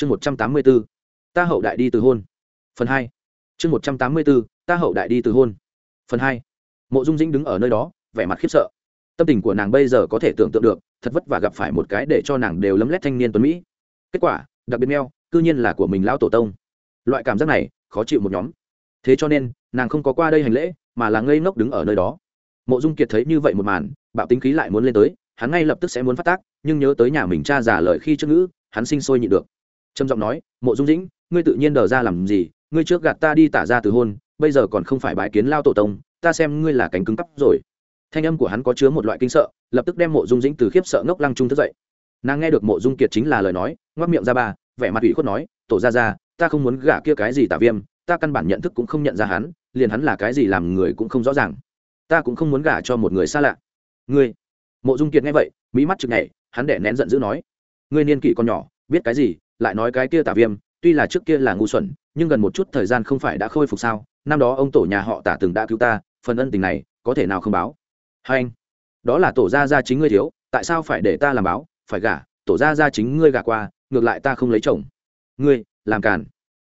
chương một trăm tám mươi b ố ta hậu đại đi từ hôn. Phần hai. Chương một trăm tám mươi b ố ta hậu đại đi từ hôn. Phần hai. Mộ dung dĩnh đứng ở nơi đó, vẻ mặt khiếp sợ. Tâm tình của nàng bây giờ có thể tưởng tượng được, thật vất và gặp phải một cái để cho nàng đều lấm lét thanh niên tuấn mỹ. Kết quả, đặc biệt meo c nhiên là của mình lão tổ tông. Loại cảm giác này, khó chịu một nhóm. Thế cho nên, nàng không có qua đây hành lễ, mà là ngây ngốc đứng ở nơi đó. Mộ dung kiệt thấy như vậy một màn, bạo tính khí lại muốn lên tới, hắn ngay lập tức sẽ muốn phát tác, nhưng nhớ tới nhà mình cha giả lời khi trước ngữ, hắn sinh sôi nhịn được trầm giọng nói, mộ dung dĩnh, ngươi tự nhiên đờ ra làm gì? Ngươi trước gạt ta đi tả ra từ hôn, bây giờ còn không phải bãi kiến lao tổ tông, ta xem ngươi là cánh cứng cắp rồi. Thanh âm của hắn có chứa một loại kinh sợ, lập tức đem mộ dung dĩnh từ khiếp sợ ngốc lăng trung thức dậy. Nàng nghe được mộ dung kiệt chính là lời nói ngoắc miệng ra bà vẻ mặt ủy khuất nói, tổ ra ra ta không muốn gả kia cái gì tả viêm, ta căn bản nhận thức cũng không nhận ra hắn, liền hắn là cái gì làm người cũng không rõ ràng. Ta cũng không muốn gả cho một người xa lạ. Ngươi? Mộ dung kiệt nghe vậy mỹ mắt chực nhảy, hắn đẻ nén giận dữ nói, ngươi niên kỷ còn nhỏ, biết cái gì? lại nói cái kia tả viêm, tuy là trước kia là ngu xuẩn, nhưng gần một chút thời gian không phải đã khôi phục sao, năm đó ông tổ nhà họ tả từng đã cứu ta, phần ân tình này, có thể nào không báo? Hai anh, đó là tổ gia gia chính ngươi thiếu, tại sao phải để ta làm báo? Phải gả, tổ gia gia chính ngươi gả qua, ngược lại ta không lấy chồng. Ngươi, làm càn.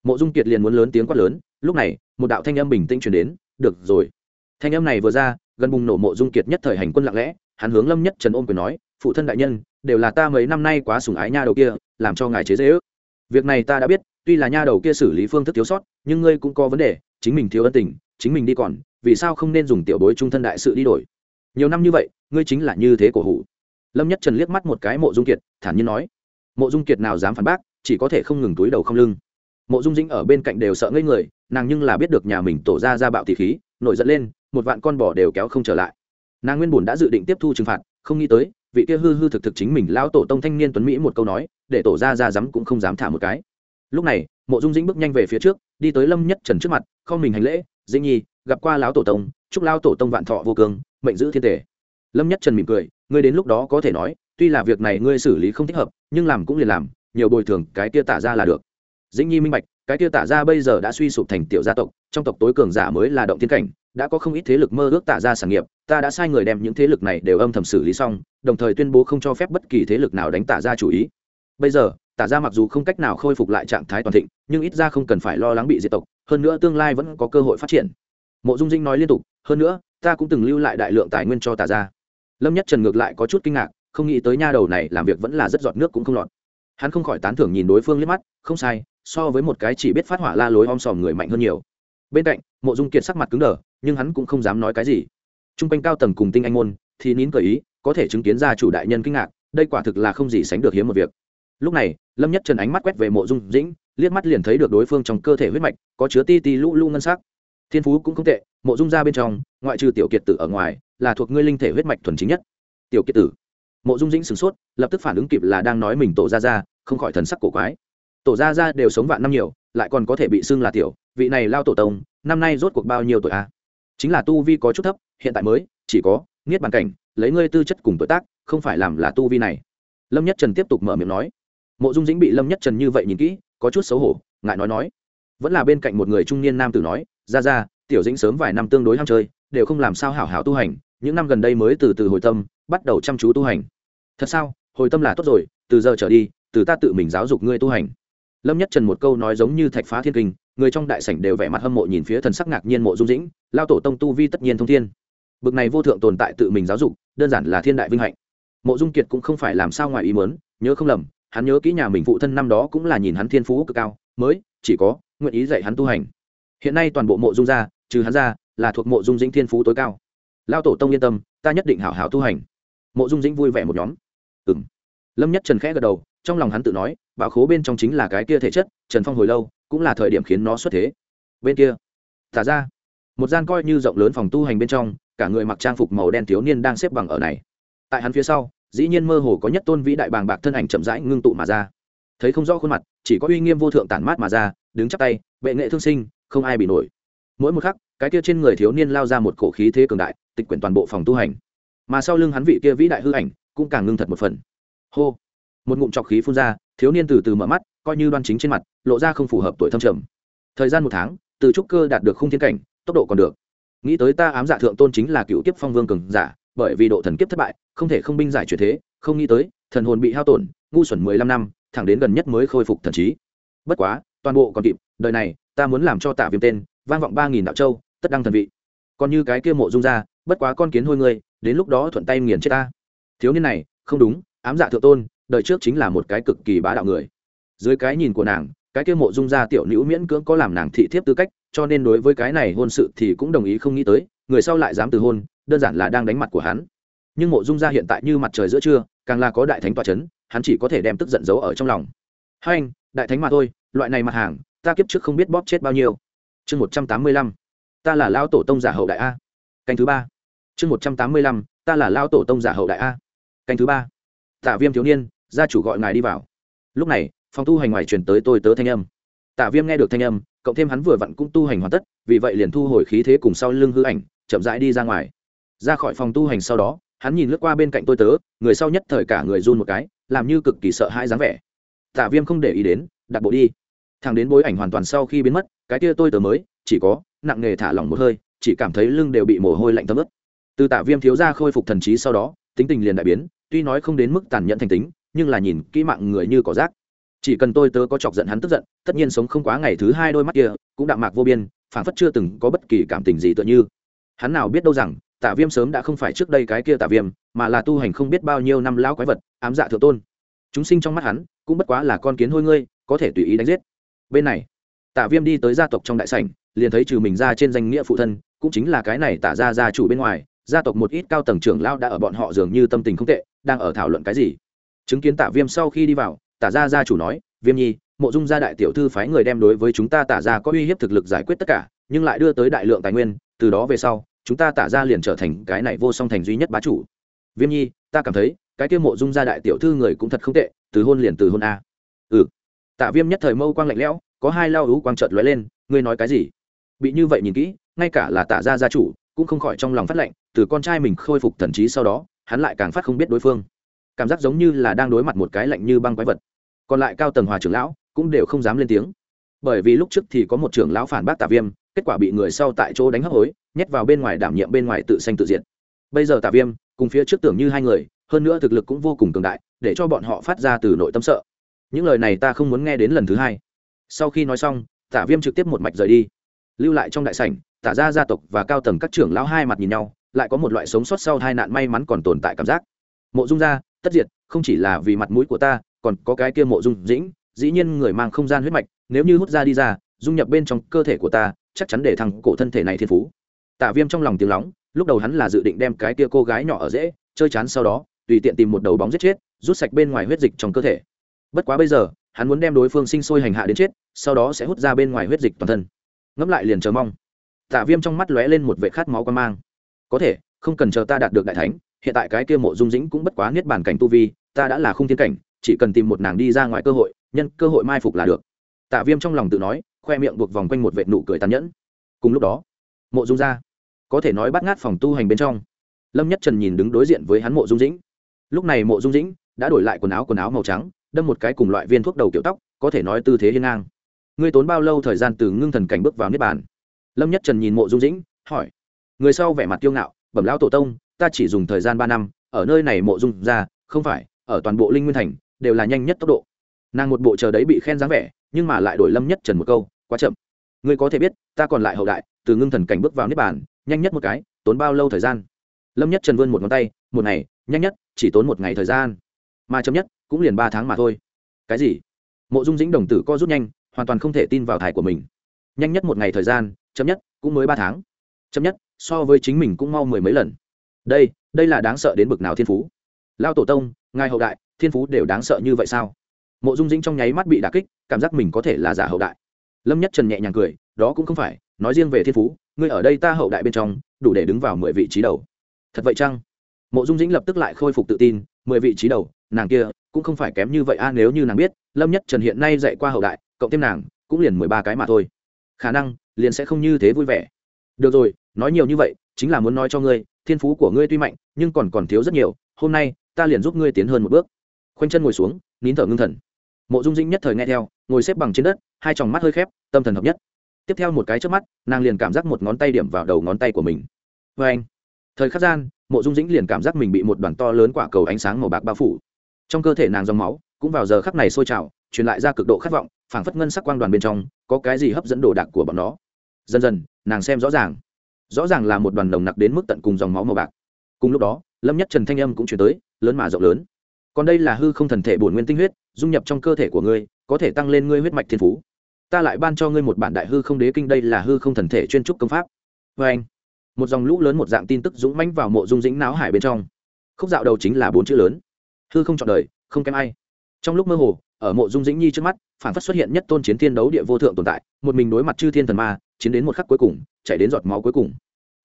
Mộ dung kiệt liền muốn lớn tiếng quát lớn, lúc này, một đạo thanh âm bình tĩnh truyền đến, được rồi. Thanh âm này vừa ra, gần bùng nổ mộ dung kiệt nhất thời hành quân lặng lẽ, hắn hướng lâm nhất trần ôm quyền nói, phụ thân đại nhân đều là ta mấy năm nay quá sủng ái nha đầu kia, làm cho ngài chế dễ ước. Việc này ta đã biết, tuy là nha đầu kia xử lý phương thức thiếu sót, nhưng ngươi cũng có vấn đề, chính mình thiếu ân tình, chính mình đi còn, vì sao không nên dùng tiểu bối trung thân đại sự đi đổi? Nhiều năm như vậy, ngươi chính là như thế cổ hủ. Lâm nhất trần liếc mắt một cái mộ dung kiệt, thản nhiên nói. Mộ dung kiệt nào dám phản bác, chỉ có thể không ngừng túi đầu không lưng. Mộ dung dĩnh ở bên cạnh đều sợ ngây người, nàng nhưng là biết được nhà mình tổ ra ra bạo tỷ khí, nổi giận lên, một vạn con bò đều kéo không trở lại. Nàng nguyên buồn đã dự định tiếp thu trừng phạt, không nghĩ tới vị kia hư hư thực thực chính mình lão tổ tông thanh niên tuấn mỹ một câu nói, để tổ gia ra dám cũng không dám thả một cái lúc này, mộ dung dĩnh bước nhanh về phía trước, đi tới lâm nhất trần trước mặt, không mình hành lễ, dĩnh nhi, gặp qua lão tổ tông, chúc lão tổ tông vạn thọ vô cương, mệnh giữ thiên thể. lâm nhất trần mỉm cười, ngươi đến lúc đó có thể nói, tuy là việc này ngươi xử lý không thích hợp, nhưng làm cũng liền làm, nhiều bồi thường, cái kia tạ gia là được dĩnh nhi minh bạch, cái kia tạ gia bây giờ đã suy sụp thành tiểu gia tộc, trong tộc tối cường giả mới là động thiên cảnh, đã có không ít thế lực mơ ước tạ gia sản nghiệp ta đã sai người đem những thế lực này đều âm thầm xử lý xong, đồng thời tuyên bố không cho phép bất kỳ thế lực nào đánh tả ra chủ ý. Bây giờ, tả ra mặc dù không cách nào khôi phục lại trạng thái toàn thịnh, nhưng ít ra không cần phải lo lắng bị diệt tộc, hơn nữa tương lai vẫn có cơ hội phát triển. Mộ dung dinh nói liên tục, hơn nữa, ta cũng từng lưu lại đại lượng tài nguyên cho tả ra. Lâm nhất trần ngược lại có chút kinh ngạc, không nghĩ tới nha đầu này làm việc vẫn là rất giọt nước cũng không lọt. Hắn không khỏi tán thưởng nhìn đối phương liếc mắt, không sai, so với một cái chỉ biết phát hỏa la lối om sòm người mạnh hơn nhiều. Bên cạnh, mộ dung kiệt sắc mặt cứng đờ, nhưng hắn cũng không dám nói cái gì. Trung r quanh cao tầng cùng tinh anh môn thì nín cười ý có thể chứng kiến ra chủ đại nhân kinh ngạc đây quả thực là không gì sánh được hiếm một việc. Lúc này lâm nhất trần ánh mắt quét về mộ dung dĩnh liếc mắt liền thấy được đối phương trong cơ thể huyết mạch có chứa ti ti lũ lũ ngân sắc. Thiên phú cũng không tệ mộ dung ra bên trong ngoại trừ tiểu kiệt tử ở ngoài là thuộc ngươi linh thể huyết mạch thuần chính nhất. Tiểu kiệt tử. Mộ dung dĩnh sửng sốt lập tức phản ứng kịp là đang nói mình tổ Gia Gia, không khỏi thần sắc cổ quái. Tổ Gia Gia đều sống vạn năm nhiều lại còn có thể bị xưng là tiểu vị này lao tổ tông năm nay rốt cuộc bao nhiêu tuổi a? À? chính là tu vi có chút thấp hiện tại mới, chỉ có niết bàn cảnh, lấy ngươi tư chất cùng tuổi tác, không phải làm là tu vi này. Lâm nhất trần tiếp tục mở miệng nói. Mộ dung dĩnh bị lâm nhất trần như vậy nhìn kỹ, có chút xấu hổ, ngại nói nói. Vẫn là bên cạnh một người trung niên nam tử nói, ra ra, tiểu dĩnh sớm vài năm tương đối ham chơi, đều không làm sao hảo hảo tu hành, những năm gần đây mới từ từ hồi tâm, bắt đầu chăm chú tu hành. Thật sao? Hồi tâm là tốt rồi, từ giờ trở đi, từ ta tự mình giáo dục ngươi tu hành. Lâm nhất trần một câu nói giống như thạch phá thiên kinh, người trong đại sảnh đều vẻ mặt hâm mộ nhìn phía thần sắc ngạc nhiên mộ dung dĩnh, lao tổ tông tu vi tất nhiên thông thiên bực này vô thượng tồn tại tự mình giáo dục đơn giản là thiên đại vinh hạnh. Mộ dung kiệt cũng không phải làm sao ngoài ý muốn, nhớ không lầm hắn nhớ kỹ nhà mình phụ thân năm đó cũng là nhìn hắn thiên phú cực cao mới chỉ có nguyện ý dạy hắn tu hành. Hiện nay toàn bộ mộ dung gia trừ hắn ra là thuộc mộ dung dĩnh thiên phú tối cao. Lão tổ tông yên tâm ta nhất định hảo hảo tu hành. Mộ dung dĩnh vui vẻ một nhóm. Ừm. lâm nhất trần khẽ gật đầu trong lòng hắn tự nói bảo khố bên trong chính là cái kia thể chất trần phong hồi lâu cũng là thời điểm khiến nó xuất thế. Bên kia tả ra một gian coi như rộng lớn phòng tu hành bên trong cả người mặc trang phục màu đen thiếu niên đang xếp bằng ở này. Tại hắn phía sau, dĩ nhiên mơ hồ có nhất tôn vĩ đại bàng bạc thân ảnh chậm rãi ngưng tụ mà ra. Thấy không rõ khuôn mặt, chỉ có uy nghiêm vô thượng tản mát mà ra, đứng chắp tay, bệ nghệ thương sinh, không ai bị nổi. Mỗi một khắc, cái kia trên người thiếu niên lao ra một cổ khí thế cường đại, tịch quyển toàn bộ phòng tu hành. Mà sau lưng hắn vị kia vĩ đại hư ảnh, cũng càng ngưng thật một phần. Hô! Một ngụm trọc khí phun ra, thiếu niên từ từ mở mắt, coi như đoan chính trên mặt, lộ ra không phù hợp tuổi thâm trầm. Thời gian một tháng, từ trúc cơ đạt được khung thiên cảnh, tốc độ còn được nghĩ tới ta ám giả thượng tôn chính là cựu kiếp phong vương cường giả, bởi vì độ thần kiếp thất bại, không thể không binh giải chuyển thế, không nghĩ tới, thần hồn bị hao tổn, ngu xuẩn mười lăm năm, thẳng đến gần nhất mới khôi phục thần trí. Bất quá, toàn bộ còn kịp, đời này, ta muốn làm cho tạ viêm tên, vang vọng ba nghìn đạo châu, tất đăng thần vị. Còn như cái kia mộ dung ra, bất quá con kiến hôi ngươi, đến lúc đó thuận tay nghiền chết ta. Thiếu niên này, không đúng, ám giả thượng tôn, đời trước chính là một cái cực kỳ bá đạo người. Dưới cái nhìn của nàng, cái kia mộ dung ra tiểu nữ miễn cưỡng có làm nàng thị thiếp tư cách cho nên đối với cái này hôn sự thì cũng đồng ý không nghĩ tới, người sau lại dám từ hôn, đơn giản là đang đánh mặt của hắn. Nhưng mộ dung gia hiện tại như mặt trời giữa trưa, càng là có đại thánh tọa c h ấ n hắn chỉ có thể đem tức giận giấu ở trong lòng. Hai anh, đại thánh mà thôi, loại này mặt hàng, ta kiếp trước không biết bóp chết bao nhiêu. Chương một trăm tám mươi lăm, ta là lao tổ tông giả hậu đại a. Canh thứ ba. Chương một trăm tám mươi lăm, ta là lao tổ tông giả hậu đại a. Canh thứ ba. Tạ viêm thiếu niên, gia chủ gọi ngài đi vào. Lúc này, phòng tu hành ngoài truyền tới tôi tớ thanh âm. Tạ viêm nghe được thanh âm cộng thêm hắn vừa vặn cũng tu hành hoàn tất, vì vậy liền thu hồi khí thế cùng sau lưng hư ảnh, chậm rãi đi ra ngoài. Ra khỏi phòng tu hành sau đó, hắn nhìn lướt qua bên cạnh tôi tớ, người sau nhất thời cả người run một cái, làm như cực kỳ sợ hãi dáng vẻ. Tạ viêm không để ý đến, đặt bộ đi. Thằng đến bối ảnh hoàn toàn sau khi biến mất, cái kia tôi tớ mới, chỉ có, nặng nghề thả lỏng một hơi, chỉ cảm thấy lưng đều bị mồ hôi lạnh thấm ướt. Từ Tạ viêm thiếu ra khôi phục thần trí sau đó, tính tình liền đại biến, tuy nói không đến mức tàn nhẫn thành tính, nhưng là nhìn kỹ mạng người như cỏ rác chỉ cần tôi tớ có chọc giận hắn tức giận, tất nhiên sống không quá ngày thứ hai đôi mắt kia, cũng đạm mạc vô biên phản phất chưa từng có bất kỳ cảm tình gì tựa như. Hắn nào biết đâu rằng tả viêm sớm đã không phải trước đây cái kia tả viêm, mà là tu hành không biết bao nhiêu năm lão quái vật, ám dạ thượng tôn. Chúng sinh trong mắt hắn, cũng bất quá là con kiến hôi ngươi, có thể tùy ý đánh giết. Bên này tả viêm đi tới gia tộc trong đại sảnh, liền thấy trừ mình ra trên danh nghĩa phụ thân, cũng chính là cái này tả ra gia chủ bên ngoài, gia tộc một ít cao tầng trưởng lao đã ở bọn họ dường như tâm tình không tệ, đang ở thảo luận cái gì. Chứng kiến tả viêm sau khi đi vào tả gia gia chủ nói, viêm nhi, mộ dung gia đại tiểu thư phái người đem đối với chúng ta tả gia có uy hiếp thực lực giải quyết tất cả, nhưng lại đưa tới đại lượng tài nguyên, từ đó về sau, chúng ta tả gia liền trở thành cái này vô song thành duy nhất bá chủ. Viêm nhi, ta cảm thấy, cái kia mộ dung gia đại tiểu thư người cũng thật không tệ, từ hôn liền từ hôn a. Ừ. Tạ viêm nhất thời mâu quang lạnh lẽo, có hai lao hữu quang trợt lóe lên, ngươi nói cái gì? Bị như vậy nhìn kỹ, ngay cả là tả gia gia chủ, cũng không khỏi trong lòng phát lệnh, từ con trai mình khôi phục thần trí sau đó, hắn lại càng phát không biết đối phương. Cảm giác giống như là đang đối mặt một cái lạnh như băng quái vật còn lại cao tầng hòa trưởng lão cũng đều không dám lên tiếng. Bởi vì lúc trước thì có một trưởng lão phản bác tạ viêm, kết quả bị người sau tại chỗ đánh hấp hối, nhét vào bên ngoài đảm nhiệm bên ngoài tự xanh tự diện. bây giờ tạ viêm cùng phía trước tưởng như hai người, hơn nữa thực lực cũng vô cùng cường đại, để cho bọn họ phát ra từ nội tâm sợ. Những lời này ta không muốn nghe đến lần thứ hai. Sau khi nói xong, tạ viêm trực tiếp một mạch rời đi. Lưu lại trong đại sảnh tả ra gia tộc và cao tầng các trưởng lão hai mặt nhìn nhau, lại có một loại sống sót sau hai nạn may mắn còn tồn tại cảm giác. Mộ dung gia, tất diệt, không chỉ là vì mặt mũi của ta còn có cái kia mộ dung dĩnh, dĩ nhiên người mang không gian huyết mạch, nếu như hút ra đi ra, dung nhập bên trong cơ thể của ta, chắc chắn để thằng cổ thân thể này thiên phú. Tạ viêm trong lòng tiếng lóng, lúc đầu hắn là dự định đem cái kia cô gái nhỏ ở dễ, chơi chán sau đó, tùy tiện tìm một đầu bóng giết chết, rút sạch bên ngoài huyết dịch trong cơ thể. Bất quá bây giờ, hắn muốn đem đối phương sinh sôi hành hạ đến chết, sau đó sẽ hút ra bên ngoài huyết dịch toàn thân. Ngẫm lại liền chờ mong. Tạ viêm trong mắt lóe lên một vệ khát máu quan mang. Có thể, không cần chờ ta đạt được đại thánh, hiện tại cái kia mộ dung dĩnh cũng bất quá niết bàn cảnh tu vi, ta đã là khung thiên cảnh chỉ cần tìm một nàng đi ra ngoài cơ hội, nhân cơ hội mai phục là được. Tạ viêm trong lòng tự nói, khoe miệng buộc vòng quanh một vệt nụ cười tàn nhẫn. Cùng lúc đó, mộ dung ra, có thể nói bắt ngát phòng tu hành bên trong. Lâm nhất trần nhìn đứng đối diện với hắn mộ dung dĩnh. Lúc này mộ dung dĩnh đã đổi lại quần áo quần áo màu trắng, đâm một cái cùng loại viên thuốc đầu kiểu tóc, có thể nói tư thế hiên ngang. Ngươi tốn bao lâu thời gian từ ngưng thần cảnh bước vào niết bàn? Lâm nhất trần nhìn mộ dung dĩnh, hỏi. Người sau vẻ mặt kiêu ngạo, bẩm lão tổ tông, ta chỉ dùng thời gian ba năm, ở nơi này mộ dung ra, không phải, ở toàn bộ linh nguyên thành đều là nhanh nhất tốc độ. Nàng một bộ chờ đấy bị khen dáng vẻ, nhưng mà lại đổi lâm nhất trần một câu, quá chậm. Ngươi có thể biết, ta còn lại hậu đại, từ ngưng thần cảnh bước vào nếp bàn, nhanh nhất một cái, tốn bao lâu thời gian? Lâm nhất trần vươn một ngón tay, một ngày, nhanh nhất, chỉ tốn một ngày thời gian. Mà chậm nhất, cũng liền ba tháng mà thôi. Cái gì? Mộ dung dĩnh đồng tử co rút nhanh, hoàn toàn không thể tin vào thải của mình. Nhanh nhất một ngày thời gian, chậm nhất, cũng mới ba tháng. Chậm nhất, so với chính mình cũng mau mười mấy lần. Đây đây là đáng sợ đến bực nào thiên phú. Lao tổ tông, ngài hậu đại thiên phú đều đáng sợ như vậy sao? Mộ dung dĩnh trong nháy mắt bị đà kích, cảm giác mình có thể là giả hậu đại. Lâm nhất trần nhẹ nhàng cười, đó cũng không phải, nói riêng về thiên phú, ngươi ở đây ta hậu đại bên trong, đủ để đứng vào mười vị trí đầu. Thật vậy chăng? Mộ dung dĩnh lập tức lại khôi phục tự tin, mười vị trí đầu, nàng kia, cũng không phải kém như vậy a, nếu như nàng biết, lâm nhất trần hiện nay dạy qua hậu đại, cộng thêm nàng, cũng liền mười ba cái mà thôi. Khả năng, liền sẽ không như thế vui vẻ. Được rồi, nói nhiều như vậy, chính là muốn nói cho ngươi, thiên phú của ngươi tuy mạnh, nhưng còn còn thiếu rất nhiều, hôm nay, ta liền giúp ngươi tiến hơn một bước khoanh chân ngồi xuống, nín thở ngưng thần. Mộ dung dĩnh nhất thời nghe theo, ngồi xếp bằng trên đất, hai tròng mắt hơi khép, tâm thần hợp nhất. Tiếp theo một cái trước mắt, nàng liền cảm giác một ngón tay điểm vào đầu ngón tay của mình. Vê anh, thời khắc gian, mộ dung dĩnh liền cảm giác mình bị một đoàn to lớn quả cầu ánh sáng màu bạc bao phủ. Trong cơ thể nàng dòng máu, cũng vào giờ khắc này sôi trào, truyền lại ra cực độ khát vọng, phảng phất ngân sắc quang đoàn bên trong, có cái gì hấp dẫn đồ đạc của bọn nó. Dần dần, nàng xem rõ ràng. Rõ ràng là một đoàn nồng nặc đến mức tận cùng dòng máu màu bạc. Cùng lúc đó, lâm nhất trần thanh âm cũng chuyển tới, lớn mà rộng lớn còn đây là hư không thần thể bổn nguyên tinh huyết, dung nhập trong cơ thể của ngươi, có thể tăng lên ngươi huyết mạch thiên phú. Ta lại ban cho ngươi một bản đại hư không đế kinh, đây là hư không thần thể chuyên trúc công pháp. Vê anh, một dòng lũ lớn một dạng tin tức dũng mãnh vào mộ dung dĩnh não hải bên trong. Khúc dạo đầu chính là bốn chữ lớn. Hư không chọn đời, không kém ai. Trong lúc mơ hồ, ở mộ dung dĩnh nhi trước mắt, phản phát xuất hiện nhất tôn chiến thiên đấu địa vô thượng tồn tại, một mình đối mặt chư thiên thần ma, chiến đến một khắc cuối cùng, chạy đến giọt máu cuối cùng.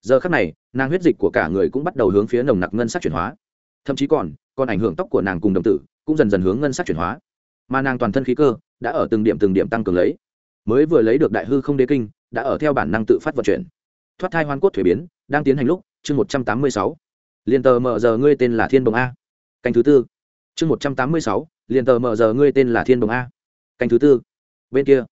Giờ khắc này, nàng huyết dịch của cả người cũng bắt đầu hướng phía nồng nặc ngân sắc chuyển hóa. Thậm chí còn còn ảnh hưởng tóc của nàng cùng đồng tử, cũng dần dần hướng ngân sắc chuyển hóa. Mà nàng toàn thân khí cơ đã ở từng điểm từng điểm tăng cường lấy. Mới vừa lấy được đại hư không đế kinh, đã ở theo bản năng tự phát vận chuyển. Thoát thai hoan cốt thuế biến, đang tiến hành lúc, chương một trăm tám mươi sáu. Liền tờ mở giờ ngươi tên là thiên đồng a. Canh thứ tư. Chương một trăm tám mươi sáu, liền tờ mở giờ ngươi tên là thiên đồng a. Canh thứ tư. Bên kia,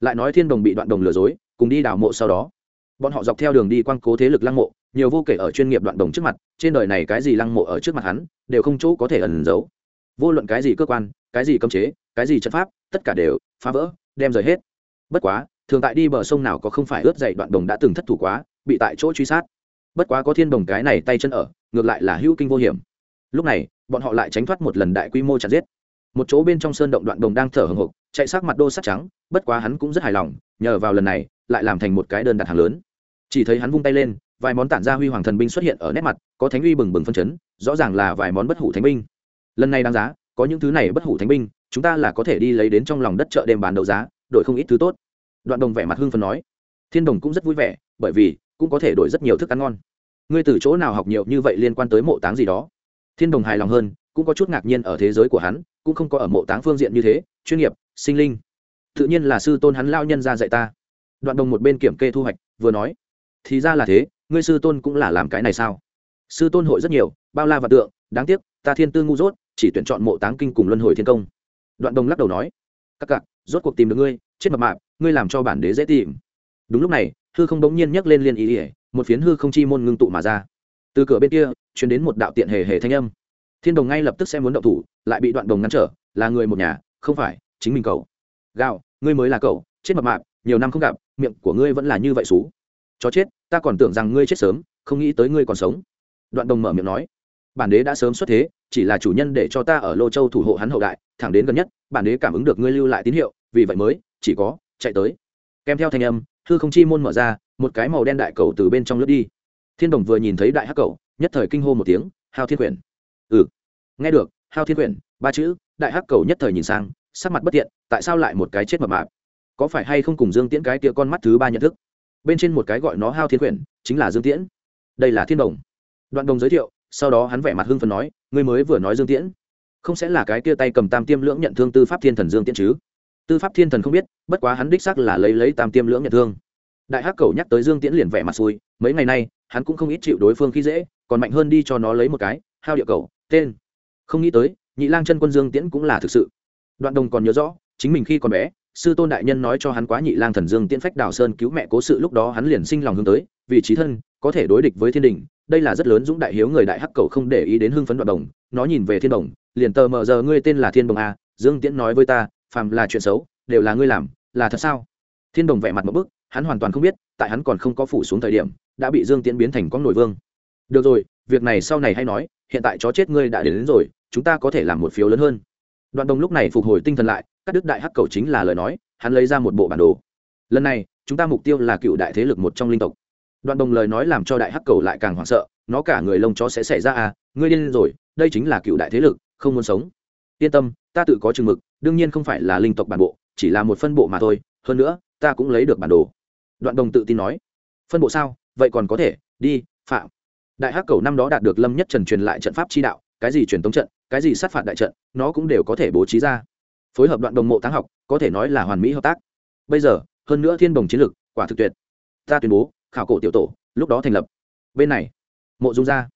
lại nói thiên đồng bị đoạn đồng lừa dối, cùng đi đảo mộ sau đó. Bọn họ dọc theo đường đi quang cố thế lực lăng mộ nhiều vô kể ở chuyên nghiệp đoạn đồng trước mặt, trên đời này cái gì lăng mộ ở trước mặt hắn, đều không chỗ có thể ẩn giấu. Vô luận cái gì cơ quan, cái gì cấm chế, cái gì chất pháp, tất cả đều phá vỡ, đem rời hết. Bất quá, thường tại đi bờ sông nào có không phải ướt dậy đoạn đồng đã từng thất thủ quá, bị tại chỗ truy sát. Bất quá có thiên đồng cái này tay chân ở, ngược lại là hữu kinh vô hiểm. Lúc này, bọn họ lại tránh thoát một lần đại quy mô chặt giết. Một chỗ bên trong sơn động đoạn đồng đang thở hồng hộc, chạy sát mặt đô sắt trắng, bất quá hắn cũng rất hài lòng, nhờ vào lần này, lại làm thành một cái đơn đặt hàng lớn. Chỉ thấy hắn vung tay lên vài món tản ra huy hoàng thần binh xuất hiện ở nét mặt, có thánh uy bừng bừng phân chấn, rõ ràng là vài món bất hủ thánh binh. Lần này đáng giá, có những thứ này bất hủ thánh binh, chúng ta là có thể đi lấy đến trong lòng đất chợ đêm bán đấu giá, đổi không ít thứ tốt. Đoạn đồng vẻ mặt hưng phần nói. Thiên đồng cũng rất vui vẻ, bởi vì cũng có thể đổi rất nhiều thức ăn ngon. Ngươi từ chỗ nào học nhiều như vậy liên quan tới mộ táng gì đó? Thiên đồng hài lòng hơn, cũng có chút ngạc nhiên ở thế giới của hắn, cũng không có ở mộ táng phương diện như thế, chuyên nghiệp, sinh linh. Tự nhiên là sư tôn hắn lao nhân ra dạy ta. Đoạn đồng một bên kiểm kê thu hoạch, vừa nói. Thì ra là thế ngươi sư tôn cũng là làm cái này sao? Sư tôn hội rất nhiều, bao la và tượng, đáng tiếc, ta thiên tư ngu dốt, chỉ tuyển chọn mộ táng kinh cùng luân hồi thiên công. Đoạn đồng lắc đầu nói, các cặc, rốt cuộc tìm được ngươi, chết mập mạp, ngươi làm cho bản đế dễ tìm. Đúng lúc này, hư không bỗng nhiên nhấc lên liên ý ỉa một phiến hư không chi môn ngưng tụ mà ra. Từ cửa bên kia chuyển đến một đạo tiện hề hề thanh âm. Thiên đồng ngay lập tức sẽ muốn động thủ, lại bị đoạn đồng ngăn trở, là người một nhà, không phải, chính mình cậu. Gạo, ngươi mới là cậu, chết mập mạp, nhiều năm không gặp, miệng của ngươi vẫn là như vậy xú. Chó chết ta còn tưởng rằng ngươi chết sớm, không nghĩ tới ngươi còn sống. Đoạn đồng mở miệng nói, bản đế đã sớm xuất thế, chỉ là chủ nhân để cho ta ở lô châu thủ hộ hắn hậu đại, thẳng đến gần nhất, bản đế cảm ứng được ngươi lưu lại tín hiệu, vì vậy mới, chỉ có, chạy tới. Kèm theo thanh âm Thư không chi môn mở ra, một cái màu đen đại cầu từ bên trong lướt đi. Thiên đồng vừa nhìn thấy đại hắc cầu, nhất thời kinh hô một tiếng, hao thiên quyển! Ừ. Nghe được, hao thiên quyển, ba chữ. Đại hắc cầu nhất thời nhìn sang, sắc mặt bất tiện, tại sao lại một cái chết mập mạp? Có phải hay không cùng dương tiễn cái kia con mắt thứ ba nhận thức? bên trên một cái gọi nó hao thiên quyển, chính là dương tiễn. Đây là thiên đồng. Đoạn đồng giới thiệu, sau đó hắn vẻ mặt hưng phần nói người mới vừa nói dương tiễn, không sẽ là cái kia tay cầm tam tiêm lưỡng nhận thương tư pháp thiên thần dương tiễn chứ? Tư pháp thiên thần không biết, bất quá hắn đích xác là lấy lấy tam tiêm lưỡng nhận thương. Đại hắc cầu nhắc tới dương tiễn liền vẻ mặt xui, mấy ngày nay, hắn cũng không ít chịu đối phương khi dễ, còn mạnh hơn đi cho nó lấy một cái, hao địa cầu, tên. Không nghĩ tới, nhị lang chân quân dương tiễn cũng là thực sự. Đoạn đồng còn nhớ rõ, chính mình khi còn bé sư tôn đại nhân nói cho hắn quá nhị lang thần dương tiễn phách đào sơn cứu mẹ cố sự lúc đó hắn liền sinh lòng hướng tới vì trí thân có thể đối địch với thiên đình đây là rất lớn dũng đại hiếu người đại hắc cầu không để ý đến hưng phấn đoạn đồng nó nhìn về thiên đồng liền tờ mờ giờ ngươi tên là thiên đồng a dương tiễn nói với ta phàm là chuyện xấu đều là ngươi làm là thật sao? Thiên đồng vẻ mặt một bức hắn hoàn toàn không biết tại hắn còn không có phủ xuống thời điểm đã bị dương tiễn biến thành con nổi vương. Được rồi việc này sau này hay nói hiện tại chó chết ngươi đã đến, đến rồi chúng ta có thể làm một phiếu lớn hơn đoạn đồng lúc này phục hồi tinh thần lại các đức đại hắc cầu chính là lời nói, hắn lấy ra một bộ bản đồ. Lần này, chúng ta mục tiêu là cựu đại thế lực một trong linh tộc. Đoạn đồng lời nói làm cho đại hắc cầu lại càng hoảng sợ, nó cả người lông chó sẽ xảy ra à ngươi điên rồi, đây chính là cựu đại thế lực, không muốn sống. Yên tâm, ta tự có chừng mực, đương nhiên không phải là linh tộc bản bộ, chỉ là một phân bộ mà thôi, hơn nữa, ta cũng lấy được bản đồ. Đoạn đồng tự tin nói. Phân bộ sao? Vậy còn có thể, đi, phạm. Đại hắc cầu năm đó đạt được lâm nhất trần truyền lại trận pháp chi đạo, cái gì truyền tống trận? cái gì sát phạt đại trận, nó cũng đều có thể bố trí ra. Phối hợp đoạn đồng mộ táng học, có thể nói là hoàn mỹ hợp tác. Bây giờ, hơn nữa thiên đồng chiến lực quả thực tuyệt. Ta tuyên bố, khảo cổ tiểu tổ, lúc đó thành lập. Bên này, mộ dung ra.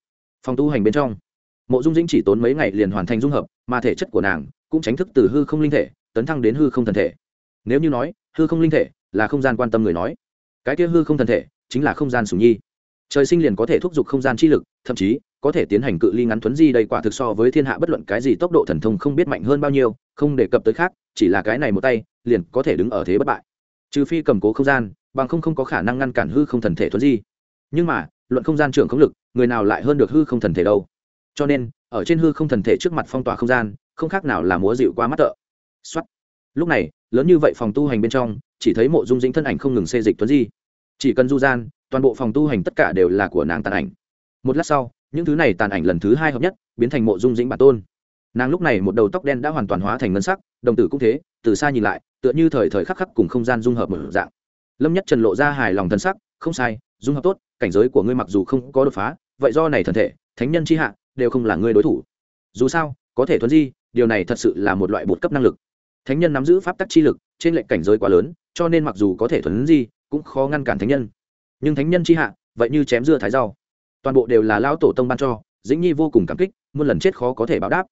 Phòng tu hành bên trong, mộ dung dĩnh chỉ tốn mấy ngày liền hoàn thành dung hợp, mà thể chất của nàng cũng tránh thức từ hư không linh thể, tấn thăng đến hư không thần thể. Nếu như nói, hư không linh thể là không gian quan tâm người nói, cái kia hư không thần thể chính là không gian sủng nhi. Trời sinh liền có thể thúc giục không gian chi lực, thậm chí có thể tiến hành cự ly ngắn thuấn di đây quả thực so với thiên hạ bất luận cái gì tốc độ thần thông không biết mạnh hơn bao nhiêu, không đề cập tới khác, chỉ là cái này một tay, liền có thể đứng ở thế bất bại. Trừ phi cầm cố không gian, bằng không không có khả năng ngăn cản hư không thần thể thuấn di. Nhưng mà, luận không gian trưởng không lực, người nào lại hơn được hư không thần thể đâu? Cho nên, ở trên hư không thần thể trước mặt phong tỏa không gian, không khác nào là múa dịu qua mắt tợ. Xuất lúc này, lớn như vậy phòng tu hành bên trong, chỉ thấy mộ dung dĩnh thân ảnh không ngừng xê dịch tuấn di. Chỉ cần du gian, toàn bộ phòng tu hành tất cả đều là của nàng tàn ảnh. Một lát sau những thứ này tàn ảnh lần thứ hai hợp nhất, biến thành mộ dung dĩnh bản tôn. Nàng lúc này một đầu tóc đen đã hoàn toàn hóa thành ngân sắc, đồng tử cũng thế, từ xa nhìn lại, tựa như thời thời khắc khắc cùng không gian dung hợp mở dạng. Lâm nhất trần lộ ra hài lòng thân sắc, không sai, dung hợp tốt, cảnh giới của ngươi mặc dù không có đột phá, vậy do này thần thể, thánh nhân chi hạ, đều không là ngươi đối thủ. Dù sao, có thể thuấn di, điều này thật sự là một loại bột cấp năng lực. Thánh nhân nắm giữ pháp tắc chi lực, trên lệnh cảnh giới quá lớn, cho nên mặc dù có thể thuấn di, cũng khó ngăn cản thánh nhân. Nhưng thánh nhân chi hạ, vậy như chém dưa thái rau toàn bộ đều là lão tổ tông ban cho, dĩnh nhi vô cùng cảm kích, muôn lần chết khó có thể báo đáp.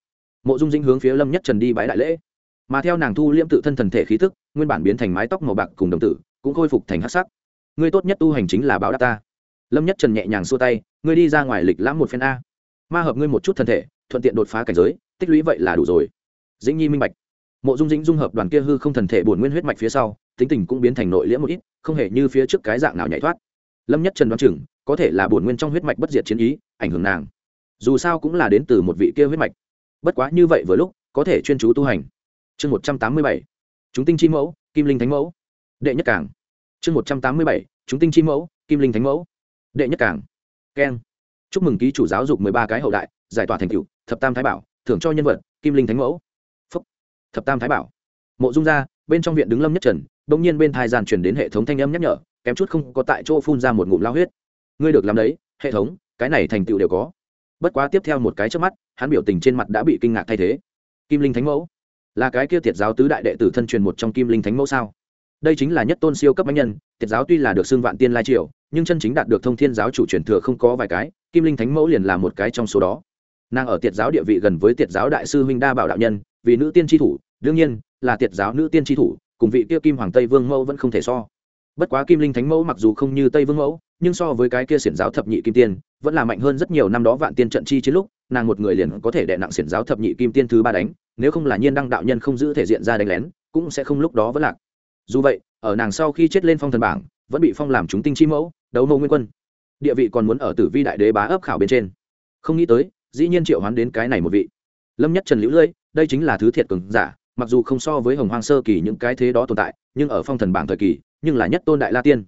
Mộ dung dĩnh hướng phía lâm nhất trần đi bãi đại lễ. Mà theo nàng thu liễm tự thân thần thể khí thức nguyên bản biến thành mái tóc màu bạc cùng đồng tử, cũng khôi phục thành hát sắc. Ngươi tốt nhất tu hành chính là báo đáp ta. Lâm nhất trần nhẹ nhàng xua tay, ngươi đi ra ngoài lịch lãm một phen a. Ma hợp ngươi một chút thân thể, thuận tiện đột phá cảnh giới, tích lũy vậy là đủ rồi. Dĩnh nhi minh bạch. Mộ dung dĩnh dung hợp đoàn kia hư không thần thể bổn nguyên huyết mạch phía sau, tính tình cũng biến thành nội liễm một ít, không hề như phía trước cái dạng nào nhảy thoát. Lâm nhất trần đoán chừng có thể là bổn nguyên trong huyết mạch bất diệt chiến ý, ảnh hưởng nàng. Dù sao cũng là đến từ một vị kia huyết mạch. Bất quá như vậy vừa lúc, có thể chuyên chú tu hành. Chương một trăm tám mươi bảy, chúng tinh chi mẫu, kim linh thánh mẫu. Đệ nhất cảng. Chương một trăm tám mươi bảy, chúng tinh chi mẫu, kim linh thánh mẫu. Đệ nhất cảng. Keng. Chúc mừng ký chủ giáo dục mười ba cái hậu đại, giải tỏa thành cựu thập tam thái bảo, thưởng cho nhân vật, kim linh thánh mẫu. Phúc. Thập tam thái bảo. Mộ dung ra, bên trong viện đứng lâm nhất trần đ ỗ n g nhiên bên thai giàn truyền đến hệ thống thanh âm nhắc nhở, kém chút không có tại chỗ phun ra một ngụm lao huyết ngươi được làm đấy, hệ thống, cái này thành tựu đều có. Bất quá tiếp theo một cái trước mắt, hắn biểu tình trên mặt đã bị kinh ngạc thay thế. Kim linh thánh mẫu? Là cái kia thiệt giáo tứ đại đệ tử thân truyền một trong kim linh thánh mẫu sao? Đây chính là nhất tôn siêu cấp bánh nhân Thiệt giáo tuy là được xưng vạn tiên lai triều, nhưng chân chính đạt được thông thiên giáo chủ truyền thừa không có vài cái, kim linh thánh mẫu liền là một cái trong số đó. Nàng ở thiệt giáo địa vị gần với thiệt giáo đại sư huynh đa bảo đạo nhân, vì nữ tiên tri thủ, đương nhiên, là thiệt giáo nữ tiên tri thủ, cùng vị kia kim hoàng tây vương mẫu vẫn không thể so. Bất quá kim linh thánh mẫu mặc dù không như tây vương mẫu nhưng so với cái kia xiển giáo thập nhị kim tiên, vẫn là mạnh hơn rất nhiều năm đó vạn tiên trận chi chiến lúc, nàng một người liền có thể đè nặng xiển giáo thập nhị kim tiên thứ ba đánh, nếu không là nhiên đăng đạo nhân không giữ thể diện ra đánh lén, cũng sẽ không lúc đó vẫn lạc. Dù vậy, ở nàng sau khi chết lên phong thần bảng, vẫn bị phong làm chúng tinh chi mẫu, đấu mẫu nguyên quân. Địa vị còn muốn ở tử vi đại đế bá ấp khảo bên trên. Không nghĩ tới, dĩ nhiên triệu hoán đến cái này một vị. Lâm nhất trần liễu lưỡi đây chính là thứ thiệt cường giả, mặc dù không so với hồng hoang sơ kỳ những cái thế đó tồn tại, nhưng ở phong thần bảng thời kỳ, nhưng là nhất tôn đại la tiên.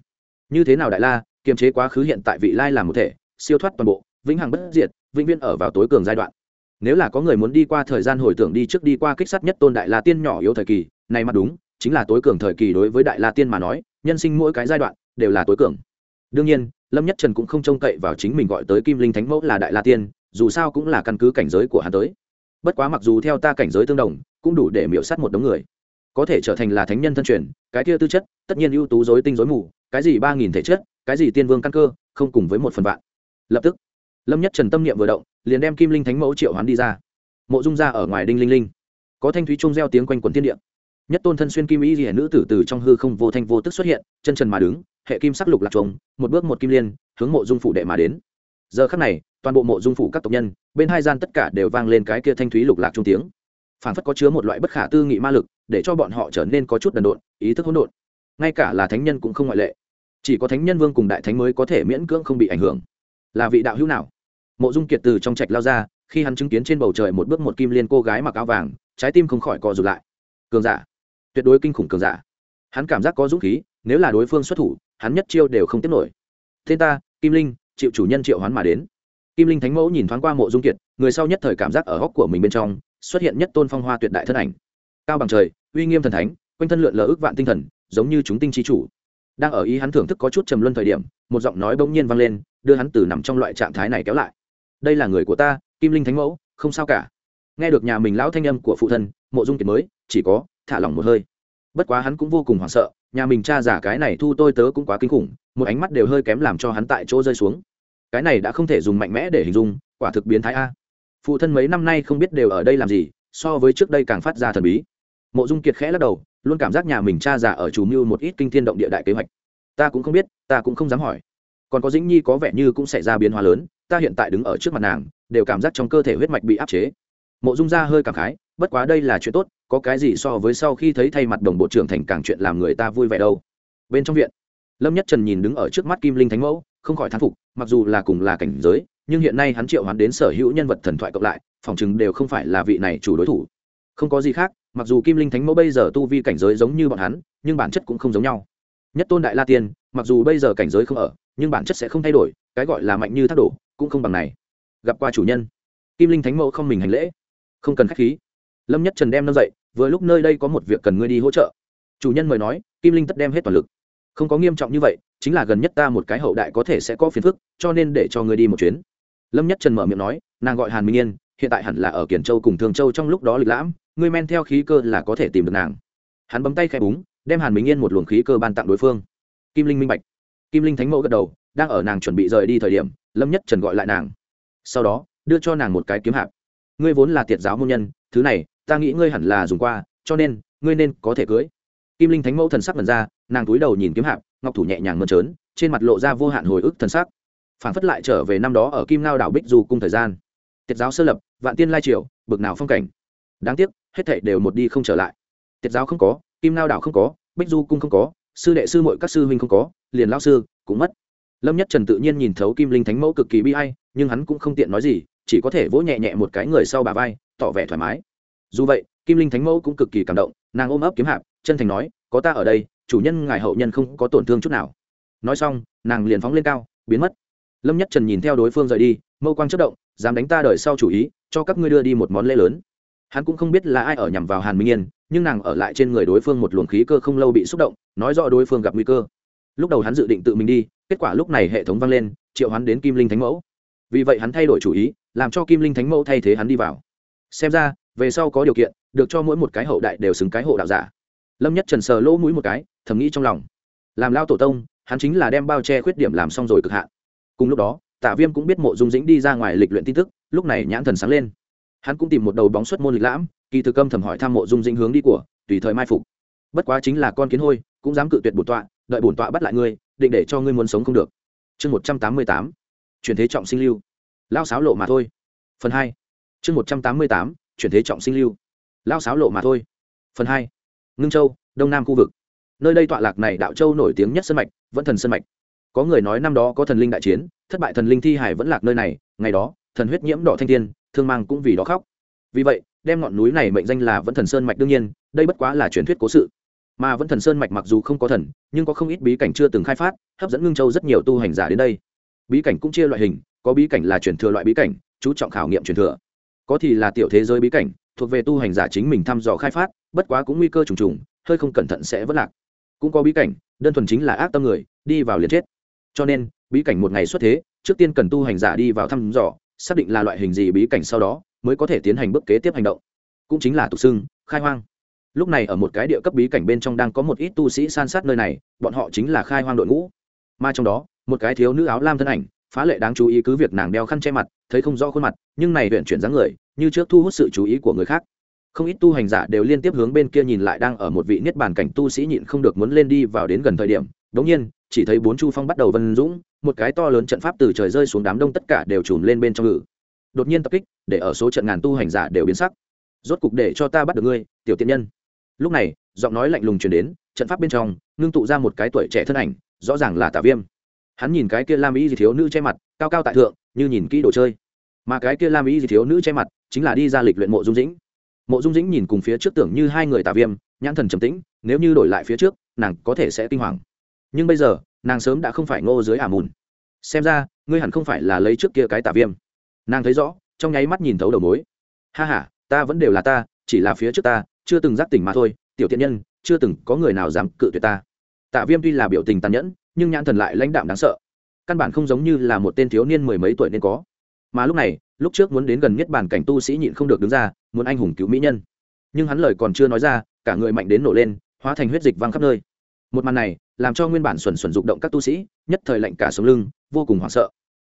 Như thế nào đại la kiềm chế quá khứ hiện tại vị lai làm một thể, siêu thoát toàn bộ, vĩnh hằng bất diệt, vĩnh viễn ở vào tối cường giai đoạn. Nếu là có người muốn đi qua thời gian hồi tưởng đi trước đi qua kích sát nhất tôn đại la tiên nhỏ yếu thời kỳ, này mà đúng, chính là tối cường thời kỳ đối với đại la tiên mà nói, nhân sinh mỗi cái giai đoạn đều là tối cường. Đương nhiên, lâm nhất trần cũng không trông cậy vào chính mình gọi tới kim linh thánh mẫu là đại la tiên, dù sao cũng là căn cứ cảnh giới của hắn tới. Bất quá mặc dù theo ta cảnh giới tương đồng, cũng đủ để miễu sát một đống người. Có thể trở thành là thánh nhân thân truyền, cái kia tư chất, tất nhiên ưu tú dối tinh dối mù, cái gì ba nghìn thể chất cái gì tiên vương căn cơ, không cùng với một phần vạn. Lập tức, lâm nhất trần tâm niệm vừa động, liền đem kim linh thánh mẫu triệu hoán đi ra. Mộ dung ra ở ngoài đinh linh linh. Có thanh thúy trung gieo tiếng quanh quần thiên địa. Nhất tôn thân xuyên kim ý rỉa nữ tử từ trong hư không vô thanh vô tức xuất hiện, chân trần mà đứng, hệ kim sắc lục lạc trống một bước một kim liên, hướng mộ dung phủ đệ mà đến. Giờ khắc này, toàn bộ mộ dung phủ các tộc nhân, bên hai gian tất cả đều vang lên cái kia thanh thúy lục lạc trung tiếng. Phản phất có chứa một loại bất khả tư nghị ma lực, để cho bọn họ trở nên có chút đần độn, ý thức hỗn độn. Ngay cả là thánh nhân cũng không ngoại lệ chỉ có thánh nhân vương cùng đại thánh mới có thể miễn cưỡng không bị ảnh hưởng. Là vị đạo hữu nào? Mộ dung kiệt từ trong trạch lao ra, khi hắn chứng kiến trên bầu trời một bước một kim liên cô gái mặc áo vàng, trái tim không khỏi co rụt lại. Cường giả. Tuyệt đối kinh khủng cường giả. Hắn cảm giác có dũng khí, nếu là đối phương xuất thủ, hắn nhất chiêu đều không tiếp nổi. Tên ta, kim linh, chịu chủ nhân triệu hoán mà đến. Kim linh thánh mẫu nhìn thoáng qua mộ dung kiệt, người sau nhất thời cảm giác ở góc của mình bên trong, xuất hiện nhất tôn phong hoa tuyệt đại thân ảnh. Cao bằng trời, uy nghiêm thần thánh, quanh thân lượn lờ ước vạn tinh thần, giống như chúng tinh trí chủ đang ở ý hắn thưởng thức có chút trầm luân thời điểm, một giọng nói bỗng nhiên vang lên, đưa hắn từ nằm trong loại trạng thái này kéo lại. Đây là người của ta, kim linh thánh mẫu, không sao cả. Nghe được nhà mình lão thanh âm của phụ thân, mộ dung kiệt mới, chỉ có, thả lỏng một hơi. Bất quá hắn cũng vô cùng hoảng sợ, nhà mình cha giả cái này thu tôi tớ cũng quá kinh khủng, một ánh mắt đều hơi kém làm cho hắn tại chỗ rơi xuống. Cái này đã không thể dùng mạnh mẽ để hình dung, quả thực biến thái a. Phụ thân mấy năm nay không biết đều ở đây làm gì, so với trước đây càng phát ra thần bí. Mộ dung kiệt khẽ lắc đầu luôn cảm giác nhà mình cha già ở chủ mưu một ít kinh thiên động địa đại kế hoạch. Ta cũng không biết, ta cũng không dám hỏi. Còn có dĩnh nhi có vẻ như cũng xảy ra biến hóa lớn, ta hiện tại đứng ở trước mặt nàng, đều cảm giác trong cơ thể huyết mạch bị áp chế. Mộ dung ra hơi cảm khái, bất quá đây là chuyện tốt, có cái gì so với sau khi thấy thay mặt đồng bộ trưởng thành càng chuyện làm người ta vui vẻ đâu. Bên trong viện, lâm nhất trần nhìn đứng ở trước mắt kim linh thánh mẫu, không khỏi thán phục, mặc dù là cùng là cảnh giới, nhưng hiện nay hắn triệu hoán đến sở hữu nhân vật thần thoại cộng lại, phòng chừng đều không phải là vị này chủ đối thủ không có gì khác, mặc dù kim linh thánh mẫu bây giờ tu vi cảnh giới giống như bọn hắn, nhưng bản chất cũng không giống nhau. Nhất tôn đại la tiên, mặc dù bây giờ cảnh giới không ở, nhưng bản chất sẽ không thay đổi, cái gọi là mạnh như thác đổ, cũng không bằng này. Gặp qua chủ nhân. Kim linh thánh mẫu không mình hành lễ. Không cần k h á c h khí. Lâm nhất trần đem nâng dậy, vừa lúc nơi đây có một việc cần ngươi đi hỗ trợ. Chủ nhân mời nói, kim linh tất đem hết toàn lực. Không có nghiêm trọng như vậy, chính là gần nhất ta một cái hậu đại có thể sẽ có phiền phức, cho nên để cho ngươi đi một chuyến. Lâm nhất trần mở miệng nói, nàng gọi hàn minh yên, hiện tại hẳn là ở kiển châu cùng thường châu trong lúc đó lịch lãm ngươi men theo khí cơ là có thể tìm được nàng. Hắn bấm tay khai búng, đem hàn minh yên một luồng khí cơ ban tặng đối phương. Kim linh minh bạch. Kim linh thánh mẫu gật đầu, đang ở nàng chuẩn bị rời đi thời điểm, lâm nhất trần gọi lại nàng. Sau đó, đưa cho nàng một cái kiếm hạp. Ngươi vốn là tiệt giáo môn nhân, thứ này, ta nghĩ ngươi hẳn là dùng qua, cho nên, ngươi nên có thể cưới. Kim linh thánh mẫu thần sắc mần ra, nàng túi đầu nhìn kiếm hạp, ngọc thủ nhẹ nhàng mơn trớn, trên mặt lộ ra vô hạn hồi ức thần sắc. Phản phất lại trở về năm đó ở kim ngao đảo bích du cung thời gian. Tiết giáo sơ lập, vạn tiên lai triều, bực nào phong cảnh đáng tiếc, hết thảy đều một đi không trở lại. Tiết giáo không có, kim lao đảo không có, bích du cung không có, sư đệ sư mội các sư huynh không có, liền lao sư cũng mất. Lâm nhất trần tự nhiên nhìn thấu kim linh thánh mẫu cực kỳ bi hay nhưng hắn cũng không tiện nói gì, chỉ có thể vỗ nhẹ nhẹ một cái người sau bà vai, tỏ vẻ thoải mái. Dù vậy, kim linh thánh mẫu cũng cực kỳ cảm động, nàng ôm ấp kiếm hạp, chân thành nói, có ta ở đây, chủ nhân ngài hậu nhân không có tổn thương chút nào. Nói xong, nàng liền phóng lên cao, biến mất. Lâm nhất trần nhìn theo đối phương rời đi, mâu quang chất động, dám đánh ta đời sau chủ ý, cho các ngươi đưa đi một món lễ lớn hắn cũng không biết là ai ở nhằm vào hàn minh yên, nhưng nàng ở lại trên người đối phương một luồng khí cơ không lâu bị xúc động, nói rõ đối phương gặp nguy cơ. Lúc đầu hắn dự định tự mình đi, kết quả lúc này hệ thống vang lên, triệu hắn đến kim linh thánh mẫu. Vì vậy hắn thay đổi chủ ý, làm cho kim linh thánh mẫu thay thế hắn đi vào. Xem ra, về sau có điều kiện, được cho mỗi một cái hậu đại đều xứng cái hộ đạo giả. Lâm nhất trần sờ lỗ mũi một cái, thầm nghĩ trong lòng. Làm lao tổ tông, hắn chính là đem bao che khuyết điểm làm xong rồi cực hạn. Cùng lúc đó tả viêm cũng biết mộ dung dĩnh đi ra ngoài lịch luyện tin tức, lúc này nhãn thần sáng lên hắn cũng tìm một đầu bóng xuất môn lịch lãm, kỳ thực âm thầm hỏi tham mộ dung dinh hướng đi của, tùy thời mai phục. Bất quá chính là con kiến hôi, cũng dám cự tuyệt bổn tọa, đợi bổn tọa bắt lại ngươi, định để cho ngươi muốn sống không được. Chương một trăm tám mươi tám, chuyển thế trọng sinh lưu. Lao sáo lộ mà thôi. Phần hai. Chương một trăm tám mươi tám, chuyển thế trọng sinh lưu. Lao sáo lộ mà thôi. Phần hai. Ngưng châu, đông nam khu vực. Nơi đây tọa lạc này đạo châu nổi tiếng nhất sân mạch, vẫn thần sân mạch. Có người nói năm đó có thần linh đại chiến, thất bại thần linh thi hải vẫn lạc nơi này, ngày đó, thần huyết nhiễm đỏ thanh thiên thương mang cũng vì đó khóc. Vì vậy, đem ngọn núi này mệnh danh là vẫn thần sơn mạch đương nhiên, đây bất quá là truyền thuyết cố sự. Mà vẫn thần sơn mạch mặc dù không có thần, nhưng có không ít bí cảnh chưa từng khai phát, hấp dẫn ngưng châu rất nhiều tu hành giả đến đây. Bí cảnh cũng chia loại hình, có bí cảnh là truyền thừa loại bí cảnh, chú trọng khảo nghiệm truyền thừa. Có thì là tiểu thế giới bí cảnh, thuộc về tu hành giả chính mình thăm dò khai phát, bất quá cũng nguy cơ trùng trùng, hơi không cẩn thận sẽ vất lạc. Cũng có bí cảnh, đơn thuần chính là ác tâm người, đi vào liền chết. Cho nên, bí cảnh một ngày xuất thế, trước tiên cần tu hành giả đi vào thăm dò xác định là loại hình gì bí cảnh sau đó, mới có thể tiến hành bước kế tiếp hành động. Cũng chính là tục xưng, khai hoang. Lúc này ở một cái địa cấp bí cảnh bên trong đang có một ít tu sĩ san sát nơi này, bọn họ chính là khai hoang đội ngũ. Mà trong đó, một cái thiếu nữ áo lam thân ảnh, phá lệ đáng chú ý cứ việc nàng đeo khăn che mặt, thấy không rõ khuôn mặt, nhưng này huyện chuyển dáng người, như trước thu hút sự chú ý của người khác. Không ít tu hành giả đều liên tiếp hướng bên kia nhìn lại đang ở một vị niết bàn cảnh tu sĩ nhịn không được muốn lên đi vào đến gần thời điểm đống nhiên, chỉ thấy bốn chu phong bắt đầu vân dũng một cái to lớn trận pháp từ trời rơi xuống đám đông tất cả đều trùm lên bên trong ngự. Đột nhiên tập kích, để ở số trận ngàn tu hành giả đều biến sắc. Rốt cục để cho ta bắt được ngươi, tiểu tiên nhân. Lúc này, giọng nói lạnh lùng chuyển đến, trận pháp bên trong, ngưng tụ ra một cái tuổi trẻ thân ảnh, rõ ràng là tả viêm. Hắn nhìn cái kia lam ý gì thiếu nữ che mặt, cao cao tại thượng, như nhìn kỹ đồ chơi. Mà cái kia lam ý gì thiếu nữ che mặt, chính là đi ra lịch luyện mộ dung dĩnh. Mộ dung dĩnh nhìn cùng phía trước tưởng như hai người tả viêm, nhãn thần trầm tĩnh, nếu như đổi lại phía trước, nàng có thể sẽ kinh hoàng. Nhưng bây giờ nàng sớm đã không phải ngô dưới ả mùn. Xem ra, ngươi hẳn không phải là lấy trước kia cái tả viêm. Nàng thấy rõ, trong nháy mắt nhìn thấu đầu mối. Ha h a ta vẫn đều là ta, chỉ là phía trước ta, chưa từng giác tỉnh mà thôi, tiểu thiện nhân, chưa từng có người nào dám cự tuyệt ta. Tạ viêm tuy là biểu tình tàn nhẫn, nhưng nhãn thần lại lãnh đạm đáng sợ. Căn bản không giống như là một tên thiếu niên mười mấy tuổi nên có. Mà lúc này, lúc trước muốn đến gần nhất bản cảnh tu sĩ nhịn không được đứng ra, muốn anh hùng cứu mỹ nhân. Nhưng hắn lời còn chưa nói ra, cả người mạnh đến nổ lên, hóa thành huyết dịch văng khắp nơi. Một màn này làm cho nguyên bản xuẩn xuẩn rụng động các tu sĩ, nhất thời lạnh cả sống lưng, vô cùng hoảng sợ.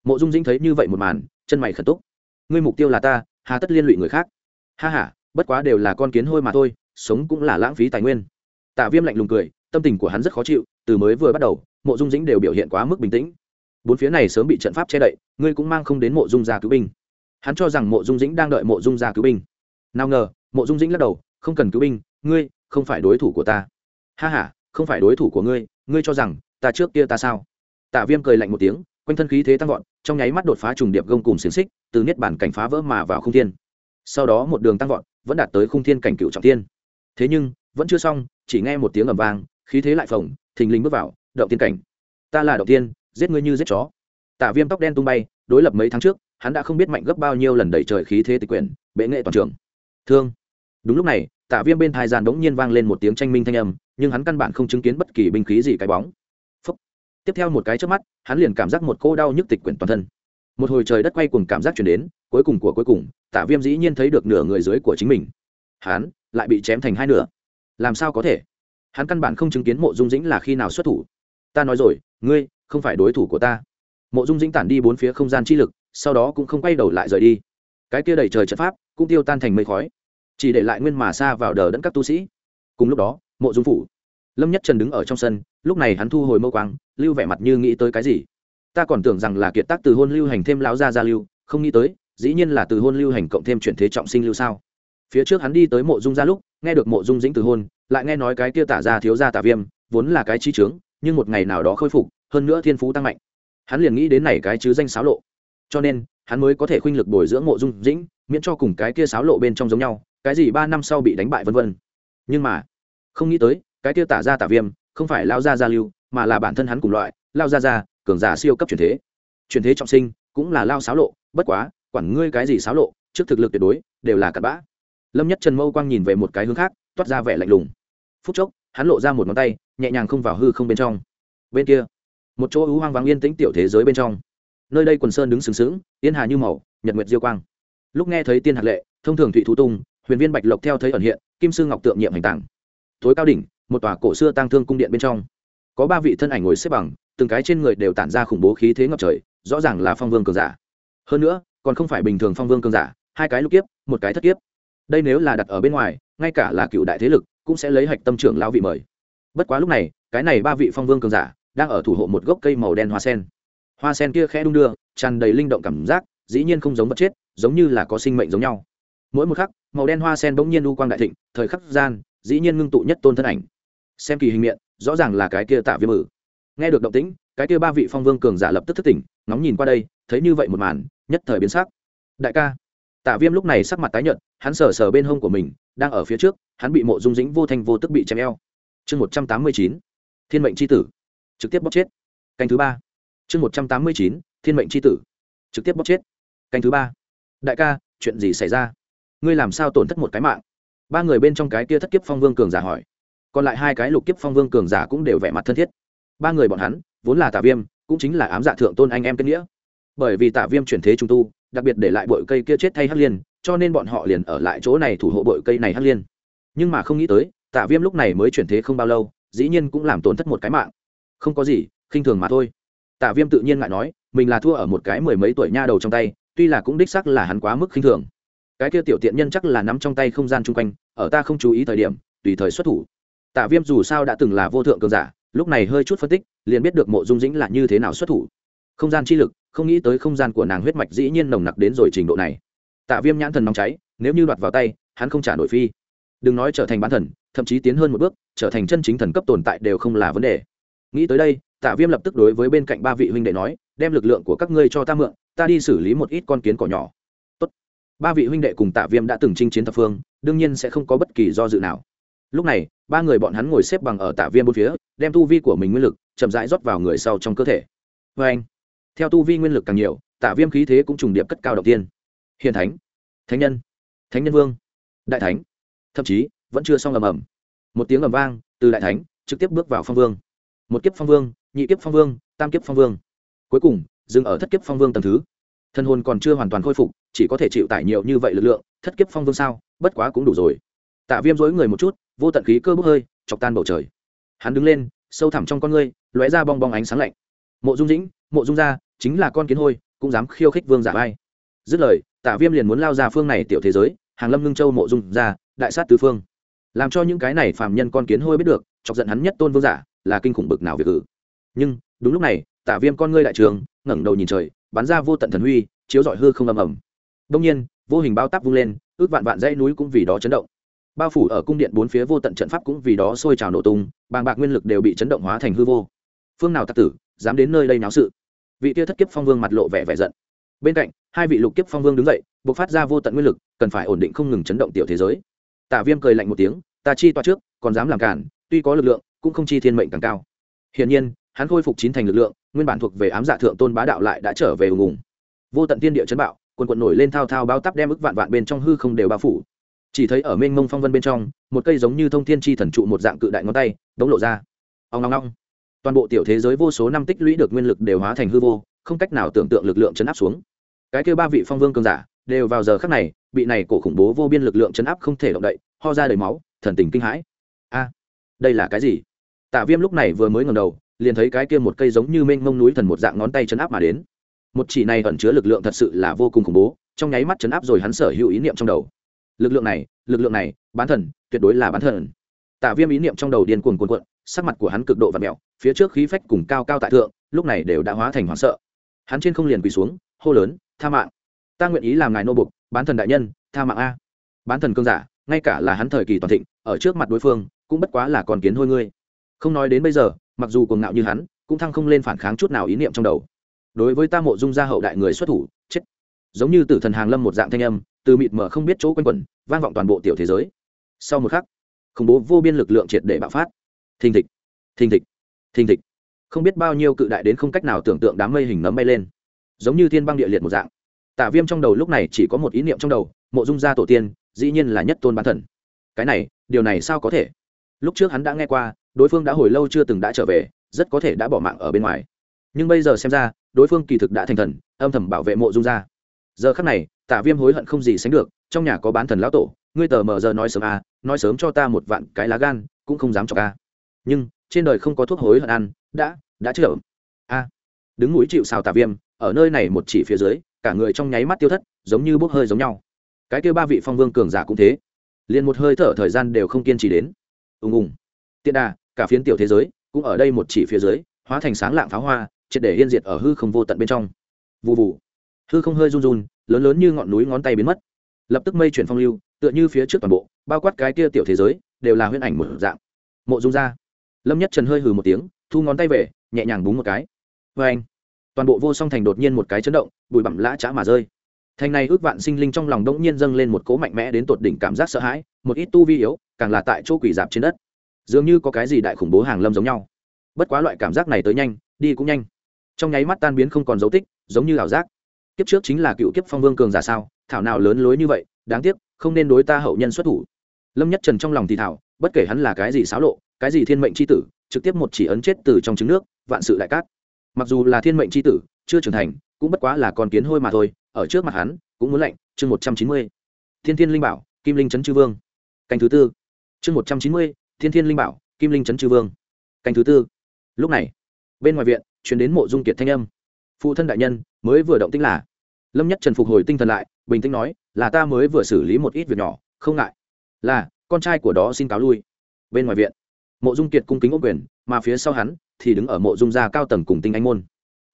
Mộ dung dĩnh thấy như vậy một màn, chân mày khẩn túc. Ngươi mục tiêu là ta, hà tất liên lụy người khác. Ha ha, bất quá đều là con kiến hôi mà thôi, sống cũng là lãng phí tài nguyên. Tạ viêm lạnh lùng cười, tâm tình của hắn rất khó chịu, từ mới vừa bắt đầu, mộ dung dĩnh đều biểu hiện quá mức bình tĩnh. Bốn phía này sớm bị trận pháp che đậy, ngươi cũng mang không đến mộ dung gia cứu binh. Hắn cho rằng mộ dung dĩnh đang đợi mộ dung gia cứu binh. Nào ngờ, mộ dung dĩnh lắc đầu, không cần cứu binh, ngươi không phải đối thủ của ta. Ha h a không phải đối thủ của ngươi ngươi cho rằng, ta trước kia ta sao? Tạ viêm cười lạnh một tiếng, quanh thân khí thế tăng vọt, trong nháy mắt đột phá trùng điệp gông cùng xiềng xích, từ niết bản cảnh phá vỡ mà vào không thiên. Sau đó một đường tăng vọt, vẫn đạt tới khung thiên cảnh cựu trọng thiên. Thế nhưng, vẫn chưa xong, chỉ nghe một tiếng ầm vang, khí thế lại phồng, thình lình bước vào, động tiên cảnh. Ta là động tiên giết ngươi như giết chó. Tạ viêm tóc đen tung bay, đối lập mấy tháng trước, hắn đã không biết mạnh gấp bao nhiêu lần đẩy trời khí thế tịch quyền bệ nghệ toàn trường. Thương. Đúng lúc này Tạ Viêm bên thai giàn bỗng nhiên vang lên một tiếng tranh minh thanh âm, nhưng hắn căn bản không chứng kiến bất kỳ binh khí gì cái bóng. Tiếp theo một cái chớp mắt, hắn liền cảm giác một cô đau nhức tịch quyển toàn thân. Một hồi trời đất quay cuồng cảm giác truyền đến, cuối cùng của cuối cùng, Tạ Viêm dĩ nhiên thấy được nửa người dưới của chính mình. Hắn lại bị chém thành hai nửa. Làm sao có thể? Hắn căn bản không chứng kiến Mộ Dung Dĩnh là khi nào xuất thủ. Ta nói rồi, ngươi không phải đối thủ của ta. Mộ Dung Dĩnh tản đi bốn phía không gian chi lực, sau đó cũng không quay đầu lại rời đi. Cái kia đầy trời trận pháp cũng tiêu tan thành mây khói chỉ để lại nguyên mà xa vào đờ đẫn các tu sĩ. Cùng lúc đó, mộ dung phủ, lâm nhất trần đứng ở trong sân, lúc này hắn thu hồi mơ quang lưu vẻ mặt như nghĩ tới cái gì. Ta còn tưởng rằng là kiệt tác từ hôn lưu hành thêm láo ra gia lưu, không nghĩ tới, dĩ nhiên là từ hôn lưu hành cộng thêm chuyển thế trọng sinh lưu sao. Phía trước hắn đi tới mộ dung gia lúc, nghe được mộ dung dĩnh từ hôn, lại nghe nói cái kia tả ra thiếu gia tả viêm, vốn là cái chi trướng nhưng một ngày nào đó khôi phục, hơn nữa thiên phú tăng mạnh. Hắn liền nghĩ đến này cái chứ danh xáo lộ. Cho nên, hắn mới có thể khuynh lực bồi dưỡng mộ dung dĩnh, miễn cho cùng cái kia xáo lộ bên trong giống nhau cái gì ba năm sau bị đánh bại vân vân. Nhưng mà, không nghĩ tới, cái kia tả gia tả viêm, không phải lao gia gia lưu, mà là bản thân hắn cùng loại, lao gia gia, cường giả siêu cấp truyền thế. Truyền thế trọng sinh, cũng là lao xáo lộ, bất quá, quản ngươi cái gì xáo lộ, trước thực lực tuyệt đối, đều là cặn bã. Lâm nhất trần mâu quang nhìn về một cái hướng khác, toát ra vẻ lạnh lùng. Phút chốc, hắn lộ ra một ngón tay, nhẹ nhàng không vào hư không bên trong. Bên kia, một chỗ u hoang vắng yên tĩnh tiểu thế giới bên trong. Nơi đây quần sơn đứng sừng sững, yên hà như màu, nhật nguyệt diêu quang. Lúc nghe thấy tiên hạt lệ, thông thường thụy thú tung huyền viên bạch lộc theo thấy ẩn hiện, kim sư ngọc tượng nhiệm hành tảng tối cao đỉnh, một tòa cổ xưa tang thương cung điện bên trong. Có ba vị thân ảnh ngồi xếp bằng, từng cái trên người đều tản ra khủng bố khí thế ngập trời, rõ ràng là phong vương cường giả. Hơn nữa, còn không phải bình thường phong vương cường giả, hai cái lục kiếp, một cái thất kiếp. Đây nếu là đặt ở bên ngoài, ngay cả là cựu đại thế lực cũng sẽ lấy hạch tâm trưởng lão vị mời. Bất quá lúc này, cái này ba vị phong vương cường giả đang ở thủ hộ một gốc cây màu đen hoa sen. Hoa sen kia khẽ đung đưa, tràn đầy linh động cảm giác, dĩ nhiên không giống vật chết, giống như là có sinh mệnh giống nhau mỗi một khắc, màu đen hoa sen bỗng nhiên u quang đại thịnh, thời khắc gian, dĩ nhiên ngưng tụ nhất tôn thân ảnh. Xem kỳ hình miệng, rõ ràng là cái kia tạ viêm ử. Nghe được động tĩnh, cái kia ba vị phong vương cường giả lập tức thất tỉnh, ngóng nhìn qua đây, thấy như vậy một màn, nhất thời biến sắc. Đại ca. Tạ viêm lúc này sắc mặt tái nhợt, hắn sờ sờ bên hông của mình, đang ở phía trước, hắn bị mộ dung dĩnh vô thanh vô tức bị chém eo. Chương một trăm tám mươi chín, thiên mệnh c tử. Trực tiếp bóc chết. Canh thứ ba. Chương một trăm tám mươi chín, thiên mệnh c tử. Trực tiếp bóc chết. Canh thứ ba. Đại ca, chuyện gì xảy ra? ngươi làm sao tổn thất một cái mạng? Ba người bên trong cái kia thất kiếp phong vương cường giả hỏi. Còn lại hai cái lục kiếp phong vương cường giả cũng đều vẻ mặt thân thiết. Ba người bọn hắn, vốn là tả viêm, cũng chính là ám dạ thượng tôn anh em kết nghĩa. Bởi vì tả viêm chuyển thế trung tu, đặc biệt để lại bội cây kia chết thay hắc liên, cho nên bọn họ liền ở lại chỗ này thủ hộ bội cây này hắc liên. Nhưng mà không nghĩ tới, tả viêm lúc này mới chuyển thế không bao lâu, dĩ nhiên cũng làm tổn thất một cái mạng. Không có gì, khinh thường mà thôi. Tả viêm tự nhiên ngại nói, mình là thua ở một cái mười mấy tuổi nha đầu trong tay, tuy là cũng đích sắc là hắn quá mức khinh thường cái kia tiểu tiện nhân chắc là nắm trong tay không gian chung quanh, ở ta không chú ý thời điểm, tùy thời xuất thủ. Tạ viêm dù sao đã từng là vô thượng cường giả, lúc này hơi chút phân tích, liền biết được mộ dung dĩnh là như thế nào xuất thủ. Không gian chi lực, không nghĩ tới không gian của nàng huyết mạch dĩ nhiên nồng nặc đến rồi trình độ này. Tạ viêm nhãn thần nóng cháy, nếu như đoạt vào tay, hắn không trả nổi phi. Đừng nói trở thành bán thần, thậm chí tiến hơn một bước, trở thành chân chính thần cấp tồn tại đều không là vấn đề. Nghĩ tới đây, tạ viêm lập tức đối với bên cạnh ba vị huynh đệ nói, đem lực lượng của các ngươi cho ta mượn, ta đi xử lý một ít con kiến cỏ nhỏ ba vị huynh đệ cùng tạ viêm đã từng chinh chiến thập phương, đương nhiên sẽ không có bất kỳ do dự nào. Lúc này, ba người bọn hắn ngồi xếp bằng ở tạ viêm bốn phía, đem tu vi của mình nguyên lực chậm rãi rót vào người sau trong cơ thể. Vê anh, theo tu vi nguyên lực càng nhiều, tạ viêm khí thế cũng trùng điệp cất cao đầu tiên. Hiền thánh thánh nhân thánh nhân vương, đại thánh. Thậm chí, vẫn chưa xong ầm ầm. Một tiếng ầm vang, từ đại thánh trực tiếp bước vào phong vương. Một kiếp phong vương, nhị kiếp phong vương, tam kiếp phong vương. Cuối cùng, dừng ở thất kiếp phong vương tầm thứ thân hồn còn chưa hoàn toàn khôi phục chỉ có thể chịu tải nhiều như vậy lực lượng thất kiếp phong vương sao bất quá cũng đủ rồi. Tạ viêm dối người một chút vô tận khí cơ bốc hơi chọc tan bầu trời. Hắn đứng lên sâu thẳm trong con ngươi lóe ra bong bong ánh sáng lạnh. Mộ dung dĩnh mộ dung Gia, chính là con kiến hôi cũng dám khiêu khích vương giả vai. Dứt lời tạ viêm liền muốn lao ra phương này tiểu thế giới hàng lâm ngưng châu mộ dung Gia, đại sát tứ phương. Làm cho những cái này phàm nhân con kiến hôi biết được chọc giận hắn nhất tôn vương giả là kinh khủng bực nào việc cử nhưng đúng lúc này tạ viêm con ngươi đại trường ngẩng đầu nhìn trời bắn ra vô tận thần huy, chiếu rọi hư không ầm ầm. Đông nhiên, vô hình bao tắp vung lên, ước vạn vạn dãy núi cũng vì đó chấn động. Bao phủ ở cung điện bốn phía vô tận trận pháp cũng vì đó sôi trào nổ tung, bàng bạc nguyên lực đều bị chấn động hóa thành hư vô. Phương nào tặc tử, dám đến nơi đây náo sự? Vị tia thất kiếp phong vương mặt lộ vẻ vẻ giận. Bên cạnh, hai vị lục kiếp phong vương đứng dậy buộc phát ra vô tận nguyên lực, cần phải ổn định không ngừng chấn động tiểu thế giới. Tả viêm cười lạnh một tiếng, ta chi toa trước, còn dám làm cản, tuy có lực lượng, cũng không chi thiên mệnh càng cao. Hiển nhiên, hắn khôi phục chín thành lực lượng nguyên bản thuộc về ám dạ thượng tôn bá đạo lại đã trở về ùng ùng vô tận tiên địa chấn bạo, quần quần nổi lên thao thao bao tắp đem ức vạn vạn bên trong hư không đều bao phủ. Chỉ thấy ở mênh mông phong vân bên trong, một cây giống như thông thiên chi thần trụ một dạng cự đại ngón tay, đống lộ ra. Ông long long toàn bộ tiểu thế giới vô số năm tích lũy được nguyên lực đều hóa thành hư vô, không cách nào tưởng tượng lực lượng chấn áp xuống. Cái kêu ba vị phong vương cường giả, đều vào giờ khắc này, bị này cổ khủng bố vô biên lực lượng chấn áp không thể động đậy, ho ra đầy máu, thần tình kinh hãi. A, đây là cái gì? Tạ viêm lúc này vừa mới ngầm đầu liền thấy cái kia một cây giống như mênh mông núi thần một dạng ngón tay chấn áp mà đến. Một chỉ này ẩn chứa lực lượng thật sự là vô cùng khủng bố, trong nháy mắt chấn áp rồi hắn sở hữu ý niệm trong đầu. Lực lượng này, lực lượng này, bán thần, tuyệt đối là bán thần. Tạ viêm ý niệm trong đầu điên cuồng cuồn cuộn, sắc mặt của hắn cực độ và mẹo phía trước khí phách cùng cao cao tại thượng, lúc này đều đã hóa thành hoảng sợ. Hắn trên không liền quỳ xuống, hô lớn, tha mạng! Ta nguyện ý làm ngài nô bục, bán thần đại nhân, tha mạng a. Bán thần cương giả, ngay cả là hắn thời kỳ toàn thịnh, ở trước mặt đối phương, cũng bất quá là còn kiến hôi ngươi. Không nói đến bây giờ mặc dù cuồng ngạo như hắn, cũng thăng không lên phản kháng chút nào ý niệm trong đầu. Đối với ta mộ dung gia hậu đại người xuất thủ, chết. Giống như tử thần hàng lâm một dạng thanh âm, từ mịt mờ không biết chỗ quanh quẩn, vang vọng toàn bộ tiểu thế giới. Sau một khắc, khủng bố vô biên lực lượng triệt để bạo phát. Thình thịch thình thịch thình thịch. Không biết bao nhiêu cự đại đến không cách nào tưởng tượng đám mây hình nấm bay lên. Giống như thiên băng địa liệt một dạng. Tả viêm trong đầu lúc này chỉ có một ý niệm trong đầu, mộ dung gia tổ tiên, dĩ nhiên là nhất tôn bán thần. Cái này, điều này sao có thể? Lúc trước hắn đã nghe qua đối phương đã hồi lâu chưa từng đã trở về, rất có thể đã bỏ mạng ở bên ngoài. Nhưng bây giờ xem ra, đối phương kỳ thực đã thành thần, âm thầm bảo vệ mộ dung ra giờ khắc này tả viêm hối hận không gì sánh được, trong nhà có bán thần lão tổ, ngươi tờ mờ giờ nói sớm à nói sớm cho ta một vạn cái lá gan, cũng không dám cho ca nhưng, trên đời không có thuốc hối hận ăn, đã đã chưa. A đứng núi chịu xào tả viêm, ở nơi này một chỉ phía dưới, cả người trong nháy mắt tiêu thất, giống như bốc hơi giống nhau. Cái kêu ba vị phong vương cường giả cũng thế. Liền một hơi thở thời gian đều không kiên trì đến. Ùng ùng. Tiện đà cả phiến tiểu thế giới cũng ở đây một chỉ phía dưới, hóa thành sáng lạng pháo hoa, triệt để hiên diệt ở hư không vô tận bên trong. Vụ vụ hư không hơi run run, lớn lớn như ngọn núi ngón tay biến mất. Lập tức mây chuyển phong lưu, tựa như phía trước toàn bộ, bao quát cái kia tiểu thế giới, đều là huyễn ảnh một dạng. Mộ dung ra. Lâm nhất trần hơi hừ một tiếng, thu ngón tay về, nhẹ nhàng búng một cái. Vê anh, toàn bộ vô song thành đột nhiên một cái chấn động, bụi bặm lã chã mà rơi. Thành này ước vạn sinh linh trong lòng đống nhiên dâng lên một cỗ mạnh mẽ đến tột đỉnh cảm giác sợ hãi, một ít tu vi yếu, càng là tại chỗ quỷ dạp trên đất dường như có cái gì đại khủng bố hàng lâm giống nhau. Bất quá loại cảm giác này tới nhanh, đi cũng nhanh. Trong nháy mắt tan biến không còn dấu tích, giống như ảo giác. Kiếp trước chính là cựu kiếp phong vương cường giả sao, thảo nào lớn lối như vậy, đáng tiếc, không nên đối ta hậu nhân xuất thủ. Lâm nhất trần trong lòng thì thảo, bất kể hắn là cái gì xáo lộ, cái gì thiên mệnh c h i tử, trực tiếp một chỉ ấn chết từ trong trứng nước, vạn sự đại cát. Mặc dù là thiên mệnh c h i tử, chưa trưởng thành, cũng bất quá là con kiến hôi mà thôi, ở trước mặt hắn, cũng muốn lạnh, chương một trăm chín mươi. Thiên thiên linh bảo, kim linh trấn chư vương. Canh thứ tư. Chương một trăm chín mươi thiên thiên linh bảo kim linh trấn chư vương. Canh thứ tư. Lúc này bên ngoài viện chuyển đến mộ dung kiệt thanh âm. Phụ thân đại nhân mới vừa động tĩnh là. Lâm nhất trần phục hồi tinh thần lại bình tĩnh nói là ta mới vừa xử lý một ít việc nhỏ không ngại. Là con trai của đó xin cáo lui. Bên ngoài viện mộ dung kiệt cung kính ốc quyền mà phía sau hắn thì đứng ở mộ dung gia cao tầng cùng tinh anh môn.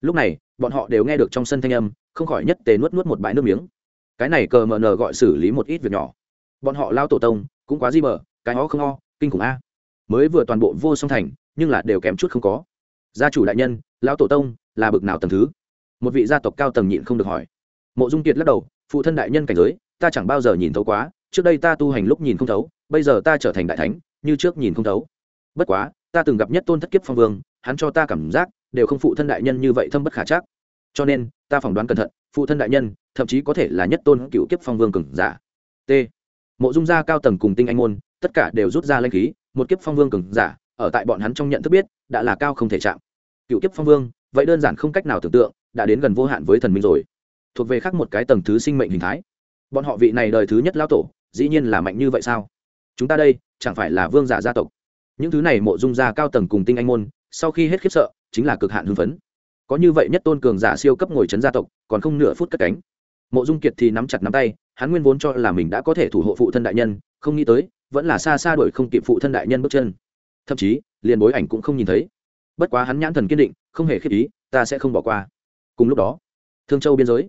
Lúc này bọn họ đều nghe được trong sân thanh âm không khỏi nhất tề nuốt nuốt một bãi nước miếng. Cái này cờ mờ nờ gọi xử lý một ít việc nhỏ. Bọn họ lao tổ tông cũng quá di mờ, cái ho không ho kinh khủng a. Mới vừa toàn bộ vô song thành, nhưng là đều kém chút không có. Gia chủ đại nhân, lão tổ tông, là bực nào tầng thứ? Một vị gia tộc cao tầng nhịn không được hỏi. Mộ dung kiệt lắc đầu, phụ thân đại nhân cảnh giới, ta chẳng bao giờ nhìn thấu quá, trước đây ta tu hành lúc nhìn không thấu, bây giờ ta trở thành đại thánh, như trước nhìn không thấu. Bất quá, ta từng gặp nhất tôn thất kiếp phong vương, hắn cho ta cảm giác, đều không phụ thân đại nhân như vậy thâm bất khả chắc. Cho nên, ta phỏng đoán cẩn thận, phụ thân đại nhân, thậm chí có thể là nhất tôn cựu kiếp phong vương cường giả. T. Mộ dung gia cao tầng cùng tinh anh môn tất cả đều rút ra lanh khí, một kiếp phong vương cường giả, ở tại bọn hắn trong nhận thức biết, đã là cao không thể chạm. Cựu kiếp phong vương, vậy đơn giản không cách nào tưởng tượng, đã đến gần vô hạn với thần minh rồi. Thuộc về khác một cái tầng thứ sinh mệnh hình thái. Bọn họ vị này đời thứ nhất lao tổ, dĩ nhiên là mạnh như vậy sao? Chúng ta đây, chẳng phải là vương giả gia tộc? Những thứ này mộ dung gia cao tầng cùng tinh anh môn, sau khi hết khiếp sợ, chính là cực hạn hưng phấn. Có như vậy nhất tôn cường giả siêu cấp ngồi c gia tộc, còn không nửa phút cất cánh. Mộ dung kiệt thì nắm chặt nắm tay, hắn nguyên vốn cho là mình đã có thể thủ hộ phụ thân đại nhân, không nghĩ tới vẫn là xa xa đuổi không kịp phụ thân đại nhân bước chân. Thậm chí, liền bối ảnh cũng không nhìn thấy. Bất quá hắn nhãn thần kiên định, không hề khiếp ý, ta sẽ không bỏ qua. Cùng lúc đó, thương châu biên giới,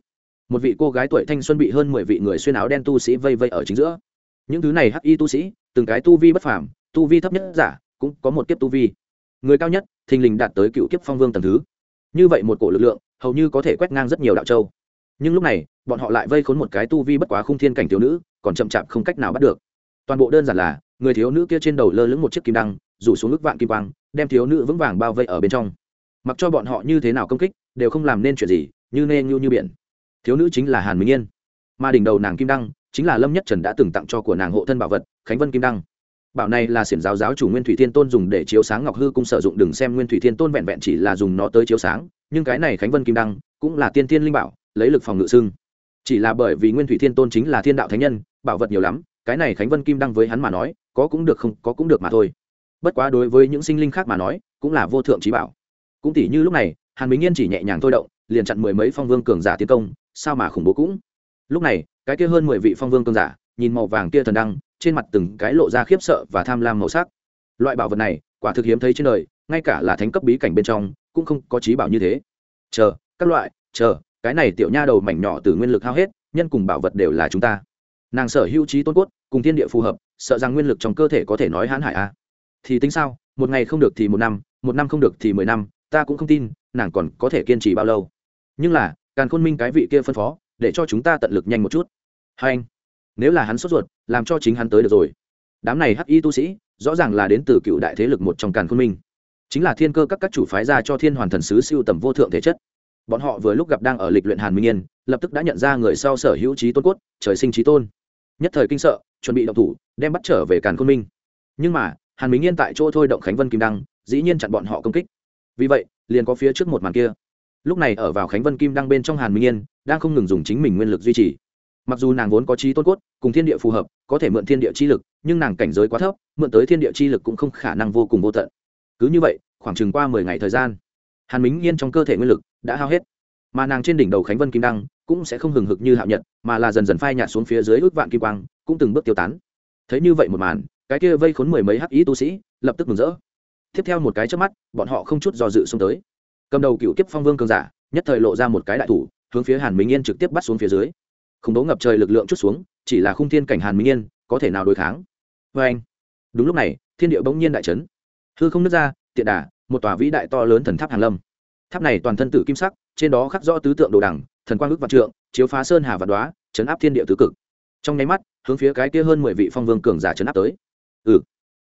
một vị cô gái tuổi thanh xuân bị hơn mười vị người xuyên áo đen tu sĩ vây vây ở chính giữa. Những thứ này hắc y tu sĩ, từng cái tu vi bất phàm, tu vi thấp nhất giả, cũng có một kiếp tu vi. Người cao nhất, thình lình đạt tới cựu kiếp phong vương tầm thứ. Như vậy một cổ lực lượng, hầu như có thể quét ngang rất nhiều đạo châu. Nhưng lúc này, bọn họ lại vây khốn một cái tu vi bất quá khung thiên cảnh thiếu nữ, còn chậm chạp không cách nào bắt được toàn bộ đơn giản là, người thiếu nữ kia trên đầu lơ lửng một chiếc kim đăng, rủ xuống ức vạn kim quang, đem thiếu nữ vững vàng bao vây ở bên trong. Mặc cho bọn họ như thế nào công kích, đều không làm nên chuyện gì, như nê như như biển. Thiếu nữ chính là hàn minh yên. Mà đỉnh đầu nàng kim đăng, chính là lâm nhất trần đã từng tặng cho của nàng hộ thân bảo vật, khánh vân kim đăng. Bảo này là xiển giáo giáo chủ nguyên thủy thiên tôn dùng để chiếu sáng ngọc hư cung sử dụng, đừng xem nguyên thủy thiên tôn vẹn vẹn chỉ là dùng nó tới chiếu sáng, nhưng cái này khánh vân kim đăng cũng là tiên thiên linh bảo, lấy lực phòng ngự xưng. Chỉ là bởi vì nguyên thủy thiên tôn chính là thiên đạo thánh nhân, bảo vật nhiều lắm cái này khánh vân kim đăng với hắn mà nói, có cũng được không, có cũng được mà thôi. Bất quá đối với những sinh linh khác mà nói, cũng là vô thượng trí bảo. Cũng tỉ như lúc này, hàn bình yên chỉ nhẹ nhàng thôi động, liền chặn mười mấy phong vương cường giả tiến công, sao mà khủng bố cũng. Lúc này, cái kia hơn mười vị phong vương cường giả, nhìn màu vàng kia thần đăng, trên mặt từng cái lộ ra khiếp sợ và tham lam màu sắc. Loại bảo vật này, quả thực hiếm thấy trên đời, ngay cả là thánh cấp bí cảnh bên trong, cũng không có trí bảo như thế. Chờ, các loại, chờ, cái này tiểu nha đầu mảnh nhỏ từ nguyên lực hao hết, nhân cùng bảo vật đều là chúng ta. Nàng sở hữu trí tôn cốt cùng thiên địa phù hợp, sợ rằng nguyên lực trong cơ thể có thể nói hãn hải a thì tính sao, một ngày không được thì một năm một năm không được thì mười năm, ta cũng không tin, nàng còn có thể kiên trì bao lâu. Nhưng là càng khôn minh cái vị kia phân phó, để cho chúng ta tận lực nhanh một chút. Hai anh, nếu là hắn sốt ruột, làm cho chính hắn tới được rồi. Đám này hắc y tu sĩ, rõ ràng là đến từ cựu đại thế lực một trong càn khôn minh. Chính là thiên cơ các các chủ phái ra cho thiên hoàn thần sứ siêu tầm vô thượng thể chất. Bọn họ vừa lúc gặp đang ở lịch luyện hàn minh yên, lập tức đã nhận ra người sau sở hữu trí tôn cốt, trời sinh trí tôn nhất thời kinh sợ, chuẩn bị động thủ, đem bắt trở về càn khôn minh. Nhưng mà, hàn minh yên tại chỗ thôi động khánh vân kim đăng, dĩ nhiên chặn bọn họ công kích. Vì vậy, liền có phía trước một màn kia. Lúc này ở vào khánh vân kim đăng bên trong hàn minh yên, đang không ngừng dùng chính mình nguyên lực duy trì. Mặc dù nàng vốn có trí tôn cốt, cùng thiên địa phù hợp, có thể mượn thiên địa chi lực, nhưng nàng cảnh giới quá thấp, mượn tới thiên địa chi lực cũng không khả năng vô cùng vô tận. Cứ như vậy, khoảng chừng qua mười ngày thời gian, hàn minh yên trong cơ thể nguyên lực đã hao hết. Mà nàng trên đỉnh đầu khánh vân kim đăng cũng sẽ không hừng hực như hạo nhật, mà là dần dần phai nhạt xuống phía dưới ước vạn kim quang, cũng từng bước tiêu tán. Thấy như vậy một màn, cái kia vây khốn mười mấy hắc ý tu sĩ, lập tức mừng rỡ. Tiếp theo một cái trước mắt, bọn họ không chút do dự xuống tới. Cầm đầu cựu kiếp phong vương cường giả, nhất thời lộ ra một cái đại thủ, hướng phía hàn minh yên trực tiếp bắt xuống phía dưới. Khủng bố ngập trời lực lượng chút xuống, chỉ là khung thiên cảnh hàn minh yên, có thể nào đối kháng? Vê anh. Đúng lúc này, thiên địa bỗng nhiên đại trấn hư không nứt ra, tiện đà, một tòa vĩ đại to lớn thần tháp hàn lâm. Tháp này toàn thân tử kim sắc, trên đó khắc rõ tứ tượng đồ đằng thần quang ước vạn trượng, chiếu phá sơn hà vạn đoá chấn áp thiên địa tứ cực. Trong nháy mắt, hướng phía cái kia hơn mười vị phong vương cường giả chấn áp tới. Ừ.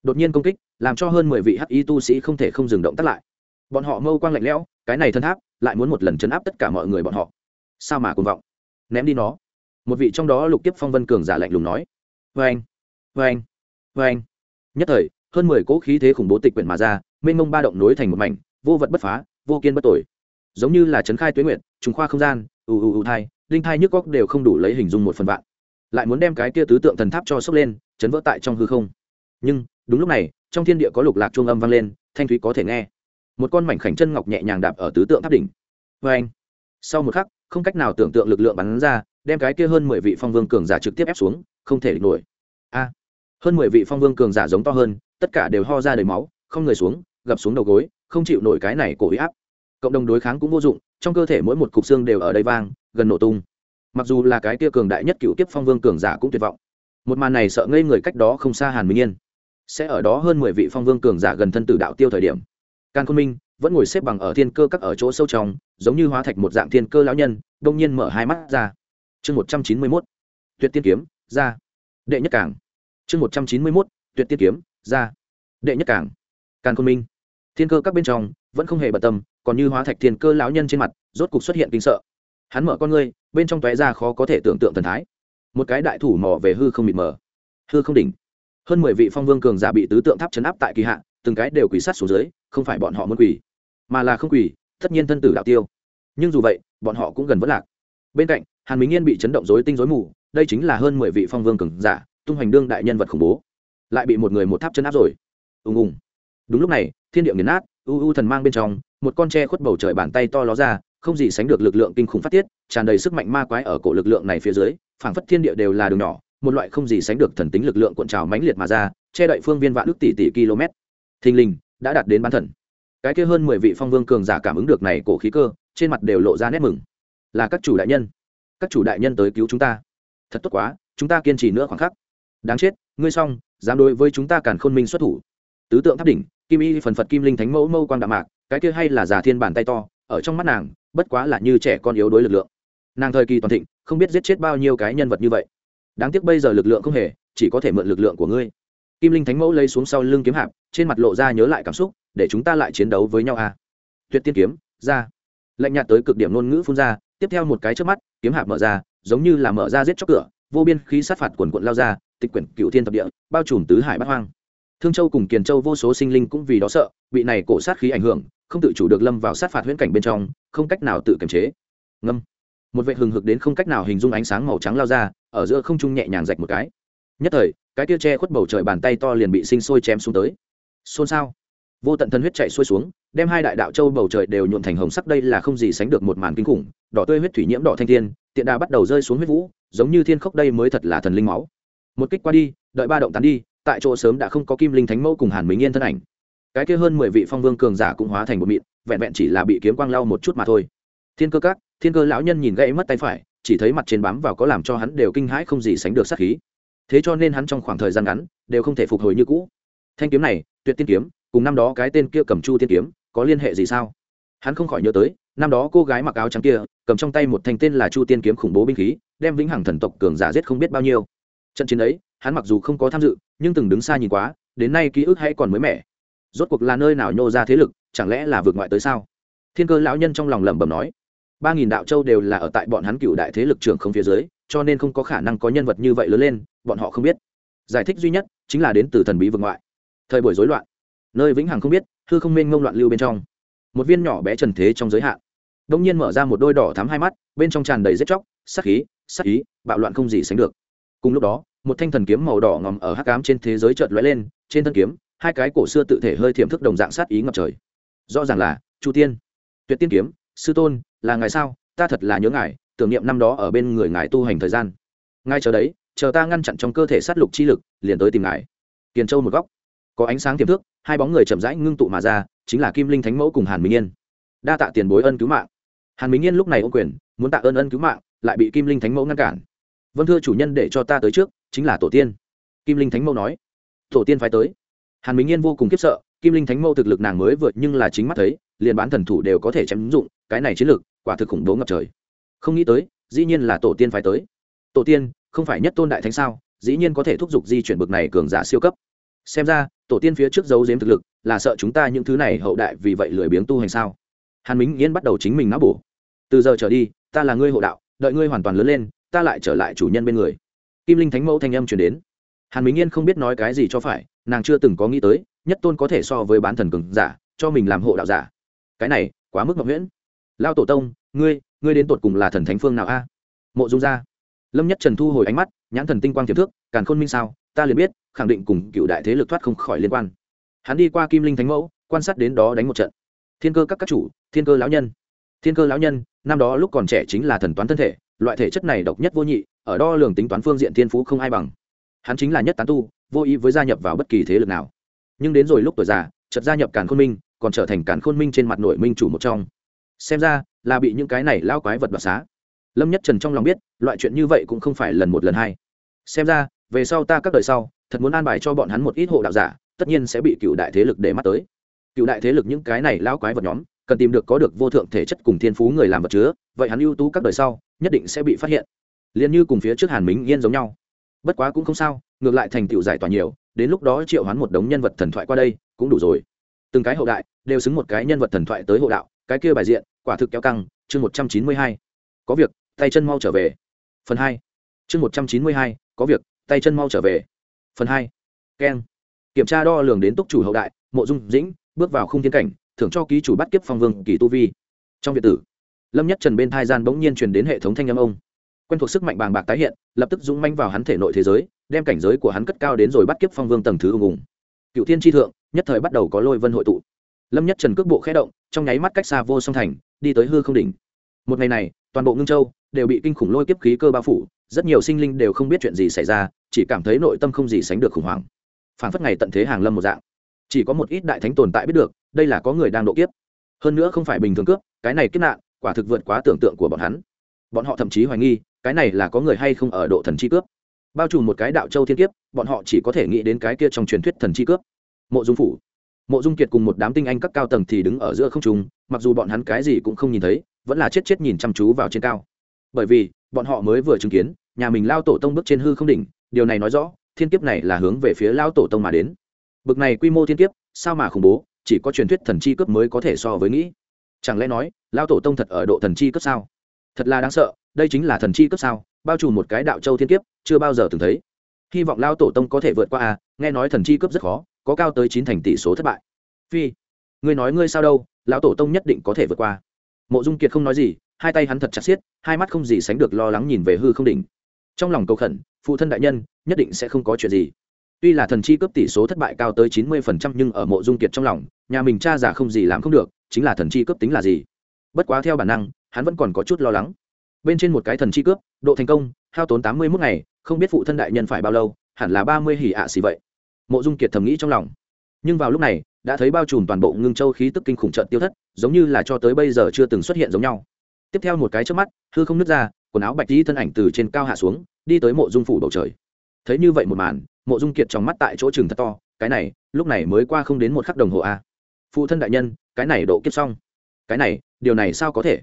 Đột nhiên công kích, làm cho hơn mười vị hắc y tu sĩ không thể không dừng động tắt lại. Bọn họ mâu quang lạnh lẽo, cái này thân tháp, lại muốn một lần chấn áp tất cả mọi người bọn họ. Sao mà cuồng vọng? Ném đi nó. Một vị trong đó lục tiếp phong vân cường giả lạnh lùng nói. Vê anh vê anh vê anh nhất thời, hơn mười cỗ khí thế khủng bố tịch quyển mà ra, mênh mông ba động nối thành một mảnh, vô vật bất phá, vô kiên bất tội giống như là trấn khai tuyến nguyện trùng khoa không gian ù ù ù thai, linh thai nhức góc đều không đủ lấy hình dung một phần vạn. Lại muốn đem cái kia tứ tượng thần tháp cho sốc lên, chấn vỡ tại trong hư không. Nhưng, đúng lúc này, trong thiên địa có lục lạc trung âm vang lên, thanh thúy có thể nghe. Một con mảnh khảnh chân ngọc nhẹ nhàng đạp ở tứ tượng tháp đỉnh. Vê anh, sau một khắc, không cách nào tưởng tượng lực lượng bắn ra, đem cái kia hơn mười vị phong vương cường giả trực tiếp ép xuống, không thể địch nổi. A, hơn mười vị phong vương cường giả giống to hơn, tất cả đều ho ra đầy máu, không người xuống, gập xuống đầu gối, không chịu nổi cái này cổ huy áp cộng đồng đối kháng cũng vô dụng, trong cơ thể mỗi một cục xương đều ở đây vang, gần nổ tung. Mặc dù là cái kia cường đại nhất cựu tiếp phong vương cường giả cũng tuyệt vọng. Một màn này sợ ngây người cách đó không xa hàn minh yên. Sẽ ở đó hơn mười vị phong vương cường giả gần thân tử đạo tiêu thời điểm. Can khôn minh vẫn ngồi xếp bằng ở thiên cơ các ở chỗ sâu trong, giống như hóa thạch một dạng thiên cơ lão nhân, đông nhiên mở hai mắt ra. Chương một trăm chín mươi mốt, tuyệt tiên kiếm, ra. Đệ nhất cảng. Chương một trăm chín mươi mốt, tuyệt tiên kiếm, ra. Đệ nhất cảng. Can khôn minh thiên cơ các bên trong vẫn không hề bận tâm, còn như hóa thạch thiên cơ lão nhân trên mặt, rốt cục xuất hiện kinh sợ. Hắn mở con ngươi, bên trong tóe ra khó có thể tưởng tượng thần thái. Một cái đại thủ mò về hư không mịt mờ. Hư không đỉnh. Hơn mười vị phong vương cường giả bị tứ tượng tháp chấn áp tại kỳ hạ, từng cái đều quỳ sát xuống dưới, không phải bọn họ muốn quỳ, mà là không quỳ, tất nhiên thân tử đạo tiêu. Nhưng dù vậy, bọn họ cũng gần vất lạc. Bên cạnh, hàn minh yên bị chấn động rối tinh rối mù, đây chính là hơn mười vị phong vương cường giả, tung hoành đương đại nhân vật khủng bố. Lại bị một người một tháp chấn áp rồi. Ùng ùng. Đúng lúc này thiên địa nghiền nát, u u thần mang bên trong, một con tre khuất bầu trời bàn tay to ló ra, không gì sánh được lực lượng kinh khủng phát tiết, tràn đầy sức mạnh ma quái ở cổ lực lượng này phía dưới, phảng phất thiên địa đều là đường nhỏ, một loại không gì sánh được thần tính lực lượng cuộn trào mãnh liệt mà ra, che đậy phương viên vạn ước tỷ tỷ km. Thình lình, đã đạt đến bán thần. Cái kia hơn mười vị phong vương cường giả cảm ứng được này cổ khí cơ, trên mặt đều lộ ra nét mừng. Là các chủ đại nhân. Các chủ đại nhân tới cứu chúng ta. Thật tốt quá, chúng ta kiên trì nữa khoảng khắc. Đáng chết, ngươi xong, dám đối với chúng ta càn khôn minh xuất thủ. Tứ tượng tháp đỉnh kim y phần phật kim linh thánh mẫu mâu quang đạm mạc, cái kia hay là già thiên bản tay to, ở trong mắt nàng, bất quá là như trẻ con yếu đối lực lượng. Nàng thời kỳ toàn thịnh, không biết giết chết bao nhiêu cái nhân vật như vậy. Đáng tiếc bây giờ lực lượng không hề, chỉ có thể mượn lực lượng của ngươi. Kim linh thánh mẫu lấy xuống sau lưng kiếm hạp, trên mặt lộ ra nhớ lại cảm xúc, để chúng ta lại chiến đấu với nhau à. tuyệt tiên kiếm, ra. Lệnh nhạt tới cực điểm ngôn ngữ phun ra, tiếp theo một cái trước mắt, kiếm hạp mở ra, giống như là mở ra giết chóc cửa, vô biên khí sát phạt quần quận lao ra, tịch quyển cựu thiên thập địa, bao trùm tứ hải bát hoang thương châu cùng kiền châu vô số sinh linh cũng vì đó sợ, bị này cổ sát khí ảnh hưởng, không tự chủ được lâm vào sát phạt huyễn cảnh bên trong, không cách nào tự kiềm chế. Ngâm. Một vệ hừng hực đến không cách nào hình dung ánh sáng màu trắng lao ra, ở giữa không trung nhẹ nhàng rạch một cái. Nhất thời, cái tia tre khuất bầu trời bàn tay to liền bị sinh sôi chém xuống tới. Xôn xao. Vô tận thân huyết chạy xuôi xuống, đem hai đại đạo châu bầu trời đều nhuộn thành hồng sắc đây là không gì sánh được một màn kinh khủng, đỏ tươi huyết thủy nhiễm đỏ thanh thiên, tiện đà bắt đầu rơi xuống huyết vũ, giống như thiên khốc đây mới thật là thần linh máu. Một kích qua đi, đợi ba động tán đi tại chỗ sớm đã không có kim linh thánh mẫu cùng hàn minh yên thân ảnh. Cái kia hơn mười vị phong vương cường giả cũng hóa thành một mịn, vẹn vẹn chỉ là bị kiếm quang lau một chút mà thôi. Thiên cơ các, thiên cơ lão nhân nhìn gãy mất tay phải, chỉ thấy mặt trên bám vào có làm cho hắn đều kinh hãi không gì sánh được sát khí. Thế cho nên hắn trong khoảng thời gian ngắn, đều không thể phục hồi như cũ. Thanh kiếm này, tuyệt tiên kiếm, cùng năm đó cái tên kia cầm chu tiên kiếm, có liên hệ gì sao? Hắn không khỏi nhớ tới, năm đó cô gái mặc áo trắng kia, cầm trong tay một thanh tên là chu tiên kiếm khủng bố binh khí, đem vĩnh hằng thần tộc cường giả giết không biết bao nhiêu. Trận chiến ấy hắn mặc dù không có tham dự, nhưng từng đứng xa nhìn quá, đến nay ký ức hay còn mới mẻ. Rốt cuộc là nơi nào nhô ra thế lực, chẳng lẽ là vượt ngoại tới sao? Thiên cơ lão nhân trong lòng lẩm bẩm nói. Ba nghìn đạo châu đều là ở tại bọn hắn cựu đại thế lực trưởng không phía dưới, cho nên không có khả năng có nhân vật như vậy lớn lên, bọn họ không biết. Giải thích duy nhất chính là đến từ thần bí vượt ngoại. Thời buổi rối loạn. Nơi vĩnh hằng không biết, hư không mênh ngông loạn lưu bên trong. Một viên nhỏ bé trần thế trong giới hạn. Đông nhiên mở ra một đôi đỏ thắm hai mắt, bên trong tràn đầy giết chóc sắc khí sắc ý, bạo loạn không gì sánh được. Cùng lúc đó một thanh thần kiếm màu đỏ ngòm ở hắc ám trên thế giới chợt lóe lên, trên thân kiếm, hai cái cổ xưa tự thể hơi thiểm thức đồng dạng sát ý ngập trời. Rõ ràng là Chu Tiên. Tuyệt Tiên kiếm, sư tôn, là ngài sao? Ta thật là nhớ ngài, tưởng niệm năm đó ở bên người ngài tu hành thời gian. Ngay chờ đấy, chờ ta ngăn chặn trong cơ thể sát lục chi lực, liền tới tìm ngài. Kiền Châu một góc, có ánh sáng tiềm thức, hai bóng người chậm rãi ngưng tụ mà ra, chính là Kim Linh Thánh Mẫu cùng Hàn Minh Yên. Đa tạ tiền bối ân cứu mạng. Hàn Minh Yên lúc này ôm quyền, muốn tạ ơn ân cứu mạng, lại bị Kim Linh Thánh Mẫu ngăn cản. Vân thưa chủ nhân để cho ta tới trước, chính là tổ tiên. Kim linh thánh mẫu nói. Tổ tiên phải tới. Hàn minh yên vô cùng khiếp sợ, kim linh thánh mẫu thực lực nàng mới vượt nhưng là chính mắt thấy, liền bán thần thủ đều có thể chém ứng dụng, cái này chiến lược, quả thực khủng bố ngập trời. Không nghĩ tới, dĩ nhiên là tổ tiên phải tới. Tổ tiên, không phải nhất tôn đại thánh sao, dĩ nhiên có thể thúc giục di chuyển bực này cường giả siêu cấp. Xem ra, tổ tiên phía trước giấu giếm thực lực, là sợ chúng ta những thứ này hậu đại vì vậy lười biếng tu hành sao? Hàn minh yên bắt đầu chính mình não bổ. Từ giờ trở đi, ta là ngươi hộ đạo, đợi ngươi hoàn toàn lớn lên, ta lại trở lại chủ nhân bên người kim linh thánh mẫu thanh âm truyền đến. Hàn minh yên không biết nói cái gì cho phải, nàng chưa từng có nghĩ tới, nhất tôn có thể so với bán thần cường giả, cho mình làm hộ đạo giả. Cái này, quá mức ngọc nguyễn lao tổ tông, ngươi ngươi đến tột cùng là thần thánh phương nào a? Mộ dung gia. Lâm nhất trần thu hồi ánh mắt, nhãn thần tinh quang t thước, càn khôn minh sao, ta liền biết, khẳng định cùng cựu đại thế lực thoát không khỏi liên quan. Hắn đi qua kim linh thánh mẫu, quan sát đến đó đánh một trận. Thiên cơ các các chủ, thiên cơ lão nhân. Thiên cơ lão nhân, năm đó lúc còn trẻ chính là thần toán thân thể loại thể chất này độc nhất vô nhị, ở đo lường tính toán phương diện thiên phú không ai bằng. Hắn chính là nhất tán tu, vô ý với gia nhập vào bất kỳ thế lực nào. Nhưng đến rồi lúc tuổi già, chợt gia nhập càn khôn minh, còn trở thành càn khôn minh trên mặt nội minh chủ một trong. Xem ra, là bị những cái này lao quái vật đoạt xá. Lâm nhất trần trong lòng biết, loại chuyện như vậy cũng không phải lần một lần hai. Xem ra, về sau ta các đời sau, thật muốn an bài cho bọn hắn một ít hộ đạo giả, tất nhiên sẽ bị cựu đại thế lực để mắt tới. Cựu đại thế lực những cái này lao quái vật nhóm, cần tìm được có được vô thượng thể chất cùng thiên phú người làm vật chứa, vậy hắn ưu tú các đời sau nhất định sẽ bị phát hiện. Liền như cùng phía trước hàn Minh yên giống nhau. Bất quá cũng không sao, ngược lại thành tựu giải tỏa nhiều, đến lúc đó triệu hoán một đống nhân vật thần thoại qua đây, cũng đủ rồi. Từng cái hậu đại đều xứng một cái nhân vật thần thoại tới hộ đạo, cái kia bài diện, quả thực kéo căng, chương một trăm chín mươi hai. Có việc, tay chân mau trở về. Phần hai. Chương một trăm chín mươi hai, có việc, tay chân mau trở về. Phần hai. Keng. Kiểm tra đo lường đến túc chủ hậu đại, mộ dung dĩnh, bước vào khung thiên cảnh, thưởng cho ký chủ bắt kiếp phong vương kỳ tu vi. Trong việt tử lâm nhất trần bên thai gian bỗng nhiên truyền đến hệ thống thanh âm ông. Quen thuộc sức mạnh bàng bạc tái hiện, lập tức dũng manh vào hắn thể nội thế giới, đem cảnh giới của hắn cất cao đến rồi bắt kiếp phong vương tầng thứ ùng ùng cựu thiên tri thượng, nhất thời bắt đầu có lôi vân hội tụ. Lâm nhất trần cước bộ khẽ động, trong nháy mắt cách xa vô song thành, đi tới hư không đỉnh. Một ngày này, toàn bộ ngưng châu đều bị kinh khủng lôi kiếp khí cơ bao phủ, rất nhiều sinh linh đều không biết chuyện gì xảy ra, chỉ cảm thấy nội tâm không gì sánh được khủng hoảng. Phản phất ngày tận thế hàng lâm một dạng. Chỉ có một ít đại thánh tồn tại biết được, đây là có người đang độ kiếp. Hơn nữa không phải bình thường cướp, cái này kiếp nạn quả thực vượt quá tưởng tượng của bọn hắn. Bọn họ thậm chí hoài nghi, cái này là có người hay không ở độ thần chi cướp. Bao trùm một cái đạo châu thiên kiếp, bọn họ chỉ có thể nghĩ đến cái kia trong truyền thuyết thần chi cướp. Mộ dung phủ. Mộ dung kiệt cùng một đám tinh anh các cao tầng thì đứng ở giữa không trung, mặc dù bọn hắn cái gì cũng không nhìn thấy, vẫn là chết chết nhìn chăm chú vào trên cao. Bởi vì, bọn họ mới vừa chứng kiến, nhà mình lao tổ tông bước trên hư không đỉnh, điều này nói rõ, thiên kiếp này là hướng về phía lao tổ tông mà đến. Bực này quy mô thiên kiếp, sao mà khủng bố, chỉ có truyền thuyết thần chi cướp mới có thể so với nghĩ chẳng lẽ nói lao tổ tông thật ở độ thần chi cấp sao? Thật là đáng sợ, đây chính là thần chi cấp sao? Bao trùm một cái đạo châu thiên kiếp, chưa bao giờ từng thấy. Hy vọng lao tổ tông có thể vượt qua à nghe nói thần chi cấp rất khó, có cao tới chín thành tỷ số thất bại. Phi người nói ngươi sao đâu, lão tổ tông nhất định có thể vượt qua. Mộ dung kiệt không nói gì, hai tay hắn thật chặt xiết, hai mắt không gì sánh được lo lắng nhìn về hư không đỉnh. Trong lòng cầu khẩn, phụ thân đại nhân, nhất định sẽ không có chuyện gì. Tuy là thần chi cấp tỷ số thất bại cao tới chín mươi nhưng ở mộ dung kiệt trong lòng nhà mình cha giả không gì làm không được, chính là thần chi cướp tính là gì? Bất quá theo bản năng, hắn vẫn còn có chút lo lắng. Bên trên một cái thần chi cướp, độ thành công, hao tốn tám mươi mốt ngày, không biết phụ thân đại nhân phải bao lâu, hẳn là ba mươi hỉ ạ à xì vậy. Mộ dung kiệt thầm nghĩ trong lòng. Nhưng vào lúc này, đã thấy bao trùm toàn bộ ngưng châu khí tức kinh khủng trợn tiêu thất, giống như là cho tới bây giờ chưa từng xuất hiện giống nhau. Tiếp theo một cái trước mắt, hư không nứt ra, quần áo bạch dĩ thân ảnh từ trên cao hạ xuống, đi tới mộ dung phủ bầu trời. Thấy như vậy một màn, mộ dung kiệt trong mắt tại chỗ chừng thật to, cái này, lúc này mới qua không đến một khắc đồng hồ a phụ thân đại nhân, cái này độ kiếp xong. Cái này, điều này sao có thể?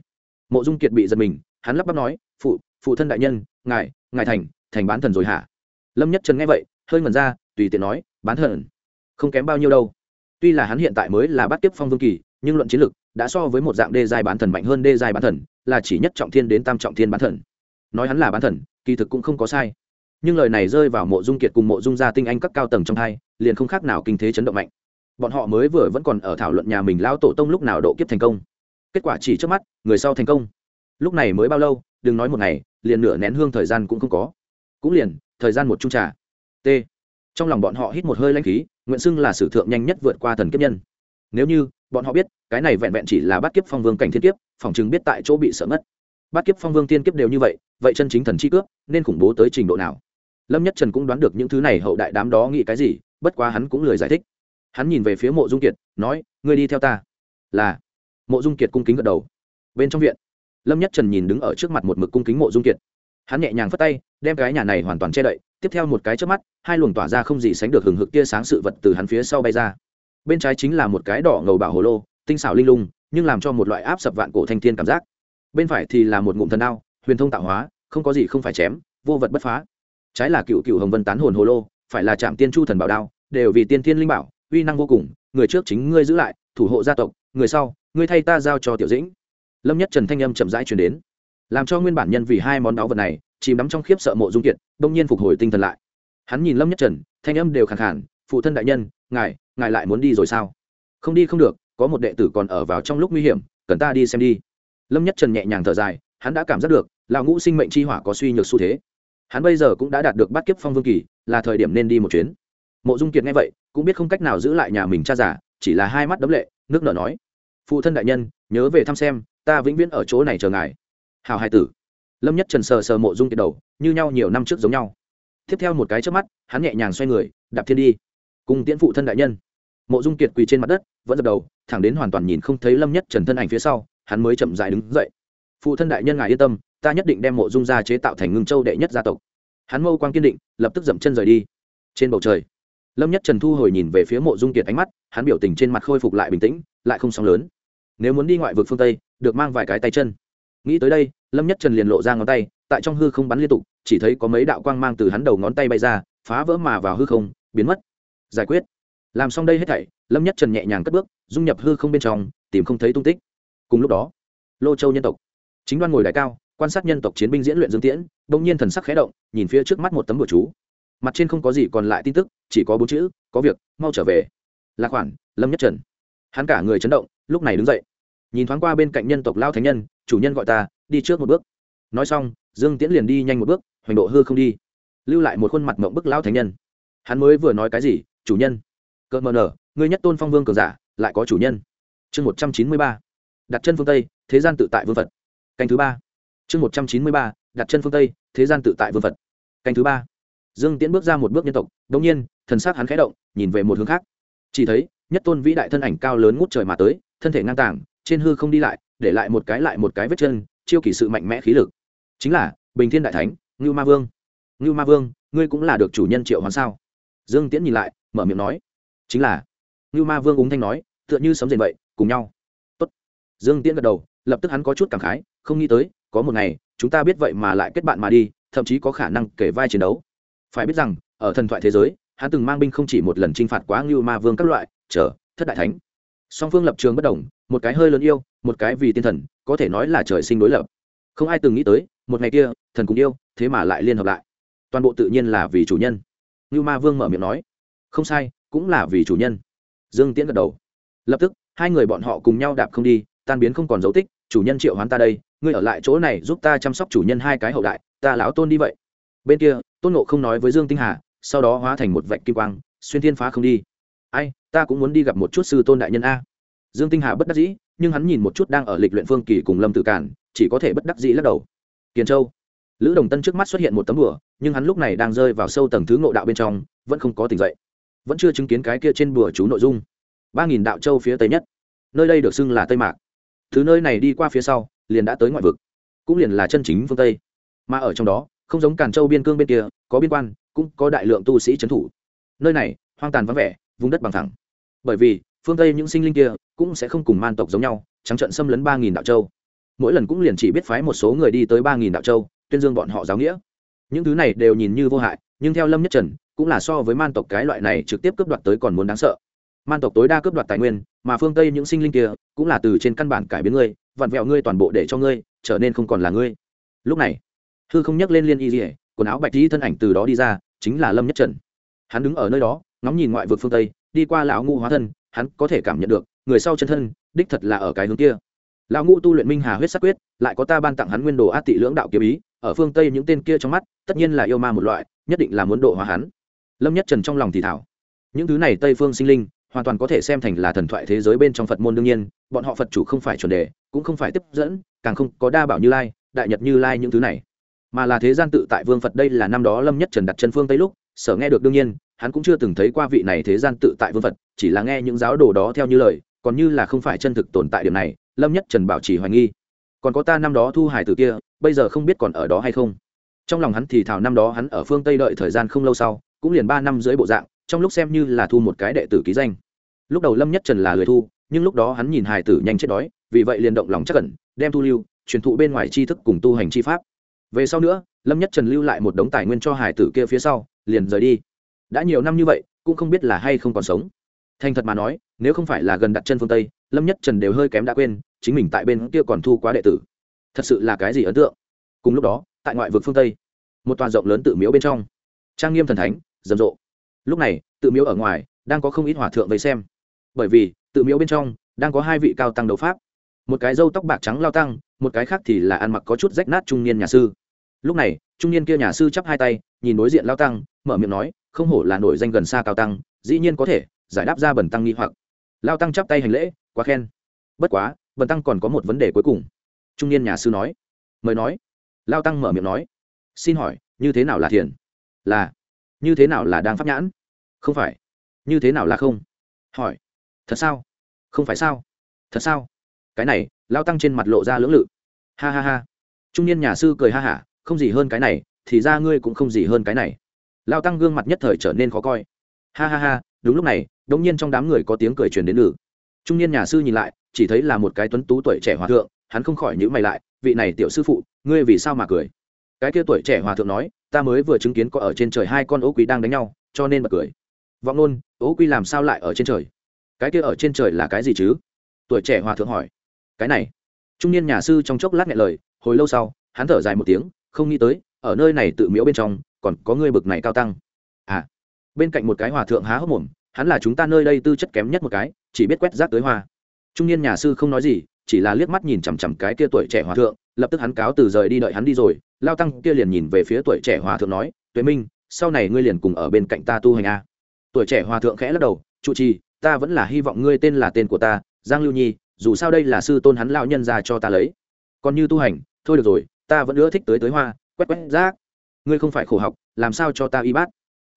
Mộ dung kiệt bị giật mình, hắn lắp bắp nói, phụ phụ thân đại nhân, ngài ngài thành thành bán thần rồi hả? Lâm nhất trần nghe vậy, hơi ngẩn ra, tùy tiện nói, bán thần? Không kém bao nhiêu đâu. Tuy là hắn hiện tại mới là bắt tiếp phong vương kỳ, nhưng luận chiến lực, đã so với một dạng đê dài bán thần mạnh hơn đê dài bán thần, là chỉ nhất trọng thiên đến tam trọng thiên bán thần. Nói hắn là bán thần, kỳ thực cũng không có sai. Nhưng lời này rơi vào mộ dung kiệt cùng mộ dung gia tinh anh các cao tầng trong hai, liền không khác nào kinh thế chấn động mạnh bọn họ mới vừa vẫn còn ở thảo luận nhà mình lao tổ tông lúc nào độ kiếp thành công. Kết quả chỉ trước mắt, người sau thành công. Lúc này mới bao lâu, đừng nói một ngày, liền nửa nén hương thời gian cũng không có. Cũng liền, thời gian một chung trả t. Trong lòng bọn họ hít một hơi lanh khí, nguyện xưng là sử thượng nhanh nhất vượt qua thần kiếp nhân. Nếu như, bọn họ biết, cái này vẹn vẹn chỉ là bắt kiếp phong vương cảnh thiên kiếp, phòng chứng biết tại chỗ bị sợ mất. Bắt kiếp phong vương tiên kiếp đều như vậy vậy chân chính thần chi cướp, nên khủng bố tới trình độ nào? Lâm nhất trần cũng đoán được những thứ này hậu đại đám đó nghĩ cái gì, bất quá hắn cũng lười giải thích hắn nhìn về phía mộ dung kiệt, nói, ngươi đi theo ta. Là. Mộ dung kiệt cung kính gật đầu. Bên trong viện, lâm nhất trần nhìn đứng ở trước mặt một mực cung kính mộ dung kiệt. Hắn nhẹ nhàng phất tay, đem cái nhà này hoàn toàn che đậy, tiếp theo một cái trước mắt, hai luồng tỏa ra không gì sánh được hừng hực tia sáng sự vật từ hắn phía sau bay ra. Bên trái chính là một cái đỏ ngầu bảo hồ lô, tinh xảo linh lung, nhưng làm cho một loại áp sập vạn cổ thanh thiên cảm giác. Bên phải thì là một ngụm thần đao, huyền thông tạo hóa, không có gì không phải chém, vô vật bất phá. Trái là cựu cựu hồng vân tán hồn hồ lô, phải là trạm tiên chu thần bảo đao, đều vì tiên thiên linh bảo uy năng vô cùng, người trước chính ngươi giữ lại, thủ hộ gia tộc, người sau, ngươi thay ta giao cho tiểu dĩnh. Lâm nhất trần thanh âm chậm rãi chuyển đến. Làm cho nguyên bản nhân vì hai món đáo vật này, chìm đắm trong khiếp sợ mộ dung kiệt, đông nhiên phục hồi tinh thần lại. Hắn nhìn lâm nhất trần, thanh âm đều khàn khàn, phụ thân đại nhân, ngài ngài lại muốn đi rồi sao? Không đi không được, có một đệ tử còn ở vào trong lúc nguy hiểm, cần ta đi xem đi. Lâm nhất trần nhẹ nhàng thở dài, hắn đã cảm giác được, lão ngũ sinh mệnh chi hỏa có suy nhược xu thế. Hắn bây giờ cũng đã đạt được bát kiếp phong vương kỳ, là thời điểm nên đi một chuyến. Mộ dung kiệt nghe vậy cũng biết không cách nào giữ lại nhà mình cha giả chỉ là hai mắt đấm lệ, nước nở nói. Phụ thân đại nhân, nhớ về thăm xem, ta vĩnh viễn ở chỗ này chờ ngài. Hào hai tử. Lâm nhất trần sờ sờ mộ dung kiệt đầu, như nhau nhiều năm trước giống nhau. Tiếp theo một cái trước mắt, hắn nhẹ nhàng xoay người, đạp thiên đi. Cùng tiễn phụ thân đại nhân. Mộ dung kiệt quỳ trên mặt đất, vẫn dập đầu, thẳng đến hoàn toàn nhìn không thấy lâm nhất trần thân ảnh phía sau, hắn mới chậm dại đứng dậy. Phụ thân đại nhân ngài yên tâm, ta nhất định đem mộ dung ra chế tạo thành ngưng châu đệ nhất gia tộc. Hắn mâu quang kiên định, lập tức dậm chân rời đi. Trên bầu trời lâm nhất trần thu hồi nhìn về phía mộ dung kiệt ánh mắt, hắn biểu tình trên mặt khôi phục lại bình tĩnh, lại không sóng lớn. Nếu muốn đi ngoại vực phương tây, được mang vài cái tay chân. Nghĩ tới đây, lâm nhất trần liền lộ ra ngón tay, tại trong hư không bắn liên tục, chỉ thấy có mấy đạo quang mang từ hắn đầu ngón tay bay ra, phá vỡ mà vào hư không, biến mất. Giải quyết. Làm xong đây hết thảy, lâm nhất trần nhẹ nhàng cất bước, dung nhập hư không bên trong, tìm không thấy tung tích. Cùng lúc đó, lô châu nhân tộc. Chính đoan ngồi đại cao, quan sát nhân tộc chiến binh diễn luyện dương tiễn, bỗng nhiên thần sắc khẽ động, nhìn phía trước mắt một tấm bùa chú mặt trên không có gì còn lại tin tức, chỉ có bốn chữ, có việc, mau trở về. Là khoản lâm nhất trần. Hắn cả người chấn động, lúc này đứng dậy. Nhìn thoáng qua bên cạnh nhân tộc lao thánh nhân, chủ nhân gọi ta, đi trước một bước. Nói xong, dương tiễn liền đi nhanh một bước, hoành độ hư không đi. Lưu lại một khuôn mặt mộng bức lao thánh nhân. Hắn mới vừa nói cái gì, chủ nhân. Cợt mờ nở người nhất tôn phong vương cường giả, lại có chủ nhân. Chương một trăm chín mươi ba. Đặt chân phương tây, thế gian tự tại vương phật. Canh thứ ba. Chương một trăm chín mươi ba. Đặt chân phương tây, thế gian tự tại vương phật. Canh thứ ba dương tiễn bước ra một bước nhân tộc đ nhiên, thần sắc hắn khẽ động, nhìn về một hướng khác. Chỉ thấy, nhất tôn vĩ đại thân ảnh cao lớn ngút trời mà tới, thân thể ngang tàng, trên hư không đi lại, để lại một cái lại một cái vết chân, chiêu kỳ sự mạnh mẽ khí lực. Chính là, bình thiên đại thánh, ngưu ma vương. Ngưu ma vương, ngươi cũng là được chủ nhân triệu hoán sao? Dương tiễn nhìn lại, mở miệng nói. Chính là, ngưu ma vương úng thanh nói, tựa như sấm rền vậy, cùng nhau. Tốt. dương tiễn gật đầu, lập tức hắn có chút cảm khái, không nghĩ tới, có một ngày, chúng ta biết vậy mà lại kết bạn mà đi, thậm chí có khả năng kể vai chiến đấu phải biết rằng, ở thần thoại thế giới, hắn từng mang binh không chỉ một lần t r i n h phạt quá ngưu ma vương các loại, chờ, thất đại thánh. Song phương lập trường bất đồng, một cái hơi lớn yêu, một cái vì tiên thần, có thể nói là trời sinh đối lập. Không ai từng nghĩ tới, một ngày kia, thần cùng yêu, thế mà lại liên hợp lại. Toàn bộ tự nhiên là vì chủ nhân. Ngưu ma vương mở miệng nói, không sai, cũng là vì chủ nhân. Dương tiễn gật đầu. Lập tức, hai người bọn họ cùng nhau đạp không đi, tan biến không còn dấu tích, chủ nhân triệu hoán ta đây, ngươi ở lại chỗ này giúp ta chăm sóc chủ nhân hai cái hậu đại, ta lão tôn đi vậy. Bên kia tôn nộ không nói với dương tinh hà, sau đó hóa thành một vạch kim quang, xuyên thiên phá không đi. Ai, ta cũng muốn đi gặp một chút sư tôn đại nhân a. Dương tinh hà bất đắc dĩ, nhưng hắn nhìn một chút đang ở lịch luyện phương kỳ cùng lâm tự cản chỉ có thể bất đắc dĩ lắc đầu. Kiền châu. Lữ đồng tân trước mắt xuất hiện một tấm bửa nhưng hắn lúc này đang rơi vào sâu tầng thứ ngộ đạo bên trong, vẫn không có tỉnh dậy. Vẫn chưa chứng kiến cái kia trên bửa chú nội dung. Ba nghìn đạo châu phía tây nhất. Nơi đây được xưng là tây mạc. Thứ nơi này đi qua phía sau, liền đã tới ngoại vực. Cũng liền là chân chính phương tây. Mà ở trong đó không giống càn châu biên cương bên kia, có biên quan, cũng có đại lượng tu sĩ trấn thủ. Nơi này, hoang tàn vắng vẻ, vùng đất bằng thẳng. Bởi vì, phương tây những sinh linh kia cũng sẽ không cùng man tộc giống nhau, trắng trận xâm lấn ba nghìn đạo châu. Mỗi lần cũng liền chỉ biết phái một số người đi tới ba nghìn đạo châu, tuyên dương bọn họ giáo nghĩa. Những thứ này đều nhìn như vô hại, nhưng theo lâm nhất trần, cũng là so với man tộc cái loại này trực tiếp cướp đoạt tới còn muốn đáng sợ. Man tộc tối đa cướp đoạt tài nguyên, mà phương tây những sinh linh kia cũng là từ trên căn bản cải biến ngươi, vặn vẹo ngươi toàn bộ để cho ngươi, trở nên không còn là ngươi. Lúc này hư không nhắc lên liên y dỉa quần áo bạch dĩ thân ảnh từ đó đi ra, chính là lâm nhất trần. Hắn đứng ở nơi đó, ngóng nhìn ngoại vực phương tây, đi qua lão ngũ hóa thân, hắn có thể cảm nhận được, người sau chân thân, đích thật là ở cái hướng kia. Lão ngũ tu luyện minh hà huyết sắc quyết, lại có ta ban tặng hắn nguyên đồ át tị lưỡng đạo kiếm ý, ở phương tây những tên kia trong mắt, tất nhiên là yêu ma một loại, nhất định là muốn độ hóa hắn. Lâm nhất trần trong lòng thì thảo. Những thứ này tây phương sinh linh, hoàn toàn có thể xem thành là thần thoại thế giới bên trong phật môn đương nhiên, bọn họ phật chủ không phải chuẩn đề, cũng không phải tiếp dẫn, càng không có đa bảo như lai, đại nhật như lai những thứ này mà là thế gian tự tại vương phật đây là năm đó lâm nhất trần đặt chân phương tây lúc, sở nghe được đương nhiên, hắn cũng chưa từng thấy qua vị này thế gian tự tại vương phật, chỉ là nghe những giáo đồ đó theo như lời, còn như là không phải chân thực tồn tại điểm này, lâm nhất trần bảo trì hoài nghi. Còn có ta năm đó thu hải tử kia, bây giờ không biết còn ở đó hay không? Trong lòng hắn thì thảo năm đó hắn ở phương tây đợi thời gian không lâu sau, cũng liền ba năm dưới bộ dạng, trong lúc xem như là thu một cái đệ tử ký danh. Lúc đầu lâm nhất trần là lười thu, nhưng lúc đó hắn nhìn hải tử nhanh chết đói, vì vậy liền động lòng chắc cẩn đem thu lưu, truyền thụ bên ngoài tri thức cùng tu hành tri pháp về sau nữa, lâm nhất trần lưu lại một đống tài nguyên cho hải tử kia phía sau, liền rời đi. Đã nhiều năm như vậy, cũng không biết là hay không còn sống. Thành thật mà nói, nếu không phải là gần đặt chân phương tây, lâm nhất trần đều hơi kém đã quên, chính mình tại bên kia còn thu quá đệ tử. Thật sự là cái gì ấn tượng? Cùng lúc đó, tại ngoại vực phương tây, một toàn rộng lớn tự miếu bên trong. Trang nghiêm thần thánh, rầm rộ. Lúc này, tự miếu ở ngoài, đang có không ít hỏa thượng về xem. Bởi vì, tự miếu bên trong, đang có hai vị cao tăng đấu pháp một cái râu tóc bạc trắng lao tăng, một cái khác thì là ăn mặc có chút rách nát trung niên nhà sư. Lúc này, trung niên kia nhà sư chắp hai tay, nhìn đối diện lao tăng, mở miệng nói, không hổ là nổi danh gần xa cao tăng, dĩ nhiên có thể giải đáp ra bần tăng nghi hoặc. Lao tăng chắp tay hành lễ, quá khen. Bất quá, bần tăng còn có một vấn đề cuối cùng. Trung niên nhà sư nói, mời nói. Lao tăng mở miệng nói, xin hỏi, như thế nào là thiền? Là, như thế nào là đang pháp nhãn? Không phải. Như thế nào là không? Hỏi, thật sao? Không phải sao? Thật sao? cái này, lao tăng trên mặt lộ ra lưỡng lự. Ha ha ha. Trung niên nhà sư cười ha hả, không gì hơn cái này, thì ra ngươi cũng không gì hơn cái này. Lao tăng gương mặt nhất thời trở nên khó coi. Ha ha ha, đúng lúc này đ ỗ n g nhiên trong đám người có tiếng cười truyền đến lử trung niên nhà sư nhìn lại, chỉ thấy là một cái tuấn tú tuổi trẻ hòa thượng, hắn không khỏi nhữ mày lại, vị này tiểu sư phụ, ngươi vì sao mà cười? Cái kia tuổi trẻ hòa thượng nói, ta mới vừa chứng kiến có ở trên trời hai con ố quý đang đánh nhau, cho nên bật cười. Vọng nôn, ố quý làm sao lại ở trên trời? Cái kia ở trên trời là cái gì chứ? Tuổi trẻ hòa thượng hỏi cái này. Trung niên nhà sư trong chốc lát nghe lời, hồi lâu sau, hắn thở dài một tiếng, không nghĩ tới, ở nơi này tự miễu bên trong, còn có người bực này cao tăng. À bên cạnh một cái hòa thượng há hốc mồm, hắn là chúng ta nơi đây tư chất kém nhất một cái, chỉ biết quét rác tới hoa. Trung niên nhà sư không nói gì, chỉ là liếc mắt nhìn chằm chằm cái kia tuổi trẻ hòa thượng, lập tức hắn cáo từ rời đi đợi hắn đi rồi, lao tăng kia liền nhìn về phía tuổi trẻ hòa thượng nói, tuệ minh, sau này ngươi liền cùng ở bên cạnh ta tu hành a tuổi trẻ hòa thượng khẽ lắc đầu trụ trì, ta vẫn là hy vọng ngươi tên là tên của ta, giang lưu nhi dù sao đây là sư tôn hắn lão nhân ra cho ta lấy. Còn như tu hành, thôi được rồi, ta vẫn ưa thích tới tới hoa, quét quét rác. Ngươi không phải khổ học, làm sao cho ta y bát?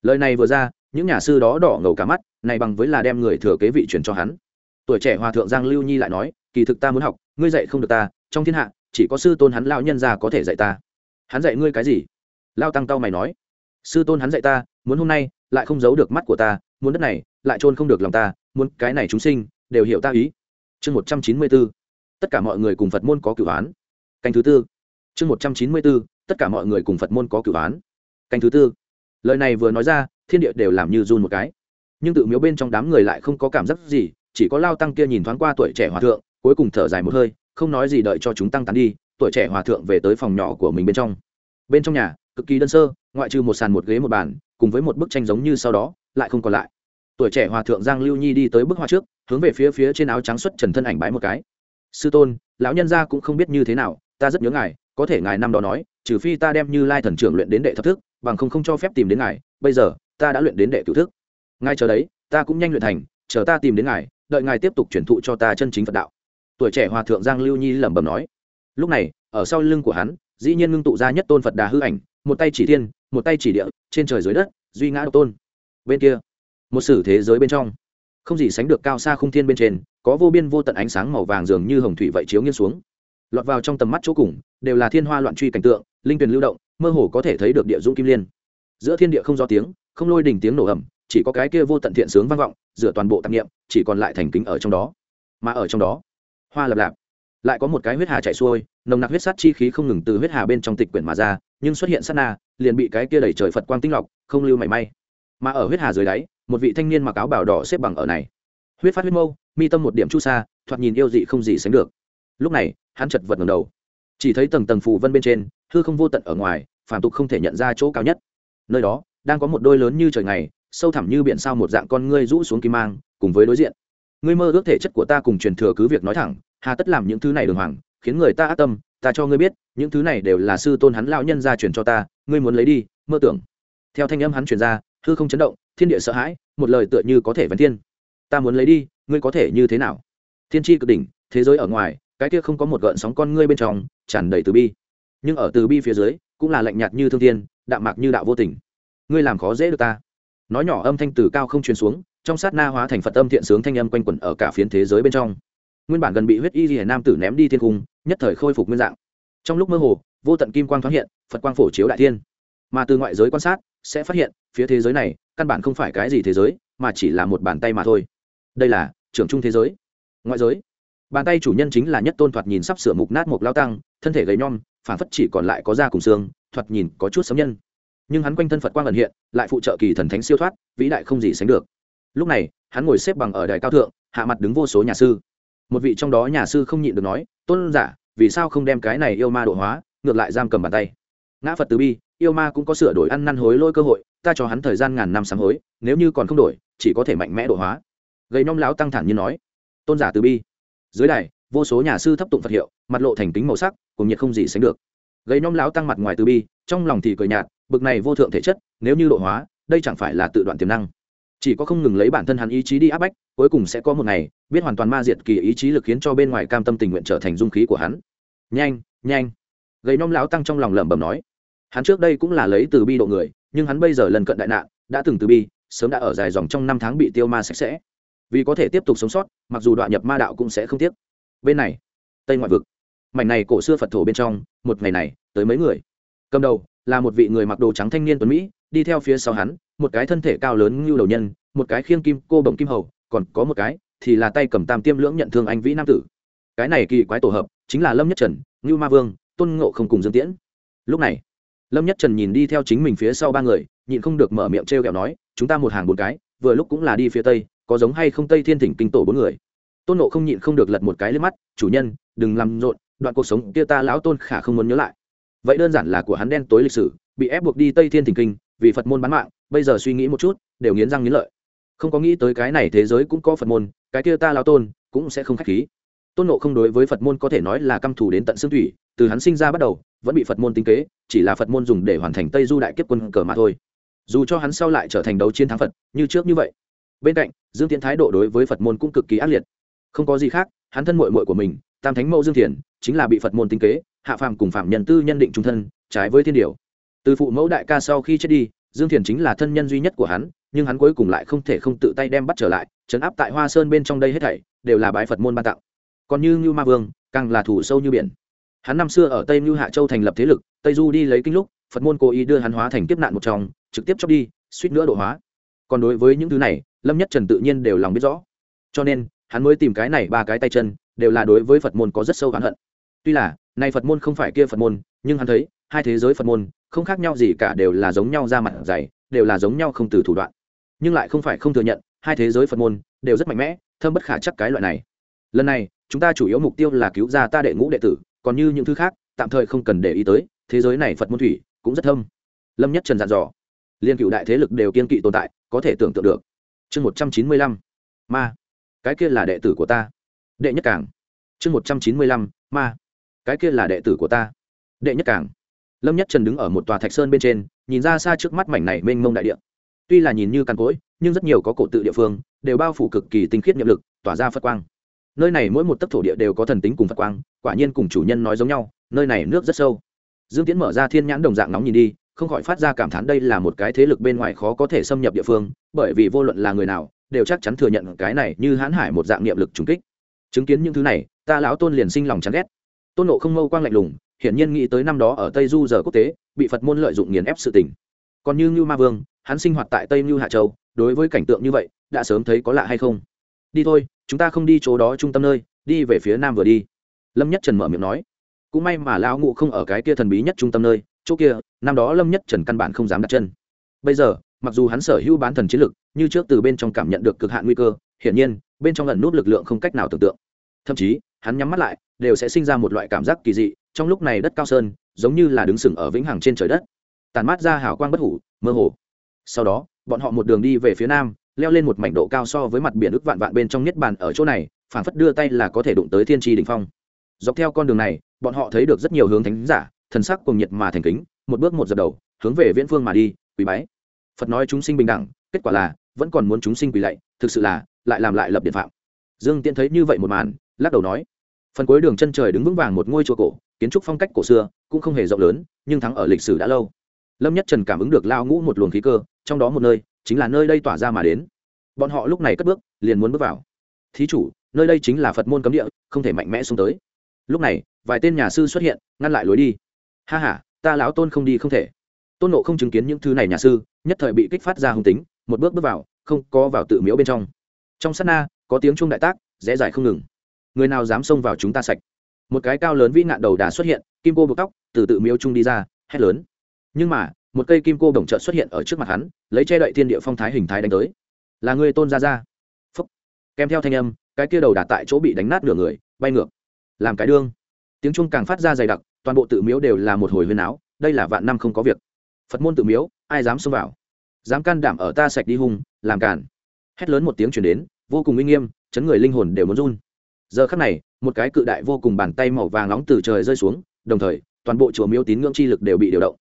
Lời này vừa ra, những nhà sư đó đỏ ngầu cả mắt, này bằng với là đem người thừa kế vị truyền cho hắn. Tuổi trẻ hòa thượng giang lưu nhi lại nói, kỳ thực ta muốn học, ngươi dạy không được ta, trong thiên hạ, chỉ có sư tôn hắn lão nhân già có thể dạy ta. Hắn dạy ngươi cái gì? Lao tăng tao mày nói, sư tôn hắn dạy ta, muốn hôm nay, lại không giấu được mắt của ta, muốn đất này, lại trôn không được lòng ta, muốn cái này chúng sinh, đều hiểu ta ý chương một trăm chín mươi bốn tất cả mọi người cùng phật môn có cửu án canh thứ tư. Chương một trăm chín mươi bốn tất cả mọi người cùng phật môn có cửu án canh thứ tư. Lời này vừa nói ra, thiên địa đều làm như run một cái. Nhưng tự miếu bên trong đám người lại không có cảm giác gì, chỉ có lao tăng kia nhìn thoáng qua tuổi trẻ hòa thượng, cuối cùng thở dài một hơi, không nói gì đợi cho chúng tăng tán đi, tuổi trẻ hòa thượng về tới phòng nhỏ của mình bên trong. Bên trong nhà, cực kỳ đơn sơ, ngoại trừ một sàn một ghế một bàn, cùng với một bức tranh giống như sau đó, lại không còn lại tuổi trẻ hòa thượng giang lưu nhi đi tới bức hoa trước, hướng về phía phía trên áo trắng xuất trần thân ảnh bái một cái. Sư tôn, lão nhân gia cũng không biết như thế nào, ta rất nhớ ngài, có thể ngài năm đó nói, trừ phi ta đem như lai thần trưởng luyện đến đệ thập thức, bằng không không cho phép tìm đến ngài, bây giờ, ta đã luyện đến đệ cửu thức. Ngay chờ đấy, ta cũng nhanh luyện thành, chờ ta tìm đến ngài, đợi ngài tiếp tục truyền thụ cho ta chân chính phật đạo. Tuổi trẻ hòa thượng giang lưu nhi lẩm bẩm nói. Lúc này, ở sau lưng của hắn, dĩ nhiên ngưng tụ ra nhất tôn phật đà hư ảnh, một tay chỉ thiên, một tay chỉ địa, trên trời dưới đất, duy ngã độc tôn. Bên kia một sự thế giới bên trong. Không gì sánh được cao xa khung thiên bên trên, có vô biên vô tận ánh sáng màu vàng dường như hồng thủy vậy chiếu nghiêng xuống. Lọt vào trong tầm mắt chỗ cùng, đều là thiên hoa loạn truy cảnh tượng, linh tuyền lưu động, mơ hồ có thể thấy được địa dũng kim liên. Giữa thiên địa không do tiếng, không lôi đỉnh tiếng nổ ẩm chỉ có cái kia vô tận thiện sướng vang vọng dựa toàn bộ tạp nghiệm chỉ còn lại thành kính ở trong đó. Mà ở trong đó, hoa lập lạp, lại có một cái huyết hà chạy xuôi, nồng nặc huyết sát chi khí không ngừng từ huyết hà bên trong tịch quyển mà ra, nhưng xuất hiện sát na, liền bị cái kia đẩy trời phật quang tinh lọc, không lưu mảy may. Mà ở huyết hà dưới đáy một vị thanh niên mặc áo bảo đỏ xếp bằng ở này. Huyết phát huyết mâu, mi tâm một điểm chu sa, thoạt nhìn yêu dị không gì sánh được. Lúc này, hắn chật vật ngầm đầu. Chỉ thấy tầng tầng phù vân bên trên, hư không vô tận ở ngoài phản tục không thể nhận ra chỗ cao nhất. Nơi đó, đang có một đôi lớn như trời ngày, sâu thẳm như biển sao một dạng con ngươi rũ xuống kim mang, cùng với đối diện. Ngươi mơ ước thể chất của ta cùng truyền thừa cứ việc nói thẳng, hà tất làm những thứ này đường hoàng, khiến người ta ác tâm, ta cho ngươi biết, những thứ này đều là sư tôn hắn lão nhân gia truyền cho ta, ngươi muốn lấy đi, mơ tưởng. Theo thanh âm hắn truyền ra, hư không chấn động thiên địa sợ hãi, một lời tựa như có thể vấn thiên. Ta muốn lấy đi, ngươi có thể như thế nào? Thiên tri cực đỉnh, thế giới ở ngoài, cái kia không có một gợn sóng con ngươi bên trong, tràn đầy từ bi. Nhưng ở từ bi phía dưới, cũng là lạnh nhạt như thương thiên, đạm mạc như đạo vô tình. Ngươi làm khó dễ được ta. Nói nhỏ âm thanh từ cao không truyền xuống, trong sát na hóa thành phật âm thiện sướng thanh âm quanh quẩn ở cả phiến thế giới bên trong. Nguyên bản gần bị huyết y rìa nam tử ném đi thiên cung, nhất thời khôi phục nguyên dạng. Trong lúc mơ hồ, vô tận kim quang thoáng hiện, phật quang phổ chiếu đại thiên mà từ ngoại giới quan sát, sẽ phát hiện, phía thế giới này, căn bản không phải cái gì thế giới, mà chỉ là một bàn tay mà thôi. Đây là, trưởng trung thế giới. Ngoại giới. Bàn tay chủ nhân chính là nhất tôn thoạt nhìn sắp sửa mục nát một lao tăng, thân thể gầy nhom phản phất chỉ còn lại có da cùng xương, thoạt nhìn có chút sấm nhân. Nhưng hắn quanh thân phật quang ẩn hiện, lại phụ trợ kỳ thần thánh siêu thoát, vĩ đại không gì sánh được. Lúc này, hắn ngồi xếp bằng ở đài cao thượng, hạ mặt đứng vô số nhà sư. Một vị trong đó nhà sư không nhịn được nói, tôn giả, vì sao không đem cái này yêu ma độ hóa, ngược lại giam cầm bàn tay? Ngã phật từ bi yêu ma cũng có sửa đổi ăn năn hối lỗi cơ hội, ta cho hắn thời gian ngàn năm sám hối, nếu như còn không đổi, chỉ có thể mạnh mẽ đổ hóa. Gầy nhom láo tăng thẳng như nói, tôn giả từ bi. Dưới đài, vô số nhà sư thấp tụng phật hiệu, mặt lộ thành kính màu sắc, cùng nhiệt không gì sánh được. Gầy nhom láo tăng mặt ngoài từ bi, trong lòng thì cười nhạt, bực này vô thượng thể chất, nếu như độ hóa, đây chẳng phải là tự đoạn tiềm năng. Chỉ có không ngừng lấy bản thân hắn ý chí đi áp bách, cuối cùng sẽ có một ngày, biết hoàn toàn ma diệt kỳ ý chí lực khiến cho bên ngoài cam tâm tình nguyện trở thành dung khí của hắn. Nhanh nhanh. Gầy nhom láo tăng trong lòng lẩm bẩm nói hắn trước đây cũng là lấy từ bi độ người, nhưng hắn bây giờ lần cận đại nạn, đã từng từ bi, sớm đã ở dài dòng trong năm tháng bị tiêu ma sạch sẽ. Vì có thể tiếp tục sống sót, mặc dù đoạn nhập ma đạo cũng sẽ không tiếc. Bên này, tây ngoại vực. Mảnh này cổ xưa phật thổ bên trong, một ngày này, tới mấy người? Cầm đầu, là một vị người mặc đồ trắng thanh niên tuấn mỹ, đi theo phía sau hắn, một cái thân thể cao lớn như đầu nhân, một cái khiêng kim, cô bồng kim hầu, còn có một cái, thì là tay cầm tam tiêm lưỡng nhận thương anh vĩ nam tử. Cái này kỳ quái tổ hợp, chính là lâm nhất trần, ngưu ma vương, tôn ngộ không cùng dương tiễn. Lúc này lâm nhất trần nhìn đi theo chính mình phía sau ba người, nhịn không được mở miệng t r e o kẹo nói, chúng ta một hàng bốn cái, vừa lúc cũng là đi phía tây, có giống hay không tây thiên thỉnh kinh tổ bốn người? Tôn nộ không nhịn không được lật một cái lên mắt, chủ nhân, đừng làm rộn, đoạn cuộc sống kia ta lão tôn khả không muốn nhớ lại. Vậy đơn giản là của hắn đen tối lịch sử, bị ép buộc đi tây thiên thỉnh kinh, vì phật môn bán mạng, bây giờ suy nghĩ một chút, đều nghiến răng nghiến lợi. Không có nghĩ tới cái này thế giới cũng có phật môn, cái kia ta lao tôn cũng sẽ không k h á c h khí. Tôn nộ không đối với phật môn có thể nói là căm thù đến tận xương thủy, từ hắn sinh ra bắt đầu vẫn bị phật môn tính kế, chỉ là phật môn dùng để hoàn thành tây du đại kiếp quân cờ mà thôi. Dù cho hắn sau lại trở thành đấu chiến thắng phật, như trước như vậy. Bên cạnh, dương tiến thái độ đối với phật môn cũng cực kỳ ác liệt. Không có gì khác, hắn thân mội mội của mình, tam thánh mẫu dương thiền chính là bị phật môn tính kế, hạ phàm cùng phạm nhân tư nhân định trung thân, trái với thiên điều. Từ phụ mẫu đại ca sau khi chết đi, dương thiền chính là thân nhân duy nhất của hắn, nhưng hắn cuối cùng lại không thể không tự tay đem bắt trở lại, trấn áp tại hoa sơn bên trong đây hết thảy, đều là bái phật môn ban tặng. Còn như ngưu ma vương, càng là thủ sâu như biển hắn năm xưa ở tây mưu hạ châu thành lập thế lực, tây du đi lấy kinh lúc, phật môn cố ý đưa hắn hóa thành kiếp nạn một trong, trực tiếp chóc đi, suýt nữa độ hóa. Còn đối với những thứ này, lâm nhất trần tự nhiên đều lòng biết rõ. Cho nên, hắn mới tìm cái này ba cái tay chân, đều là đối với phật môn có rất sâu hắn hận. Tuy là, nay phật môn không phải kia phật môn, nhưng hắn thấy, hai thế giới phật môn, không khác nhau gì cả đều là giống nhau ra mặt dày, đều là giống nhau không từ thủ đoạn. Nhưng lại không phải không thừa nhận, hai thế giới phật môn đều rất mạnh mẽ, thâm bất khả chắc cái loại này. Lần này, chúng ta chủ yếu mục tiêu là cứu ra ta đệ ngũ đệ tử còn như những thứ khác, tạm thời không cần để ý tới, thế giới này phật môn thủy cũng rất thâm. Lâm nhất trần dặn dò. Liên cựu đại thế lực đều kiên kỵ tồn tại, có thể tưởng tượng được. Chương một trăm chín mươi lăm, ma. Cái kia là đệ tử của ta. Đệ nhất cảng. Chương một trăm chín mươi lăm, ma. Cái kia là đệ tử của ta. Đệ nhất cảng. Lâm nhất trần đứng ở một tòa thạch sơn bên trên, nhìn ra xa trước mắt mảnh này mênh mông đại địa. Tuy là nhìn như càn cỗi, nhưng rất nhiều có cổ tự địa phương đều bao phủ cực kỳ tinh khiết nhiệm lực, tỏa ra phật quang. Nơi này mỗi một tấc thổ địa đều có thần tính cùng phật quang quả nhiên cùng chủ nhân nói giống nhau, nơi này nước rất sâu. Dương tiễn mở ra thiên nhãn đồng dạng nóng nhìn đi, không khỏi phát ra cảm thán đây là một cái thế lực bên ngoài khó có thể xâm nhập địa phương, bởi vì vô luận là người nào, đều chắc chắn thừa nhận cái này như hãn hải một dạng niệm lực trùng kích. Chứng kiến những thứ này, ta lão tôn liền sinh lòng chán ghét. Tôn nộ không mâu quang lạnh lùng, hiển nhiên nghĩ tới năm đó ở tây du giờ quốc tế, bị phật môn lợi dụng nghiền ép sự tình. Còn như ngưu ma vương, hắn sinh hoạt tại tây ngưu hạ châu, đối với cảnh tượng như vậy, đã sớm thấy có lạ hay không? Đi thôi, chúng ta không đi chỗ đó trung tâm nơi, đi về phía nam vừa đi lâm nhất trần mở miệng nói, cũng may mà lão ngụ không ở cái kia thần bí nhất trung tâm nơi, chỗ kia, năm đó lâm nhất trần căn bản không dám đặt chân. Bây giờ, mặc dù hắn sở hữu bán thần chiến lực, như trước từ bên trong cảm nhận được cực hạn nguy cơ, hiển nhiên, bên trong lần nút lực lượng không cách nào tưởng tượng. Thậm chí, hắn nhắm mắt lại, đều sẽ sinh ra một loại cảm giác kỳ dị, trong lúc này đất cao sơn, giống như là đứng sừng ở vĩnh hằng trên trời đất. Tàn mát ra hào quang bất hủ, mơ hồ. Sau đó, bọn họ một đường đi về phía nam, leo lên một mảnh độ cao so với mặt biển ức vạn vạn bên trong niết bàn ở chỗ này, phảng phất đưa tay là có thể đụng tới thiên tri đỉnh phong dọc theo con đường này, bọn họ thấy được rất nhiều hướng thánh giả, thần sắc cùng nhiệt mà thành kính, một bước một dập đầu, hướng về viễn phương mà đi, quỳ bái. Phật nói chúng sinh bình đẳng, kết quả là vẫn còn muốn chúng sinh quỳ lạy, thực sự là lại làm lại lập điện phạm. Dương tiễn thấy như vậy một màn, lắc đầu nói, phần cuối đường chân trời đứng vững vàng một ngôi chùa cổ, kiến trúc phong cách cổ xưa, cũng không hề rộng lớn, nhưng thắng ở lịch sử đã lâu. Lâm nhất trần cảm ứng được lao ngũ một luồng khí cơ, trong đó một nơi chính là nơi đây tỏa ra mà đến. Bọn họ lúc này cất bước, liền muốn bước vào. Thí chủ, nơi đây chính là phật môn cấm địa, không thể mạnh mẽ xuống tới lúc này, vài tên nhà sư xuất hiện, ngăn lại lối đi. Ha h a ta lão tôn không đi không thể. Tôn nộ không chứng kiến những thứ này nhà sư, nhất thời bị kích phát ra hung tính, một bước bước vào, không có vào tự miễu bên trong. Trong s á t na, có tiếng chuông đại tác, rẽ dài không ngừng. Người nào dám xông vào chúng ta sạch? Một cái cao lớn vĩ nạn đầu đà xuất hiện, kim cô buộc tóc, từ tự miễu trung đi ra, hét lớn. Nhưng mà, một cây kim cô đồng trợ xuất hiện ở trước mặt hắn, lấy che đậy thiên địa phong thái hình thái đánh tới. Là người tôn ra ra phúc. Kèm theo thanh âm, cái kia đầu đà tại chỗ bị đánh nát nửa người, bay ngược làm cái đương. Tiếng trung càng phát ra dày đặc, toàn bộ tự miếu đều là một hồi huyền áo, đây là vạn năm không có việc. Phật môn tự miếu, ai dám xông vào? Dám can đảm ở ta sạch đi hung, làm càn. Hét lớn một tiếng chuyển đến, vô cùng uy nghiêm, chấn người linh hồn đều muốn run. Giờ khắc này, một cái cự đại vô cùng bàn tay màu vàng nóng từ trời rơi xuống, đồng thời, toàn bộ chùa miếu tín ngưỡng chi lực đều bị điều động.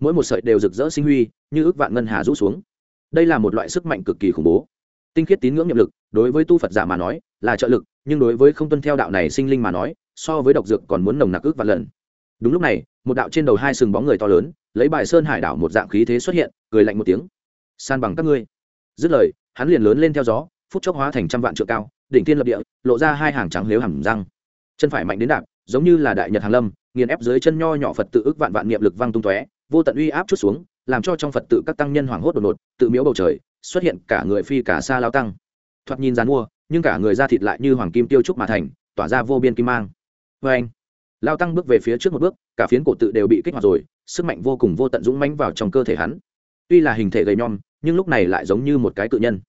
Mỗi một sợi đều rực rỡ sinh huy, như ước vạn ngân hà rũ xuống. Đây là một loại sức mạnh cực kỳ khủng bố. Tinh khiết tín ngưỡng nhiệm lực, đối với tu phật giả mà nói, là trợ lực, nhưng đối với không tuân theo đạo này sinh linh mà nói so với độc dược còn muốn nồng nặc ước và lần. Đúng lúc này, một đạo trên đầu hai sừng bóng người to lớn, lấy bài sơn hải đảo một dạng khí thế xuất hiện, cười lạnh một tiếng. San bằng các ngươi. Dứt lời, hắn liền lớn lên theo gió, phút chốc hóa thành trăm vạn trượng cao, đỉnh thiên lập địa, lộ ra hai hàng trắng lếu hầm răng. Chân phải mạnh đến đạp, giống như là đại nhật hàng lâm, nghiền ép dưới chân nho nhỏ phật tự ước vạn vạn niệm lực văng tung tóe, vô tận uy áp chút xuống, làm cho trong phật tự các tăng nhân hoảng hốt đột ngột, tự miếu bầu trời, xuất hiện cả người phi cả xa lao tăng. Thoạt nhìn dán mua, nhưng cả người da thịt lại như hoàng kim tiêu trúc mà thành, tỏa ra vô biên kim mang vê anh. Lao tăng bước về phía trước một bước, cả phiến cổ tự đều bị kích hoạt rồi, sức mạnh vô cùng vô tận dũng mánh vào trong cơ thể hắn. Tuy là hình thể gầy nhom, nhưng lúc này lại giống như một cái cự nhân.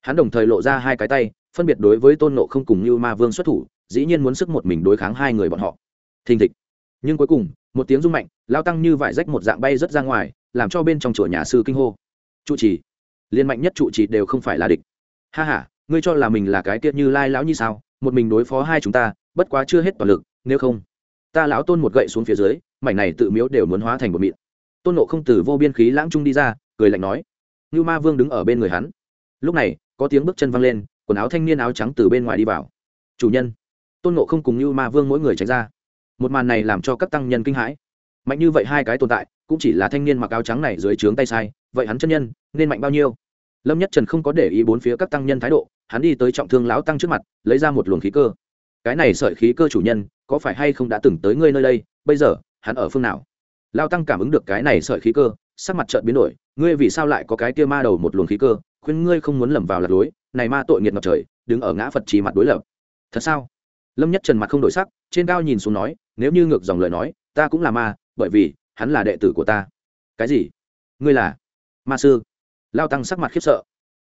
Hắn đồng thời lộ ra hai cái tay, phân biệt đối với tôn nộ không cùng như ma vương xuất thủ, dĩ nhiên muốn sức một mình đối kháng hai người bọn họ. Thình thịch. Nhưng cuối cùng, một tiếng rung mạnh, lao tăng như vải rách một dạng bay rớt ra ngoài, làm cho bên trong chùa nhà sư kinh hô. Trụ trì. Liên mạnh nhất trụ trì đều không phải là địch. Ha h a ngươi cho là mình là cái tiết như lai lão như sao? một mình đối phó hai chúng ta, bất quá chưa hết toàn lực, nếu không, ta lão tôn một gậy xuống phía dưới, mảnh này tự miếu đều muốn hóa thành một mịn. Tôn nộ không từ vô biên khí lãng trung đi ra, cười lạnh nói như ma vương đứng ở bên người hắn. Lúc này, có tiếng bước chân văng lên, quần áo thanh niên áo trắng từ bên ngoài đi vào. Chủ nhân. Tôn nộ không cùng như ma vương mỗi người tránh ra. Một màn này làm cho các tăng nhân kinh hãi. Mạnh như vậy hai cái tồn tại, cũng chỉ là thanh niên mặc áo trắng này dưới trướng tay sai, vậy hắn chân nhân, nên mạnh bao nhiêu? lâm nhất trần không có để ý bốn phía các tăng nhân thái độ, hắn đi tới trọng thương lão tăng trước mặt, lấy ra một luồng khí cơ. Cái này sợi khí cơ chủ nhân, có phải hay không đã từng tới ngươi nơi đây? Bây giờ, hắn ở phương nào? Lao tăng cảm ứng được cái này sợi khí cơ, sắc mặt trợn biến đổi, ngươi vì sao lại có cái kia ma đầu một luồng khí cơ? Khuyên ngươi không muốn lầm vào lạc lối, này ma tội nghiệt ngập trời, đứng ở ngã phật trì mặt đối lập. Thật sao? Lâm nhất trần mặt không đổi sắc, trên cao nhìn xuống nói, nếu như ngược dòng lời nói, ta cũng là ma, bởi vì, hắn là đệ tử của ta. Cái gì? Ngươi là ma sư? lao tăng sắc mặt khiếp sợ.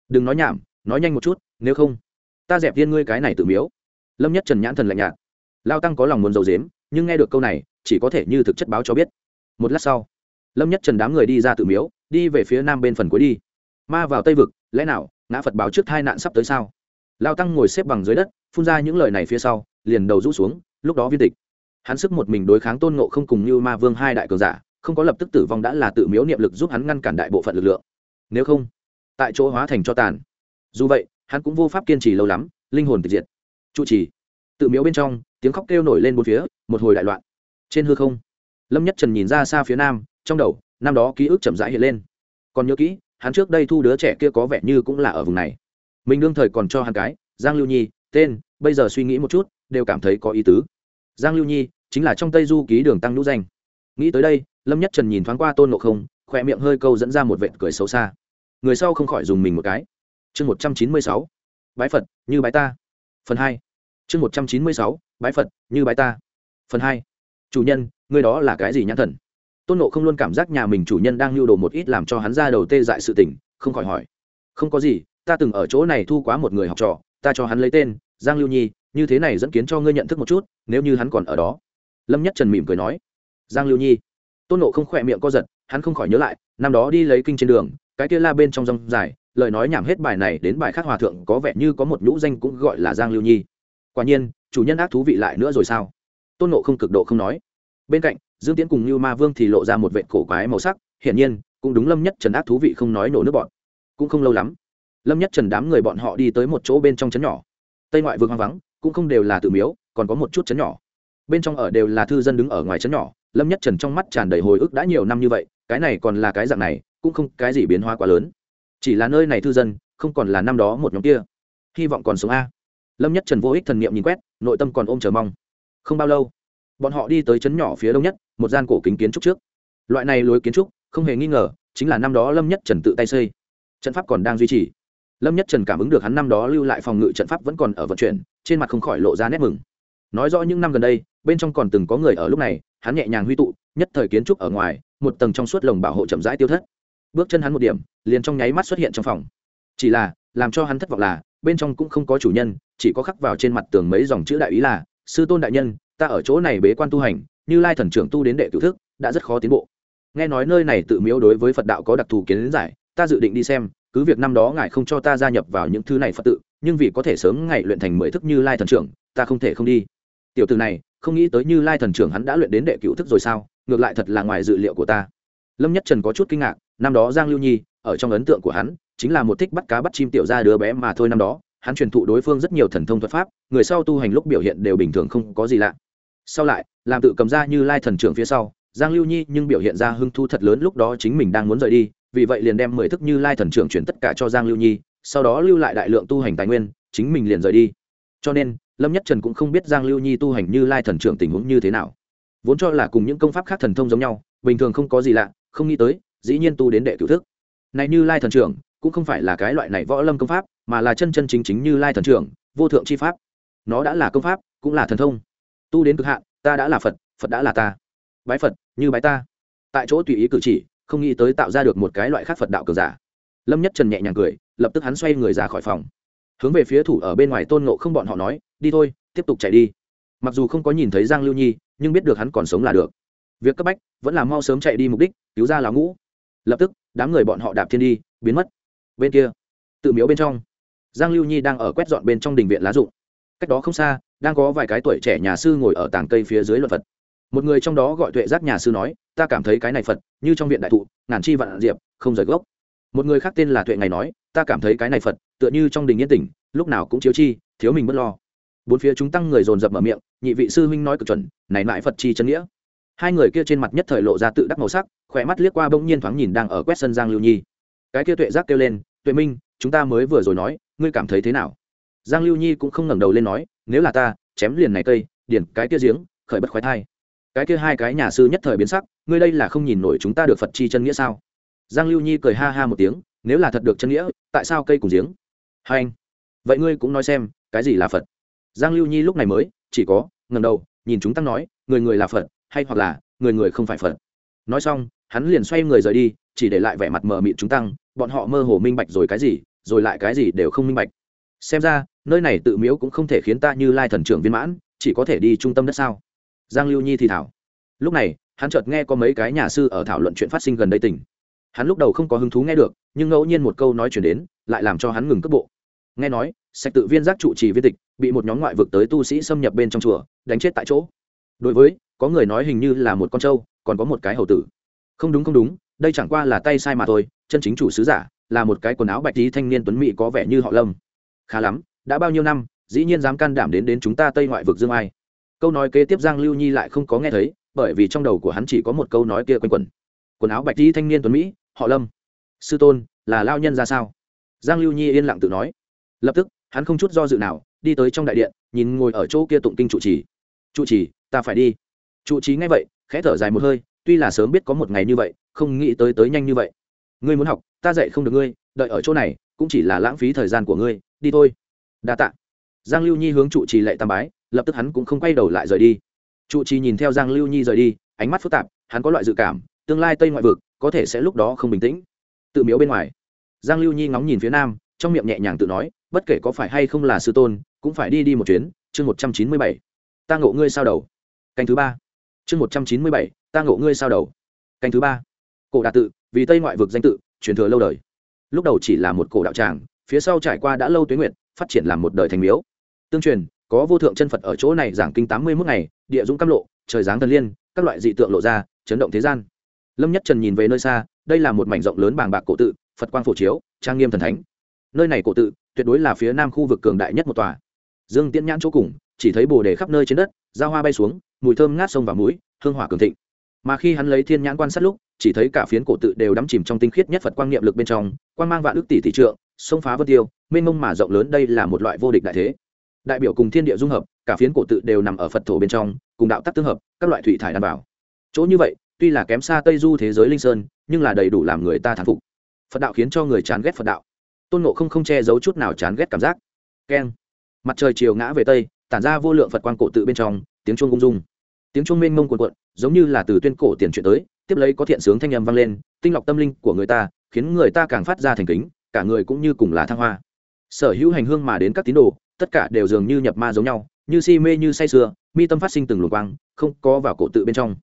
Đừng nói nhảm, nói nhanh một chút, nếu không, ta dẹp viên ngươi cái này tự miếu. Lâm nhất trần nhãn thần lạnh nhạt. Lao tăng có lòng muốn giấu dếm nhưng nghe được câu này, chỉ có thể như thực chất báo cho biết. Một lát sau, lâm nhất trần đám người đi ra tự miếu, đi về phía nam bên phần cuối đi. Ma vào tây vực, lẽ nào ngã phật báo trước hai nạn sắp tới sao? Lao tăng ngồi xếp bằng dưới đất, phun ra những lời này phía sau, liền đầu rũ xuống, lúc đó viên tịch. Hắn sức một mình đối kháng tôn ngộ không cùng như ma vương hai đại cường giả, không có lập tức tử vong đã là tự miếu niệm lực giúp hắn ngăn cản đại bộ phận lực lượng nếu không, tại chỗ hóa thành cho tàn. Dù vậy, hắn cũng vô pháp kiên trì lâu lắm, linh hồn tịch diệt. Trụ trì. Tự miếu bên trong, tiếng khóc kêu nổi lên một phía, một hồi đại loạn. Trên hư không, lâm nhất trần nhìn ra xa phía nam, trong đầu, năm đó ký ức chậm rãi hiện lên. Còn nhớ kỹ, hắn trước đây thu đứa trẻ kia có vẻ như cũng là ở vùng này. Mình đương thời còn cho hắn cái, giang lưu nhi, tên, bây giờ suy nghĩ một chút, đều cảm thấy có ý tứ. Giang lưu nhi, chính là trong tây du ký đường tăng lũ danh. Nghĩ tới đây, lâm nhất trần nhìn thoáng qua tôn ngộ không khoe miệng hơi câu dẫn ra một vệt cười xấu xa. Người sau không khỏi dùng mình một cái. Chương một trăm chín mươi sáu. Bái phật, như bái ta. Phần hai. Chương một trăm chín mươi sáu. Bái phật, như bái ta. Phần hai. Chủ nhân người đó là cái gì nhãn thần? Tôn ngộ không luôn cảm giác nhà mình chủ nhân đang lưu đồ một ít làm cho hắn ra đầu tê dại sự tình, không khỏi hỏi. Không có gì, ta từng ở chỗ này thu quá một người học trò, ta cho hắn lấy tên, giang lưu nhi, như thế này dẫn kiến cho ngươi nhận thức một chút, nếu như hắn còn ở đó. Lâm nhất trần mỉm cười nói. Giang lưu nhi. Tôn ngộ không khỏe miệng co giật hắn không khỏi nhớ lại, năm đó đi lấy kinh trên đường, cái kia la bên trong rong dài, lời nói nhảm hết bài này đến bài khác hòa thượng có vẻ như có một nhũ danh cũng gọi là giang lưu nhi. Quả nhiên, chủ nhân ác thú vị lại nữa rồi sao? Tôn nộ không cực độ không nói. Bên cạnh, dương tiến cùng lưu ma vương thì lộ ra một vệ cổ quái màu sắc, hiển nhiên, cũng đúng lâm nhất trần ác thú vị không nói nổ nước bọn. Cũng không lâu lắm, lâm nhất trần đám người bọn họ đi tới một chỗ bên trong chấn nhỏ. Tây ngoại vương hoang vắng, cũng không đều là tự miếu, còn có một chút chấn nhỏ. Bên trong ở đều là thư dân đứng ở ngoài chấn nhỏ, lâm nhất trần trong mắt tràn đầy hồi ức đã nhiều năm như vậy cái này còn là cái dạng này, cũng không cái gì biến hóa quá lớn. Chỉ là nơi này thư dân, không còn là năm đó một nhóm kia. Hy vọng còn sống a. Lâm nhất trần vô ích thần niệm nhìn quét, nội tâm còn ôm chờ mong. Không bao lâu, bọn họ đi tới trấn nhỏ phía đông nhất, một gian cổ kính kiến trúc trước. Loại này lối kiến trúc, không hề nghi ngờ, chính là năm đó lâm nhất trần tự tay xây. Trận pháp còn đang duy trì. Lâm nhất trần cảm ứng được hắn năm đó lưu lại phòng ngự trận pháp vẫn còn ở vận chuyển, trên mặt không khỏi lộ ra nét mừng. Nói rõ những năm gần đây, bên trong còn từng có người ở lúc này, hắn nhẹ nhàng huy tụ, nhất thời kiến trúc ở ngoài một tầng trong suốt lồng bảo hộ chậm rãi tiêu thất. Bước chân hắn một điểm, liền trong nháy mắt xuất hiện trong phòng. Chỉ là, làm cho hắn thất vọng là, bên trong cũng không có chủ nhân, chỉ có khắc vào trên mặt tường mấy dòng chữ đại ý là, sư tôn đại nhân, ta ở chỗ này bế quan tu hành, như lai thần trưởng tu đến đệ cựu thức, đã rất khó tiến bộ. Nghe nói nơi này tự miếu đối với phật đạo có đặc thù kiến giải, ta dự định đi xem, cứ việc năm đó ngài không cho ta gia nhập vào những thứ này phật tự, nhưng vì có thể sớm ngày luyện thành mười thức như lai thần trưởng, ta không thể không đi. Tiểu từ này, không nghĩ tới như lai thần trưởng hắn đã luyện đến đệ cựu thức rồi sao? ngược lại thật là ngoài dự liệu của ta. Lâm nhất trần có chút kinh ngạc, năm đó giang lưu nhi, ở trong ấn tượng của hắn, chính là một thích bắt cá bắt chim tiểu ra đứa bé mà thôi năm đó, hắn truyền thụ đối phương rất nhiều thần thông thuật pháp, người sau tu hành lúc biểu hiện đều bình thường không có gì lạ. Sau lại, làm tự cầm ra như lai thần trưởng phía sau, giang lưu nhi nhưng biểu hiện ra hưng thu thật lớn lúc đó chính mình đang muốn rời đi, vì vậy liền đem mười thức như lai thần trưởng chuyển tất cả cho giang lưu nhi, sau đó lưu lại đại lượng tu hành tài nguyên, chính mình liền rời đi. Cho nên, lâm nhất trần cũng không biết giang lưu nhi tu hành như lai thần trưởng tình huống như thế nào vốn cho là cùng những công pháp khác thần thông giống nhau, bình thường không có gì lạ, không nghĩ tới, dĩ nhiên tu đến đệ cựu thức. Này như lai thần trưởng, cũng không phải là cái loại này võ lâm công pháp, mà là chân chân chính chính như lai thần trưởng, vô thượng c h i pháp. Nó đã là công pháp, cũng là thần thông. Tu đến cực hạn, ta đã là phật phật đã là ta. Bái phật, như bái ta. Tại chỗ tùy ý cử chỉ, không nghĩ tới tạo ra được một cái loại khác phật đạo cờ giả. Lâm nhất trần nhẹ nhàng cười, lập tức hắn xoay người ra khỏi phòng. Hướng về phía thủ ở bên ngoài tôn nộ g không bọn họ nói, đi thôi, tiếp tục chạy đi. Mặc dù không có nhìn thấy giang lưu nhi nhưng biết được hắn còn sống là được. Việc cấp bách, vẫn là mau sớm chạy đi mục đích, cứu ra lão ngũ. Lập tức, đám người bọn họ đạp thiên đi, biến mất. Bên kia, tự miếu bên trong, giang lưu nhi đang ở quét dọn bên trong đình viện lá rụng. Cách đó không xa, đang có vài cái tuổi trẻ nhà sư ngồi ở tảng cây phía dưới luật phật. Một người trong đó gọi tuệ giác nhà sư nói, ta cảm thấy cái này phật, như trong viện đại thụ, ngàn chi vạn diệp, không rời gốc. Một người khác tên là tuệ ngày nói, ta cảm thấy cái này phật, tựa như trong đình yên tỉnh, lúc nào cũng chiếu chi, thiếu mình bất lo bốn phía chúng tăng người dồn dập mở miệng, nhị vị sư huynh nói cực chuẩn, này mãi phật chi chân nghĩa. Hai người kia trên mặt nhất thời lộ ra tự đắc màu sắc, khỏe mắt liếc qua bỗng nhiên thoáng nhìn đang ở quét sân giang lưu nhi. Cái kia tuệ giác kêu lên, tuệ minh, chúng ta mới vừa rồi nói, ngươi cảm thấy thế nào? Giang lưu nhi cũng không ngẩng đầu lên nói, nếu là ta, chém liền này cây, điển cái kia giếng, khởi bất khoái thai. Cái kia hai cái nhà sư nhất thời biến sắc, ngươi đây là không nhìn nổi chúng ta được phật chi chân nghĩa sao? Giang lưu nhi cười ha ha một tiếng, nếu là thật được chân nghĩa, tại sao cây cùng giếng? Hai anh, vậy ngươi cũng nói xem, cái gì là phật? giang lưu nhi lúc này mới, chỉ có ngầm đầu, nhìn chúng tăng nói, người người là phật, hay hoặc là, người người không phải phật. Nói xong, hắn liền xoay người rời đi, chỉ để lại vẻ mặt mờ mịt chúng tăng, bọn họ mơ hồ minh bạch rồi cái gì, rồi lại cái gì đều không minh bạch. Xem ra, nơi này tự miếu cũng không thể khiến ta như lai thần trưởng viên mãn, chỉ có thể đi trung tâm đất sao? Giang lưu nhi thì thảo. Lúc này, hắn chợt nghe có mấy cái nhà sư ở thảo luận chuyện phát sinh gần đây tỉnh hắn lúc đầu không có hứng thú nghe được, nhưng ngẫu nhiên một câu nói chuyển đến, lại làm cho hắn ngừng cước bộ. Nghe nói, sạch tự viên giác trụ trì viên tịch bị một nhóm ngoại vực tới tu sĩ xâm nhập bên trong chùa, đánh chết tại chỗ. Đối với, có người nói hình như là một con trâu, còn có một cái hầu tử. Không đúng không đúng, đây chẳng qua là tay sai mà thôi, chân chính chủ sứ giả, là một cái quần áo bạch tí thanh niên tuấn mỹ có vẻ như họ lâm. Khá lắm, đã bao nhiêu năm, dĩ nhiên dám can đảm đến đến chúng ta tây ngoại vực dương ai. Câu nói kế tiếp giang lưu nhi lại không có nghe thấy, bởi vì trong đầu của hắn chỉ có một câu nói kia quanh quẩn. Quần áo bạch tí thanh niên tuấn mỹ, họ lâm. Sư tôn, là lao nhân ra sao? Giang lưu nhi yên lặng tự nói. Lập tức, hắn không chút do dự nào đi tới trong đại điện, nhìn ngồi ở chỗ kia tụng kinh trụ trì. Trụ trì, ta phải đi. Trụ trì ngay vậy, khẽ thở dài một hơi, tuy là sớm biết có một ngày như vậy, không nghĩ tới tới nhanh như vậy. Ngươi muốn học, ta dạy không được ngươi, đợi ở chỗ này, cũng chỉ là lãng phí thời gian của ngươi, đi thôi. Đa tạ. Giang lưu nhi hướng trụ trì lệ tam bái, lập tức hắn cũng không quay đầu lại rời đi. Trụ trì nhìn theo giang lưu nhi rời đi, ánh mắt phức tạp, hắn có loại dự cảm, tương lai tây ngoại vực, có thể sẽ lúc đó không bình tĩnh. Tự miếu bên ngoài, giang lưu nhi ngóng nhìn phía nam, trong miệng nhẹ nhàng tự nói, bất kể có phải hay không là sư tôn cũng phải đi đi một chuyến, chương một trăm chín mươi bảy. Ta ngộ ngươi sao đầu. Canh thứ ba. Chương một trăm chín mươi bảy, ta ngộ ngươi sao đầu. Canh thứ ba. Cổ đà tự, vì tây ngoại vực danh tự, truyền thừa lâu đời. Lúc đầu chỉ là một cổ đạo tràng, phía sau trải qua đã lâu tuyến nguyện, phát triển làm một đời thành miếu. Tương truyền, có vô thượng chân phật ở chỗ này giảng kinh tám mươi mốt ngày, địa dũng cam lộ, trời giáng thần liên, các loại dị tượng lộ ra, chấn động thế gian. Lâm nhất trần nhìn về nơi xa, đây là một mảnh rộng lớn bàng bạc cổ tự, phật quang phổ chiếu, trang nghiêm thần thánh. Nơi này cổ tự, tuyệt đối là phía nam khu vực cường đại nhất một tòa dương tiễn nhãn chỗ cùng, chỉ thấy bồ đề khắp nơi trên đất da hoa bay xuống, mùi thơm ngát sông và mũi, hương hỏa cường thịnh. Mà khi hắn lấy thiên nhãn quan sát lúc, chỉ thấy cả phiến cổ tự đều đắm chìm trong tinh khiết nhất phật quang niệm lực bên trong, quang mang vạn ước tỷ tỷ trượng, sông phá vân tiêu, mênh mông mà rộng lớn đây là một loại vô địch đại thế. Đại biểu cùng thiên địa dung hợp, cả phiến cổ tự đều nằm ở phật thổ bên trong, cùng đạo tắc tương hợp, các loại thủy thải đảm bảo chỗ như vậy, tuy là kém xa tây du thế giới linh sơn, nhưng là đầy đủ làm người ta thán phục. Phật đạo khiến cho người chán ghét phật đạo. Tôn ngộ không không che giấu chút nào chán ghét cảm giác. Keng mặt trời chiều ngã về tây, tản ra vô lượng phật quang cổ tự bên trong, tiếng chuông ung dung. Tiếng chuông mênh mông cuộn cuộn, giống như là từ tuyên cổ tiền chuyện tới, tiếp lấy có thiện sướng thanh âm vang lên, tinh lọc tâm linh của người ta, khiến người ta càng phát ra thành kính, cả người cũng như cùng là thăng hoa. Sở hữu hành hương mà đến các tín đồ, tất cả đều dường như nhập ma giống nhau, như si mê như say sưa, mi tâm phát sinh từng luồng quang, không có vào cổ tự bên trong.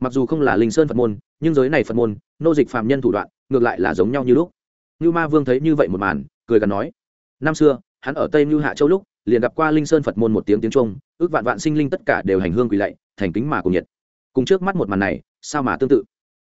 Mặc dù không là linh sơn phật môn, nhưng giới này phật môn, nô dịch phạm nhân thủ đoạn, ngược lại là giống nhau như lúc. Như ma vương thấy như vậy một màn, cười gắn nói, năm xưa, hắn ở tây như hạ châu lúc liền gặp qua linh sơn phật môn một tiếng tiếng trung, ước vạn vạn sinh linh tất cả đều hành hương quỳ lạy, thành kính mà cùng nhiệt. Cùng trước mắt một màn này, sao mà tương tự?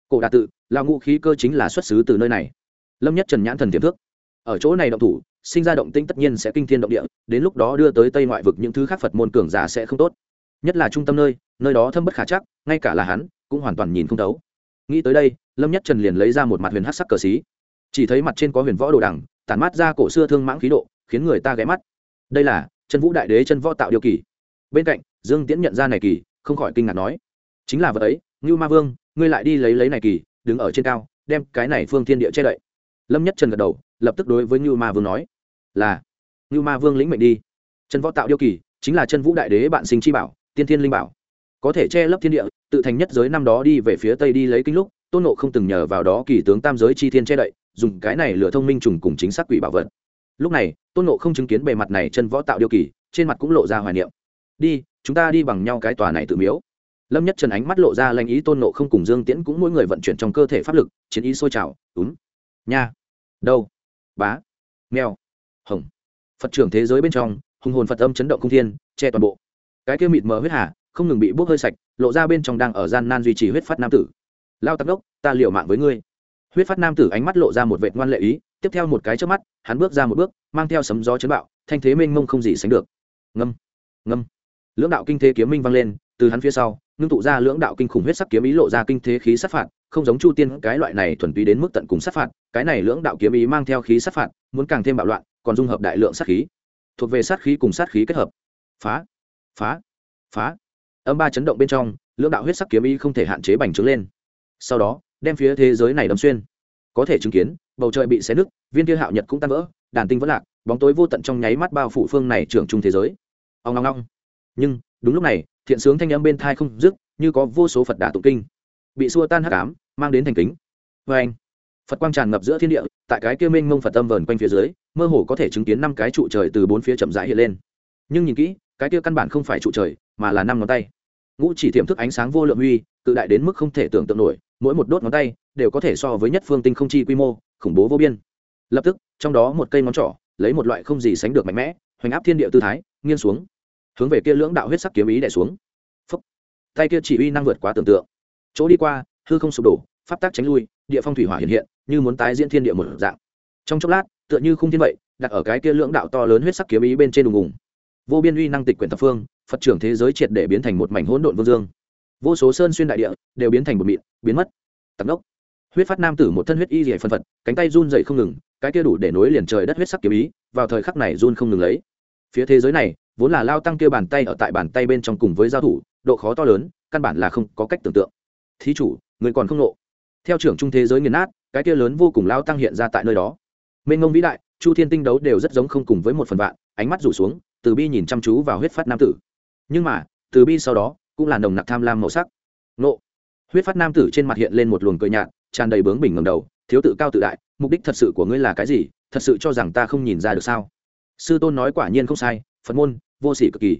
Cổ đà tự lao ngũ khí cơ chính là xuất xứ từ nơi này. Lâm nhất trần nhãn thần tiềm thức. Ở chỗ này động thủ, sinh ra động tĩnh tất nhiên sẽ kinh thiên động địa, đến lúc đó đưa tới tây ngoại vực những thứ khác phật môn cường giả sẽ không tốt. Nhất là trung tâm nơi nơi đó thâm bất khả chắc, ngay cả là hắn, cũng hoàn toàn nhìn không thấu. Nghĩ tới đây, lâm nhất trần liền lấy ra một mặt huyền hắc sắc cờ xí. Chỉ thấy mặt trên có huyền võ đồ đằng, tản mát ra cổ xưa thương mãng khí độ, khiến người ta ghé mắt đây là chân vũ đại đế chân võ tạo điều kỳ. Bên cạnh, dương tiễn nhận ra này kỳ, không khỏi kinh ngạc nói, chính là vật ấy, ngưu ma vương, ngươi lại đi lấy lấy này kỳ, đứng ở trên cao, đem cái này phương thiên địa che đậy. Lâm nhất trần gật đầu, lập tức đối với ngưu ma vương nói, là, ngưu ma vương lĩnh mệnh đi. Chân võ tạo điều kỳ, chính là chân vũ đại đế bạn sinh chi bảo, tiên thiên linh bảo. Có thể che lấp thiên địa, tự thành nhất giới năm đó đi về phía tây đi lấy kinh lúc, tôn nộ không từng nhờ vào đó kỳ tướng tam giới chi thiên che đậy, dùng cái này lửa thông minh trùng cùng chính xác quỷ bảo vật. Lúc này tôn nộ không chứng kiến bề mặt này chân võ tạo điều kỳ, trên mặt cũng lộ ra hoài niệm. Đi, chúng ta đi bằng nhau cái tòa này tự miếu. Lâm nhất trần ánh mắt lộ ra lanh ý tôn nộ không cùng dương tiễn cũng mỗi người vận chuyển trong cơ thể pháp lực, chiến ý sôi trào đúng nha. Đâu. Bá. Mèo. Hồng. Phật trưởng thế giới bên trong, hùng hồn phật âm chấn động không thiên, che toàn bộ. Cái kia mịt mờ huyết hà, không ngừng bị bốc hơi sạch, lộ ra bên trong đang ở gian nan duy trì huyết phát nam tử. Lao tắc đốc, ta liệu mạng với ngươi. Huyết phát nam tử ánh mắt lộ ra một vệt ngoan lệ ý, tiếp theo một cái trước mắt, hắn bước ra một bước mang theo sấm gió chấn bạo, thanh thế mênh mông không gì sánh được. Ngâm ngâm. Lưỡng đạo kinh thế kiếm minh vang lên, từ hắn phía sau, ngưng tụ ra lưỡng đạo kinh khủng huyết sắc kiếm ý lộ ra kinh thế khí sát phạt, không giống chu tiên, cái loại này thuần túy đến mức tận cùng sát phạt, cái này lưỡng đạo kiếm ý mang theo khí sát phạt, muốn càng thêm bạo loạn, còn dung hợp đại lượng sát khí. Thuộc về sát khí cùng sát khí kết hợp. Phá phá phá. Âm ba chấn động bên trong, lưỡng đạo huyết sắc kiếm ý không thể hạn chế bành trướng lên. Sau đó, đem phía thế giới này đâm xuyên có thể chứng kiến, bầu trời bị xé nứt, viên kia hạo nhật cũng tan vỡ, đàn tinh vẫn lạc, bóng tối vô tận trong nháy mắt bao phủ phương này trưởng trung thế giới. Ông long long nhưng, đúng lúc này, thiện sướng thanh âm bên thai không dứt, như có vô số phật đà tụng kinh. Bị xua tan hắc ám, mang đến thành kính. Vê anh, phật quang tràn ngập giữa thiên địa, tại cái kia mênh mông phật âm vờn quanh phía dưới, mơ hồ có thể chứng kiến năm cái trụ trời từ bốn phía chậm rãi hiện lên. Nhưng nhìn kỹ, cái kia căn bản không phải trụ trời, mà là năm ngón tay. Ngũ chỉ tiềm thức ánh sáng vô lượng huy tự đại đến mức không thể tưởng tượng nổi, mỗi một đốt ngón tay đều có thể so với nhất phương tinh không chi quy mô khủng bố vô biên. Lập tức trong đó một cây ngón trỏ lấy một loại không gì sánh được mạnh mẽ hoành áp thiên địa tư thái nghiêng xuống hướng về kia lưỡng đạo huyết sắc kiếm ý đẻ xuống. Phúc. tay kia chỉ uy năng vượt quá tưởng tượng. Chỗ đi qua hư không sụp đổ pháp tác tránh lui địa phong thủy hỏa hiện hiện như muốn tái diễn thiên địa một dạng. Trong chốc lát tựa như không thiên vậy đặt ở cái kia lưỡng đạo to lớn huyết sắc kiếm ý bên trên đùng đùng, vô biên uy năng tịch quyển thập phương phật trưởng thế giới triệt để biến thành một mảnh hỗn độn vô dương. Vô số sơn xuyên đại địa đều biến thành một mịn biến mất. Tặc đốc huyết phát nam tử một thân huyết y dày phân phật, cánh tay run dậy không ngừng, cái kia đủ để nối liền trời đất huyết sắc kiếm ý, vào thời khắc này run không ngừng lấy. Phía thế giới này, vốn là lao tăng kia bàn tay ở tại bàn tay bên trong cùng với giao thủ, độ khó to lớn, căn bản là không có cách tưởng tượng. Thí chủ, người còn không nộ theo trưởng trung thế giới nghiền nát, cái kia lớn vô cùng lao tăng hiện ra tại nơi đó. Mênh ngông vĩ đại, chu thiên tinh đấu đều rất giống không cùng với một phần vạn, ánh mắt rủ xuống, từ bi nhìn chăm chú vào huyết phát nam tử. Nhưng mà, từ bi sau đó, cũng là nồng nặc tham lam màu sắc. Nộ huyết phát nam tử trên mặt hiện lên một luồng cười nhạt tràn đầy bướng bỉnh ngẩng đầu thiếu tự cao tự đại mục đích thật sự của ngươi là cái gì? Thật sự cho rằng ta không nhìn ra được sao? Sư tôn nói quả nhiên không sai phật môn vô sĩ cực kỳ.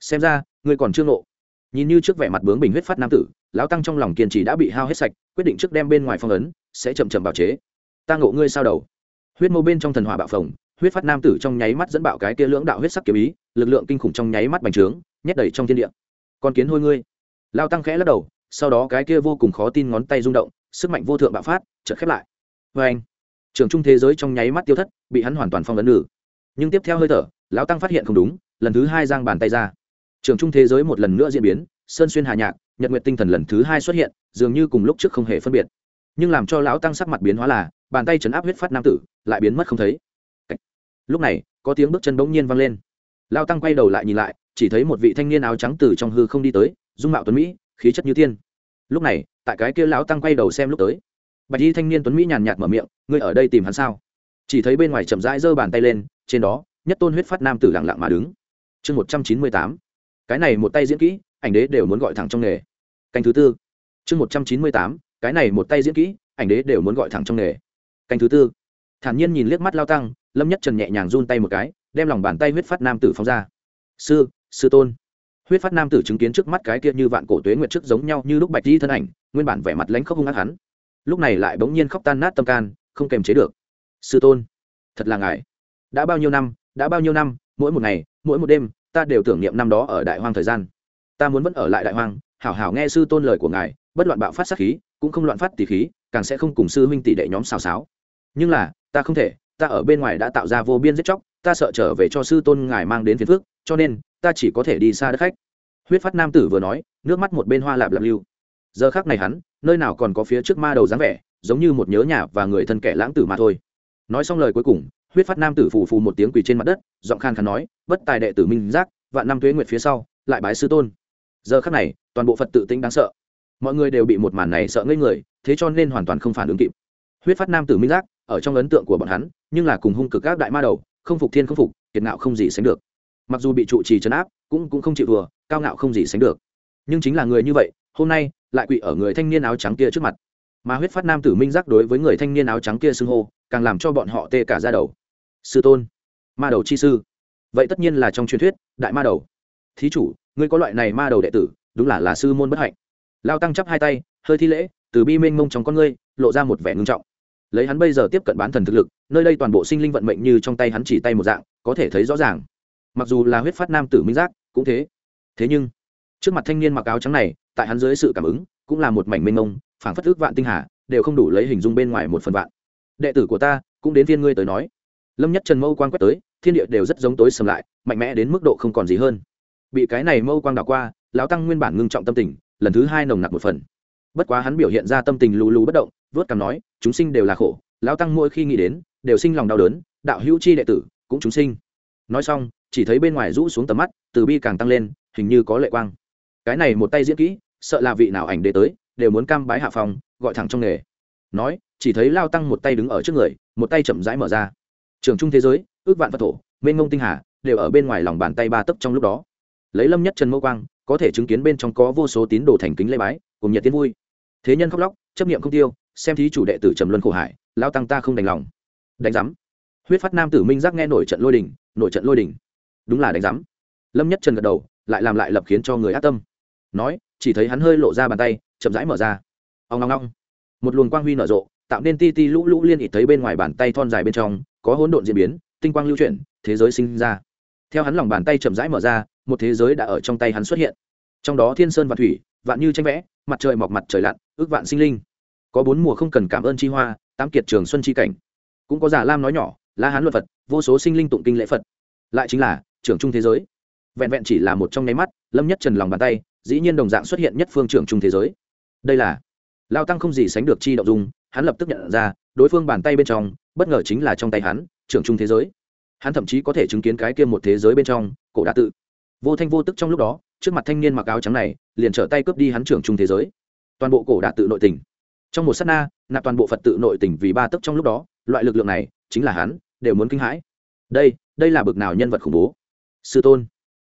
Xem ra ngươi còn chưa ngộ, nhìn như trước vẻ mặt bướng bình huyết phát nam tử lão tăng trong lòng kiên trì đã bị hao hết sạch quyết định trước đem bên ngoài phong ấn sẽ chậm chậm bảo chế. Ta ngộ ngươi sao đầu? Huyết mô bên trong thần hỏa bạo phồng huyết phát nam tử trong nháy mắt dẫn bạo cái kia lưỡng đạo huyết sắc kiếm ý lực lượng kinh khủng trong nháy mắt bành trướng nhét đầy trong thiên địa. Con kiến hôi ngươi. Lão tăng khẽ lắc đầu sau đó cái kia vô cùng khó tin ngón tay rung động sức mạnh vô thượng bạo phát, chợt khép lại. Vê anh, trường trung thế giới trong nháy mắt tiêu thất, bị hắn hoàn toàn phong ấn lử nhưng tiếp theo hơi thở, lão tăng phát hiện không đúng, lần thứ hai giang bàn tay ra. Trường trung thế giới một lần nữa diễn biến, sơn xuyên hà nhạc, nhật nguyện tinh thần lần thứ hai xuất hiện, dường như cùng lúc trước không hề phân biệt. Nhưng làm cho lão tăng sắc mặt biến hóa là, bàn tay chấn áp huyết phát nam tử, lại biến mất không thấy. Lúc này, có tiếng bước chân bỗng nhiên vang lên. Lao tăng quay đầu lại nhìn lại, chỉ thấy một vị thanh niên áo trắng từ trong hư không đi tới, dung mạo tuấn mỹ, khí chất như tiên. Lúc này tại cái kia lão tăng quay đầu xem lúc tới. Bạch y thanh niên tuấn mỹ nhàn nhạt mở miệng, ngươi ở đây tìm hắn sao? Chỉ thấy bên ngoài chậm rãi giơ bàn tay lên, trên đó, nhất tôn huyết phát nam tử lặng lặng mà đứng. Chương một trăm chín mươi tám. Cái này một tay diễn kỹ, ảnh đế đều muốn gọi thẳng trong nghề. Canh thứ tư. Chương một trăm chín mươi tám. Cái này một tay diễn kỹ, ảnh đế đều muốn gọi thẳng trong nghề. Canh thứ tư. Thản nhiên nhìn liếc mắt lao tăng, lâm nhất trần nhẹ nhàng run tay một cái, đem lòng bàn tay huyết phát nam tử phóng ra. Sư sư tôn huyết phát nam tử chứng kiến trước mắt cái kia như vạn cổ tuế nguyệt trước giống nhau như lúc bạch di thân ảnh, nguyên bản vẻ mặt lãnh khóc hung ác hắn. Lúc này lại bỗng nhiên khóc tan nát tâm can, không kềm chế được. Sư tôn, thật là ngài. Đã bao nhiêu năm, đã bao nhiêu năm, mỗi một ngày, mỗi một đêm, ta đều tưởng niệm năm đó ở đại hoang thời gian. Ta muốn vẫn ở lại đại hoang, hảo hảo nghe sư tôn lời của ngài, bất loạn bạo phát sát khí, cũng không loạn phát tỷ khí, càng sẽ không cùng sư huynh tỷ đệ nhóm xào xáo. Nhưng là, ta không thể, ta ở bên ngoài đã tạo ra vô biên giết chóc, ta sợ trở về cho sư tôn ngài mang đến phiền phước cho nên ta chỉ có thể đi xa đất khách. Huyết phát nam tử vừa nói, nước mắt một bên hoa lạp lạp lưu. Giờ khác này hắn, nơi nào còn có phía trước ma đầu dáng vẻ, giống như một nhớ nhà và người thân kẻ lãng tử mà thôi. Nói xong lời cuối cùng, huyết phát nam tử phù phù một tiếng quỳ trên mặt đất, giọng khan khán nói, bất tài đệ tử minh giác, vạn năm thuế nguyệt phía sau, lại bái sư tôn. Giờ khác này, toàn bộ phật tự tính đáng sợ. Mọi người đều bị một màn này sợ ngây người, thế cho nên hoàn toàn không phản ứng kịp. Huyết phát nam tử minh giác, ở trong ấn tượng của bọn hắn, nhưng là cùng hung cực các đại ma đầu, không phục thiên không phục, kiệt ngạo không gì sánh được mặc dù bị trụ trì chấn áp, cũng cũng không chịu vừa cao ngạo không gì sánh được. Nhưng chính là người như vậy, hôm nay, lại quỵ ở người thanh niên áo trắng kia trước mặt. Mà huyết phát nam tử minh giác đối với người thanh niên áo trắng kia xưng hô, càng làm cho bọn họ tê cả ra đầu. Sư tôn, ma đầu chi sư. Vậy tất nhiên là trong truyền thuyết, đại ma đầu. Thí chủ, ngươi có loại này ma đầu đệ tử, đúng là là sư môn bất hạnh. Lao tăng chắp hai tay, hơi thi lễ, từ bi mênh mông trong con ngươi, lộ ra một vẻ ngưng trọng. Lấy hắn bây giờ tiếp cận bán thần thực lực, nơi đây toàn bộ sinh linh vận mệnh như trong tay hắn chỉ tay một dạng, có thể thấy rõ ràng mặc dù là huyết phát nam tử minh giác, cũng thế. Thế nhưng, trước mặt thanh niên mặc áo trắng này, tại hắn dưới sự cảm ứng, cũng là một mảnh mênh mông, phảng phất ước vạn tinh hà, đều không đủ lấy hình dung bên ngoài một phần vạn. Đệ tử của ta, cũng đến viên ngươi tới nói. Lâm nhất trần mâu quang quét tới, thiên địa đều rất giống tối sầm lại, mạnh mẽ đến mức độ không còn gì hơn. Bị cái này mâu quang đảo qua, lão tăng nguyên bản ngưng trọng tâm tình, lần thứ hai nồng nặc một phần. Bất quá hắn biểu hiện ra tâm tình lù lù bất động, vớt cằm nói, chúng sinh đều là khổ, lão tăng mỗi khi nghĩ đến, đều sinh lòng đau đớn, đạo hữu chi đệ tử cũng chúng sinh. Nói xong chỉ thấy bên ngoài rũ xuống tầm mắt, từ bi càng tăng lên, hình như có lệ quang. Cái này một tay diễn kỹ, sợ là vị nào ảnh đế tới, đều muốn cam bái hạ phòng gọi thẳng trong nghề. Nói, chỉ thấy lao tăng một tay đứng ở trước người, một tay chậm rãi mở ra. Trường trung thế giới, ước vạn phật thổ, mênh ngông tinh hà, đều ở bên ngoài lòng bàn tay ba tấc trong lúc đó. Lấy lâm nhất trần mẫu quang, có thể chứng kiến bên trong có vô số tín đồ thành kính lễ bái, cùng nhiệt tiến vui. Thế nhân khóc lóc, chấp niệm không tiêu, xem thí chủ đệ tử trầm luân khổ hải, lao tăng ta không đành lòng. Đánh giám. Huyết phát nam tử minh giác nghe nổi trận lôi đình, nổi trận lôi đình đúng là đánh giám. Lâm nhất trần gật đầu, lại làm lại lập khiến cho người ác tâm. Nói, chỉ thấy hắn hơi lộ ra bàn tay, chậm rãi mở ra. Ông ngong ngong một luồng quang huy nở rộ, tạo nên ti ti lũ lũ liên ị thấy bên ngoài bàn tay thon dài bên trong, có hỗn độn diễn biến, tinh quang lưu chuyển, thế giới sinh ra. Theo hắn lòng bàn tay chậm rãi mở ra, một thế giới đã ở trong tay hắn xuất hiện. Trong đó thiên sơn và thủy, vạn như tranh vẽ, mặt trời mọc mặt trời lặn, ước vạn sinh linh. Có bốn mùa không cần cảm ơn chi hoa, tám kiệt trường xuân chi cảnh. Cũng có giả lam nói nhỏ, la hán luật phật, vô số sinh linh tụng kinh lễ phật. Lại chính là trưởng trung thế giới. Vẹn vẹn chỉ là một trong nháy mắt, lâm nhất trần lòng bàn tay, dĩ nhiên đồng dạng xuất hiện nhất phương trưởng trung thế giới. Đây là lao tăng không gì sánh được chi động dung, hắn lập tức nhận ra, đối phương bàn tay bên trong, bất ngờ chính là trong tay hắn, trưởng trung thế giới. Hắn thậm chí có thể chứng kiến cái kia một thế giới bên trong, cổ đạ tự. Vô thanh vô tức trong lúc đó, trước mặt thanh niên mặc áo trắng này, liền trở tay cướp đi hắn trưởng trung thế giới. Toàn bộ cổ đạ tự nội tình. Trong một sát na, nạp toàn bộ phật tự nội tình vì ba tức trong lúc đó, loại lực lượng này, chính là hắn, đều muốn kinh hãi. Đây đây là bực nào nhân vật khủng bố? sư tôn.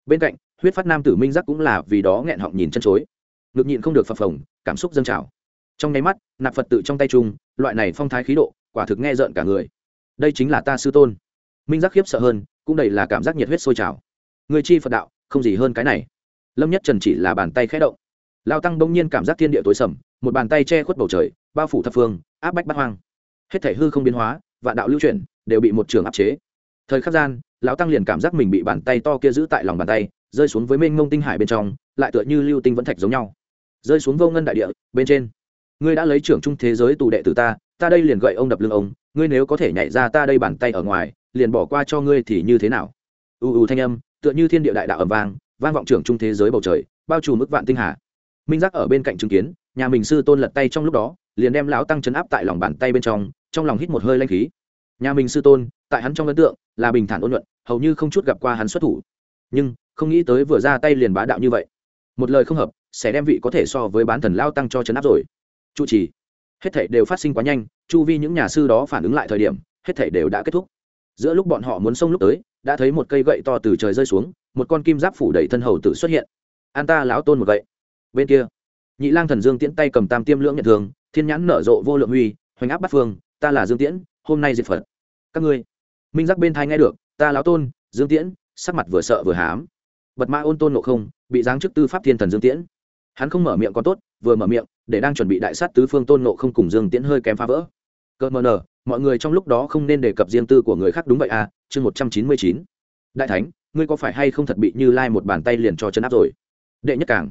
Bên cạnh, huyết phát nam tử minh giác cũng là vì đó nghẹn họng nhìn chân chối. Ngực nhịn không được phập phồng, cảm xúc dâng trào. Trong nháy mắt, nạp phật tự trong tay chung, loại này phong thái khí độ, quả thực nghe rợn cả người. Đây chính là ta sư tôn. Minh giác khiếp sợ hơn, cũng đầy là cảm giác nhiệt huyết sôi trào. Người chi phật đạo, không gì hơn cái này. Lâm nhất trần chỉ là bàn tay khẽ động. Lao tăng bỗng nhiên cảm giác thiên địa tối sầm, một bàn tay che khuất bầu trời, bao phủ thập phương, áp bách bắt hoang. Hết thể hư không biến hóa và đạo lưu chuyển, đều bị một trường áp chế thời khắc gian, lão tăng liền cảm giác mình bị bàn tay to kia giữ tại lòng bàn tay, rơi xuống với mênh mông tinh hải bên trong, lại tựa như lưu tinh vẫn thạch giống nhau. Rơi xuống vô ngân đại địa, bên trên. Ngươi đã lấy trưởng trung thế giới tù đệ từ ta ta đây liền gậy ông đập lưng ông, ngươi nếu có thể nhảy ra ta đây bàn tay ở ngoài, liền bỏ qua cho ngươi thì như thế nào? U u thanh âm, tựa như thiên địa đại đạo ầm vang vang vọng trưởng trung thế giới bầu trời, bao trùm mức vạn tinh hà. Minh giác ở bên cạnh chứng kiến, nhà mình sư tôn lật tay trong lúc đó, liền đem lão tăng chấn áp tại lòng bàn tay bên trong trong lòng hít một hơi lanh khí nhà mình sư tôn, tại hắn trong ấn tượng, là bình thản ôn nhuận, hầu như không chút gặp qua hắn xuất thủ. Nhưng, không nghĩ tới vừa ra tay liền bá đạo như vậy. Một lời không hợp, sẽ đem vị có thể so với bán thần lao tăng cho chấn áp rồi. Chủ trì, hết thảy đều phát sinh quá nhanh, chu vi những nhà sư đó phản ứng lại thời điểm, hết thảy đều đã kết thúc. Giữa lúc bọn họ muốn xông lúc tới, đã thấy một cây gậy to từ trời rơi xuống, một con kim giáp phủ đầy thân hầu tử xuất hiện. An ta lão tôn một gậy. Bên kia, nhị lang thần dương tiễn tay cầm tam tiêm lưỡng nhận thường, thiên nhãn nở rộ vô lượng huy, hoành áp bắt phương, ta là dương tiễn, hôm nay diệt phật các ngươi. Minh giác bên thai nghe được, ta lão tôn, dương tiễn. Sắc mặt vừa sợ vừa hám. Bật ma ôn tôn nộ không, bị giáng chức tư pháp thiên thần dương tiễn. Hắn không mở miệng còn tốt, vừa mở miệng, để đang chuẩn bị đại sát tứ phương tôn nộ không cùng dương tiễn hơi kém phá vỡ. Cợt mờ nở mọi người trong lúc đó không nên đề cập riêng tư của người khác đúng vậy à chương một trăm chín mươi chín. Đại thánh, ngươi có phải hay không thật bị như lai một bàn tay liền cho chân áp rồi? Đệ nhất càng.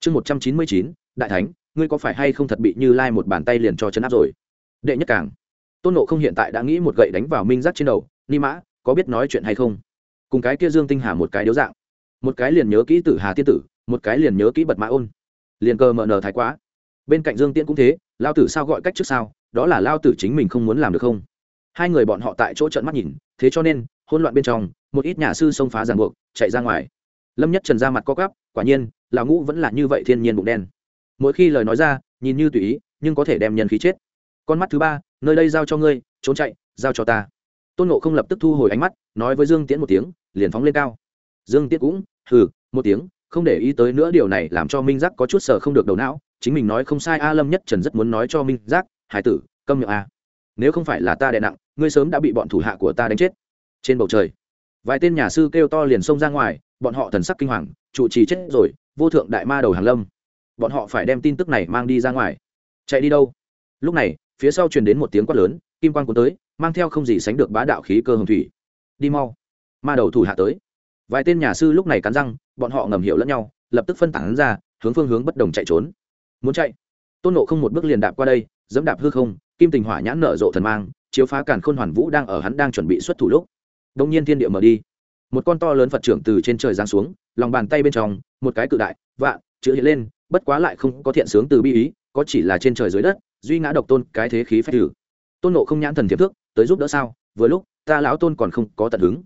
Chương một trăm chín mươi chín, đại thánh, ngươi có phải hay không thật bị như lai một bàn tay liền cho chân áp rồi? Đệ nhất càng tôn nộ không hiện tại đã nghĩ một gậy đánh vào minh giác trên đầu, ni mã, có biết nói chuyện hay không? Cùng cái kia dương tinh hà một cái điếu dạng. Một cái liền nhớ kỹ tử hà tiên tử, một cái liền nhớ kỹ bật mã ôn. Liền cơ mờ nờ thái quá. Bên cạnh dương tiễn cũng thế, lao tử sao gọi cách trước sao, đó là lao tử chính mình không muốn làm được không? Hai người bọn họ tại chỗ trận mắt nhìn, thế cho nên hôn loạn bên trong, một ít nhà sư xông phá ràng buộc, chạy ra ngoài. Lâm nhất trần ra mặt co cắp quả nhiên là ngũ vẫn là như vậy thiên nhiên bụng đen. Mỗi khi lời nói ra, nhìn như tùy ý, nhưng có thể đem nhân khí chết con mắt thứ ba, nơi đây giao cho ngươi, trốn chạy, giao cho ta. Tôn nộ không lập tức thu hồi ánh mắt, nói với dương tiễn một tiếng, liền phóng lên cao. Dương tiễn cũng, hừ, một tiếng, không để ý tới nữa, điều này làm cho minh giác có chút sợ không được đầu não, chính mình nói không sai, a lâm nhất trần rất muốn nói cho minh giác, hải tử, câm miệng a. Nếu không phải là ta đè nặng, ngươi sớm đã bị bọn thủ hạ của ta đánh chết. Trên bầu trời, vài tên nhà sư kêu to liền xông ra ngoài, bọn họ thần sắc kinh hoàng, trụ trì chết rồi, vô thượng đại ma đầu hàng lâm. Bọn họ phải đem tin tức này mang đi ra ngoài. Chạy đi đâu? Lúc này phía sau truyền đến một tiếng quát lớn, kim quan g cuốn tới, mang theo không gì sánh được bá đạo khí cơ hồng thủy. Đi mau. Ma đầu thủ hạ tới. Vài tên nhà sư lúc này cắn răng, bọn họ ngầm hiểu lẫn nhau, lập tức phân tản ra, hướng phương hướng bất đồng chạy trốn. Muốn chạy? Tôn nộ không một bước liền đạp qua đây, dẫm đạp hư không, kim tình hỏa nhãn nở rộ thần mang, chiếu phá cản khôn hoàn vũ đang ở hắn đang chuẩn bị xuất thủ lúc. Đông nhiên thiên địa mở đi. Một con to lớn phật trưởng từ trên trời giáng xuống, lòng bàn tay bên trong, một cái cự đại, vạn, chữ hiện lên, bất quá lại không có thiện sướng từ bi ý, có chỉ là trên trời dưới đất duy ngã độc tôn, cái thế khí phách tử tôn nộ không nhãn thần thiệp thước, tới giúp đỡ sao? Vừa lúc, ta lão tôn còn không có tận hứng.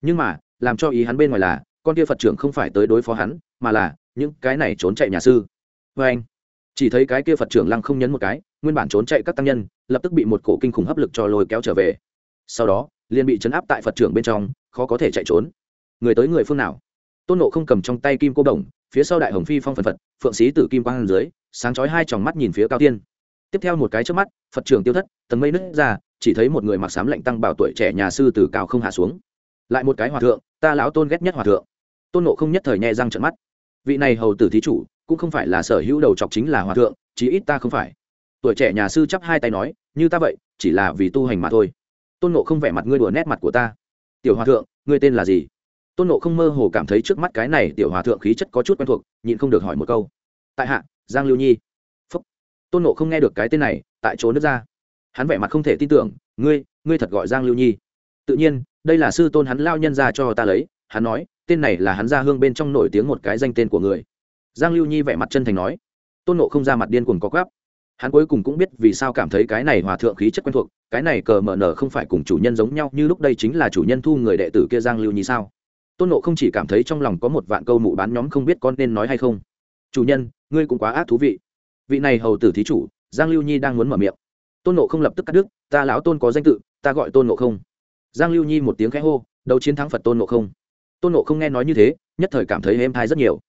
Nhưng mà, làm cho ý hắn bên ngoài là, con kia phật trưởng không phải tới đối phó hắn, mà là, những cái này trốn chạy nhà sư. Vê anh, chỉ thấy cái kia phật trưởng lăng không nhấn một cái, nguyên bản trốn chạy các tăng nhân, lập tức bị một cổ kinh khủng hấp lực cho lôi kéo trở về. Sau đó, liền bị chấn áp tại phật trưởng bên trong, khó có thể chạy trốn. Người tới người phương nào? Tôn nộ không cầm trong tay kim cô đồng, phía sau đại hồng phi phong phần phật, phượng xí tử kim quang dưới, sáng chói hai tròng mắt nhìn phía cao tiên tiếp theo một cái trước mắt, phật trường tiêu thất, tầng mây nứt ra, chỉ thấy một người mặc sám lạnh tăng bảo tuổi trẻ nhà sư từ cao không hạ xuống. Lại một cái hòa thượng, ta lão tôn ghét nhất hòa thượng. Tôn nộ không nhất thời nhẹ răng trận mắt. Vị này hầu tử thí chủ, cũng không phải là sở hữu đầu chọc chính là hòa thượng, chí ít ta không phải. Tuổi trẻ nhà sư chắp hai tay nói, như ta vậy, chỉ là vì tu hành mà thôi. Tôn nộ không vẻ mặt ngươi đùa nét mặt của ta. Tiểu hòa thượng, ngươi tên là gì? Tôn nộ không mơ hồ cảm thấy trước mắt cái này tiểu hòa thượng khí chất có chút quen thuộc, nhịn không được hỏi một câu. Tại hạ, giang lưu nhi tôn nộ không nghe được cái tên này, tại chỗ nước ra. Hắn vẻ mặt không thể tin tưởng, ngươi ngươi thật gọi giang lưu nhi. Tự nhiên, đây là sư tôn hắn lao nhân ra cho ta lấy, hắn nói, tên này là hắn ra hương bên trong nổi tiếng một cái danh tên của người. Giang lưu nhi vẻ mặt chân thành nói. Tôn nộ không ra mặt điên cuồng có gáp hắn cuối cùng cũng biết vì sao cảm thấy cái này hòa thượng khí chất quen thuộc, cái này cờ mờ nở không phải cùng chủ nhân giống nhau như lúc đây chính là chủ nhân thu người đệ tử kia giang lưu nhi sao? Tôn nộ không chỉ cảm thấy trong lòng có một vạn câu mụ bán nhóm không biết con nên nói hay không. Chủ nhân, ngươi cũng quá ác thú vị vị này hầu tử thí chủ, giang lưu nhi đang muốn mở miệng. Tôn nộ không lập tức cắt đứt, ta lão tôn có danh tự, ta gọi tôn nộ không. Giang lưu nhi một tiếng khẽ hô, đấu chiến thắng phật tôn nộ không. Tôn nộ không nghe nói như thế, nhất thời cảm thấy êm thai rất nhiều.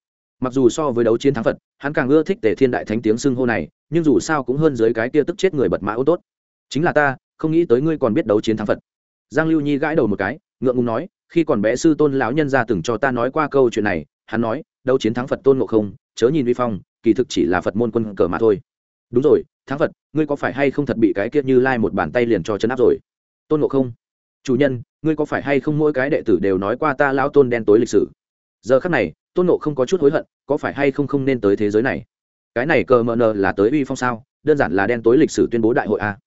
Mặc dù so với đấu chiến thắng phật, hắn càng ưa thích tề thiên đại thánh tiếng xưng hô này, nhưng dù sao cũng hơn dưới cái kia tức chết người bật mã ô tốt. Chính là ta, không nghĩ tới ngươi còn biết đấu chiến thắng phật. Giang lưu nhi gãi đầu một cái, ngượng ngùng nói, khi còn bé sư tôn lão nhân ra từng cho ta nói qua câu chuyện này, hắn nói, đấu chiến thắng phật tôn ngộ không, chớ nhìn vi phong kỳ thực chỉ là phật môn quân cờ mà thôi. Đúng rồi, thắng phật, ngươi có phải hay không thật bị cái kia như lai một bàn tay liền cho chấn áp rồi? Tôn ngộ không. Chủ nhân, ngươi có phải hay không mỗi cái đệ tử đều nói qua ta lão tôn đen tối lịch sử? Giờ khắc này, tôn ngộ không có chút hối hận, có phải hay không không nên tới thế giới này? Cái này cờ mờ nờ là tới uy phong sao? Đơn giản là đen tối lịch sử tuyên bố đại hội a.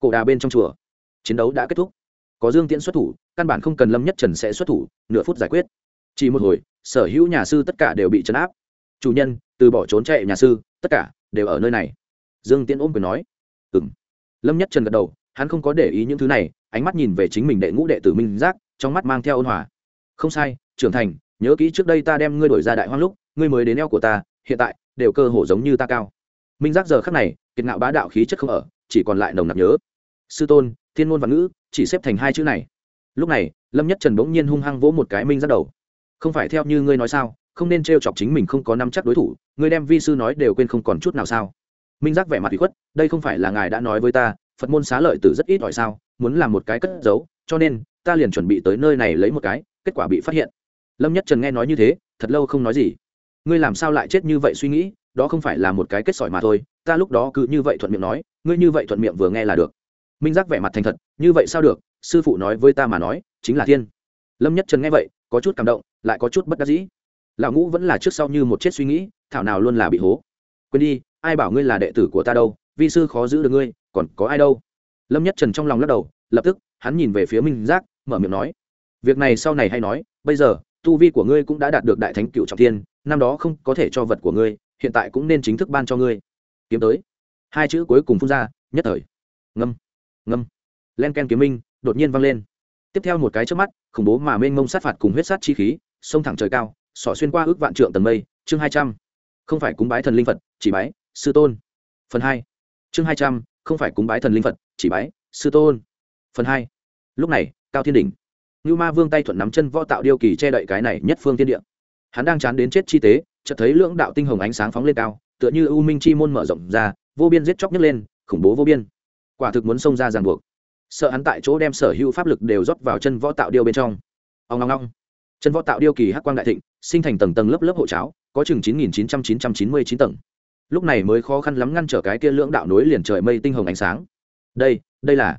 Cổ đà bên trong chùa. Chiến đấu đã kết thúc. Có dương tiễn xuất thủ, căn bản không cần lâm nhất trần sẽ xuất thủ, nửa phút giải quyết. Chỉ một hồi, sở hữu nhà sư tất cả đều bị trấn áp chủ nhân, từ bỏ trốn chạy nhà sư, tất cả đều ở nơi này. Dương tiễn ôm quyền nói. Ừ lâm nhất trần gật đầu, hắn không có để ý những thứ này, ánh mắt nhìn về chính mình đệ ngũ đệ tử minh giác, trong mắt mang theo ôn hòa. Không sai, trưởng thành, nhớ kỹ trước đây ta đem ngươi đổi ra đại hoang lúc, ngươi mới đến eo của ta, hiện tại đều cơ hồ giống như ta cao. Minh giác giờ khắc này, kiệt ngạo bá đạo khí chất không ở, chỉ còn lại nồng nặc nhớ. Sư tôn, thiên ngôn và ngữ, chỉ xếp thành hai chữ này. Lúc này, lâm nhất trần bỗng nhiên hung hăng vỗ một cái minh giác đầu. Không phải theo như ngươi nói sao? không nên t chọc chính mình không có năm chắc đối thủ ngươi đem vi sư nói đều quên không còn chút nào sao? Minh giác vẻ mặt bị khuất, đây không phải là ngài đã nói với ta, phật môn xá lợi tử rất ít hỏi sao, muốn làm một cái cất giấu, cho nên, ta liền chuẩn bị tới nơi này lấy một cái, kết quả bị phát hiện. Lâm nhất trần nghe nói như thế, thật lâu không nói gì. Ngươi làm sao lại chết như vậy suy nghĩ, đó không phải là một cái kết sỏi mà thôi, ta lúc đó cứ như vậy thuận miệng nói, ngươi như vậy thuận miệng vừa nghe là được. Minh giác vẻ mặt thành thật, như vậy sao được, sư phụ nói với ta mà nói, chính là thiên. Lâm nhất trần nghe vậy, có chút cảm động, lại có chút bất đắc dĩ lão ngũ vẫn là trước sau như một chết suy nghĩ, thảo nào luôn là bị hố. Quên đi, ai bảo ngươi là đệ tử của ta đâu, vi sư khó giữ được ngươi, còn có ai đâu. Lâm nhất trần trong lòng lắc đầu, lập tức, hắn nhìn về phía minh giác, mở miệng nói, việc này sau này hay nói, bây giờ, tu vi của ngươi cũng đã đạt được đại thánh cựu trọng thiên, năm đó không có thể cho vật của ngươi, hiện tại cũng nên chính thức ban cho ngươi. Kiếm tới. Hai chữ cuối cùng phun ra, nhất thời. Ngâm ngâm. Len ken kiếm minh, đột nhiên vang lên. Tiếp theo một cái trước mắt, khủng bố mà mênh mông sát phạt cùng huyết sát chi khí, xông thẳng trời cao sỏ xuyên qua ước vạn trượng tầng mây, chương hai trăm. Không phải cúng bái thần linh phật, chỉ bái sư tôn. Phần hai. Chương hai trăm, không phải cúng bái thần linh phật, chỉ bái sư tôn. Phần hai. Lúc này, cao thiên đỉnh, ngưu ma vương tay thuận nắm chân võ tạo điêu kỳ che đậy cái này nhất phương thiên địa. Hắn đang chán đến chết chi tế, chợt thấy lưỡng đạo tinh hồng ánh sáng phóng lên cao, tựa như u minh chi môn mở rộng ra, vô biên giết chóc nhấc lên, khủng bố vô biên. Quả thực muốn xông ra ràng buộc. Sợ hắn tại chỗ đem sở hữu pháp lực đều rót vào chân võ tạo điêu bên trong. Ông ngong ngong chân võ tạo điêu kỳ hắc quang đại thịnh, sinh thành tầng tầng lớp lớp hộ cháo, có chừng chín nghìn chín trăm chín trăm chín mươi chín tầng. Lúc này mới khó khăn lắm ngăn trở cái kia lưỡng đạo nối liền trời mây tinh hồng ánh sáng. Đây đây là.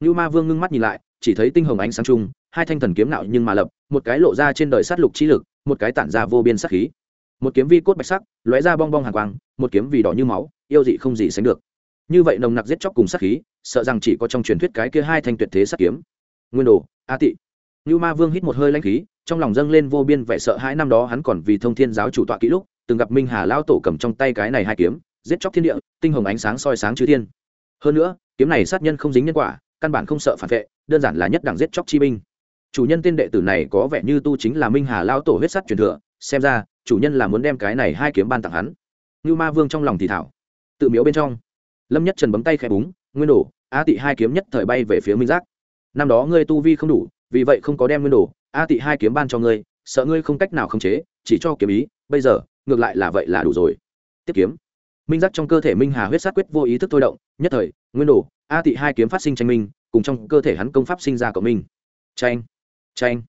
Như ma vương ngưng mắt nhìn lại, chỉ thấy tinh hồng ánh sáng chung, hai thanh thần kiếm nạo nhưng mà lập, một cái lộ ra trên đời sát lục trí lực, một cái tản ra vô biên sát khí. Một kiếm vi cốt bạch sắc, lóe ra bong bong hàn quang, một kiếm vì đỏ như máu, yêu dị không gì sánh được. Như vậy nồng nặc giết chóc cùng sát khí, sợ rằng chỉ có trong truyền thuyết cái kia hai thanh tuyệt thế sát kiếm. Nguyên đồ, a tị. Như ma vương hít một hơi lãnh khí trong lòng dâng lên vô biên vẻ sợ hãi năm đó hắn còn vì thông thiên giáo chủ tọa kỹ lúc, từng gặp minh hà lao tổ cầm trong tay cái này hai kiếm, giết chóc thiên địa, tinh hồng ánh sáng soi sáng chư thiên. Hơn nữa, kiếm này sát nhân không dính nhân quả, căn bản không sợ phản vệ, đơn giản là nhất đẳng giết chóc chi binh. Chủ nhân tên đệ tử này có vẻ như tu chính là minh hà lao tổ huyết sắt truyền thừa, xem ra, chủ nhân là muốn đem cái này hai kiếm ban tặng hắn. Như ma vương trong lòng thì thảo. Tự miếu bên trong, lâm nhất trần bấm tay khẽ búng, nguyên đồ, á tị hai kiếm nhất thời bay về phía minh giác. Năm đó ngươi tu vi không đủ, vì vậy không có đem nguyên đồ a tị hai kiếm ban cho ngươi, sợ ngươi không cách nào khống chế, chỉ cho kiếm ý, bây giờ, ngược lại là vậy là đủ rồi. Tiếp kiếm. Minh giác trong cơ thể minh hà huyết sát quyết vô ý thức thôi động, nhất thời, nguyên đồ, a tị hai kiếm phát sinh tranh minh, cùng trong cơ thể hắn công pháp sinh ra của mình. tranh tranh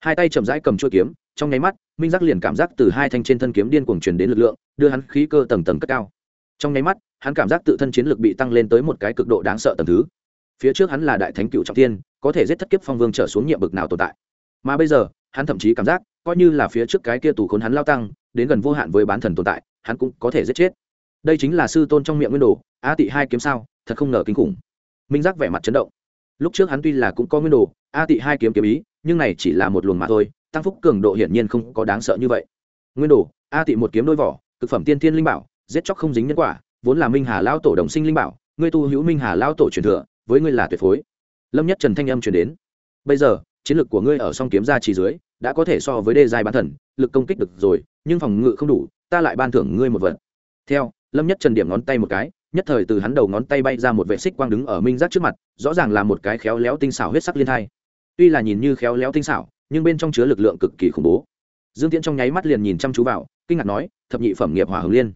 hai tay chậm rãi cầm chuôi kiếm, trong nháy mắt, minh giác liền cảm giác từ hai thanh trên thân kiếm điên cuồng truyền đến lực lượng, đưa hắn khí cơ tầng tầng cất cao. Trong nháy mắt, hắn cảm giác tự thân chiến lực bị tăng lên tới một cái cực độ đáng sợ tầng thứ. Phía trước hắn là đại thánh cựu trọng tiên có thể giết thất kiếp phong vương trở xuống nhiệm bực nào tồn tại mà bây giờ, hắn thậm chí cảm giác coi như là phía trước cái kia tù khốn hắn lao tăng, đến gần vô hạn với bán thần tồn tại, hắn cũng có thể giết chết. Đây chính là sư tôn trong miệng nguyên đồ a tị hai kiếm sao? Thật không ngờ kinh khủng. Minh giác vẻ mặt chấn động. Lúc trước hắn tuy là cũng có nguyên đồ a tị hai kiếm kiếm ý, nhưng này chỉ là một luồng mà thôi, tăng phúc cường độ hiển nhiên không có đáng sợ như vậy. Nguyên đồ a tị một kiếm đôi vỏ thực phẩm tiên thiên linh bảo, giết chóc không dính nhân quả, vốn là minh hà lao tổ đồng sinh linh bảo, ngươi tu hữu minh hà lao tổ truyền thừa, với ngươi là tuyệt phối. Lâm nhất trần thanh âm truyền đến. Bây giờ chiến lược của ngươi ở song kiếm gia trì dưới, đã có thể so với đê Dài bán thần, lực công kích được rồi, nhưng phòng ngự không đủ, ta lại ban thưởng ngươi một vật. Theo, lâm nhất trần điểm ngón tay một cái, nhất thời từ hắn đầu ngón tay bay ra một vệ xích quang đứng ở minh giác trước mặt, rõ ràng là một cái khéo léo tinh xảo huyết sắc liên thai. Tuy là nhìn như khéo léo tinh xảo, nhưng bên trong chứa lực lượng cực kỳ khủng bố. Dương tiễn trong nháy mắt liền nhìn chăm chú vào, kinh ngạc nói, thập nhị phẩm nghiệp hỏa hồng liên.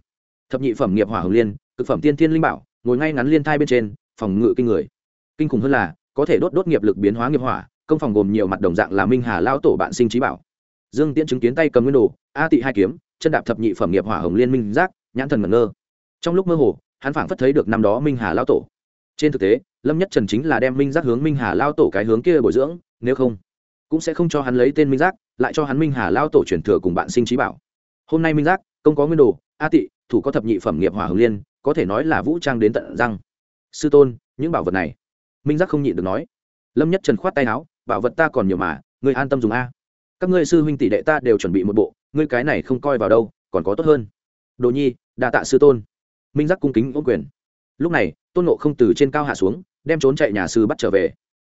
Thập nhị phẩm nghiệp hỏa hồng liên, cực phẩm tiên thiên linh bảo, ngồi ngay ngắn liên thai bên trên, phòng ngự kinh người. Kinh khủng hơn là, có thể đốt đốt nghiệp lực biến hóa nghiệp hỏa công phòng gồm nhiều mặt đồng dạng là minh hà lao tổ bạn sinh trí bảo. Dương tiễn chứng kiến tay cầm nguyên đồ, a tị hai kiếm, chân đạp thập nhị phẩm nghiệp hỏa hồng liên minh giác, nhãn thần mẩn ngơ. Trong lúc mơ hồ, hắn phảng phất thấy được năm đó minh hà lao tổ. Trên thực tế, lâm nhất trần chính là đem minh giác hướng minh hà lao tổ cái hướng kia bồi dưỡng, nếu không, cũng sẽ không cho hắn lấy tên minh giác, lại cho hắn minh hà lao tổ truyền thừa cùng bạn sinh trí bảo. Hôm nay minh giác, công có nguyên đồ, a tị, thủ có thập nhị phẩm nghiệp hỏa hồng liên, có thể nói là vũ trang đến tận răng. Sư tôn, những bảo vật này, minh giác không nhịn được nói. Lâm nhất trần khoát tay áo bảo vật ta còn nhiều mà, ngươi an tâm dùng a. Các ngươi sư huynh tỷ đệ ta đều chuẩn bị một bộ, ngươi cái này không coi vào đâu, còn có tốt hơn. Đồ nhi, đa tạ sư tôn. Minh giác cung kính ôm quyền. Lúc này, tôn nộ không từ trên cao hạ xuống, đem trốn chạy nhà sư bắt trở về.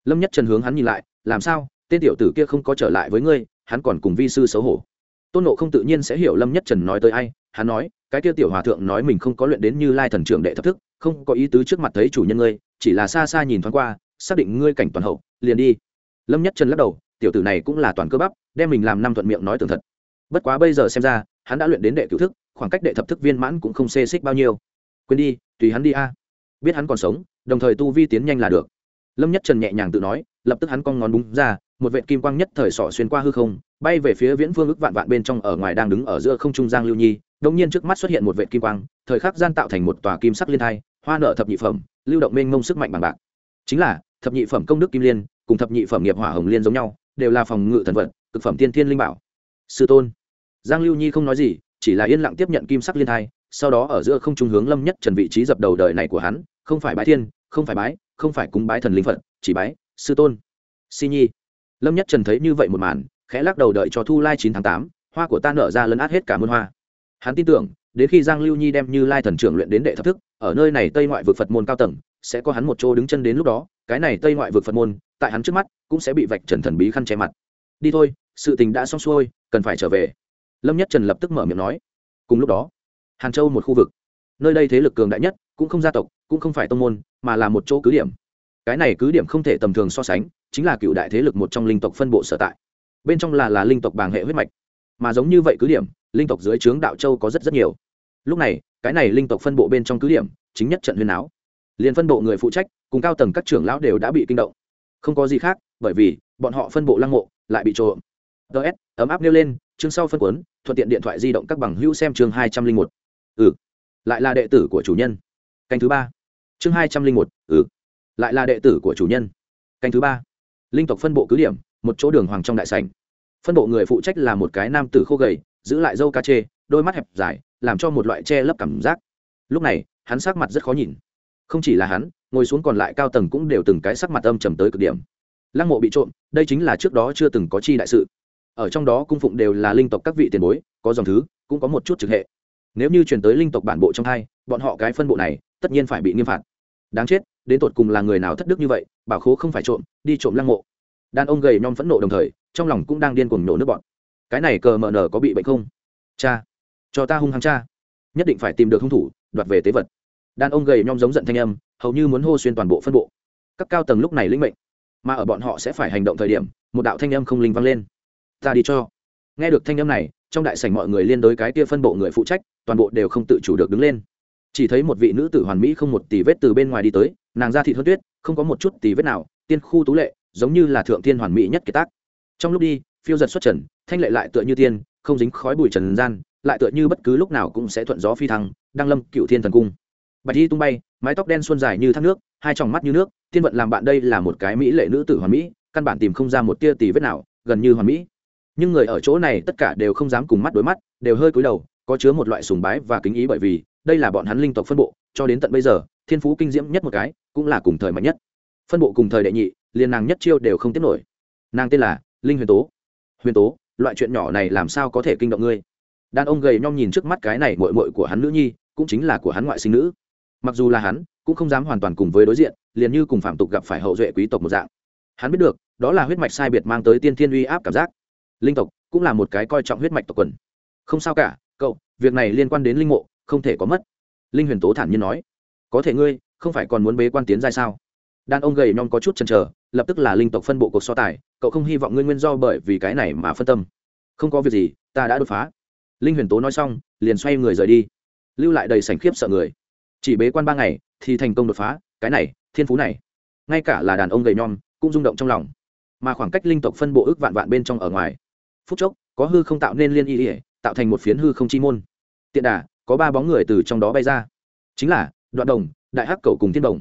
Lâm nhất trần hướng hắn nhìn lại, làm sao? Tên tiểu tử kia không có trở lại với ngươi, hắn còn cùng vi sư xấu hổ. Tôn nộ không tự nhiên sẽ hiểu lâm nhất trần nói tới ai, hắn nói, cái kia tiểu hòa thượng nói mình không có luyện đến như lai thần trưởng đệ thập thức, không có ý tứ trước mặt thấy chủ nhân ngươi, chỉ là xa xa nhìn thoáng qua, xác định ngươi cảnh toàn hậu, liền đi lâm nhất trần lắc đầu, tiểu tử này cũng là toàn cơ bắp, đem mình làm năm thuận miệng nói tường thật. Bất quá bây giờ xem ra, hắn đã luyện đến đệ cửu thức, khoảng cách đệ thập thức viên mãn cũng không xê xích bao nhiêu. Quên đi, tùy hắn đi a. Biết hắn còn sống, đồng thời tu vi tiến nhanh là được. Lâm nhất trần nhẹ nhàng tự nói, lập tức hắn cong ngón búng ra, một vệt kim quang nhất thời sọ xuyên qua hư không, bay về phía viễn phương ức vạn vạn bên trong ở ngoài đang đứng ở giữa không trung giang lưu nhi đông nhiên trước mắt xuất hiện một vệt kim quang, thời khắc gian tạo thành một tòa kim sắc liên thai, hoa nợ thập nhị phẩm, lưu động mênh mông sức mạnh bằng bạc. Chính là, thập nhị phẩm công đức kim liên cùng thập nhị phẩm nghiệp hỏa hồng liên giống nhau, đều là phòng ngự thần vật, cực phẩm tiên thiên linh bảo. Sư tôn, giang lưu nhi không nói gì, chỉ là yên lặng tiếp nhận kim sắc liên thai, sau đó ở giữa không trung hướng lâm nhất trần vị trí dập đầu đời này của hắn, không phải bái thiên, không phải bái, không phải cúng bái thần linh phật, chỉ bái, sư tôn. Si nhi, lâm nhất trần thấy như vậy một màn, khẽ lắc đầu đợi cho thu lai chín tháng tám, hoa của ta nở ra lấn át hết cả muôn hoa. Hắn tin tưởng, đến khi giang lưu nhi đem như lai thần trưởng luyện đến đệ thập thức, ở nơi này tây ngoại vực phật môn cao tầng, sẽ có hắn một chỗ đứng chân đến lúc đó, cái này tây ngoại vực phật môn tại hắn trước mắt, cũng sẽ bị vạch trần thần bí khăn che mặt. Đi thôi, sự tình đã xong xuôi, cần phải trở về. Lâm nhất trần lập tức mở miệng nói. Cùng lúc đó, hàn châu một khu vực. Nơi đây thế lực cường đại nhất, cũng không gia tộc, cũng không phải tông môn, mà là một chỗ cứ điểm. Cái này cứ điểm không thể tầm thường so sánh, chính là cựu đại thế lực một trong linh tộc phân bộ sở tại. Bên trong là là linh tộc bàng hệ huyết mạch. Mà giống như vậy cứ điểm, linh tộc dưới trướng đạo châu có rất rất nhiều. Lúc này, cái này linh tộc phân bộ bên trong cứ điểm, chính nhất trận huyền áo. Liền phân bộ người phụ trách, cùng cao tầng các trưởng lão đều đã bị kinh động không có gì khác, bởi vì, bọn họ phân bộ lăng mộ, lại bị trộm. Ts ấm áp nêu lên, chương sau phân cuốn, thuận tiện điện thoại di động các bằng hữu xem chương hai trăm linh một. Ừ. Lại là đệ tử của chủ nhân. Canh thứ ba. Chương hai trăm linh một ừ. Lại là đệ tử của chủ nhân. Canh thứ ba. Linh tộc phân bộ cứ điểm, một chỗ đường hoàng trong đại sảnh. Phân bộ người phụ trách là một cái nam tử khô gầy, giữ lại dâu ca chê, đôi mắt hẹp dài, làm cho một loại che lấp cảm giác. Lúc này, hắn sát mặt rất khó nhìn. Không chỉ là hắn ngồi xuống còn lại cao tầng cũng đều từng cái sắc mặt âm trầm tới cực điểm. Lăng mộ bị trộm, đây chính là trước đó chưa từng có chi đại sự. Ở trong đó cung phụng đều là linh tộc các vị tiền bối, có dòng thứ, cũng có một chút trực hệ. Nếu như chuyển tới linh tộc bản bộ trong hai, bọn họ cái phân bộ này, tất nhiên phải bị nghiêm phạt. Đáng chết, đến tột cùng là người nào thất đức như vậy, bảo khố không phải trộm, đi trộm lăng mộ. Đàn ông gầy nhom phẫn nộ đồng thời, trong lòng cũng đang điên cuồng nổ nước bọn. Cái này cờ mở nở có bị bệnh không? Cha, cho ta hung hăng cha. Nhất định phải tìm được hung thủ, đoạt về tế vật. Đàn ông gầy nhom giống giận thanh âm hầu như muốn hô xuyên toàn bộ phân bộ. Các cao tầng lúc này linh mệnh, mà ở bọn họ sẽ phải hành động thời điểm, một đạo thanh âm không linh vang lên. Ta đi cho. Nghe được thanh âm này, trong đại sảnh mọi người liên đối cái kia phân bộ người phụ trách, toàn bộ đều không tự chủ được đứng lên. Chỉ thấy một vị nữ tử hoàn mỹ không một tỷ vết từ bên ngoài đi tới, nàng ra thị hơn tuyết, không có một chút tỷ vết nào, tiên khu tú lệ, giống như là thượng tiên hoàn mỹ nhất kiệt tác. Trong lúc đi, phiêu giật xuất trần, thanh lệ lại tựa như tiên, không dính khói bụi trần gian, lại tựa như bất cứ lúc nào cũng sẽ thuận gió phi thăng đăng lâm cựu thiên thần cung bạch y tung bay, mái tóc đen xuân dài như thác nước, hai tròng mắt như nước, tiên vận làm bạn đây là một cái mỹ lệ nữ tử hoàn mỹ, căn bản tìm không ra một tia tì vết nào, gần như hoàn mỹ. Nhưng người ở chỗ này tất cả đều không dám cùng mắt đối mắt, đều hơi cúi đầu, có chứa một loại sùng bái và kính ý bởi vì đây là bọn hắn linh tộc phân bộ, cho đến tận bây giờ, thiên phú kinh diễm nhất một cái, cũng là cùng thời mạnh nhất. Phân bộ cùng thời đệ nhị, liền nàng nhất chiêu đều không tiếp nổi. Nàng tên là linh huyền tố. Huyền tố, loại chuyện nhỏ này làm sao có thể kinh động ngươi? Đàn ông gầy nhom nhìn trước mắt cái này mội mội của hắn nữ nhi, cũng chính là của hắn ngoại sinh nữ mặc dù là hắn, cũng không dám hoàn toàn cùng với đối diện, liền như cùng phạm tục gặp phải hậu duệ quý tộc một dạng. Hắn biết được, đó là huyết mạch sai biệt mang tới tiên thiên uy áp cảm giác. Linh tộc cũng là một cái coi trọng huyết mạch tộc quần. Không sao cả, cậu, việc này liên quan đến linh mộ, không thể có mất. Linh huyền tố thản nhiên nói. Có thể ngươi, không phải còn muốn bế quan tiến ra sao? Đàn ông gầy nhom có chút chần chờ, lập tức là linh tộc phân bộ cuộc so tài, cậu không hy vọng ngươi nguyên do bởi vì cái này mà phân tâm. Không có việc gì, ta đã đột phá. Linh huyền tố nói xong, liền xoay người rời đi. Lưu lại đầy sảnh khiếp sợ người chỉ bế quan ba ngày thì thành công đột phá, cái này, thiên phú này. Ngay cả là đàn ông gầy nhom cũng rung động trong lòng. Mà khoảng cách linh tộc phân bộ ước vạn vạn bên trong ở ngoài. Phút chốc, có hư không tạo nên liên y ỉa tạo thành một phiến hư không chi môn. Tiện đà, có ba bóng người từ trong đó bay ra. Chính là, đoạn đồng, đại hắc cầu cùng thiên đồng.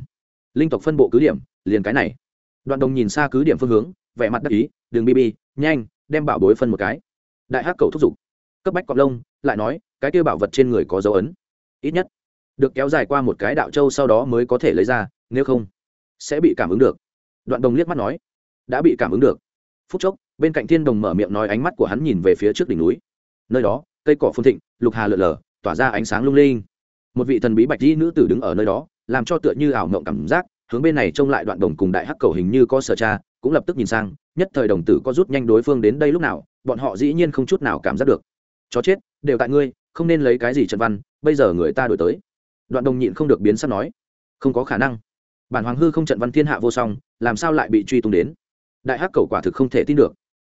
Linh tộc phân bộ cứ điểm, liền cái này. Đoạn đồng nhìn xa cứ điểm phương hướng, vẻ mặt đắc ý, đường bb nhanh, đem bảo bối phân một cái. Đại hắc cầu thúc giục. Cấp bách cọp lông lại nói, cái kêu bảo vật trên người có dấu ấn. Ít nhất được kéo dài qua một cái đạo châu sau đó mới có thể lấy ra, nếu không, sẽ bị cảm ứng được. Đoạn đồng liếc mắt nói, đã bị cảm ứng được. Phút chốc, bên cạnh thiên đồng mở miệng nói ánh mắt của hắn nhìn về phía trước đỉnh núi. Nơi đó, cây cỏ phun thịnh, lục hà lượn lờ, tỏa ra ánh sáng lung linh. Một vị thần bí bạch di nữ tử đứng ở nơi đó, làm cho tựa như ảo mộng cảm giác, hướng bên này trông lại đoạn đồng cùng đại hắc cầu hình như có sở cha cũng lập tức nhìn sang, nhất thời đồng tử có rút nhanh đối phương đến đây lúc nào, bọn họ dĩ nhiên không chút nào cảm giác được. Chó chết, đều tại ngươi, không nên lấy cái gì trần văn, bây giờ người ta đổi tới đoạn đồng nhịn không được biến sắc nói, không có khả năng. Bản hoàng hư không trận văn thiên hạ vô song, làm sao lại bị truy tung đến? Đại hắc cầu quả thực không thể tin được.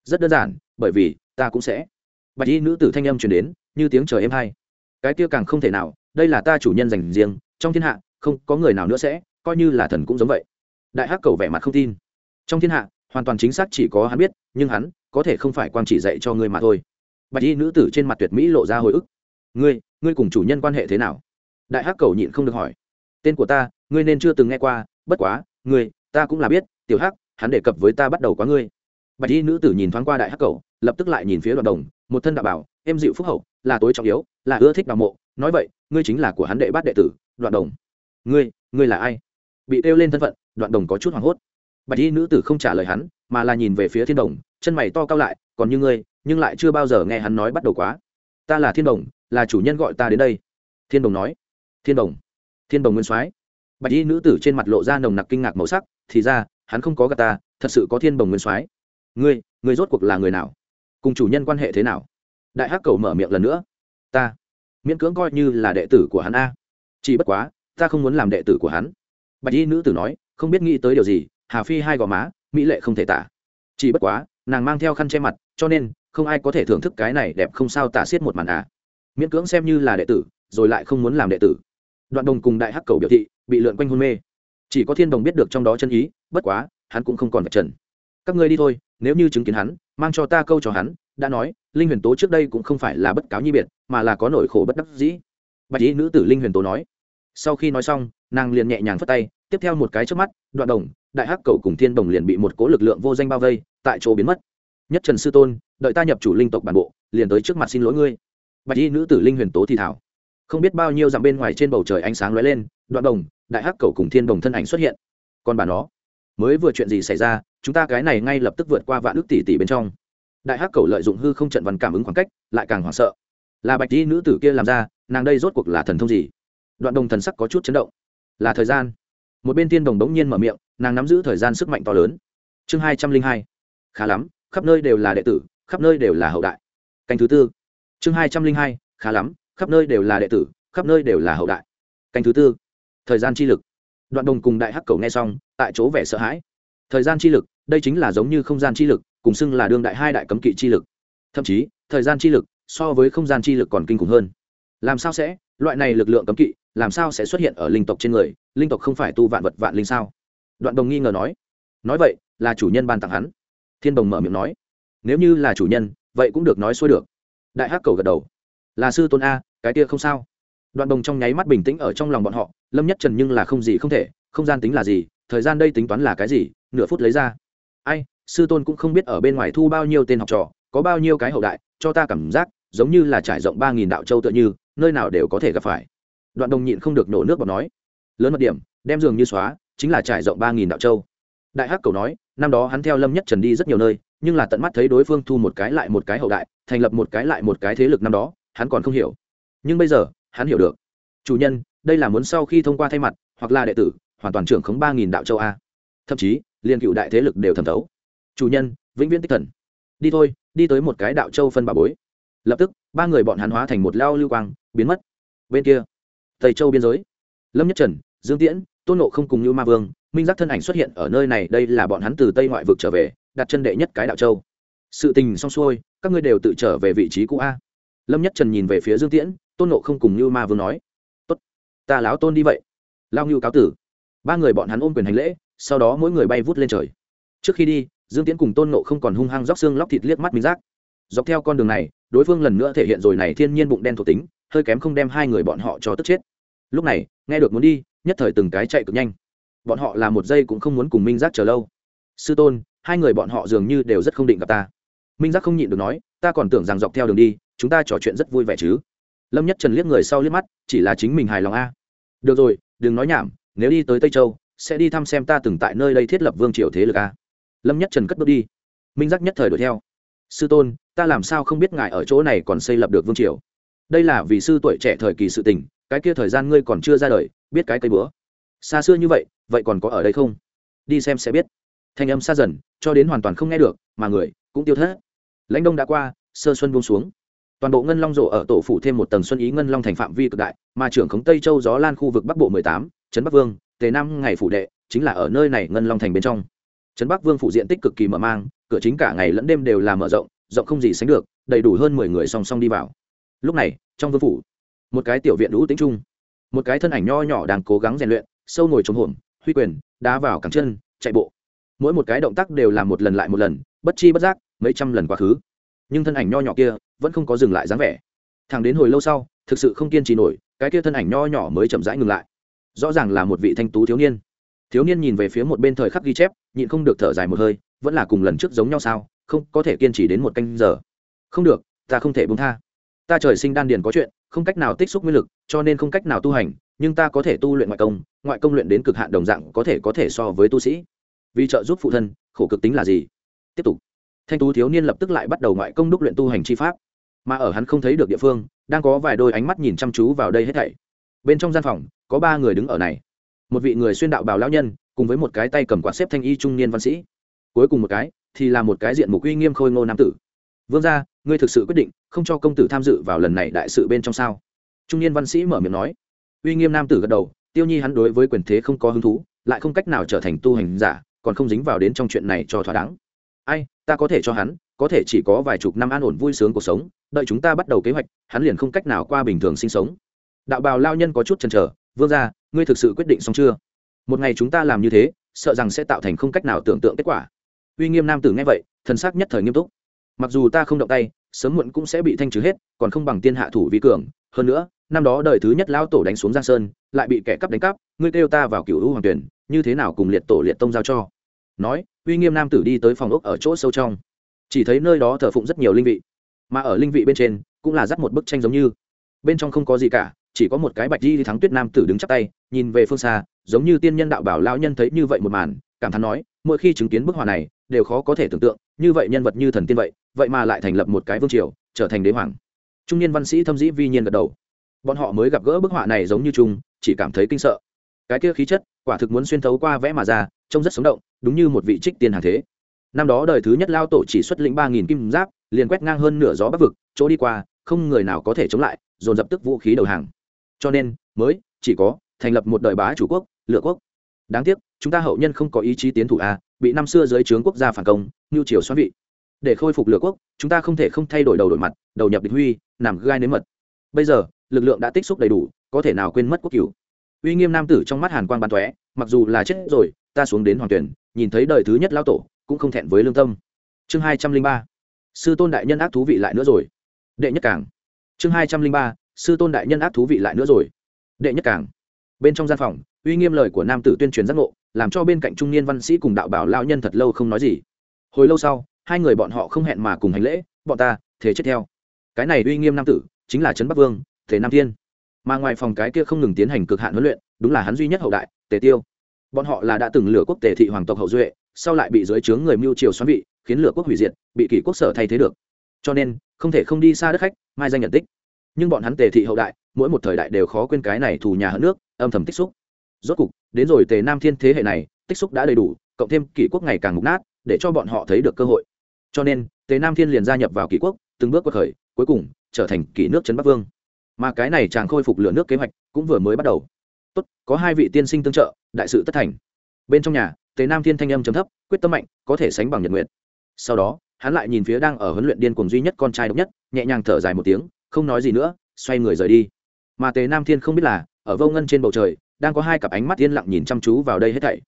Rất đơn giản, bởi vì ta cũng sẽ. Bạch y nữ tử thanh âm truyền đến, như tiếng trời êm hay cái kia càng không thể nào, đây là ta chủ nhân dành riêng, trong thiên hạ, không có người nào nữa sẽ, coi như là thần cũng giống vậy. Đại hắc cầu vẻ mặt không tin. Trong thiên hạ, hoàn toàn chính xác chỉ có hắn biết, nhưng hắn có thể không phải quan chỉ dạy cho ngươi mà thôi. Bạch y nữ tử trên mặt tuyệt mỹ lộ ra hồi ức. Ngươi ngươi cùng chủ nhân quan hệ thế nào? đại hắc cầu nhịn không được hỏi. Tên của ta, ngươi nên chưa từng nghe qua, bất quá, ngươi, ta cũng là biết, tiểu hắc, hắn đề cập với ta bắt đầu quá ngươi. Bạch y nữ tử nhìn thoáng qua đại hắc cầu, lập tức lại nhìn phía đoạn đồng, một thân đạo bảo em dịu phúc hậu, là tối trọng yếu, là ưa thích đạo mộ, nói vậy, ngươi chính là của hắn đệ bát đệ tử đoạn đồng. Ngươi ngươi là ai? Bị kêu lên thân phận đoạn đồng có chút hoảng hốt. Bạch y nữ tử không trả lời hắn, mà là nhìn về phía thiên đồng, chân mày to cao lại, còn như ngươi, nhưng lại chưa bao giờ nghe hắn nói bắt đầu quá. Ta là thiên đồng, là chủ nhân gọi ta đến đây. Thiên đồng nói thiên đồng. Thiên đồng nguyên soái. Bạch y nữ tử trên mặt lộ ra nồng nặc kinh ngạc màu sắc, thì ra, hắn không có gà ta, thật sự có thiên đồng nguyên soái. Ngươi ngươi rốt cuộc là người nào? Cùng chủ nhân quan hệ thế nào? Đại hắc cầu mở miệng lần nữa. Ta, miễn cưỡng coi như là đệ tử của hắn a. Chỉ bất quá, ta không muốn làm đệ tử của hắn. Bạch y nữ tử nói, không biết nghĩ tới điều gì, hà phi hai gò má, mỹ lệ không thể tả. Chỉ bất quá, nàng mang theo khăn che mặt, cho nên, không ai có thể thưởng thức cái này đẹp không sao tả xiết một màn à. Miễn cưỡng xem như là đệ tử, rồi lại không muốn làm đệ tử đoạn đồng cùng đại hắc cầu biểu thị, bị lượn quanh hôn mê. Chỉ có thiên đồng biết được trong đó chân ý, bất quá, hắn cũng không còn vật trần. Các ngươi đi thôi, nếu như chứng kiến hắn, mang cho ta câu cho hắn, đã nói, linh huyền tố trước đây cũng không phải là bất cáo nhi biệt, mà là có nỗi khổ bất đắc dĩ. Bạch ý nữ tử linh huyền tố nói. Sau khi nói xong, nàng liền nhẹ nhàng phất tay, tiếp theo một cái trước mắt, đoạn đồng, đại hắc cầu cùng thiên đồng liền bị một cố lực lượng vô danh bao vây, tại chỗ biến mất. Nhất trần sư tôn, đợi ta nhập chủ linh tộc bản bộ, liền tới trước mặt xin lỗi ngươi. Bạch y nữ tử linh huyền tố thì thảo không biết bao nhiêu dặm bên ngoài trên bầu trời ánh sáng lóe lên, đoạn đồng, đại hắc cầu cùng thiên đồng thân ảnh xuất hiện. Còn bà nó, mới vừa chuyện gì xảy ra, chúng ta cái này ngay lập tức vượt qua vạn ước tỷ tỷ bên trong. Đại hắc cầu lợi dụng hư không trận văn cảm ứng khoảng cách, lại càng hoảng sợ. Là bạch t nữ tử kia làm ra, nàng đây rốt cuộc là thần thông gì? Đoạn đồng thần sắc có chút chấn động. Là thời gian. Một bên tiên đồng bỗng nhiên mở miệng, nàng nắm giữ thời gian sức mạnh to lớn. Chương hai trăm linh hai. Khá lắm, khắp nơi đều là đệ tử, khắp nơi đều là hậu đại. Canh thứ tư. Chương hai trăm linh hai, khá lắm khắp nơi đều là đệ tử, khắp nơi đều là hậu đại. Canh thứ tư, thời gian chi lực. Đoạn đồng cùng đại hắc cầu nghe xong, tại chỗ vẻ sợ hãi. Thời gian chi lực, đây chính là giống như không gian chi lực, cùng xưng là đương đại hai đại cấm kỵ chi lực. Thậm chí, thời gian chi lực so với không gian chi lực còn kinh khủng hơn. Làm sao sẽ? Loại này lực lượng cấm kỵ, làm sao sẽ xuất hiện ở linh tộc trên người? Linh tộc không phải tu vạn vật vạn linh sao? Đoạn đồng nghi ngờ nói. Nói vậy, là chủ nhân ban tặng hắn. Thiên đồng mở miệng nói. Nếu như là chủ nhân, vậy cũng được nói xuôi được. Đại hắc cầu gật đầu là sư tôn a, cái kia không sao. Đoạn đồng trong nháy mắt bình tĩnh ở trong lòng bọn họ, lâm nhất trần nhưng là không gì không thể, không gian tính là gì, thời gian đây tính toán là cái gì, nửa phút lấy ra. Ai, sư tôn cũng không biết ở bên ngoài thu bao nhiêu tên học trò, có bao nhiêu cái hậu đại, cho ta cảm giác, giống như là trải rộng ba nghìn đạo châu tựa như, nơi nào đều có thể gặp phải. Đoạn đồng nhịn không được nổ nước bọt nói. Lớn mật điểm, đem giường như xóa, chính là trải rộng ba nghìn đạo châu. Đại hắc cầu nói, năm đó hắn theo lâm nhất trần đi rất nhiều nơi, nhưng là tận mắt thấy đối phương thu một cái lại một cái hậu đại, thành lập một cái lại một cái thế lực năm đó hắn còn không hiểu. Nhưng bây giờ, hắn hiểu được. Chủ nhân, đây là muốn sau khi thông qua thay mặt, hoặc là đệ tử, hoàn toàn trưởng khống ba nghìn đạo châu a. Thậm chí liền cựu đại thế lực đều thẩm thấu. Chủ nhân, vĩnh viễn tích thần. Đi thôi, đi tới một cái đạo châu phân bà bối. Lập tức, ba người bọn hắn hóa thành một lao lưu quang, biến mất. Bên kia, tây châu biên giới. Lâm nhất trần, dương tiễn, tôn nộ không cùng như ma vương, minh giác thân ảnh xuất hiện ở nơi này, đây là bọn hắn từ tây ngoại vực trở về, đặt chân đệ nhất cái đạo châu. Sự tình xong xuôi, các ngươi đều tự trở về vị trí cũ a lâm nhất trần nhìn về phía dương tiễn, tôn nộ không cùng như ma vương nói, tốt, ta láo tôn đi vậy. Lao ngưu cáo tử. Ba người bọn hắn ôm quyền hành lễ, sau đó mỗi người bay vút lên trời. Trước khi đi, dương tiễn cùng tôn nộ không còn hung hăng róc xương lóc thịt liếc mắt minh giác dọc theo con đường này, đối phương lần nữa thể hiện rồi này thiên nhiên bụng đen thuộc tính, hơi kém không đem hai người bọn họ cho tức chết. Lúc này, nghe được muốn đi, nhất thời từng cái chạy cực nhanh. Bọn họ là một giây cũng không muốn cùng minh giác chờ lâu. Sư tôn, hai người bọn họ dường như đều rất không định gặp ta. Minh giác không nhịn được nói, ta còn tưởng rằng dọc theo đường đi chúng ta trò chuyện rất vui vẻ chứ? Lâm nhất trần liếc người sau liếc mắt, chỉ là chính mình hài lòng a. Được rồi, đừng nói nhảm, nếu đi tới tây châu, sẽ đi thăm xem ta từng tại nơi đây thiết lập vương triều thế lực a. Lâm nhất trần cất bước đi. Minh giác nhất thời đuổi theo. Sư tôn, ta làm sao không biết ngài ở chỗ này còn xây lập được vương triều? Đây là vì sư tuổi trẻ thời kỳ sự tình, cái kia thời gian ngươi còn chưa ra đời, biết cái cây bữa. Xa xưa như vậy vậy còn có ở đây không? Đi xem sẽ biết. Thanh âm xa dần, cho đến hoàn toàn không nghe được, mà người cũng tiêu thất. Lãnh đông đã qua, sơ xuân buông xuống toàn bộ ngân long rộ ở tổ phủ thêm một tầng xuân ý ngân long thành phạm vi cực đại, mà trưởng khống tây châu gió lan khu vực bắc bộ mười tám, trấn bắc vương, tề năm ngày phủ đệ, chính là ở nơi này ngân long thành bên trong. Trấn bắc vương phủ diện tích cực kỳ mở mang, cửa chính cả ngày lẫn đêm đều là mở rộng rộng không gì sánh được, đầy đủ hơn mười người song song đi vào. Lúc này, trong vương phủ, một cái tiểu viện lũ tính trung. Một cái thân ảnh nho nhỏ đang cố gắng rèn luyện, sâu ngồi trống hổm, huy quyền, đá vào cẳng chân, chạy bộ. Mỗi một cái động tác đều làm một lần lại một lần, bất chi bất giác, mấy trăm lần quá khứ. Nhưng thân ảnh nho nhỏ kia vẫn không có dừng lại dáng vẻ. Thằng đến hồi lâu sau, thực sự không kiên trì nổi, cái kia thân ảnh nho nhỏ mới chậm rãi ngừng lại. Rõ ràng là một vị thanh tú thiếu niên. Thiếu niên nhìn về phía một bên thời khắc ghi chép, nhịn không được thở dài một hơi, vẫn là cùng lần trước giống nhau sao, không, có thể kiên trì đến một canh giờ. Không được, ta không thể bung tha. Ta trời sinh đan điền có chuyện, không cách nào tích xúc nguyên lực, cho nên không cách nào tu hành, nhưng ta có thể tu luyện ngoại công ngoại công luyện đến cực hạn đồng dạng có thể có thể so với tu sĩ. Vì trợ giúp phụ thân, khổ cực tính là gì? Tiếp tục. Thanh tú thiếu niên lập tức lại bắt đầu ngoại công đúc luyện tu hành c h i pháp mà ở hắn không thấy được địa phương, đang có vài đôi ánh mắt nhìn chăm chú vào đây hết thảy. Bên trong gian phòng, có ba người đứng ở này. Một vị người xuyên đạo bào lão nhân, cùng với một cái tay cầm quạt xếp thanh y trung niên văn sĩ. Cuối cùng một cái, thì là một cái diện mục uy nghiêm khôi ngô nam tử. Vương gia, ngươi thực sự quyết định không cho công tử tham dự vào lần này đại sự bên trong sao? Trung niên văn sĩ mở miệng nói. Uy nghiêm nam tử gật đầu, tiêu nhi hắn đối với quyền thế không có hứng thú, lại không cách nào trở thành tu hành giả, còn không dính vào đến trong chuyện này cho thỏa đáng. Ai, ta có thể cho hắn có thể chỉ có vài chục năm an ổn vui sướng cuộc sống, đợi chúng ta bắt đầu kế hoạch, hắn liền không cách nào qua bình thường sinh sống. Đạo bào lao nhân có chút chần chờ, vương ra ngươi thực sự quyết định xong chưa? Một ngày chúng ta làm như thế, sợ rằng sẽ tạo thành không cách nào tưởng tượng kết quả. Uy nghiêm nam tử nghe vậy, thần sắc nhất thời nghiêm túc. Mặc dù ta không động tay, sớm muộn cũng sẽ bị thanh trừ hết, còn không bằng tiên hạ thủ vi cường. Hơn nữa, năm đó đời thứ nhất lão tổ đánh xuống giang sơn, lại bị kẻ cắp đánh cắp, ngươi kêu ta vào cựu u hoàng tuyển, như thế nào cùng liệt tổ liệt tông giao cho? Nói, uy nghiêm nam tử đi tới phòng ốc ở chỗ sâu trong chỉ thấy nơi đó thờ phụng rất nhiều linh vị, mà ở linh vị bên trên cũng là dắt một bức tranh giống như. Bên trong không có gì cả, chỉ có một cái bạch di thắng tuyết nam tử đứng chắp tay, nhìn về phương xa, giống như tiên nhân đạo bảo lao nhân thấy như vậy một màn, cảm thán nói, mỗi khi chứng kiến bức họa này, đều khó có thể tưởng tượng, như vậy nhân vật như thần tiên vậy vậy mà lại thành lập một cái vương triều, trở thành đế hoàng. Trung niên văn sĩ thâm dĩ vi nhiên gật đầu. Bọn họ mới gặp gỡ bức họa này giống như chung, chỉ cảm thấy kinh sợ. Cái kia khí chất, quả thực muốn xuyên thấu qua vẽ mà ra, trông rất sống động, đúng như một vị trích tiên hàng thế năm đó đời thứ nhất lao tổ chỉ xuất lĩnh ba nghìn kim giáp, liền quét ngang hơn nửa gió bắc vực, chỗ đi qua, không người nào có thể chống lại, dồn dập tức vũ khí đầu hàng. Cho nên, mới, chỉ có, thành lập một đời bá chủ quốc, lựa quốc. Đáng tiếc, chúng ta hậu nhân không có ý chí tiến thủ a, bị năm xưa dưới trướng quốc gia phản công như triều xoan vị. Để khôi phục lựa quốc, chúng ta không thể không thay đổi đầu đổi mặt, đầu nhập địch huy, nằm gai nếm mật. Bây giờ, lực lượng đã tích xúc đầy đủ, có thể nào quên mất quốc cửu? Uy nghiêm nam tử trong mắt hàn quang bàn tóe, mặc dù là chết rồi, ta xuống đến hoàng tuyển, nhìn thấy đời thứ nhất lao tổ cũng không thẹn với lương tâm. Chương hai trăm linh ba, sư tôn đại nhân ác thú vị lại nữa rồi. Đệ nhất cảng. Chương hai trăm linh ba, sư tôn đại nhân ác thú vị lại nữa rồi. Đệ nhất cảng. Bên trong gian phòng, uy nghiêm lời của nam tử tuyên truyền giác ngộ, làm cho bên cạnh trung niên văn sĩ cùng đạo bảo lão nhân thật lâu không nói gì. Hồi lâu sau, hai người bọn họ không hẹn mà cùng hành lễ, bọn ta, thế chết theo. Cái này uy nghiêm nam tử, chính là trấn bắc vương, thế nam thiên. Mà ngoài phòng cái kia không ngừng tiến hành cực hạn huấn luyện, đúng là hắn duy nhất hậu đại, tề tiêu. Bọn họ là đã từng lửa quốc tề thị hoàng tộc hậu duệ sau lại bị dưới trướng người mưu triều xoắn vị, khiến lửa quốc hủy diệt, bị kỷ quốc sở thay thế được. Cho nên, không thể không đi xa đất khách, mai danh nhận tích. Nhưng bọn hắn tề thị hậu đại, mỗi một thời đại đều khó quên cái này thù nhà hận nước, âm thầm tích xúc. Rốt cục, đến rồi tề nam thiên thế hệ này, tích xúc đã đầy đủ, cộng thêm kỷ quốc ngày càng mục nát, để cho bọn họ thấy được cơ hội. Cho nên, tề nam thiên liền gia nhập vào kỷ quốc, từng bước qua khởi, cuối cùng, trở thành kỷ nước trấn bắc vương. Mà cái này chàng khôi phục lửa nước kế hoạch cũng vừa mới bắt đầu. Tốt, có hai vị tiên sinh tương trợ, đại sự tất thành. Bên trong nhà tề nam thiên thanh âm trầm thấp, quyết tâm mạnh, có thể sánh bằng nhật nguyệt. sau đó, hắn lại nhìn phía đang ở huấn luyện điên cuồng duy nhất con trai độc nhất, nhẹ nhàng thở dài một tiếng, không nói gì nữa, xoay người rời đi. Mà tề nam thiên không biết là, ở vô ngân trên bầu trời, đang có hai cặp ánh mắt yên lặng nhìn chăm chú vào đây hết thảy.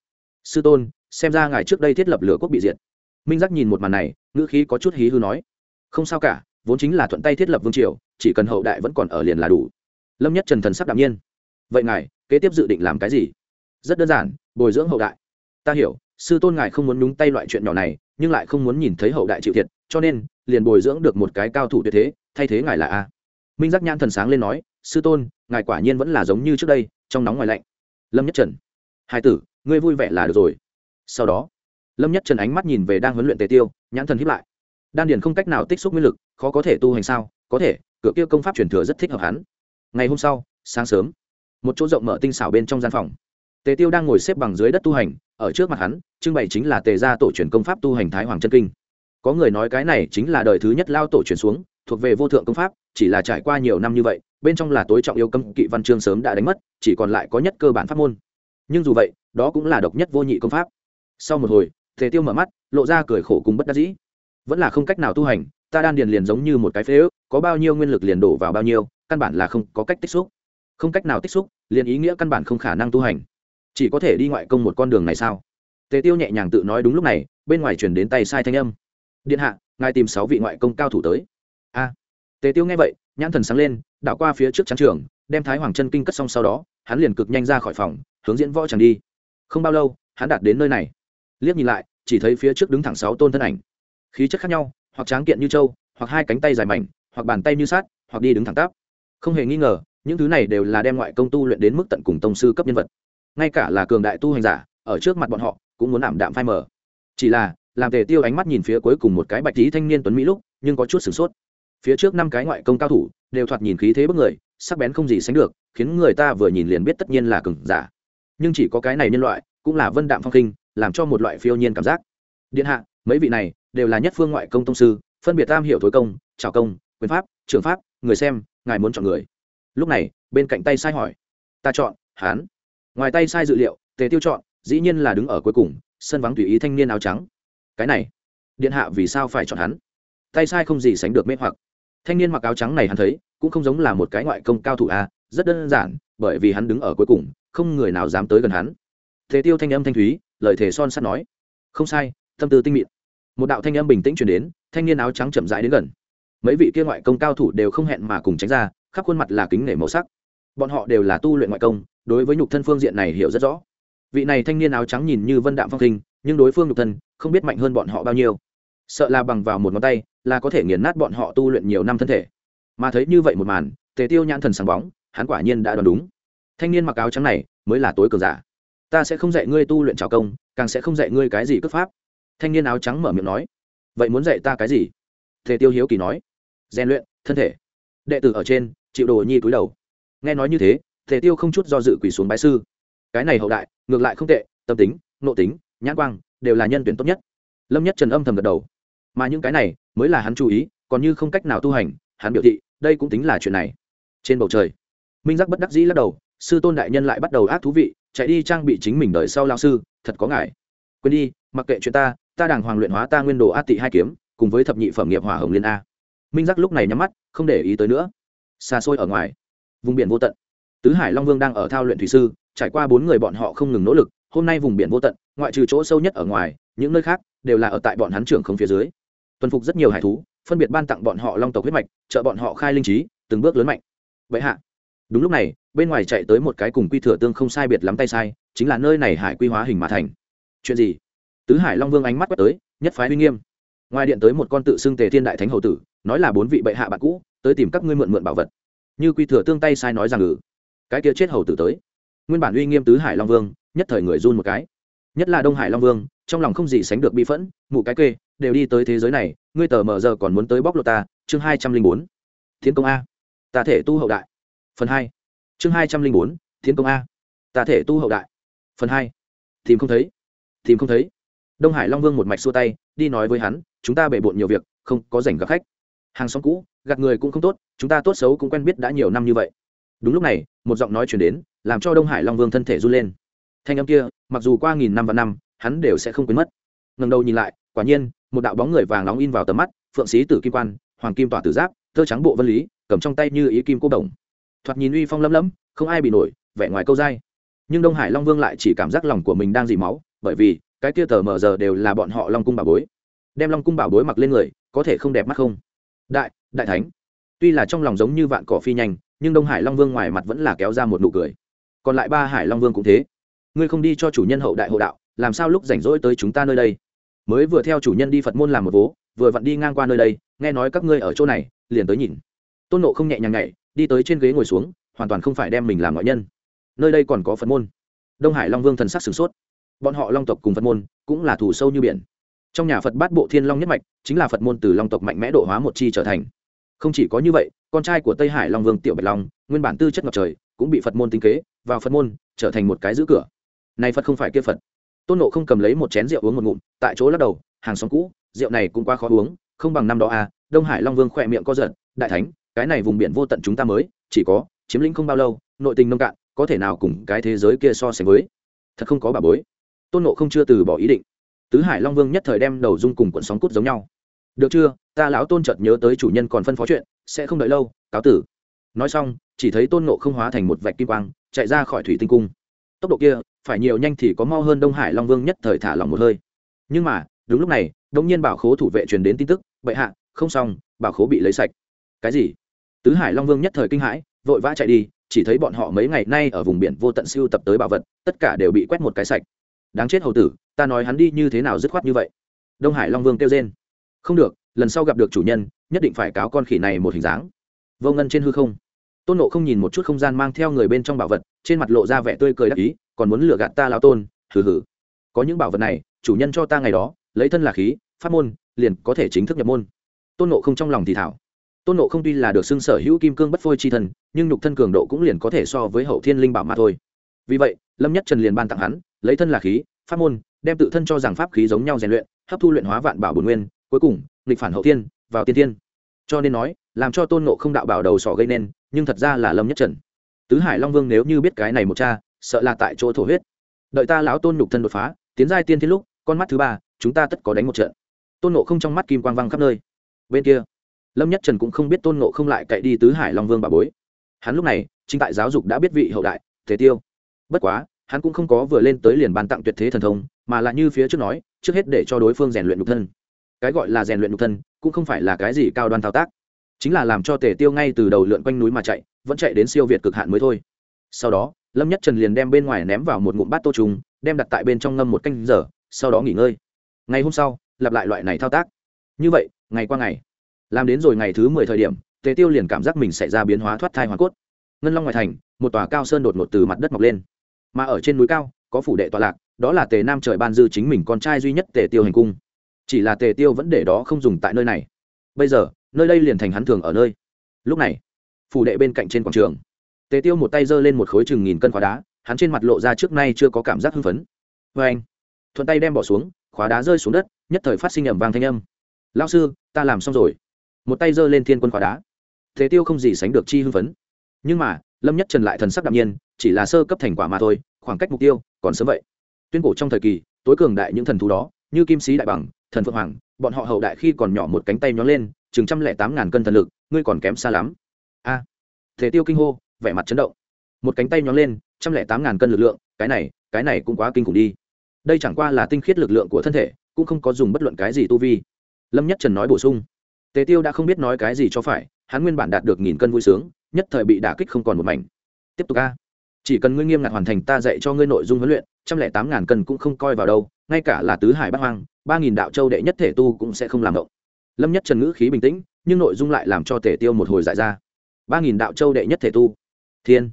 Sư tôn, xem ra ngài trước đây thiết lập lửa quốc bị diệt. Minh giác nhìn một màn này, ngữ khí có chút hí hư nói. Không sao cả, vốn chính là thuận tay thiết lập vương triều, chỉ cần hậu đại vẫn còn ở liền là đủ. Lâm nhất trần thần sắc đạm nhiên. Vậy ngài, kế tiếp dự định làm cái gì? Rất đơn giản, bồi dưỡng hậu đại ta hiểu, sư tôn ngài không muốn đúng tay loại chuyện nhỏ này, nhưng lại không muốn nhìn thấy hậu đại chịu thiệt, cho nên, liền bồi dưỡng được một cái cao thủ tuyệt thế, thay thế ngài là a. Minh giác nhãn thần sáng lên nói, sư tôn, ngài quả nhiên vẫn là giống như trước đây, trong nóng ngoài lạnh. Lâm nhất trần, hai tử, ngươi vui vẻ là được rồi. Sau đó, lâm nhất trần ánh mắt nhìn về đang huấn luyện tề tiêu, nhãn thần hiếp lại. Đan điền không cách nào tích xúc nguyên lực, khó có thể tu hành sao? Có thể, cửa kia công pháp truyền thừa rất thích hợp hắn. Ngày hôm sau, sáng sớm, một chỗ rộng mở tinh xảo bên trong gian phòng. Tề tiêu đang ngồi xếp bằng dưới đất tu hành ở trước mặt hắn, trưng bày chính là tề gia tổ truyền công pháp tu hành thái hoàng chân kinh. Có người nói cái này chính là đời thứ nhất lao tổ truyền xuống, thuộc về vô thượng công pháp, chỉ là trải qua nhiều năm như vậy, bên trong là tối trọng yêu cấm kỵ văn chương sớm đã đánh mất, chỉ còn lại có nhất cơ bản pháp môn. Nhưng dù vậy, đó cũng là độc nhất vô nhị công pháp. Sau một hồi, tề tiêu mở mắt, lộ ra cười khổ cùng bất đắc dĩ. Vẫn là không cách nào tu hành, ta đan điền liền giống như một cái phế ước, có bao nhiêu nguyên lực liền đổ vào bao nhiêu, căn bản là không có cách tích xúc. Không cách nào tích xúc, liền ý nghĩa căn bản không khả năng tu hành chỉ có thể đi ngoại công một con đường này sao? Tề tiêu nhẹ nhàng tự nói đúng lúc này bên ngoài chuyển đến tay sai thanh âm. Điện hạ ngài tìm sáu vị ngoại công cao thủ tới. A. À, tề tiêu nghe vậy nhãn thần sáng lên đảo qua phía trước trắng trường đem thái hoàng chân kinh cất xong sau đó hắn liền cực nhanh ra khỏi phòng hướng diễn võ tràng đi. Không bao lâu hắn đạt đến nơi này. Liếc nhìn lại chỉ thấy phía trước đứng thẳng sáu tôn thân ảnh. Khí chất khác nhau hoặc tráng kiện như trâu hoặc hai cánh tay dài mảnh hoặc bàn tay như sát hoặc đi đứng thẳng tắp. Không hề nghi ngờ những thứ này đều là đem ngoại công tu luyện đến mức tận cùng tông sư cấp nhân vật ngay cả là cường đại tu hành giả, ở trước mặt bọn họ, cũng muốn ảm đạm phai mờ. Chỉ là, làm tề tiêu ánh mắt nhìn phía cuối cùng một cái bạch tí thanh niên tuấn mỹ lúc, nhưng có chút sửng sốt. Phía trước năm cái ngoại công cao thủ, đều thoạt nhìn khí thế bức người, sắc bén không gì sánh được, khiến người ta vừa nhìn liền biết tất nhiên là cường giả. Nhưng chỉ có cái này nhân loại, cũng là vân đạm phong khinh, làm cho một loại phiêu nhiên cảm giác. Điện hạ, mấy vị này, đều là nhất phương ngoại công tông sư, phân biệt tam hiệu thối công trào công, quyền pháp, trường pháp, người xem, ngài muốn chọn người. Lúc này, bên cạnh tay sai hỏi. Ta chọn, hán ngoài tay sai dự liệu, tề tiêu chọn, dĩ nhiên là đứng ở cuối cùng, sân vắng tùy ý thanh niên áo trắng. Cái này, điện hạ vì sao phải chọn hắn? Tay sai không gì sánh được mê hoặc. Thanh niên mặc áo trắng này hắn thấy, cũng không giống là một cái ngoại công cao thủ a rất đơn giản, bởi vì hắn đứng ở cuối cùng, không người nào dám tới gần hắn. Thế tiêu thanh âm thanh thúy, lời thề son sắt nói. Không sai, tâm tư tinh mịn. Một đạo thanh âm bình tĩnh chuyển đến, thanh niên áo trắng chậm rãi đến gần. Mấy vị kia ngoại công cao thủ đều không hẹn mà cùng tránh ra, khắp khuôn mặt là kính nể màu sắc. Bọn họ đều là tu luyện ngoại công đối với nhục thân phương diện này hiểu rất rõ. Vị này thanh niên áo trắng nhìn như vân đạm phong khinh, nhưng đối phương nhục thân không biết mạnh hơn bọn họ bao nhiêu. Sợ là bằng vào một ngón tay là có thể nghiền nát bọn họ tu luyện nhiều năm thân thể. Mà thấy như vậy một màn, tề tiêu nhãn thần sáng bóng, hắn quả nhiên đã đoán đúng. Thanh niên mặc áo trắng này mới là tối cường giả. Ta sẽ không dạy ngươi tu luyện trào công, càng sẽ không dạy ngươi cái gì cướp pháp. Thanh niên áo trắng mở miệng nói. Vậy muốn dạy ta cái gì? Tề tiêu hiếu kỳ nói. Rèn luyện thân thể. Đệ tử ở trên, chịu đồ nhi túi đầu. Nghe nói như thế thể tiêu không chút do dự quỳ xuống bái sư. Cái này hậu đại, ngược lại không tệ, tâm tính, nội tính, nhãn quang đều là nhân tuyển tốt nhất. Lâm nhất trần âm thầm gật đầu. Mà những cái này mới là hắn chú ý, còn như không cách nào tu hành, hắn biểu thị, đây cũng tính là chuyện này. Trên bầu trời, minh giác bất đắc dĩ lắc đầu, sư tôn đại nhân lại bắt đầu ác thú vị, chạy đi trang bị chính mình đợi sau lao sư, thật có ngại. Quên đi, mặc kệ chuyện ta ta đang hoàng luyện hóa ta nguyên đồ át tị hai kiếm, cùng với thập nhị phẩm nghiệp hỏa hồng liên a. Minh giác lúc này nhắm mắt, không để ý tới nữa. Xa xôi ở ngoài, vùng biển vô tận tứ hải long vương đang ở thao luyện thủy sư, trải qua bốn người bọn họ không ngừng nỗ lực, hôm nay vùng biển vô tận, ngoại trừ chỗ sâu nhất ở ngoài, những nơi khác đều là ở tại bọn hắn trưởng không phía dưới. Tuần phục rất nhiều hải thú, phân biệt ban tặng bọn họ long tộc huyết mạch, trợ bọn họ khai linh trí, từng bước lớn mạnh. Vậy hạ. Đúng lúc này, bên ngoài chạy tới một cái cùng quy thừa tương không sai biệt lắm tay sai, chính là nơi này hải quy hóa hình mà thành. Chuyện gì? Tứ hải long vương ánh mắt quét tới, nhất phái uy nghiêm. Ngoài điện tới một con tự xưng tề thiên đại thánh hầu tử, nói là bốn vị bệ hạ bạn cũ, tới tìm các ngươi mượn mượn bảo vật. Như quy thừa tương tay sai nói rằng ừ cái kia chết hầu tử tới. Nguyên bản uy nghiêm tứ hải long vương, nhất thời người run một cái. Nhất là đông hải long vương, trong lòng không gì sánh được bi phẫn, mụ cái kê đều đi tới thế giới này, ngươi tờ mờ giờ còn muốn tới bóc lột ta, chương hai trăm linh bốn. Thiên công a. Ta thể tu hậu đại. Phần hai. Chương hai trăm linh bốn thiên công a. Ta thể tu hậu đại. Phần hai. Tìm không thấy. Tìm không thấy. Đông hải long vương một mạch xua tay, đi nói với hắn, chúng ta bể bộn nhiều việc, không có rảnh gặp khách. Hàng xóm cũ, gạt người cũng không tốt, chúng ta tốt xấu cũng quen biết đã nhiều năm như vậy đúng lúc này, một giọng nói chuyển đến, làm cho đông hải long vương thân thể run lên. Thanh âm kia, mặc dù qua nghìn năm và năm, hắn đều sẽ không quên mất. Ngần đầu nhìn lại, quả nhiên, một đạo bóng người vàng nóng in vào tầm mắt, phượng sĩ tử kim quan, hoàng kim tỏa tử giáp, thơ trắng bộ vân lý, cầm trong tay như ý kim cô đồng. Thoạt nhìn uy phong lấm lấm không ai bị nổi, vẻ ngoài câu dai. Nhưng đông hải long vương lại chỉ cảm giác lòng của mình đang dị máu, bởi vì, cái kia tờ mờ giờ đều là bọn họ long cung bảo bối. Đem long cung bảo bối mặc lên người, có thể không đẹp mắt không? Đại đại thánh, tuy là trong lòng giống như vạn cỏ phi nhanh nhưng đông hải long vương ngoài mặt vẫn là kéo ra một nụ cười. Còn lại ba hải long vương cũng thế. Ngươi không đi cho chủ nhân hậu đại hộ đạo, làm sao lúc rảnh rỗi tới chúng ta nơi đây? Mới vừa theo chủ nhân đi phật môn làm một vố, vừa vặn đi ngang qua nơi đây, nghe nói các ngươi ở chỗ này, liền tới nhìn. Tôn nộ không nhẹ nhàng nhảy, đi tới trên ghế ngồi xuống, hoàn toàn không phải đem mình làm ngoại nhân. Nơi đây còn có phật môn. Đông hải long vương thần sắc sửng sốt. Bọn họ long tộc cùng phật môn cũng là thủ sâu như biển. Trong nhà phật bát bộ thiên long nhất mạch, chính là phật môn từ long tộc mạnh mẽ độ hóa một chi trở thành. Không chỉ có như vậy con trai của tây hải long vương tiểu bạch long, nguyên bản tư chất ngọc trời, cũng bị phật môn tính kế vào phật môn trở thành một cái giữ cửa. Này phật không phải kia phật. Tôn nộ không cầm lấy một chén rượu uống một ngụm, tại chỗ lắc đầu, hàng xóm cũ, rượu này cũng quá khó uống, không bằng năm đó à đông hải long vương khỏe miệng co giật, đại thánh, cái này vùng biển vô tận chúng ta mới, chỉ có chiếm lĩnh không bao lâu, nội tình nông cạn, có thể nào cùng cái thế giới kia so sánh với? Thật không có bà bối. Tôn nộ không chưa từ bỏ ý định. Tứ hải long vương nhất thời đem đầu dung cùng cuộn sóng cút giống nhau được chưa? Ta lão tôn chợt nhớ tới chủ nhân còn phân phó chuyện, sẽ không đợi lâu, cáo tử. Nói xong, chỉ thấy tôn nộ không hóa thành một vạch kim quang, chạy ra khỏi thủy tinh cung. Tốc độ kia, phải nhiều nhanh thì có mau hơn đông hải long vương nhất thời thả lòng một hơi. Nhưng mà, đúng lúc này đông nhiên bảo khố thủ vệ truyền đến tin tức, bệ hạ, không xong, bảo khố bị lấy sạch. Cái gì? Tứ hải long vương nhất thời kinh hãi, vội vã chạy đi, chỉ thấy bọn họ mấy ngày nay ở vùng biển vô tận siêu tập tới bảo vật, tất cả đều bị quét một cái sạch. Đáng chết hầu tử, ta nói hắn đi như thế nào dứt khoát như vậy? Đông hải long vương kêu rên không được, lần sau gặp được chủ nhân, nhất định phải cáo con khỉ này một hình dáng. Vô ngân trên hư không. Tôn nộ không nhìn một chút không gian mang theo người bên trong bảo vật, trên mặt lộ ra vẻ tươi cười đắc ý, còn muốn lừa gạt ta lao tôn, hừ hừ. Có những bảo vật này, chủ nhân cho ta ngày đó, lấy thân là khí phát môn, liền có thể chính thức nhập môn. Tôn nộ không trong lòng thì thảo. Tôn nộ không tuy là được xưng sở hữu kim cương bất phôi c h i thần, nhưng nhục thân cường độ cũng liền có thể so với hậu thiên linh bảo mà thôi. Vì vậy, lâm nhất trần liền ban tặng hắn, lấy thân là khí phát môn, đem tự thân cho rằng pháp khí giống nhau rèn luyện, hấp thu luyện hóa vạn bảo bồn nguyên cuối cùng, nghịch phản hậu thiên, vào tiên thiên. Cho nên nói, làm cho tôn nộ không đạo bảo đầu sỏ gây nên, nhưng thật ra là lâm nhất trần. Tứ hải long vương nếu như biết cái này một cha, sợ là tại chỗ thổ huyết. Đợi ta lão tôn nhục thân đột phá, tiến giai tiên thiên lúc, con mắt thứ ba, chúng ta tất có đánh một trận. Tôn nộ không trong mắt kim quang văng khắp nơi. Bên kia, lâm nhất trần cũng không biết tôn nộ không lại cậy đi tứ hải long vương bà bối. Hắn lúc này, chính tại giáo dục đã biết vị hậu đại, thế tiêu. Bất quá, hắn cũng không có vừa lên tới liền bàn tặng tuyệt thế thần thông, mà là như phía trước nói, trước hết để cho đối phương rèn luyện nhục thân cái gọi là rèn luyện nhục thân, cũng không phải là cái gì cao đoan thao tác. Chính là làm cho tề tiêu ngay từ đầu lượn quanh núi mà chạy, vẫn chạy đến siêu việt cực hạn mới thôi. Sau đó, lâm nhất trần liền đem bên ngoài ném vào một ngụm bát tô trùng, đem đặt tại bên trong ngâm một canh giờ, sau đó nghỉ ngơi. Ngày hôm sau, lặp lại loại này thao tác. Như vậy, ngày qua ngày. Làm đến rồi ngày thứ mười thời điểm, tề tiêu liền cảm giác mình xảy ra biến hóa thoát thai hoàn cốt. Ngân long ngoại thành, một tòa cao sơn đột ngột từ mặt đất mọc lên. Mà ở trên núi cao, có phủ đệ tọa lạc, đó là tề nam trời ban dư chính mình con trai duy nhất tề tiêu hành cung chỉ là tề tiêu vẫn để đó không dùng tại nơi này. Bây giờ, nơi đây liền thành hắn thường ở nơi. Lúc này, phủ đệ bên cạnh trên quảng trường. Tề tiêu một tay giơ lên một khối chừng nghìn cân khóa đá, hắn trên mặt lộ ra trước nay chưa có cảm giác hưng phấn. Vê anh, thuận tay đem bỏ xuống, khóa đá rơi xuống đất, nhất thời phát sinh ẩm vàng thanh âm. Lao sư, ta làm xong rồi. Một tay giơ lên thiên quân khóa đá. Tề tiêu không gì sánh được chi hưng phấn. Nhưng mà, lâm nhất trần lại thần sắc đạm nhiên, chỉ là sơ cấp thành quả mà thôi, khoảng cách mục tiêu còn sớm vậy. Tuyên cổ trong thời kỳ, tối cường đại những thần thú đó, như kim sĩ đại bằng thần phượng hoàng bọn họ hậu đại khi còn nhỏ một cánh tay nhón lên chừng trăm lẻ tám ngàn cân thần lực ngươi còn kém xa lắm. A. À, thế tiêu kinh hô vẻ mặt chấn động. Một cánh tay nhón lên trăm lẻ tám ngàn cân lực lượng cái này cái này cũng quá kinh khủng đi. Đây chẳng qua là tinh khiết lực lượng của thân thể cũng không có dùng bất luận cái gì tu vi. Lâm nhất trần nói bổ sung. Tề tiêu đã không biết nói cái gì cho phải hắn nguyên bản đạt được nghìn cân vui sướng nhất thời bị đả kích không còn một mảnh. Tiếp tục a. Chỉ cần ngươi nghiêm ngặt hoàn thành ta dạy cho ngươi nội dung huấn luyện trăm lẻ tám ngàn cân cũng không coi vào đâu ngay cả là tứ hải bát hoang ba nghìn đạo châu đệ nhất thể tu cũng sẽ không làm động. Lâm nhất trần ngữ khí bình tĩnh, nhưng nội dung lại làm cho tề tiêu một hồi giải ra. ba nghìn đạo châu đệ nhất thể tu. Thiên.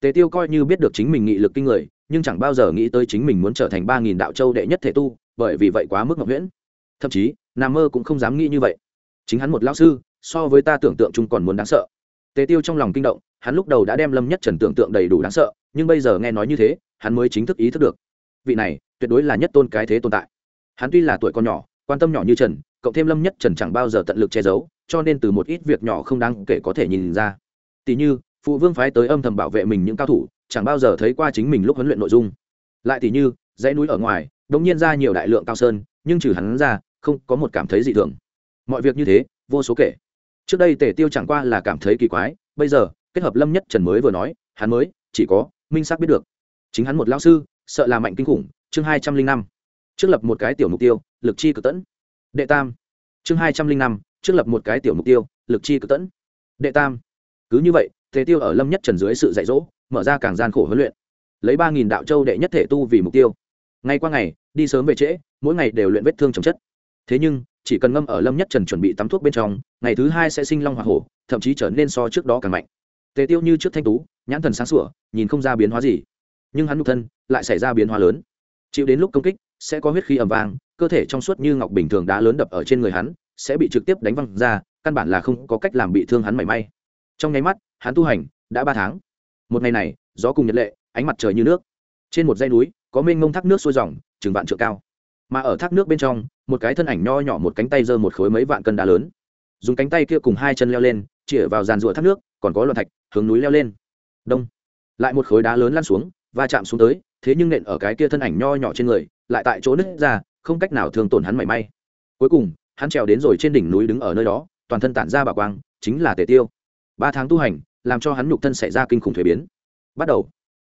Tề tiêu coi như biết được chính mình nghị lực kinh người, nhưng chẳng bao giờ nghĩ tới chính mình muốn trở thành ba nghìn đạo châu đệ nhất thể tu, bởi vì vậy quá mức ngọc nguyễn thậm chí, Nam mơ cũng không dám nghĩ như vậy. Chính hắn một lão sư, so với ta tưởng tượng chung còn muốn đáng sợ. Tề tiêu trong lòng kinh động, hắn lúc đầu đã đem lâm nhất trần tưởng tượng đầy đủ đáng sợ, nhưng bây giờ nghe nói như thế, hắn mới chính thức ý thức được. Vị này, tuyệt đối là nhất tôn cái thế tồn tại hắn tuy là tuổi còn nhỏ, quan tâm nhỏ như trần, cộng thêm lâm nhất trần chẳng bao giờ tận lực che giấu, cho nên từ một ít việc nhỏ không đáng kể có thể nhìn ra. Tỉ như, phụ vương phái tới âm thầm bảo vệ mình những cao thủ, chẳng bao giờ thấy qua chính mình lúc huấn luyện nội dung. Lại tỉ như, dãy núi ở ngoài, đống nhiên ra nhiều đại lượng cao sơn, nhưng trừ hắn ra, không có một cảm thấy dị thường. Mọi việc như thế, vô số kể. Trước đây tề tiêu chẳng qua là cảm thấy kỳ quái, bây giờ, kết hợp lâm nhất trần mới vừa nói, hắn mới, chỉ có, minh xác biết được. Chính hắn một lão sư, sợ là mạnh kinh khủng, chương hai trăm linh năm trước lập một cái tiểu mục tiêu, lực chi cực tẫn. Đệ tam. Chương hai trăm linh năm, trước lập một cái tiểu mục tiêu, lực chi cực tẫn. Đệ tam. Cứ như vậy, thế tiêu ở lâm nhất trần dưới sự dạy dỗ, mở ra càng gian khổ huấn luyện. Lấy ba nghìn đạo châu đệ nhất thể tu vì mục tiêu. Ngay qua ngày, đi sớm về trễ, mỗi ngày đều luyện vết thương trồng chất. Thế nhưng, chỉ cần ngâm ở lâm nhất trần chuẩn bị tắm thuốc bên trong, ngày thứ hai sẽ sinh long h o a hổ, thậm chí trở nên so trước đó càng mạnh. Tề tiêu như trước thanh tú, nhãn thần sáng sủa, nhìn không ra biến hóa gì. Nhưng hắn nhục thân lại xảy ra biến hóa lớn. Chịu đến lúc công kích sẽ có huyết khí ầm vang, cơ thể trong suốt như ngọc bình thường đá lớn đập ở trên người hắn, sẽ bị trực tiếp đánh văng ra, căn bản là không có cách làm bị thương hắn mảy may. Trong nháy mắt, hắn tu hành đã ba tháng. Một ngày này, gió cùng nhật lệ, ánh mặt trời như nước. Trên một dãy núi, có mênh mông thác nước sôi dòng trường vạn trượng cao. Mà ở thác nước bên trong, một cái thân ảnh nho nhỏ một cánh tay giơ một khối mấy vạn cân đá lớn. Dùng cánh tay kia cùng hai chân leo lên, chĩa vào dàn rùa thác nước, còn có loạn thạch, hướng núi leo lên. Đông. Lại một khối đá lớn lăn xuống, va chạm xuống tới, thế nhưng nện ở cái kia thân ảnh nho nhỏ trên người lại tại chỗ nứt ra, không cách nào thường tổn hắn mảy may. Cuối cùng, hắn trèo đến rồi trên đỉnh núi đứng ở nơi đó, toàn thân tản ra bà quang, chính là tề tiêu. Ba tháng tu hành, làm cho hắn nhục thân xảy ra kinh khủng thuế biến. Bắt đầu,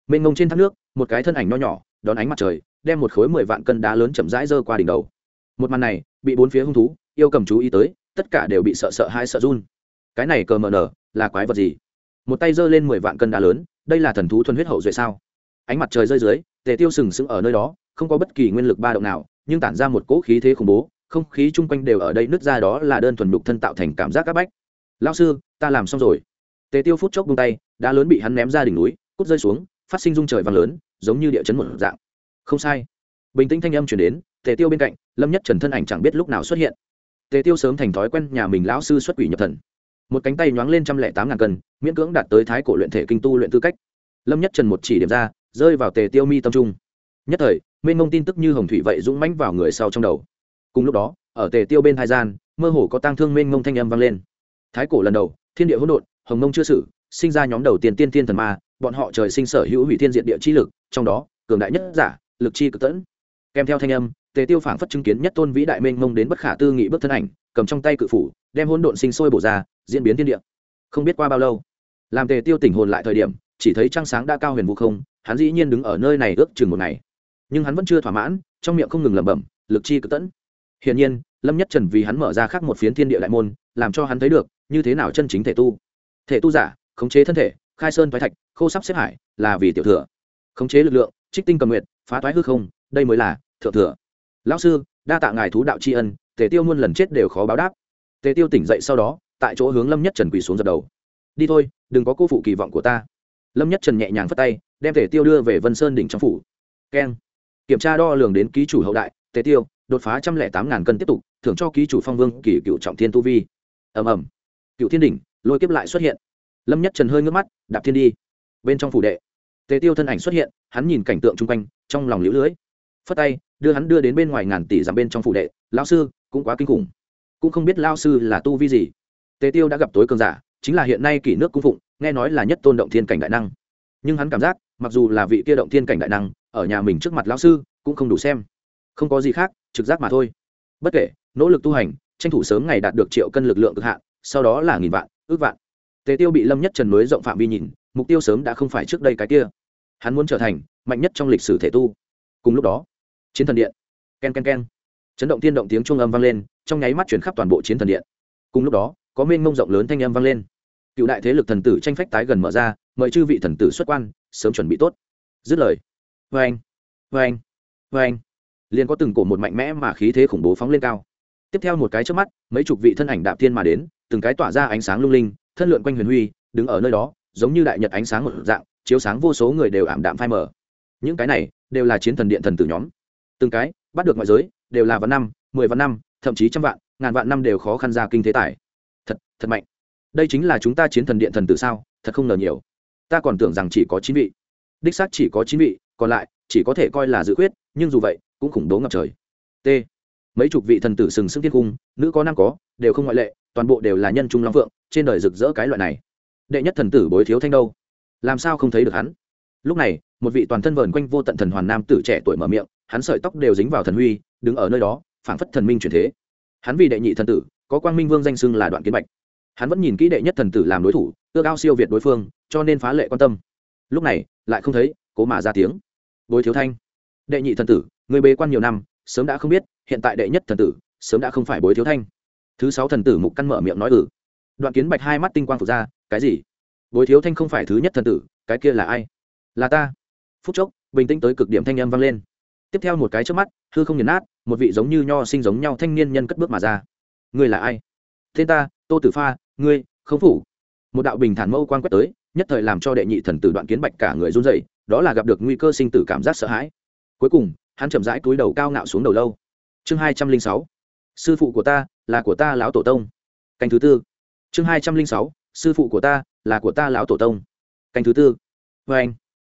mênh ngông trên thác nước, một cái thân ảnh nho nhỏ, đón ánh mặt trời, đem một khối mười vạn cân đá lớn chậm rãi dơ qua đỉnh đầu. Một màn này, bị bốn phía hung thú, yêu cầm chú ý tới, tất cả đều bị sợ sợ hai sợ run. Cái này cờ mờ nở, là quái vật gì? Một tay dơ lên mười vạn cân đá lớn, đây là thần thú thuần huyết hậu duệ sao? Ánh mặt trời rơi dưới, tề tiêu sừng sững ở nơi đó không có bất kỳ nguyên lực ba động nào, nhưng tản ra một cỗ khí thế khủng bố, không khí chung quanh đều ở đây nứt ra đó là đơn thuần đục thân tạo thành cảm giác c áp bách. Lao sư, ta làm xong rồi. Tề tiêu phút chốc bung tay, đá lớn bị hắn ném ra đỉnh núi, cút rơi xuống, phát sinh rung trời vàng lớn, giống như địa chấn một dạng. Không sai. Bình tĩnh thanh âm chuyển đến, tề tiêu bên cạnh, lâm nhất trần thân ảnh chẳng biết lúc nào xuất hiện. Tề tiêu sớm thành thói quen nhà mình lão sư xuất quỷ nhập thần. Một cánh tay nhoáng lên trăm lẻ tám ngàn cân, miễn cưỡng đạt tới thái cổ luyện thể kinh tu luyện tư cách. Lâm nhất trần một chỉ điểm ra, rơi vào tề tiêu mi tâm trung nhất thời, mênh mông tin tức như hồng thủy vậy dũng mãnh vào người sau trong đầu. Cùng lúc đó, ở tề tiêu bên thái gian, mơ hồ có tang thương mênh mông thanh âm vang lên. Thái cổ lần đầu, thiên địa hỗn độn, hồng mông chưa xử, sinh ra nhóm đầu tiên tiên thiên thần ma, bọn họ trời sinh sở hữu hủy thiên diện địa chi lực, trong đó, cường đại nhất giả, lực chi cực tẫn. Kèm theo thanh âm, tề tiêu phảng phất chứng kiến nhất tôn vĩ đại mênh mông đến bất khả tư nghị bước thân ảnh, cầm trong tay cự phủ, đem hỗn độn sinh sôi bổ ra, diễn biến thiên địa. Không biết qua bao lâu, làm tề tiêu tỉnh hồn lại thời điểm, chỉ thấy trăng sáng đã cao huyền vũ không, hắn dĩ nhiên đứng ở nơi này ước chừng một ngày nhưng hắn vẫn chưa thỏa mãn, trong miệng không ngừng lẩm bẩm, lực chi cực tẫn. Hiển nhiên, lâm nhất trần vì hắn mở ra khác một phiến thiên địa đại môn, làm cho hắn thấy được, như thế nào chân chính thể tu. Thể tu giả, khống chế thân thể, khai sơn thoái thạch, khô sắp xếp hải, là vì tiểu thừa. Khống chế lực lượng, trích tinh cầm nguyện phá thoái hư không, đây mới là thượng thừa. Lão sư, đa tạ ngài thú đạo tri ân, tề tiêu muôn lần chết đều khó báo đáp. Tề tiêu tỉnh dậy sau đó, tại chỗ hướng lâm nhất trần quỳ xuống dập đầu. Đi thôi, đừng có cô phụ kỳ vọng của ta. Lâm nhất trần nhẹ nhàng phất tay, đem tề tiêu đưa về vân sơn đỉnh trong phủ. Keng kiểm tra đo lường đến ký chủ hậu đại, tế tiêu, đột phá trăm lẻ tám ngàn cân tiếp tục, thưởng cho ký chủ phong vương kỷ cựu trọng thiên tu vi. Ầm ầm. Cựu thiên đỉnh, lôi kiếp lại xuất hiện. Lâm nhất trần hơi ngước mắt, đạp thiên đi. Bên trong phủ đệ, tế tiêu thân ảnh xuất hiện, hắn nhìn cảnh tượng chung quanh, trong lòng liễu lưới. Phất tay, đưa hắn đưa đến bên ngoài ngàn tỷ giảm bên trong phủ đệ lao sư, cũng quá kinh khủng. Cũng không biết lao sư là tu vi gì. Tế tiêu đã gặp tối cường giả, chính là hiện nay kỷ nước cung phụng, nghe nói là nhất tôn động thiên cảnh đại năng. Nhưng hắn cảm giác, mặc dù là vị kia động thiên cảnh đại năng ở nhà mình trước mặt lão sư, cũng không đủ xem. Không có gì khác, trực giác mà thôi. Bất kể, nỗ lực tu hành, tranh thủ sớm ngày đạt được triệu cân lực lượng cực hạn, sau đó là nghìn vạn, ước vạn. Tề tiêu bị lâm nhất trần mới rộng phạm vi nhìn, mục tiêu sớm đã không phải trước đây cái kia. Hắn muốn trở thành mạnh nhất trong lịch sử thể tu. Cùng lúc đó, chiến thần điện, ken ken ken, chấn động tiên động tiếng trung âm vang lên, trong nháy mắt chuyển khắp toàn bộ chiến thần điện. Cùng lúc đó, có mênh mông rộng lớn thanh âm vang lên. Cựu đại thế lực thần tử tranh phách tái gần mở ra, mời chư vị thần tử xuất quan, sớm chuẩn bị tốt. Dứt lời vê anh vê anh vê anh liền có từng cổ một mạnh mẽ mà khí thế khủng bố phóng lên cao. Tiếp theo một cái trước mắt, mấy chục vị thân ảnh đạp thiên mà đến, từng cái tỏa ra ánh sáng lung linh, thân lượn quanh huyền huy, đứng ở nơi đó, giống như đại nhật ánh sáng một dạng, chiếu sáng vô số người đều ảm đạm phai mờ. Những cái này đều là chiến thần điện thần tử nhóm. Từng cái, bắt được mọi giới, đều là vạn năm, mười vạn năm, thậm chí trăm vạn, ngàn vạn năm đều khó khăn ra kinh thế tài. Thật thật mạnh. Đây chính là chúng ta chiến thần điện thần tử sao? Thật không ngờ nhiều. Ta còn tưởng rằng chỉ có chín vị. Đích xác chỉ có chín vị còn lại chỉ có thể coi là dự khuyết, nhưng dù vậy, cũng khủng bố ngập trời. T. Mấy chục vị thần tử sừng sững thiên cung, nữ có nam có, đều không ngoại lệ, toàn bộ đều là nhân trung long phượng, trên đời rực rỡ cái loại này. Đệ nhất thần tử bối thiếu thanh đâu? Làm sao không thấy được hắn? Lúc này, một vị toàn thân vờn quanh vô tận thần hoàn nam tử trẻ tuổi mở miệng, hắn sợi tóc đều dính vào thần huy, đứng ở nơi đó, phảng phất thần minh truyền thế. Hắn vì đệ nhị thần tử, có quang minh vương danh xưng là đoạn kiến bạch. Hắn vẫn nhìn kỹ đệ nhất thần tử làm đối thủ, ước ao siêu việt đối phương, cho nên phá lệ quan tâm. Lúc này, lại không thấy, cố mà ra tiếng bối thiếu thanh. Đệ nhị thần tử người bế quan nhiều năm, sớm đã không biết, hiện tại đệ nhất thần tử, sớm đã không phải bối thiếu thanh. Thứ sáu thần tử mục căn mở miệng nói ừ. Đoạn kiến bạch hai mắt tinh quang phục ra, cái gì? Bối thiếu thanh không phải thứ nhất thần tử, cái kia là ai? Là ta. Phút chốc, bình tĩnh tới cực điểm thanh âm vang lên. Tiếp theo một cái trước mắt, hư không nghiền át một vị giống như nho sinh giống nhau thanh niên nhân cất bước mà ra. Ngươi là ai? Tên ta, tô tử pha, ngươi, không phủ. Một đạo bình thản mâu quan quét tới, nhất thời làm cho đệ nhị thần tử đoạn kiến bạch cả người run dậy đó là gặp được nguy cơ sinh tử cảm giác sợ hãi. Cuối cùng, hắn chậm rãi túi đầu cao ngạo xuống đầu lâu. Chương hai trăm linh sáu, sư phụ của ta là của ta lão tổ tông. Cảnh thứ tư. Chương hai trăm linh sáu, sư phụ của ta là của ta lão tổ tông. Cảnh thứ tư. Vê anh.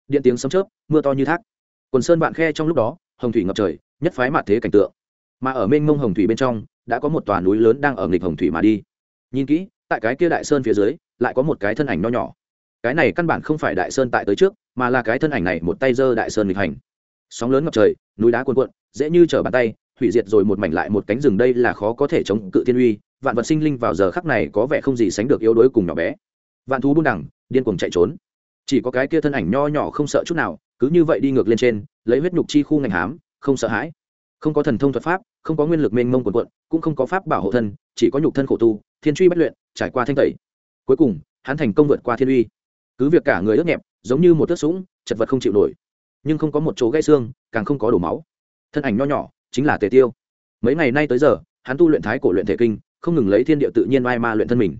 Điện tiếng sấm chớp, mưa to như thác. Quần sơn vạn khe trong lúc đó, hồng thủy ngập trời, nhất phái mạn thế cảnh tượng. Mà ở mênh mông hồng thủy bên trong, đã có một tòa núi lớn đang ở nghịch hồng thủy mà đi. Nhìn kỹ, tại cái kia đại sơn phía dưới, lại có một cái thân ảnh nho nhỏ cái này căn bản không phải đại sơn tại tới trước, mà là cái thân ảnh này một tay giơ đại sơn nghịch hành. Sóng lớn ngập trời, núi đá cuồn cuộn, dễ như trở bàn tay, hủy diệt rồi một mảnh lại một cánh rừng đây là khó có thể chống cự thiên uy, vạn vật sinh linh vào giờ khắc này có vẻ không gì sánh được yếu đuối cùng nhỏ bé. Vạn thú buông đẳng, điên cuồng chạy trốn. Chỉ có cái kia thân ảnh nho nhỏ không sợ chút nào, cứ như vậy đi ngược lên trên, lấy huyết nhục chi khu ngành hám, không sợ hãi. Không có thần thông thuật pháp, không có nguyên lực mênh mông quần quận cũng không có pháp bảo hộ thân, chỉ có nhục thân khổ tu, thiên truy bất luyện, trải qua thanh tẩy. Cuối cùng, hắn thành công vượt qua thiên uy cứ việc cả người ướt nhẹp, giống như một tước sũng, chật vật không chịu nổi. Nhưng không có một chỗ gãy xương, càng không có đổ máu. Thân ảnh nho nhỏ, chính là tề tiêu. Mấy ngày nay tới giờ, hắn tu luyện thái cổ luyện thể kinh, không ngừng lấy thiên địa tự nhiên mai ma luyện thân mình.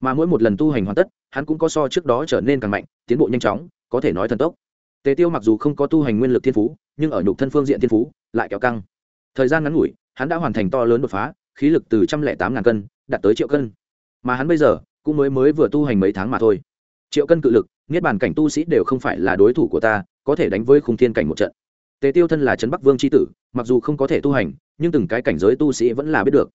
Mà mỗi một lần tu hành hoàn tất, hắn cũng có so trước đó trở nên càng mạnh, tiến bộ nhanh chóng, có thể nói thần tốc. Tề tiêu mặc dù không có tu hành nguyên lực thiên phú, nhưng ở nhục thân phương diện thiên phú, lại kéo căng. Thời gian ngắn ngủi, hắn đã hoàn thành to lớn đột phá, khí lực từ trăm lẻ tám ngàn cân, đạt tới triệu cân. Mà hắn bây giờ, cũng mới mới vừa tu hành mấy tháng mà thôi triệu cân cự lực, niết bàn cảnh tu sĩ đều không phải là đối thủ của ta, có thể đánh với khung thiên cảnh một trận. Tề tiêu thân là trấn bắc vương c h i tử, mặc dù không có thể tu hành, nhưng từng cái cảnh giới tu sĩ vẫn là biết được.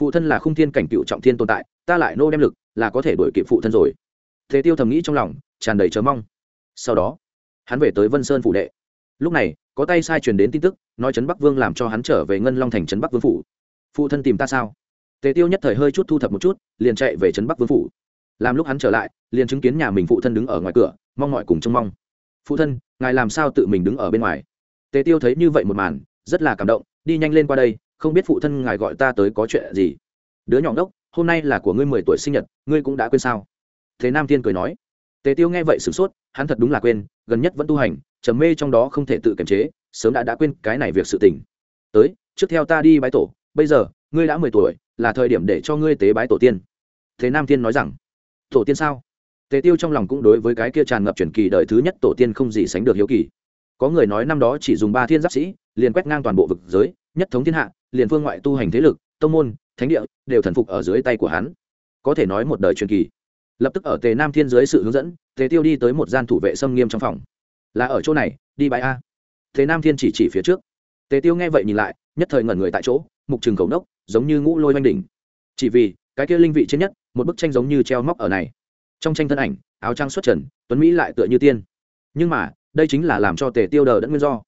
Phụ thân là khung thiên cảnh cựu trọng thiên tồn tại, ta lại nô đem lực, là có thể đổi kịp phụ thân rồi. Tề tiêu thầm nghĩ trong lòng, tràn đầy chớ mong. Sau đó, hắn về tới vân sơn phủ đệ. Lúc này, có tay sai truyền đến tin tức, nói trấn bắc vương làm cho hắn trở về ngân long thành trấn bắc vương phủ. Phụ thân tìm ta sao? Tề tiêu nhất thời hơi chút thu thập một chút, liền chạy về trấn bắc vương phủ làm lúc hắn trở lại, liền chứng kiến nhà mình phụ thân đứng ở ngoài cửa, mong mọi cùng trông mong. Phụ thân, ngài làm sao tự mình đứng ở bên ngoài? Tề tiêu thấy như vậy một màn, rất là cảm động, đi nhanh lên qua đây, không biết phụ thân ngài gọi ta tới có chuyện gì? Đứa nhỏ ngốc, hôm nay là của ngươi mười tuổi sinh nhật, ngươi cũng đã quên sao? Thế nam thiên cười nói. Tề tiêu nghe vậy sửng sốt, hắn thật đúng là quên, gần nhất vẫn tu hành, trầm mê trong đó không thể tự kiềm chế, sớm đã đã quên cái này việc sự tình. Tới, trước theo ta đi bái tổ, bây giờ, ngươi đã mười tuổi, là thời điểm để cho ngươi tế bái tổ tiên. Thế nam thiên nói rằng tổ tiên sao? Tề tiêu trong lòng cũng đối với cái kia tràn ngập truyền kỳ đời thứ nhất tổ tiên không gì sánh được hiếu kỳ. Có người nói năm đó chỉ dùng ba thiên giáp sĩ, liền quét ngang toàn bộ vực giới, nhất thống thiên hạ, liền phương ngoại tu hành thế lực, tông môn, thánh địa, đều thần phục ở dưới tay của hắn. Có thể nói một đời truyền kỳ. Lập tức ở tề nam thiên dưới sự hướng dẫn, tề tiêu đi tới một gian thủ vệ xâm nghiêm trong phòng. Là ở chỗ này, đi bãi a. Tề nam thiên chỉ chỉ phía trước. Tề tiêu nghe vậy nhìn lại, nhất thời ngẩn người tại chỗ, mục trừng cầu nốc, giống như ngũ lôi oanh đỉnh. Chỉ vì, cái kia linh vị trên nhất một bức tranh giống như treo móc ở này. Trong tranh thân ảnh, áo trang xuất trần, tuấn mỹ lại tựa như tiên. Nhưng mà, đây chính là làm cho tề tiêu đờ đẫn nguyên do.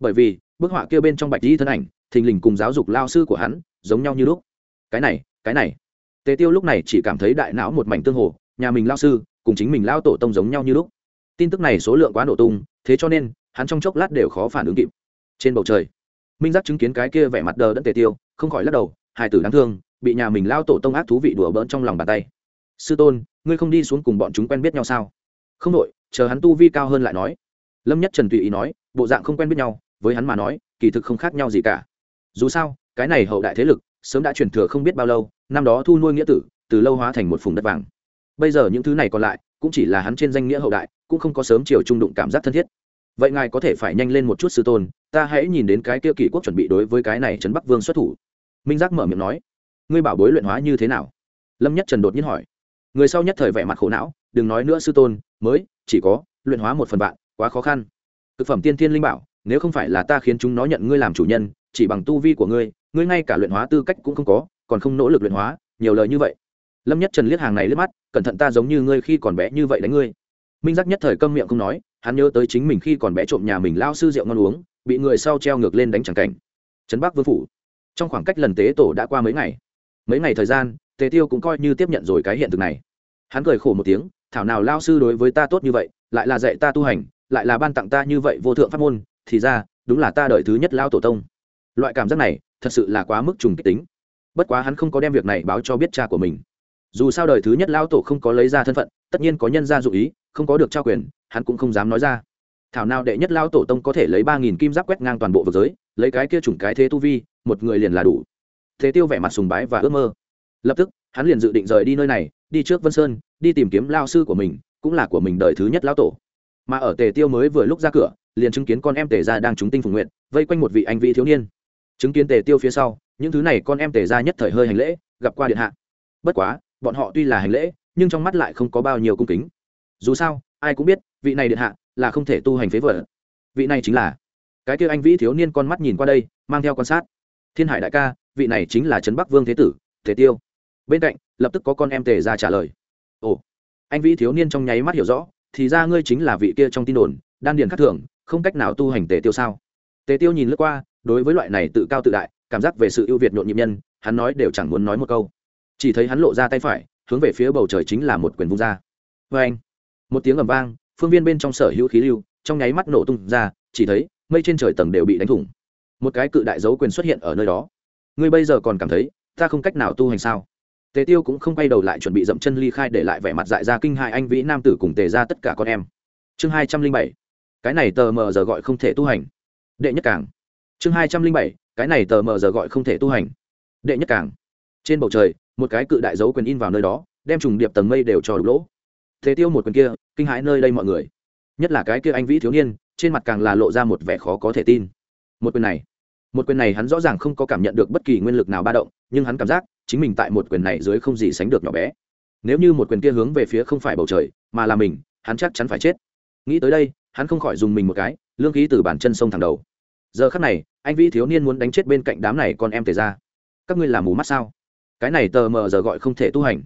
Bởi vì, bức họa kia bên trong bạch di thân ảnh, thình lình cùng giáo dục lao sư của hắn, giống nhau như lúc. Cái này cái này. Tề tiêu lúc này chỉ cảm thấy đại não một mảnh tương hồ, nhà mình lao sư, cùng chính mình lao tổ tông giống nhau như lúc. Tin tức này số lượng quá nổ tung, thế cho nên, hắn trong chốc lát đều khó phản ứng kịp. Trên bầu trời, minh giác chứng kiến cái kia vẻ mặt đờ đẫn tề tiêu, không khỏi lắc đầu, hài tử đáng thương bị nhà mình lao tổ tông ác thú vị đùa bỡn trong lòng bàn tay. Sư tôn, ngươi không đi xuống cùng bọn chúng quen biết nhau sao? Không đội, chờ hắn tu vi cao hơn lại nói. Lâm nhất trần tùy ý nói, bộ dạng không quen biết nhau, với hắn mà nói, kỳ thực không khác nhau gì cả. Dù sao, cái này hậu đại thế lực, sớm đã truyền thừa không biết bao lâu, năm đó thu nuôi nghĩa tử, từ lâu hóa thành một vùng đất vàng. Bây giờ những thứ này còn lại, cũng chỉ là hắn trên danh nghĩa hậu đại, cũng không có sớm chiều trung đụng cảm giác thân thiết. Vậy ngài có thể phải nhanh lên một chút, sư tôn, ta hãy nhìn đến cái kia kỷ quốc chuẩn bị đối với cái này trấn bắc vương xuất thủ. Minh giác mở miệng nói ngươi bảo bối luyện hóa như thế nào? Lâm nhất trần đột nhiên hỏi. Người sau nhất thời vẻ mặt khổ não, đừng nói nữa sư tôn, mới, chỉ có, luyện hóa một phần vạn, quá khó khăn. Thực phẩm tiên thiên linh bảo, nếu không phải là ta khiến chúng nó nhận ngươi làm chủ nhân, chỉ bằng tu vi của ngươi ngươi ngay cả luyện hóa tư cách cũng không có, còn không nỗ lực luyện hóa, nhiều lời như vậy. Lâm nhất trần liếc hàng này liếc mắt, cẩn thận ta giống như ngươi khi còn bé như vậy đánh ngươi. Minh giác nhất thời câm miệng không nói, hắn nhớ tới chính mình khi còn bé trộm nhà mình lao sư rượu ngon uống, bị người sau treo ngược lên đánh chẳng cảnh. Trấn bắc vương phủ. Trong khoảng cách lần tế tổ đã qua mấy ngày mấy ngày thời gian, tề tiêu cũng coi như tiếp nhận rồi cái hiện thực này. Hắn cười khổ một tiếng, thảo nào lao sư đối với ta tốt như vậy, lại là dạy ta tu hành, lại là ban tặng ta như vậy vô thượng pháp môn, thì ra, đúng là ta đợi thứ nhất lao tổ tông. Loại cảm giác này, thật sự là quá mức trùng kích tính. Bất quá hắn không có đem việc này báo cho biết cha của mình. Dù sao đời thứ nhất lao tổ không có lấy ra thân phận, tất nhiên có nhân ra dụ ý, không có được trao quyền, hắn cũng không dám nói ra. Thảo nào đệ nhất lao tổ tông có thể lấy ba nghìn kim giáp quét ngang toàn bộ vực giới, lấy cái kia chủng cái thế tu vi, một người liền là đủ thế tiêu vẻ mặt sùng bái và ước mơ. Lập tức, hắn liền dự định rời đi nơi này, đi trước vân sơn, đi tìm kiếm lao sư của mình, cũng là của mình đời thứ nhất lão tổ. Mà ở tề tiêu mới vừa lúc ra cửa, liền chứng kiến con em tề gia đang trúng tinh phùng nguyện, vây quanh một vị anh vị thiếu niên. Chứng kiến tề tiêu phía sau, những thứ này con em tề gia nhất thời hơi hành lễ, gặp qua điện hạ. Bất quá, bọn họ tuy là hành lễ, nhưng trong mắt lại không có bao nhiêu cung kính. Dù sao, ai cũng biết, vị này điện hạ là không thể tu hành phế vợ vị này chính là cái kia anh vĩ thiếu niên con mắt nhìn qua đây, mang theo quan sát. Thiên hải đại ca vị này chính là trấn bắc vương thế tử thế tiêu. Bên cạnh, lập tức có con em tề ra trả lời. Ồ, anh vĩ thiếu niên trong nháy mắt hiểu rõ, thì ra ngươi chính là vị kia trong tin đồn, đan điền khắc thường không cách nào tu hành tề tiêu sao? Tề tiêu nhìn lướt qua, đối với loại này tự cao tự đại, cảm giác về sự ưu việt nhộn nhịp nhân, hắn nói đều chẳng muốn nói một câu. Chỉ thấy hắn lộ ra tay phải, hướng về phía bầu trời chính là một quyền vung ra. Vê anh, một tiếng ầm vang, phương viên bên trong sở hữu khí lưu, trong nháy mắt nổ tung ra, chỉ thấy mây trên trời tầng đều bị đánh thủng. Một cái cự đại dấu quyền xuất hiện ở nơi đó ngươi bây giờ còn cảm thấy ta không cách nào tu hành sao? Tề tiêu cũng không quay đầu lại chuẩn bị dậm chân ly khai để lại vẻ mặt dại ra kinh hại anh vĩ nam tử cùng tề ra tất cả con em. Chương hai trăm linh bảy, cái này tờ mờ giờ gọi không thể tu hành. Đệ nhất cảng. Chương hai trăm linh bảy, cái này tờ mờ giờ gọi không thể tu hành. Đệ nhất cảng. Trên bầu trời, một cái cự đại dấu quyền in vào nơi đó, đem trùng điệp tầng mây đều cho đục lỗ. Thế tiêu một quyền kia, kinh hãi nơi đây mọi người. Nhất là cái kia anh vĩ thiếu niên, trên mặt càng là lộ ra một vẻ khó có thể tin. Một quyền này một quyền này hắn rõ ràng không có cảm nhận được bất kỳ nguyên lực nào ba động, nhưng hắn cảm giác, chính mình tại một quyền này dưới không gì sánh được nhỏ bé. Nếu như một quyền kia hướng về phía không phải bầu trời, mà là mình, hắn chắc chắn phải chết. Nghĩ tới đây, hắn không khỏi dùng mình một cái, lương khí từ bàn chân sông thẳng đầu. Giờ khắc này, anh vĩ thiếu niên muốn đánh chết bên cạnh đám này con em tề ra các ngươi làm mù mắt sao? Cái này tờ mờ giờ gọi không thể tu hành.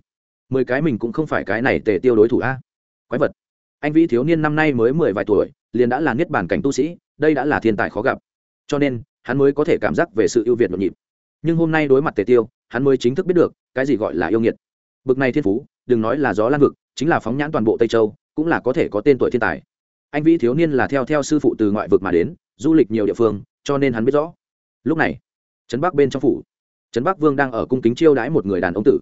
Mười cái mình cũng không phải cái này tề tiêu đối thủ a. Quái vật. Anh vĩ thiếu niên năm nay mới mười vài tuổi, liền đã là niết bản cảnh tu sĩ, đây đã là thiên tài khó gặp. Cho nên hắn mới có thể cảm giác về sự ưu việt nhộn nhịp. Nhưng hôm nay đối mặt tề tiêu, hắn mới chính thức biết được, cái gì gọi là yêu nghiệt. Bực này thiên phú, đừng nói là gió lan vực, chính là phóng nhãn toàn bộ tây châu, cũng là có thể có tên tuổi thiên tài. Anh vĩ thiếu niên là theo theo sư phụ từ ngoại vực mà đến, du lịch nhiều địa phương, cho nên hắn biết rõ. Lúc này, trấn bắc bên trong phủ, trấn bắc vương đang ở cung kính chiêu đãi một người đàn ông tử.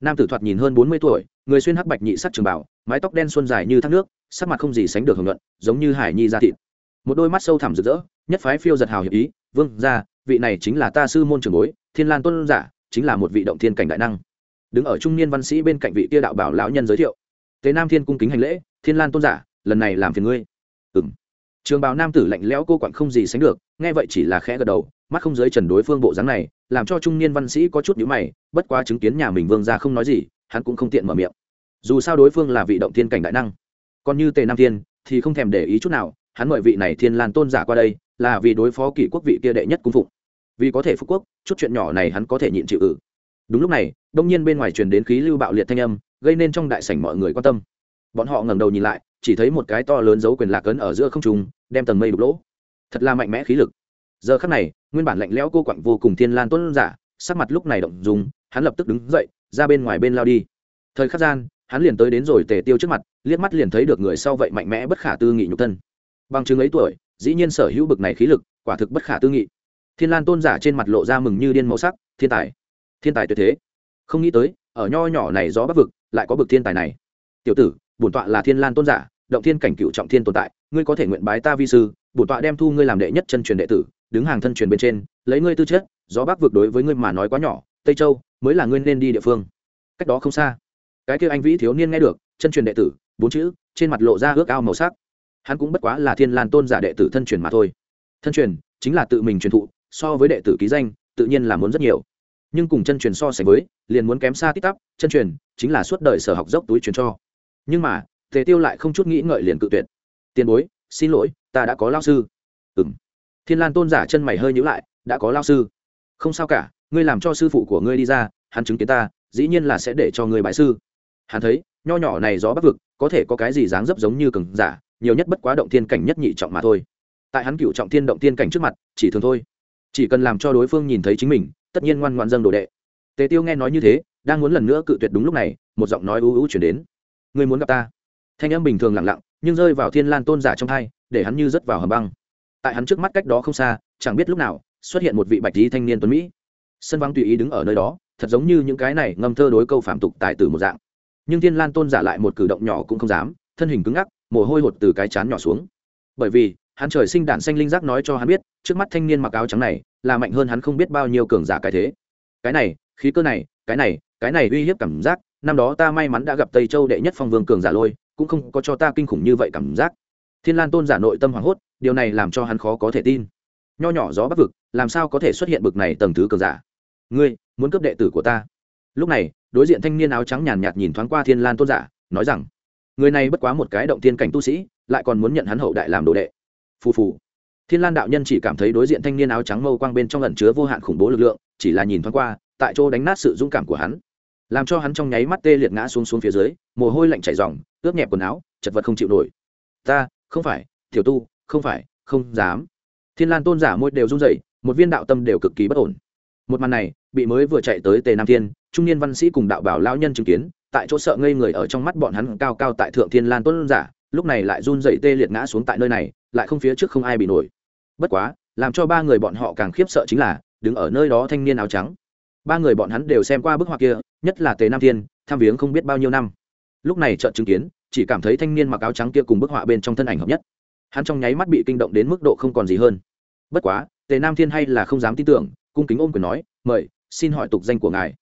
Nam tử thoạt nhìn hơn bốn mươi tuổi, người xuyên hắc bạch nhị sắc trường bảo, mái tóc đen xuân dài như thác nước, sắc mặt không gì sánh được hưởng luận giống như hải nhi da thịt. Một đôi mắt sâu thẳm rực rỡ, nhất phái phiêu giật hào hiệp ý vương gia, vị này chính là ta sư môn trưởng bối, thiên lan tôn giả, chính là một vị động thiên cảnh đại năng. Đứng ở trung niên văn sĩ bên cạnh vị kia đạo bảo lão nhân giới thiệu. Tế nam thiên cung kính hành lễ, thiên lan tôn giả, lần này làm phiền ngươi. Ừng trường bào nam tử lạnh lẽo cô quặn không gì sánh được, nghe vậy chỉ là khẽ gật đầu, mắt không giới trần đối phương bộ dáng này, làm cho trung niên văn sĩ có chút nhữ mày, bất quá chứng kiến nhà mình vương gia không nói gì, hắn cũng không tiện mở miệng. Dù sao đối phương là vị động thiên cảnh đại năng. Còn như tề nam thiên, thì không thèm để ý chút nào, hắn mời vị này thiên lan tôn giả qua đây là vì đối phó kỷ quốc vị kia đệ nhất cung phụng. Vì có thể phú quốc, chút chuyện nhỏ này hắn có thể nhịn chịu ử đúng lúc này, đông nhiên bên ngoài truyền đến khí lưu bạo liệt thanh âm, gây nên trong đại sảnh mọi người quan tâm. Bọn họ ngẩng đầu nhìn lại, chỉ thấy một cái to lớn dấu quyền lạc ấn ở giữa không trung, đem tầng mây đục lỗ. Thật là mạnh mẽ khí lực. Giờ khắc này, nguyên bản lạnh lẽo cô quạnh vô cùng thiên lan tuấn giả, sắc mặt lúc này động dùng hắn lập tức đứng dậy, ra bên ngoài bên lao đi. Thời khắc gian, hắn liền tới đến rồi tề tiêu trước mặt, liếc mắt liền thấy được người sau vậy mạnh mẽ bất khả tư nghị nhục thân. Bằng chứng ấy tuổi dĩ nhiên sở hữu bực này khí lực, quả thực bất khả tư nghị. Thiên lan tôn giả trên mặt lộ ra mừng như điên màu sắc, thiên tài thiên tài tuyệt thế. Không nghĩ tới, ở nho nhỏ này gió bắc vực, lại có bực thiên tài này. Tiểu tử, bổn tọa là thiên lan tôn giả, động thiên cảnh cựu trọng thiên tồn tại, ngươi có thể nguyện bái ta vi sư, bổn tọa đem thu ngươi làm đệ nhất chân truyền đệ tử, đứng hàng thân truyền bên trên, lấy ngươi tư chất, gió bắc vực đối với ngươi mà nói quá nhỏ, tây châu mới là ngươi nên đi địa phương. Cách đó không xa, cái kia anh vĩ thiếu niên nghe được, chân truyền đệ tử, bốn chữ, trên mặt lộ ra ước ao màu sắc hắn cũng bất quá là thiên lan tôn giả đệ tử thân truyền mà thôi. Thân truyền chính là tự mình truyền thụ, so với đệ tử ký danh, tự nhiên là muốn rất nhiều. Nhưng cùng chân truyền so sánh với, liền muốn kém xa tít tắp, chân truyền chính là suốt đời sở học dốc túi truyền cho. Nhưng mà, tề tiêu lại không chút nghĩ ngợi liền cự tuyệt. Tiền bối, xin lỗi, ta đã có lao sư. Ừng thiên lan tôn giả chân mày hơi nhữ lại, đã có lao sư? Không sao cả, ngươi làm cho sư phụ của ngươi đi ra, hắn chứng kiến ta, dĩ nhiên là sẽ để cho ngươi bại sư. Hắn thấy, nho nhỏ này gió bắc vực, có thể có cái gì dáng dấp giống như cường giả nhiều nhất bất quá động thiên cảnh nhất nhị trọng mà thôi. Tại hắn cửu trọng thiên động thiên cảnh trước mặt, chỉ thường thôi. Chỉ cần làm cho đối phương nhìn thấy chính mình, tất nhiên ngoan ngoan dâng đồ đệ. Tề tiêu nghe nói như thế, đang muốn lần nữa cự tuyệt đúng lúc này, một giọng nói u u truyền đến. Ngươi muốn gặp ta? Thanh âm bình thường lặng lặng, nhưng rơi vào thiên lan tôn giả trong thai để hắn như rớt vào hầm băng. Tại hắn trước mắt cách đó không xa, chẳng biết lúc nào, xuất hiện một vị bạch lý thanh niên tuấn mỹ. Sân vắng tùy ý đứng ở nơi đó, thật giống như những cái này ngâm thơ đối câu phạm tục tại tử một dạng. Nhưng thiên lan tôn giả lại một cử động nhỏ cũng không dám, thân hình cứng ngắc mồ hôi hột từ cái chán nhỏ xuống. Bởi vì, hắn trời sinh đản xanh linh giác nói cho hắn biết, trước mắt thanh niên mặc áo trắng này, là mạnh hơn hắn không biết bao nhiêu cường giả cái thế. Cái này, khí cơ này, cái này cái này uy hiếp cảm giác, năm đó ta may mắn đã gặp tây châu đệ nhất phong vương cường giả lôi, cũng không có cho ta kinh khủng như vậy cảm giác. Thiên lan tôn giả nội tâm hoảng hốt, điều này làm cho hắn khó có thể tin. Nho nhỏ gió bắc vực, làm sao có thể xuất hiện bực này tầng thứ cường giả? Ngươi, muốn cướp đệ tử của ta. Lúc này, đối diện thanh niên áo trắng nhàn nhạt nhìn thoáng qua thiên lan tôn giả, nói rằng người này bất quá một cái động tiên cảnh tu sĩ, lại còn muốn nhận hắn hậu đại làm đồ đệ. Phù phù. Thiên lan đạo nhân chỉ cảm thấy đối diện thanh niên áo trắng mâu quang bên trong lần chứa vô hạn khủng bố lực lượng, chỉ là nhìn thoáng qua, tại chỗ đánh nát sự dũng cảm của hắn. Làm cho hắn trong nháy mắt tê liệt ngã xuống xuống phía dưới, mồ hôi lạnh chảy ròng, ướt nhẹp quần áo, chật vật không chịu nổi. Ta, không phải, tiểu tu, không phải, không dám. Thiên lan tôn giả môi đều run rẩy, một viên đạo tâm đều cực kỳ bất ổn. Một màn này, bị mới vừa chạy tới tề nam thiên, trung niên văn sĩ cùng đạo bảo lao nhân chứng kiến tại chỗ sợ ngây người ở trong mắt bọn hắn cao cao tại thượng thiên lan tuấn giả, lúc này lại run dậy tê liệt ngã xuống tại nơi này, lại không phía trước không ai bị nổi. Bất quá, làm cho ba người bọn họ càng khiếp sợ chính là, đứng ở nơi đó thanh niên áo trắng. Ba người bọn hắn đều xem qua bức họa kia, nhất là tề nam thiên, tham viếng không biết bao nhiêu năm. Lúc này trợn chứng kiến, chỉ cảm thấy thanh niên mặc áo trắng kia cùng bức họa bên trong thân ảnh hợp nhất. Hắn trong nháy mắt bị kinh động đến mức độ không còn gì hơn. Bất quá, tề nam thiên hay là không dám tin tưởng, cung kính ôm quyền nói, mời, xin hỏi tục danh của ngài.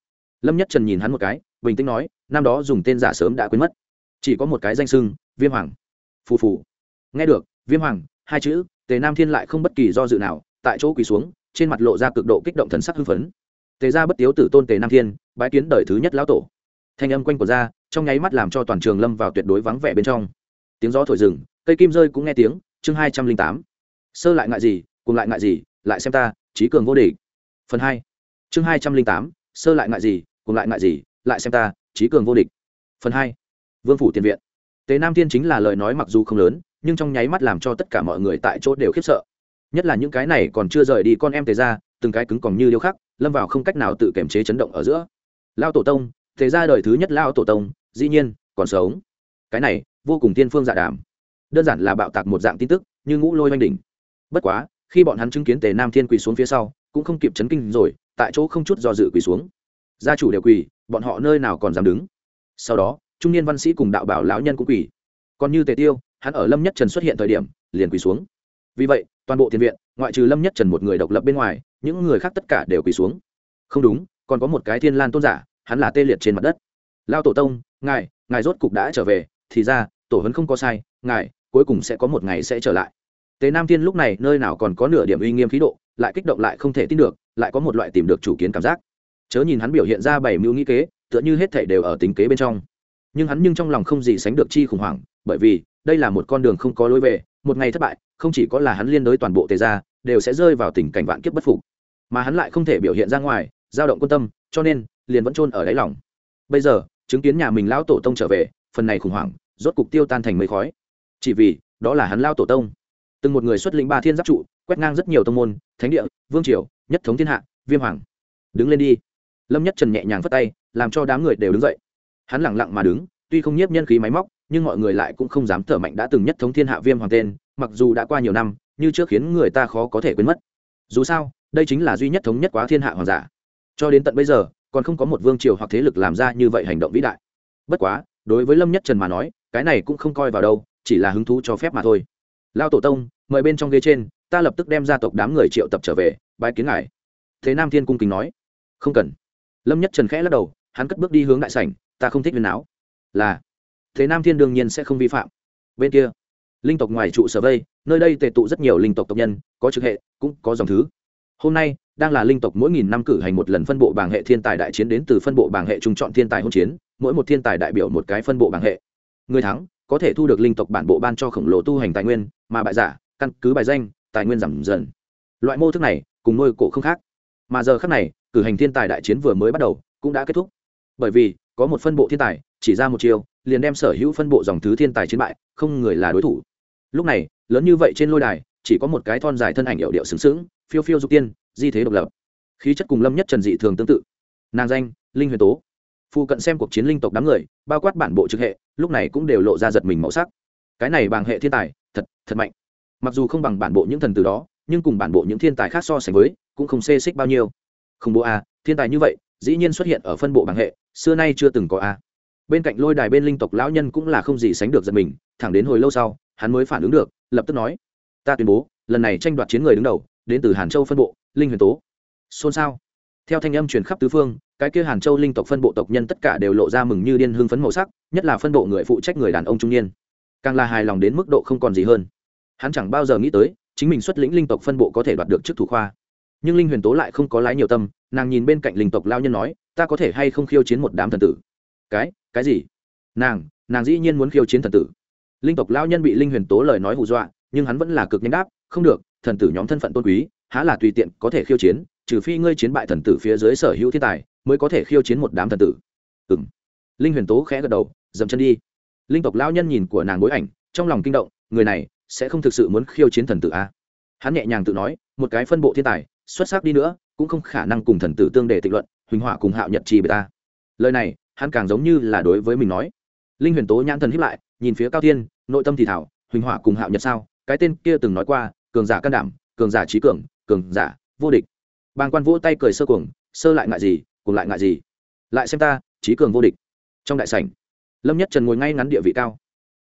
Lâm nhất trần nhìn hắn một cái bình tĩnh nói, năm đó dùng tên giả sớm đã quên mất. Chỉ có một cái danh sưng viêm hoàng. Phù phù. Nghe được, viêm hoàng, hai chữ, tề nam thiên lại không bất kỳ do dự nào, tại chỗ quỳ xuống, trên mặt lộ ra cực độ kích động thần sắc hưng phấn. Tề ra bất tiếu tử tôn tề nam thiên, bái kiến đời thứ nhất lão tổ. Thanh âm quanh của ra, trong nháy mắt làm cho toàn trường lâm vào tuyệt đối vắng vẻ bên trong. Tiếng gió thổi rừng, cây kim rơi cũng nghe tiếng, chương hai trăm linh tám. Sơ lại ngại gì, cùng lại ngại gì, lại xem ta, trí cường vô địch. Phần hai, chương hai trăm linh tám, sơ lại ngại gì, cùng lại ngại gì lại xem ta, trí cường vô địch. Phần hai, vương phủ tiền viện. Tề nam thiên chính là lời nói mặc dù không lớn, nhưng trong nháy mắt làm cho tất cả mọi người tại chỗ đều khiếp sợ. Nhất là những cái này còn chưa rời đi con em tề ra từng cái cứng còn như điêu khắc, lâm vào không cách nào tự kiềm chế chấn động ở giữa. Lao tổ tông, tề ra đời thứ nhất lao tổ tông, dĩ nhiên, còn sống. Cái này, vô cùng tiên phương dạ đàm. Đơn giản là bạo tạc một dạng tin tức, như ngũ lôi oanh đỉnh. Bất quá, khi bọn hắn chứng kiến tề nam thiên quỳ xuống phía sau, cũng không kịp chấn kinh rồi, tại chỗ không chút do dự quỳ xuống. Gia chủ đều quỳ bọn họ nơi nào còn dám đứng. Sau đó, trung niên văn sĩ cùng đạo bảo lão nhân cũng quỳ. Còn như tề tiêu, hắn ở lâm nhất trần xuất hiện thời điểm, liền quỳ xuống. Vì vậy, toàn bộ tiền viện, ngoại trừ lâm nhất trần một người độc lập bên ngoài, những người khác tất cả đều quỳ xuống. Không đúng, còn có một cái thiên lan tôn giả, hắn là tê liệt trên mặt đất. Lao tổ tông, ngài ngài rốt cục đã trở về, thì ra, tổ hấn không có sai, ngài, cuối cùng sẽ có một ngày sẽ trở lại. Tế nam thiên lúc này nơi nào còn có nửa điểm uy nghiêm khí độ, lại kích động lại không thể tin được, lại có một loại tìm được chủ kiến cảm giác chớ nhìn hắn biểu hiện ra bảy mưu nghĩ kế, tựa như hết thảy đều ở tính kế bên trong. Nhưng hắn nhưng trong lòng không gì sánh được chi khủng hoảng, bởi vì, đây là một con đường không có lối về, một ngày thất bại, không chỉ có là hắn liên đối toàn bộ tề gia, đều sẽ rơi vào tình cảnh vạn kiếp bất phục. Mà hắn lại không thể biểu hiện ra ngoài dao động quan tâm, cho nên, liền vẫn chôn ở đáy lòng. Bây giờ, chứng kiến nhà mình lão tổ tông trở về, phần này khủng hoảng, rốt cục tiêu tan thành mây khói. Chỉ vì, đó là hắn lao tổ tông. Từng một người xuất lĩnh ba thiên giáp trụ, quét ngang rất nhiều tông môn, thánh địa, vương triều, nhất thống thiên hạ, viêm hoàng. Đứng lên đi lâm nhất trần nhẹ nhàng phất tay, làm cho đám người đều đứng dậy. Hắn lẳng lặng mà đứng, tuy không nhiếp nhân khí máy móc, nhưng mọi người lại cũng không dám thở mạnh đã từng nhất thống thiên hạ viêm hoàng tên, mặc dù đã qua nhiều năm, như trước khiến người ta khó có thể quên mất. Dù sao, đây chính là duy nhất thống nhất quá thiên hạ hoàng giả. Cho đến tận bây giờ, còn không có một vương triều hoặc thế lực làm ra như vậy hành động vĩ đại. Bất quá, đối với lâm nhất trần mà nói, cái này cũng không coi vào đâu, chỉ là hứng thú cho phép mà thôi. Lao tổ tông, mời bên trong ghế trên, ta lập tức đem gia tộc đám người triệu tập trở về, bái kiến ngài. Thế nam thiên cung kính nói. Không cần lâm nhất trần khẽ lắc đầu, hắn cất bước đi hướng đại sảnh, ta không thích viên áo. Là. Thế nam thiên đương nhiên sẽ không vi phạm. Bên kia. Linh tộc ngoài trụ sở vây, nơi đây tề tụ rất nhiều linh tộc tộc nhân, có trực hệ, cũng có dòng thứ. Hôm nay, đang là linh tộc mỗi nghìn năm cử hành một lần phân bộ bảng hệ thiên tài đại chiến đến từ phân bộ bảng hệ trung chọn thiên tài hỗn chiến, mỗi một thiên tài đại biểu một cái phân bộ bảng hệ. Người thắng, có thể thu được linh tộc bản bộ ban cho khổng lồ tu hành tài nguyên, mà bại giả, căn cứ bài danh, tài nguyên giảm dần. Loại mô thức này, cùng nuôi cổ không khác. Mà giờ khác này cử hành thiên tài đại chiến vừa mới bắt đầu, cũng đã kết thúc. Bởi vì, có một phân bộ thiên tài, chỉ ra một chiều liền đem sở hữu phân bộ dòng thứ thiên tài chiến bại, không người là đối thủ. Lúc này, lớn như vậy trên lôi đài, chỉ có một cái thon dài thân ảnh hiệu điệu xứng xứng phiêu phiêu dục tiên, di thế độc lập. Khí chất cùng lâm nhất trần dị thường tương tự. Nàng danh, linh huyền tố. Phụ cận xem cuộc chiến linh tộc đám người, bao quát bản bộ trực hệ, lúc này cũng đều lộ ra giật mình màu sắc. Cái này bằng hệ thiên tài, thật thật mạnh. Mặc dù không bằng bản bộ những thần từ đó, nhưng cùng bản bộ những thiên tài khác so sánh với, cũng không xê xích bao nhiêu không bố a, thiên tài như vậy, dĩ nhiên xuất hiện ở phân bộ bảng hệ, xưa nay chưa từng có a. Bên cạnh lôi đài bên linh tộc lão nhân cũng là không gì sánh được giật mình, thẳng đến hồi lâu sau, hắn mới phản ứng được, lập tức nói, ta tuyên bố, lần này tranh đoạt chiến người đứng đầu, đến từ hàn châu phân bộ, linh huyền tố. Xôn xao. Theo thanh âm truyền khắp tứ phương, cái kia hàn châu linh tộc phân bộ tộc nhân tất cả đều lộ ra mừng như điên hưng phấn màu sắc, nhất là phân bộ người phụ trách người đàn ông trung niên. Càng là hài lòng đến mức độ không còn gì hơn. Hắn chẳng bao giờ nghĩ tới, chính mình xuất lĩnh linh tộc phân bộ có thể đoạt được chức thủ khoa nhưng linh huyền tố lại không có lái nhiều tâm, nàng nhìn bên cạnh linh tộc lao nhân nói, ta có thể hay không khiêu chiến một đám thần tử? Cái cái gì? Nàng nàng dĩ nhiên muốn khiêu chiến thần tử. Linh tộc lao nhân bị linh huyền tố lời nói hù dọa, nhưng hắn vẫn là cực nhanh đáp, không được, thần tử nhóm thân phận tôn quý, há là tùy tiện có thể khiêu chiến, trừ phi ngươi chiến bại thần tử phía dưới sở hữu thiên tài, mới có thể khiêu chiến một đám thần tử. Ừ m linh huyền tố khẽ gật đầu, dậm chân đi. Linh tộc lao nhân nhìn của nàng bối ảnh, trong lòng kinh động, người này sẽ không thực sự muốn khiêu chiến thần tử a hắn nhẹ nhàng tự nói, một cái phân bộ thiên tài xuất sắc đi nữa, cũng không khả năng cùng thần tử tương đề tịch luận, huỳnh hỏa cùng hạo nhật chi bề ta. Lời này, hắn càng giống như là đối với mình nói. Linh huyền tố nhãn thần hiếp lại, nhìn phía cao tiên nội tâm thì thảo, huỳnh hỏa cùng hạo nhật sao? Cái tên kia từng nói qua, cường giả can đảm, cường giả trí cường cường giả vô địch. Bàng quan vỗ tay cười sơ cuồng, sơ lại ngại gì cùng lại ngại gì? Lại xem ta, trí cường vô địch. Trong đại sảnh, lâm nhất trần ngồi ngay ngắn địa vị cao.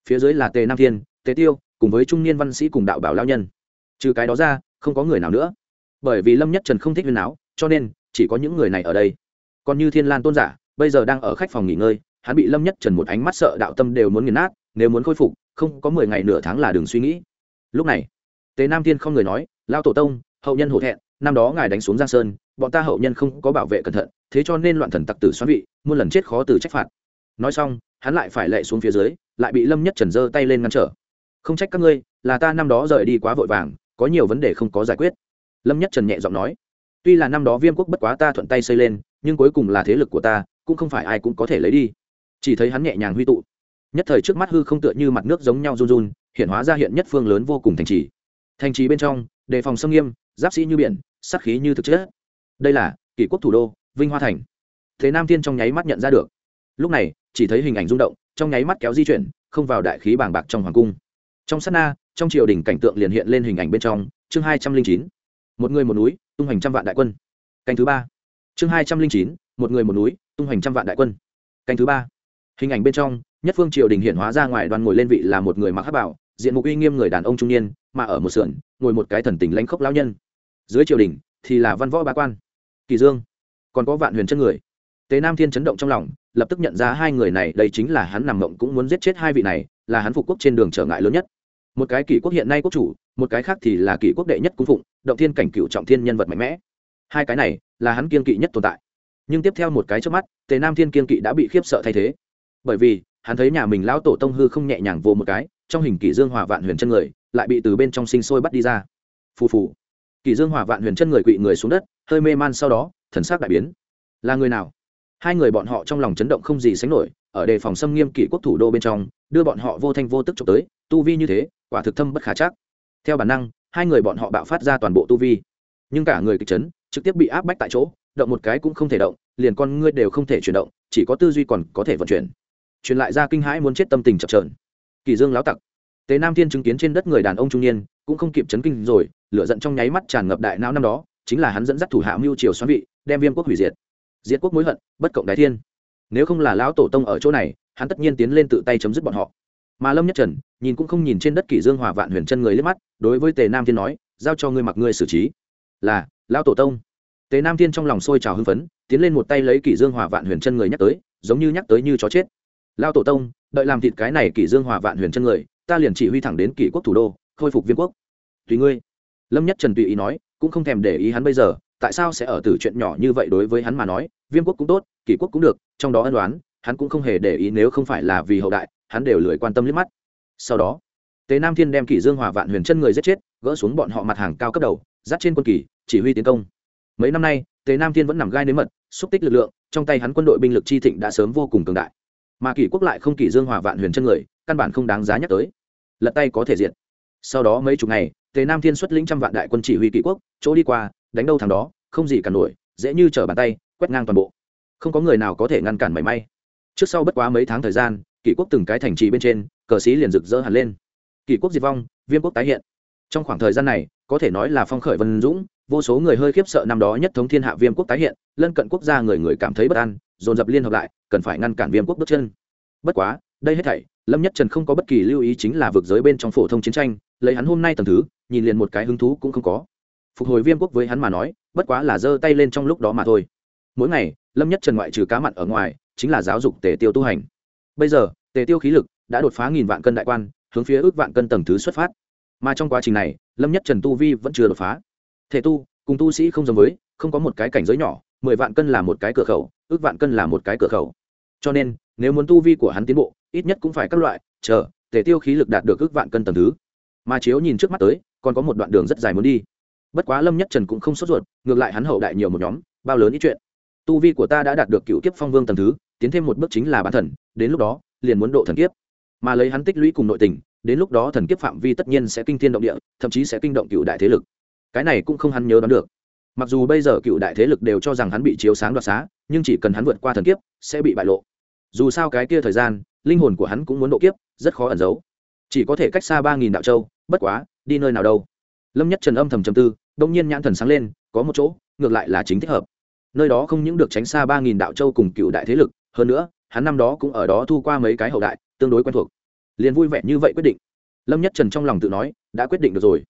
Phía dưới là tề nam thiên, tề tiêu, cùng với trung niên văn sĩ cùng đạo bảo lao nhân. Trừ cái đó ra, không có người nào nữa bởi vì lâm nhất trần không thích huyền áo cho nên chỉ có những người này ở đây. Còn như thiên lan tôn giả, bây giờ đang ở khách phòng nghỉ ngơi, hắn bị lâm nhất trần một ánh mắt sợ đạo tâm đều muốn nghiền nát, nếu muốn khôi phục, không có mười ngày nửa tháng là đừng suy nghĩ. Lúc này, tề nam thiên không người nói lao tổ tông, hậu nhân hổ thẹn, năm đó ngài đánh xuống giang sơn, bọn ta hậu nhân không có bảo vệ cẩn thận, thế cho nên loạn thần tặc tử xoắn vị, muôn lần chết khó từ trách phạt. Nói xong, hắn lại phải lệ xuống phía dưới, lại bị lâm nhất trần giơ tay lên ngăn trở. Không trách các ngươi, là ta năm đó rời đi quá vội vàng, có nhiều vấn đề không có giải quyết lâm nhất trần nhẹ giọng nói, tuy là năm đó viêm quốc bất quá ta thuận tay xây lên, nhưng cuối cùng là thế lực của ta, cũng không phải ai cũng có thể lấy đi. Chỉ thấy hắn nhẹ nhàng huy tụ. Nhất thời trước mắt hư không tựa như mặt nước giống nhau run run, hiện hóa ra hiện nhất phương lớn vô cùng thành trì. Thành trì bên trong, đề phòng sông nghiêm, giáp sĩ như biển sắc khí như thực chất. Đây là kỷ quốc thủ đô, vinh hoa thành. Thế nam thiên trong nháy mắt nhận ra được. Lúc này, chỉ thấy hình ảnh rung động, trong nháy mắt kéo di chuyển, không vào đại khí bàng bạc trong hoàng cung. Trong sát na, trong triều đình cảnh tượng liền hiện lên hình ảnh bên trong, chương hai trăm linh chín một người một núi, tung hoành trăm vạn đại quân. Canh thứ ba. Chương hai trăm linh chín, một người một núi, tung hoành trăm vạn đại quân. Canh thứ ba. Hình ảnh bên trong, nhất phương triều đình hiện hóa ra ngoài đoàn ngồi lên vị là một người mặc hát bảo, diện mục uy nghiêm người đàn ông trung niên, mà ở một sườn, ngồi một cái thần tình lãnh khốc lão nhân. Dưới triều đình, thì là văn võ bá quan, kỳ dương. Còn có vạn huyền chân người. Tế nam thiên chấn động trong lòng, lập tức nhận ra hai người này, đây chính là hắn nằm mộng cũng muốn giết chết hai vị này, là hắn phục quốc trên đường trở ngại lớn nhất một cái kỷ quốc hiện nay quốc chủ, một cái khác thì là kỷ quốc đệ nhất cung phụng, động thiên cảnh cựu trọng thiên nhân vật mạnh mẽ. Hai cái này là hắn kiên kỵ nhất tồn tại. Nhưng tiếp theo một cái trước mắt, tề nam thiên kiên kỵ đã bị khiếp sợ thay thế. Bởi vì, hắn thấy nhà mình lão tổ tông hư không nhẹ nhàng vô một cái, trong hình kỷ dương hòa vạn huyền chân người, lại bị từ bên trong sinh sôi bắt đi ra. Phù phù. Kỷ dương hòa vạn huyền chân người quỵ người xuống đất, hơi mê man sau đó, thần sắc đại biến. Là người nào? Hai người bọn họ trong lòng chấn động không gì sánh nổi, ở đề phòng xâm nghiêm kỷ quốc thủ đô bên trong, đưa bọn họ vô thanh vô tức trộm tới tu vi như thế, quả thực thâm bất khả chắc. Theo bản năng, hai người bọn họ bạo phát ra toàn bộ tu vi. Nhưng cả người kịch chấn, trực tiếp bị áp bách tại chỗ, động một cái cũng không thể động, liền con ngươi đều không thể chuyển động, chỉ có tư duy còn có thể vận chuyển. Truyền lại ra kinh hãi muốn chết tâm tình chập trờn kỳ dương lão tặc. Tế nam thiên chứng kiến trên đất người đàn ông trung niên, cũng không kịp chấn kinh rồi, lửa giận trong nháy mắt tràn ngập đại não năm đó, chính là hắn dẫn dắt thủ hạ mưu triều xoắn vị, đem viêm quốc hủy diệt. Diệt quốc mối hận, bất cộng đại thiên. Nếu không là lão tổ tông ở chỗ này, hắn tất nhiên tiến lên tự tay chấm dứt bọn họ mà lâm nhất trần nhìn cũng không nhìn trên đất kỷ dương hòa vạn huyền chân người liếc mắt, đối với tề nam thiên nói, giao cho ngươi mặc ngươi xử trí. Là lao tổ tông. Tề nam thiên trong lòng sôi trào hưng phấn, tiến lên một tay lấy kỷ dương hòa vạn huyền chân người nhắc tới, giống như nhắc tới như chó chết. Lao tổ tông, đợi làm thịt cái này kỷ dương hòa vạn huyền chân người, ta liền chỉ huy thẳng đến kỷ quốc thủ đô, khôi phục viên quốc. Tùy ngươi. Lâm nhất trần tùy ý nói, cũng không thèm để ý hắn bây giờ, tại sao sẽ ở từ chuyện nhỏ như vậy đối với hắn mà nói, viên quốc cũng tốt, kỷ quốc cũng được, trong đó ân đoán hắn cũng không hề để ý nếu không phải là vì hậu đại hắn đều lười quan tâm liếc mắt. Sau đó, tế nam thiên đem kỷ dương hòa vạn huyền chân người giết chết, gỡ xuống bọn họ mặt hàng cao cấp đầu, dắt trên quân kỳ, chỉ huy tiến công. Mấy năm nay, tế nam thiên vẫn nằm gai nếm mật, xúc tích lực lượng, trong tay hắn quân đội binh lực chi thịnh đã sớm vô cùng cường đại. Mà kỷ quốc lại không kỷ dương hòa vạn huyền chân người, căn bản không đáng giá nhắc tới. Lật tay có thể diệt. sau đó mấy chục ngày, tế nam thiên xuất lĩnh trăm vạn đại quân chỉ huy kỷ quốc, chỗ đi qua, đánh đâu thằng đó, không gì cản nổi, dễ như trở bàn tay, quét ngang toàn bộ. Không có người nào có thể ngăn cản mảy may. Trước sau bất quá mấy tháng thời gian kỷ quốc từng cái thành trì bên trên, cờ sĩ liền rực rỡ hẳn lên. Kỷ quốc diệt vong, viêm quốc tái hiện. Trong khoảng thời gian này, có thể nói là phong khởi vân dũng, vô số người hơi khiếp sợ năm đó nhất thống thiên hạ viêm quốc tái hiện, lân cận quốc gia người người cảm thấy bất an, dồn dập liên hợp lại, cần phải ngăn cản viêm quốc bước chân. Bất quá, đây hết thảy, lâm nhất trần không có bất kỳ lưu ý chính là vực giới bên trong phổ thông chiến tranh, lấy hắn hôm nay tầm thứ, nhìn liền một cái hứng thú cũng không có. Phục hồi viêm quốc với hắn mà nói, bất quá là giơ tay lên trong lúc đó mà thôi. Mỗi ngày, lâm nhất trần ngoại trừ cá mặn ở ngoài, chính là giáo dục tề tiêu tu hành bây giờ, tề tiêu khí lực đã đột phá nghìn vạn cân đại quan, hướng phía ước vạn cân tầng thứ xuất phát. Mà trong quá trình này, lâm nhất trần tu vi vẫn chưa đột phá. Thể tu, cùng tu sĩ không giống với, không có một cái cảnh giới nhỏ, mười vạn cân là một cái cửa khẩu, ước vạn cân là một cái cửa khẩu. Cho nên, nếu muốn tu vi của hắn tiến bộ, ít nhất cũng phải các loại, chờ, tề tiêu khí lực đạt được ước vạn cân tầng thứ. Mà chiếu nhìn trước mắt tới, còn có một đoạn đường rất dài muốn đi. Bất quá lâm nhất trần cũng không sốt ruột, ngược lại hắn hậu đại nhiều một nhóm, bao lớn ít chuyện. Tu vi của ta đã đạt được cựu tiếp phong vương tầng thứ tiến thêm một bước chính là bán thần, đến lúc đó, liền muốn độ thần kiếp. Mà lấy hắn tích lũy cùng nội tình, đến lúc đó thần kiếp phạm vi tất nhiên sẽ kinh thiên động địa, thậm chí sẽ kinh động cựu đại thế lực. Cái này cũng không hắn nhớ đoán được. Mặc dù bây giờ cựu đại thế lực đều cho rằng hắn bị chiếu sáng đoạt xá, nhưng chỉ cần hắn vượt qua thần kiếp, sẽ bị bại lộ. Dù sao cái kia thời gian, linh hồn của hắn cũng muốn độ kiếp, rất khó ẩn giấu. Chỉ có thể cách xa ba nghìn đạo châu, bất quá, đi nơi nào đâu. Lâm nhất trần âm thầm trầm tư, đông nhiên nhãn thần sáng lên, có một chỗ, ngược lại là chính thích hợp. Nơi đó không những được tránh xa ba nghìn đạo châu cùng cựu đại thế lực hơn nữa, hắn năm đó cũng ở đó thu qua mấy cái hậu đại, tương đối quen thuộc. Liền vui vẻ như vậy quyết định. Lâm nhất trần trong lòng tự nói, đã quyết định được rồi.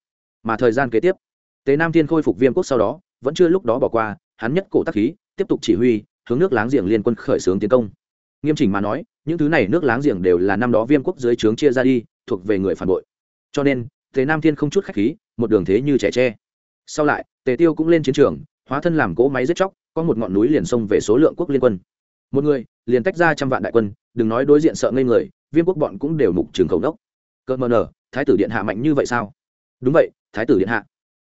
Mà thời gian kế tiếp tế nam thiên khôi phục viêm quốc sau đó, vẫn chưa lúc đó bỏ qua, hắn nhất cổ tác khí, tiếp tục chỉ huy, hướng nước láng giềng liên quân khởi xướng tiến công. Nghiêm chỉnh mà nói, những thứ này nước láng giềng đều là năm đó viêm quốc dưới trướng chia ra đi, thuộc về người phản bội. Cho nên, tề nam thiên không chút khách khí, một đường thế như trẻ tre. Sau lại, tề tiêu cũng lên chiến trường, hóa thân làm cỗ máy giết chóc, có một ngọn núi liền sông về số lượng quốc liên quân một người, liền tách ra trăm vạn đại quân, đừng nói đối diện sợ ngây người, viêm quốc bọn cũng đều mục trường khẩu đốc cợt mờ nở, thái tử điện hạ mạnh như vậy sao? Đúng vậy, thái tử điện hạ.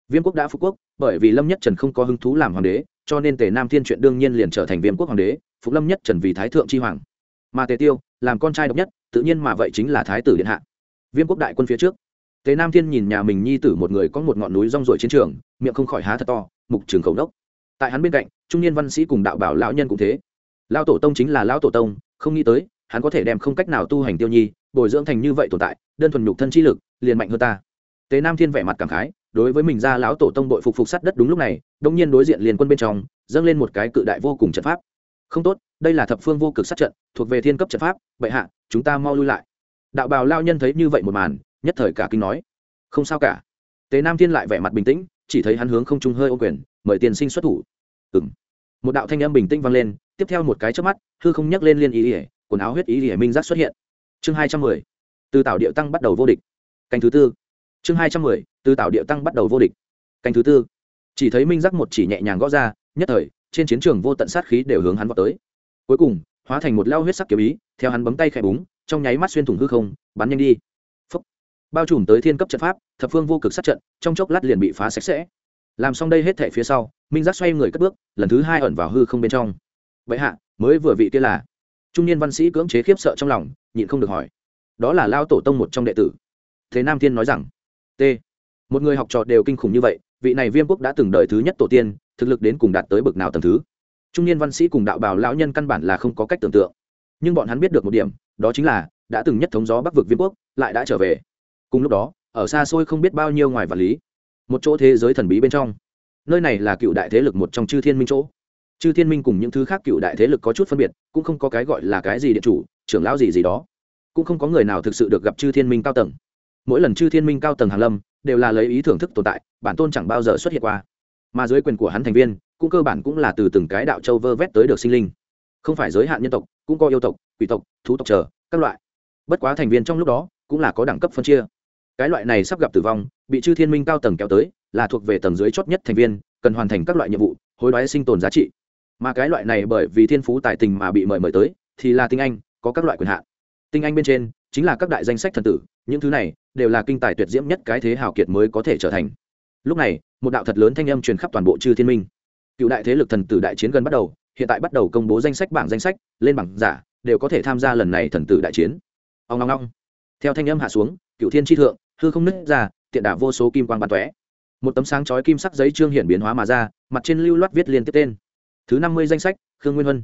Viêm quốc đã phục quốc, bởi vì lâm nhất trần không có hứng thú làm hoàng đế, cho nên tề nam thiên chuyện đương nhiên liền trở thành viêm quốc hoàng đế phục lâm nhất trần vì thái thượng tri hoàng. Mà tề tiêu, làm con trai độc nhất, tự nhiên mà vậy chính là thái tử điện hạ. Viêm quốc đại quân phía trước. Tề nam thiên nhìn nhà mình nhi tử một người có một ngọn núi rong ruổi chiến trường, miệng không khỏi há thật to, mục trường khẩu đốc tại hắn bên cạnh, trung niên văn sĩ cùng đạo bảo lão nhân cũng thế lao tổ tông chính là lao tổ tông, không nghĩ tới, hắn có thể đem không cách nào tu hành tiêu nhi, bồi dưỡng thành như vậy tồn tại, đơn thuần nhục thân chi lực, liền mạnh hơn ta. Tế nam thiên vẻ mặt cảm khái, đối với mình ra lão tổ tông đội phục phục sắt đất đúng lúc này, đông nhiên đối diện liền quân bên trong, dâng lên một cái cự đại vô cùng trận pháp. Không tốt, đây là thập phương vô cực sát trận, thuộc về thiên cấp trận pháp, Bệ hạ, chúng ta mau lui lại. Đạo bào lao nhân thấy như vậy một màn, nhất thời cả kinh nói. Không sao cả. Tế nam thiên lại vẻ mặt bình tĩnh, chỉ thấy hắn hướng không trung hơi ô quyền, mời tiền sinh xuất thủ. Ừng một đạo thanh âm bình tĩnh vang lên tiếp theo một cái chớp mắt, hư không nhấc lên liên ý ỉa quần áo huyết ý ỉa minh giác xuất hiện. Chương hai trăm mười, từ tạo điệu tăng bắt đầu vô địch. Cảnh thứ tư. Chương hai trăm mười, từ tạo điệu tăng bắt đầu vô địch. Cảnh thứ tư. Chỉ thấy minh giác một chỉ nhẹ nhàng gõ ra, nhất thời, trên chiến trường vô tận sát khí đều hướng hắn vọt tới. Cuối cùng, hóa thành một lao huyết sắc kiếm ý, theo hắn bấm tay khẽ búng, trong nháy mắt xuyên thủng hư không, bắn nhanh đi. Phúc. bao trùm tới thiên cấp trận pháp, thập phương vô cực sát trận, trong chốc lát liền bị phá sạch sẽ. Làm xong đây hết thể phía sau, minh giác xoay người cất bước, lần thứ hai ẩn vào hư không bên trong vậy hạ, mới vừa vị kia là. Trung niên văn sĩ cưỡng chế khiếp sợ trong lòng, nhịn không được hỏi. Đó là lao tổ tông một trong đệ tử. Thế nam thiên nói rằng, t. Một người học trò đều kinh khủng như vậy, vị này viêm quốc đã từng đợi thứ nhất tổ tiên, thực lực đến cùng đạt tới bực nào tầm thứ? Trung niên văn sĩ cùng đạo bào lão nhân căn bản là không có cách tưởng tượng. Nhưng bọn hắn biết được một điểm, đó chính là, đã từng nhất thống gió bắc vực viêm quốc, lại đã trở về. Cùng lúc đó, ở xa xôi không biết bao nhiêu ngoài vật lý, một chỗ thế giới thần bí bên trong. Nơi này là cựu đại thế lực một trong chư thiên minh chỗ chư thiên minh cùng những thứ khác cựu đại thế lực có chút phân biệt, cũng không có cái gọi là cái gì địa chủ, trưởng lão gì gì đó. Cũng không có người nào thực sự được gặp chư thiên minh cao tầng. Mỗi lần chư thiên minh cao tầng hàn lâm, đều là lấy ý thưởng thức tồn tại, bản tôn chẳng bao giờ xuất hiện qua. Mà dưới quyền của hắn thành viên, cũng cơ bản cũng là từ từng cái đạo châu vơ vét tới được sinh linh. Không phải giới hạn nhân tộc, cũng có yêu tộc, quỷ tộc, thú tộc chờ, các loại. Bất quá thành viên trong lúc đó, cũng là có đẳng cấp phân chia. Cái loại này sắp gặp tử vong, bị chư thiên minh cao tầng kéo tới, là thuộc về tầng dưới chót nhất thành viên, cần hoàn thành các loại nhiệm vụ, hối đoái sinh tồn giá trị mà cái loại này bởi vì thiên phú tài tình mà bị mời mời tới, thì là tinh anh, có các loại quyền hạn. Tinh anh bên trên, chính là các đại danh sách thần tử, những thứ này đều là kinh tài tuyệt diễm nhất cái thế hào kiệt mới có thể trở thành. Lúc này, một đạo thật lớn thanh âm truyền khắp toàn bộ chư thiên minh. Cựu đại thế lực thần tử đại chiến gần bắt đầu, hiện tại bắt đầu công bố danh sách bảng danh sách, lên bảng giả, đều có thể tham gia lần này thần tử đại chiến. Ông ngong ngong theo thanh âm hạ xuống, cựu thiên tri thượng, hư không nứt ra, tiện đả vô số kim quang bắn tóe. Một tấm sáng chói kim sắc giấy trương hiển biến hóa mà ra, mặt trên lưu loát viết liên tiếp tên thứ năm mươi danh sách, khương nguyên huân.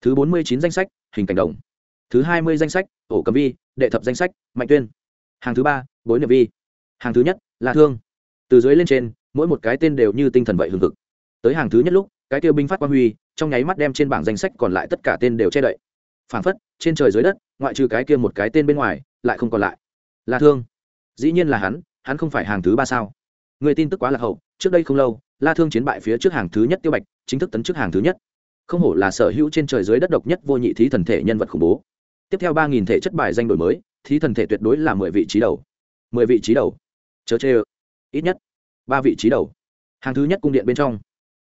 thứ bốn mươi chín danh sách, hình cảnh đồng. Thứ hai mươi danh sách, ổ cầm vi, đệ thập danh sách, mạnh tuyên. Hàng thứ ba, bối niệm vi. Hàng thứ nhất là thương. Từ dưới lên trên, mỗi một cái tên đều như tinh thần vậy hừng hực. Tới hàng thứ nhất lúc, cái tiêu binh phát quang huy, trong nháy mắt đem trên bảng danh sách còn lại tất cả tên đều che đậy. Phảng phất, trên trời dưới đất, ngoại trừ cái kia một cái tên bên ngoài, lại không còn lại. Là thương. Dĩ nhiên là hắn hắn không phải hàng thứ ba sao. Người tin tức quá là hậu, trước đây không lâu la thương chiến bại phía trước hàng thứ nhất tiêu bạch, chính thức tấn trước hàng thứ nhất. Không hổ là sở hữu trên trời dưới đất độc nhất vô nhị thí thần thể nhân vật khủng bố. Tiếp theo ba nghìn thể chất bài danh đổi mới, thí thần thể tuyệt đối là mười vị trí đầu. Mười vị trí đầu. Chớ chê ít nhất, ba vị trí đầu. Hàng thứ nhất cung điện bên trong.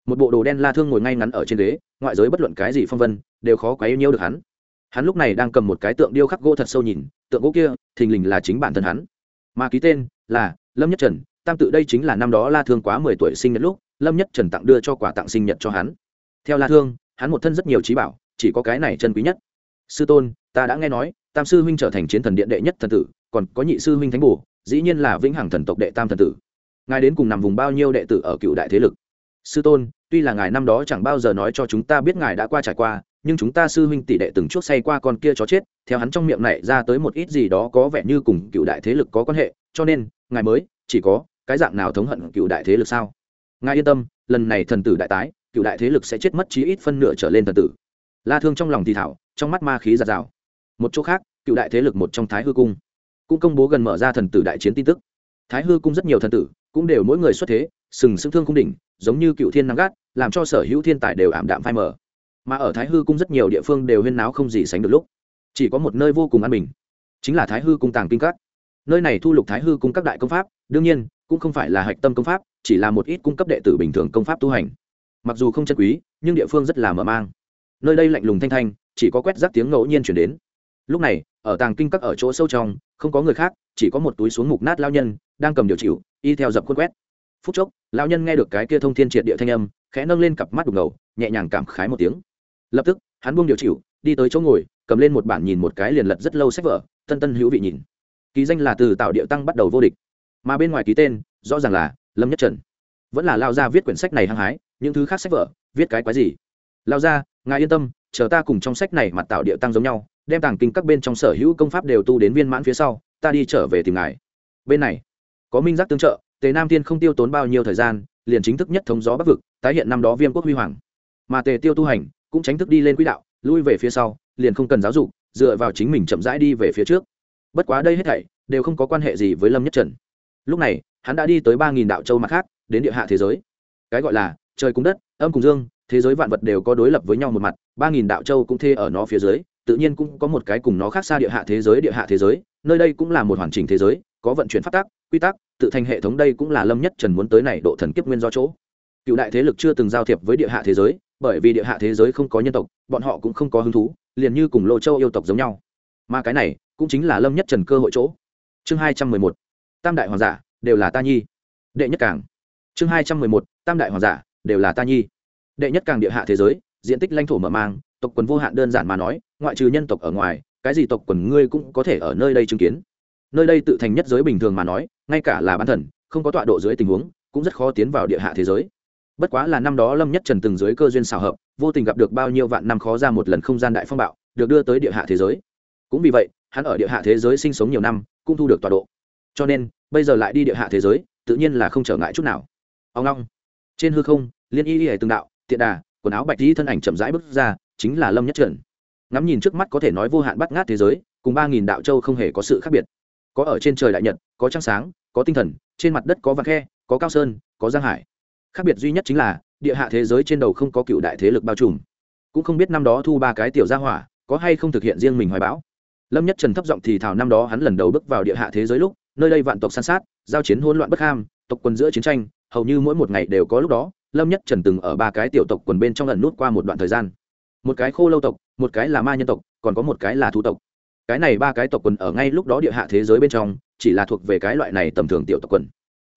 Một bộ đồ đen la thương ngồi ngay ngắn ở trên ghế, ngoại giới bất luận cái gì phong vân, đều khó quá yêu nhiêu được hắn. Hắn lúc này đang cầm một cái tượng điêu khắc gỗ thật sâu nhìn, tượng gỗ kia, thình lình là chính bản thân hắn. Mà ký tên là lâm nhất trần, tam tự đây chính là năm đó la thương quá mười tuổi sinh nhật lúc lâm nhất trần tặng đưa cho quà tặng sinh nhật cho hắn theo la thương hắn một thân rất nhiều trí bảo chỉ có cái này chân quý nhất sư tôn ta đã nghe nói tam sư huynh trở thành chiến thần điện đệ nhất thần tử còn có nhị sư huynh thánh bổ dĩ nhiên là vĩnh hằng thần tộc đệ tam thần tử ngài đến cùng nằm vùng bao nhiêu đệ tử ở cựu đại thế lực sư tôn tuy là ngài năm đó chẳng bao giờ nói cho chúng ta biết ngài đã qua trải qua nhưng chúng ta sư huynh tỷ đệ từng chuốc say qua con kia chó chết theo hắn trong miệng này ra tới một ít gì đó có vẻ như cùng cựu đại thế lực có quan hệ cho nên ngài mới chỉ có cái dạng nào thống hận cựu đại thế lực sao ngài yên tâm, lần này thần tử đại tái, cựu đại thế lực sẽ chết mất chí ít phân nửa trở lên thần tử. La thương trong lòng thì thảo, trong mắt ma khí giạt rào. Một chỗ khác, cựu đại thế lực một trong thái hư cung cũng công bố gần mở ra thần tử đại chiến tin tức. Thái hư cung rất nhiều thần tử cũng đều mỗi người xuất thế, sừng sững thương cung đỉnh, giống như cựu thiên nắng gắt, làm cho sở hữu thiên tài đều ảm đạm phai mờ. Mà ở thái hư cung rất nhiều địa phương đều huyên náo không gì sánh được lúc, chỉ có một nơi vô cùng an bình, chính là thái hư cung tàng kinh các nơi này thu lục thái hư cung các đại công pháp, đương nhiên, cũng không phải là hạch tâm công pháp, chỉ là một ít cung cấp đệ tử bình thường công pháp tu hành. Mặc dù không chân quý, nhưng địa phương rất là mở mang. Nơi đây lạnh lùng thanh thanh, chỉ có quét rác tiếng ngẫu nhiên chuyển đến. Lúc này, ở tàng kinh các ở chỗ sâu trong, không có người khác, chỉ có một túi xuống mục nát lao nhân, đang cầm điều chịu y theo dập khuôn quét. Phút chốc lao nhân nghe được cái kia thông thiên triệt địa thanh âm, khẽ nâng lên cặp mắt đục ngầu, nhẹ nhàng cảm khái một tiếng. Lập tức, hắn buông điều chịu đi tới chỗ ngồi, cầm lên một bản nhìn một cái liền lật rất lâu sách vở, tân tân hữu vị nhìn ký danh là từ tạo địa tăng bắt đầu vô địch. Mà bên ngoài ký tên, rõ ràng là lâm nhất trần. Vẫn là lao gia viết quyển sách này hăng hái, những thứ khác sách vở, viết cái quái gì? Lao gia, ngài yên tâm, chờ ta cùng trong sách này mặt tạo địa tăng giống nhau, đem tàng kinh các bên trong sở hữu công pháp đều tu đến viên mãn phía sau, ta đi trở về tìm ngài. Bên này, có minh giác tương trợ, tề nam tiên không tiêu tốn bao nhiêu thời gian, liền chính thức nhất thống gió bắc vực, tái hiện năm đó viêm quốc huy hoàng. Mà tề tiêu tu hành, cũng tránh thức đi lên quỹ đạo, lui về phía sau, liền không cần giáo dục, dựa vào chính mình chậm rãi đi về phía trước bất quá đây hết thảy đều không có quan hệ gì với lâm nhất trần. Lúc này, hắn đã đi tới ba nghìn đạo châu mặt khác, đến địa hạ thế giới. Cái gọi là trời cùng đất, âm cùng dương, thế giới vạn vật đều có đối lập với nhau một mặt, ba nghìn đạo châu cũng thê ở nó phía dưới, tự nhiên cũng có một cái cùng nó khác xa địa hạ thế giới, địa hạ thế giới, nơi đây cũng là một hoàn chỉnh thế giới, có vận chuyển phát tác, quy tắc, tự thành hệ thống đây cũng là lâm nhất trần muốn tới này độ thần kiếp nguyên do chỗ. Cựu đại thế lực chưa từng giao thiệp với địa hạ thế giới, bởi vì địa hạ thế giới không có nhân tộc, bọn họ cũng không có hứng thú, liền như cùng lô châu yêu tộc giống nhau. Mà cái này cũng chính là lâm nhất trần cơ hội chỗ. Chương hai trăm mười một, tam đại hoàng giả, đều là ta nhi. Đệ nhất càng. Chương hai trăm mười một, tam đại hoàng giả, đều là ta nhi. Đệ nhất càng địa hạ thế giới, diện tích lãnh thổ mở mang, tộc quần vô hạn đơn giản mà nói, ngoại trừ nhân tộc ở ngoài, cái gì tộc quần ngươi cũng có thể ở nơi đây chứng kiến. Nơi đây tự thành nhất giới bình thường mà nói, ngay cả là bán thần, không có tọa độ dưới tình huống, cũng rất khó tiến vào địa hạ thế giới. Bất quá là năm đó lâm nhất trần từng dưới cơ duyên xào hợp, vô tình gặp được bao nhiêu vạn năm khó ra một lần không gian đại phong bạo, được đưa tới địa hạ thế giới. Cũng vì vậy hắn ở địa hạ thế giới sinh sống nhiều năm, cũng thu được tọa độ. Cho nên, bây giờ lại đi địa hạ thế giới, tự nhiên là không trở ngại chút nào. Ông long. Trên hư không, liên y y hề từng đạo, tiện đà, quần áo bạch dĩ thân ảnh chậm rãi bước ra, chính là lâm nhất trần. Ngắm nhìn trước mắt có thể nói vô hạn bắt ngát thế giới, cùng ba nghìn đạo châu không hề có sự khác biệt. Có ở trên trời đại nhật, có trăng sáng, có tinh thần, trên mặt đất có vạc khe, có cao sơn, có giang hải. Khác biệt duy nhất chính là, địa hạ thế giới trên đầu không có cựu đại thế lực bao trùm. Cũng không biết năm đó thu ba cái tiểu gia hỏa, có hay không thực hiện riêng mình hoài bão lâm nhất trần thấp giọng thì thảo năm đó hắn lần đầu bước vào địa hạ thế giới lúc, nơi đây vạn tộc san sát, giao chiến hỗn loạn bất ham, tộc quân giữa chiến tranh, hầu như mỗi một ngày đều có lúc đó, lâm nhất trần từng ở ba cái tiểu tộc quần bên trong lần nút qua một đoạn thời gian. Một cái khô lâu tộc, một cái là ma nhân tộc, còn có một cái là thu tộc. Cái này ba cái tộc quần ở ngay lúc đó địa hạ thế giới bên trong, chỉ là thuộc về cái loại này tầm thường tiểu tộc quần.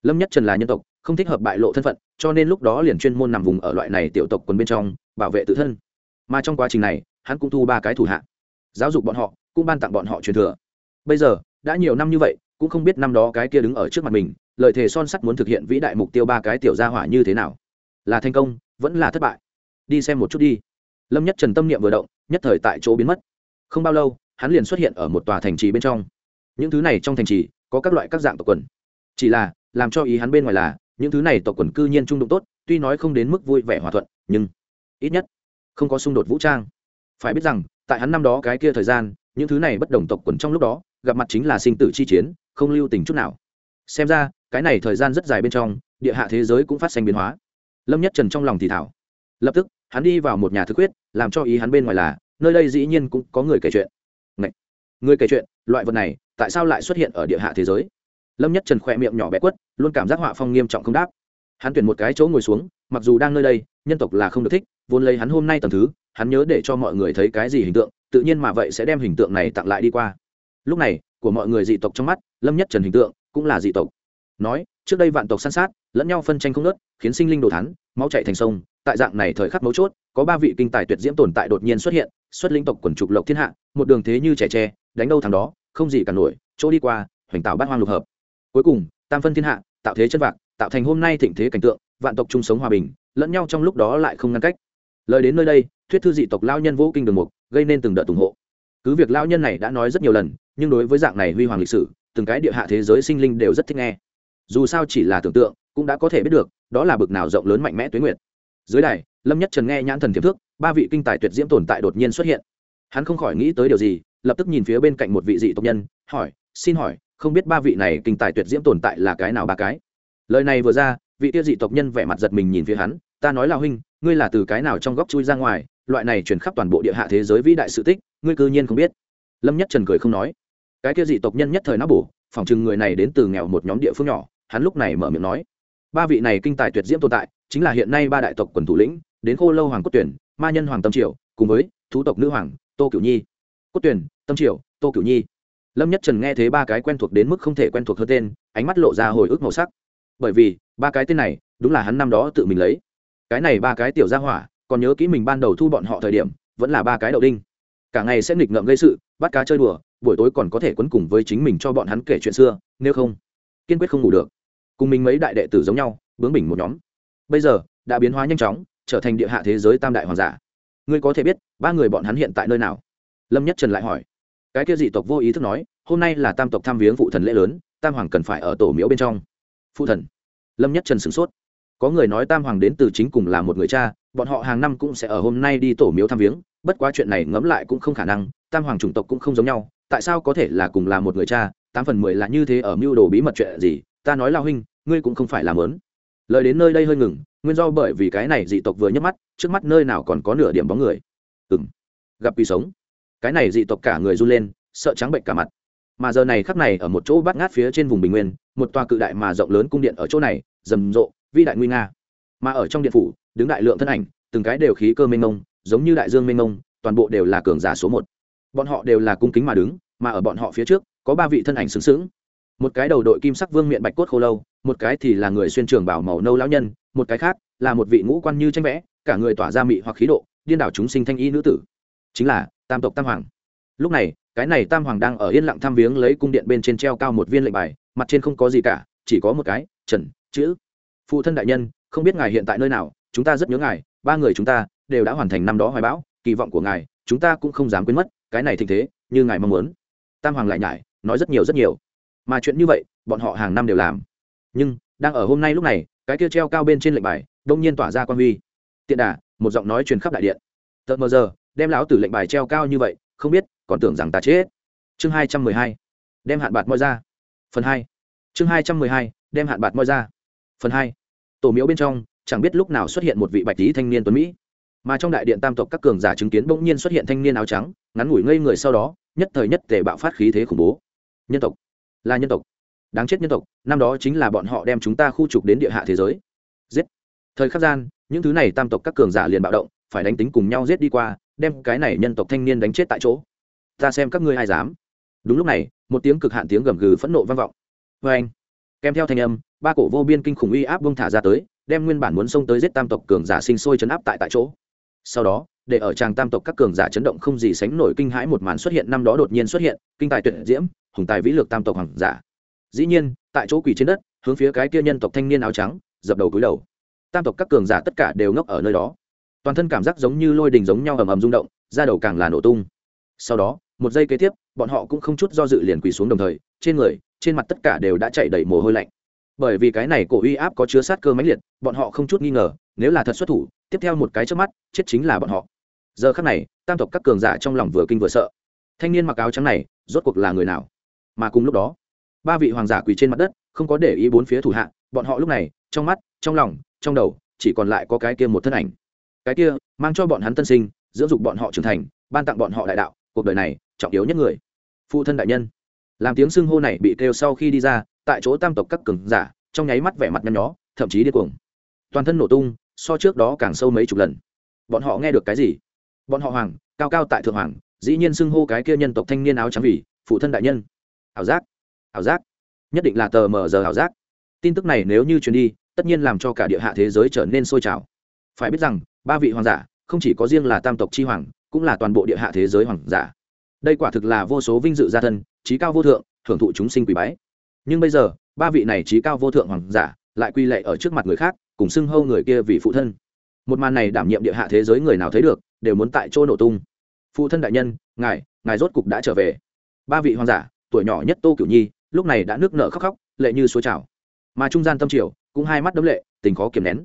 Lâm nhất trần là nhân tộc, không thích hợp bại lộ thân phận, cho nên lúc đó liền chuyên môn nằm vùng ở loại này tiểu tộc quần bên trong, bảo vệ tự thân. Mà trong quá trình này, hắn cũng thu ba cái thủ hạ. Giáo dục bọn họ cũng ban tặng bọn họ truyền thừa. Bây giờ, đã nhiều năm như vậy, cũng không biết năm đó cái kia đứng ở trước mặt mình, lợi thế son sắt muốn thực hiện vĩ đại mục tiêu ba cái tiểu gia hỏa như thế nào? Là thành công, vẫn là thất bại? Đi xem một chút đi. Lâm nhất trần tâm niệm vừa động, nhất thời tại chỗ biến mất. Không bao lâu, hắn liền xuất hiện ở một tòa thành trì bên trong. Những thứ này trong thành trì, có các loại các dạng tộc quần. Chỉ là, làm cho ý hắn bên ngoài là, những thứ này tộc quần cư nhiên trung đụng tốt, tuy nói không đến mức vui vẻ hòa thuận, nhưng ít nhất không có xung đột vũ trang. Phải biết rằng, tại hắn năm đó cái kia thời gian những thứ này bất đồng tộc quần trong lúc đó, gặp mặt chính là sinh tử chi chiến, không lưu tình chút nào. Xem ra, cái này thời gian rất dài bên trong, địa hạ thế giới cũng phát sinh biến hóa. Lâm nhất trần trong lòng thì thảo lập tức, hắn đi vào một nhà thức quyết, làm cho ý hắn bên ngoài là, nơi đây dĩ nhiên cũng có người kể chuyện. Ngậy! người kể chuyện, loại vật này, tại sao lại xuất hiện ở địa hạ thế giới? Lâm nhất trần khỏe miệng nhỏ bé quất, luôn cảm giác họa phong nghiêm trọng không đáp. Hắn tuyển một cái chỗ ngồi xuống, mặc dù đang nơi đây, nhân tộc là không được thích, vốn lấy hắn hôm nay tầm thứ, hắn nhớ để cho mọi người thấy cái gì hình tượng tự nhiên mà vậy sẽ đem hình tượng này tặng lại đi qua. Lúc này, của mọi người dị tộc trong mắt, lâm nhất trần hình tượng, cũng là dị tộc. Nói, trước đây vạn tộc san sát, lẫn nhau phân tranh không nớt khiến sinh linh đồ thán, máu chạy thành sông, tại dạng này thời khắc mấu chốt, có ba vị kinh tài tuyệt diễm tồn tại đột nhiên xuất hiện, xuất linh tộc quần trục lộc thiên hạ, một đường thế như trẻ tre, đánh đâu thắng đó, không gì cả nổi, chỗ đi qua, hoành tạo bát hoang lục hợp. Cuối cùng, tam phân thiên hạ, tạo thế chân vạc, tạo thành hôm nay thịnh thế cảnh tượng, vạn tộc chung sống hòa bình, lẫn nhau trong lúc đó lại không ngăn cách. Lời đến nơi đây, thuyết thư dị tộc lao nhân vô kinh đường mục gây nên từng đợt ủng hộ. Cứ việc lão nhân này đã nói rất nhiều lần, nhưng đối với dạng này huy hoàng lịch sử, từng cái địa hạ thế giới sinh linh đều rất thích nghe. Dù sao chỉ là tưởng tượng, cũng đã có thể biết được, đó là bực nào rộng lớn mạnh mẽ tuyết nguyệt. Dưới đài, lâm nhất trần nghe nhãn thần thiếp thước, ba vị kinh tài tuyệt diễm tồn tại đột nhiên xuất hiện. Hắn không khỏi nghĩ tới điều gì, lập tức nhìn phía bên cạnh một vị dị tộc nhân, hỏi, xin hỏi, không biết ba vị này kinh tài tuyệt diễm tồn tại là cái nào ba cái? Lời này vừa ra, vị tiêu dị tộc nhân vẻ mặt giật mình nhìn phía hắn, ta nói là huynh, ngươi là từ cái nào trong góc chui ra ngoài loại này truyền khắp toàn bộ địa hạ thế giới vĩ đại sự tích, ngươi cư nhiên không biết. Lâm nhất trần cười không nói. Cái kia dị tộc nhân nhất thời nó bổ, phỏng trừng người này đến từ nghèo một nhóm địa phương nhỏ, hắn lúc này mở miệng nói. Ba vị này kinh tài tuyệt diễm tồn tại, chính là hiện nay ba đại tộc quần thủ lĩnh, đến khô lâu hoàng cốt tuyển, ma nhân hoàng tâm triều, cùng với thú tộc nữ hoàng, tô cửu nhi. Cốt tuyển, tâm triều, tô cửu nhi. Lâm nhất trần nghe thấy ba cái quen thuộc đến mức không thể quen thuộc hơn tên, ánh mắt lộ ra hồi ức màu sắc. Bởi vì, ba cái tên này, đúng là hắn năm đó tự mình lấy. Cái này ba cái tiểu gia hỏa còn nhớ kỹ mình ban đầu thu bọn họ thời điểm, vẫn là ba cái đậu đinh. Cả ngày sẽ nghịch ngợm gây sự, bắt cá chơi đùa, buổi tối còn có thể quấn cùng với chính mình cho bọn hắn kể chuyện xưa, nếu không, kiên quyết không ngủ được. Cùng mình mấy đại đệ tử giống nhau, bướng bỉnh một nhóm. Bây giờ, đã biến hóa nhanh chóng, trở thành địa hạ thế giới tam đại hoàng giả. Ngươi có thể biết, ba người bọn hắn hiện tại nơi nào? Lâm nhất trần lại hỏi. Cái kia dị tộc vô ý thức nói, hôm nay là tam tộc tham viếng phụ thần lễ lớn, tam hoàng cần phải ở tổ miễu bên trong. Phụ thần. Lâm nhất trần sửng sốt. Có người nói tam hoàng đến từ chính cùng là một người cha bọn họ hàng năm cũng sẽ ở hôm nay đi tổ miếu thăm viếng, bất quá chuyện này ngẫm lại cũng không khả năng, tam hoàng chủng tộc cũng không giống nhau, tại sao có thể là cùng là một người cha, tám phần mười là như thế ở mưu đồ bí mật chuyện gì, ta nói lao huynh, ngươi cũng không phải làm lớn lời đến nơi đây hơi ngừng, nguyên do bởi vì cái này dị tộc vừa nhấc mắt, trước mắt nơi nào còn có nửa điểm bóng người. Ừng gặp quỷ sống. Cái này dị tộc cả người run lên, sợ trắng bệnh cả mặt. Mà giờ này khắp này ở một chỗ bát ngát phía trên vùng bình nguyên, một tòa cự đại mà rộng lớn cung điện ở chỗ này, rầm rộ vi đại nguy nga. Mà ở trong điện phủ đứng đại lượng thân ảnh, từng cái đều khí cơ mênh mông, giống như đại dương mênh mông, toàn bộ đều là cường giả số một. Bọn họ đều là cung kính mà đứng, mà ở bọn họ phía trước, có ba vị thân ảnh xứng xứng một cái đầu đội kim sắc vương miệng bạch cốt khô lâu, một cái thì là người xuyên trường bảo màu nâu lão nhân, một cái khác là một vị ngũ quan như tranh vẽ, cả người tỏa ra mị hoặc khí độ, điên đảo chúng sinh thanh y nữ tử. Chính là tam tộc tam hoàng. Lúc này, cái này tam hoàng đang ở yên lặng thăm viếng lấy cung điện bên trên treo cao một viên lệnh bài, mặt trên không có gì cả, chỉ có một cái, trần, chữ. Phụ thân đại nhân, không biết ngài hiện tại nơi nào chúng ta rất nhớ ngài, ba người chúng ta đều đã hoàn thành năm đó hoài bão, kỳ vọng của ngài, chúng ta cũng không dám quên mất, cái này thịnh thế, như ngài mong muốn. Tam hoàng lại nhải, nói rất nhiều rất nhiều. Mà chuyện như vậy, bọn họ hàng năm đều làm. Nhưng, đang ở hôm nay lúc này, cái kia treo cao bên trên lệnh bài, đông nhiên tỏa ra quan huy. Tiện đà, một giọng nói truyền khắp đại điện. Tợn mờ giờ, đem lão tử lệnh bài treo cao như vậy, không biết, còn tưởng rằng ta chết. Chương hai trăm mười hai, đem hạn bạt moi ra. Phần hai. Chương hai trăm mười hai, đem hạn bạt moi ra. Phần hai. Tổ miễu bên trong chẳng biết lúc nào xuất hiện một vị bạch lý thanh niên tuấn mỹ. Mà trong đại điện tam tộc các cường giả chứng kiến bỗng nhiên xuất hiện thanh niên áo trắng, ngắn ngủi ngây người sau đó, nhất thời nhất tề bạo phát khí thế khủng bố. Nhân tộc. Là nhân tộc. Đáng chết nhân tộc, năm đó chính là bọn họ đem chúng ta khu trục đến địa hạ thế giới. Giết. Thời khắc gian, những thứ này tam tộc các cường giả liền bạo động, phải đánh tính cùng nhau giết đi qua, đem cái này nhân tộc thanh niên đánh chết tại chỗ. Ta xem các ngươi ai dám. Đúng lúc này, một tiếng cực hạn tiếng gầm gừ phẫn nộ vang vọng. Vê anh kèm theo thanh âm, ba cổ vô biên kinh khủng uy áp bông thả ra tới đem nguyên bản muốn xông tới giết tam tộc cường giả sinh sôi chấn áp tại tại chỗ. Sau đó, để ở tràng tam tộc các cường giả chấn động không gì sánh nổi kinh hãi một màn xuất hiện, năm đó đột nhiên xuất hiện, kinh tài tuyệt diễm, hùng tài vĩ lược tam tộc hoàng giả. Dĩ nhiên, tại chỗ quỳ trên đất, hướng phía cái kia nhân tộc thanh niên áo trắng, dập đầu cúi đầu. Tam tộc các cường giả tất cả đều ngốc ở nơi đó. Toàn thân cảm giác giống như lôi đình giống nhau ầm ầm rung động ra đầu càng là nổ tung. Sau đó, một giây kế tiếp, bọn họ cũng không chút do dự liền quỳ xuống đồng thời, trên người, trên mặt tất cả đều đã chạy đầy mồ hôi lạnh bởi vì cái này cổ uy áp có chứa sát cơ mãnh liệt, bọn họ không chút nghi ngờ, nếu là thật xuất thủ, tiếp theo một cái trước mắt, chết chính là bọn họ. Giờ khắc này, tam tộc các cường giả trong lòng vừa kinh vừa sợ. Thanh niên mặc áo trắng này, rốt cuộc là người nào? Mà cùng lúc đó, ba vị hoàng giả quỳ trên mặt đất, không có để ý bốn phía thủ hạ, bọn họ lúc này, trong mắt, trong lòng, trong đầu, chỉ còn lại có cái kia một thân ảnh. Cái kia, mang cho bọn hắn tân sinh, dưỡng dục bọn họ trưởng thành, ban tặng bọn họ đại đạo, cuộc đời này, trọng yếu nhất người. Phụ thân đại nhân. Làm tiếng xưng hô này bị kêu sau khi đi ra tại chỗ tam tộc các cường giả, trong nháy mắt vẻ mặt nhăn nhó, thậm chí điên cuồng. Toàn thân nổ tung, so trước đó càng sâu mấy chục lần. Bọn họ nghe được cái gì? Bọn họ hoàng cao cao tại thượng hoàng dĩ nhiên xưng hô cái kia nhân tộc thanh niên áo trắng vì phụ thân đại nhân. Ảo giác ảo giác. Nhất định là tờ mờ giờ ảo giác. Tin tức này nếu như truyền đi, tất nhiên làm cho cả địa hạ thế giới trở nên sôi trào. Phải biết rằng, ba vị hoàng giả, không chỉ có riêng là tam tộc chi hoàng, cũng là toàn bộ địa hạ thế giới hoàng giả. Đây quả thực là vô số vinh dự gia thân, trí cao vô thượng thưởng thụ chúng sinh quỷ bái nhưng bây giờ, ba vị này trí cao vô thượng hoàng giả lại quy lệ ở trước mặt người khác, cùng xưng hâu người kia vì phụ thân. Một màn này đảm nhiệm địa hạ thế giới người nào thấy được, đều muốn tại chỗ nổ tung. Phụ thân đại nhân, ngài ngài rốt cục đã trở về. Ba vị hoàng giả, tuổi nhỏ nhất tô cửu nhi, lúc này đã nước nở khóc khóc, lệ như suối trào. Mà trung gian tâm triều cũng hai mắt đấm lệ, tình khó kiềm nén.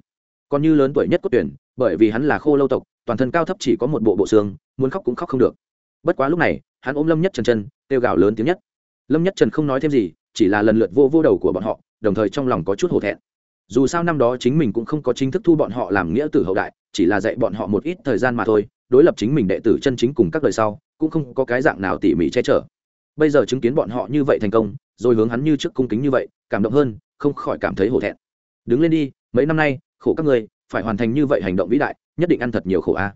Còn như lớn tuổi nhất cốt tuyển, bởi vì hắn là khô lâu tộc, toàn thân cao thấp chỉ có một bộ bộ xương, muốn khóc cũng khóc không được. Bất quá lúc này, hắn ôm lâm nhất trần chân, kêu gào lớn tiếng nhất. Lâm nhất trần không nói thêm gì chỉ là lần lượt vô vô đầu của bọn họ, đồng thời trong lòng có chút hổ thẹn. Dù sao năm đó chính mình cũng không có chính thức thu bọn họ làm nghĩa tử hậu đại, chỉ là dạy bọn họ một ít thời gian mà thôi, đối lập chính mình đệ tử chân chính cùng các đời sau, cũng không có cái dạng nào tỉ mỉ che chở. Bây giờ chứng kiến bọn họ như vậy thành công, rồi hướng hắn như trước cung kính như vậy, cảm động hơn, không khỏi cảm thấy hổ thẹn. Đứng lên đi, mấy năm nay, khổ các người phải hoàn thành như vậy hành động vĩ đại, nhất định ăn thật nhiều khổ a.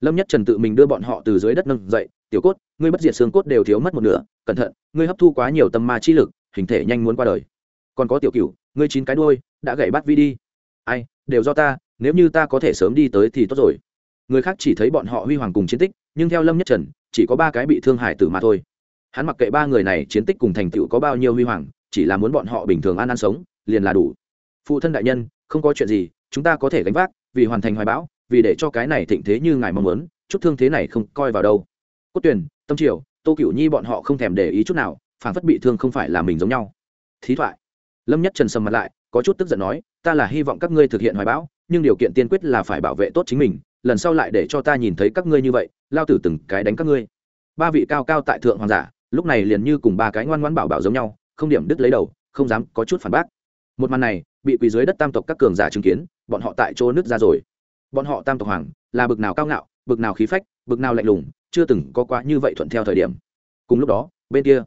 Lâm nhất trần tự mình đưa bọn họ từ dưới đất nâng dậy, tiểu cốt, ngươi bất diệt xương cốt đều thiếu mất một nửa, cẩn thận, ngươi hấp thu quá nhiều tâm ma chi lực hình thể nhanh muốn qua đời. Còn có tiểu Cửu, ngươi chín cái đuôi đã gãy bắt vi đi. Ai đều do ta nếu như ta có thể sớm đi tới thì tốt rồi. Người khác chỉ thấy bọn họ huy hoàng cùng chiến tích nhưng theo lâm nhất trần chỉ có ba cái bị thương hải tử mà thôi. Hắn mặc kệ ba người này chiến tích cùng thành tựu có bao nhiêu huy hoàng chỉ là muốn bọn họ bình thường an an sống liền là đủ. Phụ thân đại nhân không có chuyện gì chúng ta có thể gánh vác vì hoàn thành hoài bão vì để cho cái này thịnh thế như ngài mong muốn chút thương thế này không coi vào đâu. Cốt Tuyền, tâm triều tô cửu nhi bọn họ không thèm để ý chút nào phản phất bị thương không phải là mình giống nhau. Thí thoại. Lâm nhất trần sầm mặt lại, có chút tức giận nói, ta là hy vọng các ngươi thực hiện hoài bão, nhưng điều kiện tiên quyết là phải bảo vệ tốt chính mình, lần sau lại để cho ta nhìn thấy các ngươi như vậy, lao tử từng cái đánh các ngươi. Ba vị cao cao tại thượng hoàng giả, lúc này liền như cùng ba cái ngoan ngoãn bảo bảo giống nhau, không điểm đứt lấy đầu, không dám có chút phản bác. Một màn này, bị quỳ dưới đất tam tộc các cường giả chứng kiến, bọn họ tại chỗ nước ra rồi. Bọn họ tam tộc hoàng, là bực nào cao ngạo, bực nào khí phách, bực nào lạnh lùng, chưa từng có quá như vậy thuận theo thời điểm. Cùng lúc đó, bên kia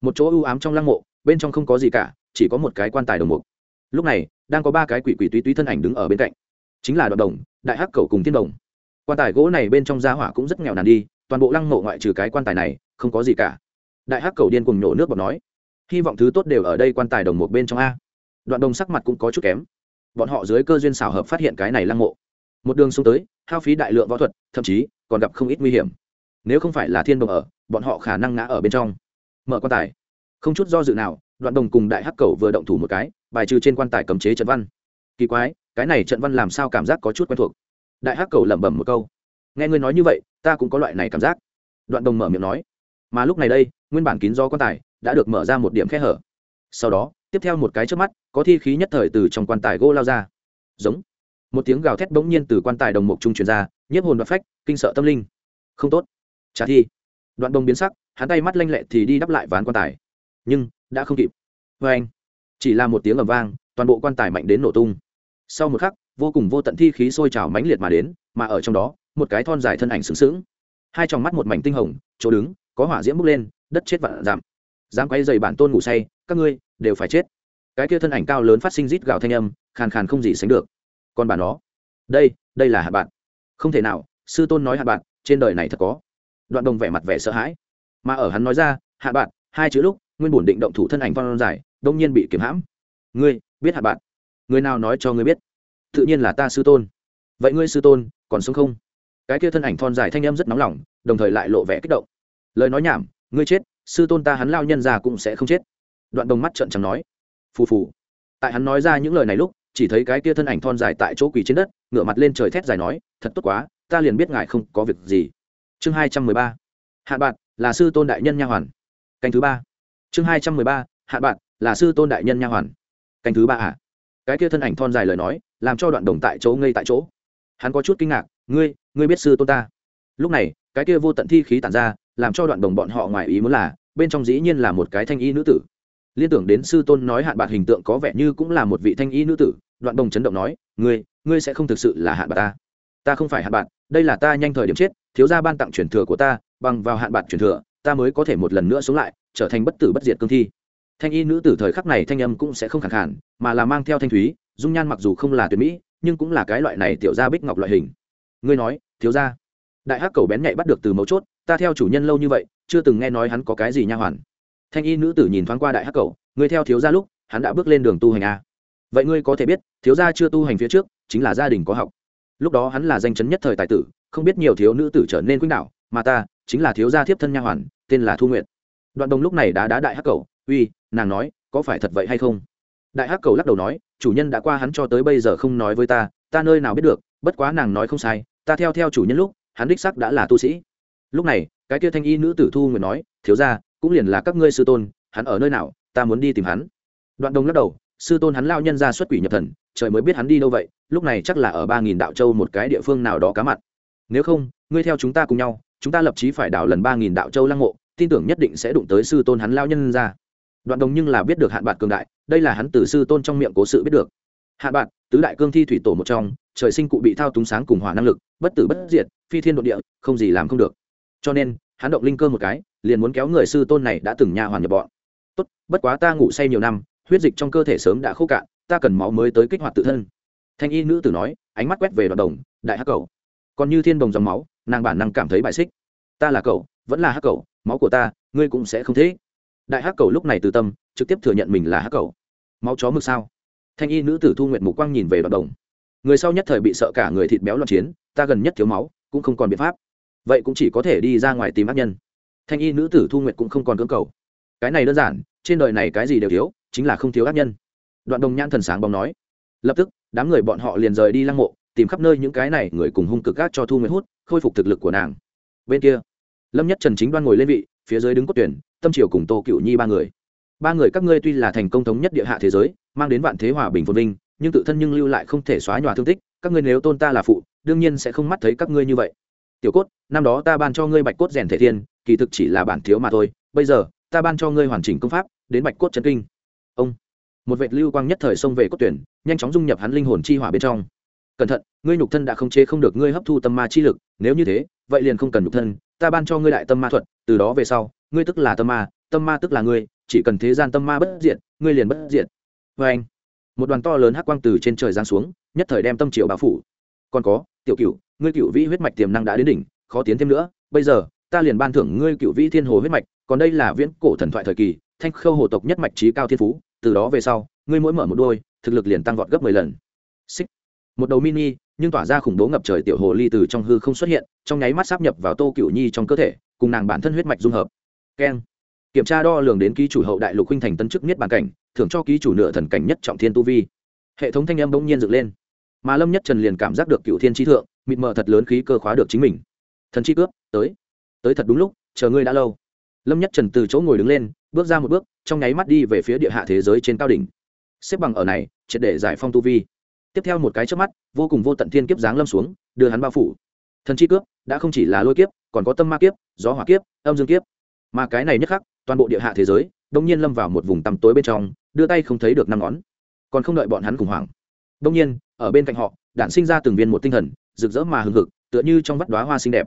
một chỗ u ám trong lăng mộ, bên trong không có gì cả, chỉ có một cái quan tài đồng mục. Lúc này, đang có ba cái quỷ quỷ túy túy thân ảnh đứng ở bên cạnh. Chính là đoạn đồng, đại hắc cầu cùng tiên đồng. Quan tài gỗ này bên trong gia hỏa cũng rất nghèo nàn đi, toàn bộ lăng mộ ngoại trừ cái quan tài này, không có gì cả. Đại hắc cầu điên cùng nhổ nước bọt nói, hy vọng thứ tốt đều ở đây quan tài đồng mục bên trong a. Đoạn đồng sắc mặt cũng có chút kém. Bọn họ dưới cơ duyên xảo hợp phát hiện cái này lăng mộ. Một đường xuống tới, hao phí đại lượng võ thuật, thậm chí còn gặp không ít nguy hiểm. Nếu không phải là thiên đồng ở, bọn họ khả năng ngã ở bên trong mở quan tài. Không chút do dự nào, đoạn đồng cùng đại hắc cầu vừa động thủ một cái, bài trừ trên quan tài cấm chế trận văn. Kỳ quái, cái này trận văn làm sao cảm giác có chút quen thuộc? Đại hắc cầu lẩm bẩm một câu. Nghe ngươi nói như vậy, ta cũng có loại này cảm giác. Đoạn đồng mở miệng nói. Mà lúc này đây, nguyên bản kín do quan tài đã được mở ra một điểm khe hở. Sau đó, tiếp theo một cái trước mắt, có thi khí nhất thời từ trong quan tài gỗ lao ra. Giống. Một tiếng gào thét bỗng nhiên từ quan tài đồng mục trung truyền ra, nhiếp hồn và phách, kinh sợ tâm linh. Không tốt. Trả thi. Đoạn đồng biến sắc hắn tay mắt lanh lẹ thì đi đắp lại ván quan tài. Nhưng, đã không kịp. Vê anh, chỉ là một tiếng ầm vang, toàn bộ quan tài mạnh đến nổ tung. Sau một khắc, vô cùng vô tận thi khí sôi trào mãnh liệt mà đến, mà ở trong đó, một cái thon dài thân ảnh sướng sướng hai trong mắt một mảnh tinh hồng, chỗ đứng, có hỏa diễm bốc lên, đất chết vạn giảm dám quay dày bản tôn ngủ say, các ngươi đều phải chết. Cái kia thân ảnh cao lớn phát sinh rít gào thanh âm, khàn khàn không gì sánh được. Còn bản đó đây đây là hạt bạn. Không thể nào, sư tôn nói hạt bạn, trên đời này thật có. Đoạn đồng vẻ mặt vẻ sợ hãi mà ở hắn nói ra, hạ bạn, hai chữ lúc, nguyên bổn định động thủ thân ảnh phong giải đông nhiên bị kiểm hãm. Ngươi, biết hạ bạn. Người nào nói cho ngươi biết? Tự nhiên là ta sư tôn. Vậy ngươi sư tôn, còn sống không? Cái kia thân ảnh thon dài thanh em rất nóng lòng, đồng thời lại lộ vẻ kích động. Lời nói nhảm, ngươi chết, sư tôn ta hắn lao nhân già cũng sẽ không chết. Đoạn đồng mắt trợn trắng nói. Phù phù. Tại hắn nói ra những lời này lúc, chỉ thấy cái kia thân ảnh thon dài tại chỗ quỳ trên đất, ngửa mặt lên trời thét dài nói, thật tốt quá, ta liền biết ngài không có việc gì. Chương hai trăm mười ba. Hạ bạn là sư tôn đại nhân nha hoàn. Cành thứ ba. Chương hai trăm mười ba, hạ bạn, là sư tôn đại nhân nha hoàn. Cành thứ ba ạ à? cái kia thân ảnh thon dài lời nói, làm cho đoạn đồng tại chỗ ngây tại chỗ. Hắn có chút kinh ngạc, ngươi ngươi biết sư tôn ta? Lúc này, cái kia vô tận thi khí tản ra, làm cho đoạn đồng bọn họ ngoài ý muốn là, bên trong dĩ nhiên là một cái thanh y nữ tử. Liên tưởng đến sư tôn nói hạn bạc hình tượng có vẻ như cũng là một vị thanh y nữ tử, đoạn đồng chấn động nói, ngươi ngươi sẽ không thực sự là hạn bạc ta. Ta không phải hạn bạc đây là ta nhanh thời điểm chết, thiếu gia ban tặng truyền thừa của ta bằng vào hạn bạc truyền thừa, ta mới có thể một lần nữa sống lại, trở thành bất tử bất diệt cương thi thanh y nữ tử thời khắc này thanh âm cũng sẽ không khẳng khản mà là mang theo thanh thúy, dung nhan mặc dù không là tuyệt mỹ, nhưng cũng là cái loại này tiểu gia bích ngọc loại hình ngươi nói, thiếu gia. đại hắc cầu bén nhạy bắt được từ mấu chốt, ta theo chủ nhân lâu như vậy, chưa từng nghe nói hắn có cái gì nha hoàn thanh y nữ tử nhìn thoáng qua đại hắc cầu, ngươi theo thiếu gia lúc, hắn đã bước lên đường tu hành à? vậy ngươi có thể biết, thiếu gia chưa tu hành phía trước, chính là gia đình có học lúc đó hắn là danh chấn nhất thời tài tử, không biết nhiều thiếu nữ tử trở nên quýnh đạo, mà ta chính là thiếu gia thiếp thân nha hoàn, tên là thu nguyệt. Đoạn đồng lúc này đã đá đại hắc cầu, uy, nàng nói, có phải thật vậy hay không? Đại hắc cầu lắc đầu nói, chủ nhân đã qua hắn cho tới bây giờ không nói với ta ta nơi nào biết được, bất quá nàng nói không sai, ta theo theo chủ nhân lúc, hắn đích sắc đã là tu sĩ. Lúc này, cái kia thanh y nữ tử thu nguyệt nói, thiếu gia, cũng liền là các ngươi sư tôn, hắn ở nơi nào, ta muốn đi tìm hắn. Đoạn đồng lắc đầu, sư tôn hắn lao nhân ra xuất quỷ nhập thần, trời mới biết hắn đi đâu vậy, lúc này chắc là ở ba nghìn đạo châu một cái địa phương nào đó cá mặt nếu không, ngươi theo chúng ta cùng nhau chúng ta lập chí phải đảo lần ba nghìn đạo châu lăng mộ, tin tưởng nhất định sẽ đụng tới sư tôn hắn lao nhân ra. Đoạn đồng nhưng là biết được hạn bạc cường đại, đây là hắn từ sư tôn trong miệng cố sự biết được. Hạn bạc tứ đại cương thi thủy tổ một trong, trời sinh cụ bị thao túng sáng cùng hỏa năng lực, bất tử bất diệt, phi thiên đ ộ địa, không gì làm không được. Cho nên, hắn động linh cơ một cái, liền muốn kéo người sư tôn này đã từng nhà hoàn nhập bọn. Tốt, bất quá ta ngủ say nhiều năm, huyết dịch trong cơ thể sớm đã khô cạn, ta cần máu mới tới kích hoạt tự thân. Thanh y nữ tử nói, ánh mắt quét về đoạn đồng, đại hắc cầu. Còn như thiên đồng dòng máu nàng bản năng cảm thấy bài xích. Ta là cậu, vẫn là hắc cậu, máu của ta, ngươi cũng sẽ không thế. Đại hắc cậu lúc này từ tâm, trực tiếp thừa nhận mình là hắc cậu. Máu chó mực sao? Thanh y nữ tử thu nguyện mục quang nhìn về đoạn đồng. Người sau nhất thời bị sợ cả người thịt béo loạn chiến, ta gần nhất thiếu máu, cũng không còn biện pháp. Vậy cũng chỉ có thể đi ra ngoài tìm ác nhân. Thanh y nữ tử thu nguyện cũng không còn cưỡng cầu. Cái này đơn giản, trên đời này cái gì đều thiếu, chính là không thiếu ác nhân. Đoạn đồng nhãn thần sáng bóng nói. Lập tức, đám người bọn họ liền rời đi lăng mộ, tìm khắp nơi những cái này người cùng hung cực gác cho thu nguyện hút khôi phục thực lực của nàng. Bên kia, lâm nhất trần chính đoan ngồi lên vị, phía dưới đứng cốt tuyển, tâm triều cùng tô cựu nhi ba người. Ba người các ngươi tuy là thành công thống nhất địa hạ thế giới, mang đến vạn thế hòa bình phồn vinh, nhưng tự thân nhưng lưu lại không thể xóa nhòa thương tích, các ngươi nếu tôn ta là phụ, đương nhiên sẽ không mắt thấy các ngươi như vậy. Tiểu cốt, năm đó ta ban cho ngươi bạch cốt rèn thể thiên, kỳ thực chỉ là bản thiếu mà thôi, bây giờ, ta ban cho ngươi hoàn chỉnh công pháp, đến bạch cốt chân kinh. Ông, một vệ lưu quang nhất thời xông về cốt tuyển, nhanh chóng dung nhập hắn linh hồn chi hỏa bên trong cẩn thận, ngươi nhục thân đã không chế không được ngươi hấp thu tâm ma chi lực, nếu như thế, vậy liền không cần nhục thân, ta ban cho ngươi đại tâm ma thuật, từ đó về sau, ngươi tức là tâm ma tâm ma tức là ngươi, chỉ cần thế gian tâm ma bất diệt, ngươi liền bất diệt. Vê anh, một đoàn to lớn hắc quang từ trên trời giáng xuống, nhất thời đem tâm triệu bao phủ. Còn có, tiểu cựu ngươi cựu vĩ huyết mạch tiềm năng đã đến đỉnh, khó tiến thêm nữa, bây giờ, ta liền ban thưởng ngươi cựu vĩ thiên hồ huyết mạch, còn đây là viễn cổ thần thoại thời kỳ, thanh khâu hồ tộc nhất mạch trí cao thiên phú, từ đó về sau, ngươi mỗi mở một đôi, thực lực liền tăng vọt gấp mười lần. Xích một đầu mini, nhưng tỏa ra khủng bố ngập trời tiểu hồ ly từ trong hư không xuất hiện, trong nháy mắt sáp nhập vào tô cựu nhi trong cơ thể, cùng nàng bản thân huyết mạch dung hợp. Keng. Kiểm tra đo lường đến ký chủ hậu đại lục huynh thành tân chức nhất bản cảnh, thưởng cho ký chủ nửa thần cảnh nhất trọng thiên tu vi. Hệ thống thanh âm bỗng nhiên dựng lên. Mà lâm nhất trần liền cảm giác được cựu thiên trí thượng, mịt mờ thật lớn khí cơ khóa được chính mình. Thần chi cướp, tới. Tới thật đúng lúc, chờ ngươi đã lâu. Lâm nhất trần từ chỗ ngồi đứng lên, bước ra một bước, trong nháy mắt đi về phía địa hạ thế giới trên cao đỉnh. Xếp bằng ở này, triệt để giải phong tu vi tiếp theo một cái trước mắt, vô cùng vô tận thiên kiếp giáng lâm xuống, đưa hắn bao phủ. Thần chi cướp đã không chỉ là lôi kiếp, còn có tâm ma kiếp, gió hỏa kiếp, âm dương kiếp. Mà cái này nhất khắc, toàn bộ địa hạ thế giới, đông nhiên lâm vào một vùng tăm tối bên trong, đưa tay không thấy được năm ngón. Còn không đợi bọn hắn khủng hoảng. Đông nhiên, ở bên cạnh họ đạn sinh ra từng viên một tinh thần, rực rỡ mà hừng hực, tựa như trong vắt đoá hoa xinh đẹp.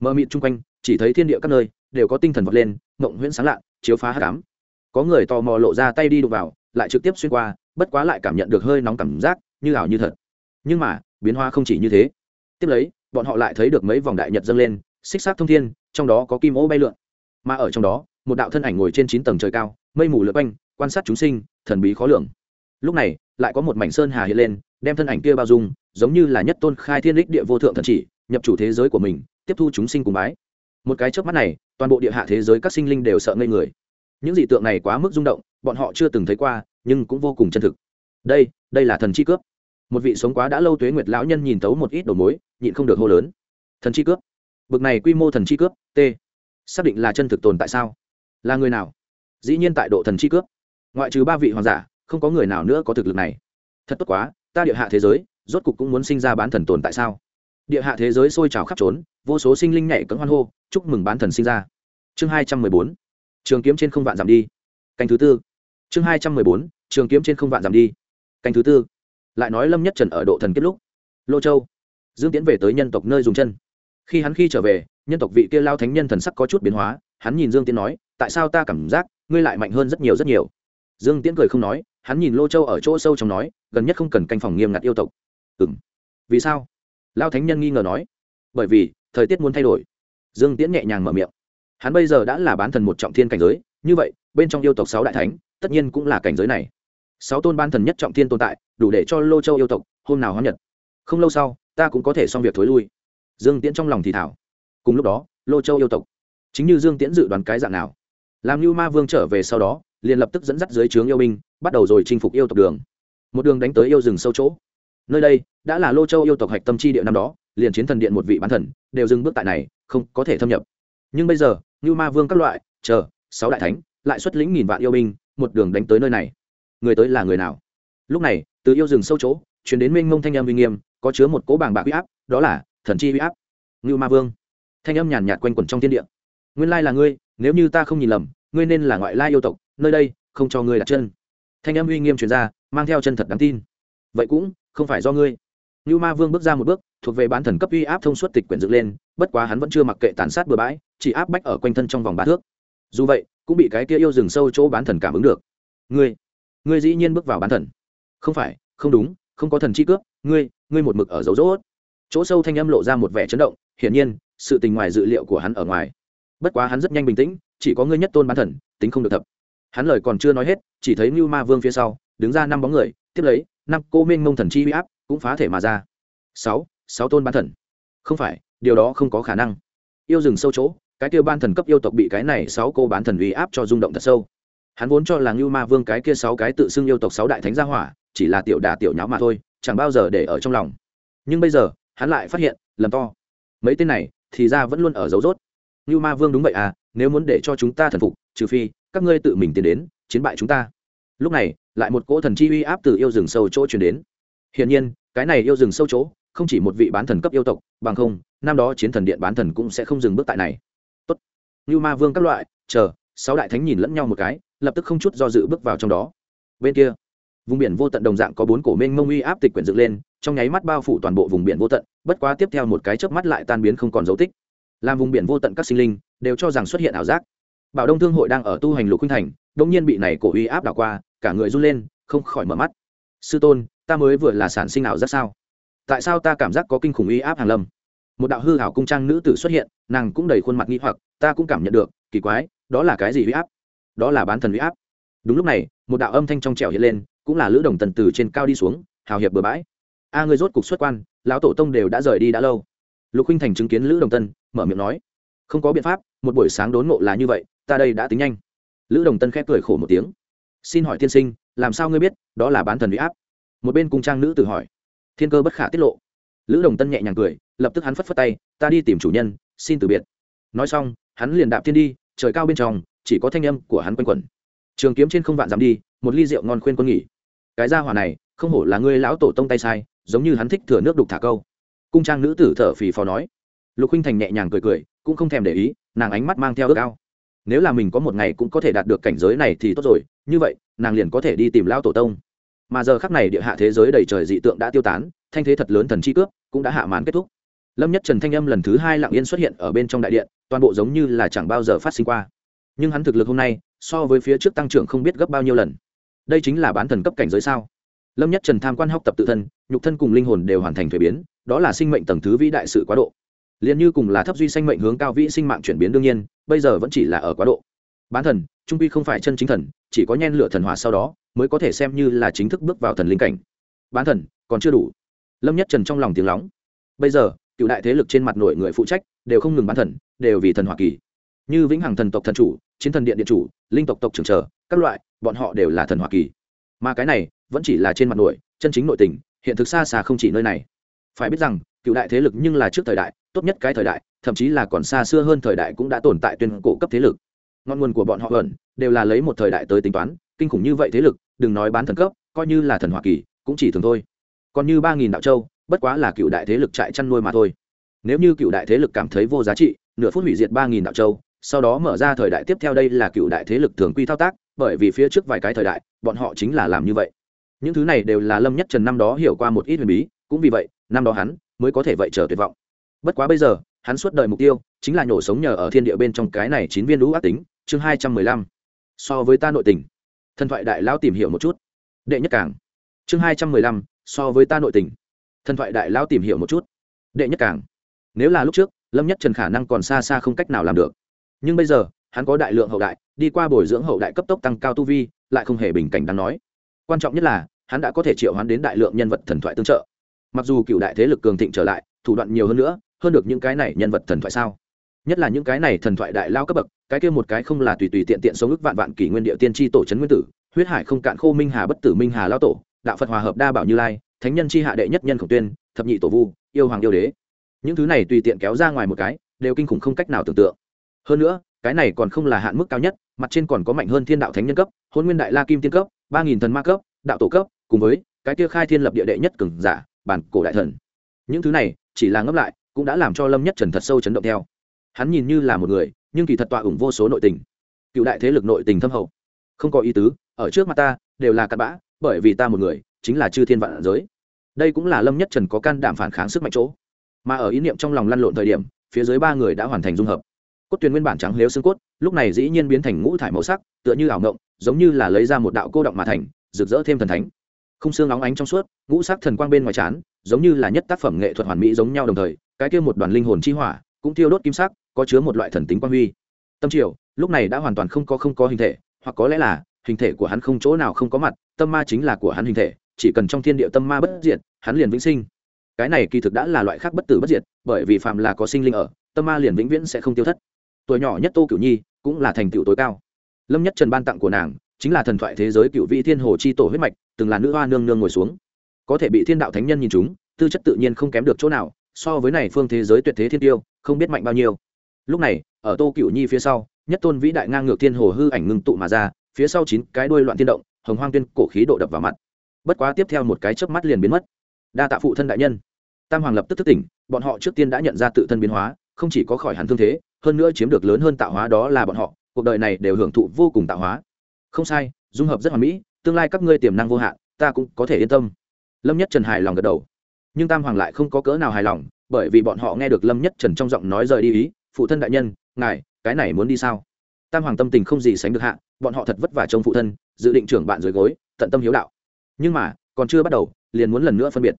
Mờ mịt chung quanh, chỉ thấy thiên địa các nơi, đều có tinh thần vọt lên, mộng huyễn sáng lạ, chiếu phá hát cám có người tò mò lộ ra tay đi đụng vào, lại trực tiếp xuyên qua, bất quá lại cảm nhận được hơi nóng cảm giác như ảo như thật. Nhưng mà, biến hoa không chỉ như thế. Tiếp lấy, bọn họ lại thấy được mấy vòng đại nhật dâng lên, xích xác thông thiên, trong đó có kim ô bay lượn. Mà ở trong đó, một đạo thân ảnh ngồi trên chín tầng trời cao, mây mù lượt quanh, quan sát chúng sinh, thần bí khó lường. Lúc này, lại có một mảnh sơn hà hiện lên, đem thân ảnh kia bao dung, giống như là nhất tôn khai thiên đích địa vô thượng thần chỉ, nhập chủ thế giới của mình, tiếp thu chúng sinh cùng bái. Một cái chớp mắt này, toàn bộ địa hạ thế giới các sinh linh đều sợ ngây người. Những dị tượng này quá mức rung động, bọn họ chưa từng thấy qua, nhưng cũng vô cùng chân thực. Đây đây là thần chi cướp một vị sống quá đã lâu tuế nguyệt lão nhân nhìn tấu một ít đầu mối, nhịn không được hô lớn. Thần chi cướp. Bực này quy mô thần chi cướp, t. Xác định là chân thực tồn tại sao? Là người nào? Dĩ nhiên tại độ thần chi cướp. Ngoại trừ ba vị hoàng giả, không có người nào nữa có thực lực này. Thật tốt quá, ta địa hạ thế giới, rốt cục cũng muốn sinh ra bán thần tồn tại sao? Địa hạ thế giới sôi trào khắp trốn, vô số sinh linh nhảy cấm hoan hô, chúc mừng bán thần sinh ra. Chương hai trăm mười bốn. Trường kiếm trên không vạn giảm đi. Canh thứ tư. Chương hai trăm mười bốn. Trường kiếm trên không vạn giảm đi. Canh thứ tư lại nói lâm nhất trần ở độ thần kết lúc, lô châu, dương tiễn về tới nhân tộc nơi dùng chân. Khi hắn khi trở về, nhân tộc vị kia lao thánh nhân thần sắc có chút biến hóa, hắn nhìn dương tiễn nói, tại sao ta cảm giác ngươi lại mạnh hơn rất nhiều rất nhiều? Dương tiễn cười không nói, hắn nhìn lô châu ở chỗ sâu trong nói, gần nhất không cần canh phòng nghiêm ngặt yêu tộc. Ừ m vì sao? Lao thánh nhân nghi ngờ nói, bởi vì, thời tiết muốn thay đổi. Dương tiễn nhẹ nhàng mở miệng, hắn bây giờ đã là bán thần một trọng thiên cảnh giới, như vậy, bên trong yêu tộc sáu đại thánh, tất nhiên cũng là cảnh giới này sáu tôn ban thần nhất trọng thiên tồn tại, đủ để cho lô châu yêu tộc hôm nào hóa nhật. Không lâu sau, ta cũng có thể xong việc thối lui. Dương tiễn trong lòng thì thảo cùng lúc đó, lô châu yêu tộc. Chính như dương tiễn dự đoán cái dạng nào? Làm như ma vương trở về sau đó, liền lập tức dẫn dắt dưới trướng yêu binh, bắt đầu rồi chinh phục yêu tộc đường. Một đường đánh tới yêu rừng sâu chỗ. Nơi đây, đã là lô châu yêu tộc hạch tâm chi địa năm đó, liền chiến thần điện một vị bán thần, đều dừng bước tại này, không có thể thâm nhập. Nhưng bây giờ như ma vương các loại, chờ, sáu đại thánh, lại xuất lĩnh nghìn vạn yêu binh, một đường đánh tới nơi này người tới là người nào? Lúc này, từ yêu rừng sâu chỗ chuyển đến minh mông thanh âm uy nghiêm, có chứa một cỗ bảng bạc huy áp, đó là thần chi huy áp. Ngưu ma vương. Thanh âm nhàn nhạt quanh quẩn trong thiên địa. Nguyên lai là ngươi, nếu như ta không nhìn lầm, ngươi nên là ngoại lai yêu tộc, nơi đây, không cho ngươi đặt chân. Thanh âm uy nghiêm truyền ra, mang theo chân thật đáng tin. Vậy cũng, không phải do ngươi. Ngưu ma vương bước ra một bước, thuộc về bán thần cấp uy áp thông suốt tịch quyển dựng lên, bất quá hắn vẫn chưa mặc kệ tàn sát bừa bãi, chỉ áp bách ở quanh thân trong vòng ba thước. Dù vậy, cũng bị cái kia yêu rừng sâu chỗ bán thần cảm ứng được. Ngươi ngươi dĩ nhiên bước vào bán thần. Không phải, không đúng, không có thần chi cướp, ngươi ngươi một mực ở dấu dốt chỗ sâu thanh âm lộ ra một vẻ chấn động, hiển nhiên, sự tình ngoài dự liệu của hắn ở ngoài. Bất quá hắn rất nhanh bình tĩnh, chỉ có ngươi nhất tôn bán thần, tính không được thập. Hắn lời còn chưa nói hết, chỉ thấy mưu ma vương phía sau, đứng ra năm bóng người, tiếp lấy, năm cô minh mông thần chi huy áp cũng phá thể mà ra. Sáu sáu tôn bán thần. Không phải, điều đó không có khả năng. Yêu rừng sâu chỗ, cái tiêu ban thần cấp yêu tộc bị cái này sáu cô bán thần uy áp cho rung động thật sâu hắn vốn cho là ngưu ma vương cái kia sáu cái tự xưng yêu tộc sáu đại thánh gia hỏa, chỉ là tiểu đà tiểu nháo mà thôi, chẳng bao giờ để ở trong lòng. Nhưng bây giờ, hắn lại phát hiện, lầm to. Mấy tên này, thì ra vẫn luôn ở dấu dốt. Ngưu ma vương đúng vậy à nếu muốn để cho chúng ta thần phục, trừ phi, các ngươi tự mình tiến đến, chiến bại chúng ta. Lúc này, lại một cỗ thần chi uy áp từ yêu rừng sâu chỗ chuyển đến. Hiển nhiên, cái này yêu rừng sâu chỗ, không chỉ một vị bán thần cấp yêu tộc, bằng không, năm đó chiến thần điện bán thần cũng sẽ không dừng bước tại này. Tốt. Như ma vương các loại, chờ sáu đại thánh nhìn lẫn nhau một cái, lập tức không chút do dự bước vào trong đó. Bên kia, vùng biển vô tận đồng dạng có bốn cổ mênh mông uy áp tịch quyển dựng lên, trong nháy mắt bao phủ toàn bộ vùng biển vô tận, bất quá tiếp theo một cái chớp mắt lại tan biến không còn dấu tích. Làm vùng biển vô tận các sinh linh đều cho rằng xuất hiện ảo giác. Bảo đông thương hội đang ở tu hành lục khinh thành đông nhiên bị này cổ uy áp đảo qua, cả người run lên, không khỏi mở mắt. Sư tôn, ta mới vừa là sản sinh ảo giác sao? Tại sao ta cảm giác có kinh khủng uy áp hàng lâm? Một đạo hư hảo cung trang nữ tử xuất hiện, nàng cũng đầy khuôn mặt nghi hoặc, ta cũng cảm nhận được, kỳ quái đó là cái gì huy áp? Đó là bán thần huy áp. Đúng lúc này, một đạo âm thanh trong trẻo hiện lên, cũng là lữ đồng tần từ trên cao đi xuống, hào hiệp bừa bãi. A, ngươi rốt cục xuất quan, lão tổ tông đều đã rời đi đã lâu. Lục huynh thành chứng kiến lữ đồng tân mở miệng nói, không có biện pháp, một buổi sáng đốn ngộ là như vậy, ta đây đã tính nhanh. Lữ đồng tân khép cười khổ một tiếng, xin hỏi tiên sinh, làm sao ngươi biết, đó là bán thần huy áp? Một bên cung trang nữ tự hỏi, thiên cơ bất khả tiết lộ. Lữ đồng tân nhẹ nhàng cười, lập tức hắn phất phất tay, ta đi tìm chủ nhân, xin từ biệt. Nói xong, hắn liền đạp thiên đi trời cao bên trong, chỉ có thanh âm của hắn quanh quẩn. Trường kiếm trên không vạn dám đi, một ly rượu ngon khuyên quân nghỉ. Cái gia hỏa này, không hổ là ngươi lão tổ tông tay sai, giống như hắn thích thừa nước đục thả câu. Cung trang nữ tử thở phì phò nói. Lục huynh thành nhẹ nhàng cười cười, cũng không thèm để ý, nàng ánh mắt mang theo ước ao. Nếu là mình có một ngày cũng có thể đạt được cảnh giới này thì tốt rồi, như vậy, nàng liền có thể đi tìm lão tổ tông. Mà giờ khắc này địa hạ thế giới đầy trời dị tượng đã tiêu tán, thanh thế thật lớn thần chi cướp cũng đã hạ màn kết thúc lâm nhất trần thanh âm lần thứ hai lặng yên xuất hiện ở bên trong đại điện, toàn bộ giống như là chẳng bao giờ phát sinh qua. Nhưng hắn thực lực hôm nay, so với phía trước tăng trưởng không biết gấp bao nhiêu lần. Đây chính là bán thần cấp cảnh giới sao? Lâm nhất trần tham quan học tập tự thân, nhục thân cùng linh hồn đều hoàn thành thuế biến, đó là sinh mệnh tầng thứ vĩ đại sự quá độ. Liền như cùng là thấp duy sinh mệnh hướng cao vĩ sinh mạng chuyển biến đương nhiên, bây giờ vẫn chỉ là ở quá độ. Bán thần, trung vi không phải chân chính thần, chỉ có nhen lửa thần hòa sau đó, mới có thể xem như là chính thức bước vào thần linh cảnh. Bán thần, còn chưa đủ. Lâm nhất trần trong lòng tiếng lóng. Bây giờ cựu đại thế lực trên mặt nội người phụ trách đều không ngừng bán thần, đều vì thần hoa kỳ. Như vĩnh hằng thần tộc thần chủ, chiến thần điện điện chủ, linh tộc tộc trưởng trở các loại, bọn họ đều là thần hoa kỳ. Mà cái này vẫn chỉ là trên mặt nội, chân chính nội tình, hiện thực xa xa không chỉ nơi này. Phải biết rằng, cựu đại thế lực nhưng là trước thời đại, tốt nhất cái thời đại, thậm chí là còn xa xưa hơn thời đại cũng đã tồn tại tuyên cổ cấp thế lực. Ngọn nguồn của bọn họ ẩn, đều là lấy một thời đại tới tính toán, kinh khủng như vậy thế lực, đừng nói bán thần cấp, coi như là thần hoa kỳ, cũng chỉ thường thôi. Còn như ba nghìn đạo châu bất quá là cựu đại thế lực trại chăn nuôi mà thôi. Nếu như cựu đại thế lực cảm thấy vô giá trị, nửa phút hủy diệt ba nghìn đạo châu, sau đó mở ra thời đại tiếp theo đây là cựu đại thế lực thường quy thao tác, bởi vì phía trước vài cái thời đại, bọn họ chính là làm như vậy. Những thứ này đều là lâm nhất trần năm đó hiểu qua một ít huyền bí, cũng vì vậy, năm đó hắn mới có thể vậy trở tuyệt vọng. Bất quá bây giờ, hắn suốt đời mục tiêu chính là nhổ sống nhờ ở thiên địa bên trong cái này chín viên lũ ác tính, chương hai trăm mười lăm. So với ta nội tình. Thần thoại đại lao tìm hiểu một chút. Đệ nhất cảng. Chương hai trăm mười lăm, so với ta nội tình thần thoại đại lao tìm hiểu một chút. Đệ nhất càng. Nếu là lúc trước, lâm nhất trần khả năng còn xa xa không cách nào làm được. Nhưng bây giờ, hắn có đại lượng hậu đại, đi qua bồi dưỡng hậu đại cấp tốc tăng cao tu vi, lại không hề bình cảnh đáng nói. Quan trọng nhất là, hắn đã có thể triệu hắn đến đại lượng nhân vật thần thoại tương trợ. Mặc dù cựu đại thế lực cường thịnh trở lại, thủ đoạn nhiều hơn nữa, hơn được những cái này nhân vật thần thoại sao? Nhất là những cái này thần thoại đại lao cấp bậc, cái kia một cái không là tùy tùy tiện tiện sống ức vạn vạn kỷ nguyên địa tiên tri tổ c nguyên tử, huyết hải không cạn khô minh hà bất tử minh hà lao tổ, đạo phật hòa hợp đa bảo như lai thánh nhân c h i hạ đệ nhất nhân khổng tuyên, thập nhị tổ vu, yêu hoàng yêu đế. Những thứ này tùy tiện kéo ra ngoài một cái, đều kinh khủng không cách nào tưởng tượng. Hơn nữa, cái này còn không là hạn mức cao nhất, mặt trên còn có mạnh hơn thiên đạo thánh nhân cấp, hôn nguyên đại la kim tiên cấp, ba nghìn thần ma cấp, đạo tổ cấp, cùng với cái kia khai thiên lập địa đệ nhất cường giả, bản cổ đại thần. Những thứ này, chỉ là ngấp lại, cũng đã làm cho lâm nhất trần thật sâu chấn động theo. Hắn nhìn như là một người, nhưng kỳ thật tọa ủng vô số nội tình. Cựu đại thế lực nội tình thâm hậu. Không có ý tứ, ở trước mặt ta, đều là cặn bã, bởi vì ta một người chính là chư thiên vạn giới. Đây cũng là lâm nhất trần có can đảm phản kháng sức mạnh chỗ. Mà ở ý niệm trong lòng lăn lộn thời điểm, phía dưới ba người đã hoàn thành dung hợp. Cốt tuyền nguyên bản trắng lếu xương cốt, lúc này dĩ nhiên biến thành ngũ thải màu sắc, tựa như ảo ngộng giống như là lấy ra một đạo cô động mà thành, rực rỡ thêm thần thánh. Không xương óng ánh trong suốt, ngũ sắc thần quang bên ngoài trán, giống như là nhất tác phẩm nghệ thuật hoàn mỹ giống nhau đồng thời, cái kia một đoàn linh hồn chi hỏa, cũng thiêu đốt kim sắc, có chứa một loại thần tính quang huy. Tâm triều, lúc này đã hoàn toàn không có không có hình thể, hoặc có lẽ là, hình thể của hắn không chỗ nào không có mặt, tâm ma chính là của hắn hình thể chỉ cần trong thiên địa tâm ma bất diệt, hắn liền vĩnh sinh. Cái này kỳ thực đã là loại khác bất tử bất diệt, bởi vì phàm là có sinh linh ở, tâm ma liền vĩnh viễn sẽ không tiêu thất. Tuổi nhỏ nhất Tô Cửu Nhi, cũng là thành tựu tối cao. Lâm Nhất Trần ban tặng của nàng, chính là thần thoại thế giới Cửu Vĩ Thiên Hồ chi tổ huyết mạch, từng là nữ hoa nương nương ngồi xuống. Có thể bị thiên đạo thánh nhân nhìn chúng, tư chất tự nhiên không kém được chỗ nào, so với này phương thế giới tuyệt thế thiên tiêu, không biết mạnh bao nhiêu. Lúc này, ở Tô Cửu Nhi phía sau, nhất tôn vĩ đại ngang ngược thiên hồ hư ảnh ngưng tụ mà ra, phía sau chín cái đuôi loạn thiên động, hồng hoang tiên cổ khí độ đập vào mặt bất quá tiếp theo một cái chớp mắt liền biến mất. Đa tạ phụ thân đại nhân. Tam hoàng lập tức thức tỉnh, bọn họ trước tiên đã nhận ra tự thân biến hóa, không chỉ có khỏi hẳn thương thế, hơn nữa chiếm được lớn hơn tạo hóa đó là bọn họ, cuộc đời này đều hưởng thụ vô cùng tạo hóa. Không sai, dung hợp rất hoàn mỹ, tương lai các ngươi tiềm năng vô hạn, ta cũng có thể yên tâm. Lâm nhất trần hài lòng gật đầu. Nhưng tam hoàng lại không có cỡ nào hài lòng, bởi vì bọn họ nghe được lâm nhất trần trong giọng nói rời đi ý, phụ thân đại nhân, ngài, cái này muốn đi sao? Tam hoàng tâm tình không gì sánh được hạ, bọn họ thật vất vả trông phụ thân, dự định trưởng bạn dưới gối, tận tâm hiếu đạo nhưng mà, còn chưa bắt đầu, liền muốn lần nữa phân biệt.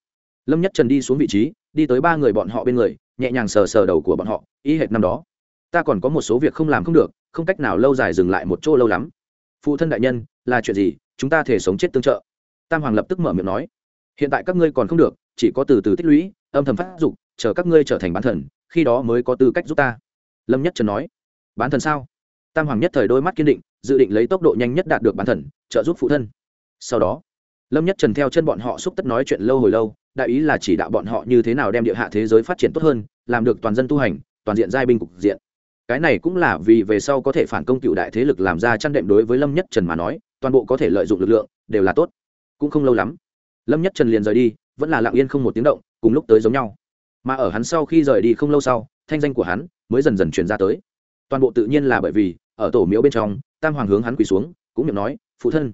Lâm nhất trần đi xuống vị trí, đi tới ba người bọn họ bên người, nhẹ nhàng sờ sờ đầu của bọn họ ý hệt năm đó. Ta còn có một số việc không làm không được, không cách nào lâu dài dừng lại một chỗ lâu lắm. Phụ thân đại nhân, là chuyện gì? Chúng ta thể sống chết tương trợ. Tam hoàng lập tức mở miệng nói. Hiện tại các ngươi còn không được, chỉ có từ từ tích lũy, âm thầm phát dục, chờ các ngươi trở thành bán thần, khi đó mới có tư cách giúp ta. Lâm nhất trần nói. Bán thần sao? Tam hoàng nhất thời đôi mắt kiên định, dự định lấy tốc độ nhanh nhất đạt được bán thần, trợ giúp phụ thân. Sau đó lâm nhất trần theo chân bọn họ xúc tất nói chuyện lâu hồi lâu, đại ý là chỉ đạo bọn họ như thế nào đem địa hạ thế giới phát triển tốt hơn, làm được toàn dân tu hành, toàn diện giai binh cục diện. Cái này cũng là vì về sau có thể phản công cựu đại thế lực làm ra chăn đệm đối với lâm nhất trần mà nói, toàn bộ có thể lợi dụng lực lượng, đều là tốt. Cũng không lâu lắm, lâm nhất trần liền rời đi, vẫn là lặng yên không một tiếng động, cùng lúc tới giống nhau. Mà ở hắn sau khi rời đi không lâu sau, thanh danh của hắn mới dần dần truyền ra tới. Toàn bộ tự nhiên là bởi vì, ở tổ miếu bên trong, tam hoàng hướng hắn quỳ xuống, cũng miệng nói, phụ thân,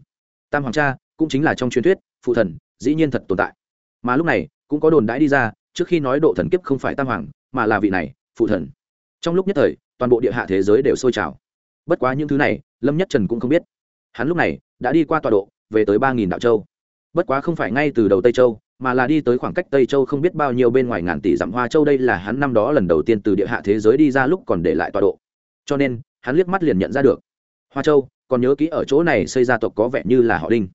tam hoàng cha cũng chính là trong truyền thuyết, phụ thần, dĩ nhiên thật tồn tại. Mà lúc này, cũng có đồn đãi đi ra, trước khi nói độ thần kiếp không phải tam hoàng, mà là vị này, phụ thần. Trong lúc nhất thời, toàn bộ địa hạ thế giới đều sôi trào. Bất quá những thứ này, lâm nhất trần cũng không biết. Hắn lúc này, đã đi qua tọa độ, về tới ba nghìn đạo châu. Bất quá không phải ngay từ đầu tây châu, mà là đi tới khoảng cách tây châu không biết bao nhiêu bên ngoài ngàn tỷ dặm hoa châu đây là hắn năm đó lần đầu tiên từ địa hạ thế giới đi ra lúc còn để lại tọa độ. Cho nên, hắn liếc mắt liền nhận ra được. Hoa châu, còn nhớ kỹ ở chỗ này xây gia tộc có vẻ như là họ đinh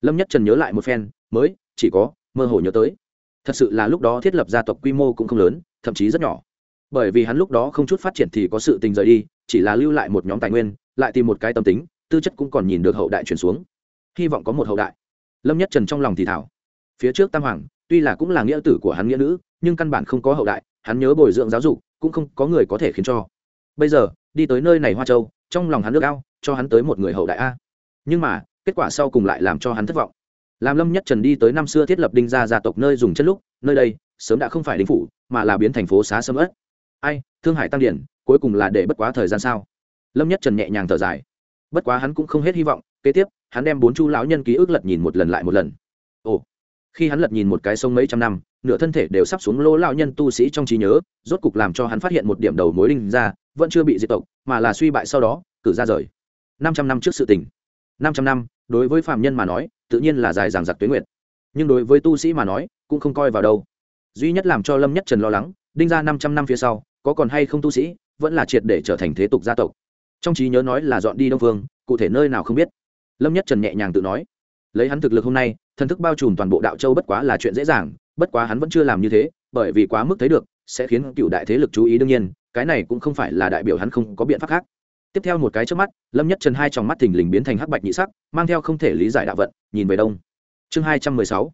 lâm nhất trần nhớ lại một phen, mới, chỉ có, mơ hồ nhớ tới. Thật sự là lúc đó thiết lập gia tộc quy mô cũng không lớn, thậm chí rất nhỏ. Bởi vì hắn lúc đó không chút phát triển thì có sự tình rời đi, chỉ là lưu lại một nhóm tài nguyên, lại tìm một cái tâm tính, tư chất cũng còn nhìn được hậu đại truyền xuống. Hy vọng có một hậu đại. Lâm nhất trần trong lòng thì thảo. Phía trước tam hoàng, tuy là cũng là nghĩa tử của hắn nghĩa nữ, nhưng căn bản không có hậu đại, hắn nhớ bồi dưỡng giáo dục, cũng không có người có thể khiến cho. Bây giờ, đi tới nơi này hoa châu, trong lòng hắn nước ao, cho hắn tới một người hậu đại a. Nhưng mà kết quả sau cùng lại làm cho hắn thất vọng. Làm lâm nhất trần đi tới năm xưa thiết lập đinh gia gia tộc nơi dùng chân lúc, nơi đây, sớm đã không phải đinh phủ, mà là biến thành phố xá sâm ớt. Ai, thương hải tăng điển, cuối cùng là để bất quá thời gian sao? Lâm nhất trần nhẹ nhàng thở dài. Bất quá hắn cũng không hết hy vọng, kế tiếp, hắn đem bốn chu lão nhân ký ức lật nhìn một lần lại một lần. Ồ, khi hắn lật nhìn một cái sông mấy trăm năm, nửa thân thể đều sắp xuống lỗ lão nhân tu sĩ trong trí nhớ, rốt cục làm cho hắn phát hiện một điểm đầu mối đinh gia, vẫn chưa bị diệt tộc, mà là suy bại sau đó, cử ra rời. Năm trăm năm trước sự tình. Năm trăm năm đối với phàm nhân mà nói tự nhiên là dài dằng giặc tuyến nguyệt. Nhưng đối với tu sĩ mà nói cũng không coi vào đâu. Duy nhất làm cho lâm nhất trần lo lắng đinh ra năm trăm năm phía sau có còn hay không tu sĩ vẫn là triệt để trở thành thế tục gia tộc. Trong trí nhớ nói là dọn đi đông vương, cụ thể nơi nào không biết. Lâm nhất trần nhẹ nhàng tự nói lấy hắn thực lực hôm nay thần thức bao trùm toàn bộ đạo châu bất quá là chuyện dễ dàng bất quá hắn vẫn chưa làm như thế bởi vì quá mức thấy được sẽ khiến cựu đại thế lực chú ý đương nhiên cái này cũng không phải là đại biểu hắn không có biện pháp khác tiếp theo một cái trước mắt, lâm nhất trần hai trong mắt thình lình biến thành hắc bạch nhị sắc, mang theo không thể lý giải đạo vận, nhìn về đông. Chương hai trăm mười sáu,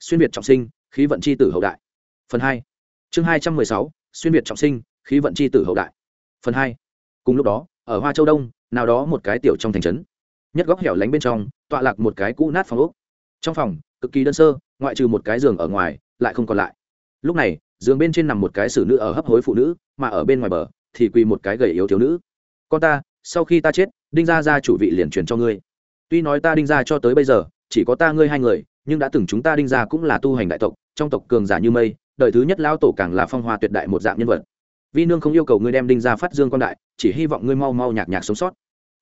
xuyên việt trọng sinh, khí vận c h i tử hậu đại. Phần hai. Chương hai trăm mười sáu, xuyên việt trọng sinh, khí vận c h i tử hậu đại. Phần hai. Cùng lúc đó, ở hoa châu đông, nào đó một cái tiểu trong thành trấn. Nhất góc hẻo lánh bên trong, tọa lạc một cái cũ nát phòng úc trong phòng, cực kỳ đơn sơ, ngoại trừ một cái giường ở ngoài, lại không còn lại. Lúc này, giường bên trên nằm một cái xử nữ ở hấp hối phụ nữ, mà ở bên ngoài bờ, thì quỳ một cái gầy yếu thiếu nữ con ta, sau khi ta chết, đinh gia gia chủ vị liền truyền cho ngươi. Tuy nói ta đinh gia cho tới bây giờ, chỉ có ta ngươi hai người, nhưng đã từng chúng ta đinh gia cũng là tu hành đại tộc, trong tộc cường giả như mây, đời thứ nhất lão tổ càng là phong hoa tuyệt đại một dạng nhân vật. Vi nương không yêu cầu ngươi đem đinh gia phát dương quan đại, chỉ hy vọng ngươi mau mau nhạc nhạc sống sót.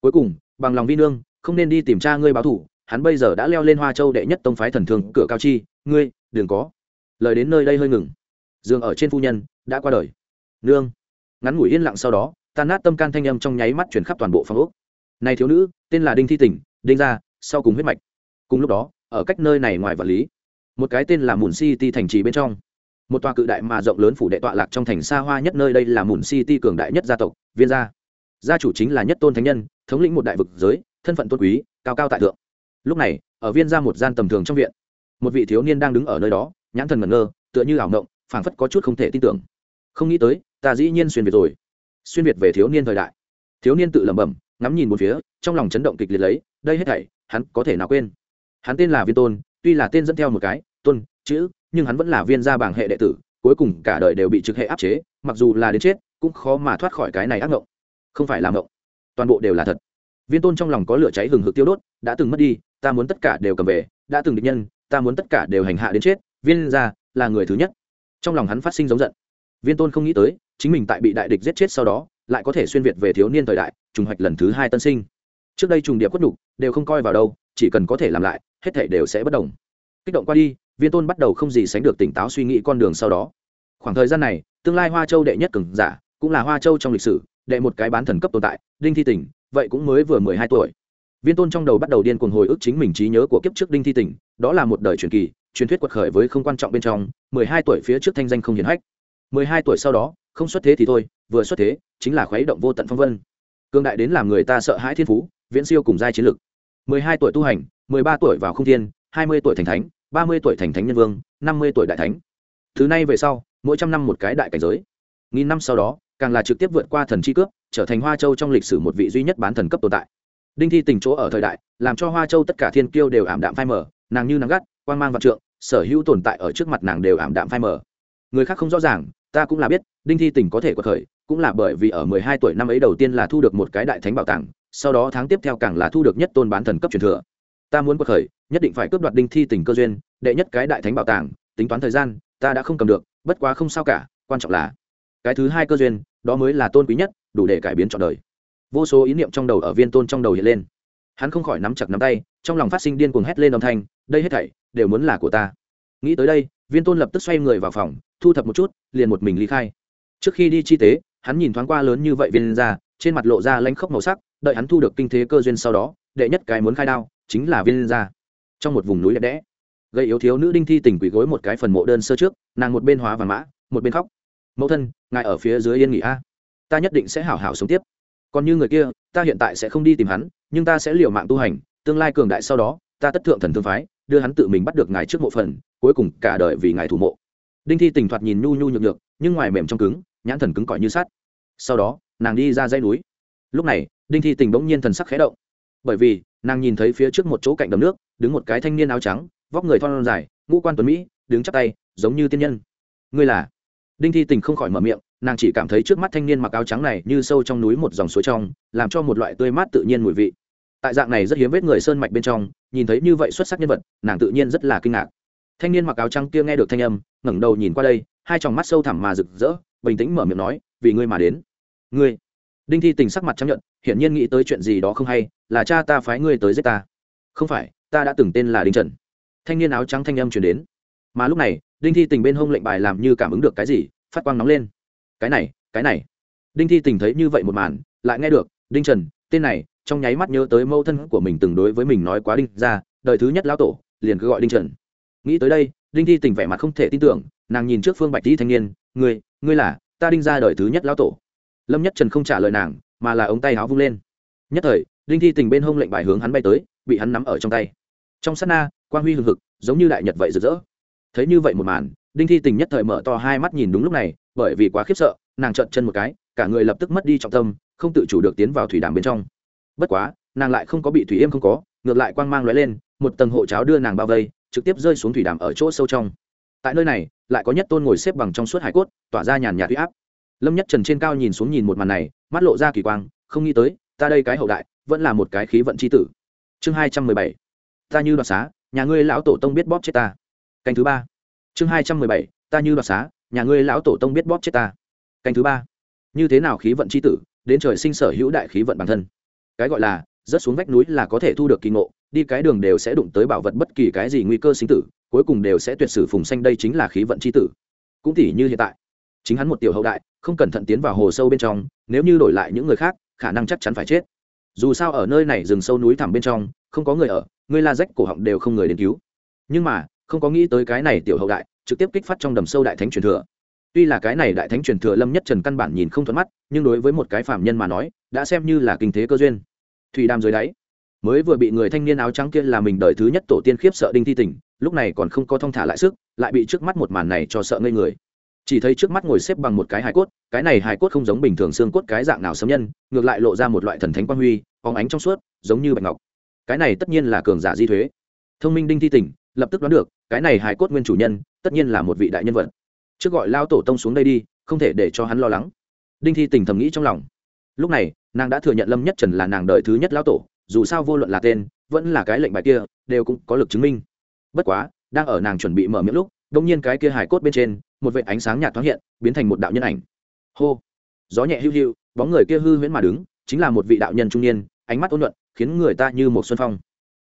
Cuối cùng, bằng lòng vi nương, không nên đi tìm cha ngươi báo thủ, hắn bây giờ đã leo lên hoa châu đệ nhất tông phái thần thường cửa cao chi, ngươi, đừng có. Lời đến nơi đây hơi ngừng. Dường ở trên phu nhân, đã qua đời. Nương, ngắn ngủi yên lặng sau đó tan nát tâm can thanh âm trong nháy mắt chuyển khắp toàn bộ phòng ốc. Này thiếu nữ, tên là đinh thi tỉnh, đinh gia, sau cùng huyết mạch. Cùng lúc đó, ở cách nơi này ngoài vật lý, một cái tên là mùn city thành trì bên trong. Một tòa cự đại mà rộng lớn phủ đệ tọa lạc trong thành xa hoa nhất nơi đây là mùn city cường đại nhất gia tộc, viên gia. Gia chủ chính là nhất tôn thánh nhân, thống lĩnh một đại vực giới, thân phận tôn quý, cao cao tại thượng. Lúc này, ở viên gia một gian tầm thường trong viện, một vị thiếu niên đang đứng ở nơi đó, nhãn thần ngẩn ngơ, tựa như ảo ngộng phảng phất có chút không thể tin tưởng. Không nghĩ tới, ta dĩ nhiên xuyên về rồi xuyên việt về thiếu niên thời đại. Thiếu niên tự lẩm bẩm, ngắm nhìn một phía, trong lòng chấn động kịch liệt lấy, đây hết thảy, hắn có thể nào quên? Hắn tên là viên tôn, tuy là tên dẫn theo một cái, tôn, chữ, nhưng hắn vẫn là viên gia bảng hệ đệ tử, cuối cùng cả đời đều bị trực hệ áp chế, mặc dù là đến chết, cũng khó mà thoát khỏi cái này ác ngộng. Không phải là ngộng, toàn bộ đều là thật. Viên tôn trong lòng có lửa cháy hừng hực tiêu đốt, đã từng mất đi, ta muốn tất cả đều cầm về, đã từng địch nhân, ta muốn tất cả đều hành hạ đến chết, viên gia là người thứ nhất. Trong lòng hắn phát sinh giống giận. Viên tôn không nghĩ tới chính mình tại bị đại địch giết chết sau đó, lại có thể xuyên việt về thiếu niên thời đại, trùng hoạch lần thứ hai tân sinh. Trước đây trùng địa quất đục đều không coi vào đâu, chỉ cần có thể làm lại, hết thể đều sẽ bất đồng. Kích động qua đi, viên tôn bắt đầu không gì sánh được tỉnh táo suy nghĩ con đường sau đó. Khoảng thời gian này, tương lai hoa châu đệ nhất cường giả, cũng là hoa châu trong lịch sử, đệ một cái bán thần cấp tồn tại, đinh thi tỉnh, vậy cũng mới vừa mười hai tuổi. Viên tôn trong đầu bắt đầu điên cuồng hồi ức chính mình trí nhớ của kiếp trước đinh thi tỉnh, đó là một đời truyền kỳ, truyền thuyết quật khởi với không quan trọng bên trong, mười hai tuổi phía trước thanh danh không hiển hách mười hai tuổi sau đó, không xuất thế thì thôi, vừa xuất thế, chính là khuấy động vô tận phong vân. Cương đại đến làm người ta sợ hãi thiên phú, viễn siêu cùng giai chiến lực. mười hai tuổi tu hành, mười ba tuổi vào không thiên, hai mươi tuổi thành thánh, ba mươi tuổi thành thánh nhân vương, năm mươi tuổi đại thánh. Thứ này về sau, mỗi trăm năm một cái đại cảnh giới. Nghìn năm sau đó, càng là trực tiếp vượt qua thần chi cướp, trở thành hoa châu trong lịch sử một vị duy nhất bán thần cấp tồn tại. Đinh thi tình chỗ ở thời đại, làm cho hoa châu tất cả thiên kiêu đều ảm đạm phai mờ, nàng như nắng gắt, quang mang vạn trượng, sở hữu tồn tại ở trước mặt nàng đều ảm đạm phai mờ. Người khác không rõ ràng ta cũng là biết, đinh thi Tỉnh có thể quật khởi, cũng là bởi vì ở mười hai tuổi năm ấy đầu tiên là thu được một cái đại thánh bảo tàng, sau đó tháng tiếp theo càng là thu được nhất tôn bán thần cấp truyền thừa. Ta muốn quật khởi, nhất định phải cướp đoạt đinh thi Tỉnh cơ duyên, đệ nhất cái đại thánh bảo tàng, tính toán thời gian, ta đã không cầm được, bất quá không sao cả, quan trọng là cái thứ hai cơ duyên, đó mới là tôn quý nhất, đủ để cải biến trọn đời. Vô số ý niệm trong đầu ở viên tôn trong đầu hiện lên. Hắn không khỏi nắm chặt nắm tay, trong lòng phát sinh điên cuồng hét lên âm thanh, đây hết thảy đều muốn là của ta. Nghĩ tới đây viên tôn lập tức xoay người vào phòng, thu thập một chút, liền một mình ly khai. Trước khi đi chi tế, hắn nhìn thoáng qua lớn như vậy viên ra, trên mặt lộ ra lãnh khốc màu sắc, đợi hắn thu được kinh thế cơ duyên sau đó, đệ nhất cái muốn khai đao, chính là viên ra. Trong một vùng núi đẹp đẽ gây yếu thiếu nữ đinh thi tỉnh quỷ gối một cái phần mộ đơn sơ trước, nàng một bên hóa và mã, một bên khóc. Mẫu thân, ngài ở phía dưới yên nghỉ a. Ta nhất định sẽ hảo hảo sống tiếp. Còn như người kia, ta hiện tại sẽ không đi tìm hắn, nhưng ta sẽ liều mạng tu hành, tương lai cường đại sau đó, ta tất thượng thần thương phái, đưa hắn tự mình bắt được ngài trước mộ phần cuối cùng cả đời vì ngài thủ mộ. Đinh thi tình thoạt nhìn nhu nhu nhược nhược, nhưng ngoài mềm trong cứng, nhãn thần cứng cỏi như sắt. Sau đó, nàng đi ra dãy núi. Lúc này, đinh thi tình bỗng nhiên thần sắc khẽ động. Bởi vì, nàng nhìn thấy phía trước một chỗ cạnh đầm nước, đứng một cái thanh niên áo trắng, vóc người thon dài, ngũ quan tuấn mỹ, đứng chắp tay, giống như tiên nhân. Ngươi là? Đinh thi tình không khỏi mở miệng, nàng chỉ cảm thấy trước mắt thanh niên mặc áo trắng này như sâu trong núi một dòng suối trong, làm cho một loại tươi mát tự nhiên mùi vị. Tại dạng này rất hiếm vết người sơn mạch bên trong, nhìn thấy như vậy xuất sắc nhân vật, nàng tự nhiên rất là kinh ngạc thanh niên mặc áo trắng kia nghe được thanh âm, ngẩng đầu nhìn qua đây, hai tròng mắt sâu thẳm mà rực rỡ, bình tĩnh mở miệng nói, vì ngươi mà đến. Ngươi? Đinh thi tình sắc mặt chấp nhận hiển nhiên nghĩ tới chuyện gì đó không hay, là cha ta phái ngươi tới giết ta. Không phải, ta đã từng tên là đinh trần. Thanh niên áo trắng thanh âm chuyển đến. Mà lúc này, đinh thi tình bên hông lệnh bài làm như cảm ứng được cái gì, phát quang nóng lên. Cái này cái này. Đinh thi tình thấy như vậy một màn, lại nghe được, đinh trần, tên này, trong nháy mắt nhớ tới mâu thân của mình từng đối với mình nói quá đinh ra, đời thứ nhất lão tổ, liền cứ gọi đinh trần nghĩ tới đây đinh thi tình vẻ mặt không thể tin tưởng nàng nhìn trước phương bạch thi thanh niên người, ngươi là ta đinh ra đời thứ nhất lão tổ. Lâm nhất trần không trả lời nàng mà là ống tay áo vung lên. Nhất thời đinh thi tình bên hông lệnh bài hướng hắn bay tới bị hắn nắm ở trong tay. Trong sát na quang huy hừng hực giống như đại nhật vậy rực rỡ. Thấy như vậy một màn đinh thi tình nhất thời mở to hai mắt nhìn đúng lúc này bởi vì quá khiếp sợ nàng trợn chân một cái cả người lập tức mất đi trọng tâm không tự chủ được tiến vào thủy đàm bên trong. Bất quá nàng lại không có bị thủy yêm không có ngược lại quang mang lóe lên một tầng hộ cháo đưa nàng bao vây trực tiếp rơi xuống thủy đàm ở chỗ sâu trong. Tại nơi này, lại có nhất tôn ngồi xếp bằng trong suốt hải cốt, tỏa ra nhàn nhạt huy áp. Lâm nhất trần trên cao nhìn xuống nhìn một màn này, mắt lộ ra kỳ quang, không nghĩ tới, ta đây cái hậu đại, vẫn là một cái khí vận c h i tử. Chương hai trăm mười bảy. Ta như đoạt xá, nhà ngươi lão tổ tông biết bóp chết ta. Canh thứ ba. Chương hai trăm mười bảy. Ta như đoạt xá, nhà ngươi lão tổ tông biết bóp chết ta. Canh thứ ba. Như thế nào khí vận c h i tử, đến trời sinh sở hữu đại khí vận bản thân? Cái gọi là rớt xuống vách núi là có thể thu được kỳ ngộ, đi cái đường đều sẽ đụng tới bảo vật bất kỳ cái gì nguy cơ sinh tử, cuối cùng đều sẽ tuyệt sử phùng xanh đây chính là khí vận c h i tử. Cũng tỉ như hiện tại, chính hắn một tiểu hậu đại, không cẩn thận tiến vào hồ sâu bên trong, nếu như đổi lại những người khác, khả năng chắc chắn phải chết. Dù sao ở nơi này rừng sâu núi thẳm bên trong, không có người ở người la rách cổ họng đều không người đến cứu. Nhưng mà, không có nghĩ tới cái này tiểu hậu đại, trực tiếp kích phát trong đầm sâu đại thánh truyền thừa. Tuy là cái này đại thánh truyền thừa lâm nhất trần căn bản nhìn không thuận mắt, nhưng đối với một cái phạm nhân mà nói, đã xem như là kinh thế cơ duyên thủy đam dưới đáy. Mới vừa bị người thanh niên áo trắng kia là mình đời thứ nhất tổ tiên khiếp sợ đinh thi tỉnh, lúc này còn không có thong thả lại sức, lại bị trước mắt một màn này cho sợ ngây người. Chỉ thấy trước mắt ngồi xếp bằng một cái hài cốt, cái này hài cốt không giống bình thường xương cốt cái dạng nào sấm nhân, ngược lại lộ ra một loại thần thánh quang huy phóng ánh trong suốt, giống như bạch ngọc. Cái này tất nhiên là cường giả di thuế. Thông minh đinh thi tỉnh, lập tức đoán được, cái này hài cốt nguyên chủ nhân, tất nhiên là một vị đại nhân vật. Trước gọi lao tổ tông xuống đây đi, không thể để cho hắn lo lắng. Đinh thi tỉnh thầm nghĩ trong lòng lúc này, nàng đã thừa nhận lâm nhất trần là nàng đợi thứ nhất lão tổ, dù sao vô luận là tên, vẫn là cái lệnh bài kia, đều cũng có lực chứng minh. Bất quá, đang ở nàng chuẩn bị mở miệng lúc đông nhiên cái kia hải cốt bên trên, một vệ ánh sáng nhạt thoáng hiện, biến thành một đạo nhân ảnh. Hô! Gió nhẹ hữu hữu bóng người kia hư huyễn mà đứng, chính là một vị đạo nhân trung niên, ánh mắt ôn luận, khiến người ta như một xuân phong.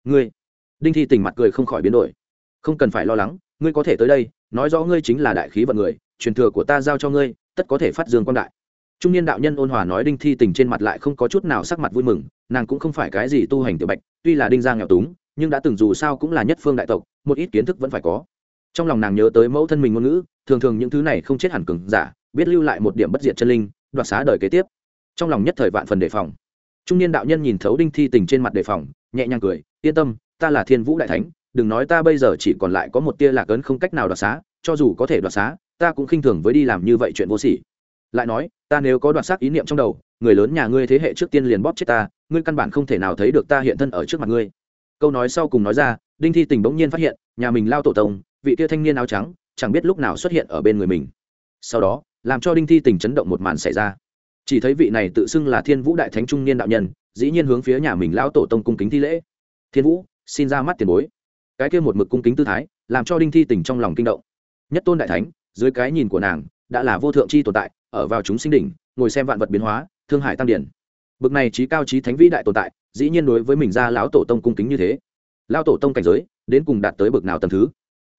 Ngươi! Đinh thi tỉnh mặt cười không khỏi biến đổi. Không cần phải lo lắng, ngươi có thể tới đây, nói rõ ngươi chính là đại khí vận người, truyền thừa của ta giao cho ngươi, tất có thể phát dương quan đại trung niên đạo nhân ôn hòa nói đinh thi tình trên mặt lại không có chút nào sắc mặt vui mừng, nàng cũng không phải cái gì tu hành tiểu bạch, tuy là đinh Giang nghèo túng, nhưng đã từng dù sao cũng là nhất phương đại tộc, một ít kiến thức vẫn phải có. Trong lòng nàng nhớ tới mẫu thân mình ngôn ngữ, thường thường những thứ này không chết hẳn cừng giả, biết lưu lại một điểm bất diệt chân linh, đoạt xá đời kế tiếp. Trong lòng nhất thời vạn phần đề phòng. Trung niên đạo nhân nhìn thấu đinh thi tình trên mặt đề phòng, nhẹ nhàng cười, yên tâm, ta là thiên vũ đại thánh, đừng nói ta bây giờ chỉ còn lại có một tia lạc ấn không cách nào đoạt xá, cho dù có thể đoạt xá, ta cũng khinh thường với đi làm như vậy chuyện vô sỉ lại nói, ta nếu có đoạt xác ý niệm trong đầu, người lớn nhà ngươi thế hệ trước tiên liền bóp chết ta, ngươi căn bản không thể nào thấy được ta hiện thân ở trước mặt ngươi. Câu nói sau cùng nói ra, đinh thi tình bỗng nhiên phát hiện, nhà mình lao tổ tông, vị tia thanh niên áo trắng, chẳng biết lúc nào xuất hiện ở bên người mình. Sau đó, làm cho đinh thi tình chấn động một màn xảy ra. Chỉ thấy vị này tự xưng là thiên vũ đại thánh trung niên đạo nhân, dĩ nhiên hướng phía nhà mình lão tổ tông cung kính thi lễ. Thiên vũ, xin ra mắt tiền bối. Cái kia một mực cung kính tư thái, làm cho đinh thi tình trong lòng kinh động. Nhất tôn đại thánh, dưới cái nhìn của nàng, đã là vô thượng c h i tồn tại ở vào chúng sinh đỉnh ngồi xem vạn vật biến hóa thương hải tăng điển. Bậc này trí cao trí thánh vĩ đại tồn tại dĩ nhiên đối với mình ra lão tổ tông cung kính như thế. Lão tổ tông cảnh giới đến cùng đạt tới bậc nào tầng thứ?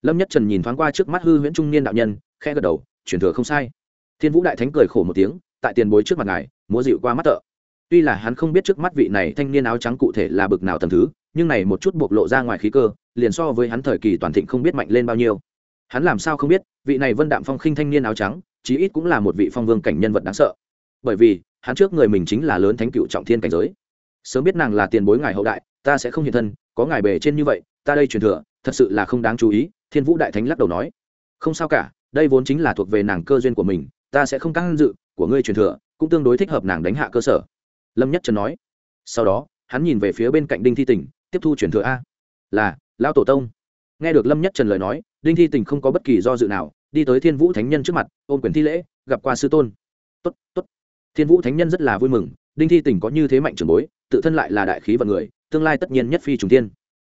Lâm nhất trần nhìn thoáng qua trước mắt hư huyễn trung niên đạo nhân khẽ gật đầu chuyển thừa không sai. Thiên vũ đại thánh cười khổ một tiếng tại tiền bối trước mặt ngài múa dịu qua mắt trợ, tuy là hắn không biết trước mắt vị này thanh niên áo trắng cụ thể là bậc nào tầng thứ nhưng này một chút bộc lộ ra ngoài khí cơ liền so với hắn thời kỳ toàn thịnh không biết mạnh lên bao nhiêu. Hắn làm sao không biết vị này vân đạm phong khinh thanh niên áo trắng chí ít cũng là một vị phong vương cảnh nhân vật đáng sợ. Bởi vì, hắn trước người mình chính là lớn thánh cựu trọng thiên cảnh giới. Sớm biết nàng là tiền bối ngài hậu đại, ta sẽ không hiện thân, có ngài bề trên như vậy, ta đây truyền thừa, thật sự là không đáng chú ý, thiên vũ đại thánh lắc đầu nói. Không sao cả, đây vốn chính là thuộc về nàng cơ duyên của mình, ta sẽ không can dự, của ngươi truyền thừa, cũng tương đối thích hợp nàng đánh hạ cơ sở. Lâm nhất trần nói. Sau đó, hắn nhìn về phía bên cạnh đinh thi tỉnh tiếp thu truyền thừa a. Là, Lão tổ tông. Nghe được lâm nhất trần lời nói, đinh thi Tỉnh không có bất kỳ do dự nào đi tới thiên vũ thánh nhân trước mặt, ôm quyền thi lễ, gặp qua sư tôn. Tốt tốt. Thiên vũ thánh nhân rất là vui mừng, đinh thi tỉnh có như thế mạnh trường bối, tự thân lại là đại khí vận người, tương lai tất nhiên nhất phi trùng tiên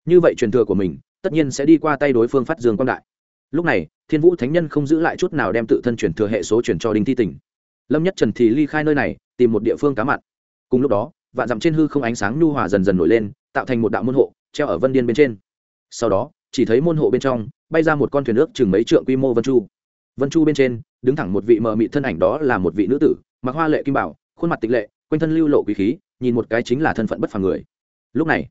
như vậy truyền thừa của mình, tất nhiên sẽ đi qua tay đối phương phát dương quang đại. Lúc này, thiên vũ thánh nhân không giữ lại chút nào đem tự thân truyền thừa hệ số truyền cho đinh thi tỉnh lâm nhất trần thì ly khai nơi này, tìm một địa phương cá mặn. Cùng lúc đó, vạn dặm trên hư không ánh sáng nhu hòa dần dần nổi lên, tạo thành một đạo môn hộ, treo ở vân điên bên trên. Sau đó, chỉ thấy môn hộ bên trong bay ra một con thuyền nước chừng mấy trượng quy mô vân chu. Vân chu bên trên, đứng thẳng một vị mờ mị thân ảnh đó là một vị nữ tử, mặc hoa lệ kim bảo, khuôn mặt tịch lệ, quanh thân lưu lộ quý khí, nhìn một cái chính là thân phận bất phàm người. Lúc này,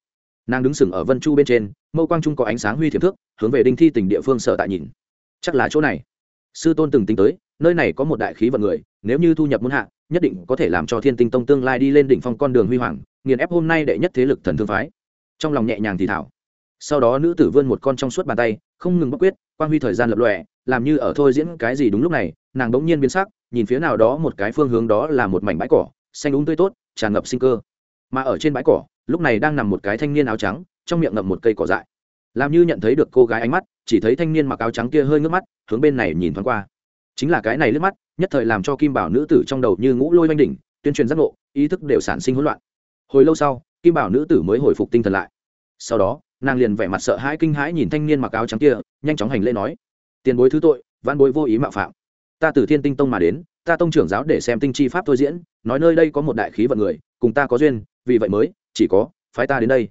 nàng đứng sừng ở vân chu bên trên, mâu quang trung có ánh sáng huy thiểm thước, hướng về đinh thi tỉnh địa phương sở tại nhìn. Chắc là chỗ này. Sư tôn từng tính tới, nơi này có một đại khí vận người, nếu như thu nhập muốn hạ, nhất định có thể làm cho thiên tinh tông tương lai đi lên đỉnh phong con đường huy hoàng, nghiền ép hôm nay đệ nhất thế lực thần thương phái. Trong lòng nhẹ nhàng thì thảo. Sau đó nữ tử vươn một con trong suốt bàn tay không ngừng bóc quyết, quang huy thời gian lập lòe, làm như ở thôi diễn cái gì đúng lúc này, nàng bỗng nhiên biến sắc, nhìn phía nào đó một cái phương hướng đó là một mảnh bãi cỏ, xanh úng tươi tốt, tràn ngập sinh cơ. Mà ở trên bãi cỏ, lúc này đang nằm một cái thanh niên áo trắng, trong miệng ngậm một cây cỏ dại. Làm như nhận thấy được cô gái ánh mắt, chỉ thấy thanh niên mặc áo trắng kia hơi ngước mắt, hướng bên này nhìn thoáng qua. Chính là cái này lướt mắt, nhất thời làm cho kim bảo nữ tử trong đầu như ngũ lôi oanh đỉnh, tuyên truyền giác ngộ, ý thức đều sản sinh hỗn loạn. Hồi lâu sau, kim bảo nữ tử mới hồi phục tinh thần lại. Sau đó nàng liền vẻ mặt sợ hãi kinh hãi nhìn thanh niên mặc áo trắng kia, nhanh chóng hành lễ nói, tiền bối thứ tội, văn bối vô ý mạo phạm. Ta từ thiên tinh tông mà đến, ta tông trưởng giáo để xem tinh chi pháp thôi diễn, nói nơi đây có một đại khí vận người, cùng ta có duyên, vì vậy mới, chỉ có phái ta đến đây.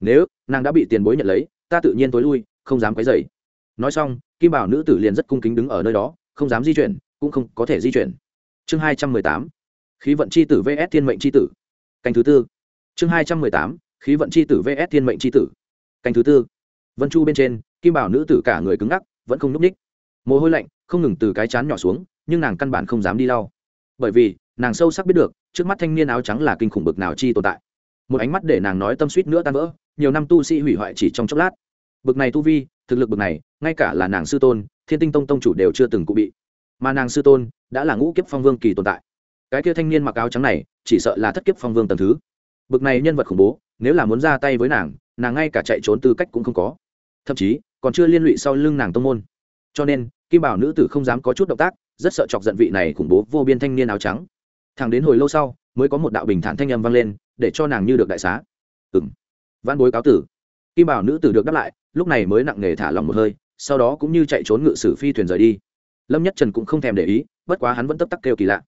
Nếu nàng đã bị tiền bối nhận lấy, ta tự nhiên tối lui, không dám quấy dày nói xong, kim bảo nữ tử liền rất cung kính đứng ở nơi đó, không dám di chuyển, cũng không có thể di chuyển. Chương hai trăm mười tám, khí vận c h i tử vs thiên mệnh c h i tử. Canh thứ tư. Chương hai trăm mười tám, khí vận c h i tử vs thiên mệnh c h i tử canh thứ tư. Vân chu bên trên, kim bảo nữ tử cả người cứng ngắc, vẫn không núp ních mồ hôi lạnh, không ngừng từ cái chán nhỏ xuống, nhưng nàng căn bản không dám đi lau. Bởi vì, nàng sâu sắc biết được, trước mắt thanh niên áo trắng là kinh khủng bực nào chi tồn tại. Một ánh mắt để nàng nói tâm suýt nữa tan vỡ, nhiều năm tu sĩ hủy hoại chỉ trong chốc lát. Bực này tu vi, thực lực bực này, ngay cả là nàng sư tôn, thiên tinh tông tông chủ đều chưa từng cụ bị. Mà nàng sư tôn, đã là ngũ kiếp phong vương kỳ tồn tại. Cái kia thanh niên mặc áo trắng này, chỉ sợ là thất kiếp phong vương tầm thứ. Bực này nhân vật khủng bố, nếu là muốn ra tay với nàng nàng ngay cả chạy trốn tư cách cũng không có. Thậm chí, còn chưa liên lụy sau lưng nàng tông môn. Cho nên, kim bảo nữ tử không dám có chút động tác, rất sợ chọc giận vị này khủng bố vô biên thanh niên áo trắng. Thằng đến hồi lâu sau, mới có một đạo bình thản thanh âm vang lên, để cho nàng như được đại xá. Ừng văn bối cáo tử. Kim bảo nữ tử được đáp lại, lúc này mới nặng nề thả lòng một hơi, sau đó cũng như chạy trốn ngự sử phi thuyền rời đi. Lâm nhất trần cũng không thèm để ý, bất quá hắn vẫn tấp tắc kêu kỳ lạ.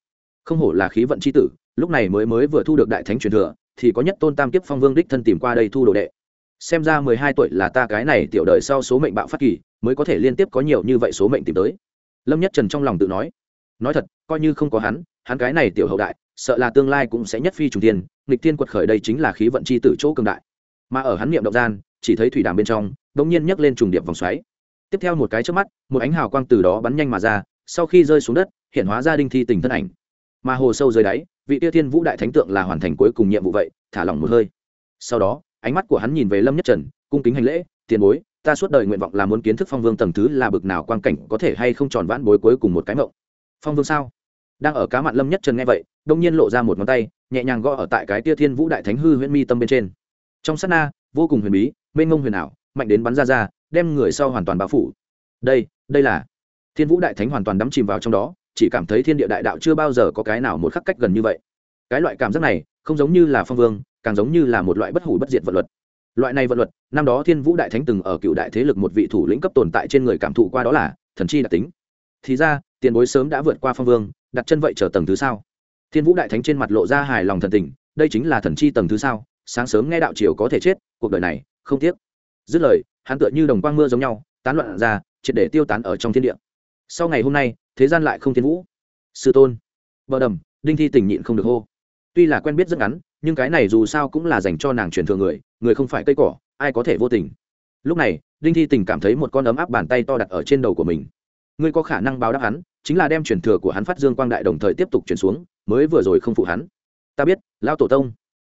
Không hổ là khí vận c h i tử, lúc này mới mới vừa thu được đại thánh truyền thừa, thì có nhất tôn tam kiếp phong vương đích thân tìm qua đây thu đồ đệ xem ra mười hai tuổi là ta cái này tiểu đời sau số mệnh bạo phát kỳ, mới có thể liên tiếp có nhiều như vậy số mệnh tìm tới. Lâm nhất trần trong lòng tự nói nói thật, coi như không có hắn hắn cái này tiểu hậu đại, sợ là tương lai cũng sẽ nhất phi trùng tiên nghịch tiên quật khởi đây chính là khí vận chi tử chỗ cường đại. Mà ở hắn niệm động gian, chỉ thấy thủy đàm bên trong đột nhiên nhấc lên trùng điệp vòng xoáy. Tiếp theo một cái trước mắt, một ánh hào quang từ đó bắn nhanh mà ra, sau khi rơi xuống đất, hiện hóa ra đinh thi tình thân ảnh. Mà hồ sâu dưới đáy, vị tiêu thiên vũ đại thánh tượng là hoàn thành cuối cùng nhiệm vụ vậy, thả lỏng một hơi. Sau đó ánh mắt của hắn nhìn về lâm nhất trần, cung kính hành lễ, tiền bối, ta suốt đời nguyện vọng là muốn kiến thức phong vương tầng thứ là bực nào quang cảnh có thể hay không tròn vãn bối cuối cùng một cái mộng. Phong vương sao? Đang ở cá mặn lâm nhất trần nghe vậy, đông nhiên lộ ra một ngón tay, nhẹ nhàng gõ ở tại cái tia thiên vũ đại thánh hư huyễn mi tâm bên trên. Trong sát na, vô cùng huyền bí, mênh mông huyền ảo, mạnh đến bắn ra ra, đem người sau hoàn toàn bao phủ. Đây đây là thiên vũ đại thánh hoàn toàn đắm chìm vào trong đó, chỉ cảm thấy thiên địa đại đạo chưa bao giờ có cái nào một khắc cách gần như vậy. Cái loại cảm giác này, không giống như là phong vương càng giống như là một loại bất hủ bất diệt vật luật. Loại này vật luật, năm đó thiên vũ đại thánh từng ở cựu đại thế lực một vị thủ lĩnh cấp tồn tại trên người cảm thụ qua đó là thần chi đặc tính. Thì ra, tiền bối sớm đã vượt qua phong vương, đặt chân vậy trở tầng thứ sao? Thiên vũ đại thánh trên mặt lộ ra hài lòng thần tình, đây chính là thần chi tầng thứ sao? Sáng sớm nghe đạo triều có thể chết, cuộc đời này, không tiếc. Dứt lời, hắn tựa như đồng quang mưa giống nhau, tán loạn ra, triệt để tiêu tán ở trong thiên địa. Sau ngày hôm nay, thế gian lại không thiên vũ. Sư tôn. Bờ đầm, đinh thi tỉnh nhịn không được hô. Tuy là quen biết rất ngắn nhưng cái này dù sao cũng là dành cho nàng truyền thừa người người không phải cây cỏ, ai có thể vô tình. Lúc này, đinh thi tình cảm thấy một con ấm áp bàn tay to đặt ở trên đầu của mình. Ngươi có khả năng báo đáp hắn, chính là đem truyền thừa của hắn phát dương quang đại đồng thời tiếp tục chuyển xuống, mới vừa rồi không phụ hắn. Ta biết lao tổ tông.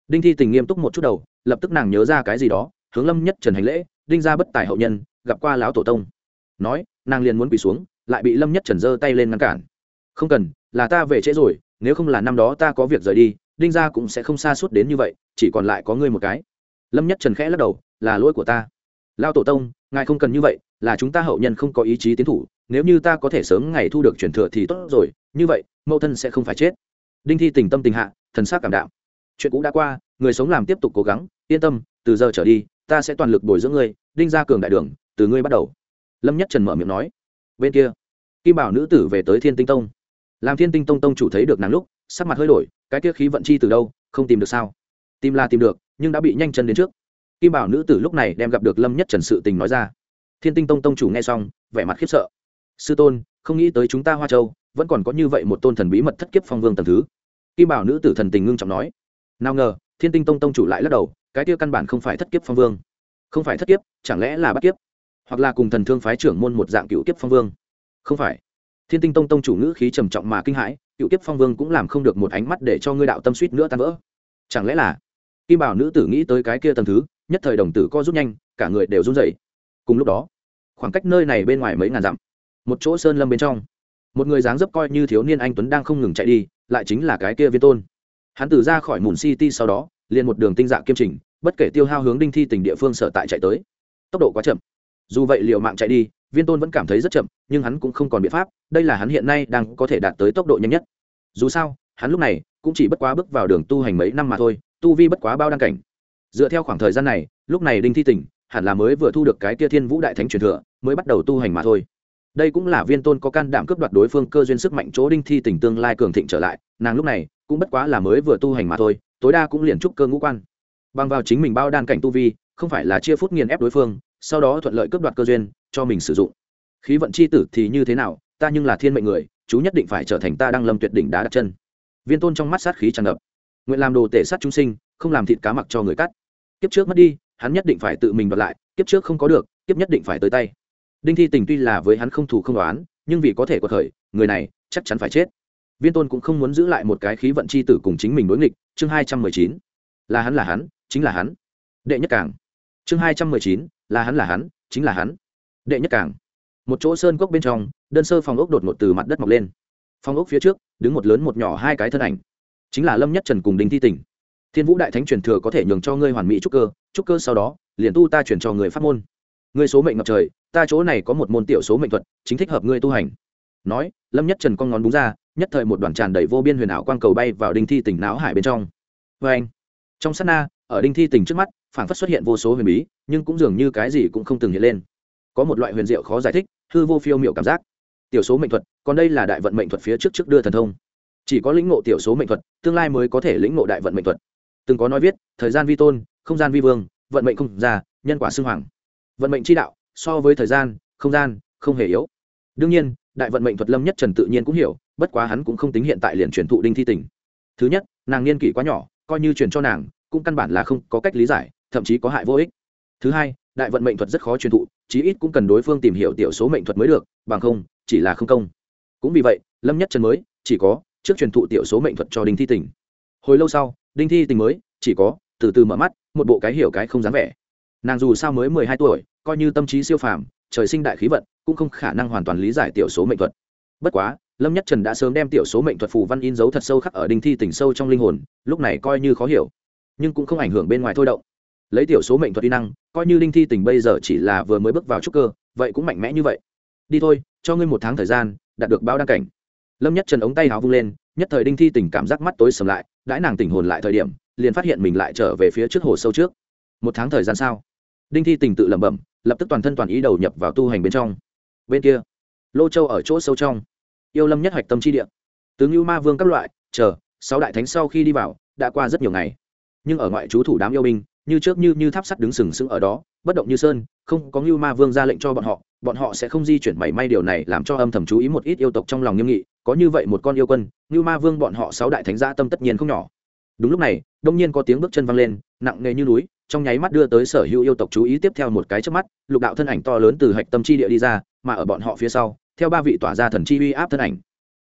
Đinh thi tình nghiêm túc một chút đầu, lập tức nàng nhớ ra cái gì đó, hướng lâm nhất trần hành lễ, đinh ra bất tài hậu nhân, gặp qua lão tổ tông. Nói, nàng liền muốn bị xuống, lại bị lâm nhất trần giơ tay lên ngăn cản. Không cần, là ta về trễ rồi, nếu không là năm đó ta có việc rời đi đinh gia cũng sẽ không xa suốt đến như vậy, chỉ còn lại có ngươi một cái. Lâm nhất trần khẽ lắc đầu, là lỗi của ta. Lao tổ tông, ngài không cần như vậy, là chúng ta hậu nhân không có ý chí tiến thủ, nếu như ta có thể sớm ngày thu được truyền thừa thì tốt rồi, như vậy, mẫu thân sẽ không phải chết. Đinh thi tình tâm tình hạ, thần s á c cảm đạo chuyện cũ đã qua, người sống làm tiếp tục cố gắng, yên tâm, từ giờ trở đi, ta sẽ toàn lực bồi dưỡng ngươi, đinh gia cường đại đường, từ ngươi bắt đầu. Lâm nhất trần mở miệng nói. Bên kia, kim bảo nữ tử về tới thiên tinh tông. Làm thiên tinh tông tông chủ thấy được nắng lúc, sắc mặt hơi đổi cái kia khí vận chi từ đâu, không tìm được sao? Tìm là tìm được, nhưng đã bị nhanh chân đến trước. Kim bảo nữ tử lúc này đem gặp được lâm nhất trần sự tình nói ra. Thiên tinh tông tông chủ nghe xong, vẻ mặt khiếp sợ. Sư tôn, không nghĩ tới chúng ta hoa châu, vẫn còn có như vậy một tôn thần bí mật thất kiếp phong vương tầm thứ. Kim bảo nữ tử thần tình ngưng trọng nói. Nào ngờ, thiên tinh tông tông chủ lại lắc đầu, cái kia căn bản không phải thất kiếp phong vương. Không phải thất kiếp, chẳng lẽ là bắt kiếp? Hoặc là cùng thần thương phái trưởng môn một dạng cựu kiếp phong vương? Không phải thiên tinh tông tông chủ ngữ khí trầm trọng mà kinh hãi, cựu tiếp phong vương cũng làm không được một ánh mắt để cho ngươi đạo tâm suýt nữa tan vỡ. Chẳng lẽ là kim bảo nữ tử nghĩ tới cái kia tầm thứ, nhất thời đồng tử co rút nhanh, cả người đều run rẩy. Cùng lúc đó, khoảng cách nơi này bên ngoài mấy ngàn dặm, một chỗ sơn lâm bên trong, một người dáng dấp coi như thiếu niên anh tuấn đang không ngừng chạy đi, lại chính là cái kia viên tôn. Hắn từ ra khỏi mùn city sau đó, liền một đường tinh dạng kiêm trình, bất kể tiêu hao hướng đinh thi tỉnh địa phương sở tại chạy tới. Tốc độ quá chậm. Dù vậy liệu mạng chạy đi viên tôn vẫn cảm thấy rất chậm, nhưng hắn cũng không còn biện pháp, đây là hắn hiện nay đang có thể đạt tới tốc độ nhanh nhất. Dù sao, hắn lúc này cũng chỉ bất quá bước vào đường tu hành mấy năm mà thôi, tu vi bất quá bao đăng cảnh. Dựa theo khoảng thời gian này, lúc này đinh thi tỉnh hẳn là mới vừa thu được cái tia thiên vũ đại thánh truyền thừa, mới bắt đầu tu hành mà thôi. Đây cũng là viên tôn có can đảm cướp đoạt đối phương cơ duyên sức mạnh chỗ đinh thi tỉnh tương lai cường thịnh trở lại, nàng lúc này cũng bất quá là mới vừa tu hành mà thôi, tối đa cũng liền trúc cơ ngũ quan. Bằng vào chính mình bao đan cảnh tu vi, không phải là chia phút nghiền ép đối phương sau đó thuận lợi cướp đoạt cơ duyên, cho mình sử dụng. Khí vận c h i tử thì như thế nào, ta nhưng là thiên mệnh người, chú nhất định phải trở thành ta đang lâm tuyệt đỉnh đá đặt chân. Viên tôn trong mắt sát khí tràn ngập. Nguyện làm đồ tể sát chúng sinh, không làm thịt cá mặc cho người cắt. Kiếp trước mất đi, hắn nhất định phải tự mình đoạt lại, kiếp trước không có được, kiếp nhất định phải tới tay. Đinh thi tình tuy là với hắn không thù không đoán nhưng vì có thể có thời người này chắc chắn phải chết. Viên tôn cũng không muốn giữ lại một cái khí vận c h i tử cùng chính mình đối nghịch, chương hai trăm mười chín. Là hắn là hắn, chính là hắn. Đệ nhất càng. Chương hai trăm mười chín là hắn là hắn, chính là hắn. Đệ nhất cảng. Một chỗ sơn cốc bên trong, đơn sơ phòng ốc đột ngột từ mặt đất mọc lên. Phòng ốc phía trước, đứng một lớn một nhỏ hai cái thân ảnh. Chính là lâm nhất trần cùng đình thi tỉnh thiên vũ đại thánh truyền thừa có thể nhường cho ngươi hoàn mỹ trúc cơ trúc cơ sau đó, liền tu ta truyền cho người pháp môn. Ngươi số mệnh ngập trời, ta chỗ này có một môn tiểu số mệnh thuật, chính thích hợp ngươi tu hành. Nói, lâm nhất trần con ngón búng ra, nhất thời một đoàn tràn đầy vô biên huyền ảo quang cầu bay vào đình thi tỉnh não hải bên trong. Vê anh trong sát na ở đinh thi tình trước mắt phản phất xuất hiện vô số huyền bí, nhưng cũng dường như cái gì cũng không từng hiện lên. Có một loại huyền diệu khó giải thích, hư vô phiêu miệu cảm giác. Tiểu số mệnh thuật, còn đây là đại vận mệnh thuật phía trước trước đưa thần thông. Chỉ có lĩnh ngộ tiểu số mệnh thuật, tương lai mới có thể lĩnh ngộ đại vận mệnh thuật. Từng có nói viết, thời gian vi tôn, không gian vi vương, vận mệnh không già nhân quả xưng hoàng. Vận mệnh chi đạo, so với thời gian, không gian, không hề yếu. Đương nhiên, đại vận mệnh thuật lâm nhất trần tự nhiên cũng hiểu, bất quá hắn cũng không tính hiện tại liền truyền thụ đinh thi tình. Thứ nhất, nàng niên kỷ quá nhỏ, coi như truyền cho nàng cũng căn bản là không có cách lý giải, thậm chí có hại vô ích. Thứ hai, đại vận mệnh thuật rất khó truyền thụ, chí ít cũng cần đối phương tìm hiểu tiểu số mệnh thuật mới được, bằng không, chỉ là không công. Cũng vì vậy, lâm nhất trần mới, chỉ có, trước truyền thụ tiểu số mệnh thuật cho đinh thi tỉnh. hồi lâu sau, đinh thi tỉnh mới, chỉ có, từ từ mở mắt, một bộ cái hiểu cái không dám vẻ. Nàng dù sao mới mười hai tuổi, coi như tâm trí siêu phàm, trời sinh đại khí vận, cũng không khả năng hoàn toàn lý giải tiểu số mệnh thuật. Bất quá, lâm nhất trần đã sớm đem tiểu số mệnh thuật phù văn in dấu thật sâu khắc ở đinh thi tỉnh sâu trong linh hồn, lúc này coi như khó hiểu nhưng cũng không ảnh hưởng bên ngoài thôi động. Lấy tiểu số mệnh thuật kỹ năng, coi như linh thi tình bây giờ chỉ là vừa mới bước vào trúc cơ, vậy cũng mạnh mẽ như vậy. Đi thôi, cho ngươi một tháng thời gian, đạt được bao đăng cảnh. Lâm nhất trần ống tay háo vung lên, nhất thời đinh thi tình cảm giác mắt tối sầm lại, đãi nàng tỉnh hồn lại thời điểm, liền phát hiện mình lại trở về phía trước hồ sâu trước. Một tháng thời gian sau đinh thi tình tự lẩm bẩm, lập tức toàn thân toàn ý đầu nhập vào tu hành bên trong. Bên kia, lô châu ở chỗ sâu trong. Yêu lâm nhất hoạch tâm chi địa. Tướng lưu ma vương các loại, chờ, sáu đại thánh sau khi đi vào, đã qua rất nhiều ngày nhưng ở ngoại chú thủ đám yêu binh, như trước như như tháp sắt đứng sừng sững ở đó, bất động như sơn, không có ngưu ma vương ra lệnh cho bọn họ bọn họ sẽ không di chuyển mảy may điều này làm cho âm thầm chú ý một ít yêu tộc trong lòng nghiêm nghị, có như vậy một con yêu quân, ngưu ma vương bọn họ sáu đại thánh gia tâm tất nhiên không nhỏ. Đúng lúc này, đông nhiên có tiếng bước chân văng lên, nặng nề như núi, trong nháy mắt đưa tới sở hữu yêu tộc chú ý tiếp theo một cái trước mắt, lục đạo thân ảnh to lớn từ hạch tâm chi địa đi ra, mà ở bọn họ phía sau, theo ba vị tỏa ra thần chi uy áp thân ảnh.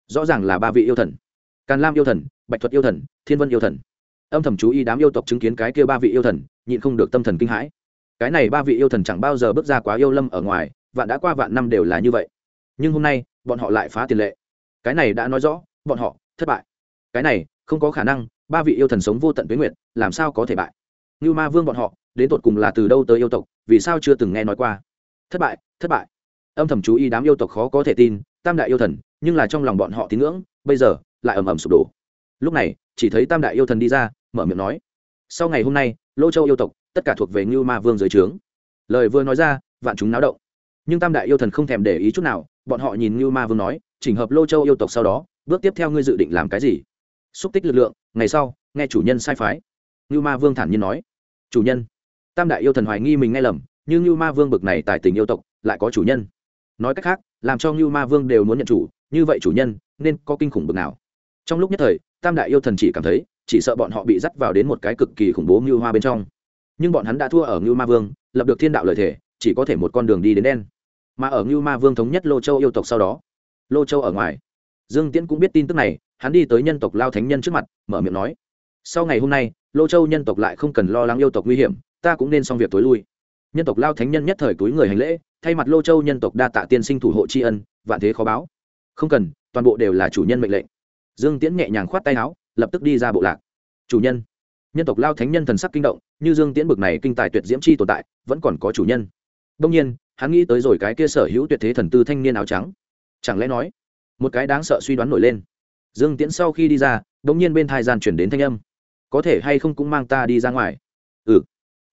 Rõ ràng là ba vị yêu thần. Càn lam yêu thần, bạch thuật yêu thần, thiên vân yêu thần âm thầm chú ý đám yêu tộc chứng kiến cái kia ba vị yêu thần nhịn không được tâm thần kinh hãi. Cái này ba vị yêu thần chẳng bao giờ bước ra quá yêu lâm ở ngoài vạn đã qua vạn năm đều là như vậy. Nhưng hôm nay bọn họ lại phá tiền lệ. Cái này đã nói rõ bọn họ thất bại. Cái này không có khả năng ba vị yêu thần sống vô tận tuyến nguyệt, làm sao có thể bại? Như ma vương bọn họ đến tột cùng là từ đâu tới yêu tộc vì sao chưa từng nghe nói qua? Thất bại thất bại. Âm thầm chú ý đám yêu tộc khó có thể tin tam đại yêu thần nhưng là trong lòng bọn họ tín ngưỡng bây giờ lại ầm ầm sụp đổ. Lúc này chỉ thấy tam đại yêu thần đi ra mở miệng nói. Sau ngày hôm nay, lô châu yêu tộc, tất cả thuộc về ngưu ma vương dưới trướng. Lời vừa nói ra, vạn chúng náo động. Nhưng tam đại yêu thần không thèm để ý chút nào, bọn họ nhìn ngưu ma vương nói, chỉnh hợp lô châu yêu tộc sau đó, bước tiếp theo ngươi dự định làm cái gì? Xúc tích lực lượng, ngày sau, nghe chủ nhân sai phái. Ngưu ma vương thản nhiên nói, chủ nhân. Tam đại yêu thần hoài nghi mình nghe lầm, nhưng ngưu ma vương bực này tại tình yêu tộc, lại có chủ nhân. Nói cách khác, làm cho ngưu ma vương đều muốn nhận chủ, như vậy chủ nhân, nên có kinh khủng bực nào. Trong lúc nhất thời, tam đại yêu thần chỉ cảm thấy chỉ sợ bọn họ bị dắt vào đến một cái cực kỳ khủng bố như hoa bên trong. Nhưng bọn hắn đã thua ở ngưu ma vương, lập được thiên đạo lợi thể, chỉ có thể một con đường đi đến đen. Mà ở ngưu ma vương thống nhất lô châu yêu tộc sau đó, lô châu ở ngoài. Dương tiễn cũng biết tin tức này, hắn đi tới nhân tộc lao thánh nhân trước mặt, mở miệng nói, sau ngày hôm nay, lô châu nhân tộc lại không cần lo lắng yêu tộc nguy hiểm, ta cũng nên xong việc tối lui. Nhân tộc lao thánh nhân nhất thời túi người hành lễ, thay mặt lô châu nhân tộc đa tạ tiên sinh thủ hộ tri ân, vạn thế khó báo. Không cần, toàn bộ đều là chủ nhân mệnh lệnh. Dương tiễn nhẹ nhàng khoát tay áo lập tức đi ra bộ lạc. Chủ nhân. Nhân tộc lao thánh nhân thần sắc kinh động, như dương tiễn bực này kinh tài tuyệt diễm chi tồn tại, vẫn còn có chủ nhân. Đông nhiên, hắn nghĩ tới rồi cái kia sở hữu tuyệt thế thần tư thanh niên áo trắng. Chẳng lẽ nói, một cái đáng sợ suy đoán nổi lên. Dương tiễn sau khi đi ra đông nhiên bên thai gian chuyển đến thanh âm. Có thể hay không cũng mang ta đi ra ngoài. Ừ.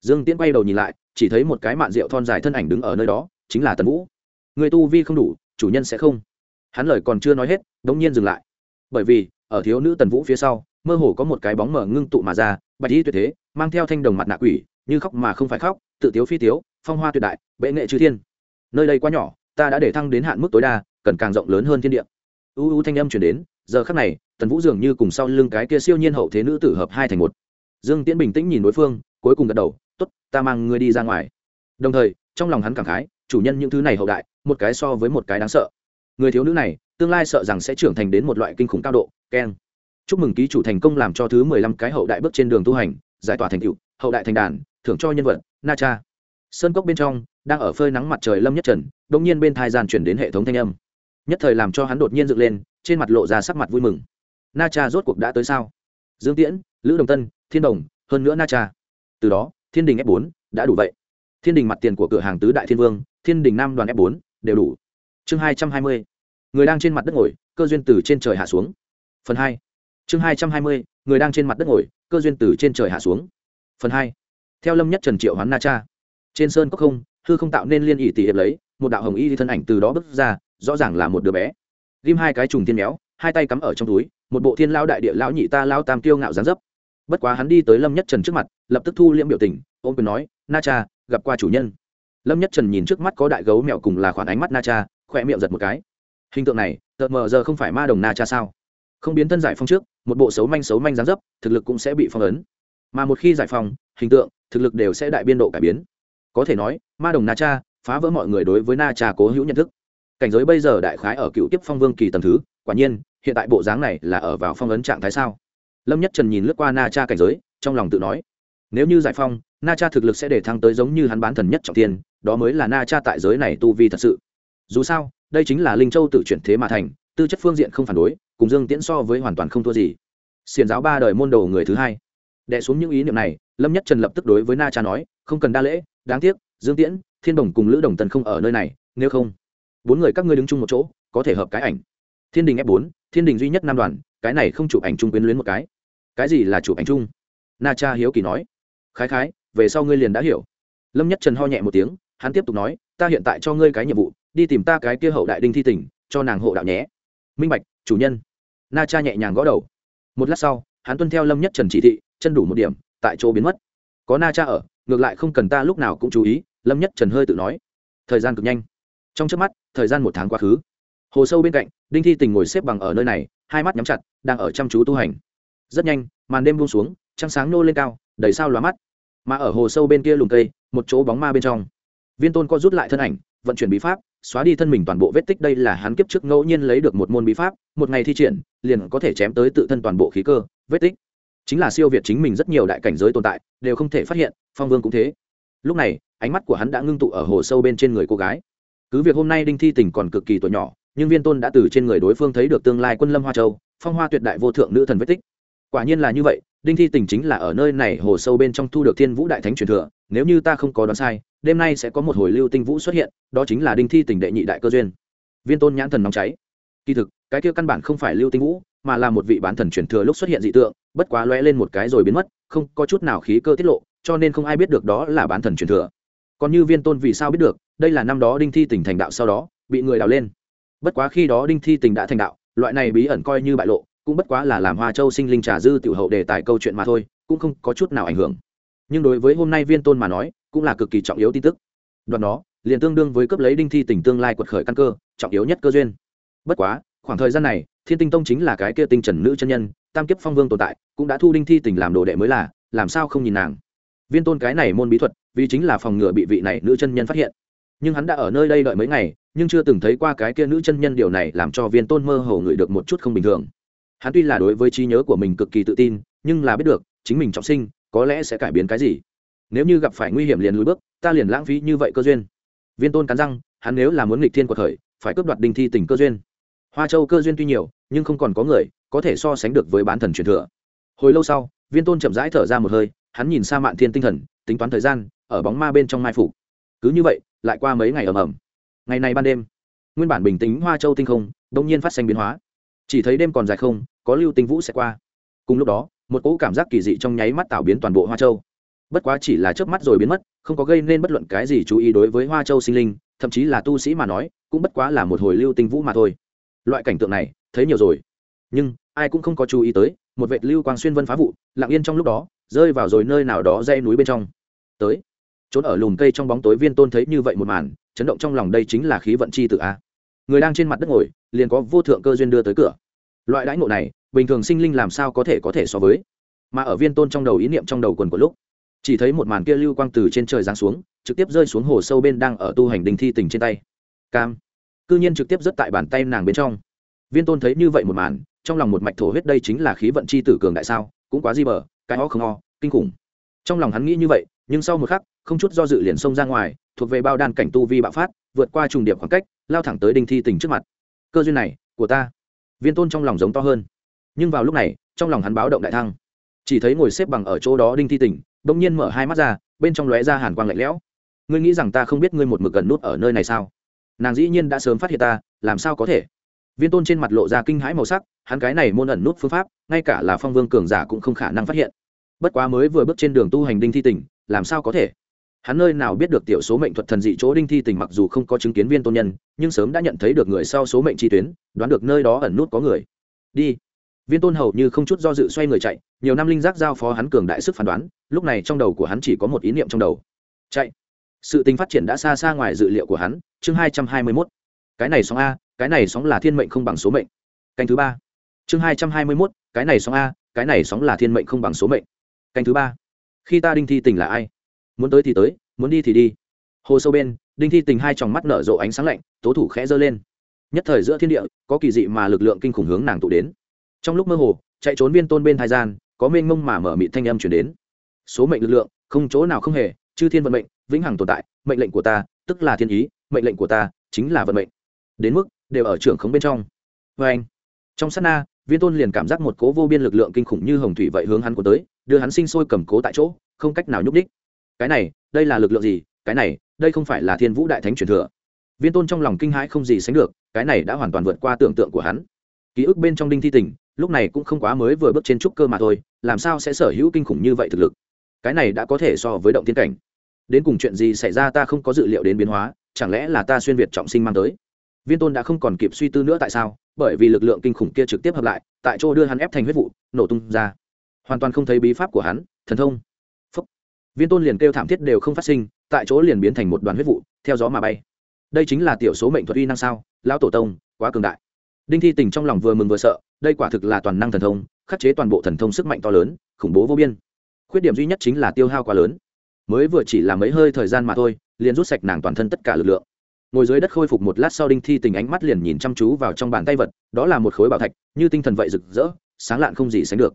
Dương tiễn quay đầu nhìn lại, chỉ thấy một cái mạn rượu thon dài thân ảnh đứng ở nơi đó, chính là tần vũ. Người tu vi không đủ, chủ nhân sẽ không. Hắn lời còn chưa nói hết đông nhiên dừng lại. Bởi vì ở thiếu nữ tần vũ phía sau, mơ hồ có một cái bóng mở ngưng tụ mà ra, bạch y tuyệt thế, mang theo thanh đồng mặt nạ quỷ, như khóc mà không phải khóc, tự tiếu phi tiếu, phong hoa tuyệt đại, bệ nghệ chư thiên. Nơi đây quá nhỏ, ta đã để thăng đến hạn mức tối đa, cần càng rộng lớn hơn thiên địa. U u thanh âm chuyển đến, giờ khắc này, tần vũ dường như cùng sau lưng cái kia siêu nhiên hậu thế nữ tử hợp hai thành một. Dương tiễn bình tĩnh nhìn đối phương, cuối cùng gật đầu t ố t ta mang ngươi đi ra ngoài. Đồng thời, trong lòng hắn cảm khái, chủ nhân những thứ này hậu đại, một cái so với một cái đáng sợ người thiếu nữ này tương lai sợ rằng sẽ trưởng thành đến một loại kinh khủng cao độ Ken, chúc mừng ký chủ thành công làm cho thứ mười lăm cái hậu đại bước trên đường tu hành giải tỏa thành tựu hậu đại thành đàn thưởng cho nhân vật na cha. Sơn cốc bên trong đang ở phơi nắng mặt trời lâm nhất trần đ ỗ n g nhiên bên thai gian chuyển đến hệ thống thanh âm. Nhất thời làm cho hắn đột nhiên dựng lên trên mặt lộ ra sắc mặt vui mừng. Na cha rốt cuộc đã tới sao? Dương tiễn lữ đồng tân thiên đồng hơn nữa na cha. Từ đó thiên đình f bốn đã đủ vậy. Thiên đình mặt tiền của cửa hàng tứ đại thiên vương thiên đình nam đoàn f bốn đều đủ chương hai trăm hai mươi. Người đang trên mặt đất ngồi, cơ duyên từ trên trời hạ xuống. Phần hai. Chương hai trăm hai mươi. Người đang trên mặt đất ngồi, cơ duyên từ trên trời hạ xuống. Phần hai. Theo lâm nhất trần triệu hoán na cha. Trên sơn có không, hư không tạo nên liên ỷ tỷ hiệp lấy, một đạo hồng y thân ảnh từ đó bước ra, rõ ràng là một đứa bé. Ghim hai cái trùng tiên méo, hai tay cắm ở trong túi, một bộ thiên lao đại địa lão nhị ta lao tam tiêu ngạo dán dấp. Bất quá hắn đi tới lâm nhất trần trước mặt, lập tức thu liễm biểu tình, ôm quyền nói, na cha, gặp qua chủ nhân. Lâm nhất trần nhìn trước mắt có đại gấu mèo cùng là khoảng ánh mắt na cha khoe miệng giật một cái. Hình tượng này tợt mờ giờ không phải ma đồng na cha sao? Không biến thân giải phong trước, một bộ xấu manh xấu manh gián dấp, thực lực cũng sẽ bị phong ấn. Mà một khi giải phong hình tượng, thực lực đều sẽ đại biên độ cải biến. Có thể nói, ma đồng na cha, phá vỡ mọi người đối với na cha cố hữu nhận thức. Cảnh giới bây giờ đại khái ở cựu tiếp phong vương kỳ tầm thứ, quả nhiên, hiện tại bộ dáng này là ở vào phong ấn trạng thái sao? Lâm nhất trần nhìn lướt qua na cha cảnh giới, trong lòng tự nói, nếu như giải phong na cha thực lực sẽ để thăng tới giống như hắn bán thần nhất trọng tiên, đó mới là na cha tại giới này tu vi thật sự dù sao, đây chính là linh châu tự chuyển thế mà thành, tư chất phương diện không phản đối, cùng dương tiễn so với hoàn toàn không thua gì. Xiền giáo ba đời môn đồ người thứ hai. Đẻ xuống những ý niệm này, lâm nhất trần lập tức đối với na cha nói, không cần đa lễ, đáng tiếc, dương tiễn, thiên đồng cùng lữ đồng tần không ở nơi này, nếu không, bốn người các ngươi đứng chung một chỗ, có thể hợp cái ảnh. Thiên đình f bốn, thiên đình duy nhất nam đoàn, cái này không chụp ảnh chung quyến luyến một cái. Cái gì là chụp ảnh chung? Na cha hiếu kỳ nói. Khái khái, về sau ngươi liền đã hiểu. Lâm nhất trần ho nhẹ một tiếng, hắn tiếp tục nói, ta hiện tại cho ngươi cái nhiệm vụ đi tìm ta cái kia hậu đại đinh thi tỉnh, cho nàng hộ đạo nhé. Minh bạch, chủ nhân. Na cha nhẹ nhàng gõ đầu. Một lát sau, hắn tuân theo lâm nhất trần chỉ thị, chân đủ một điểm, tại chỗ biến mất. Có na cha ở, ngược lại không cần ta lúc nào cũng chú ý, lâm nhất trần hơi tự nói. Thời gian cực nhanh. Trong trước mắt, thời gian một tháng quá khứ. Hồ sâu bên cạnh, đinh thi tình ngồi xếp bằng ở nơi này, hai mắt nhắm chặt, đang ở chăm chú tu hành. Rất nhanh, màn đêm buông xuống, trăng sáng nô lên cao, đầy sao lóa mắt. Mà ở hồ sâu bên kia lùm cây, một chỗ bóng ma bên trong. Viên tôn co rút lại thân ảnh, vận chuyển bí pháp xóa đi thân mình toàn bộ vết tích, đây là hắn kiếp trước ngẫu nhiên lấy được một môn bí pháp, một ngày thi triển, liền có thể chém tới tự thân toàn bộ khí cơ, vết tích. Chính là siêu việt chính mình rất nhiều đại cảnh giới tồn tại, đều không thể phát hiện, phong vương cũng thế. Lúc này, ánh mắt của hắn đã ngưng tụ ở hồ sâu bên trên người cô gái. Cứ việc hôm nay đinh thi tình còn cực kỳ tuổi nhỏ, nhưng viên tôn đã từ trên người đối phương thấy được tương lai quân lâm hoa châu, phong hoa tuyệt đại vô thượng nữ thần vết tích. Quả nhiên là như vậy, đinh thi tình chính là ở nơi này hồ sâu bên trong thu được thiên vũ đại thánh truyền thừa, nếu như ta không có đoán sai đêm nay sẽ có một hồi lưu tinh vũ xuất hiện, đó chính là đinh thi tỉnh đệ nhị đại cơ duyên. Viên tôn nhãn thần nóng cháy. Kỳ thực, cái kia căn bản không phải lưu tinh vũ, mà là một vị bán thần truyền thừa lúc xuất hiện dị tượng, bất quá lóe lên một cái rồi biến mất, không có chút nào khí cơ tiết lộ, cho nên không ai biết được đó là bán thần truyền thừa. Còn như viên tôn vì sao biết được, đây là năm đó đinh thi tỉnh thành đạo sau đó, bị người đào lên. Bất quá khi đó đinh thi tỉnh đã thành đạo, loại này bí ẩn coi như bại lộ, cũng bất quá là làm hoa châu sinh linh trà dư tiểu hậu đề tài câu chuyện mà thôi, cũng không có chút nào ảnh hưởng. Nhưng đối với hôm nay viên tôn mà nói cũng là cực kỳ trọng yếu tin tức. Đoạn đó, liền tương đương với cấp lấy đinh thi tỉnh tương lai quật khởi căn cơ, trọng yếu nhất cơ duyên. Bất quá, khoảng thời gian này, thiên tinh tông chính là cái kia tinh trần nữ chân nhân, tam kiếp phong vương tồn tại, cũng đã thu đinh thi tỉnh làm đồ đệ mới là, làm sao không nhìn nàng? Viên tôn cái này môn bí thuật, vì chính là phòng ngừa bị vị này nữ chân nhân phát hiện. Nhưng hắn đã ở nơi đây đợi mấy ngày, nhưng chưa từng thấy qua cái kia nữ chân nhân điều này làm cho viên tôn mơ hồ ngửi được một chút không bình thường. Hắn tuy là đối với trí nhớ của mình cực kỳ tự tin, nhưng là biết được, chính mình trọng sinh, có lẽ sẽ cải biến cái gì nếu như gặp phải nguy hiểm liền lùi bước, ta liền lãng phí như vậy cơ duyên. Viên tôn cắn răng, hắn nếu là muốn nghịch thiên cuộc khởi phải cướp đoạt đình thi tỉnh cơ duyên. Hoa châu cơ duyên tuy nhiều, nhưng không còn có người có thể so sánh được với bán thần truyền thừa. Hồi lâu sau, viên tôn chậm rãi thở ra một hơi, hắn nhìn xa mạn thiên tinh thần, tính toán thời gian, ở bóng ma bên trong mai phủ cứ như vậy, lại qua mấy ngày ầm ầm. Ngày này ban đêm, nguyên bản bình tĩnh hoa châu tinh không đông nhiên phát sinh biến hóa. Chỉ thấy đêm còn dài không, có lưu tinh vũ sẽ qua. Cùng lúc đó, một cỗ cảm giác kỳ dị trong nháy mắt tạo biến toàn bộ hoa châu bất quá chỉ là chớp mắt rồi biến mất, không có gây nên bất luận cái gì chú ý đối với hoa châu sinh linh, thậm chí là tu sĩ mà nói, cũng bất quá là một hồi lưu tinh vũ mà thôi. Loại cảnh tượng này, thấy nhiều rồi. Nhưng, ai cũng không có chú ý tới, một vệ lưu quang xuyên vân phá vụ, lặng yên trong lúc đó, rơi vào rồi nơi nào đó dây núi bên trong. Tới, trốn ở lùm cây trong bóng tối viên tôn thấy như vậy một màn, chấn động trong lòng đây chính là khí vận chi tự a. Người đang trên mặt đất ngồi, liền có vô thượng cơ duyên đưa tới cửa. Loại đãi ngộ này, bình thường sinh linh làm sao có thể có thể so với? Mà ở viên tôn trong đầu ý niệm trong đầu quần của lúc chỉ thấy một màn kia lưu quang từ trên trời giáng xuống, trực tiếp rơi xuống hồ sâu bên đang ở tu hành đình thi tình trên tay. Cam. Cư nhiên trực tiếp rớt tại bàn tay nàng bên trong. Viên tôn thấy như vậy một màn, trong lòng một mạch thổ huyết đây chính là khí vận c h i tử cường đại sao, cũng quá di bờ, cái ho không ho kinh khủng. Trong lòng hắn nghĩ như vậy, nhưng sau một khắc, không chút do dự liền xông ra ngoài, thuộc về bao đan cảnh tu vi bạo phát, vượt qua trùng điểm khoảng cách, lao thẳng tới đình thi tình trước mặt. Cơ duyên này, của ta. Viên tôn trong lòng giống to hơn. Nhưng vào lúc này, trong lòng hắn báo động đại thăng. Chỉ thấy ngồi xếp bằng ở chỗ đó đinh thi tỉnh bỗng nhiên mở hai mắt ra bên trong lóe ra hàn quang lạnh lẽo. Ngươi nghĩ rằng ta không biết ngươi một mực gần nút ở nơi này sao? Nàng dĩ nhiên đã sớm phát hiện ta làm sao có thể? Viên tôn trên mặt lộ ra kinh hãi màu sắc hắn cái này môn ẩn nút phương pháp ngay cả là phong vương cường giả cũng không khả năng phát hiện. Bất quá mới vừa bước trên đường tu hành đinh thi tỉnh, làm sao có thể? Hắn nơi nào biết được tiểu số mệnh thuật thần dị chỗ đinh thi tỉnh mặc dù không có chứng kiến viên tôn nhân nhưng sớm đã nhận thấy được người sau số mệnh chi tuyến đoán được nơi đó ẩn nút có người. Đi viên tôn hầu như không chút do dự xoay người chạy, nhiều năm linh giác giao phó hắn cường đại sức phán đoán, lúc này trong đầu của hắn chỉ có một ý niệm trong đầu. Chạy. Sự tình phát triển đã xa xa ngoài dự liệu của hắn, chương hai trăm hai mươi mốt. Cái này sóng a, cái này sóng là thiên mệnh không bằng số mệnh. Canh thứ ba. Chương hai trăm hai mươi mốt, cái này sóng a, cái này sóng là thiên mệnh không bằng số mệnh. Canh thứ ba. Khi ta đinh thi tình là ai? Muốn tới thì tới, muốn đi thì đi. Hồ sâu bên, đinh thi tình hai tròng mắt nở rộ ánh sáng lạnh, tố thủ khẽ giơ lên. Nhất thời giữa thiên địa, có kỳ dị mà lực lượng kinh khủng hướng nàng tụ đến trong lúc mơ hồ, chạy trốn viên tôn bên thái gian, có mênh mông mà mở mị thanh âm chuyển đến. Số mệnh lực lượng, không chỗ nào không hề, chư thiên vận mệnh, vĩnh hằng tồn tại, mệnh lệnh của ta, tức là thiên ý, mệnh lệnh của ta, chính là vận mệnh. Đến mức, đều ở trưởng khống bên trong. Vê anh, trong sát na, viên tôn liền cảm giác một cố vô biên lực lượng kinh khủng như hồng thủy vậy hướng hắn cuốn tới, đưa hắn sinh sôi cầm cố tại chỗ, không cách nào nhúc đích cái này, đây là lực lượng gì? Cái này, đây không phải là thiên vũ đại thánh truyền thừa. Viên tôn trong lòng kinh hãi không gì sánh được, cái này đã hoàn toàn vượt qua tưởng tượng của hắn. Ký ức bên trong đinh thi tỉnh lúc này cũng không quá mới vừa bước trên trúc cơ mà thôi, làm sao sẽ sở hữu kinh khủng như vậy thực lực? Cái này đã có thể so với động tiên cảnh. Đến cùng chuyện gì xảy ra ta không có dự liệu đến biến hóa, chẳng lẽ là ta xuyên việt trọng sinh mang tới? Viên tôn đã không còn kịp suy tư nữa tại sao, bởi vì lực lượng kinh khủng kia trực tiếp hợp lại, tại chỗ đưa hắn ép thành huyết vụ, nổ tung ra. Hoàn toàn không thấy bí pháp của hắn, thần thông. Phúc. viên tôn liền kêu thảm thiết đều không phát sinh, tại chỗ liền biến thành một đoàn huyết vụ, theo gió mà bay. Đây chính là tiểu số mệnh thuật uy năng sao? Lão tổ tông, quá cường đại đinh thi tình trong lòng vừa mừng vừa sợ, đây quả thực là toàn năng thần thông, khắc chế toàn bộ thần thông sức mạnh to lớn, khủng bố vô biên. Khuyết điểm duy nhất chính là tiêu hao quá lớn. Mới vừa chỉ là mấy hơi thời gian mà thôi, liền rút sạch nàng toàn thân tất cả lực lượng. Ngồi dưới đất khôi phục một lát sau đinh thi tình ánh mắt liền nhìn chăm chú vào trong bàn tay vật, đó là một khối bảo thạch, như tinh thần vậy rực rỡ, sáng lạn không gì sánh được.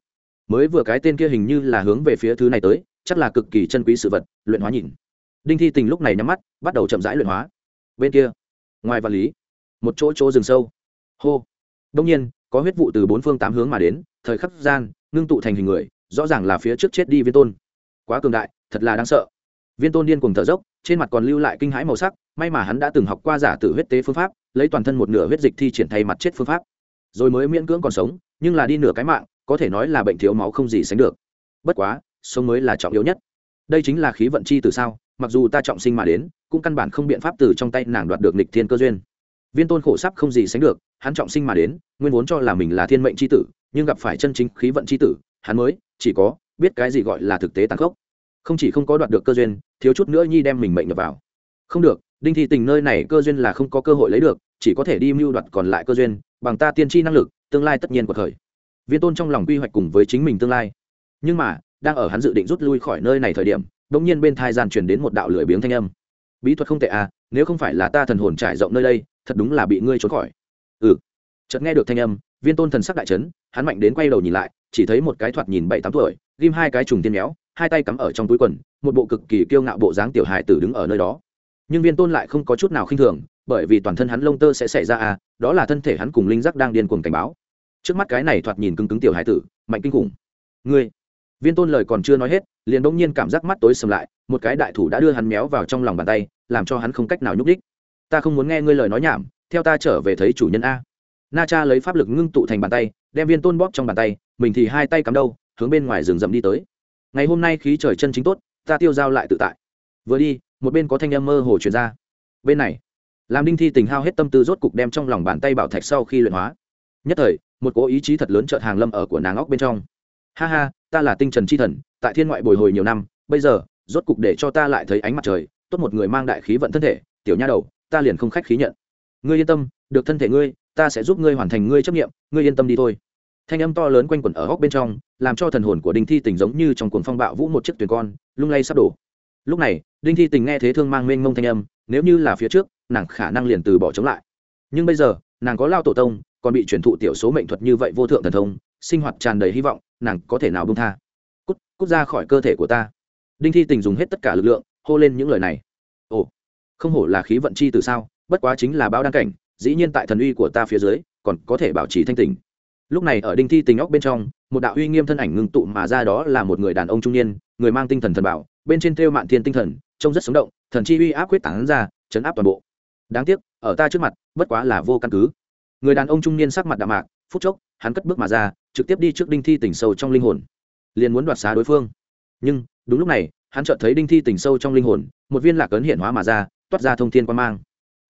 Mới vừa cái tên kia hình như là hướng về phía thứ này tới, chắc là cực kỳ chân quý sự vật, luyện hóa nhìn. Đinh thi tình lúc này nhắm mắt, bắt đầu chậm rãi luyện hóa. Bên kia, ngoài vật lý một chỗ chỗ rừng sâu hô. Đông nhiên, có huyết vụ từ bốn phương tám hướng mà đến, thời khắc gian, ngưng tụ thành hình người, rõ ràng là phía trước chết đi viên tôn. Quá cường đại, thật là đáng sợ. Viên tôn điên cùng thở dốc, trên mặt còn lưu lại kinh hãi màu sắc, may mà hắn đã từng học qua giả tử huyết tế phương pháp, lấy toàn thân một nửa huyết dịch thi triển thay mặt chết phương pháp. Rồi mới miễn cưỡng còn sống, nhưng là đi nửa cái mạng, có thể nói là bệnh thiếu máu không gì sánh được. Bất quá, sống mới là trọng yếu nhất. Đây chính là khí vận chi từ sao, mặc dù ta trọng sinh mà đến, cũng căn bản không biện pháp từ trong tay nàng đoạt được nịch thiên cơ duyên viên tôn khổ sắp không gì sánh được, hắn trọng sinh mà đến, nguyên vốn cho là mình là thiên mệnh c h i tử, nhưng gặp phải chân chính khí vận c h i tử, hắn mới chỉ có biết cái gì gọi là thực tế tàn khốc. Không chỉ không có đoạt được cơ duyên, thiếu chút nữa nhi đem mình mệnh nhập vào. Không được, đinh thi tình nơi này cơ duyên là không có cơ hội lấy được, chỉ có thể đi mưu đoạt còn lại cơ duyên, bằng ta tiên tri năng lực, tương lai tất nhiên cuộc khởi. Viên tôn trong lòng quy hoạch cùng với chính mình tương lai. Nhưng mà, đang ở hắn dự định rút lui khỏi nơi này thời điểm đ ỗ n g nhiên bên thai gian truyền đến một đạo lười biếng thanh âm. Bí thuật không tệ à nếu không phải là ta thần hồn trải rộng nơi đây thật đúng là bị ngươi trốn khỏi. Ừ. Chợt nghe được thanh âm, viên tôn thần sắc đại trấn hắn mạnh đến quay đầu nhìn lại, chỉ thấy một cái thoạt nhìn bảy, tám tuổi, ghim hai cái trùng tiên méo, hai tay cắm ở trong túi quần, một bộ cực kỳ kiêu ngạo bộ dáng tiểu hài tử đứng ở nơi đó. Nhưng viên tôn lại không có chút nào khinh thường, bởi vì toàn thân hắn lông tơ sẽ xảy ra à đó là thân thể hắn cùng linh giác đang điên cuồng cảnh báo. Trước mắt cái này thoạt nhìn cứng cứng tiểu hài tử, mạnh kinh khủng. Ngươi. Viên tôn lời còn chưa nói hết, liền bỗng nhiên cảm giác mắt tối sầm lại, một cái đại thủ đã đưa hắn méo vào trong lòng bàn tay, làm cho hắn không cách nào nhúc đích ta không muốn nghe ngươi lời nói nhảm, theo ta trở về thấy chủ nhân a. Na cha lấy pháp lực ngưng tụ thành bàn tay, đem viên tôn bóp trong bàn tay, mình thì hai tay cắm đâu, hướng bên ngoài rừng rậm đi tới. Ngày hôm nay khí trời chân chính tốt, ta tiêu dao lại tự tại. Vừa đi, một bên có thanh âm mơ hồ truyền ra. Bên này làm đinh thi tình hao hết tâm tư rốt cục đem trong lòng bàn tay bảo thạch sau khi luyện hóa. Nhất thời, một cố ý chí thật lớn trợt hàng lâm ở của nàng óc bên trong. Ha ha, ta là tinh trần c h i thần, tại thiên ngoại bồi hồi nhiều năm, bây giờ, rốt cục để cho ta lại thấy ánh mặt trời, tốt một người mang đại khí vận thân thể, tiểu nha đầu ta liền không khách khí nhận. Ngươi yên tâm được thân thể ngươi ta sẽ giúp ngươi hoàn thành ngươi chấp nhiệm, ngươi yên tâm đi thôi. Thanh âm to lớn quanh quẩn ở góc bên trong làm cho thần hồn của đinh thi tình giống như trong cuồng phong bạo vũ một chiếc thuyền con lung lay sắp đổ. Lúc này đinh thi tình nghe thế thương mang mênh mông thanh âm nếu như là phía trước nàng khả năng liền từ bỏ chống lại. Nhưng bây giờ nàng có lao tổ tông còn bị truyền thụ tiểu số mệnh thuật như vậy vô thượng thần thông sinh hoạt tràn đầy hy vọng nàng có thể nào buông tha? Cút cút ra khỏi cơ thể của ta. Đinh thi tình dùng hết tất cả lực lượng hô lên những lời này. Ồ không hổ là khí vận chi từ sao, bất quá chính là bao đăng cảnh, dĩ nhiên tại thần uy của ta phía dưới, còn có thể bảo trì thanh tình lúc này ở đinh thi tình óc bên trong, một đạo uy nghiêm thân ảnh ngưng tụ mà ra đó là một người đàn ông trung niên, người mang tinh thần thần bảo, bên trên thêu mạn thiên tinh thần, trông rất sống động, thần chi uy áp quyết tán ra, chấn áp toàn bộ. Đáng tiếc, ở ta trước mặt, bất quá là vô căn cứ. Người đàn ông trung niên sắc mặt đạm mạc, phút chốc, hắn cất bước mà ra, trực tiếp đi trước đinh thi tỉnh sâu trong linh hồn, liền muốn đoạt xá đối phương. Nhưng, đúng lúc này, hắn chợt thấy đinh thi tỉnh sâu trong linh hồn, một viên lạc ấn hiện hóa mà ra toát ra thông thiên quang mang.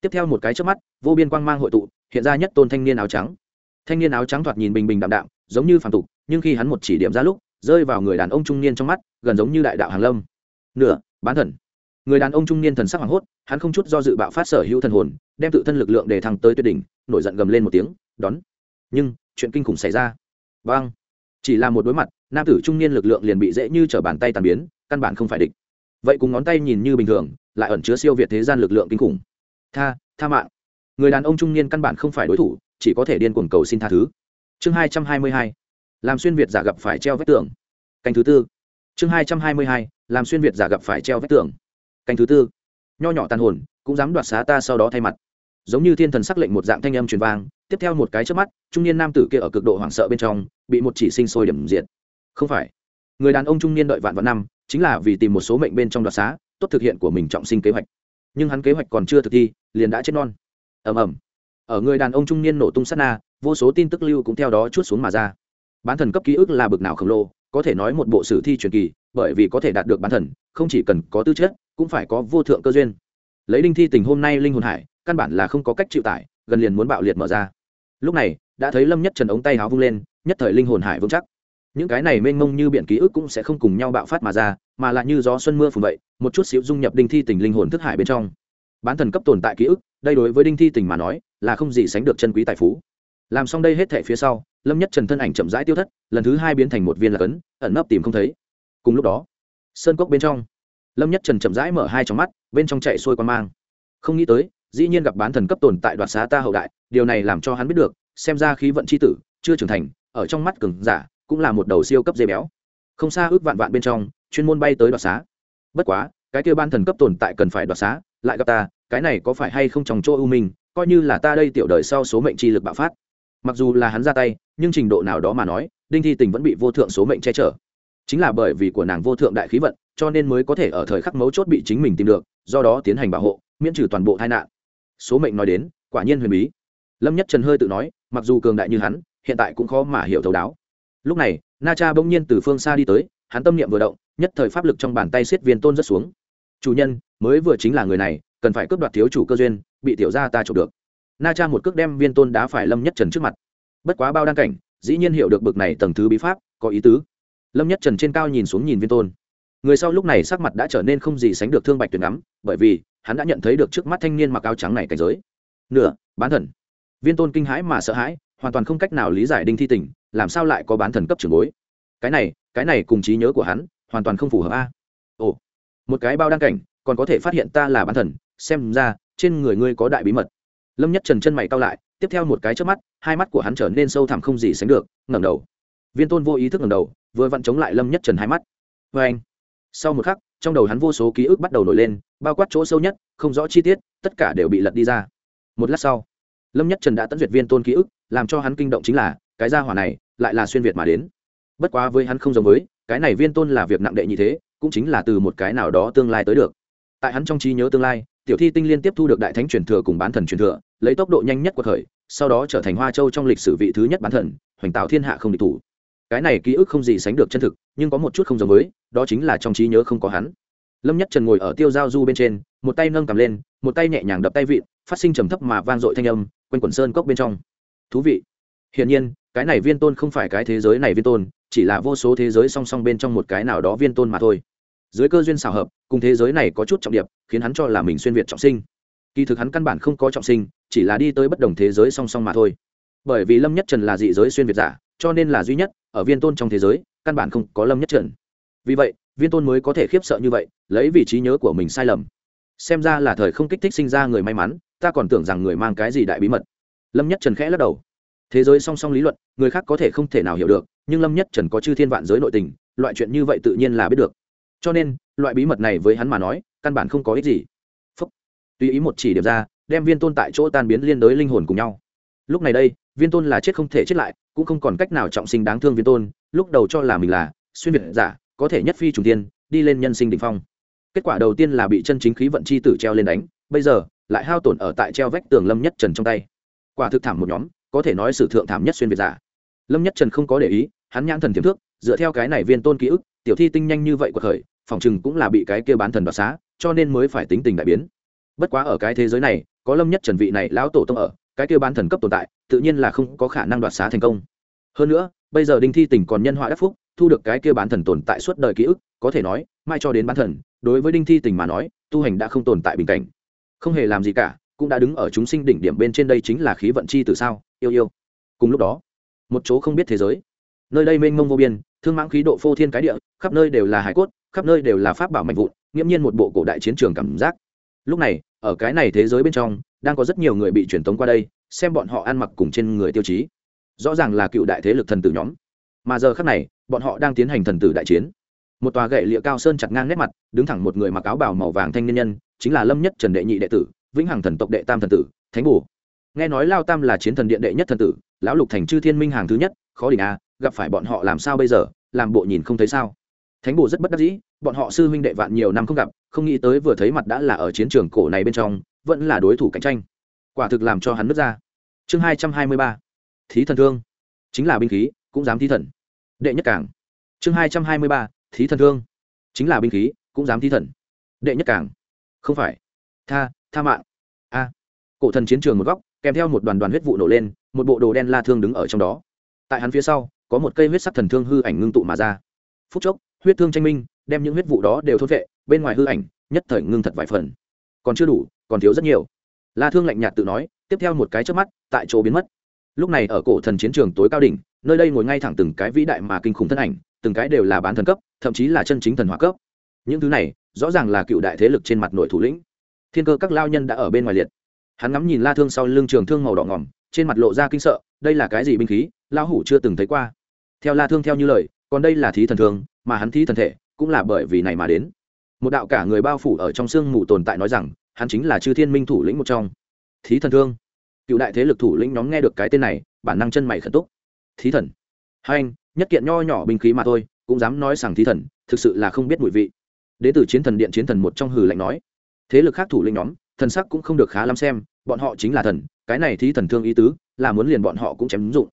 Tiếp theo một cái chớp mắt, vô biên quang mang hội tụ, hiện ra nhất tôn thanh niên áo trắng. Thanh niên áo trắng thoạt nhìn bình bình đạm đạm, giống như phàm tục, nhưng khi hắn một chỉ điểm ra lúc, rơi vào người đàn ông trung niên trong mắt, gần giống như đại đạo hàng lâm. Nửa, bán thần. Người đàn ông trung niên thần sắc hoàng hốt, hắn không chút do dự bạo phát sở hữu thần hồn, đem tự thân lực lượng để thẳng tới tuyệt đỉnh, nổi giận gầm lên một tiếng, đón. Nhưng, chuyện kinh khủng xảy ra. Bang! chỉ là một đối mặt, nam tử trung niên lực lượng liền bị dễ như trở bàn tay tàn biến, căn bản không phải địch. Vậy cùng ngón tay nhìn như bình thường lại ẩn chứa siêu việt thế gian lực lượng kinh khủng. Tha tha mạng. Người đàn ông trung niên căn bản không phải đối thủ, chỉ có thể điên cuồng cầu xin tha thứ. Chương hai trăm hai mươi hai. Làm xuyên việt giả gặp phải treo vách tường. Canh thứ tư. Chương hai trăm hai mươi hai. Làm xuyên việt giả gặp phải treo vách tường. Canh thứ tư. Nho nhỏ tàn hồn, cũng dám đoạt xá ta sau đó thay mặt. Giống như thiên thần s ắ c lệnh một dạng thanh âm truyền vang, tiếp theo một cái trước mắt, trung niên nam tử kia ở cực độ hoảng sợ bên trong, bị một chỉ sinh sôi điểm diệt. Không phải. Người đàn ông trung niên đợi vạn vạn năm, chính là vì tìm một số mệnh bên trong đoạt xá tốt thực hiện của mình trọng sinh kế hoạch. Nhưng hắn kế hoạch còn chưa thực thi, liền đã chết non. Ầm ầm. Ở người đàn ông trung niên nổ tung sát na, vô số tin tức lưu cũng theo đó chút xuống mà ra. Bán thần cấp ký ức là bực nào khổng lồ, có thể nói một bộ sử thi truyền kỳ, bởi vì có thể đạt được bán thần, không chỉ cần có tư chất, cũng phải có vô thượng cơ duyên. Lấy đinh thi tình hôm nay linh hồn hải, căn bản là không có cách chịu tải, gần liền muốn bạo liệt mở ra. Lúc này, đã thấy lâm nhất trần ống tay háo vung lên, nhất thời linh hồn hải vững chắc những cái này mênh mông như biển ký ức cũng sẽ không cùng nhau bạo phát mà ra, mà lại như gió xuân mưa phùn vậy, một chút xíu dung nhập đinh thi tình linh hồn thức hải bên trong. Bán thần cấp tồn tại ký ức, đây đối với đinh thi tình mà nói, là không gì sánh được chân quý tài phú. Làm xong đây hết thể phía sau, lâm nhất trần thân ảnh chậm rãi tiêu thất, lần thứ hai biến thành một viên lạc ấn, ẩn nấp tìm không thấy. Cùng lúc đó, sơn cốc bên trong, lâm nhất trần chậm rãi mở hai trong mắt, bên trong chạy xuôi quan mang. Không nghĩ tới, dĩ nhiên gặp bán thần cấp tồn tại đoạt xá ta hậu đại, điều này làm cho hắn biết được, xem ra khí vận c tử, chưa trưởng thành, ở trong mắt cường giả cũng là một đầu siêu cấp dê béo. Không xa ước vạn vạn bên trong, chuyên môn bay tới đoạt xá. Bất quá, cái kia ban thần cấp tồn tại cần phải đoạt xá, lại gặp ta, cái này có phải hay không trong chỗ ưu minh coi như là ta đây tiểu đời sau số mệnh chi lực bạo phát. Mặc dù là hắn ra tay, nhưng trình độ nào đó mà nói, đinh thi tình vẫn bị vô thượng số mệnh che chở. Chính là bởi vì của nàng vô thượng đại khí vận, cho nên mới có thể ở thời khắc mấu chốt bị chính mình tìm được, do đó tiến hành bảo hộ, miễn trừ toàn bộ tai nạn. Số mệnh nói đến, quả nhiên huyền bí. Lâm nhất trần hơi tự nói, mặc dù cường đại như hắn, hiện tại cũng khó mà hiểu thấu đáo lúc này, na cha bỗng nhiên từ phương xa đi tới, hắn tâm niệm vừa động, nhất thời pháp lực trong bàn tay xiết viên tôn rất xuống. Chủ nhân, mới vừa chính là người này, cần phải cướp đoạt thiếu chủ cơ duyên, bị tiểu gia ta trộm được. Na cha một cước đem viên tôn đá phải lâm nhất trần trước mặt. Bất quá bao đan cảnh, dĩ nhiên hiểu được bực này tầng thứ bí pháp, có ý tứ. Lâm nhất trần trên cao nhìn xuống nhìn viên tôn. Người sau lúc này sắc mặt đã trở nên không gì sánh được thương bạch tuyệt ngắm, bởi vì, hắn đã nhận thấy được trước mắt thanh niên mặc áo trắng này cảnh giới. Nửa, bán thần. Viên tôn kinh hãi mà sợ hãi hoàn toàn không cách nào lý giải đinh thi Tỉnh, làm sao lại có bán thần cấp trưởng bối? Cái này cái này cùng trí nhớ của hắn hoàn toàn không phù hợp a. Ồ một cái bao đăng cảnh còn có thể phát hiện ta là bán thần xem ra trên người ngươi có đại bí mật. Lâm nhất trần chân mày cao lại tiếp theo một cái trước mắt hai mắt của hắn trở nên sâu thẳm không gì sánh được ngẩng đầu. Viên tôn vô ý thức ngẩng đầu vừa vặn chống lại lâm nhất trần hai mắt. Vê anh sau một khắc trong đầu hắn vô số ký ức bắt đầu nổi lên bao quát chỗ sâu nhất không rõ chi tiết tất cả đều bị lật đi ra. Một lát sau lâm nhất trần đã tận duyệt viên tôn ký ức, làm cho hắn kinh động chính là, cái gia hỏa này lại là xuyên việt mà đến. Bất quá với hắn không giống với, cái này viên tôn là việc nặng đệ như thế, cũng chính là từ một cái nào đó tương lai tới được. Tại hắn trong trí nhớ tương lai, tiểu thi tinh liên tiếp thu được đại thánh truyền thừa cùng bán thần truyền thừa, lấy tốc độ nhanh nhất của thời, sau đó trở thành hoa châu trong lịch sử vị thứ nhất bán thần, hoành tạo thiên hạ không địch thủ. Cái này ký ức không gì sánh được chân thực, nhưng có một chút không giống với, đó chính là trong trí nhớ không có hắn lâm nhất trần ngồi ở tiêu giao du bên trên, một tay nâng cầm lên, một tay nhẹ nhàng đập tay vịn, phát sinh trầm thấp mà vang dội thanh âm, quanh quần sơn cốc bên trong. Thú vị. Hiển nhiên, cái này viên tôn không phải cái thế giới này viên tôn, chỉ là vô số thế giới song song bên trong một cái nào đó viên tôn mà thôi. Dưới cơ duyên xảo hợp, cùng thế giới này có chút trọng điệp, khiến hắn cho là mình xuyên việt trọng sinh. Kỳ thực hắn căn bản không có trọng sinh, chỉ là đi tới bất đồng thế giới song song mà thôi. Bởi vì lâm nhất trần là dị giới xuyên việt giả, cho nên là duy nhất ở viên tôn trong thế giới, căn bản không có lâm nhất trần. Vì vậy viên tôn mới có thể khiếp sợ như vậy, lấy vị trí nhớ của mình sai lầm. Xem ra là thời không kích thích sinh ra người may mắn, ta còn tưởng rằng người mang cái gì đại bí mật. Lâm nhất trần khẽ lắc đầu. Thế giới song song lý luận, người khác có thể không thể nào hiểu được, nhưng lâm nhất trần có chư thiên vạn giới nội tình, loại chuyện như vậy tự nhiên là biết được. Cho nên, loại bí mật này với hắn mà nói, căn bản không có ích gì. Phúc. Tùy ý một chỉ điểm ra, đem viên tôn tại chỗ tan biến liên đới linh hồn cùng nhau. Lúc này đây, viên tôn là chết không thể chết lại, cũng không còn cách nào trọng sinh đáng thương viên tôn, lúc đầu cho là mình là xuyên việt giả có thể nhất phi trùng tiên, đi lên nhân sinh đỉnh phong. Kết quả đầu tiên là bị chân chính khí vận chi h tử treo lên đánh, bây giờ, lại hao tổn ở tại treo vách tường lâm nhất trần trong tay. Quả thực thảm một nhóm, có thể nói sử thượng thảm nhất xuyên việt giả. Lâm nhất trần không có để ý, hắn nhãn thần tiềm thước dựa theo cái này viên tôn ký ức, tiểu thi tinh nhanh như vậy của khởi, phòng chừng cũng là bị cái kia bán thần đoạt xá, cho nên mới phải tính tình đại biến. Bất quá ở cái thế giới này, có lâm nhất trần vị này lão tổ tông ở, cái kia bán thần cấp tồn tại, tự nhiên là không có khả năng đoạt xá thành công. Hơn nữa, bây giờ đinh thi tỉnh còn nhân họa đắc phúc thu được cái kia bán thần tồn tại suốt đời ký ức, có thể nói, mai cho đến bán thần, đối với đinh thi tình mà nói, tu hành đã không tồn tại bình cảnh. Không hề làm gì cả, cũng đã đứng ở chúng sinh đỉnh điểm bên trên đây chính là khí vận chi từ sao, yêu yêu. Cùng lúc đó, một chỗ không biết thế giới. Nơi đây mênh mông vô biên, thương mãng khí độ phô thiên cái địa, khắp nơi đều là hải cốt, khắp nơi đều là pháp bảo mạnh vụn, nghiễm nhiên một bộ cổ đại chiến trường cảm giác. Lúc này, ở cái này thế giới bên trong, đang có rất nhiều người bị truyền tống qua đây, xem bọn họ ăn mặc cùng trên người tiêu chí. Rõ ràng là cựu đại thế lực thần tử nhóm mà giờ khắc này, bọn họ đang tiến hành thần tử đại chiến. Một tòa gậy lịa cao sơn chặt ngang nét mặt, đứng thẳng một người mặc áo bào màu vàng thanh niên nhân, chính là lâm nhất trần đệ nhị đệ tử, vĩnh hằng thần tộc đệ tam thần tử, thánh bù nghe nói lao tam là chiến thần điện đệ nhất thần tử, lão lục thành chư thiên minh hàng thứ nhất, khó đỉnh a gặp phải bọn họ làm sao bây giờ, làm bộ nhìn không thấy sao. Thánh bù rất bất đắc dĩ, bọn họ sư huynh đệ vạn nhiều năm không gặp, không nghĩ tới vừa thấy mặt đã là ở chiến trường cổ này bên trong, vẫn là đối thủ cạnh tranh. Quả thực làm cho hắn nứt ra. Chương hai trăm hai mươi ba. Thí thần thương. Chính là binh khí, cũng dám thí thần đệ nhất cảng. Chương hai trăm hai mươi ba, thí thần thương. Chính là binh khí, cũng dám thí thần. Đệ nhất cảng. Không phải. Tha tha mạng. A. Cổ thần chiến trường một góc, kèm theo một đoàn đoàn huyết vụ nổ lên, một bộ đồ đen la thương đứng ở trong đó. Tại hắn phía sau, có một cây huyết sắc thần thương hư ảnh ngưng tụ mà ra. Phút chốc, huyết thương tranh minh, đem những huyết vụ đó đều thốt vệ bên ngoài hư ảnh, nhất thời ngưng thật vài phần. Còn chưa đủ, còn thiếu rất nhiều. La thương lạnh nhạt tự nói, tiếp theo một cái trước mắt, tại chỗ biến mất. Lúc này ở cổ thần chiến trường tối cao đỉnh nơi đây ngồi ngay thẳng từng cái vĩ đại mà kinh khủng thân ảnh, từng cái đều là bán thần cấp, thậm chí là chân chính thần hóa cấp. Những thứ này, rõ ràng là cựu đại thế lực trên mặt nội thủ lĩnh. Thiên cơ các lao nhân đã ở bên ngoài liệt. Hắn ngắm nhìn la thương sau lưng trường thương màu đỏ ngỏm, trên mặt lộ ra kinh sợ, đây là cái gì binh khí lao hủ chưa từng thấy qua. Theo la thương theo như lời, còn đây là thí thần thương mà hắn thí thần thể, cũng là bởi vì này mà đến. Một đạo cả người bao phủ ở trong xương mù tồn tại nói rằng, hắn chính là chư thiên minh thủ lĩnh một trong. Thí thần thương. Cựu đại thế lực thủ lĩnh nhóm nghe được cái tên này, bản năng chân mày khẩn túc thí thần. Hai anh, nhất kiện nho nhỏ binh khí mà thôi, cũng dám nói rằng thí thần, thực sự là không biết mùi vị. Đến từ chiến thần điện chiến thần một trong hừ lạnh nói. Thế lực khác thủ lĩnh nhóm, thần sắc cũng không được khá lắm xem, bọn họ chính là thần, cái này thí thần thương ý tứ, là muốn liền bọn họ cũng chém dụng.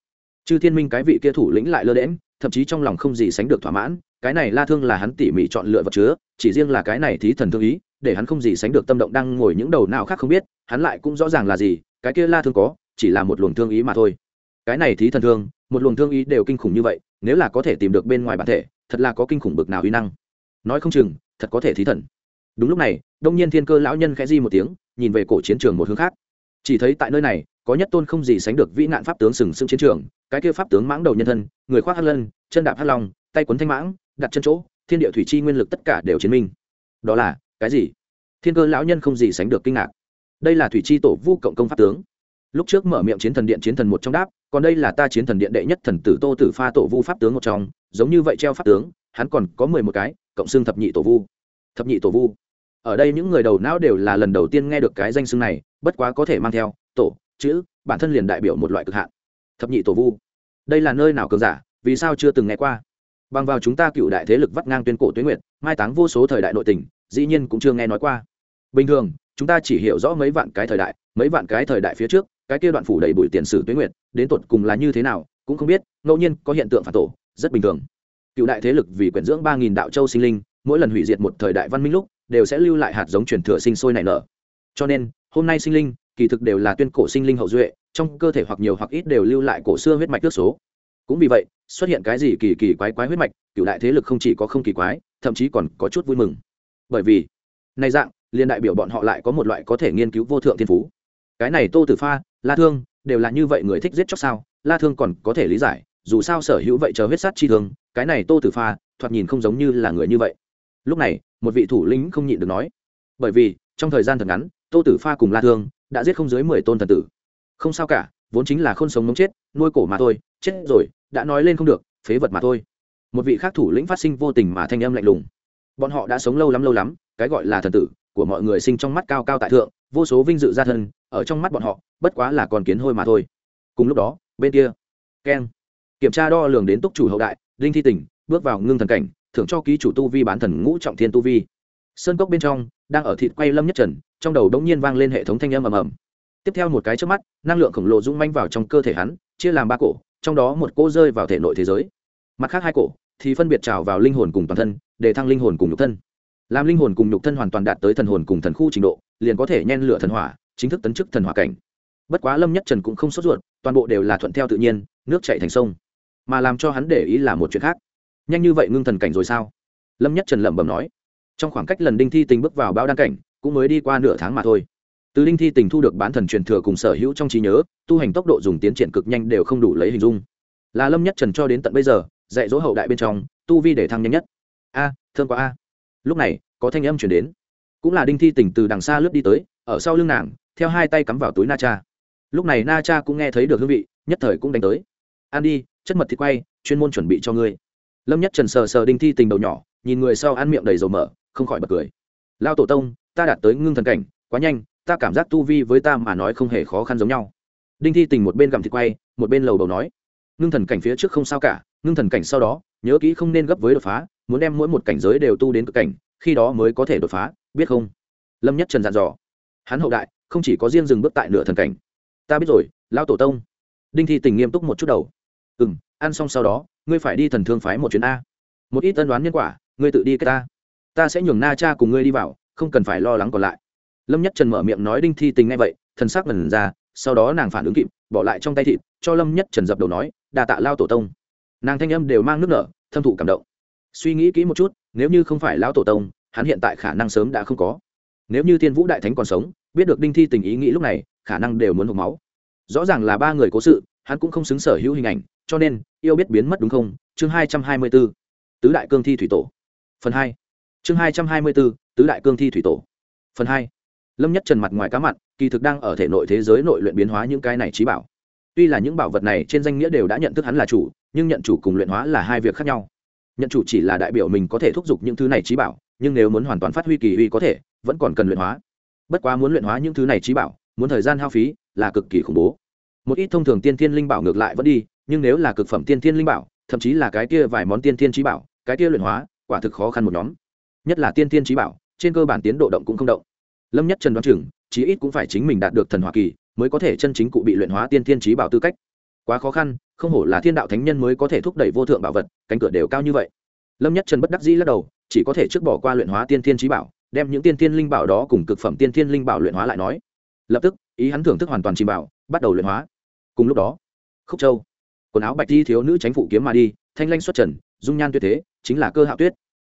Chư thiên minh cái vị kia thủ lĩnh lại lơ đễm thậm chí trong lòng không gì sánh được thỏa mãn, cái này la thương là hắn tỉ mỉ chọn lựa vật chứa, chỉ riêng là cái này thí thần thương ý, để hắn không gì sánh được tâm động đang ngồi những đầu nào khác không biết, hắn lại cũng rõ ràng là gì, cái kia la thương có, chỉ là một luồng thương ý mà thôi. Cái này thí thần thương một luồng thương ý đều kinh khủng như vậy, nếu là có thể tìm được bên ngoài bản thể, thật là có kinh khủng bực nào uy năng. Nói không chừng, thật có thể thí thần. Đúng lúc này, đông nhiên thiên cơ lão nhân khẽ di một tiếng, nhìn về cổ chiến trường một hướng khác. Chỉ thấy tại nơi này, có nhất tôn không gì sánh được vĩ nạn pháp tướng sừng sững chiến trường, cái kia pháp tướng mãng đầu nhân thân, người khoác hắc lân, chân đạp hắc long, tay quấn thanh mãng, đặt chân chỗ, thiên địa thủy chi nguyên lực tất cả đều chiến minh. Đó là, cái gì? Thiên cơ lão nhân không gì sánh được kinh ngạc. Đây là thủy chi tổ vu cộng công pháp tướng lúc trước mở miệng chiến thần điện chiến thần một trong đáp, còn đây là ta chiến thần điện đệ nhất thần tử tô tử pha tổ vu pháp tướng một trong, giống như vậy treo pháp tướng, hắn còn có mười một cái, cộng xương thập nhị tổ vu. Thập nhị tổ vu. Ở đây những người đầu não đều là lần đầu tiên nghe được cái danh xưng này, bất quá có thể mang theo, tổ, chữ, bản thân liền đại biểu một loại cực hạn. Thập nhị tổ vu. Đây là nơi nào cường giả, vì sao chưa từng nghe qua? Bằng vào chúng ta cựu đại thế lực vắt ngang tuyên cổ tuyến nguyệt, mai táng vô số thời đại nội tình, dĩ nhiên cũng chưa nghe nói qua. Bình thường, chúng ta chỉ hiểu rõ mấy vạn cái thời đại, mấy vạn cái thời đại phía trước cái kia đoạn phủ đầy bụi tiền sử tuyết nguyệt, đến tột cùng là như thế nào, cũng không biết, ngẫu nhiên có hiện tượng phản tổ, rất bình thường. Cựu đại thế lực vì quyển dưỡng ba nghìn đạo châu sinh linh, mỗi lần hủy diệt một thời đại văn minh lúc, đều sẽ lưu lại hạt giống truyền thừa sinh sôi nảy nở. Cho nên, hôm nay sinh linh, kỳ thực đều là tuyên cổ sinh linh hậu duệ, trong cơ thể hoặc nhiều hoặc ít đều lưu lại cổ xưa huyết mạch tước số. Cũng vì vậy, xuất hiện cái gì kỳ kỳ quái quái huyết mạch, cựu đại thế lực không chỉ có không kỳ quái, thậm chí còn có chút vui mừng. Bởi vì, nay dạng liên đại biểu bọn họ lại có một loại có thể nghiên cứu vô thượng thiên phú. Cái này tô tử pha la thương, đều là như vậy người thích giết chóc sao? La thương còn có thể lý giải, dù sao sở hữu vậy chờ huyết sát chi thương, cái này tô tử pha, thoạt nhìn không giống như là người như vậy. Lúc này, một vị thủ lĩnh không nhịn được nói, bởi vì, trong thời gian thật ngắn, tô tử pha cùng la thương đã giết không dưới mười tôn thần tử. Không sao cả, vốn chính là không sống mống chết, nuôi cổ mà thôi, chết rồi, đã nói lên không được, phế vật mà thôi. Một vị khác thủ lĩnh phát sinh vô tình mà thanh âm lạnh lùng. Bọn họ đã sống lâu lắm lâu lắm, cái gọi là thần tử của mọi người sinh trong mắt cao cao tại thượng, vô số vinh dự gia thân, ở trong mắt bọn họ, bất quá là con kiến hôi mà thôi. Cùng lúc đó, bên kia, keng, kiểm tra đo lường đến túc chủ hậu đại, đinh thi tỉnh, bước vào ngưng thần cảnh, thưởng cho ký chủ tu vi bán thần ngũ trọng thiên tu vi. Sơn cốc bên trong, đang ở thịt quay lâm nhất trần, trong đầu đống nhiên vang lên hệ thống thanh âm ầm ầm. Tiếp theo một cái trước mắt, năng lượng khổng lồ rung manh vào trong cơ thể hắn, chia làm ba cổ, trong đó một cô rơi vào thể nội thế giới. Mặt khác hai cổ, thì phân biệt trào vào linh hồn cùng toàn thân, để thăng linh hồn cùng nhục thân làm linh hồn cùng nhục thân hoàn toàn đạt tới thần hồn cùng thần khu trình độ liền có thể nhen lửa thần hỏa chính thức tấn chức thần hỏa cảnh. Bất quá lâm nhất trần cũng không sốt ruột toàn bộ đều là thuận theo tự nhiên nước chảy thành sông. Mà làm cho hắn để ý là một chuyện khác. Nhanh như vậy ngưng thần cảnh rồi sao? Lâm nhất trần lẩm bẩm nói. Trong khoảng cách lần đinh thi tình bước vào bao đan cảnh cũng mới đi qua nửa tháng mà thôi. Từ đinh thi tình thu được bán thần truyền thừa cùng sở hữu trong trí nhớ tu hành tốc độ dùng tiến triển cực nhanh đều không đủ lấy hình dung. Là lâm nhất trần cho đến tận bây giờ dạy dỗ hậu đại bên trong tu vi để thăng nhanh nhất. A à, thương quá a lúc này, có thanh âm chuyển đến. Cũng là đinh thi tỉnh từ đằng xa lướt đi tới, ở sau lưng nàng, theo hai tay cắm vào túi na cha. Lúc này na cha cũng nghe thấy được hương vị, nhất thời cũng đánh tới. Ăn đi, chất mật thịt quay, chuyên môn chuẩn bị cho ngươi. Lâm nhất trần sờ sờ đinh thi tình đầu nhỏ, nhìn người sau ăn miệng đầy dầu mỡ, không khỏi bật cười. Lao tổ tông, ta đạt tới ngưng thần cảnh, quá nhanh, ta cảm giác tu vi với ta mà nói không hề khó khăn giống nhau. Đinh thi tình một bên gặm thịt quay, một bên lầu đầu nói. Ngưng thần cảnh phía trước không sao cả, ngưng thần cảnh sau đó, nhớ kỹ không nên gấp với đột phá muốn đem mỗi một cảnh giới đều tu đến cực cảnh, khi đó mới có thể đột phá, biết không? Lâm nhất trần dặn dò. Hắn hậu đại, không chỉ có riêng dừng bước tại nửa thần cảnh. Ta biết rồi, lão tổ tông. Đinh thi tình nghiêm túc một chút đầu. Ừ m ăn xong sau đó, ngươi phải đi thần thương phái một chuyến a. Một ít tân đoán nhân quả, ngươi tự đi cái ta. Ta sẽ nhường na cha cùng ngươi đi vào, không cần phải lo lắng còn lại. Lâm nhất trần mở miệng nói đinh thi tình ngay vậy, thần s ắ c lần ra, sau đó nàng phản ứng kịp, bỏ lại trong tay thịt, cho lâm nhất trần dập đầu nói đà tạ lao tổ tông. Nàng thanh âm đều mang nước nở, thâm thụ cảm động suy nghĩ kỹ một chút, nếu như không phải lão tổ tông, hắn hiện tại khả năng sớm đã không có. Nếu như thiên vũ đại thánh còn sống, biết được đinh thi tình ý nghĩ lúc này, khả năng đều muốn hộp máu. Rõ ràng là ba người cố sự, hắn cũng không xứng sở hữu hình ảnh, cho nên, yêu biết biến mất đúng không? Chương hai trăm hai mươi b ố tứ đại cương thi thủy tổ. Phần hai. Chương hai trăm hai mươi b ố tứ đại cương thi thủy tổ. Phần hai. Lâm nhất trần mặt ngoài cá mặn kỳ thực đang ở thể nội thế giới nội luyện biến hóa những cái này trí bảo. Tuy là những bảo vật này trên danh nghĩa đều đã nhận thức hắn là chủ, nhưng nhận chủ cùng luyện hóa là hai việc khác nhau nhận chủ chỉ là đại biểu mình có thể thúc giục những thứ này trí bảo, nhưng nếu muốn hoàn toàn phát huy kỳ uy có thể, vẫn còn cần luyện hóa. Bất quá muốn luyện hóa những thứ này trí bảo, muốn thời gian hao phí là cực kỳ khủng bố. Một ít thông thường tiên thiên linh bảo ngược lại vẫn đi, nhưng nếu là cực phẩm tiên thiên linh bảo, thậm chí là cái kia vài món tiên thiên trí bảo, cái kia luyện hóa, quả thực khó khăn một nhóm. Nhất là tiên thiên trí bảo, trên cơ bản tiến độ động cũng không động. Lâm nhất trần đoán chừng, chí ít cũng phải chính mình đạt được thần hoa kỳ, mới có thể chân chính cụ bị luyện hóa tiên thiên trí bảo tư cách. Quá khó khăn không hổ là thiên đạo thánh nhân mới có thể thúc đẩy vô thượng bảo vật, cánh cửa đều cao như vậy. Lâm nhất trần bất đắc dĩ lắc đầu, chỉ có thể trước bỏ qua luyện hóa tiên thiên trí bảo, đem những tiên thiên linh bảo đó cùng cực phẩm tiên thiên linh bảo luyện hóa lại nói. Lập tức, ý hắn thưởng thức hoàn toàn chìm bảo, bắt đầu luyện hóa. Cùng lúc đó, khúc châu, quần áo bạch thi thiếu nữ tránh phụ kiếm mà đi, thanh lanh xuất trần, dung nhan tuyệt thế, chính là cơ hạ tuyết.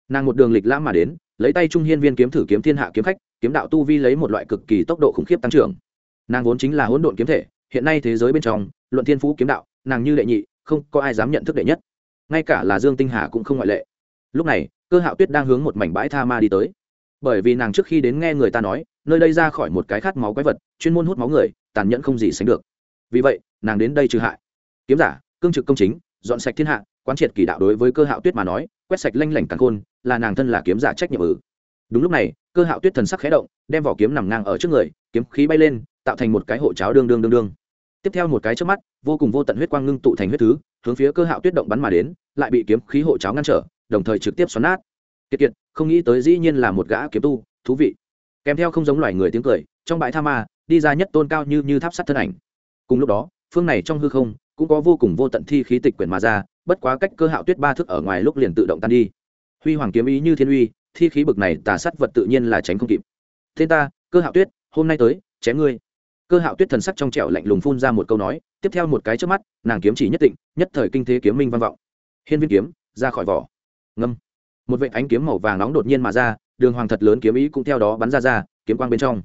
Nàng một đường lịch lãm mà đến, lấy tay trung hiên viên kiếm thử kiếm thiên hạ kiếm khách, kiếm đạo tu vi lấy một loại cực kỳ tốc độ khủng khiếp tăng trưởng. Nàng vốn chính là hỗn độn kiếm thể, hiện nay thế giới bên trong, luận thiên phú kiếm đạo nàng như đệ nhị, không có ai dám nhận thức đệ nhất. Ngay cả là dương tinh hà cũng không ngoại lệ. Lúc này, cơ hạo tuyết đang hướng một mảnh bãi tha ma đi tới. Bởi vì nàng trước khi đến nghe người ta nói, nơi đây ra khỏi một cái khát máu quái vật, chuyên môn hút máu người, tàn nhẫn không gì sánh được. Vì vậy, nàng đến đây trừ hại. Kiếm giả, cương trực công chính, dọn sạch thiên hạ, quán triệt kỳ đạo đối với cơ hạo tuyết mà nói, quét sạch lanh lảnh càng khôn, là nàng thân là kiếm giả trách nhiệm ử đúng lúc này, cơ hạo tuyết thần sắc khẽ động, đem vỏ kiếm nằm ngang ở trước người, kiếm khí bay lên, tạo thành một cái hộ cháo đương đương đương đương tiếp theo một cái trước mắt, vô cùng vô tận huyết quang ngưng tụ thành huyết thứ, hướng phía cơ hạo tuyết động bắn mà đến, lại bị kiếm khí hộ cháo ngăn trở, đồng thời trực tiếp xoắn nát. Kiệt kiệt, không nghĩ tới dĩ nhiên là một gã kiếm tu, thú vị. Kèm theo không giống loài người tiếng cười, trong bãi tha ma, đi ra nhất tôn cao như như tháp sắt thân ảnh. Cùng lúc đó, phương này trong hư không, cũng có vô cùng vô tận thi khí tịch quyển mà ra, bất quá cách cơ hạo tuyết ba thước ở ngoài lúc liền tự động tan đi. Huy hoàng kiếm ý như thiên uy, thi khí bực này tà sắt vật tự nhiên là tránh không kịp. Tên ta, cơ hạo tuyết, hôm nay tới, chém ngươi cơ hạo tuyết thần sắc trong trẻo lạnh lùng phun ra một câu nói, tiếp theo một cái trước mắt, nàng kiếm chỉ nhất định nhất thời kinh thế kiếm minh văn vọng. Hiên viên kiếm, ra khỏi vỏ. Ngâm. Một vệ ánh kiếm màu vàng nóng đột nhiên mà ra, đường hoàng thật lớn kiếm ý cũng theo đó bắn ra ra, kiếm quang bên trong.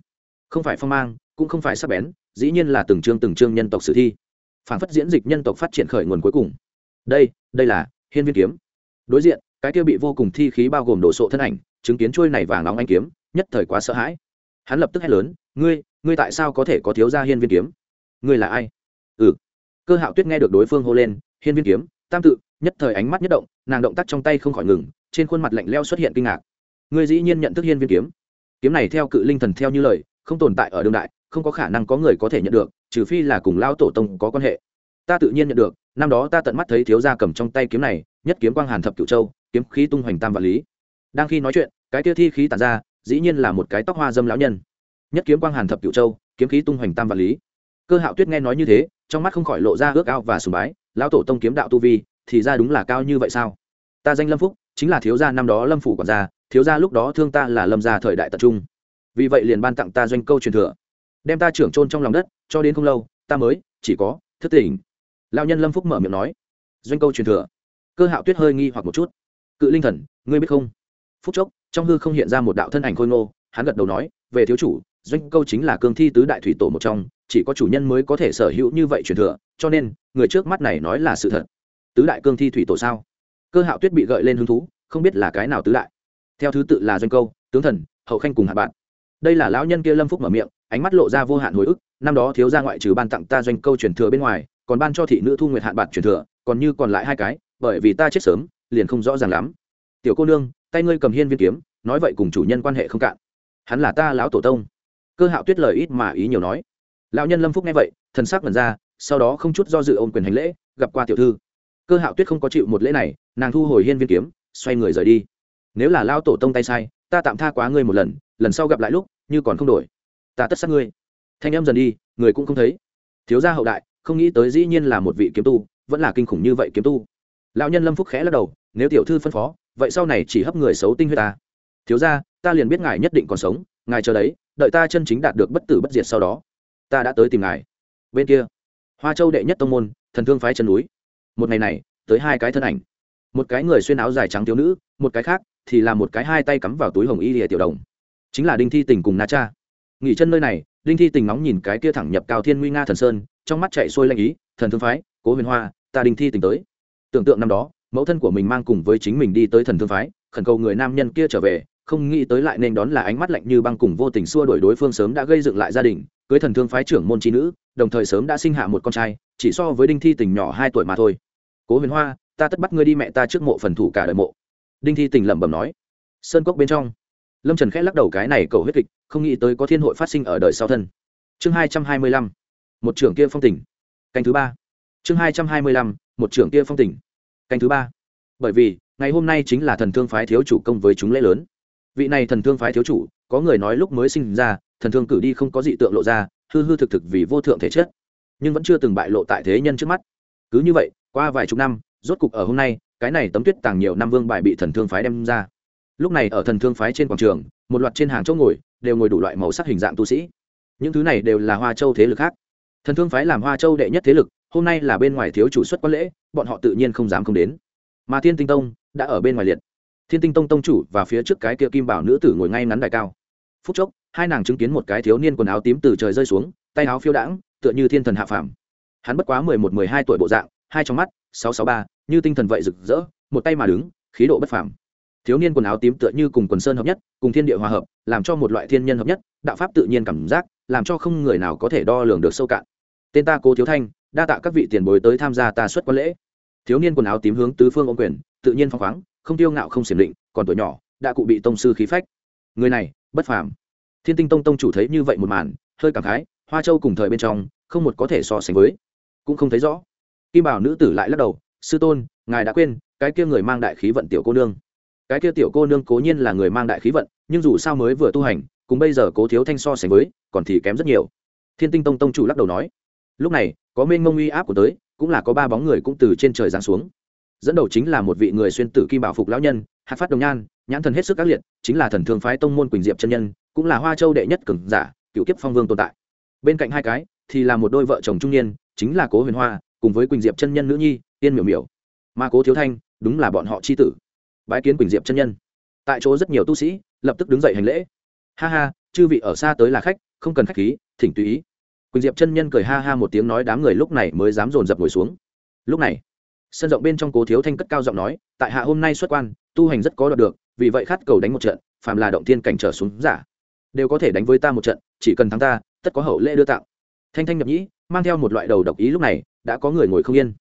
Không phải phong mang, cũng không phải sắc bén, dĩ nhiên là từng chương từng chương nhân tộc sử thi. Phản phất diễn dịch nhân tộc phát triển khởi nguồn cuối cùng. Đây đây là hiên viên kiếm. Đối diện, cái kia bị vô cùng thi khí bao gồm đồ sộ thân ảnh, chứng kiến trôi này vàng nóng anh kiếm, nhất thời quá sợ hãi. Hắn lập tức hét lớn, ngươi ngươi tại sao có thể có thiếu gia hiên viên kiếm? Ngươi là ai? Ừ. Cơ hạo tuyết nghe được đối phương hô lên, hiên viên kiếm, tam tự, nhất thời ánh mắt nhất động, nàng động tác trong tay không khỏi ngừng, trên khuôn mặt lạnh leo xuất hiện kinh ngạc. Ngươi dĩ nhiên nhận thức hiên viên kiếm. Kiếm này theo cự linh thần theo như lời, không tồn tại ở đương đại, không có khả năng có người có thể nhận được, trừ phi là cùng lão tổ tông có quan hệ. Ta tự nhiên nhận được, năm đó ta tận mắt thấy thiếu gia cầm trong tay kiếm này, nhất kiếm quang hàn thập cựu châu, kiếm khí tung hoành tam vạn lý. Đang khi nói chuyện, cái tiêu thi khí tản ra, dĩ nhiên là một cái tóc hoa dâm lão nhân nhất kiếm quang hàn thập cựu châu, kiếm khí tung hoành tam vạn lý. Cơ hạo tuyết nghe nói như thế, trong mắt không khỏi lộ ra ước ao và sùng bái, lão tổ tông kiếm đạo tu vi, thì ra đúng là cao như vậy sao? Ta danh lâm phúc, chính là thiếu gia năm đó lâm phủ còn gia, thiếu gia lúc đó thương ta là lâm gia thời đại tập trung. Vì vậy liền ban tặng ta doanh câu truyền thừa. Đem ta trưởng trôn trong lòng đất, cho đến không lâu, ta mới, chỉ có thất tình. Lão nhân lâm phúc mở miệng nói. Doanh câu truyền thừa. Cơ hạo tuyết hơi nghi hoặc một chút. Cự linh thần, ngươi biết không? Phúc chốc, trong hư không hiện ra một đạo thân ảnh khôi ngô, hắn gật đầu nói, về thiếu chủ doanh câu chính là cương thi tứ đại thủy tổ một trong, chỉ có chủ nhân mới có thể sở hữu như vậy truyền thừa, cho nên, người trước mắt này nói là sự thật. Tứ đại cương thi thủy tổ sao? Cơ hạo tuyết bị gợi lên hứng thú, không biết là cái nào tứ đại. Theo thứ tự là doanh câu, tướng thần, hậu khanh cùng hạ bạn. Đây là lão nhân kia lâm phúc mở miệng, ánh mắt lộ ra vô hạn hồi ức, năm đó thiếu gia ngoại trừ ban tặng ta doanh câu truyền thừa bên ngoài, còn ban cho thị nữ thu nguyệt hạn bạn truyền thừa, còn như còn lại hai cái, bởi vì ta chết sớm, liền không rõ ràng lắm. Tiểu cô nương, tay ngươi cầm hiên viên kiếm, nói vậy cùng chủ nhân quan hệ không cạn. Hắn là ta lão tổ tông cơ hạo tuyết lời ít mà ý nhiều nói. Lão nhân lâm phúc nghe vậy, thần sắc mần ra, sau đó không chút do dự ôm quyền hành lễ, gặp qua tiểu thư. Cơ hạo tuyết không có chịu một lễ này, nàng thu hồi hiên viên kiếm, xoay người rời đi. Nếu là lao tổ tông tay sai, ta tạm tha quá ngươi một lần lần sau gặp lại lúc, như còn không đổi. Ta tất sát ngươi. Thanh em dần đi, người cũng không thấy. Thiếu gia hậu đại, không nghĩ tới dĩ nhiên là một vị kiếm tu, vẫn là kinh khủng như vậy kiếm tu. Lão nhân lâm phúc khẽ lắc đầu, nếu tiểu thư phân phó, vậy sau này chỉ hấp người xấu tinh huyết ta. Thiếu gia, ta liền biết ngài nhất định còn sống, ngài chờ đấy đợi ta chân chính đạt được bất tử bất diệt sau đó, ta đã tới tìm ngài. Bên kia, hoa châu đệ nhất tông môn, thần thương phái chân núi. Một ngày này, tới hai cái thân ảnh. Một cái người xuyên áo dài trắng thiếu nữ, một cái khác thì là một cái hai tay cắm vào túi hồng y lìa tiểu đồng. Chính là đinh thi tình cùng na cha. Nghỉ chân nơi này, đinh thi tình ngóng nhìn cái kia thẳng nhập cao thiên nguy nga thần sơn, trong mắt chạy xuôi lanh ý, thần thương phái, cố huyền hoa, ta đinh thi tình tới. Tưởng tượng năm đó, mẫu thân của mình mang cùng với chính mình đi tới thần thương phái, khẩn cầu người nam nhân kia trở về không nghĩ tới lại nên đón là ánh mắt lạnh như băng cùng vô tình xua đuổi đối phương sớm đã gây dựng lại gia đình, cưới thần thương phái trưởng môn trí nữ, đồng thời sớm đã sinh hạ một con trai, chỉ so với đinh thi tình nhỏ hai tuổi mà thôi. Cố huyền hoa, ta tất bắt ngươi đi mẹ ta trước mộ phần thủ cả đời mộ. Đinh thi tình lẩm bẩm nói. Sơn cốc bên trong, lâm trần khẽ lắc đầu cái này cầu huyết kịch, không nghĩ tới có thiên hội phát sinh ở đời sau thân. Chương hai trăm hai mươi lăm, một trưởng kia phong tỉnh canh thứ ba. Chương hai trăm hai mươi lăm, một trưởng kia phong tỉnh canh thứ ba. Bởi vì, ngày hôm nay chính là thần thương phái thiếu chủ công với chúng lễ lớn vị này thần thương phái thiếu chủ, có người nói lúc mới sinh ra, thần thương cử đi không có dị tượng lộ ra, hư hư thực thực vì vô thượng thể chất, nhưng vẫn chưa từng bại lộ tại thế nhân trước mắt. Cứ như vậy, qua vài chục năm, rốt cục ở hôm nay, cái này tấm tuyết tàng nhiều năm vương bại bị thần thương phái đem ra. Lúc này ở thần thương phái trên quảng trường, một loạt trên hàng chỗ ngồi, đều ngồi đủ loại màu sắc hình dạng tu sĩ. Những thứ này đều là hoa châu thế lực khác. Thần thương phái làm hoa châu đệ nhất thế lực, hôm nay là bên ngoài thiếu chủ xuất quan lễ, bọn họ tự nhiên không dám không đến. Mà thiên tinh tông, đã ở bên ngoài liệt thiên tinh tông tông chủ và phía trước cái kia kim bảo nữ tử ngồi ngay ngắn đài cao. Phút chốc, hai nàng chứng kiến một cái thiếu niên quần áo tím từ trời rơi xuống, tay áo phiêu đãng, tựa như thiên thần hạ phàm. Hắn bất quá mười một, mười hai tuổi bộ dạng, hai trong mắt, sáu sáu, ba, như tinh thần vậy rực rỡ, một tay mà đứng, khí độ bất phàm. Thiếu niên quần áo tím tựa như cùng quần sơn hợp nhất, cùng thiên địa hòa hợp, làm cho một loại thiên nhân hợp nhất, đạo pháp tự nhiên cảm giác, làm cho không người nào có thể đo lường được sâu cạn. Tên ta cố thiếu thanh, đa tạ các vị tiền bối tới tham gia ta xuất quan lễ. Thiếu niên quần áo tím hướng tứ phương ô quyền, tự nhiên phong khoáng không tiêu ngạo không xiểm định, còn tuổi nhỏ, đã cụ bị tông sư khí phách. Người này, bất phàm. Thiên tinh tông tông chủ thấy như vậy một màn, hơi cảm khái, hoa châu cùng thời bên trong, không một có thể so sánh với. Cũng không thấy rõ. Kim bảo nữ tử lại lắc đầu, sư tôn, ngài đã quên, cái kia người mang đại khí vận tiểu cô nương. Cái kia tiểu cô nương cố nhiên là người mang đại khí vận, nhưng dù sao mới vừa tu hành, cùng bây giờ cố thiếu thanh so sánh với, còn thì kém rất nhiều. Thiên tinh tông tông chủ lắc đầu nói, lúc này, có mênh mông uy áp của tới, cũng là có ba bóng người cũng từ trên trời giáng xuống dẫn đầu chính là một vị người xuyên tử kim bảo phục lão nhân, hạc phát đồng nhan, nhãn thần hết sức ác liệt, chính là thần thường phái tông môn quỳnh diệp chân nhân, cũng là hoa châu đệ nhất cường giả, cựu kiếp phong vương tồn tại. Bên cạnh hai cái thì là một đôi vợ chồng trung niên, chính là cố huyền hoa, cùng với quỳnh diệp chân nhân nữ nhi tiên miểu miểu. Mà cố thiếu thanh, đúng là bọn họ c h i tử. Bái kiến quỳnh diệp chân nhân. Tại chỗ rất nhiều tu sĩ lập tức đứng dậy hành lễ. Ha ha, chư vị ở xa tới là khách, không cần khách khí, thỉnh tùy ý. Quỳnh diệp chân nhân cười ha ha một tiếng nói đám người lúc này mới dám dồn dập ngồi xuống. Lúc này sân rộng bên trong cố thiếu thanh cất cao giọng nói, tại hạ hôm nay xuất quan, tu hành rất có đoạt được, vì vậy khát cầu đánh một trận, phàm là động thiên cảnh trở xuống giả, đều có thể đánh với ta một trận, chỉ cần thắng ta, tất có hậu lễ đưa tặng. Thanh thanh nhập nhĩ, mang theo một loại đầu độc ý lúc này, đã có người ngồi không yên.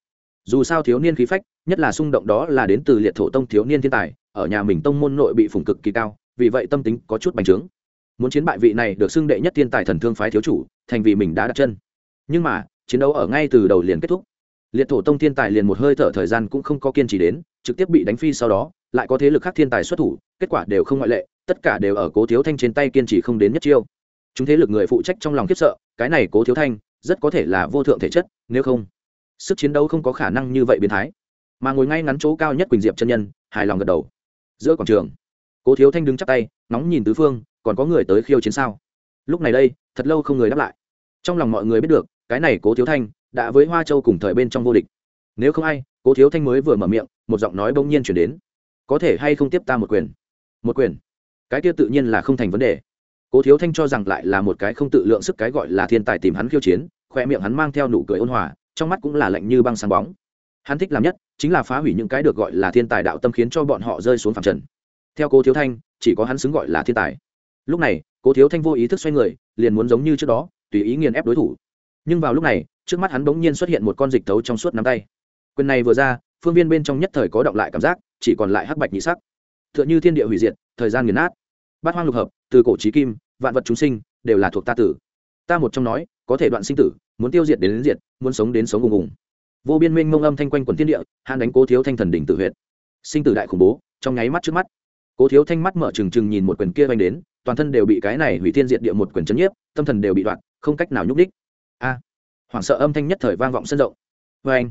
Dù sao thiếu niên khí phách, nhất là xung động đó là đến từ liệt thổ tông thiếu niên thiên tài, ở nhà mình tông môn nội bị phủng cực kỳ cao, vì vậy tâm tính có chút bành trướng. Muốn chiến bại vị này được xưng đệ nhất thiên tài thần thương phái thiếu chủ, thành vì mình đã đặt chân. Nhưng mà, chiến đấu ở ngay từ đầu liền kết thúc liệt thổ tông thiên tài liền một hơi thở thời gian cũng không có kiên trì đến, trực tiếp bị đánh phi sau đó, lại có thế lực khác thiên tài xuất thủ, kết quả đều không ngoại lệ, tất cả đều ở cố thiếu thanh trên tay kiên trì không đến nhất chiêu. Chúng thế lực người phụ trách trong lòng khiếp sợ, cái này cố thiếu thanh, rất có thể là vô thượng thể chất, nếu không, sức chiến đấu không có khả năng như vậy biến thái. Mà ngồi ngay ngắn chỗ cao nhất quỳnh diệp chân nhân, hài lòng gật đầu. Giữa quảng trường, cố thiếu thanh đứng chắp tay nóng nhìn tứ phương, còn có người tới khiêu chiến sao? Lúc này đây, thật lâu không người đáp lại. Trong lòng mọi người biết được, cái này cố thiếu thanh đã với hoa châu cùng thời bên trong vô địch. Nếu không ai, cố thiếu thanh mới vừa mở miệng, một giọng nói bỗng nhiên chuyển đến. Có thể hay không tiếp ta một quyền? Một quyền? Cái kia tự nhiên là không thành vấn đề. Cố thiếu thanh cho rằng lại là một cái không tự lượng sức cái gọi là thiên tài tìm hắn khiêu chiến khoe miệng hắn mang theo nụ cười ôn hòa, trong mắt cũng là lạnh như băng sáng bóng. Hắn thích làm nhất chính là phá hủy những cái được gọi là thiên tài đạo tâm khiến cho bọn họ rơi xuống phẳng trần. Theo cố thiếu thanh, chỉ có hắn xứng gọi là thiên tài. Lúc này, cố thiếu thanh vô ý thức xoay người, liền muốn giống như trước đó, tùy ý nghiền ép đối thủ. Nhưng vào lúc này trước mắt hắn bỗng nhiên xuất hiện một con dịch thấu trong suốt nắm tay. Quyền này vừa ra phương viên bên trong nhất thời có động lại cảm giác chỉ còn lại hắc bạch nhị sắc. T h ư ợ n h ư thiên địa hủy diệt thời gian nghiền nát. Bát hoang lục hợp từ cổ trí kim vạn vật chúng sinh đều là thuộc ta tử. Ta một trong nói có thể đoạn sinh tử muốn tiêu diệt đến, đến diệt muốn sống đến sống ùng ùng vô biên minh mông âm thanh quanh quần thiên địa hàn đánh cố thiếu thanh thần đỉnh tử huyệt. Sinh tử đại khủng bố trong nháy mắt trước mắt. Cố thiếu thanh mắt mở trừng trừng nhìn một quyền kia oanh đến toàn thân đều bị cái này hủy thiên diệt địa một quyền chấn nhiếp tâm thần đều bị đoạn không cách nào nhúc đích a! hoảng sợ âm thanh nhất thời vang vọng sân rộng. Vê anh,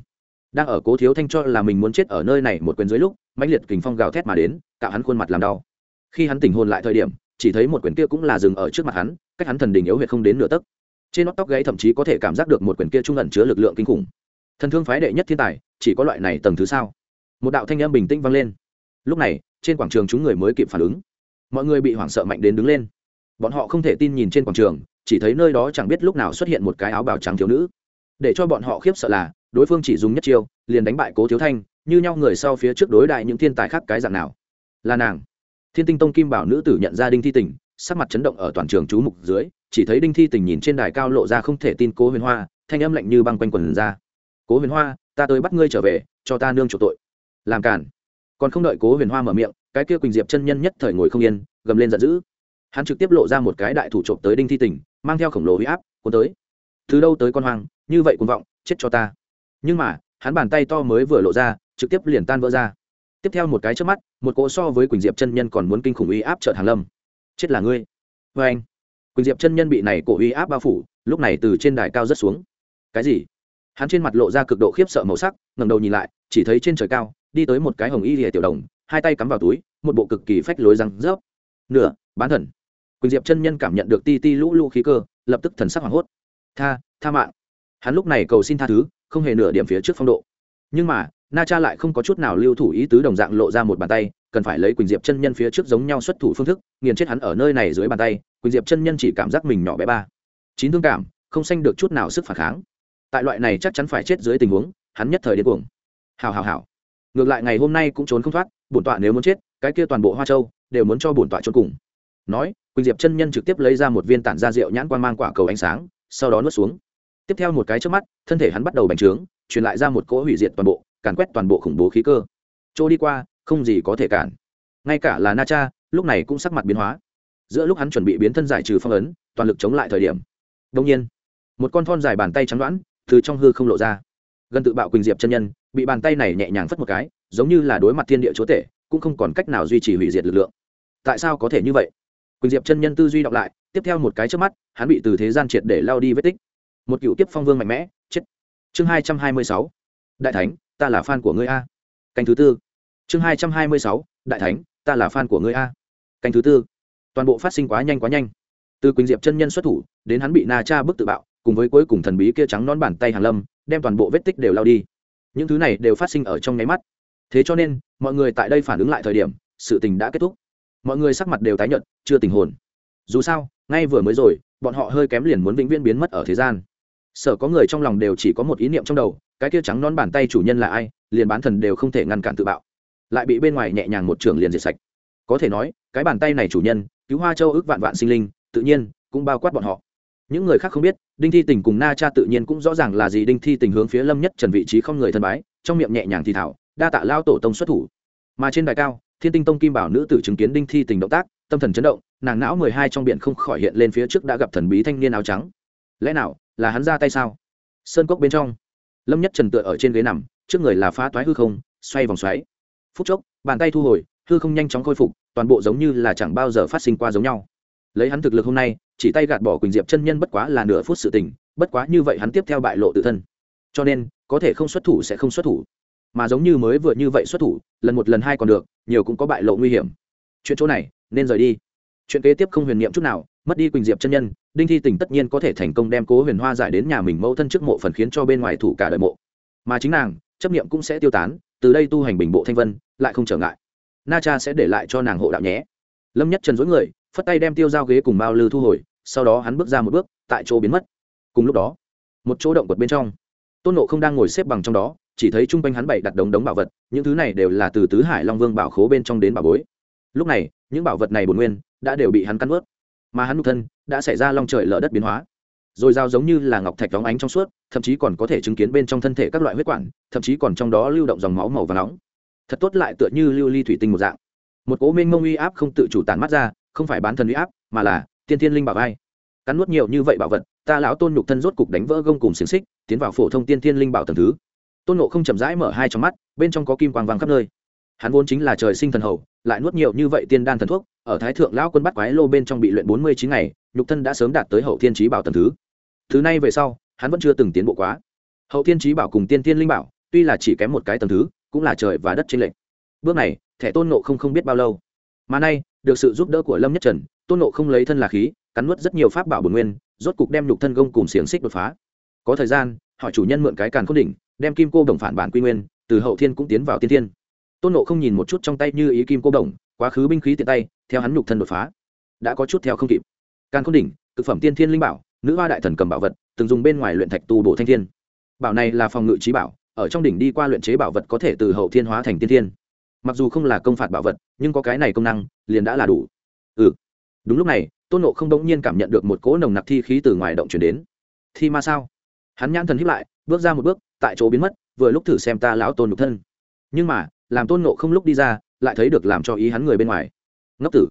đang ở cố thiếu thanh cho là mình muốn chết ở nơi này một quyền dưới lúc, mãnh liệt kình phong gào thét mà đến tạo hắn khuôn mặt làm đau. Khi hắn tỉnh hồn lại thời điểm, chỉ thấy một quyền kia cũng là dừng ở trước mặt hắn, cách hắn thần đình yếu huyệt không đến nửa tấc. Trên nót tóc gáy thậm chí có thể cảm giác được một quyền kia trung ẩn chứa lực lượng kinh khủng. Thần thương phái đệ nhất thiên tài, chỉ có loại này tầng thứ sao? Một đạo thanh âm bình tĩnh vang lên. Lúc này, trên quảng trường chúng người mới kịp phản ứng. Mọi người bị hoảng sợ mạnh đến đứng lên. Bọn họ không thể tin nhìn trên quảng trường chỉ thấy nơi đó chẳng biết lúc nào xuất hiện một cái áo bào trắng thiếu nữ. Để cho bọn họ khiếp sợ là, đối phương chỉ dùng nhất chiêu, liền đánh bại cố thiếu thanh, như nhau người sau phía trước đối đại những thiên tài khác cái dạng nào. Là nàng. Thiên tinh tông kim bảo nữ tử nhận ra đinh thi tình, sắc mặt chấn động ở toàn trường chú mục dưới, chỉ thấy đinh thi tình nhìn trên đài cao lộ ra không thể tin cố huyền hoa, thanh âm lạnh như băng quanh quần ra. Cố huyền hoa, ta tới bắt ngươi trở về, cho ta nương chủ tội. Làm cản còn không đợi cố huyền hoa mở miệng, cái kia quỳnh diệp chân nhân nhất thời ngồi không yên, gầm lên giận dữ. Hắn trực tiếp lộ ra một cái đại thủ trộm tới đinh thi tình mang theo khổng lồ uy áp, cuốn tới. Từ đâu tới con hoang, như vậy cuồng vọng, chết cho ta. Nhưng mà, hắn bàn tay to mới vừa lộ ra, trực tiếp liền tan vỡ ra. Tiếp theo một cái trước mắt, một cỗ so với quỳnh diệp chân nhân còn muốn kinh khủng uy áp trợt hàng lâm. Chết là ngươi. Vê anh, quỳnh diệp chân nhân bị này cổ uy áp bao phủ, lúc này từ trên đài cao rất xuống. Cái gì? Hắn trên mặt lộ ra cực độ khiếp sợ màu sắc ngầm đầu nhìn lại, chỉ thấy trên trời cao, đi tới một cái hồng y lìa tiểu đồng, hai tay cắm vào túi, một bộ cực kỳ phách lối răng rớp. Nửa, bán thần quỳnh diệp chân nhân cảm nhận được ti ti lũ lũ khí cơ, lập tức thần sắc hoảng hốt. Tha tha mạng. Hắn lúc này cầu xin tha thứ, không hề nửa điểm phía trước phong độ. Nhưng mà, na cha lại không có chút nào lưu thủ ý tứ đồng dạng lộ ra một bàn tay, cần phải lấy quỳnh diệp chân nhân phía trước giống nhau xuất thủ phương thức, nghiền chết hắn ở nơi này dưới bàn tay, quỳnh diệp chân nhân chỉ cảm giác mình nhỏ bé ba. Chín thương cảm, không sanh được chút nào sức phản kháng. Tại loại này chắc chắn phải chết dưới tình huống, hắn nhất thời điên cuồng. Hào hào hào. Ngược lại ngày hôm nay cũng trốn không thoát, bổn tọa nếu muốn chết, cái kia toàn bộ hoa châu đều muốn cho bổn tọa trốn cùng. Nói quỳnh diệp chân nhân trực tiếp lấy ra một viên tản da rượu nhãn quan mang quả cầu ánh sáng, sau đó nuốt xuống. Tiếp theo một cái trước mắt, thân thể hắn bắt đầu bành trướng, truyền lại ra một cỗ hủy diệt toàn bộ, càn quét toàn bộ khủng bố khí cơ. Chỗ đi qua, không gì có thể cản. Ngay cả là na cha, lúc này cũng sắc mặt biến hóa. Giữa lúc hắn chuẩn bị biến thân giải trừ phong ấn, toàn lực chống lại thời điểm. Đông nhiên, một con thon dài bàn tay trắng đoãn từ trong hư không lộ ra. Gần tự bạo quỳnh diệp chân nhân, bị bàn tay này nhẹ nhàng phất một cái, giống như là đối mặt thiên địa chúa tể, cũng không còn cách nào duy trì hủy diệt lực lượng. Tại sao có thể như vậy? quỳnh diệp chân nhân tư duy đọc lại, tiếp theo một cái chớp mắt, hắn bị từ thế gian triệt để lao đi vết tích. Một cựu tiếp phong vương mạnh mẽ, chết. Chương hai trăm hai mươi sáu, đại thánh, ta là fan của ngươi a. Canh thứ tư. Chương hai trăm hai mươi sáu, đại thánh, ta là fan của ngươi a. Canh thứ tư. Toàn bộ phát sinh quá nhanh quá nhanh. Từ quỳnh diệp chân nhân xuất thủ, đến hắn bị na cha bức tự bạo, cùng với cuối cùng thần bí kia trắng nón bản tay hàng lâm, đem toàn bộ vết tích đều lao đi. Những thứ này đều phát sinh ở trong nháy mắt. Thế cho nên, mọi người tại đây phản ứng lại thời điểm, sự tình đã kết thúc mọi người sắc mặt đều tái nhợt, chưa tỉnh hồn. Dù sao, ngay vừa mới rồi, bọn họ hơi kém liền muốn vĩnh viễn biến mất ở thế gian. Sở có người trong lòng đều chỉ có một ý niệm trong đầu, cái kia trắng non bàn tay chủ nhân là ai, liền bán thần đều không thể ngăn cản tự bạo. Lại bị bên ngoài nhẹ nhàng một trường liền diệt sạch. Có thể nói, cái bàn tay này chủ nhân, cứu hoa châu ước vạn vạn sinh linh, tự nhiên cũng bao quát bọn họ. Những người khác không biết, đinh thi tình cùng na cha tự nhiên cũng rõ ràng là gì đinh thi tình hướng phía lâm nhất trần vị trí không người thân bái, trong miệng nhẹ nhàng thì thảo, đa tạ lao tổ tông xuất thủ. Mà trên đài cao thiên tinh tông kim bảo nữ tử chứng kiến đinh thi tình động tác, tâm thần chấn động, nàng não mười hai trong biển không khỏi hiện lên phía trước đã gặp thần bí thanh niên áo trắng. Lẽ nào, là hắn ra tay sao? Sơn cốc bên trong, lâm nhất trần tựa ở trên ghế nằm, trước người là phá toái hư không, xoay vòng xoáy. Phút chốc, bàn tay thu hồi, hư không nhanh chóng khôi phục, toàn bộ giống như là chẳng bao giờ phát sinh qua giống nhau. Lấy hắn thực lực hôm nay, chỉ tay gạt bỏ quỳnh diệp chân nhân bất quá là nửa phút sự tình, bất quá như vậy hắn tiếp theo bại lộ tự thân. Cho nên, có thể không xuất thủ sẽ không xuất thủ mà giống như mới vừa như vậy xuất thủ, lần một lần hai còn được, nhiều cũng có bại lộ nguy hiểm. Chuyện chỗ này, nên rời đi. Chuyện kế tiếp không huyền niệm chút nào, mất đi quỳnh diệp chân nhân, đinh thi tình tất nhiên có thể thành công đem cố huyền hoa giải đến nhà mình mẫu thân trước mộ phần khiến cho bên ngoài thủ cả đời mộ. Mà chính nàng, chấp niệm cũng sẽ tiêu tán, từ đây tu hành bình bộ thanh vân, lại không trở ngại. Na cha sẽ để lại cho nàng hộ đạo nhé. Lâm nhất trần dối người, phất tay đem tiêu dao ghế cùng mao lư thu hồi, sau đó hắn bước ra một bước, tại chỗ biến mất. Cùng lúc đó, một chỗ động quật bên trong, tôn nộ không đang ngồi xếp bằng trong đó chỉ thấy chung quanh hắn bảy đặt đống đống bảo vật, những thứ này đều là từ tứ hải long vương bảo khố bên trong đến bảo bối. Lúc này, những bảo vật này bồn nguyên đã đều bị hắn cắn ướt mà hắn nục thân đã xảy ra long trời lở đất biến hóa. Rồi dao giống như là ngọc thạch đóng ánh trong suốt, thậm chí còn có thể chứng kiến bên trong thân thể các loại huyết quản, thậm chí còn trong đó lưu động dòng máu màu và nóng. Thật tốt lại tựa như lưu ly thủy tinh một dạng. Một cố minh mông uy áp không tự chủ tản mắt ra, không phải bán thần uy áp, mà là tiên thiên linh bảo vai. Cắn nuốt nhiều như vậy bảo vật, ta lão tôn nhục thân rốt cục đánh vỡ gông cùng xiềng xích, tiến vào phổ thông tiên thiên linh bảo thần thứ tôn nộ không chậm rãi mở hai trong mắt, bên trong có kim quang vàng khắp nơi. Hắn vốn chính là trời sinh thần hầu, lại nuốt nhiều như vậy tiên đan thần thuốc, ở thái thượng lão quân bắt quái lô bên trong bị luyện bốn mươi chín ngày, nhục thân đã sớm đạt tới hậu thiên trí bảo tầm thứ. Thứ nay về sau, hắn vẫn chưa từng tiến bộ quá. Hậu thiên trí bảo cùng tiên tiên linh bảo, tuy là chỉ kém một cái tầm thứ, cũng là trời và đất trên lệnh bước này, thẻ tôn nộ không không biết bao lâu. Mà nay, được sự giúp đỡ của lâm nhất trần, tôn nộ không lấy thân là khí, cắn nuốt rất nhiều pháp bảo bồn nguyên, rốt cục đem nhục thân gông cùng xiềng xích đột phá. Có thời gian họ chủ nhân mượn cái càn k h ô n đỉnh đem kim cô đồng phản bản quy nguyên, từ hậu thiên cũng tiến vào tiên thiên. Tôn nộ không nhìn một chút trong tay như ý kim cô đồng, quá khứ binh khí tiện tay, theo hắn nhục thân đột phá. Đã có chút theo không kịp. Càng không đỉnh thực phẩm tiên thiên linh bảo, nữ hoa đại thần cầm bảo vật, từng dùng bên ngoài luyện thạch tu bổ thanh thiên. Bảo này là phòng ngự trí bảo, ở trong đỉnh đi qua luyện chế bảo vật có thể từ hậu thiên hóa thành tiên thiên. Mặc dù không là công phạt bảo vật, nhưng có cái này công năng, liền đã là đủ. Ừ. Đúng lúc này, tôn nộ không đống nhiên cảm nhận được một cỗ nồng nặc thi khí từ ngoài động chuyển đến. Thi ma sao? Hắn nhãn thần hiếp lại bước ra một bước, tại chỗ biến mất, vừa lúc thử xem ta lão tôn nhục thân. Nhưng mà, làm tôn nộ không lúc đi ra, lại thấy được làm cho ý hắn người bên ngoài. Ngốc tử,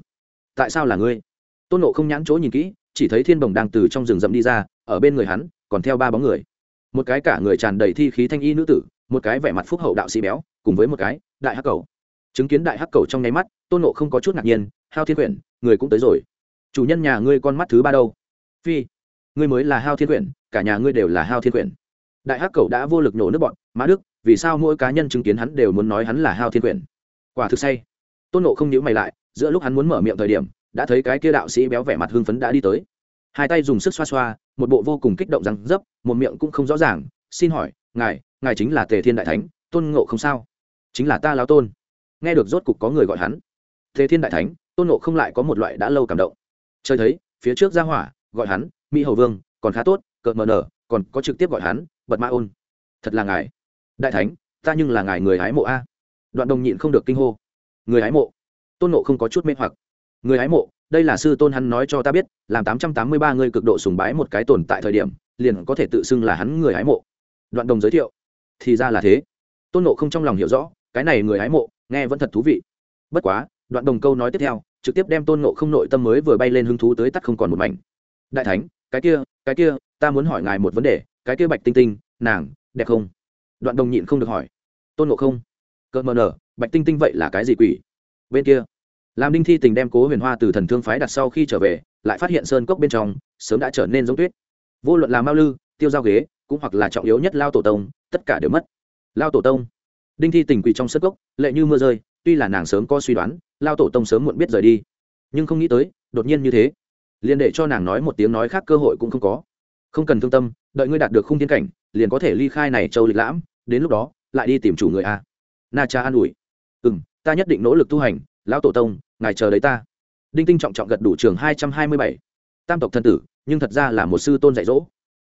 tại sao là ngươi? Tôn nộ không nhãn chỗ nhìn kỹ, chỉ thấy thiên bồng đang từ trong rừng rậm đi ra, ở bên người hắn, còn theo ba bóng người. Một cái cả người tràn đầy thi khí thanh y nữ tử, một cái vẻ mặt phúc hậu đạo sĩ béo, cùng với một cái đại hắc cầu. Chứng kiến đại hắc cầu trong nháy mắt, tôn nộ không có chút ngạc nhiên, hao thiên quyển, người cũng tới rồi. Chủ nhân nhà ngươi con mắt thứ ba đâu? Phi, ngươi mới là hao thiên quyển, cả nhà ngươi đều là hao thiên quyển đại hắc cầu đã vô lực nổ nước bọn, Mã đức, vì sao mỗi cá nhân chứng kiến hắn đều muốn nói hắn là hao thiên quyền? Quả thực say. Tôn nộ không nhữ mày lại, giữa lúc hắn muốn mở miệng thời điểm, đã thấy cái kia đạo sĩ béo vẻ mặt hưng phấn đã đi tới. Hai tay dùng sức xoa xoa, một bộ vô cùng kích động răng dấp, một miệng cũng không rõ ràng, xin hỏi, ngài ngài chính là tề thiên đại thánh, tôn ngộ không sao? Chính là ta lao tôn. Nghe được rốt cục có người gọi hắn. Tề thiên đại thánh, tôn ngộ không lại có một loại đã lâu cảm động. Trời thấy, phía trước ra hỏa, gọi hắn, mỹ hầu vương, còn khá tốt, cợt mờ nở, còn có trực tiếp gọi hắn bật mã ôn. Thật là ngài. Đại thánh, ta nhưng là ngài người hái mộ a. Đoạn đồng nhịn không được kinh hô. Người hái mộ? Tôn nộ không có chút mê hoặc. Người hái mộ, đây là sư tôn hắn nói cho ta biết, làm tám trăm tám mươi ba người cực độ sùng bái một cái tồn tại thời điểm, liền có thể tự xưng là hắn người hái mộ. Đoạn đồng giới thiệu. Thì ra là thế. Tôn nộ không trong lòng hiểu rõ, cái này người hái mộ, nghe vẫn thật thú vị. Bất quá, đoạn đồng câu nói tiếp theo, trực tiếp đem tôn nộ không nội tâm mới vừa bay lên hứng thú tới tắt không còn một mảnh. Đại thánh, cái kia cái kia, ta muốn hỏi ngài một vấn đề cái kia bạch tinh tinh, nàng, đẹp không? Đoạn đồng nhịn không được hỏi. Tôn ngộ không. Cỡ mờ nở, bạch tinh tinh vậy là cái gì quỷ? Bên kia làm đinh thi tình đem cố huyền hoa từ thần thương phái đặt sau khi trở về, lại phát hiện sơn cốc bên trong, sớm đã trở nên giống tuyết. Vô luận là mao lư, tiêu giao ghế, cũng hoặc là trọng yếu nhất lao tổ tông, tất cả đều mất. Lao tổ tông. Đinh thi tình quỷ trong sơn cốc, lệ như mưa rơi, tuy là nàng sớm có suy đoán, lao tổ tông sớm muộn biết rời đi. Nhưng không nghĩ tới, đột nhiên như thế. Liền để cho nàng nói một tiếng nói khác cơ hội cũng không có không cần thương tâm, đợi ngươi đạt được khung thiên cảnh, liền có thể ly khai này châu lịch lãm, đến lúc đó, lại đi tìm chủ người a. Na cha an ủi. Ừ m ta nhất định nỗ lực tu hành, lão tổ tông, ngài chờ đấy ta. Đinh tinh trọng trọng gật đủ trường hai trăm hai mươi bảy. Tam tộc thân tử, nhưng thật ra là một sư tôn dạy dỗ.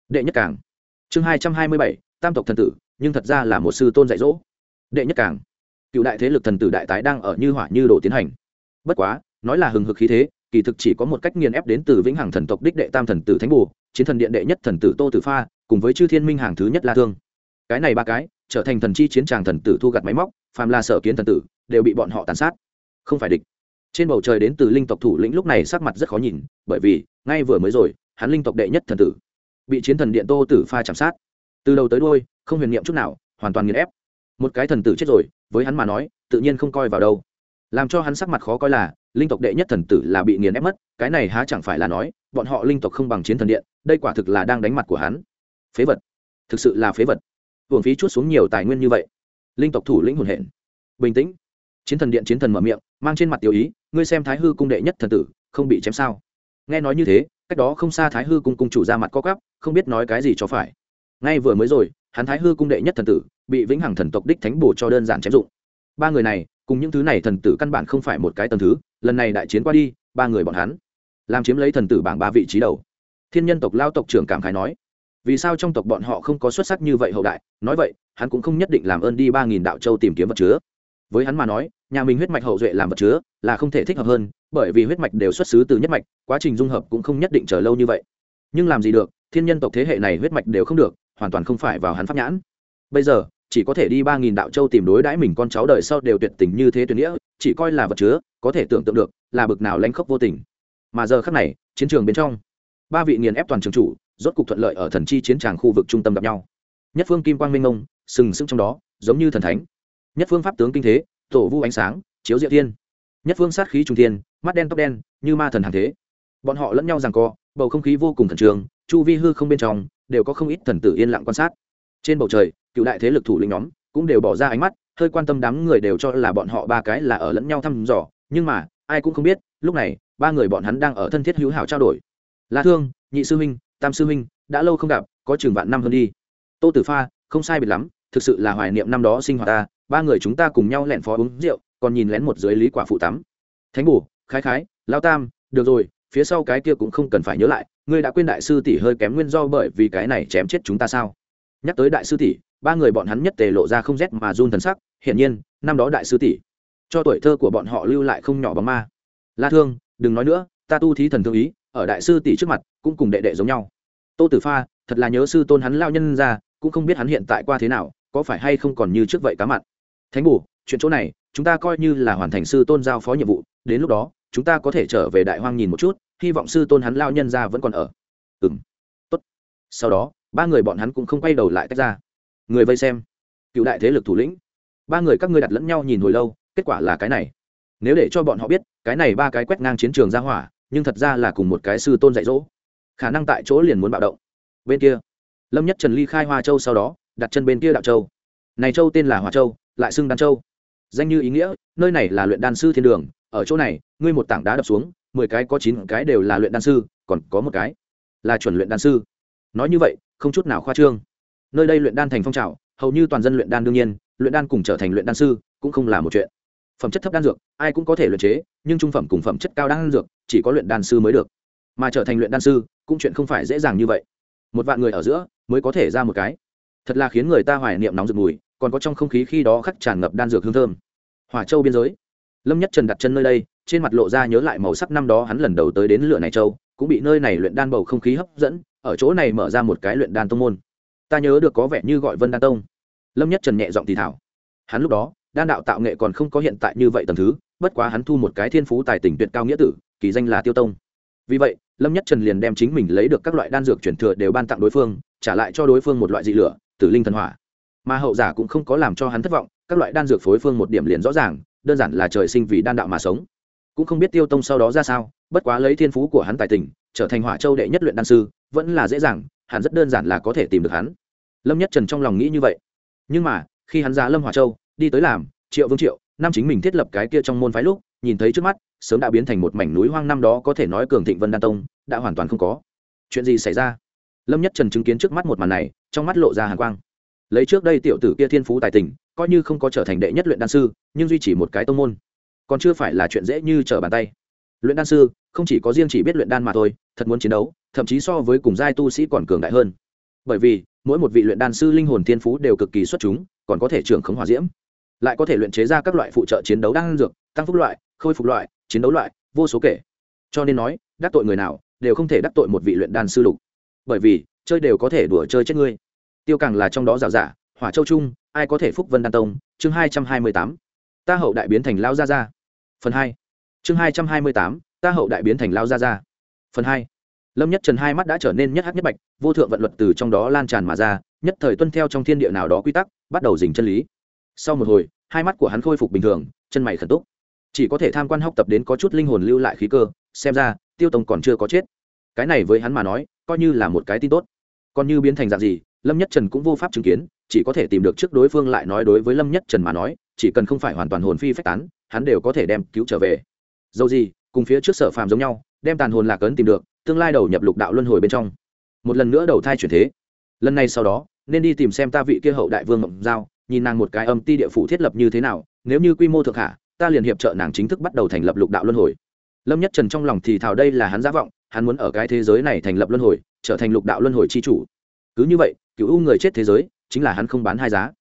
Đệ nhất càng chương hai trăm hai mươi bảy, tam tộc thần tử, nhưng thật ra là một sư tôn dạy dỗ. Đệ nhất càng cựu đại thế lực thần tử đại tái đang ở như hỏa như đồ tiến hành. Bất quá, nói là hừng hực khí thế kỳ thực chỉ có một cách nghiền ép đến từ vĩnh hằng thần tộc đích đệ tam thần tử thánh bù chiến thần điện đệ nhất thần tử tô tử pha, cùng với chư thiên minh hàng thứ nhất la thương. Cái này ba cái, trở thành thần chi chiến tràng thần tử thu gặt máy móc, phàm là sở kiến thần tử, đều bị bọn họ tàn sát. Không phải địch. Trên bầu trời đến từ linh tộc thủ lĩnh lúc này sắc mặt rất khó nhìn, bởi vì, ngay vừa mới rồi, hắn linh tộc đệ nhất thần tử, bị chiến thần điện tô tử pha chạm sát. Từ đầu tới đôi không huyền niệm chút nào, hoàn toàn nghiền ép. Một cái thần tử chết rồi, với hắn mà nói, tự nhiên không coi vào đâu. Làm cho hắn sắc mặt khó coi là linh tộc đệ nhất thần tử là bị nghiền ép mất, cái này há chẳng phải là nói, bọn họ linh tộc không bằng chiến thần điện, đây quả thực là đang đánh mặt của hắn. Phế vật. Thực sự là phế vật. Hưởng phí chút xuống nhiều tài nguyên như vậy. Linh tộc thủ lĩnh hồn hển. Bình tĩnh. Chiến thần điện chiến thần mở miệng, mang trên mặt tiểu ý, ngươi xem thái hư cung đệ nhất thần tử, không bị chém sao? Nghe nói như thế, cách đó không xa thái hư cung cung chủ ra mặt co cắp không biết nói cái gì cho phải. Ngay vừa mới rồi, hắn thái hư cung đệ nhất thần tử, bị vĩnh hằng thần tộc đích thánh bổ cho đơn giản chém dụng. Ba người này, cùng những thứ này thần tử căn bản không phải một cái tầm thứ lần này đại chiến qua đi, ba người bọn hắn làm chiếm lấy thần tử bảng ba vị trí đầu. Thiên nhân tộc lao tộc trưởng cảm khái nói, vì sao trong tộc bọn họ không có xuất sắc như vậy hậu đại? Nói vậy, hắn cũng không nhất định làm ơn đi ba nghìn đạo châu tìm kiếm vật chứa. Với hắn mà nói, nhà mình huyết mạch hậu duệ làm vật chứa là không thể thích hợp hơn, bởi vì huyết mạch đều xuất xứ từ nhất mạch, quá trình dung hợp cũng không nhất định chờ lâu như vậy. Nhưng làm gì được, thiên nhân tộc thế hệ này huyết mạch đều không được, hoàn toàn không phải vào hắn pháp nhãn. Bây giờ, chỉ có thể đi ba nghìn đạo châu tìm đối đãi mình con cháu đời sau đều tuyệt tình như thế tuyệt nghĩa chỉ coi là vật chứa, có thể tưởng tượng được, là bực nào lanh khốc vô tình. Mà giờ khắc này, chiến trường bên trong, ba vị nghiền ép toàn trường chủ, rốt cục thuận lợi ở thần chi chiến tràng khu vực trung tâm gặp nhau. Nhất phương kim quang minh ngông, sừng sững trong đó, giống như thần thánh. Nhất phương pháp tướng kinh thế, tổ vu ánh sáng, chiếu diệu thiên. Nhất phương sát khí trung thiên, mắt đen tóc đen, như ma thần hàng thế. Bọn họ lẫn nhau rằng co, bầu không khí vô cùng thần trường chu vi hư không bên trong, đều có không ít thần tử yên lặng quan sát. Trên bầu trời, cựu đại thế lực thủ lĩnh nhóm cũng đều bỏ ra ánh mắt hơi quan tâm đám người đều cho là bọn họ ba cái là ở lẫn nhau thăm dò, nhưng mà, ai cũng không biết, lúc này, ba người bọn hắn đang ở thân thiết hữu hảo trao đổi. La thương, nhị sư huynh, tam sư huynh, đã lâu không gặp, có trường vạn năm hơn đi. Tô tử pha, không sai biệt lắm, thực sự là hoài niệm năm đó sinh hoạt ta, ba người chúng ta cùng nhau lẹn phó uống rượu, còn nhìn lén một dưới lý quả phụ tắm. Thánh bù khái khái, lao tam, được rồi, phía sau cái kia cũng không cần phải nhớ lại, ngươi đã quên đại sư tỷ hơi kém nguyên do bởi vì cái này chém chết chúng ta sao? Nhắc tới đại sư tỷ, ba người bọn hắn nhất tề lộ ra không rét mà run thần sắc hiển nhiên, năm đó đại sư tỷ, cho tuổi thơ của bọn họ lưu lại không nhỏ bóng ma. La thương, đừng nói nữa, ta tu thí thần thương ý, ở đại sư tỷ trước mặt, cũng cùng đệ đệ giống nhau. Tô tử pha, thật là nhớ sư tôn hắn lao nhân ra, cũng không biết hắn hiện tại qua thế nào, có phải hay không còn như trước vậy cá mặt thánh bù, chuyện chỗ này, chúng ta coi như là hoàn thành sư tôn giao phó nhiệm vụ, đến lúc đó, chúng ta có thể trở về đại hoang nhìn một chút, hy vọng sư tôn hắn lao nhân ra vẫn còn ở. Ừm. Tốt. Sau đó, ba người bọn hắn cũng không quay đầu lại tách ra. Người vây xem. Cựu đại thế lực thủ lĩnh ba người các ngươi đặt lẫn nhau nhìn hồi lâu, kết quả là cái này. Nếu để cho bọn họ biết, cái này ba cái quét ngang chiến trường ra hỏa, nhưng thật ra là cùng một cái sư tôn dạy dỗ. Khả năng tại chỗ liền muốn bạo động. Bên kia, lâm nhất trần ly khai hoa châu sau đó, đặt chân bên kia đạo châu. Này châu tên là hoa châu, lại xưng đan châu. Danh như ý nghĩa, nơi này là luyện đan sư thiên đường, ở chỗ này, ngươi một tảng đá đập xuống, mười cái có chín cái đều là luyện đan sư, còn có một cái là chuẩn luyện đan sư. Nói như vậy, không chút nào khoa trương. Nơi đây luyện đan thành phong trào, hầu như toàn dân luyện đan đương nhiên luyện đan cùng trở thành luyện đan sư cũng không là một chuyện. Phẩm chất thấp đan dược, ai cũng có thể luyện chế, nhưng trung phẩm cùng phẩm chất cao đan dược, chỉ có luyện đan sư mới được. Mà trở thành luyện đan sư, cũng chuyện không phải dễ dàng như vậy. Một vạn người ở giữa mới có thể ra một cái. Thật là khiến người ta hoài niệm nóng rực mùi, còn có trong không khí khi đó khắc tràn ngập đan dược hương thơm. Hòa châu biên giới. Lâm nhất trần đặt chân nơi đây, trên mặt lộ ra nhớ lại màu sắc năm đó hắn lần đầu tới đến lửa này châu, cũng bị nơi này luyện đan bầu không khí hấp dẫn, ở chỗ này mở ra một cái luyện đan tông môn. Ta nhớ được có vẻ như gọi vân đan tông lâm nhất trần nhẹ giọng thì thảo hắn lúc đó đan đạo tạo nghệ còn không có hiện tại như vậy tầm thứ bất quá hắn thu một cái thiên phú tài tình tuyệt cao nghĩa tử kỳ danh là tiêu tông vì vậy lâm nhất trần liền đem chính mình lấy được các loại đan dược truyền thừa đều ban tặng đối phương trả lại cho đối phương một loại dị lửa tử linh thần hỏa mà hậu giả cũng không có làm cho hắn thất vọng các loại đan dược phối phương một điểm liền rõ ràng đơn giản là trời sinh vì đan đạo mà sống cũng không biết tiêu tông sau đó ra sao bất quá lấy thiên phú của hắn tài tình trở thành hỏa châu đệ nhất luyện đan sư vẫn là dễ dàng hắn rất đơn giản là có thể tìm được hắn lâm nhất trần trong lòng nghĩ như vậy nhưng mà, khi hắn ra lâm hòa châu, đi tới làm, triệu vương triệu, năm chính mình thiết lập cái kia trong môn phái lúc, nhìn thấy trước mắt, sớm đã biến thành một mảnh núi hoang năm đó có thể nói cường thịnh vân đan tông, đã hoàn toàn không có. Chuyện gì xảy ra? Lâm nhất trần chứng kiến trước mắt một màn này, trong mắt lộ ra hàn quang. Lấy trước đây tiểu tử kia thiên phú tài tình, coi như không có trở thành đệ nhất luyện đan sư, nhưng duy trì một cái tông môn, còn chưa phải là chuyện dễ như trở bàn tay. Luyện đan sư, không chỉ có riêng chỉ biết luyện đan mà thôi, thật muốn chiến đấu, thậm chí so với cùng giai tu sĩ còn cường đại hơn bởi vì, mỗi một vị luyện đan sư linh hồn thiên phú đều cực kỳ xuất chúng, còn có thể trưởng khống hòa diễm. Lại có thể luyện chế ra các loại phụ trợ chiến đấu đan dược, tăng phúc loại, khôi phục loại, chiến đấu loại, vô số kể. Cho nên nói, đắc tội người nào, đều không thể đắc tội một vị luyện đan sư lục. Bởi vì, chơi đều có thể đùa chơi chết ngươi. Tiêu càng là trong đó rào giả, hỏa châu trung, ai có thể phúc vân đan tông? Chương hai trăm hai mươi tám. Ta hậu đại biến thành lao gia gia. Phần hai. Chương hai trăm hai mươi tám. Ta hậu đại biến thành lao gia gia. Phần hai lâm nhất trần hai mắt đã trở nên nhất hắc nhất bạch, vô thượng vận luật từ trong đó lan tràn mà ra, nhất thời tuân theo trong thiên địa nào đó quy tắc, bắt đầu dình chân lý. Sau một hồi, hai mắt của hắn khôi phục bình thường, chân mày khẩn túc. Chỉ có thể tham quan học tập đến có chút linh hồn lưu lại khí cơ, xem ra, tiêu tông còn chưa có chết. Cái này với hắn mà nói, coi như là một cái tin tốt. Còn như biến thành dạng gì, lâm nhất trần cũng vô pháp chứng kiến, chỉ có thể tìm được trước đối phương lại nói đối với lâm nhất trần mà nói, chỉ cần không phải hoàn toàn hồn phi phách tán, hắn đều có thể đem cứu trở về. Dầu gì, cùng phía trước sở phàm giống nhau, đem tàn hồn lạc ấn tìm được tương lai đầu nhập lục đạo luân hồi bên trong. Một lần nữa đầu thai chuyển thế. Lần này sau đó, nên đi tìm xem ta vị kia hậu đại vương mộng giao, nhìn nàng một cái âm ti địa phủ thiết lập như thế nào, nếu như quy mô thực hạ, ta liền hiệp trợ nàng chính thức bắt đầu thành lập lục đạo luân hồi. Lâm nhất trần trong lòng thì thào đây là hắn giả vọng, hắn muốn ở cái thế giới này thành lập luân hồi, trở thành lục đạo luân hồi c h i chủ. Cứ như vậy, cựu u người chết thế giới, chính là hắn không bán hai giá.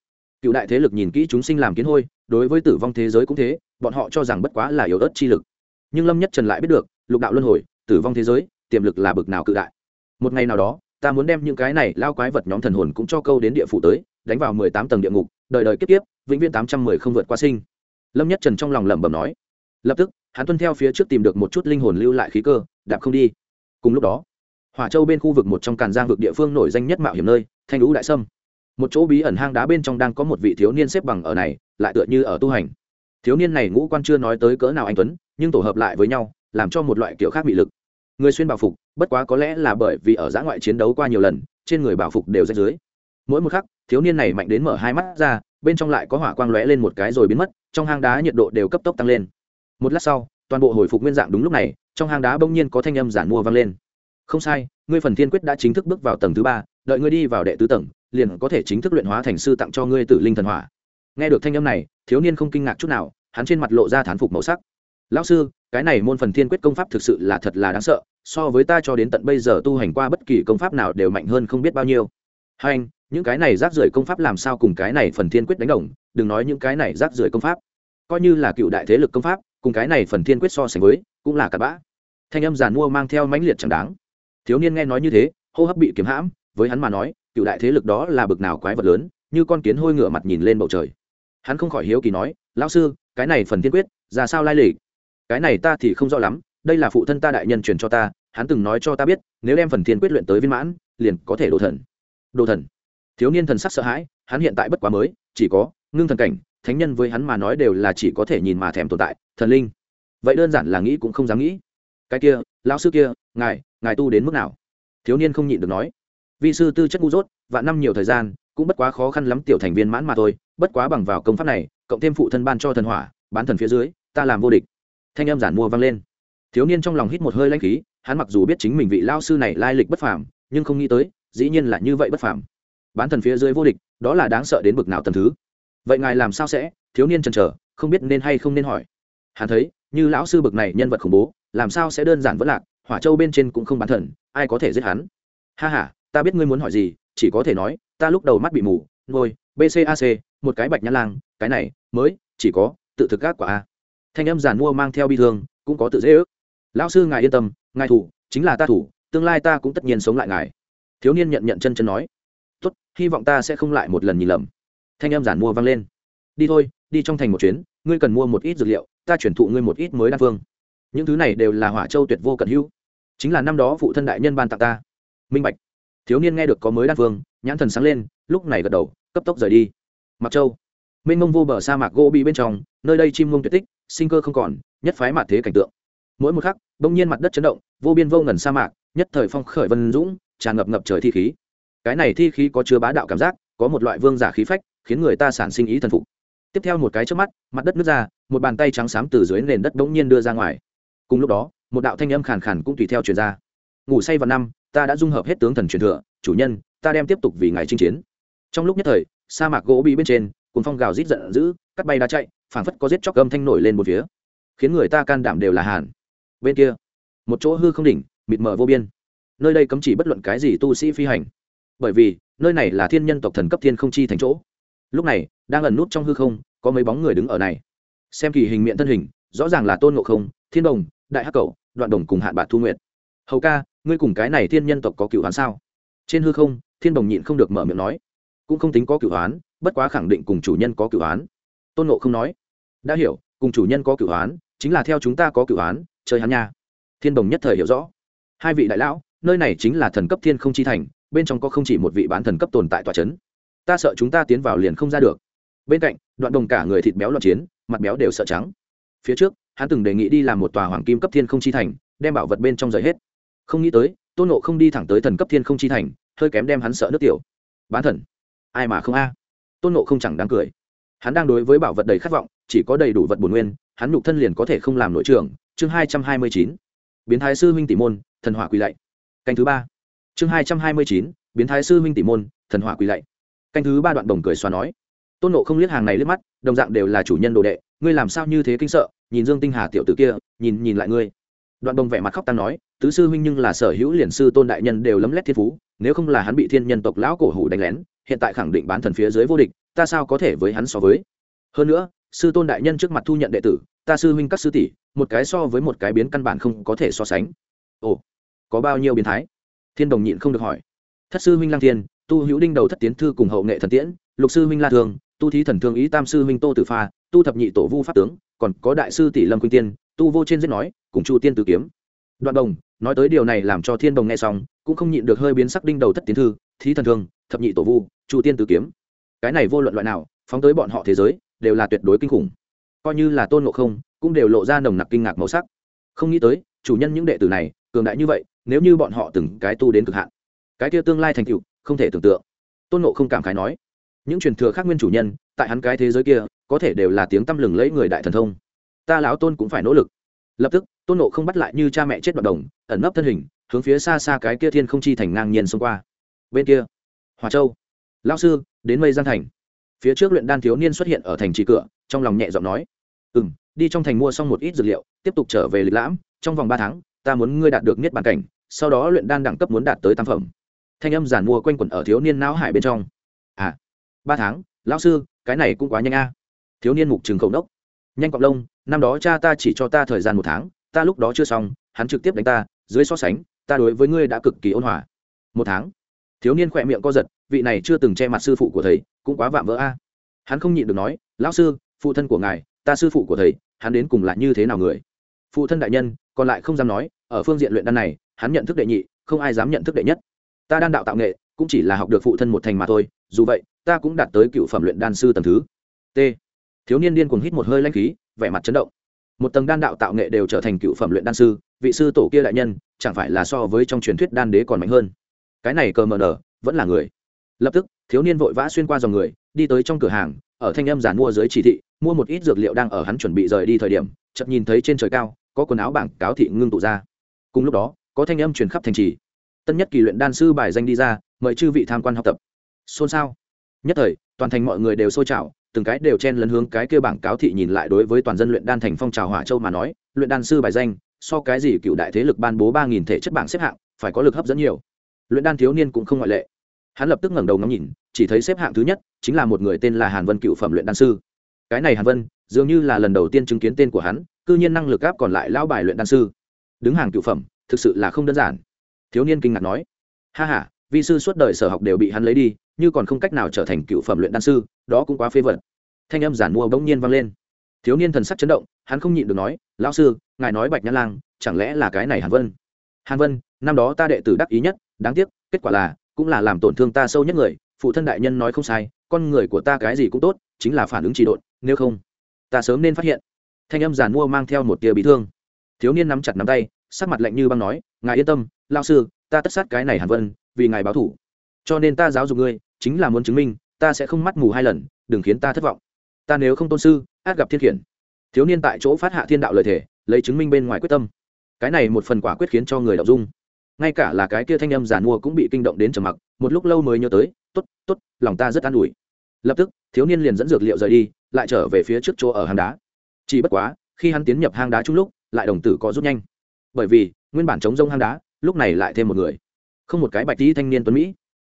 Cựu đại thế lực nhìn kỹ chúng sinh làm kiến hôi, đối với tử vong thế giới cũng thế, bọn họ cho rằng bất quá là yếu ớt chi lực. Nhưng lâm nhất trần lại biết được, lục đạo luân hồi, tử vong thế giới tiềm lực là bực nào cự đại. Một ngày nào đó, ta muốn đem những cái này lao quái vật nhóm thần hồn cũng cho câu đến địa phủ tới, đánh vào mười tám tầng địa ngục đời đời kiếp kiếp, vĩnh viễn tám trăm mười không vượt qua sinh. Lâm nhất trần trong lòng lẩm bẩm nói. Lập tức, hắn tuân theo phía trước tìm được một chút linh hồn lưu lại khí cơ, đạp không đi. Cùng lúc đó, hỏa châu bên khu vực một trong càn giang vực địa phương nổi danh nhất mạo hiểm nơi, thanh lũ đại sâm. Một chỗ bí ẩn hang đá bên trong đang có một vị thiếu niên xếp bằng ở này, lại tựa như ở tu hành. Thiếu niên này ngũ quan chưa nói tới cỡ nào anh tuấn, nhưng tổ hợp lại với nhau, làm cho một loại kiểu khác bị lực người xuyên bảo phục, bất quá có lẽ là bởi vì ở giã ngoại chiến đấu qua nhiều lần, trên người bảo phục đều rách dưới. Mỗi một khắc, thiếu niên này mạnh đến mở hai mắt ra, bên trong lại có hỏa quang lóe lên một cái rồi biến mất, trong hang đá nhiệt độ đều cấp tốc tăng lên. Một lát sau, toàn bộ hồi phục nguyên dạng đúng lúc này, trong hang đá bỗng nhiên có thanh âm giản mua vang lên. Không sai, ngươi phần thiên quyết đã chính thức bước vào tầng thứ ba, đợi ngươi đi vào đệ tứ tầng, liền có thể chính thức luyện hóa thành sư tặng cho ngươi tử linh thần hỏa. Nghe được thanh âm này, thiếu niên không kinh ngạc chút nào, hắn trên mặt lộ ra thán phục màu sắc. Lão sư, cái này môn phần thiên quyết công pháp thực sự là thật là đáng sợ so với ta cho đến tận bây giờ tu hành qua bất kỳ công pháp nào đều mạnh hơn không biết bao nhiêu. Hành, những cái này rác rưởi công pháp làm sao cùng cái này phần thiên quyết đánh đồng? Đừng nói những cái này rác rưởi công pháp. Coi như là cựu đại thế lực công pháp cùng cái này phần thiên quyết so sánh với cũng là cặp bã. Thanh âm giàn mua mang theo mãnh liệt chẳng đáng. Thiếu niên nghe nói như thế hô hấp bị kiềm hãm với hắn mà nói cựu đại thế lực đó là bực nào quái vật lớn như con kiến hôi ngựa mặt nhìn lên bầu trời. Hắn không khỏi hiếu kỳ nói lão sư cái này phần thiên quyết ra sao lai lịch? Cái này ta thì không rõ lắm đây là phụ thân ta đại nhân truyền cho ta, hắn từng nói cho ta biết, nếu đem phần thiên quyết luyện tới viên mãn, liền có thể đồ thần. Đồ thần. Thiếu niên thần sắc sợ hãi, hắn hiện tại bất quá mới, chỉ có ngưng thần cảnh, thánh nhân với hắn mà nói đều là chỉ có thể nhìn mà thèm tồn tại, thần linh. Vậy đơn giản là nghĩ cũng không dám nghĩ. Cái kia, lão sư kia, ngài ngài tu đến mức nào? Thiếu niên không nhịn được nói. Vị sư tư chất ngu dốt và năm nhiều thời gian, cũng bất quá khó khăn lắm tiểu thành viên mãn mà thôi, bất quá bằng vào công pháp này, cộng thêm phụ thân ban cho thần hỏa, bán thần phía dưới, ta làm vô địch. Thanh âm giản mua vang lên thiếu niên trong lòng hít một hơi lãnh khí, hắn mặc dù biết chính mình vị lao sư này lai lịch bất phàm, nhưng không nghĩ tới, dĩ nhiên là như vậy bất phàm. Bán thần phía dưới vô địch, đó là đáng sợ đến bực nào tầm thứ. Vậy ngài làm sao sẽ? Thiếu niên chần chờ, không biết nên hay không nên hỏi. Hắn thấy, như lão sư bực này nhân vật khủng bố, làm sao sẽ đơn giản vẫn lạc, hỏa châu bên trên cũng không bán thần, ai có thể giết hắn? Ha ha, ta biết ngươi muốn hỏi gì, chỉ có thể nói, ta lúc đầu mắt bị mù ngôi bcac một cái bạch nhã lang, cái này, mới, chỉ có, tự thực gác quả a. Thanh âm giản mua mang theo bi thương, cũng có tự dễ ước lão sư ngài yên tâm, ngài thủ, chính là ta thủ, tương lai ta cũng tất nhiên sống lại ngài. Thiếu niên nhận nhận chân chân nói. Tốt, hy vọng ta sẽ không lại một lần nhìn lầm. Thanh em giản mua vang lên. Đi thôi, đi trong thành một chuyến, ngươi cần mua một ít dược liệu, ta chuyển thụ ngươi một ít mới đa phương. Những thứ này đều là hỏa châu tuyệt vô cận hữu. Chính là năm đó phụ thân đại nhân ban tặng ta. Minh bạch. Thiếu niên nghe được có mới đa phương, nhãn thần sáng lên, lúc này gật đầu, cấp tốc rời đi. Mặc châu. Mênh mông vô bờ sa mạc gỗ bị bên trong, nơi đây chim ngông tuyệt tích, sinh cơ không còn, nhất phái mạt thế cảnh tượng mỗi một khắc, bỗng nhiên mặt đất chấn động, vô biên vô ngần sa mạc, nhất thời phong khởi vân dũng, tràn ngập ngập trời thi khí. Cái này thi khí có chứa bá đạo cảm giác, có một loại vương giả khí phách, khiến người ta sản sinh ý thần phục. Tiếp theo một cái trước mắt, mặt đất nước ra, một bàn tay trắng xám từ dưới nền đất bỗng nhiên đưa ra ngoài. Cùng lúc đó, một đạo thanh âm khàn khàn cũng tùy theo truyền ra. Ngủ say vào năm, ta đã dung hợp hết tướng thần truyền thừa, chủ nhân, ta đem tiếp tục vì ngày chinh chiến. Trong lúc nhất thời, sa mạc gỗ bị bên trên cùng phong gào rít giận dữ, cắt bay đá chạy, phảng phất có giết chóc âm thanh nổi lên một phía, khiến người ta can đảm đều là hàn bên kia. Một chỗ hư không đỉnh, mịt mờ vô biên. Nơi đây cấm chỉ bất luận cái gì tu sĩ phi hành. Bởi vì, nơi này là thiên nhân tộc thần cấp thiên không chi thành chỗ. Lúc này, đang ẩn nút trong hư không, có mấy bóng người đứng ở này. Xem kỳ hình miệng thân hình, rõ ràng là tôn ngộ không, thiên đồng, đại hắc cầu đoạn đồng cùng hạn bạc thu nguyệt. Hầu ca, ngươi cùng cái này thiên nhân tộc có cựu hoán sao? Trên hư không, thiên đồng nhịn không được mở miệng nói. Cũng không tính có cựu hoán, bất quá khẳng định cùng chủ nhân có cựu hoán. Tôn ngộ không nói. Đã hiểu, cùng chủ nhân có cựu hoán, chính là theo chúng ta có cựu hoán chơi hắn nha. Thiên đồng nhất thời hiểu rõ. Hai vị đại lão, nơi này chính là thần cấp thiên không chi thành, bên trong có không chỉ một vị bán thần cấp tồn tại tòa c h ấ n ta sợ chúng ta tiến vào liền không ra được. Bên cạnh, đoạn đồng cả người thịt béo loạn chiến, mặt béo đều sợ trắng. Phía trước, hắn từng đề nghị đi làm một tòa hoàng kim cấp thiên không chi thành, đem bảo vật bên trong rời hết. Không nghĩ tới, tôn nộ không đi thẳng tới thần cấp thiên không chi thành, hơi kém đem hắn sợ nước tiểu. Bán thần. Ai mà không a? Tôn nộ không chẳng đáng cười. Hắn đang đối với bảo vật đầy khát vọng chỉ có đầy đủ vật bổn nguyên, hắn nhục thân liền có thể không làm nội trưởng. Chương hai trăm hai mươi chín, biến thái sư huynh tỷ môn, thần hỏa quỳ lạy. Canh thứ ba. Chương hai trăm hai mươi chín, biến thái sư huynh tỷ môn, thần hỏa quỳ lạy. Canh thứ ba đoạn đồng cười xoa nói. Tôn ngộ không liếc hàng này liếc mắt, đồng dạng đều là chủ nhân đồ đệ, ngươi làm sao như thế kinh sợ, nhìn dương tinh hà tiểu tử kia, nhìn nhìn lại ngươi. Đoạn đồng vẻ mặt khóc tăng nói, tứ sư huynh nhưng là sở hữu liền sư tôn đại nhân đều lấm lét thiên phú, nếu không là hắn bị thiên nhân tộc lão cổ hủ đánh lén, hiện tại khẳng định bán thần phía dưới vô địch, ta sao có thể với hắn so với? Hơn nữa sư tôn đại nhân trước mặt thu nhận đệ tử, ta sư huynh các sư tỷ, một cái so với một cái biến căn bản không có thể so sánh. Ồ, có bao nhiêu biến thái? Thiên đồng nhịn không được hỏi. Thất sư huynh lang thiên, tu hữu đinh đầu thất tiến thư cùng hậu nghệ thần tiễn, lục sư huynh la thường, tu thí thần thương ý tam sư huynh tô tử pha, tu thập nhị tổ vu pháp tướng, còn có đại sư tỷ lâm quynh tiên, tu vô trên giết nói, cùng chu tiên tử kiếm. Đoạn đồng, nói tới điều này làm cho thiên đồng nghe xong, cũng không nhịn được hơi biến sắc đinh đầu thất tiến thư, thí thần thương, thập nhị tổ vu, chu tiên tử kiếm. Cái này vô luận loại nào, phóng tới bọn họ thế giới đều là tuyệt đối kinh khủng. Coi như là tôn ngộ không, cũng đều lộ ra nồng nặc kinh ngạc màu sắc. Không nghĩ tới, chủ nhân những đệ tử này, cường đại như vậy, nếu như bọn họ từng cái tu đến cực hạn, cái kia tương lai thành tựu, không thể tưởng tượng. Tôn ngộ không cảm khái nói, những truyền thừa khác nguyên chủ nhân, tại hắn cái thế giới kia, có thể đều là tiếng tăm lừng lẫy người đại thần thông. Ta lão tôn cũng phải nỗ lực. Lập tức, tôn ngộ không bắt lại như cha mẹ chết đoạn đồng, ẩn nấp thân hình, hướng phía xa xa cái kia thiên không chi thành ngang nhiên xông qua. Bên kia, hòa châu, lão sư, đến mây giang thành phía trước luyện đan thiếu niên xuất hiện ở thành trì cửa, trong lòng nhẹ giọng nói ừ m đi trong thành mua xong một ít dược liệu, tiếp tục trở về lịch lãm, trong vòng ba tháng, ta muốn ngươi đạt được niết bàn cảnh, sau đó luyện đan đẳng cấp muốn đạt tới tam phẩm. Thanh âm giản mua quanh quẩn ở thiếu niên não hải bên trong. À ba tháng, lão sư, cái này cũng quá nhanh a. Thiếu niên mục trường khẩu đốc nhanh cọc lông, năm đó cha ta chỉ cho ta thời gian một tháng, ta lúc đó chưa xong, hắn trực tiếp đánh ta, dưới so sánh, ta đối với ngươi đã cực kỳ ôn hòa. Một tháng? thiếu niên khỏe miệng co giật, vị này chưa từng che mặt sư phụ của thầy, cũng quá vạm vỡ a. Hắn không nhịn được nói, lão sư, phụ thân của ngài, ta sư phụ của thầy, hắn đến cùng là như thế nào người? Phụ thân đại nhân, còn lại không dám nói, ở phương diện luyện đan này, hắn nhận thức đệ nhị, không ai dám nhận thức đệ nhất. Ta đan đạo tạo nghệ, cũng chỉ là học được phụ thân một thành mà thôi, dù vậy, ta cũng đạt tới cựu phẩm luyện đan sư tầm thứ. T. Thiếu niên điên cuồng hít một hơi lanh khí, vẻ mặt chấn động. Một tầng đan đạo tạo nghệ đều trở thành cựu phẩm luyện đan sư, vị sư tổ kia đại nhân, chẳng phải là so với trong truyền thuyết đan đế còn mạnh hơn? cái này cờ mờ nở, vẫn là người. Lập tức, thiếu niên vội vã xuyên qua dòng người, đi tới trong cửa hàng, ở thanh âm giản mua dưới chỉ thị, mua một ít dược liệu đang ở hắn chuẩn bị rời đi thời điểm, chợt nhìn thấy trên trời cao, có quần áo bảng cáo thị ngưng tụ ra. Cùng lúc đó, có thanh âm truyền khắp thành trì. Tân nhất kỳ luyện đan sư bài danh đi ra, mời chư vị tham quan học tập. Xôn xao. Nhất thời, toàn thành mọi người đều xôi trào từng cái đều chen lấn hướng cái kia bảng cáo thị nhìn lại đối với toàn dân luyện đan thành phong trào hỏa châu mà nói, luyện đan sư bài danh, so cái gì cựu đại thế lực ban bố ba nghìn thể chất bảng xếp hạng, phải có lực hấp dẫn nhiều luyện đan thiếu niên cũng không ngoại lệ. Hắn lập tức ngẩng đầu ngắm nhìn, chỉ thấy xếp hạng thứ nhất chính là một người tên là hàn vân cựu phẩm luyện đan sư. Cái này hàn vân, dường như là lần đầu tiên chứng kiến tên của hắn, cư nhiên năng lực áp còn lại lão bài luyện đan sư. Đứng hàng cựu phẩm, thực sự là không đơn giản. Thiếu niên kinh ngạc nói, ha h a vi sư suốt đời sở học đều bị hắn lấy đi, như còn không cách nào trở thành cựu phẩm luyện đan sư, đó cũng quá phế vật. Thanh âm giản mua bỗng nhiên vang lên. Thiếu niên thần sắc chấn động, hắn không nhịn được nói, lão sư, ngài nói bạch nhã lang, chẳng lẽ là cái này hàn vân? Hàn vân, năm đó ta đệ tử đắc ý nhất đáng tiếc, kết quả là, cũng là làm tổn thương ta sâu nhất người, phụ thân đại nhân nói không sai, con người của ta cái gì cũng tốt, chính là phản ứng trị độn, nếu không, ta sớm nên phát hiện. Thanh âm giàn mua mang theo một tia bị thương. Thiếu niên nắm chặt nắm tay, sắc mặt lạnh như băng nói, ngài yên tâm lao sư, ta tất sát cái này hàn vân, vì ngài báo thủ. Cho nên ta giáo dục ngươi, chính là muốn chứng minh, ta sẽ không mắt mù hai lần, đừng khiến ta thất vọng. Ta nếu không tôn sư, át gặp thiên khiển. Thiếu niên tại chỗ phát hạ thiên đạo lời thể lấy chứng minh bên ngoài quyết tâm. Cái này một phần quả quyết khiến cho người đọc dung ngay cả là cái kia thanh âm giàn mua cũng bị kinh động đến trầm mặc, một lúc lâu mới nhớ tới t ố t t ố t lòng ta rất an ủi. Lập tức, thiếu niên liền dẫn dược liệu rời đi, lại trở về phía trước chỗ ở hang đá. Chỉ bất quá, khi hắn tiến nhập hang đá chung lúc, lại đồng tử có rút nhanh. Bởi vì, nguyên bản chống rông hang đá, lúc này lại thêm một người. Không một cái bạch tí thanh niên tuấn mỹ.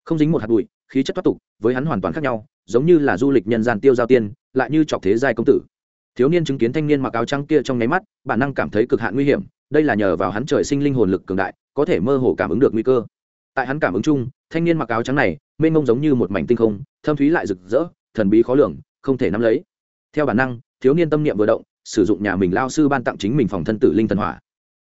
Không dính một hạt bụi, khí chất thoát tục, với hắn hoàn toàn khác nhau, giống như là du lịch nhân gian tiêu giao tiên, lại như chọc thế giai công tử. Thiếu niên chứng kiến thanh niên mặc áo trắng kia trong nháy mắt, bản năng cảm thấy cực hạn nguy hiểm, đây là nhờ vào hắn trời sinh linh hồn lực cường đại có thể mơ hồ cảm ứng được nguy cơ. Tại hắn cảm ứng chung, thanh niên mặc áo trắng này, mênh mông giống như một mảnh tinh không, thâm thúy lại rực rỡ, thần bí khó lường, không thể nắm lấy. Theo bản năng, thiếu niên tâm niệm vừa động, sử dụng nhà mình lao sư ban tặng chính mình phòng thân tử linh thần hỏa.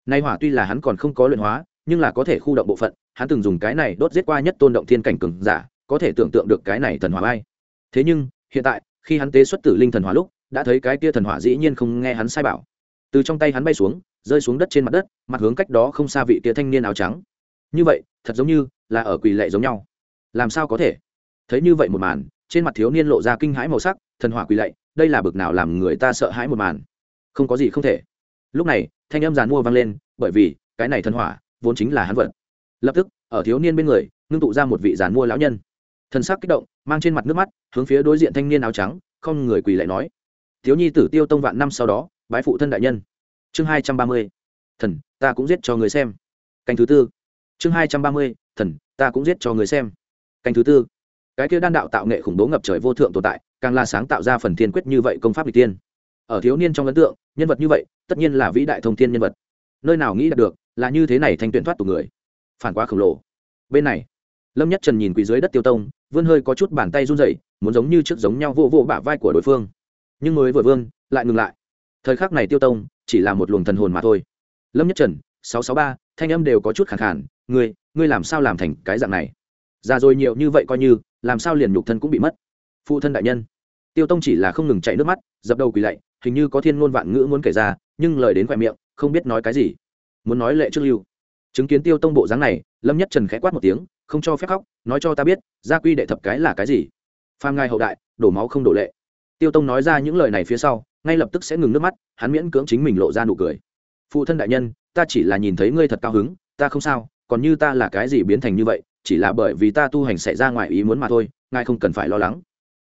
Nay hỏa tuy là hắn còn không có luyện hóa, nhưng là có thể khu động bộ phận, hắn từng dùng cái này đốt giết qua nhất tôn động thiên cảnh cường giả, có thể tưởng tượng được cái này thần hỏa bay. Thế nhưng, hiện tại, khi hắn tế xuất tử linh thần hỏa lúc, đã thấy cái kia thần hỏa dĩ nhiên không nghe hắn sai bảo. Từ trong tay hắn bay xuống rơi xuống đất trên mặt đất, mặt hướng cách đó không xa vị tia thanh niên áo trắng. Như vậy, thật giống như là ở quỳ lệ giống nhau. Làm sao có thể? Thấy như vậy một màn, trên mặt thiếu niên lộ ra kinh hãi màu sắc, thần hỏa quỳ lạy, đây là bực nào làm người ta sợ hãi một màn? Không có gì không thể. Lúc này, thanh âm giàn mua vang lên, bởi vì, cái này thần hỏa, vốn chính là hắn vật. Lập tức, ở thiếu niên bên người, ngưng tụ ra một vị giàn mua lão nhân. Thần sắc kích động, mang trên mặt nước mắt, hướng phía đối diện thanh niên áo trắng, không người quỳ lại nói. Thiếu nhi tử tiêu tông vạn năm sau đó, bái phụ thân đại nhân chương hai trăm ba mươi. Thần, ta cũng giết cho người xem. Canh thứ tư. Chương hai trăm ba mươi, thần, ta cũng giết cho người xem. Canh thứ tư. Cái kia đan đạo tạo nghệ khủng bố ngập trời vô thượng tồn tại, càng là sáng tạo ra phần thiên quyết như vậy công pháp n tiên ở thiếu niên trong ấn tượng, nhân vật như vậy, tất nhiên là vĩ đại thông thiên nhân vật. Nơi nào nghĩ đạt được, là như thế này thanh tuyển thoát tù người. Phản quá khổng lồ. Bên này, lâm nhất trần nhìn quỳ dưới đất tiêu tông, vươn hơi có chút bàn tay run rẩy, muốn giống như trước giống nhau vô vô bả vai của đối phương. Nhưng mới vừa vương lại ngừng lại. Thời khắc này tiêu tông chỉ là một luồng thần hồn mà thôi. Lâm nhất trần, sáu sáu ba, thanh âm đều có chút khẳng khàn. ngươi ngươi làm sao làm thành cái dạng này? Ra rồi nhiều như vậy coi như, làm sao liền nhục thân cũng bị mất. Phụ thân đại nhân. Tiêu tông chỉ là không ngừng chạy nước mắt, dập đầu quỳ lạy, hình như có thiên ngôn vạn ngữ muốn kể ra, nhưng lời đến khoe miệng, không biết nói cái gì. Muốn nói lệ trước lưu. Chứng kiến tiêu tông bộ dáng này, lâm nhất trần khẽ quát một tiếng, không cho phép khóc, nói cho ta biết, gia quy đệ thập cái là cái gì? Phàm ngài hậu đại, đổ máu không đổ lệ. Tiêu tông nói ra những lời này phía sau ngay lập tức sẽ ngừng nước mắt, hắn miễn cưỡng chính mình lộ ra nụ cười. Phụ thân đại nhân, ta chỉ là nhìn thấy ngươi thật cao hứng, ta không sao, còn như ta là cái gì biến thành như vậy, chỉ là bởi vì ta tu hành xảy ra ngoài ý muốn mà thôi, ngài không cần phải lo lắng.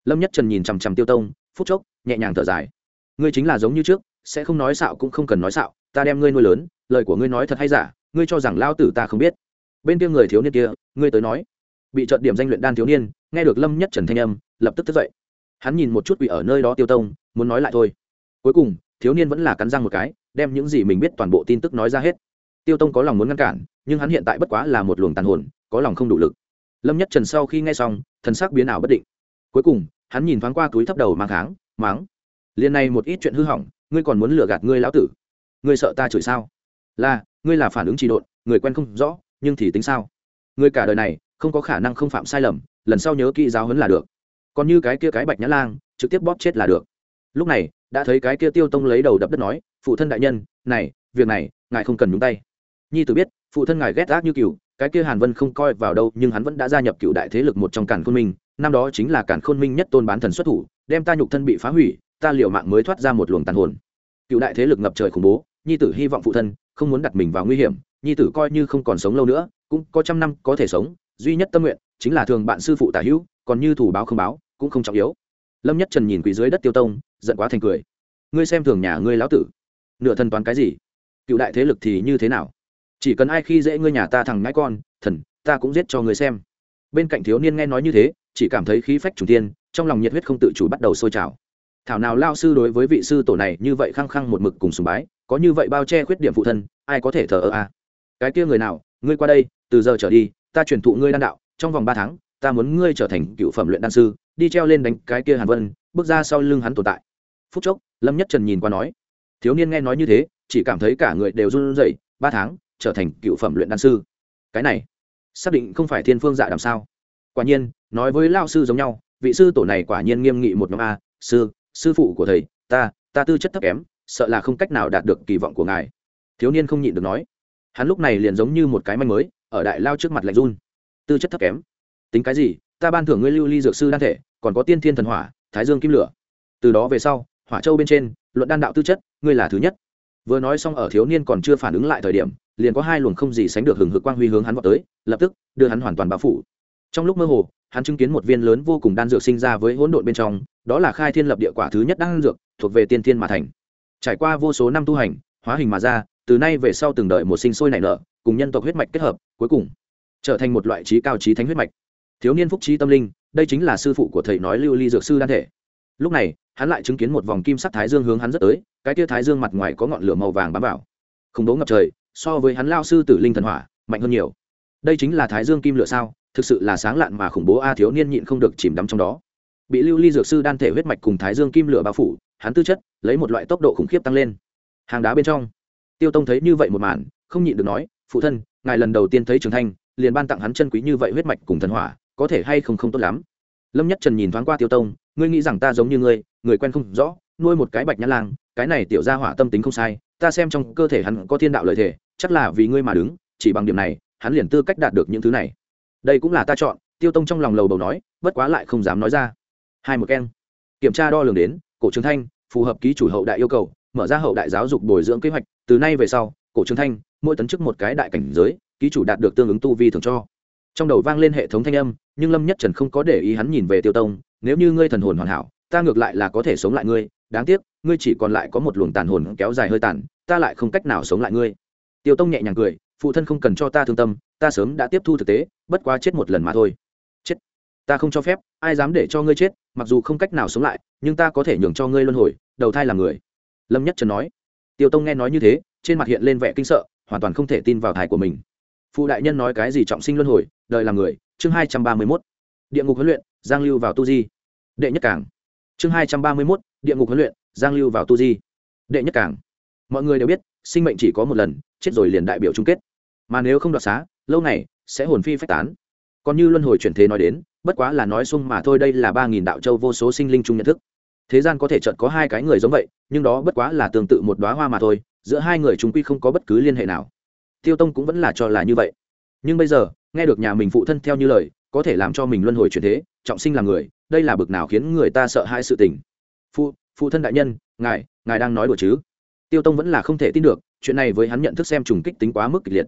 Lâm nhất trần nhìn chằm chằm tiêu tông, phút chốc, nhẹ nhàng thở dài. Ngươi chính là giống như trước, sẽ không nói xạo cũng không cần nói xạo, ta đem ngươi nuôi lớn, lời của ngươi nói thật hay giả, ngươi cho rằng lao tử ta không biết. Bên kia người thiếu niên kia, ngươi tới nói. Bị trợt điểm danh luyện đan thiếu niên, nghe được lâm nhất trần thanh âm, lập tức thức dậy. Hắn nhìn một chút bị ở nơi đó tiêu tông, muốn nói lại thôi cuối cùng, thiếu niên vẫn là cắn răng một cái, đem những gì mình biết toàn bộ tin tức nói ra hết. Tiêu tông có lòng muốn ngăn cản, nhưng hắn hiện tại bất quá là một luồng tàn hồn, có lòng không đủ lực. Lâm nhất trần sau khi nghe xong, thần sắc biến ảo bất định. Cuối cùng, hắn nhìn thoáng qua túi thấp đầu mang tháng máng. Liền này một ít chuyện hư hỏng, ngươi còn muốn lừa gạt ngươi lão tử? Ngươi sợ ta chửi sao? Là, ngươi là phản ứng trị độn, người quen không rõ, nhưng thì tính sao? Ngươi cả đời này, không có khả năng không phạm sai lầm, lần sau nhớ kỹ giáo huấn là được. Còn như cái kia cái bạch nhã lang, trực tiếp bóp chết là được. Lúc này đã thấy cái kia tiêu tông lấy đầu đập đất nói, phụ thân đại nhân, này, việc này, ngài không cần nhúng tay. Nhi tử biết, phụ thân ngài ghét ác như cựu cái kia hàn vân không coi vào đâu, nhưng hắn vẫn đã gia nhập cựu đại thế lực một trong cản khôn minh, năm đó chính là cản khôn minh nhất tôn bán thần xuất thủ, đem ta nhục thân bị phá hủy, ta liệu mạng mới thoát ra một luồng tàn hồn. Cựu đại thế lực ngập trời khủng bố, nhi tử hy vọng phụ thân không muốn đặt mình vào nguy hiểm, nhi tử coi như không còn sống lâu nữa, cũng có trăm năm có thể sống, duy nhất tâm nguyện chính là thường bạn sư phụ tả hữu, còn như thủ báo không báo, cũng không trọng yếu lâm nhất trần nhìn quỷ dưới đất tiêu tông, giận quá thành cười. Ngươi xem thường nhà ngươi lão tử. Nửa thần toán cái gì? Cựu đại thế lực thì như thế nào? Chỉ cần ai khi dễ ngươi nhà ta thằng ngãi con, thần, ta cũng giết cho ngươi xem. Bên cạnh thiếu niên nghe nói như thế, chỉ cảm thấy khí phách trùng tiên trong lòng nhiệt huyết không tự chủ bắt đầu sôi trào. Thảo nào lao sư đối với vị sư tổ này như vậy khăng khăng một mực cùng sùng bái, có như vậy bao che khuyết điểm phụ thân, ai có thể thờ ơ à. cái kia người nào, ngươi qua đây, từ giờ trở đi, ta truyền thụ ngươi đan đạo, trong vòng ba tháng, ta muốn ngươi trở thành cựu phẩm luyện đan sư đi treo lên đánh cái kia hàn vân, bước ra sau lưng hắn tồn tại. Phút chốc, lâm nhất trần nhìn qua nói, thiếu niên nghe nói như thế, chỉ cảm thấy cả người đều run rẩy, ba tháng, trở thành cựu phẩm luyện đan sư. Cái này, xác định không phải thiên phương dạ đàm sao? Quả nhiên, nói với lao sư giống nhau, vị sư tổ này quả nhiên nghiêm nghị một nhóm a, sư sư phụ của thầy, ta ta tư chất thấp kém, sợ là không cách nào đạt được kỳ vọng của ngài. Thiếu niên không nhịn được nói. Hắn lúc này liền giống như một cái manh mới, ở đại lao trước mặt lạnh run. Tư chất thấp kém. Tính cái gì? ta ban thưởng ngươi lưu ly dược sư đan thể, còn có tiên thiên thần hỏa, thái dương kim lửa. Từ đó về sau, hỏa châu bên trên, luận đan đạo tư chất, ngươi là thứ nhất. Vừa nói xong ở thiếu niên còn chưa phản ứng lại thời điểm, liền có hai luồng không gì sánh được hừng hực quang huy hướng hắn vào tới, lập tức, đưa hắn hoàn toàn bao phủ. Trong lúc mơ hồ, hắn chứng kiến một viên lớn vô cùng đan dược sinh ra với hỗn độn bên trong, đó là khai thiên lập địa quả thứ nhất đan dược, thuộc về tiên thiên mà thành. Trải qua vô số năm tu hành, hóa hình mà ra, từ nay về sau từng đợi một sinh sôi nảy nở, cùng nhân tộc huyết mạch kết hợp, cuối cùng, trở thành một loại trí cao trí thánh huyết mạch thiếu niên phúc trí tâm linh, đây chính là sư phụ của thầy nói lưu ly dược sư đan thể. Lúc này, hắn lại chứng kiến một vòng kim sắc thái dương hướng hắn rất tới, cái tia thái dương mặt ngoài có ngọn lửa màu vàng bám vào. Khủng bố ngập trời, so với hắn lao sư tử linh thần hỏa, mạnh hơn nhiều. Đây chính là thái dương kim lửa sao, thực sự là sáng lạn mà khủng bố a, thiếu niên nhịn không được chìm đắm trong đó. Bị lưu ly dược sư đan thể huyết mạch cùng thái dương kim lửa bao phủ, hắn tư chất, lấy một loại tốc độ khủng khiếp tăng lên. Hàng đá bên trong, tiêu tông thấy như vậy một màn, không nhịn được nói, phụ thân, ngài lần đầu tiên thấy trường thanh, liền ban tặng hắn chân quý như vậy huyết mạch cùng thần hỏa có thể hay không không tốt lắm. Lâm nhất trần nhìn thoáng qua tiêu tông, ngươi nghĩ rằng ta giống như ngươi, người quen không rõ, nuôi một cái bạch nhã lang, cái này tiểu ra hỏa tâm tính không sai, ta xem trong cơ thể hắn có thiên đạo lợi thể, chắc là vì ngươi mà đứng, chỉ bằng điểm này, hắn liền tư cách đạt được những thứ này. Đây cũng là ta chọn, tiêu tông trong lòng lầu bầu nói, bất quá lại không dám nói ra. Hai một keng. Kiểm tra đo lường đến, cổ trường thanh, phù hợp ký chủ hậu đại yêu cầu, mở ra hậu đại giáo dục bồi dưỡng kế hoạch, từ nay về sau, cổ trường thanh, mỗi tấn chức một cái đại cảnh giới, ký chủ đạt được tương ứng tu vi thường cho trong đầu vang lên hệ thống thanh âm, nhưng lâm nhất trần không có để ý hắn nhìn về tiêu tông, nếu như ngươi thần hồn hoàn hảo, ta ngược lại là có thể sống lại ngươi, đáng tiếc, ngươi chỉ còn lại có một luồng tàn hồn kéo dài hơi tàn, ta lại không cách nào sống lại ngươi. Tiêu tông nhẹ nhàng cười, phụ thân không cần cho ta thương tâm, ta sớm đã tiếp thu thực tế, bất quá chết một lần mà thôi. Chết? Ta không cho phép, ai dám để cho ngươi chết, mặc dù không cách nào sống lại, nhưng ta có thể nhường cho ngươi luân hồi, đầu thai làm người. Lâm nhất trần nói. Tiêu tông nghe nói như thế, trên mặt hiện lên vẻ kinh sợ, hoàn toàn không thể tin vào thai của mình phụ đại nhân nói cái gì trọng sinh luân hồi, đời làm người, chương hai trăm ba mươi mốt. Địa ngục huấn luyện, giang lưu vào tu di. Đệ nhất cảng. Chương hai trăm ba mươi mốt, địa ngục huấn luyện, giang lưu vào tu di. Đệ nhất cảng. Mọi người đều biết, sinh mệnh chỉ có một lần, chết rồi liền đại biểu chung kết. Mà nếu không đoạt xá, lâu này sẽ hồn phi phách tán. Còn như luân hồi chuyển thế nói đến, bất quá là nói xung mà thôi, đây là ba nghìn đạo châu vô số sinh linh chung nhận thức. Thế gian có thể chợt có hai cái người giống vậy, nhưng đó bất quá là tương tự một đoá hoa mà thôi, giữa hai người chúng quy không có bất cứ liên hệ nào tiêu tông cũng vẫn là cho là như vậy. Nhưng bây giờ, nghe được nhà mình phụ thân theo như lời, có thể làm cho mình luân hồi chuyển thế, trọng sinh làm người, đây là bực nào khiến người ta sợ hãi sự tình. Phụ phụ thân đại nhân, ngài ngài đang nói đùa chứ? Tiêu tông vẫn là không thể tin được, chuyện này với hắn nhận thức xem trùng kích tính quá mức kịch liệt.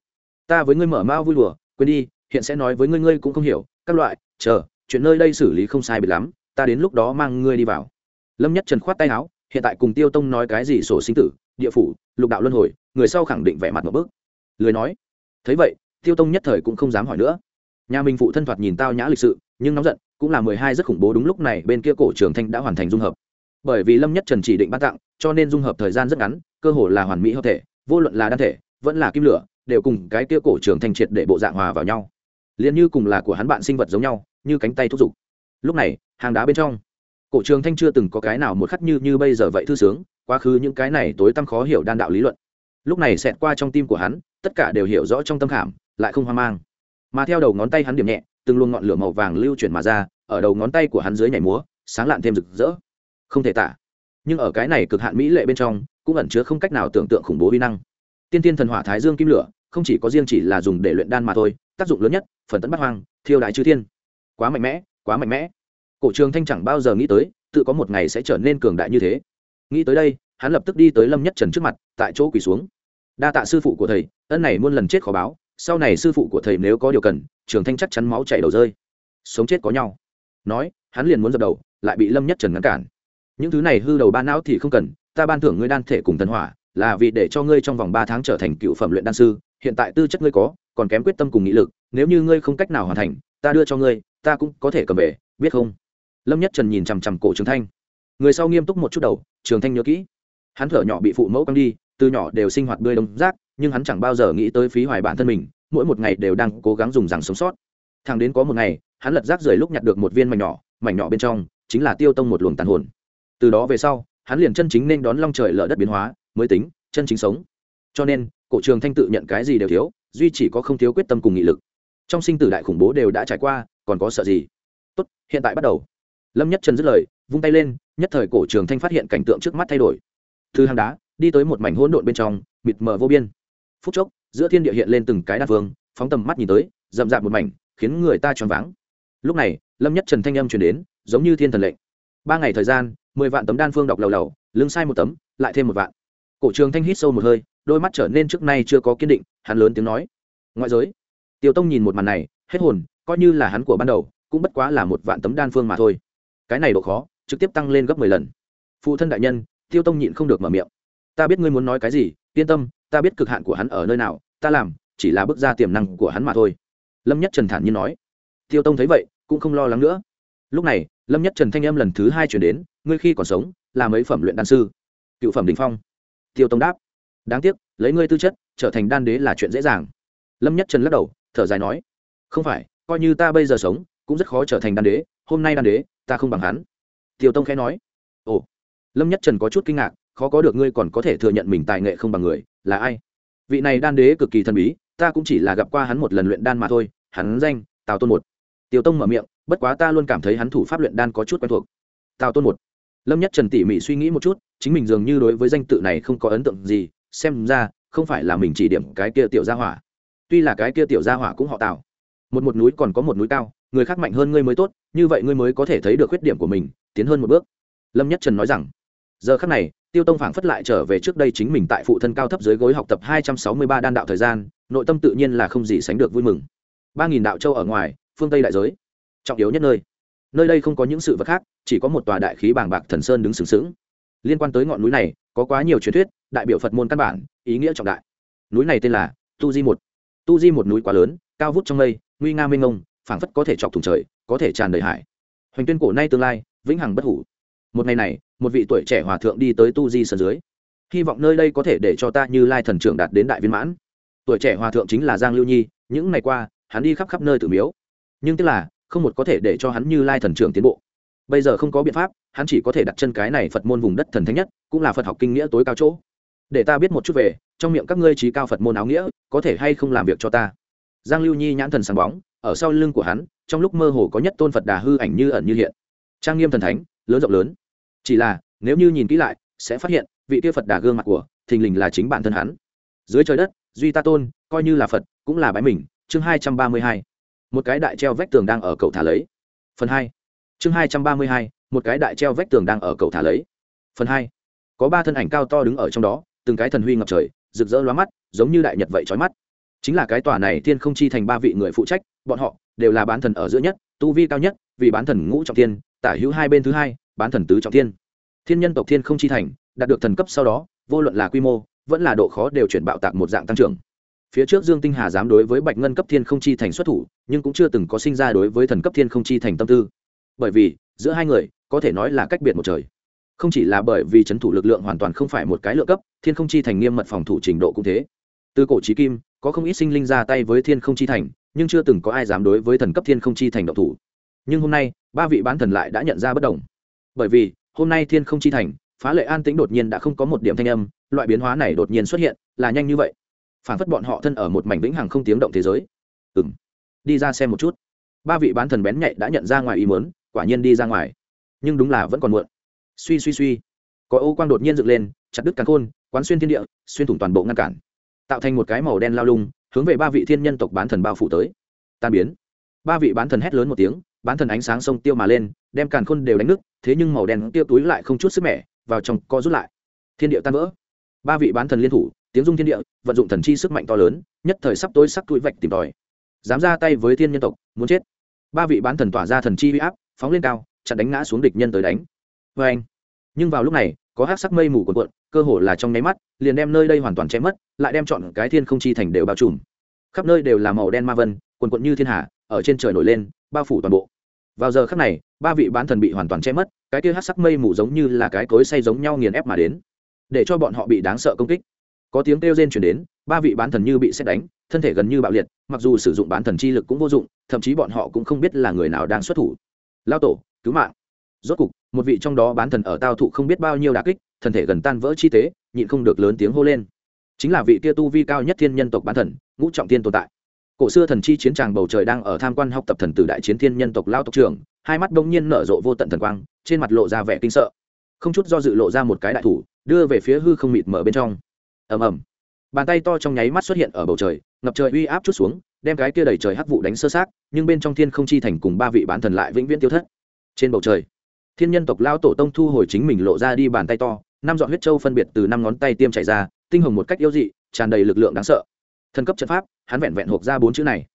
Ta với ngươi mở mao vui đùa, quên đi, hiện sẽ nói với ngươi ngươi cũng không hiểu, các loại, chờ, chuyện nơi đây xử lý không sai biệt lắm, ta đến lúc đó mang ngươi đi vào. Lâm nhất trần khoát tay áo, hiện tại cùng tiêu tông nói cái gì sổ sinh tử, địa phủ, lục đạo luân hồi, người sau khẳng định vẻ mặt một bước lười nói. Thấy vậy, tiêu tông nhất thời cũng không dám hỏi nữa. Nhà mình phụ thân thoạt nhìn tao nhã lịch sự, nhưng nóng giận, cũng là mười hai rất khủng bố đúng lúc này bên kia cổ trường thanh đã hoàn thành dung hợp. Bởi vì lâm nhất trần chỉ định ban tặng, cho nên dung hợp thời gian rất ngắn, cơ hồ là hoàn mỹ hợp thể, vô luận là đan thể, vẫn là kim lửa, đều cùng cái kia cổ trường thanh triệt để bộ dạng hòa vào nhau. Liền như cùng là của hắn bạn sinh vật giống nhau, như cánh tay thúc giục. Lúc này, hàng đá bên trong, cổ trường thanh chưa từng có cái nào một khắc như như bây giờ vậy thư sướng, quá khứ những cái này tối tăm khó hiểu đan đạo lý luận. Lúc này xẹt qua trong tim của hắn tất cả đều hiểu rõ trong tâm khảm, lại không hoang mang. Mà theo đầu ngón tay hắn điểm nhẹ, từng luồng ngọn lửa màu vàng lưu chuyển mà ra, ở đầu ngón tay của hắn dưới nhảy múa, sáng lạn thêm rực rỡ. Không thể tả. Nhưng ở cái này cực hạn mỹ lệ bên trong, cũng ẩn chứa không cách nào tưởng tượng khủng bố vi năng. Tiên tiên thần hỏa thái dương kim lửa, không chỉ có riêng chỉ là dùng để luyện đan mà thôi, tác dụng lớn nhất, phần tấn bắt hoang, thiêu đại chư thiên. Quá mạnh mẽ, quá mạnh mẽ. Cổ trường thanh chẳng bao giờ nghĩ tới, tự có một ngày sẽ trở nên cường đại như thế. Nghĩ tới đây, hắn lập tức đi tới lâm nhất trần trước mặt, tại chỗ quỳ xuống đa tạ sư phụ của thầy, ân này muôn lần chết khó báo, sau này sư phụ của thầy nếu có điều cần, trường thanh chắc chắn máu chảy đầu rơi. Sống chết có nhau. Nói, hắn liền muốn dập đầu, lại bị lâm nhất trần ngăn cản. Những thứ này hư đầu ba não thì không cần, ta ban thưởng ngươi đan thể cùng thần hỏa, là vì để cho ngươi trong vòng ba tháng trở thành cựu phẩm luyện đan sư, hiện tại tư chất ngươi có, còn kém quyết tâm cùng nghị lực, nếu như ngươi không cách nào hoàn thành, ta đưa cho ngươi, ta cũng có thể cầm về, biết không? Lâm nhất trần nhìn chằm chằm cổ trường thanh. Người sau nghiêm túc một chút đầu, trường thanh nhớ kỹ. Hắn thở nhỏ bị phụ mẫu căng đi từ nhỏ đều sinh hoạt bươi đông rác, nhưng hắn chẳng bao giờ nghĩ tới phí hoài bản thân mình, mỗi một ngày đều đang cố gắng dùng rằng sống sót. Thằng đến có một ngày, hắn lật rác rời lúc nhặt được một viên mảnh nhỏ mảnh nhỏ bên trong chính là tiêu tông một luồng tàn hồn. Từ đó về sau, hắn liền chân chính nên đón long trời lở đất biến hóa, mới tính chân chính sống. Cho nên, cổ trường thanh tự nhận cái gì đều thiếu, duy chỉ có không thiếu quyết tâm cùng nghị lực. Trong sinh tử đại khủng bố đều đã trải qua, còn có sợ gì? Tốt, hiện tại bắt đầu. Lâm nhất trần dứt lời, vung tay lên, nhất thời cổ trường thanh phát hiện cảnh tượng trước mắt thay đổi. Thứ hang đá đi tới một mảnh hỗn độn bên trong, mịt mờ vô biên. Phút chốc, giữa thiên địa hiện lên từng cái đan vương. phóng tầm mắt nhìn tới, rậm rạp một mảnh, khiến người ta choáng váng. Lúc này, lâm nhất trần thanh âm truyền đến, giống như thiên thần lệnh. Ba ngày thời gian, mười vạn tấm đan phương đọc lầu lầu, lưng sai một tấm, lại thêm một vạn. Cổ trường thanh hít sâu một hơi, đôi mắt trở nên trước nay chưa có kiên định, hắn lớn tiếng nói. Ngoại giới tiêu tông nhìn một màn này, hết hồn, coi như là hắn của ban đầu, cũng bất quá là một vạn tấm đan phương mà thôi. Cái này độ khó, trực tiếp tăng lên gấp mười lần. Phụ thân đại nhân tiêu tông nhịn không được mở miệng ta biết ngươi muốn nói cái gì, yên tâm, ta biết cực hạn của hắn ở nơi nào, ta làm, chỉ là bước ra tiềm năng của hắn mà thôi. Lâm nhất trần thản nhiên nói. Tiêu tông thấy vậy, cũng không lo lắng nữa. Lúc này, lâm nhất trần thanh âm lần thứ hai chuyển đến, ngươi khi còn sống, là mấy phẩm luyện đan sư? Cựu phẩm đình phong. Tiêu tông đáp. Đáng tiếc, lấy ngươi tư chất, trở thành đan đế là chuyện dễ dàng. Lâm nhất trần lắc đầu, thở dài nói. Không phải, coi như ta bây giờ sống, cũng rất khó trở thành đan đế, hôm nay đan đế, ta không bằng hắn. Tiêu tông khẽ nói. Ồ. Lâm nhất trần có chút kinh ngạc khó có được ngươi còn có thể thừa nhận mình tài nghệ không bằng người, là ai? Vị này đan đế cực kỳ thần bí, ta cũng chỉ là gặp qua hắn một lần luyện đan mà thôi, hắn danh, tào tôn một. Tiểu tông mở miệng, bất quá ta luôn cảm thấy hắn thủ pháp luyện đan có chút quen thuộc. Tào tôn một. Lâm nhất trần tỉ mỉ suy nghĩ một chút, chính mình dường như đối với danh tự này không có ấn tượng gì, xem ra, không phải là mình chỉ điểm cái kia tiểu gia hỏa. Tuy là cái kia tiểu gia hỏa cũng họ tào. Một một núi còn có một núi cao, người khác mạnh hơn ngươi mới tốt, như vậy ngươi mới có thể thấy được khuyết điểm của mình, tiến hơn một bước. Lâm nhất trần nói rằng, giờ khắc này tiêu tông phảng phất lại trở về trước đây chính mình tại phụ thân cao thấp dưới gối học tập hai trăm sáu mươi ba đan đạo thời gian nội tâm tự nhiên là không gì sánh được vui mừng. Ba nghìn đạo châu ở ngoài phương tây đại giới trọng yếu nhất nơi. Nơi đây không có những sự vật khác chỉ có một tòa đại khí bàng bạc thần sơn đứng sừng sững. Liên quan tới ngọn núi này có quá nhiều truyền thuyết đại biểu phật môn căn bản ý nghĩa trọng đại. Núi này tên là tu di một. Tu di một núi quá lớn cao vút trong mây nguy nga mênh mông, phảng phất có thể chọc thủng trời có thể tràn đầy hải. Hoành tuyên cổ nay tương lai vĩnh hằng bất hủ một ngày này, một vị tuổi trẻ hòa thượng đi tới tu di sân dưới. Hy vọng nơi đây có thể để cho ta như lai thần trưởng đạt đến đại viên mãn. Tuổi trẻ hòa thượng chính là giang lưu nhi, những ngày qua, hắn đi khắp khắp nơi tự miếu. Nhưng tức là, không một có thể để cho hắn như lai thần trưởng tiến bộ. Bây giờ không có biện pháp, hắn chỉ có thể đặt chân cái này phật môn vùng đất thần thánh nhất, cũng là phật học kinh nghĩa tối cao chỗ. Để ta biết một chút về, trong miệng các ngươi trí cao phật môn áo nghĩa, có thể hay không làm việc cho ta? Giang lưu nhi nhãn thần sáng bóng, ở sau lưng của hắn, trong lúc mơ hồ có nhất tôn phật đà hư ảnh như ẩn như hiện. Trang nghiêm thần thánh, lớn rộng lớn chỉ là, nếu như nhìn kỹ lại, sẽ phát hiện, vị kia phật đà gương mặt của, thình lình là chính bản thân hắn. Dưới trời đất, duy ta tôn, coi như là phật, cũng là bái mình, chương hai trăm ba mươi hai. Một cái đại treo vách tường đang ở cầu thả lấy. Phần hai. Chương hai trăm ba mươi hai, một cái đại treo vách tường đang ở cầu thả lấy. Phần hai. Có ba thân ảnh cao to đứng ở trong đó, từng cái thần huy ngập trời, rực rỡ lóa mắt, giống như đại nhật vậy trói mắt. Chính là cái tòa này thiên không chi thành ba vị người phụ trách, bọn họ đều là bán thần ở giữa nhất, tu vi cao nhất, vì bán thần ngũ trọng tiên tả hữu hai bên thứ hai bán thần tứ trọng thiên. Thiên nhân tộc thiên không chi thành, đạt được thần cấp sau đó, vô luận là quy mô, vẫn là độ khó đều chuyển bạo tạc một dạng tăng trưởng. Phía trước dương tinh hà dám đối với bạch ngân cấp thiên không chi thành xuất thủ, nhưng cũng chưa từng có sinh ra đối với thần cấp thiên không chi thành tâm tư. Bởi vì, giữa hai người, có thể nói là cách biệt một trời. Không chỉ là bởi vì c h ấ n thủ lực lượng hoàn toàn không phải một cái lựa cấp, thiên không chi thành nghiêm mật phòng thủ trình độ cũng thế. Từ cổ trí kim, có không ít sinh linh ra tay với thiên không chi thành, nhưng chưa từng có ai dám đối với thần cấp thiên không chi thành động thủ. Nhưng hôm nay, ba vị bán thần lại đã nhận ra bất đồng bởi vì, hôm nay thiên không chi thành, phá lệ an tĩnh đột nhiên đã không có một điểm thanh âm, loại biến hóa này đột nhiên xuất hiện, là nhanh như vậy. Phản phất bọn họ thân ở một mảnh vĩnh hằng không tiếng động thế giới. Ừng đi ra xem một chút. Ba vị bán thần bén nhạy đã nhận ra ngoài ý mớn quả nhiên đi ra ngoài. Nhưng đúng là vẫn còn muộn. Suy suy suy. Có ô quang đột nhiên dựng lên, chặt đứt càn khôn, quán xuyên thiên địa, xuyên thủng toàn bộ ngăn cản. Tạo thành một cái màu đen lao lung, hướng về ba vị thiên nhân tộc bán thần bao phủ tới. Tan biến. Ba vị bán thần hét lớn một tiếng bán thần ánh sáng sông tiêu mà lên, đem càn khôn đều đánh nước thế nhưng màu đen tiêu túi lại không chút sức mẻ, vào trong co rút lại. Thiên địa tan vỡ. Ba vị bán thần liên thủ, tiếng dung thiên địa, vận dụng thần chi sức mạnh to lớn, nhất thời sắp tối sắc túi vạch tìm tòi. Dám ra tay với thiên nhân tộc, muốn chết. Ba vị bán thần tỏa ra thần chi huy áp, phóng lên cao, chặn đánh ngã xuống địch nhân tới đánh. Vê anh, nhưng vào lúc này, có hát sắc mây mù cuộn cuộn, cơ hồ là trong nháy mắt, liền đem nơi đây hoàn toàn che mất, lại đem chọn cái thiên không chi thành đều bao trùm. Khắp nơi đều là màu đen ma vân quần quận như thiên hạ ở trên trời nổi lên, bao phủ toàn bộ vào giờ khắc này, ba vị bán thần bị hoàn toàn che mất, cái kia hát sắc mây mù giống như là cái cối say giống nhau nghiền ép mà đến, để cho bọn họ bị đáng sợ công kích. Có tiếng kêu rên chuyển đến, ba vị bán thần như bị xét đánh, thân thể gần như bạo liệt, mặc dù sử dụng bán thần chi lực cũng vô dụng, thậm chí bọn họ cũng không biết là người nào đang xuất thủ. Lao tổ, cứu mạng. Rốt cục, một vị trong đó bán thần ở tao thụ không biết bao nhiêu đà kích, thân thể gần tan vỡ chi tế, nhịn không được lớn tiếng hô lên. Chính là vị kia tu vi cao nhất thiên nhân tộc bán thần, ngũ trọng tiên tồn tại cổ xưa thần chi chiến tràng bầu trời đang ở tham quan học tập thần tử đại chiến thiên nhân tộc lao tộc trưởng hai mắt bỗng nhiên nở rộ vô tận thần quang, trên mặt lộ ra vẻ kinh sợ. Không chút do dự lộ ra một cái đại thủ, đưa về phía hư không mịt mở bên trong. Ầm ầm. Bàn tay to trong nháy mắt xuất hiện ở bầu trời, ngập trời uy áp chút xuống, đem cái kia đầy trời hắc vụ đánh sơ sát nhưng bên trong thiên không chi thành cùng ba vị bán thần lại vĩnh viễn tiêu thất. Trên bầu trời, thiên nhân tộc lao tổ tông thu hồi chính mình lộ ra đi bàn tay to, năm dọn huyết châu phân biệt từ năm ngón tay tiêm chảy ra, tinh hồng một cách yêu dị, tràn đầy lực lượng đáng sợ thần cấp trận pháp, hắn vẹn vẹn hộp ra bốn chữ này.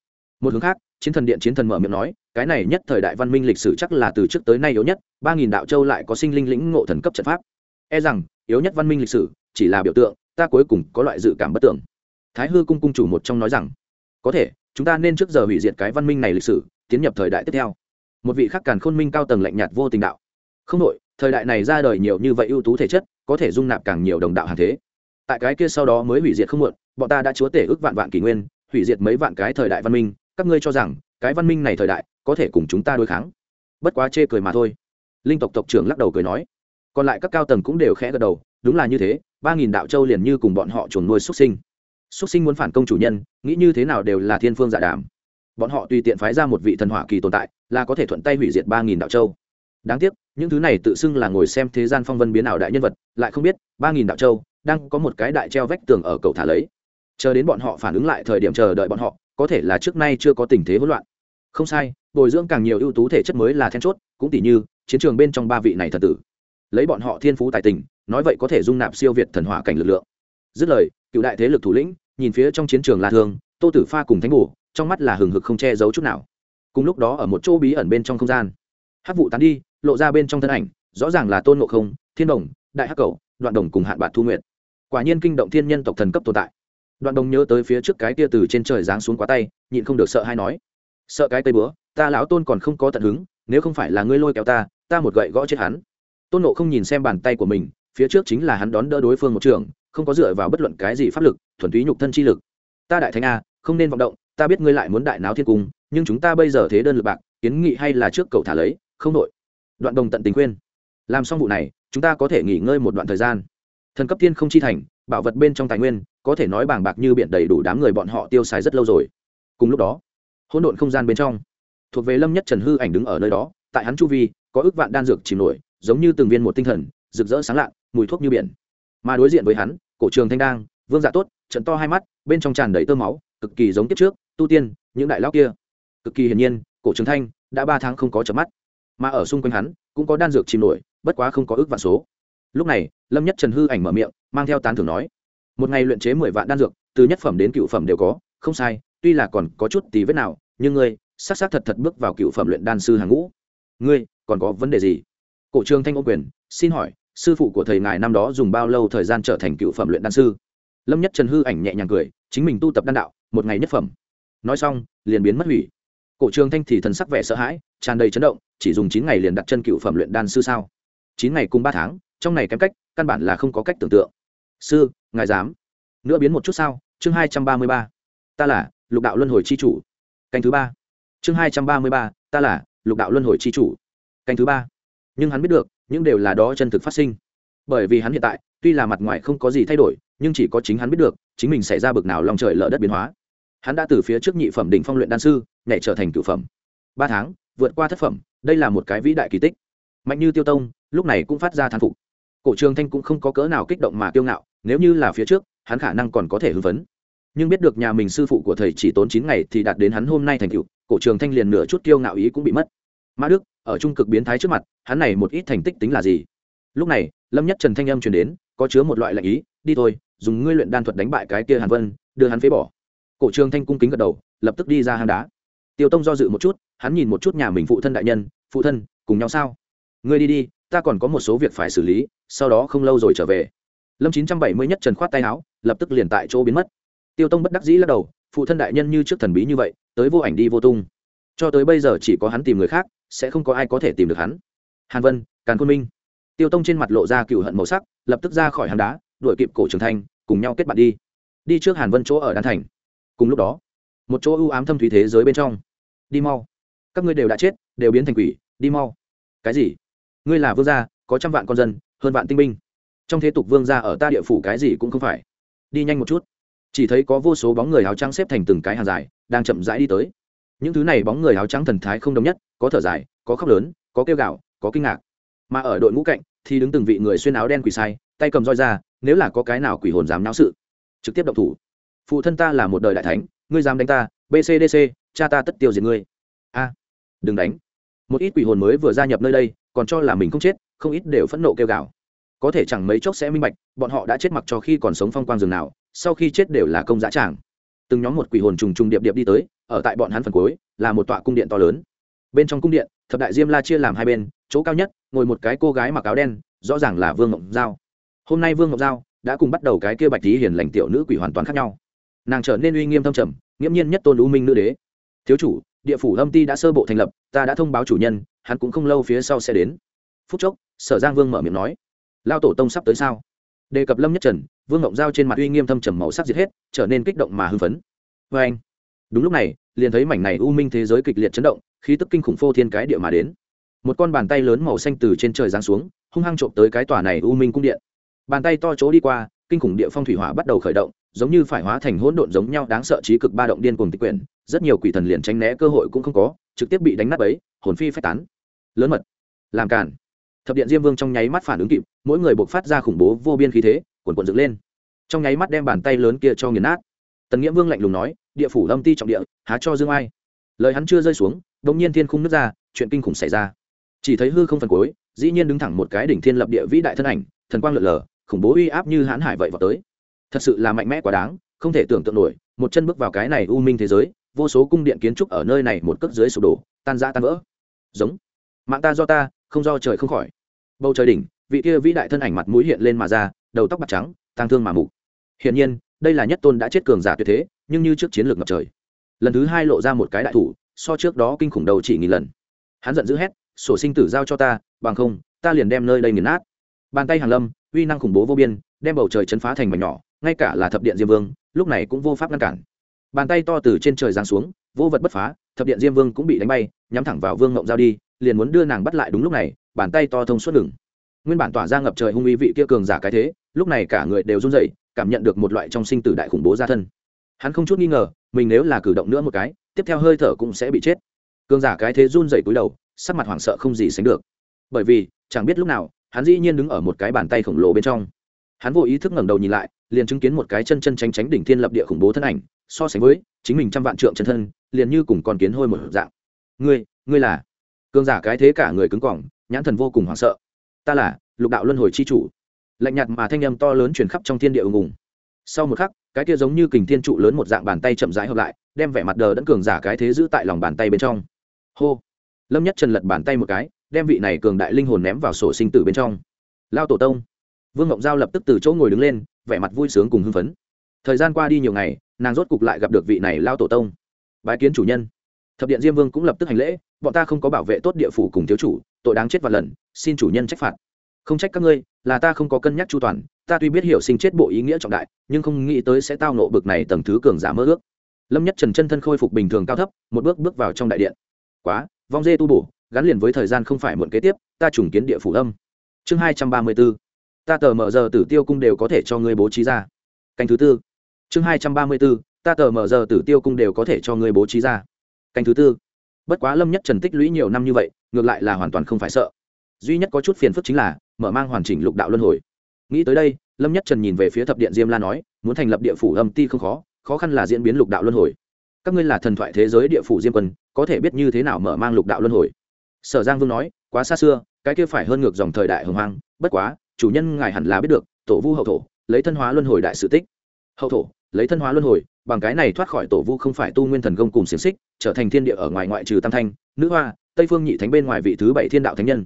Một hướng khác, chiến thần điện chiến thần mở miệng nói, cái này nhất thời đại văn minh lịch sử chắc là từ trước tới nay yếu nhất, ba nghìn đạo châu lại có sinh linh lĩnh ngộ thần cấp trận pháp. E rằng, yếu nhất văn minh lịch sử, chỉ là biểu tượng, ta cuối cùng có loại dự cảm bất tưởng. Thái hư cung cung chủ một trong nói rằng, có thể, chúng ta nên trước giờ hủy diệt cái văn minh này lịch sử, tiến nhập thời đại tiếp theo. Một vị khắc càn khôn minh cao tầng lạnh nhạt vô tình đạo. Không đội thời đại này ra đời nhiều như vậy ưu tú thể chất, có thể dung nạp càng nhiều đồng đạo hàng thế. Tại cái kia sau đó mới hủy diệt không muộn bọn ta đã chúa tể ước vạn vạn kỷ nguyên, hủy diệt mấy vạn cái thời đại văn minh, các ngươi cho rằng, cái văn minh này thời đại, có thể cùng chúng ta đối kháng. Bất quá chê cười mà thôi. Linh tộc tộc trưởng lắc đầu cười nói. Còn lại các cao tầng cũng đều khẽ gật đầu, đúng là như thế, ba nghìn đạo châu liền như cùng bọn họ chuồn nuôi xuất sinh. Xuất sinh muốn phản công chủ nhân, nghĩ như thế nào đều là thiên phương giả đàm. Bọn họ tùy tiện phái ra một vị thần hỏa kỳ tồn tại, là có thể thuận tay hủy diệt ba nghìn đạo châu. Đáng tiếc, những thứ này tự xưng là ngồi xem thế gian phong vân biến ảo đại nhân vật, lại không biết, ba nghìn đạo châu, đang có một cái đại treo vách tường ở cầu thả lấy chờ đến bọn họ phản ứng lại thời điểm chờ đợi bọn họ, có thể là trước nay chưa có tình thế hỗn loạn. Không sai, bồi dưỡng càng nhiều ưu tú thể chất mới là then chốt, cũng tỷ như, chiến trường bên trong ba vị này thật tử. Lấy bọn họ thiên phú tài tình, nói vậy có thể dung nạp siêu việt thần hỏa cảnh lực lượng. Dứt lời, cựu đại thế lực thủ lĩnh, nhìn phía trong chiến trường la thương, tô tử pha cùng thánh bù trong mắt là hừng hực không che giấu chút nào. Cùng lúc đó ở một chỗ bí ẩn bên trong không gian, hát vụ tán đi, lộ ra bên trong thân ảnh, rõ ràng là tôn ngộ không, thiên đồng, đại hắc cầu, đoạn đồng cùng hạn bạc thu nguyện quả nhiên kinh động thiên nhân tộc thần cấp tồn tại đoạn đồng nhớ tới phía trước cái tia từ trên trời giáng xuống quá tay, nhịn không được sợ hay nói, sợ cái tay bữa ta lão tôn còn không có tận hứng, nếu không phải là ngươi lôi kéo ta ta một gậy gõ chết hắn. Tôn nộ không nhìn xem bàn tay của mình, phía trước chính là hắn đón đỡ đối phương một trường, không có dựa vào bất luận cái gì pháp lực, thuần túy nhục thân chi lực. Ta đại thánh a, không nên vọng động, ta biết ngươi lại muốn đại náo thiên cung, nhưng chúng ta bây giờ thế đơn lực bạc, kiến nghị hay là trước cầu thả lấy, không nội đoạn đồng tận tình khuyên. Làm xong vụ này, chúng ta có thể nghỉ ngơi một đoạn thời gian. Thần cấp thiên không chi thành, bảo vật bên trong tài nguyên có thể nói bàng bạc như biển đầy đủ đám người bọn họ tiêu xài rất lâu rồi. Cùng lúc đó, hỗn độn không gian bên trong, thuộc về lâm nhất trần hư ảnh đứng ở nơi đó, tại hắn chu vi, có ước vạn đan dược chìm nổi, giống như từng viên một tinh thần, rực rỡ sáng lạ mùi thuốc như biển. Mà đối diện với hắn, cổ trường thanh đang vương dạ tốt, trận to hai mắt, bên trong tràn đầy tơ máu, cực kỳ giống kiếp trước, tu tiên, những đại lão kia. Cực kỳ hiển nhiên, cổ trường thanh đã ba tháng không có chợp mắt. Mà ở xung quanh hắn, cũng có đan dược chìm nổi, bất quá không có ước vạn số. Lúc này, lâm nhất trần hư ảnh mở miệng, mang theo tán thưởng nói một ngày luyện chế mười vạn đan dược, từ nhất phẩm đến cựu phẩm đều có, không sai, tuy là còn có chút tí vết nào, nhưng ngươi xác xác thật thật bước vào cựu phẩm luyện đan sư hàng ngũ. Ngươi, còn có vấn đề gì? Cổ trương thanh ô quyền, xin hỏi, sư phụ của thầy ngài năm đó dùng bao lâu thời gian trở thành cựu phẩm luyện đan sư? Lâm nhất trần hư ảnh nhẹ nhàng cười, chính mình tu tập đan đạo, một ngày nhất phẩm. Nói xong, liền biến mất hủy. Cổ trương thanh thì thần sắc vẻ sợ hãi, tràn đầy chấn động, chỉ dùng chín ngày liền đặt chân cựu phẩm luyện đan sư sao? Chín ngày cùng ba tháng, trong này kém cách, căn bản là không có cách tưởng tượng. Sư ngài dám nữa biến một chút sao? Chương hai trăm ba mươi ba. Ta là lục đạo luân hồi c h i chủ. Canh thứ ba. Chương hai trăm ba mươi ba, ta là lục đạo luân hồi c h i chủ. Canh thứ ba. Nhưng hắn biết được, những đều là đó chân thực phát sinh. Bởi vì hắn hiện tại, tuy là mặt ngoài không có gì thay đổi, nhưng chỉ có chính hắn biết được, chính mình xảy ra bực nào lòng trời lỡ đất biến hóa. Hắn đã từ phía trước nhị phẩm đỉnh phong luyện đan sư, nhảy trở thành cửu phẩm. Ba tháng, vượt qua thất phẩm, đây là một cái vĩ đại kỳ tích. Mạnh như tiêu tông, lúc này cũng phát ra thán phục. Cổ trường thanh cũng không có cỡ nào kích động mà kiêu ngạo nếu như là phía trước, hắn khả năng còn có thể hưng phấn. Nhưng biết được nhà mình sư phụ của thầy chỉ tốn chín ngày thì đạt đến hắn hôm nay thành cựu cổ trường thanh liền nửa chút kiêu ngạo ý cũng bị mất. Ma đức, ở trung cực biến thái trước mặt, hắn này một ít thành tích tính là gì? Lúc này, lâm nhất trần thanh âm truyền đến, có chứa một loại lạnh ý, đi thôi, dùng ngươi luyện đan thuật đánh bại cái kia hàn vân, đưa hắn phế bỏ. Cổ trường thanh cung kính gật đầu, lập tức đi ra hang đá. Tiêu tông do dự một chút, hắn nhìn một chút nhà mình phụ thân đại nhân, phụ thân, cùng nhau sao? Ngươi đi đi, ta còn có một số việc phải xử lý, sau đó không lâu rồi trở về lâm chín trăm bảy mươi nhất trần khoát tay áo, lập tức liền tại chỗ biến mất. Tiêu tông bất đắc dĩ lắc đầu, phụ thân đại nhân như trước thần bí như vậy, tới vô ảnh đi vô tung. Cho tới bây giờ chỉ có hắn tìm người khác, sẽ không có ai có thể tìm được hắn. Hàn vân, càn quân minh. Tiêu tông trên mặt lộ ra cựu hận màu sắc, lập tức ra khỏi hang đá, đuổi kịp cổ trường thanh cùng nhau kết bạn đi. Đi trước hàn vân chỗ ở đan thành. Cùng lúc đó, một chỗ ưu ám thâm thúy thế giới bên trong. Đi mau. Các ngươi đều đã chết, đều biến thành quỷ, đi mau. Cái gì? Ngươi là vương gia, có trăm vạn con dân, hơn vạn tinh binh trong thế tục vương gia ở ta địa phủ cái gì cũng không phải. Đi nhanh một chút. Chỉ thấy có vô số bóng người áo trắng xếp thành từng cái hàng dài, đang chậm rãi đi tới. Những thứ này bóng người áo trắng thần thái không đồng nhất, có thở dài, có khóc lớn, có kêu gạo có kinh ngạc. Mà ở đội ngũ cạnh, thì đứng từng vị người xuyên áo đen quỷ sai, tay cầm roi ra, nếu là có cái nào quỷ hồn dám náo sự, trực tiếp động thủ. Phụ thân ta là một đời đại thánh, ngươi dám đánh ta bcdc cha ta tất tiêu diệt ngươi. A, đừng đánh. Một ít quỷ hồn mới vừa gia nhập nơi đây, còn cho là mình không chết, không ít đều phẫn nộ kêu gào có thể chẳng mấy chốc sẽ minh bạch, bọn họ đã chết mặc cho khi còn sống phong quang rừng nào, sau khi chết đều là công giá tràng. Từng nhóm một quỷ hồn trùng trùng điệp điệp đi tới, ở tại bọn hắn phần cuối, là một tọa cung điện to lớn. Bên trong cung điện, thập đại diêm la chia làm hai bên, chỗ cao nhất, ngồi một cái cô gái mặc áo đen, rõ ràng là vương ngọc giao. Hôm nay vương ngọc giao đã cùng bắt đầu cái kia bạch tí hiền lành tiểu nữ quỷ hoàn toàn khác nhau. Nàng trở nên uy nghiêm thâm trầm, nghiễm nhiên nhất tôn lũ minh nữ đế. Thiếu chủ, địa phủ âm ti đã sơ bộ thành lập, ta đã thông báo chủ nhân, hắn cũng không lâu phía sau sẽ đến. Phút chốc, sở giang vương mở miệng nói lao tổ tông sắp tới sao? Đề cập lâm nhất trần, vương ngộng giao trên mặt uy nghiêm thâm trầm màu sắc diệt hết, trở nên kích động mà hưng phấn. Vê anh, đúng lúc này, liền thấy mảnh này u minh thế giới kịch liệt chấn động, khí tức kinh khủng phô thiên cái địa mà đến. Một con bàn tay lớn màu xanh từ trên trời giáng xuống, hung hăng trộm tới cái tòa này u minh cung điện. Bàn tay to chỗ đi qua, kinh khủng địa phong thủy hỏa bắt đầu khởi động, giống như phải hóa thành hỗn độn giống nhau đáng sợ trí cực ba động điên cuồng tịch quyển, rất nhiều quỷ thần liền tránh né cơ hội cũng không có, trực tiếp bị đánh nát ấy hồn phi phách tán. Lớn mật, làm cản thập điện diêm vương trong nháy mắt phản ứng kịp, mỗi người buộc phát ra khủng bố vô biên khí thế quần quần dựng lên. Trong nháy mắt đem bàn tay lớn kia cho nghiền nát. Tần nghĩa vương lạnh lùng nói, địa phủ lâm ti trọng địa, há cho dương ai? Lời hắn chưa rơi xuống đ ỗ n g nhiên thiên khung nước ra, chuyện kinh khủng xảy ra. Chỉ thấy hư không phần cối u dĩ nhiên đứng thẳng một cái đỉnh thiên lập địa vĩ đại thân ảnh, thần quang lượn lờ, khủng bố uy áp như hãn hải vậy vào tới. Thật sự là mạnh mẽ quá đáng, không thể tưởng tượng nổi, một chân bước vào cái này u minh thế giới, vô số cung điện kiến trúc ở nơi này một cước dưới sụp đổ, tan ra tan vỡ. Giống. Mạng ta do ta, không do trời không khỏi bầu trời đỉnh, vị kia vĩ đại thân ảnh mặt mũi hiện lên mà ra, đầu tóc bạc trắng, tang thương mà mục. Hiển nhiên, đây là nhất tôn đã chết cường giả tuyệt thế, nhưng như trước chiến lược ngập trời. Lần thứ hai lộ ra một cái đại thủ, so trước đó kinh khủng đầu chỉ nghìn lần. Hắn giận dữ hét, sổ sinh tử giao cho ta, bằng không, ta liền đem nơi đây nghiền nát. Bàn tay hàng lâm, uy năng khủng bố vô biên, đem bầu trời chấn phá thành mảnh nhỏ, ngay cả là thập điện diêm vương, lúc này cũng vô pháp ngăn cản. Bàn tay to từ trên trời giáng xuống, vô vật bất phá, thập điện diêm vương cũng bị đánh bay, nhắm thẳng vào vương ngộng giao đi, liền muốn đưa nàng bắt lại đúng lúc này bàn tay to thông suốt ngừng. Nguyên bản tỏa ra ngập trời hung uy vị kia cường giả cái thế, lúc này cả người đều run rẩy, cảm nhận được một loại trong sinh tử đại khủng bố ra thân. Hắn không chút nghi ngờ, mình nếu là cử động nữa một cái, tiếp theo hơi thở cũng sẽ bị chết. Cường giả cái thế run rẩy cúi đầu, sắc mặt hoảng sợ không gì sánh được. Bởi vì, chẳng biết lúc nào, hắn dĩ nhiên đứng ở một cái bàn tay khổng lồ bên trong. Hắn vô ý thức ngẩng đầu nhìn lại, liền chứng kiến một cái chân chân tránh tránh đỉnh thiên lập địa khủng bố thân ảnh, so sánh với chính mình trăm vạn trượng chân thân, liền như cùng con kiến hôi một dạng. Ngươi ngươi là cường giả cái thế cả người cứng cỏng, nhãn thần vô cùng hoảng sợ. Ta là lục đạo luân hồi chi chủ. Lạnh nhạt mà thanh â m to lớn chuyển khắp trong thiên địa ùng ùng. Sau một khắc, cái kia giống như kình thiên trụ lớn một dạng bàn tay chậm rãi hợp lại, đem vẻ mặt đờ đẫn cường giả cái thế giữ tại lòng bàn tay bên trong. Hô! Lâm nhất trần lật bàn tay một cái, đem vị này cường đại linh hồn ném vào sổ sinh tử bên trong. Lao tổ tông! Vương ngộng giao lập tức từ chỗ ngồi đứng lên, vẻ mặt vui sướng cùng hưng phấn. Thời gian qua đi nhiều ngày, nàng rốt cục lại gặp được vị này lao tổ tông. Bái kiến chủ nhân thập điện diêm vương cũng lập tức hành lễ, bọn ta không có bảo vệ tốt địa phủ cùng thiếu chủ, tội đáng chết và lần, xin chủ nhân trách phạt. Không trách các ngươi, là ta không có cân nhắc chu toàn, ta tuy biết hiểu sinh chết bộ ý nghĩa trọng đại, nhưng không nghĩ tới sẽ tao nộ bực này tầng thứ cường giả mơ ước. Lâm nhất trần chân thân khôi phục bình thường cao thấp, một bước bước vào trong đại điện. Quá, vong dê tu bổ, gắn liền với thời gian không phải muộn kế tiếp, ta trùng kiến địa phủ âm. Chương hai trăm ba mươi b ố ta tờ mở giờ tử tiêu cung đều có thể cho ngươi bố trí ra. Canh thứ tư. Chương hai trăm ba mươi b ố ta tờ mở giờ tử tiêu cung đều có thể cho ngươi bố trí ra canh thứ tư. Bất quá lâm nhất trần tích lũy nhiều năm như vậy, ngược lại là hoàn toàn không phải sợ. Duy nhất có chút phiền phức chính là, mở mang hoàn chỉnh lục đạo luân hồi. Nghĩ tới đây, lâm nhất trần nhìn về phía thập điện diêm la nói, muốn thành lập địa phủ âm ti không khó khó khăn là diễn biến lục đạo luân hồi. Các ngươi là thần thoại thế giới địa phủ diêm quân, có thể biết như thế nào mở mang lục đạo luân hồi? Sở giang vương nói, quá xa xưa, cái kia phải hơn ngược dòng thời đại hồng hoang, bất quá, chủ nhân ngài hẳn là biết được, tổ vu hậu thổ, lấy thân hóa luân hồi đại sự tích. Hậu thổ, lấy thân hóa luân hồi, bằng cái này thoát khỏi tổ vu không phải tu nguyên thần công cùng xiềng xích trở thành thiên địa ở ngoài ngoại trừ tam thanh, nữ hoa, tây phương nhị thánh bên ngoài vị thứ bảy thiên đạo thánh nhân.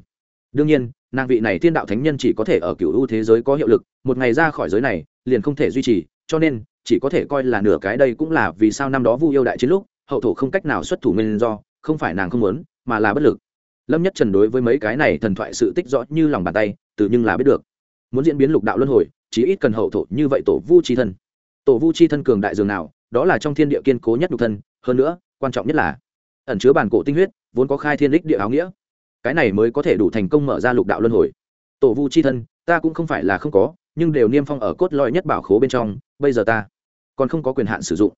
Đương nhiên, nàng vị này thiên đạo thánh nhân chỉ có thể ở cựu ưu thế giới có hiệu lực, một ngày ra khỏi giới này, liền không thể duy trì, cho nên, chỉ có thể coi là nửa cái đây cũng là vì sao năm đó vu yêu đại chiến lúc, hậu thổ không cách nào xuất thủ nguyên do, không phải nàng không muốn, mà là bất lực. Lâm nhất trần đối với mấy cái này thần thoại sự tích rõ như lòng bàn tay từ nhưng là biết được. Muốn diễn biến lục đạo luân hồi chỉ ít cần hậu thổ như vậy tổ vu chi thân. Tổ vu chi thân cường đại dường nào, đó là trong thiên địa kiên cố nhất nhục thân, hơn nữa quan trọng nhất là ẩn chứa bản cổ tinh huyết, vốn có khai thiên lích địa áo nghĩa. Cái này mới có thể đủ thành công mở ra lục đạo luân hồi. Tổ vu c h i thân, ta cũng không phải là không có, nhưng đều niêm phong ở cốt lõi nhất bảo khố bên trong, bây giờ ta còn không có quyền hạn sử dụng.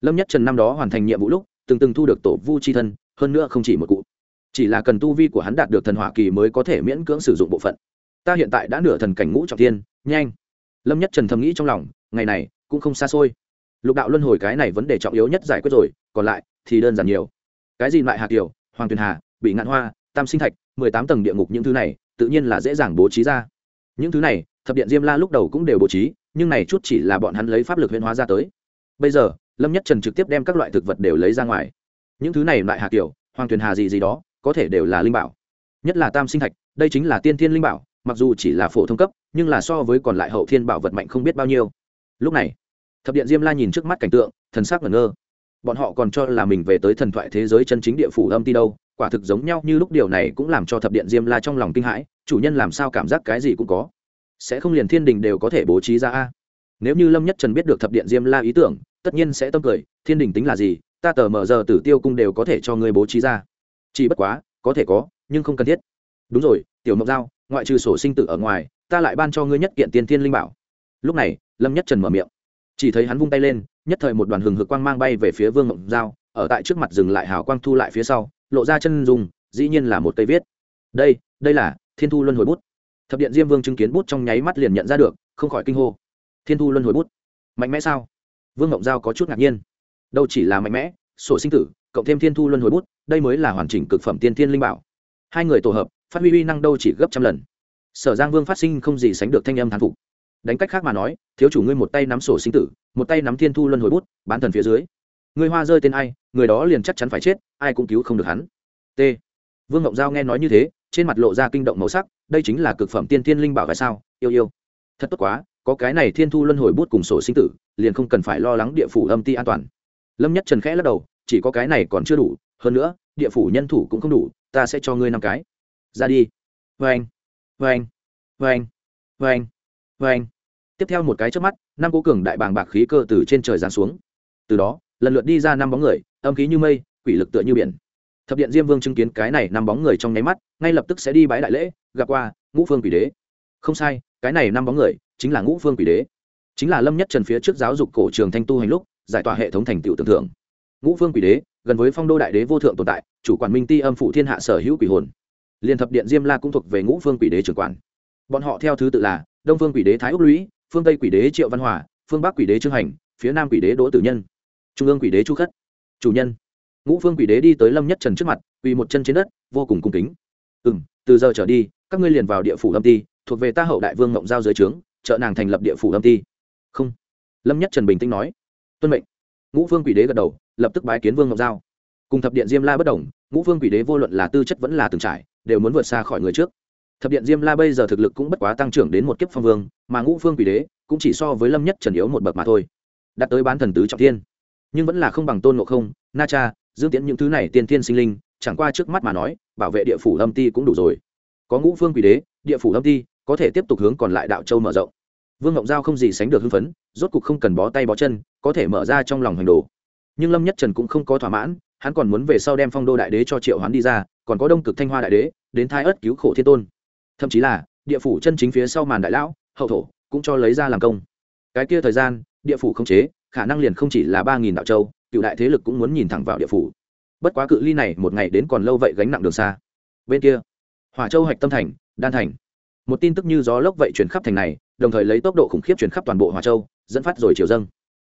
Lâm nhất trần năm đó hoàn thành nhiệm vụ lúc, từng từng thu được tổ vu c h i thân, hơn nữa không chỉ một cụ. Chỉ là cần tu vi của hắn đạt được thần hỏa kỳ mới có thể miễn cưỡng sử dụng bộ phận. Ta hiện tại đã nửa thần cảnh ngũ trọng tiên nhanh. Lâm nhất trần thầm nghĩ trong lòng, ngày này cũng không xa xôi. Lục đạo luân hồi cái này vấn đề trọng yếu nhất giải quyết rồi, còn lại thì đơn giản nhiều. Cái gì lại hạt tiểu, hoàng tuyền hà bị ngạn hoa tam sinh thạch mười tám tầng địa ngục những thứ này tự nhiên là dễ dàng bố trí ra. Những thứ này thập điện diêm la lúc đầu cũng đều bố trí nhưng này chút chỉ là bọn hắn lấy pháp lực huyễn hóa ra tới. Bây giờ lâm nhất trần trực tiếp đem các loại thực vật đều lấy ra ngoài. Những thứ này lại hạt tiểu, hoàng tuyền hà gì gì đó có thể đều là linh bảo. Nhất là tam sinh thạch đây chính là tiên thiên linh bảo mặc dù chỉ là phổ thông cấp nhưng là so với còn lại hậu thiên bảo vật mạnh không biết bao nhiêu. Lúc này thập điện diêm la nhìn trước mắt cảnh tượng thần sắc ngẩn ngơ bọn họ còn cho là mình về tới thần thoại thế giới chân chính địa phủ âm ti đâu, quả thực giống nhau như lúc điều này cũng làm cho thập điện diêm la trong lòng kinh hãi, chủ nhân làm sao cảm giác cái gì cũng có. Sẽ không liền thiên đình đều có thể bố trí ra a? Nếu như lâm nhất trần biết được thập điện diêm la ý tưởng, tất nhiên sẽ tâm cười, thiên đình tính là gì, ta tờ mở giờ tử tiêu cung đều có thể cho ngươi bố trí ra. Chỉ bất quá, có thể có, nhưng không cần thiết. Đúng rồi, tiểu mộc giao, ngoại trừ sổ sinh tử ở ngoài, ta lại ban cho ngươi nhất kiện tiên thiên linh bảo. Lúc này, lâm nhất trần mở miệng. Chỉ thấy hắn vung tay lên nhất thời một đoàn hừng hực quang mang bay về phía vương ngộng giao, ở tại trước mặt dừng lại hào quang thu lại phía sau, lộ ra chân dung, dĩ nhiên là một cây viết. Đây đây là thiên thu luân hồi bút. Thập điện diêm vương chứng kiến bút trong nháy mắt liền nhận ra được, không khỏi kinh hô. Thiên thu luân hồi bút, mạnh mẽ sao? Vương ngộng giao có chút ngạc nhiên. Đâu chỉ là mạnh mẽ, sổ sinh tử, cộng thêm thiên thu luân hồi bút, đây mới là hoàn chỉnh cực phẩm tiên thiên linh bảo. Hai người tổ hợp, phát huy uy năng đâu chỉ gấp trăm lần. Sở giang vương phát sinh không gì sánh được thanh âm thán phục đánh cách khác mà nói, thiếu chủ ngươi một tay nắm sổ sinh tử, một tay nắm thiên thu luân hồi bút, bán thần phía dưới. Người hoa rơi tên ai, người đó liền chắc chắn phải chết, ai cũng cứu không được hắn. T. Vương ngộng giao nghe nói như thế, trên mặt lộ ra kinh động màu sắc, đây chính là cực phẩm tiên thiên linh bảo tại sao? Yêu yêu. Thật tốt quá, có cái này thiên thu luân hồi bút cùng sổ sinh tử, liền không cần phải lo lắng địa phủ âm ti an toàn. Lâm nhất trần khẽ lắc đầu, chỉ có cái này còn chưa đủ, hơn nữa, địa phủ nhân thủ cũng không đủ, ta sẽ cho ngươi năm cái. Ra đi. Vê anh vê anh vê anh vê anh vê anh. Tiếp theo một cái trước mắt, năm cố cường đại bàng bạc khí cơ từ trên trời giáng xuống. Từ đó, lần lượt đi ra năm bóng người, âm khí như mây, quỷ lực tựa như biển. Thập điện diêm vương chứng kiến cái này năm bóng người trong nháy mắt, ngay lập tức sẽ đi bái đại lễ, gặp qua ngũ phương quỷ đế. Không sai, cái này năm bóng người chính là ngũ phương quỷ đế. Chính là lâm nhất trần phía trước giáo dục cổ trường thanh tu hành lúc, giải tỏa hệ thống thành tựu tưởng thưởng. Ngũ phương quỷ đế, gần với phong đô đại đế vô thượng tồn tại, chủ quản minh ti âm phụ thiên hạ sở hữu quỷ hồn. Liên thập điện diêm la cũng thuộc về ngũ phương quỷ đế trưởng quản. Bọn họ theo thứ tự là đông phương quỷ đế thái úc lũy, phương tây quỷ đế triệu văn hòa, phương bắc quỷ đế trương hành, phía nam quỷ đế đỗ tử nhân, trung ương quỷ đế chu khất, chủ nhân. Ngũ phương quỷ đế đi tới lâm nhất trần trước mặt, quỳ một chân trên đất, vô cùng cung kính. Ừ m từ giờ trở đi, các ngươi liền vào địa phủ lâm ti, thuộc về ta hậu đại vương mộng giao dưới trướng, trợ nàng thành lập địa phủ lâm ti. Không. Lâm nhất trần bình tĩnh nói. Tuân mệnh. Ngũ phương quỷ đế gật đầu, lập tức bái kiến vương ngọc giao. Cùng thập điện diêm la bất đồng, ngũ phương quỷ đế vô luận là tư chất vẫn là từng trải, đều muốn vượt xa khỏi người trước thập điện diêm la bây giờ thực lực cũng bất quá tăng trưởng đến một kiếp phong vương, mà ngũ phương quỷ đế cũng chỉ so với lâm nhất trần yếu một bậc mà thôi. Đặt tới bán thần tứ trọng thiên. Nhưng vẫn là không bằng tôn ngộ không, na cha, dương tiễn những thứ này tiên thiên sinh linh, chẳng qua trước mắt mà nói, bảo vệ địa phủ Lâm ti cũng đủ rồi. Có ngũ phương quỷ đế, địa phủ Lâm ti có thể tiếp tục hướng còn lại đạo châu mở rộng. Vương ngộng giao không gì sánh được hưng phấn, rốt cục không cần bó tay bó chân, có thể mở ra trong lòng hành đồ. Nhưng lâm nhất trần cũng không có thỏa mãn, hắn còn muốn về sau đem phong đô đại đế cho triệu hoán đi ra, còn có đông cực thanh hoa đại đế, đến thái ớt cứu khổ thiên tôn thậm chí là địa phủ chân chính phía sau màn đại lão, hậu thổ, cũng cho lấy ra làm công. Cái kia thời gian, địa phủ không chế, khả năng liền không chỉ là ba nghìn đạo châu, cựu đại thế lực cũng muốn nhìn thẳng vào địa phủ. Bất quá cự ly này một ngày đến còn lâu vậy gánh nặng đường xa. Bên kia, hỏa châu hạch tâm thành, đan thành. Một tin tức như gió lốc vậy chuyển khắp thành này, đồng thời lấy tốc độ khủng khiếp chuyển khắp toàn bộ hỏa châu, dẫn phát rồi chiều dâng.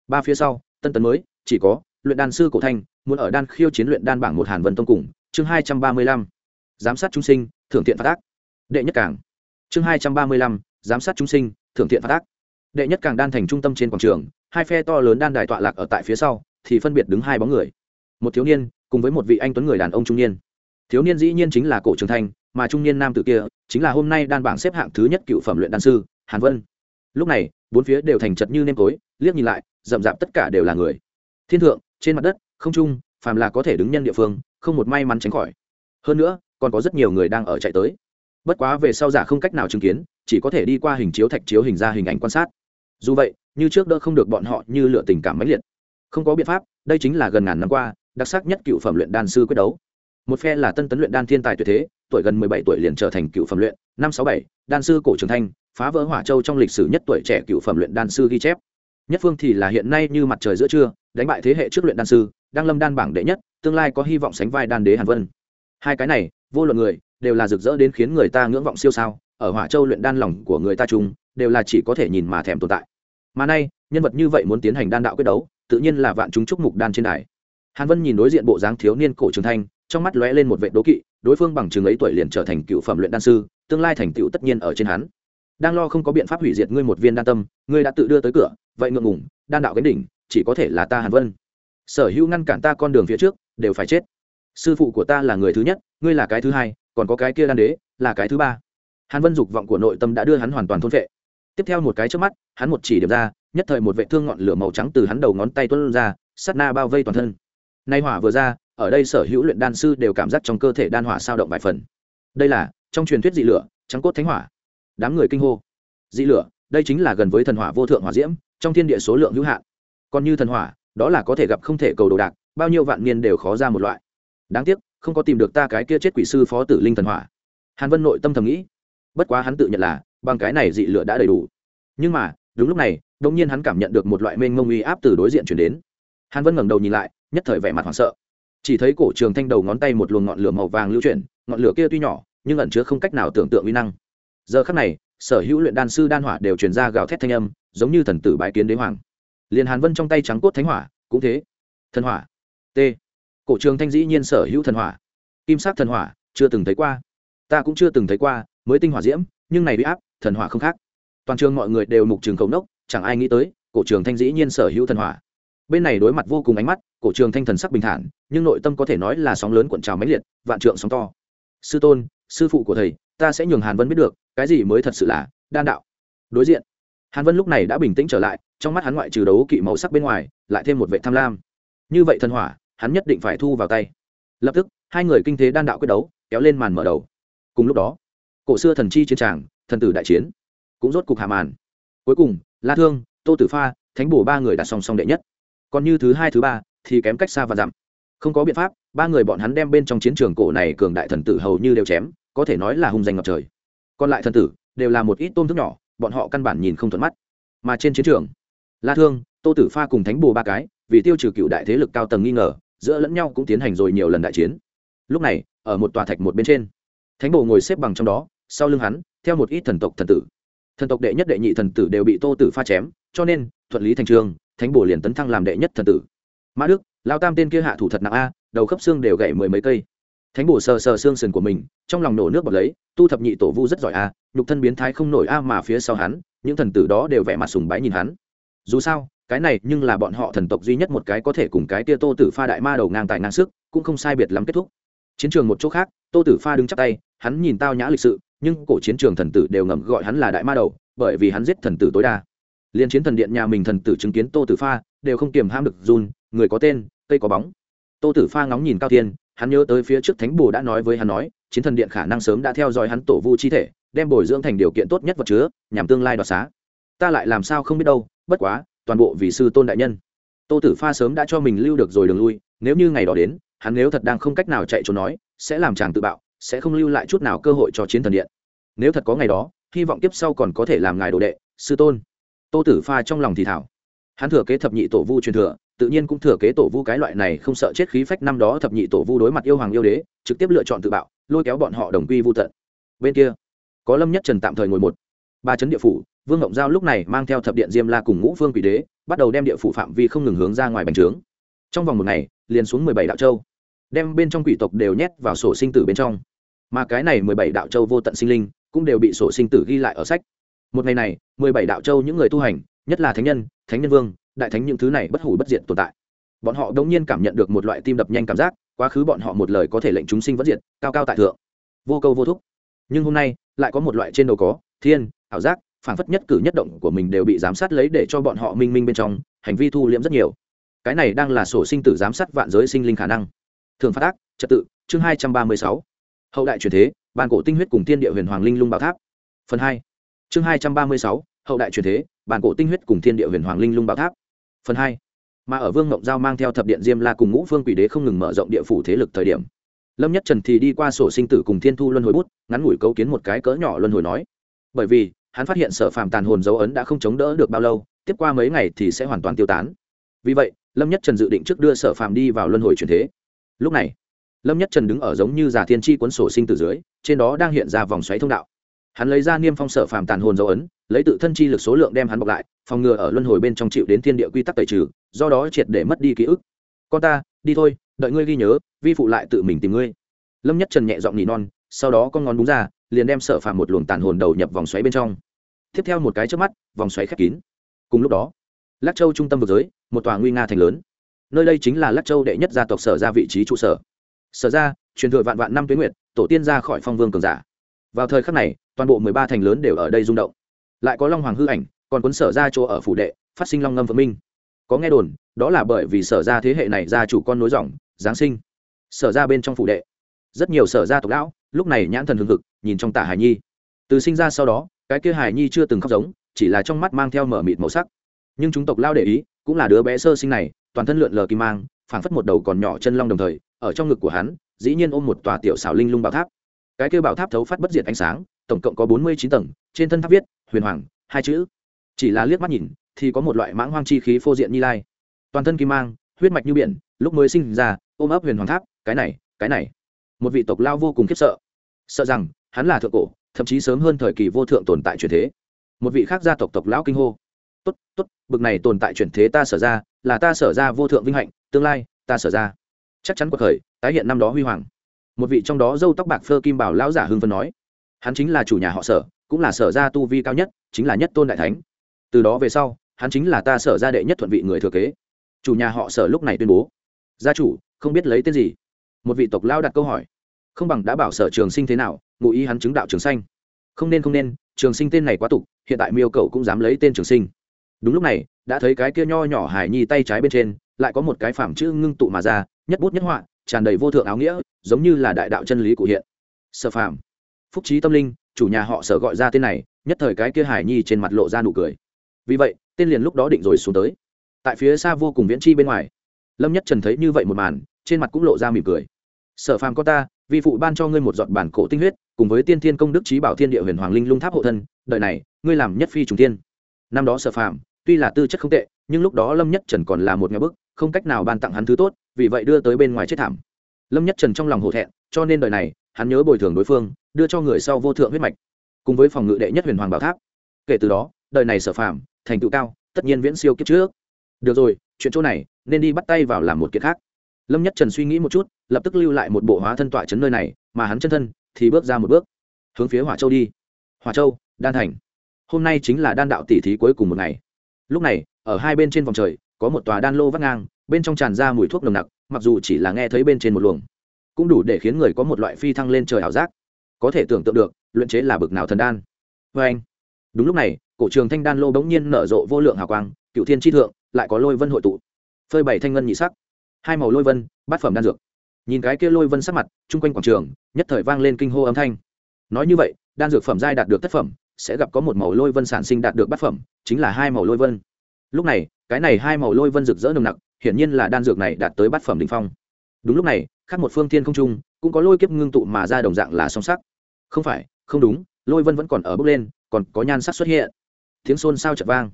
Ba phía sau, tân tấn mới, chỉ có luyện đan sư cổ thanh, muốn ở đan khiêu chiến luyện đan bảng một hàn vân tông cùng, chương hai trăm ba mươi lăm. Giám sát trung sinh, thưởng thiện phát ác đệ nhất cảng chương hai trăm ba mươi lăm, giám sát chúng sinh, thưởng thiện phát ác. Đệ nhất cảng đan thành trung tâm trên quảng trường, hai phe to lớn đan đài tọa lạc ở tại phía sau, thì phân biệt đứng hai bóng người. Một thiếu niên, cùng với một vị anh tuấn người đàn ông trung niên. Thiếu niên dĩ nhiên chính là cổ trường thanh, mà trung niên nam tự kia, chính là hôm nay đan bảng xếp hạng thứ nhất cựu phẩm luyện đan sư, hàn vân. Lúc này, bốn phía đều thành chật như nêm tối, liếc nhìn lại, rậm rạp tất cả đều là người. Thiên thượng, trên mặt đất, không trung, phàm là có thể đứng nhân địa phương, không một may mắn tránh khỏi. Hơn nữa, còn có rất nhiều người đang ở chạy tới bất quá về sau giả không cách nào chứng kiến, chỉ có thể đi qua hình chiếu thạch chiếu hình ra hình ảnh quan sát. Dù vậy, như trước đỡ không được bọn họ như lựa tình cảm mãnh liệt. Không có biện pháp, đây chính là gần ngàn năm qua, đặc sắc nhất cựu phẩm luyện đan sư quyết đấu. Một phe là tân tấn luyện đan thiên tài tuyệt thế, tuổi gần mười bảy tuổi liền trở thành cựu phẩm luyện, năm sáu bảy, đan sư cổ trường thanh phá vỡ hỏa châu trong lịch sử nhất tuổi trẻ cựu phẩm luyện đan sư ghi chép. Nhất phương thì là hiện nay như mặt trời giữa trưa, đánh bại thế hệ trước luyện đan sư đang lâm đan bảng đệ nhất, tương lai có hy vọng sánh vai đan đế hàn vân. Hai cái này, vô luận người đều là rực rỡ đến khiến người ta ngưỡng vọng siêu sao, ở hỏa châu luyện đan lỏng của người ta chung, đều là chỉ có thể nhìn mà thèm tồn tại. Mà nay, nhân vật như vậy muốn tiến hành đan đạo quyết đấu, tự nhiên là vạn chúng chúc mục đan trên đài. Hàn vân nhìn đối diện bộ dáng thiếu niên cổ trường thanh, trong mắt lóe lên một vệ đố kỵ, đối phương bằng chừng ấy tuổi liền trở thành cựu phẩm luyện đan sư, tương lai thành tựu tất nhiên ở trên hắn. Đang lo không có biện pháp hủy diệt ngươi một viên đan tâm, ngươi đã tự đưa tới cửa, vậy ngượng ngủng đan đạo cánh đỉnh, chỉ có thể là ta hàn vân. Sở hữu ngăn cản ta con đường phía trước, đều phải chết. Sư phụ của ta là người thứ nhất, ngươi là cái thứ hai còn có cái kia đan đế, là cái thứ ba. Hàn vân dục vọng của nội tâm đã đưa hắn hoàn toàn thôn vệ tiếp theo một cái trước mắt, hắn một chỉ điểm ra, nhất thời một vệ thương ngọn lửa màu trắng từ hắn đầu ngón tay tuân ra, sát na bao vây toàn thân. Nay hỏa vừa ra, ở đây sở hữu luyện đan sư đều cảm giác trong cơ thể đan hỏa sao động vài phần. Đây là, trong truyền thuyết dị lửa, trắng cốt thánh hỏa. Đám người kinh hô. Dị lửa, đây chính là gần với thần hỏa vô thượng hỏa diễm, trong thiên địa số lượng hữu hạn. Còn như thần hỏa, đó là có thể gặp không thể cầu đồ đạc, bao nhiêu vạn niên đều khó ra một loại. Đáng tiếc không có tìm được ta cái kia chết quỷ sư phó tử linh thần hỏa. Hàn vân nội tâm thầm nghĩ, bất quá hắn tự nhận là, bằng cái này dị lửa đã đầy đủ. Nhưng mà, đúng lúc này đông nhiên hắn cảm nhận được một loại mênh mông uy áp từ đối diện chuyển đến. Hàn vân ngẩng đầu nhìn lại, nhất thời vẻ mặt hoảng sợ. Chỉ thấy cổ trường thanh đầu ngón tay một luồng ngọn lửa màu vàng lưu chuyển, ngọn lửa kia tuy nhỏ, nhưng ẩn chứa không cách nào tưởng tượng uy năng. Giờ khắc này, sở hữu luyện đan sư đan hỏa đều truyền ra gào thét thanh âm, giống như thần tử bái kiến đế hoàng. Liền hàn vân trong tay trắng cốt thánh hỏa, cũng thế. Thần hỏa. T cổ trường thanh dĩ nhiên sở hữu thần hỏa. Kim sắc thần hỏa, chưa từng thấy qua. Ta cũng chưa từng thấy qua, mới tinh hỏa diễm, nhưng này bị áp, thần hỏa không khác. Toàn trường mọi người đều mục trường khẩu nốc, chẳng ai nghĩ tới, cổ trường thanh dĩ nhiên sở hữu thần hỏa. Bên này đối mặt vô cùng ánh mắt, cổ trường thanh thần sắc bình thản, nhưng nội tâm có thể nói là sóng lớn cuộn trào máy liệt, vạn trượng sóng to. Sư tôn, sư phụ của thầy, ta sẽ nhường hàn vân biết được, cái gì mới thật sự là đan đạo. Đối diện, hàn vân lúc này đã bình tĩnh trở lại, trong mắt hắn ngoại trừ đấu kỵ màu sắc bên ngoài, lại thêm một vệ tham lam. Như vậy thần hỏa hắn nhất định phải thu vào tay. Lập tức, hai người kinh thế đan đạo quyết đấu, kéo lên màn mở đầu. Cùng lúc đó, cổ xưa thần chi chiến tràng, thần tử đại chiến, cũng rốt cục hạ màn. Cuối cùng, la thương, tô tử pha, thánh bổ ba người đặt song song đệ nhất. Còn như thứ hai, thứ ba, thì kém cách xa và dặm. Không có biện pháp, ba người bọn hắn đem bên trong chiến trường cổ này cường đại thần tử hầu như đều chém, có thể nói là hung danh ngập trời. Còn lại thần tử, đều là một ít tôm thức nhỏ, bọn họ căn bản nhìn không thuận mắt. Mà trên chiến trường, la thương, tô tử pha cùng thánh bồ ba cái, vì tiêu trừ cựu đại thế lực cao tầng nghi ngờ giữa lẫn nhau cũng tiến hành rồi nhiều lần đại chiến. Lúc này, ở một tòa thạch một bên trên, thánh bồ ngồi xếp bằng trong đó, sau lưng hắn, theo một ít thần tộc thần tử. Thần tộc đệ nhất đệ nhị thần tử đều bị tô tử pha chém, cho nên, thuận lý thành trường, thánh bồ liền tấn thăng làm đệ nhất thần tử. Mã đức Lão tam tên kia hạ thủ thật nặng a, đầu khớp xương đều gãy mười mấy cây. Thánh bồ sờ sờ xương sườn của mình, trong lòng nổ nước bọt lấy, tu thập nhị tổ vu rất giỏi a, nhục thân biến thái không nổi a mà phía sau hắn, những thần tử đó đều vẻ mặt sùng bái nhìn hắn. Dù sao cái này nhưng là bọn họ thần tộc duy nhất một cái có thể cùng cái tia tô tử pha đại ma đầu ngang tài ngang sức, cũng không sai biệt lắm kết thúc. Chiến trường một chỗ khác, tô tử pha đứng chắc tay, hắn nhìn tao nhã lịch sự, nhưng cổ chiến trường thần tử đều ngầm gọi hắn là đại ma đầu, bởi vì hắn giết thần tử tối đa. Liên chiến thần điện nhà mình thần tử chứng kiến tô tử pha, đều không kiềm ham được run, người có tên, cây có bóng. Tô tử pha ngóng nhìn cao tiên hắn nhớ tới phía trước thánh bồ đã nói với hắn nói, chiến thần điện khả năng sớm đã theo dõi hắn tổ vu chi thể, đem bồi dưỡng thành điều kiện tốt nhất vật chứa, nhằm tương lai đoạt xá. Ta lại làm sao không biết đâu, bất quá toàn bộ vì sư tôn đại nhân. Tô tử pha sớm đã cho mình lưu được rồi đường lui, nếu như ngày đó đến, hắn nếu thật đang không cách nào chạy trốn nói, sẽ làm chàng tự bạo, sẽ không lưu lại chút nào cơ hội cho chiến thần điện. Nếu thật có ngày đó, hy vọng tiếp sau còn có thể làm ngài đồ đệ, sư tôn. Tô tử pha trong lòng thì thảo. Hắn thừa kế thập nhị tổ vu truyền thừa, tự nhiên cũng thừa kế tổ vu cái loại này không sợ chết khí phách năm đó thập nhị tổ vu đối mặt yêu hoàng yêu đế, trực tiếp lựa chọn tự bạo, lôi kéo bọn họ đồng quy vô tận. Bên kia, có lâm nhất trần tạm thời ngồi một ba chấn địa phủ, vương ngộng giao lúc này mang theo thập điện diêm la cùng ngũ phương quỷ đế, bắt đầu đem địa phủ phạm vi không ngừng hướng ra ngoài bành trướng. Trong vòng một ngày, liền xuống mười bảy đạo châu, đem bên trong quỷ tộc đều nhét vào sổ sinh tử bên trong. Mà cái này mười bảy đạo châu vô tận sinh linh, cũng đều bị sổ sinh tử ghi lại ở sách. Một ngày này, mười bảy đạo châu những người tu hành, nhất là thánh nhân thánh nhân vương, đại thánh những thứ này bất hủ bất diệt tồn tại. Bọn họ đống nhiên cảm nhận được một loại tim đập nhanh cảm giác, quá khứ bọn họ một lời có thể lệnh chúng sinh vất diệt, cao cao tại thượng. Vô câu vô thúc. Nhưng hôm nay, lại có một loại trên đầu có, thiên ảo giác phản phất nhất cử nhất động của mình đều bị giám sát lấy để cho bọn họ minh minh bên trong, hành vi thu liễm rất nhiều. Cái này đang là sổ sinh tử giám sát vạn giới sinh linh khả năng. Thường phát ác, trật tự, chương hai trăm ba mươi sáu. Hậu đại truyền thế bàn cổ tinh huyết cùng thiên địa huyền hoàng linh lung bảo tháp. Phần hai, chương hai trăm ba mươi sáu. Hậu đại truyền thế bàn cổ tinh huyết cùng thiên địa huyền hoàng linh lung bảo tháp. Phần hai, mà ở vương ngộng giao mang theo thập điện diêm la cùng ngũ phương quỷ đế không ngừng mở rộng địa phủ thế lực thời điểm. Lâm nhất trần thì đi qua sổ sinh tử cùng thiên thu luân hồi bút, ngắn ngủi cấu kiến một cái cỡ nhỏ luân hồi nói. Bởi vì hắn phát hiện sở phàm tàn hồn dấu ấn đã không chống đỡ được bao lâu, tiếp qua mấy ngày thì sẽ hoàn toàn tiêu tán. Vì vậy, lâm nhất trần dự định trước đưa sở phàm đi vào luân hồi truyền thế. Lúc này, lâm nhất trần đứng ở giống như giả thiên tri cuốn sổ sinh từ dưới, trên đó đang hiện ra vòng xoáy thông đạo. Hắn lấy ra niêm phong sở phàm tàn hồn dấu ấn, lấy tự thân chi lực số lượng đem hắn bọc lại, phòng ngừa ở luân hồi bên trong chịu đến thiên địa quy tắc tẩy trừ, do đó triệt để mất đi ký ức. Con ta, đi thôi, đợi ngươi ghi nhớ, vi phụ lại tự mình tìm ngươi. Lâm nhất trần nhẹ giọng nỉ non, sau đó con ngón đúng ra liền đem sở phàm một luồng tàn hồn đầu nhập vòng xoáy bên trong. Tiếp theo một cái trước mắt vòng xoáy khép kín. Cùng lúc đó lắc châu trung tâm vực giới một tòa nguy nga thành lớn. Nơi đây chính là lắc châu đệ nhất gia tộc sở ra vị trí trụ sở. Sở ra truyền thừa vạn vạn năm tuyến nguyệt, tổ tiên ra khỏi phong vương cường giả. Vào thời khắc này toàn bộ mười ba thành lớn đều ở đây rung động. Lại có long hoàng hư ảnh còn cuốn sở ra chỗ ở phủ đệ phát sinh long ngâm vượng minh. Có nghe đồn đó là bởi vì sở ra thế hệ này ra chủ con nối dòng giáng sinh. Sở ra bên trong phủ đệ. Rất nhiều sở ra tộc lão lúc này nhãn thần hưng hực, nhìn trong tả hải nhi. Từ sinh ra sau đó, cái kia hải nhi chưa từng khóc giống, chỉ là trong mắt mang theo mở mịt màu sắc. Nhưng chúng tộc lao để ý, cũng là đứa bé sơ sinh này, toàn thân lượn lờ kim mang, phảng phất một đầu còn nhỏ chân long đồng thời, ở trong ngực của hắn, dĩ nhiên ôm một tòa tiểu xảo linh lung bảo tháp. Cái kia bảo tháp thấu phát bất diệt ánh sáng, tổng cộng có bốn mươi chín tầng, trên thân tháp viết, huyền hoàng hai chữ. Chỉ là liếc mắt nhìn, thì có một loại mãng hoang chi khí phô diện như lai. Toàn thân kim mang, huyết mạch như biển, lúc mới sinh ra, ôm ấp huyền hoàng tháp, cái này cái này một vị tộc lao vô cùng khiếp sợ. Sợ rằng, hắn là thượng cổ, thậm chí sớm hơn thời kỳ vô thượng tồn tại truyền thế. Một vị khác gia tộc tộc lão kinh hô. Tốt tốt, bực này tồn tại truyền thế ta sở ra, là ta sở ra vô thượng vinh hạnh, tương lai, ta sở ra. Chắc chắn cuộc khởi, tái hiện năm đó huy hoàng. Một vị trong đó dâu tóc bạc phơ kim bảo lão giả hưng vân nói. Hắn chính là chủ nhà họ sở, cũng là sở ra tu vi cao nhất, chính là nhất tôn đại thánh. Từ đó về sau, hắn chính là ta sở ra đệ nhất thuận vị người thừa kế. Chủ nhà họ sở lúc này tuyên bố. Gia chủ, không biết lấy tên gì? một vị tộc lao đặt câu hỏi. Không bằng đã bảo sở trường sinh thế nào, ngụ ý hắn chứng đạo trường xanh không nên không nên, trường sinh tên này quá tục, hiện tại miêu cầu cũng dám lấy tên trường sinh. Đúng lúc này, đã thấy cái kia nho nhỏ hải nhi tay trái bên trên, lại có một cái phảm chữ ngưng tụ mà ra, nhất bút nhất họa, tràn đầy vô thượng áo nghĩa, giống như là đại đạo chân lý của hiện. Sở phàm. Phúc trí tâm linh, chủ nhà họ sở gọi ra tên này, nhất thời cái kia hải nhi trên mặt lộ ra nụ cười. Vì vậy, tên liền lúc đó định rồi xuống tới. Tại phía xa vô cùng viễn chi bên ngoài, lâm nhất trần thấy như vậy một màn trên mặt cũng lộ ra mỉm cười. Sở phàm có ta vi phụ ban cho ngươi một giọt bản cổ tinh huyết, cùng với tiên thiên công đức trí bảo thiên địa huyền hoàng linh lung tháp hộ thân, đời này, ngươi làm nhất phi trùng tiên năm đó sở phàm, tuy là tư chất không tệ, nhưng lúc đó lâm nhất trần còn là một nhà bức, không cách nào ban tặng hắn thứ tốt, vì vậy đưa tới bên ngoài chết thảm. Lâm nhất trần trong lòng hổ thẹn, cho nên đời này, hắn nhớ bồi thường đối phương, đưa cho người sau vô thượng huyết mạch, cùng với phòng ngự đệ nhất huyền hoàng bảo tháp. Kể từ đó, đời này sở phàm, thành tựu cao, tất nhiên viễn siêu kiếp trước. Được rồi, chuyện chỗ này, nên đi bắt tay vào làm một kiệt khác lâm nhất trần suy nghĩ một chút, lập tức lưu lại một bộ hóa thân tọa chấn nơi này, mà hắn chân thân thì bước ra một bước, hướng phía hỏa châu đi. Hỏa châu, đan thành. Hôm nay chính là đan đạo tỷ thí cuối cùng một ngày. Lúc này, ở hai bên trên vòng trời, có một tòa đan lô vắt ngang, bên trong tràn ra mùi thuốc nồng nặc, mặc dù chỉ là nghe thấy bên trên một luồng. Cũng đủ để khiến người có một loại phi thăng lên trời ảo giác. Có thể tưởng tượng được, luyện chế là bực nào thần đan. Vê anh, đúng lúc này, cổ trường thanh đan lô bỗng nhiên nở rộ vô lượng hào quang, cựu thiên tri thượng, lại có lôi vân hội tụ. Phơi bày thanh ngân nhị sắc hai màu lôi vân, bát phẩm đan dược. Nhìn cái kia lôi vân sắc mặt, chung quanh quảng trường, nhất thời vang lên kinh hô âm thanh. Nói như vậy, đan dược phẩm giai đạt được tác phẩm, sẽ gặp có một màu lôi vân sản sinh đạt được bát phẩm, chính là hai màu lôi vân. Lúc này, cái này hai màu lôi vân rực rỡ nồng nặc, hiển nhiên là đan dược này đạt tới bát phẩm đỉnh phong. Đúng lúc này, khác một phương thiên không trung, cũng có lôi kiếp ngưng tụ mà ra đồng dạng là song sắc. Không phải, không đúng, lôi vân vẫn còn ở bước lên, còn có nhan sắc xuất hiện. Tiếng xôn xao chật vang.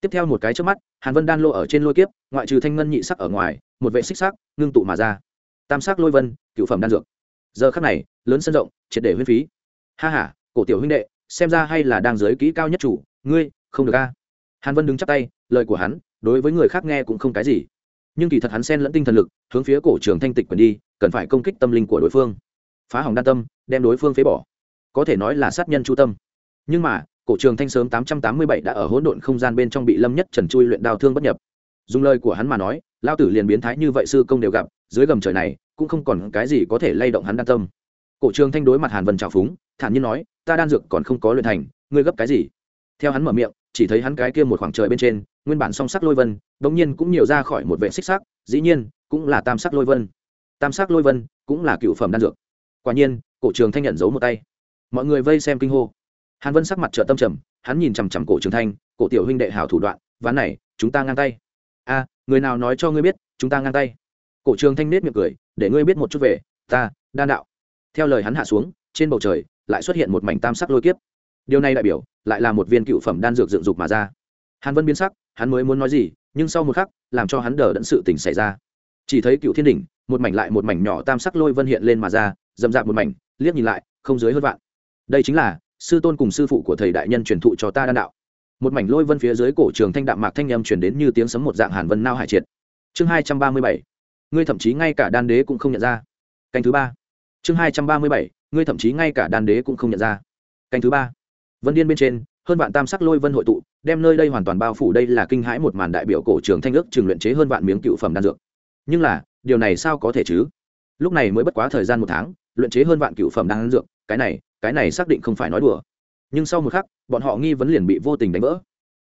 Tiếp theo một cái trước mắt, hàn vân đan lô ở trên lôi kiếp, ngoại trừ thanh ngân nhị sắc ở ngoài một vệ xích sắc, ngưng tụ mà ra. Tam sắc lôi vân cựu phẩm đan dược. Giờ khắc này lớn sân rộng triệt để huyên phí. Ha ha cổ tiểu huynh đệ xem ra hay là đang giới kỹ cao nhất chủ ngươi không được a. Hàn vân đứng chắp tay lời của hắn đối với người khác nghe cũng không cái gì. Nhưng kỳ thật hắn xen lẫn tinh thần lực hướng phía cổ trường thanh tịch quyền đi cần phải công kích tâm linh của đối phương. Phá hỏng đan tâm đem đối phương phế bỏ. Có thể nói là sát nhân chu tâm. Nhưng mà cổ trường thanh sớm tám trăm tám mươi bảy đã ở hỗn độn không gian bên trong bị lâm nhất trần chui luyện đào thương bất nhập. Dùng lời của hắn mà nói lao tử liền biến thái như vậy sư công đều gặp, dưới gầm trời này, cũng không còn cái gì có thể lay động hắn đan tâm. Cổ trường thanh đối mặt hàn vân trào phúng, thản nhiên nói, ta đan dược còn không có luyện thành, ngươi gấp cái gì? Theo hắn mở miệng, chỉ thấy hắn cái kia một khoảng trời bên trên, nguyên bản song sắc lôi vân bỗng nhiên cũng nhiều ra khỏi một vệ xích sắc, dĩ nhiên, cũng là tam sắc lôi vân. Tam sắc lôi vân cũng là cựu phẩm đan dược. Quả nhiên, cổ trường thanh nhận giấu một tay. Mọi người vây xem kinh hô. Hàn vân sắc mặt trợ tâm trầm, hắn nhìn chằm chằm cổ trường thanh, cổ tiểu huynh đệ hào thủ đoạn, ván này, chúng ta ngang tay a người nào nói cho ngươi biết, chúng ta ngang tay. Cổ trường thanh nết miệng cười, để ngươi biết một chút về, ta đan đạo. Theo lời hắn hạ xuống, trên bầu trời, lại xuất hiện một mảnh tam sắc lôi kiếp. Điều này đại biểu, lại là một viên cựu phẩm đan dược dựng dục mà ra. Hàn vân biến sắc, hắn mới muốn nói gì, nhưng sau một khắc, làm cho hắn đờ đẫn sự tình xảy ra. Chỉ thấy cựu thiên đỉnh, một mảnh lại một mảnh nhỏ tam sắc lôi vân hiện lên mà ra, dầm dạp một mảnh, liếc nhìn lại, không dưới hơn vạn. Đây chính là, sư tôn cùng sư phụ của thầy đại nhân truyền thụ cho ta đan đạo một mảnh lôi vân phía dưới cổ trường thanh đạm mạc thanh âm chuyển đến như tiếng sấm một dạng hàn vân nao hải triệt. Chương hai trăm ba mươi bảy, ngươi thậm chí ngay cả đan đế cũng không nhận ra. Canh thứ ba. Chương hai trăm ba mươi bảy, ngươi thậm chí ngay cả đan đế cũng không nhận ra. Canh thứ ba. Vân điên bên trên, hơn vạn tam sắc lôi vân hội tụ, đem nơi đây hoàn toàn bao phủ đây là kinh hãi một màn đại biểu cổ trường thanh ước trường luyện chế hơn vạn miếng cựu phẩm đan dược. Nhưng là, điều này sao có thể chứ? Lúc này mới bất quá thời gian một tháng, luyện chế hơn vạn cựu phẩm đan dược, cái này cái này xác định không phải nói đùa nhưng sau một khắc, bọn họ nghi vấn liền bị vô tình đánh vỡ.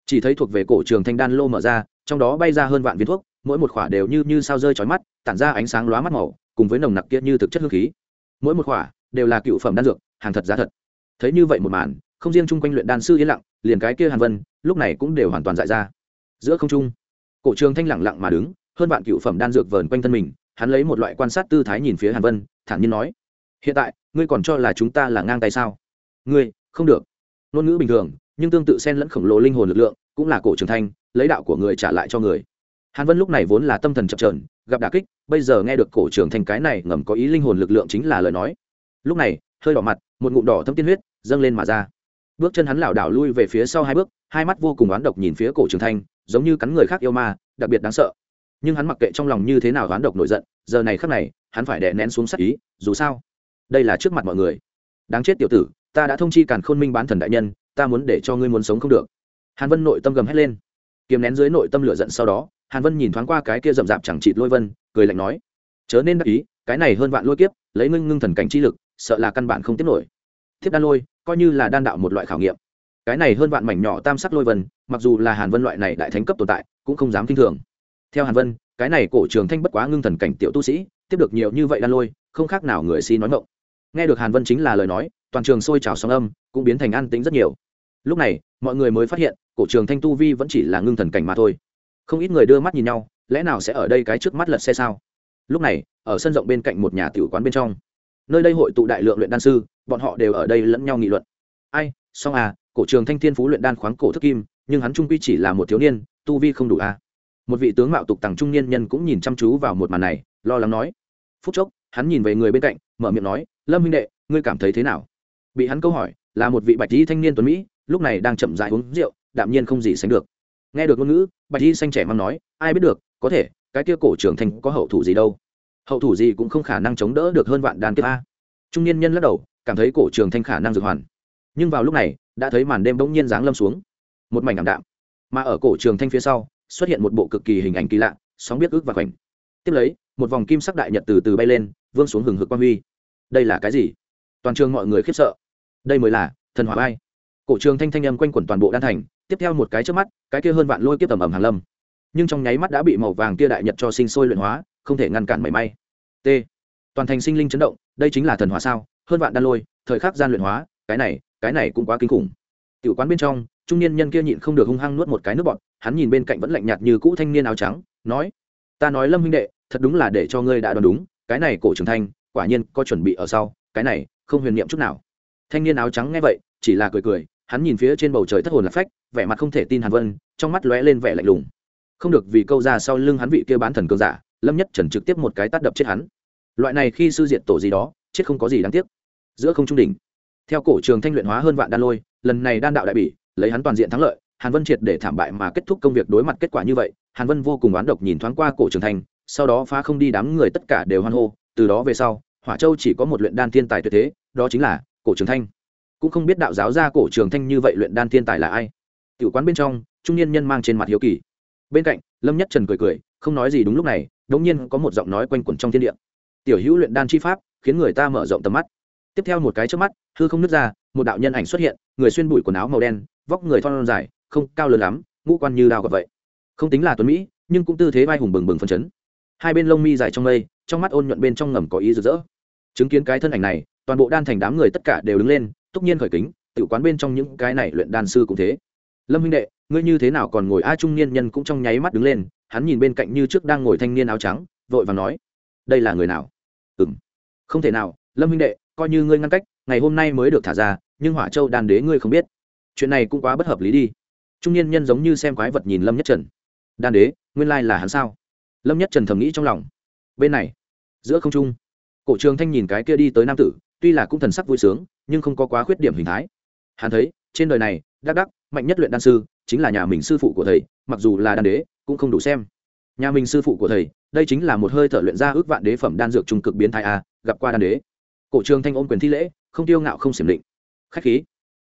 Chỉ thấy thuộc về cổ trường thanh đan lô mở ra, trong đó bay ra hơn vạn viên thuốc, mỗi một khỏa đều như như sao rơi chói mắt, tản ra ánh sáng lóa mắt màu, cùng với nồng nặc kia như thực chất hương khí. Mỗi một khỏa đều là cựu phẩm đan dược, hàng thật giá thật. Thấy như vậy một màn, không riêng chung quanh luyện đan sư yên lặng, liền cái kia hàn vân, lúc này cũng đều hoàn toàn dại ra. Giữa không trung, cổ trường thanh lặng lặng mà đứng, hơn vạn cựu phẩm đan dược vờn quanh thân mình, hắn lấy một loại quan sát tư thái nhìn phía hàn vân, thản nhiên nói, hiện tại, ngươi còn cho là chúng ta là ngang tay sao? Ngươi, không được ngôn ngữ bình thường, nhưng tương tự xen lẫn khổng lồ linh hồn lực lượng, cũng là cổ trưởng thành lấy đạo của người trả lại cho người. Hàn vân lúc này vốn là tâm thần chập trờn gặp đà kích, bây giờ nghe được cổ trưởng thành cái này ngầm có ý linh hồn lực lượng chính là lời nói. Lúc này, hơi đỏ mặt, một ngụm đỏ thâm tiên huyết, dâng lên mà ra. Bước chân hắn lảo đảo lui về phía sau hai bước, hai mắt vô cùng oán độc nhìn phía cổ trường thanh, giống như cắn người khác yêu ma, đặc biệt đáng sợ. Nhưng hắn mặc kệ trong lòng như thế nào oán độc nổi giận, giờ này khắc này, hắn phải đè nén xuống sắc ý, dù sao, đây là trước mặt mọi người. Đáng chết tiểu tử ta đã thông chi càn khôn minh bán thần đại nhân, ta muốn để cho ngươi muốn sống không được. Hàn vân nội tâm gầm hét lên. Kiếm nén dưới nội tâm lửa giận sau đó, hàn vân nhìn thoáng qua cái kia rậm rạp chẳng chịt lôi vân, cười lạnh nói, chớ nên đắc ý, cái này hơn vạn lôi kiếp, lấy ngưng ngưng thần cảnh chi lực, sợ là căn bản không tiếp nổi. Tiếp đan lôi, coi như là đan đạo một loại khảo nghiệm. Cái này hơn vạn mảnh nhỏ tam sắc lôi vân, mặc dù là hàn vân loại này đại thánh cấp tồn tại, cũng không dám k i n h thường. Theo hàn vân, cái này cổ trường thanh bất quá ngưng thần cảnh tiểu tu sĩ, tiếp được nhiều như vậy đan lôi, không khác nào người si nói ngộng nghe được hàn vân chính là lời nói toàn trường sôi trào sóng âm cũng biến thành an tĩnh rất nhiều. Lúc này, mọi người mới phát hiện, cổ trường thanh tu vi vẫn chỉ là ngưng thần cảnh mà thôi. Không ít người đưa mắt nhìn nhau, lẽ nào sẽ ở đây cái trước mắt lật xe sao? Lúc này, ở sân rộng bên cạnh một nhà tiểu quán bên trong, nơi đây hội tụ đại lượng luyện đan sư, bọn họ đều ở đây lẫn nhau nghị luận. Ai song à cổ trường thanh thiên phú luyện đan khoáng cổ thức kim, nhưng hắn trung quy chỉ là một thiếu niên, tu vi không đủ à. một vị tướng mạo tục tằng trung niên nhân cũng nhìn chăm chú vào một màn này, lo lắng nói. Phút chốc, hắn nhìn về người bên cạnh, mở miệng nói, lâm huynh đệ, ngươi cảm thấy thế nào? bị hắn câu hỏi, là một vị bạch y thanh niên tuấn mỹ, lúc này đang chậm dại uống rượu, đạm nhiên không gì sánh được. Nghe được ngôn ngữ, bạch y xanh trẻ măng nói, ai biết được, có thể, cái kia cổ trưởng thành có hậu thủ gì đâu. Hậu thủ gì cũng không khả năng chống đỡ được hơn vạn đàn kiếp a. Trung niên nhân lắc đầu, cảm thấy cổ trường thanh khả năng dược hoàn. Nhưng vào lúc này, đã thấy màn đêm bỗng nhiên giáng lâm xuống. Một mảnh ảm đạm. Mà ở cổ trường thanh phía sau, xuất hiện một bộ cực kỳ hình ảnh kỳ lạ, sóng biết ước và khoảnh. Tiếp lấy, một vòng kim sắc đại nhật từ từ bay lên, vương xuống hừng hực quang huy. Đây là cái gì? Toàn trường mọi người khiếp sợ đây mới là thần hỏa bay. Cổ trường thanh thanh âm quanh quẩn toàn bộ đan thành, tiếp theo một cái trước mắt, cái kia hơn vạn lôi kiếp tầm ẩm hàng lâm. Nhưng trong nháy mắt đã bị màu vàng kia đại nhật cho sinh sôi luyện hóa, không thể ngăn cản mảy may. T. Toàn thành sinh linh chấn động, đây chính là thần hỏa sao? Hơn vạn đan lôi, thời khắc gian luyện hóa, cái này cái này cũng quá kinh khủng. Tiểu quán bên trong, trung niên nhân kia nhịn không được hung hăng nuốt một cái nước bọt, hắn nhìn bên cạnh vẫn lạnh nhạt như cũ thanh niên áo trắng, nói, ta nói lâm huynh đệ, thật đúng là để cho ngươi đã đoán đúng, cái này cổ Trường thanh, quả nhiên có chuẩn bị ở sau, cái này không huyền niệm chút nào thanh niên áo trắng nghe vậy, chỉ là cười cười, hắn nhìn phía trên bầu trời thất hồn lạc phách, vẻ mặt không thể tin hàn vân, trong mắt lóe lên vẻ lạnh lùng. Không được vì câu ra sau lưng hắn vị kia bán thần cường giả, lâm nhất trần trực tiếp một cái tát đập chết hắn. Loại này khi sư diện tổ gì đó, chết không có gì đáng tiếc. Giữa không trung đỉnh, theo cổ trường thanh luyện hóa hơn vạn đan lôi, lần này đan đạo đại bỉ, lấy hắn toàn diện thắng lợi, hàn vân triệt để thảm bại mà kết thúc công việc đối mặt kết quả như vậy, hàn vân vô cùng oán độc nhìn thoáng qua cổ trường thanh, sau đó phá không đi đám người tất cả đều hoan hô, từ đó về sau, hỏa châu chỉ có một luyện đan thiên tài tuyệt thế, đó chính là cổ trường thanh. Cũng không biết đạo giáo ra cổ trường thanh như vậy luyện đan thiên tài là ai. Tiểu quán bên trong, trung niên nhân mang trên mặt hiếu kỳ. Bên cạnh, lâm nhất trần cười cười, không nói gì đúng lúc này đống nhiên có một giọng nói quanh quẩn trong thiên địa. Tiểu hữu luyện đan chi pháp, khiến người ta mở rộng tầm mắt. Tiếp theo một cái trước mắt, hư không nứt ra, một đạo nhân ảnh xuất hiện, người xuyên bụi quần áo màu đen, vóc người thon dài, không cao lớn lắm, ngũ quan như đao gọt vậy. Không tính là tuấn mỹ, nhưng cũng tư thế vai hùng bừng bừng phân chấn. Hai bên lông mi dài trong mây, trong mắt ôn nhuận bên trong ngầm có ý rực rỡ. Chứng kiến cái thân ảnh này toàn bộ đan thành đám người tất cả đều đứng lên tất nhiên khởi kính tự quán bên trong những cái này luyện đan sư cũng thế. Lâm huynh đệ, ngươi như thế nào còn ngồi a trung niên nhân cũng trong nháy mắt đứng lên, hắn nhìn bên cạnh như trước đang ngồi thanh niên áo trắng, vội và nói, đây là người nào? Ừ m không thể nào, lâm huynh đệ, coi như ngươi ngăn cách, ngày hôm nay mới được thả ra, nhưng hỏa châu đan đế ngươi không biết. Chuyện này cũng quá bất hợp lý đi. Trung niên nhân giống như xem quái vật nhìn lâm nhất trần. Đan đế, nguyên lai là hắn sao? Lâm nhất trần thầm nghĩ trong lòng. Bên này, giữa không trung. Cổ trường thanh nhìn cái kia đi tới nam tử tuy là cũng thần sắc vui sướng, nhưng không có quá khuyết điểm hình thái. Hắn thấy, trên đời này, đắc đắc, mạnh nhất luyện đan sư, chính là nhà mình sư phụ của thầy, mặc dù là đan đế, cũng không đủ xem. Nhà mình sư phụ của thầy, đây chính là một hơi thở luyện ra ước vạn đế phẩm đan dược trung cực biến thái a, gặp qua đan đế. Cổ trường thanh ôn quyền thi lễ, không tiêu ngạo không xiểm định. Khách khí.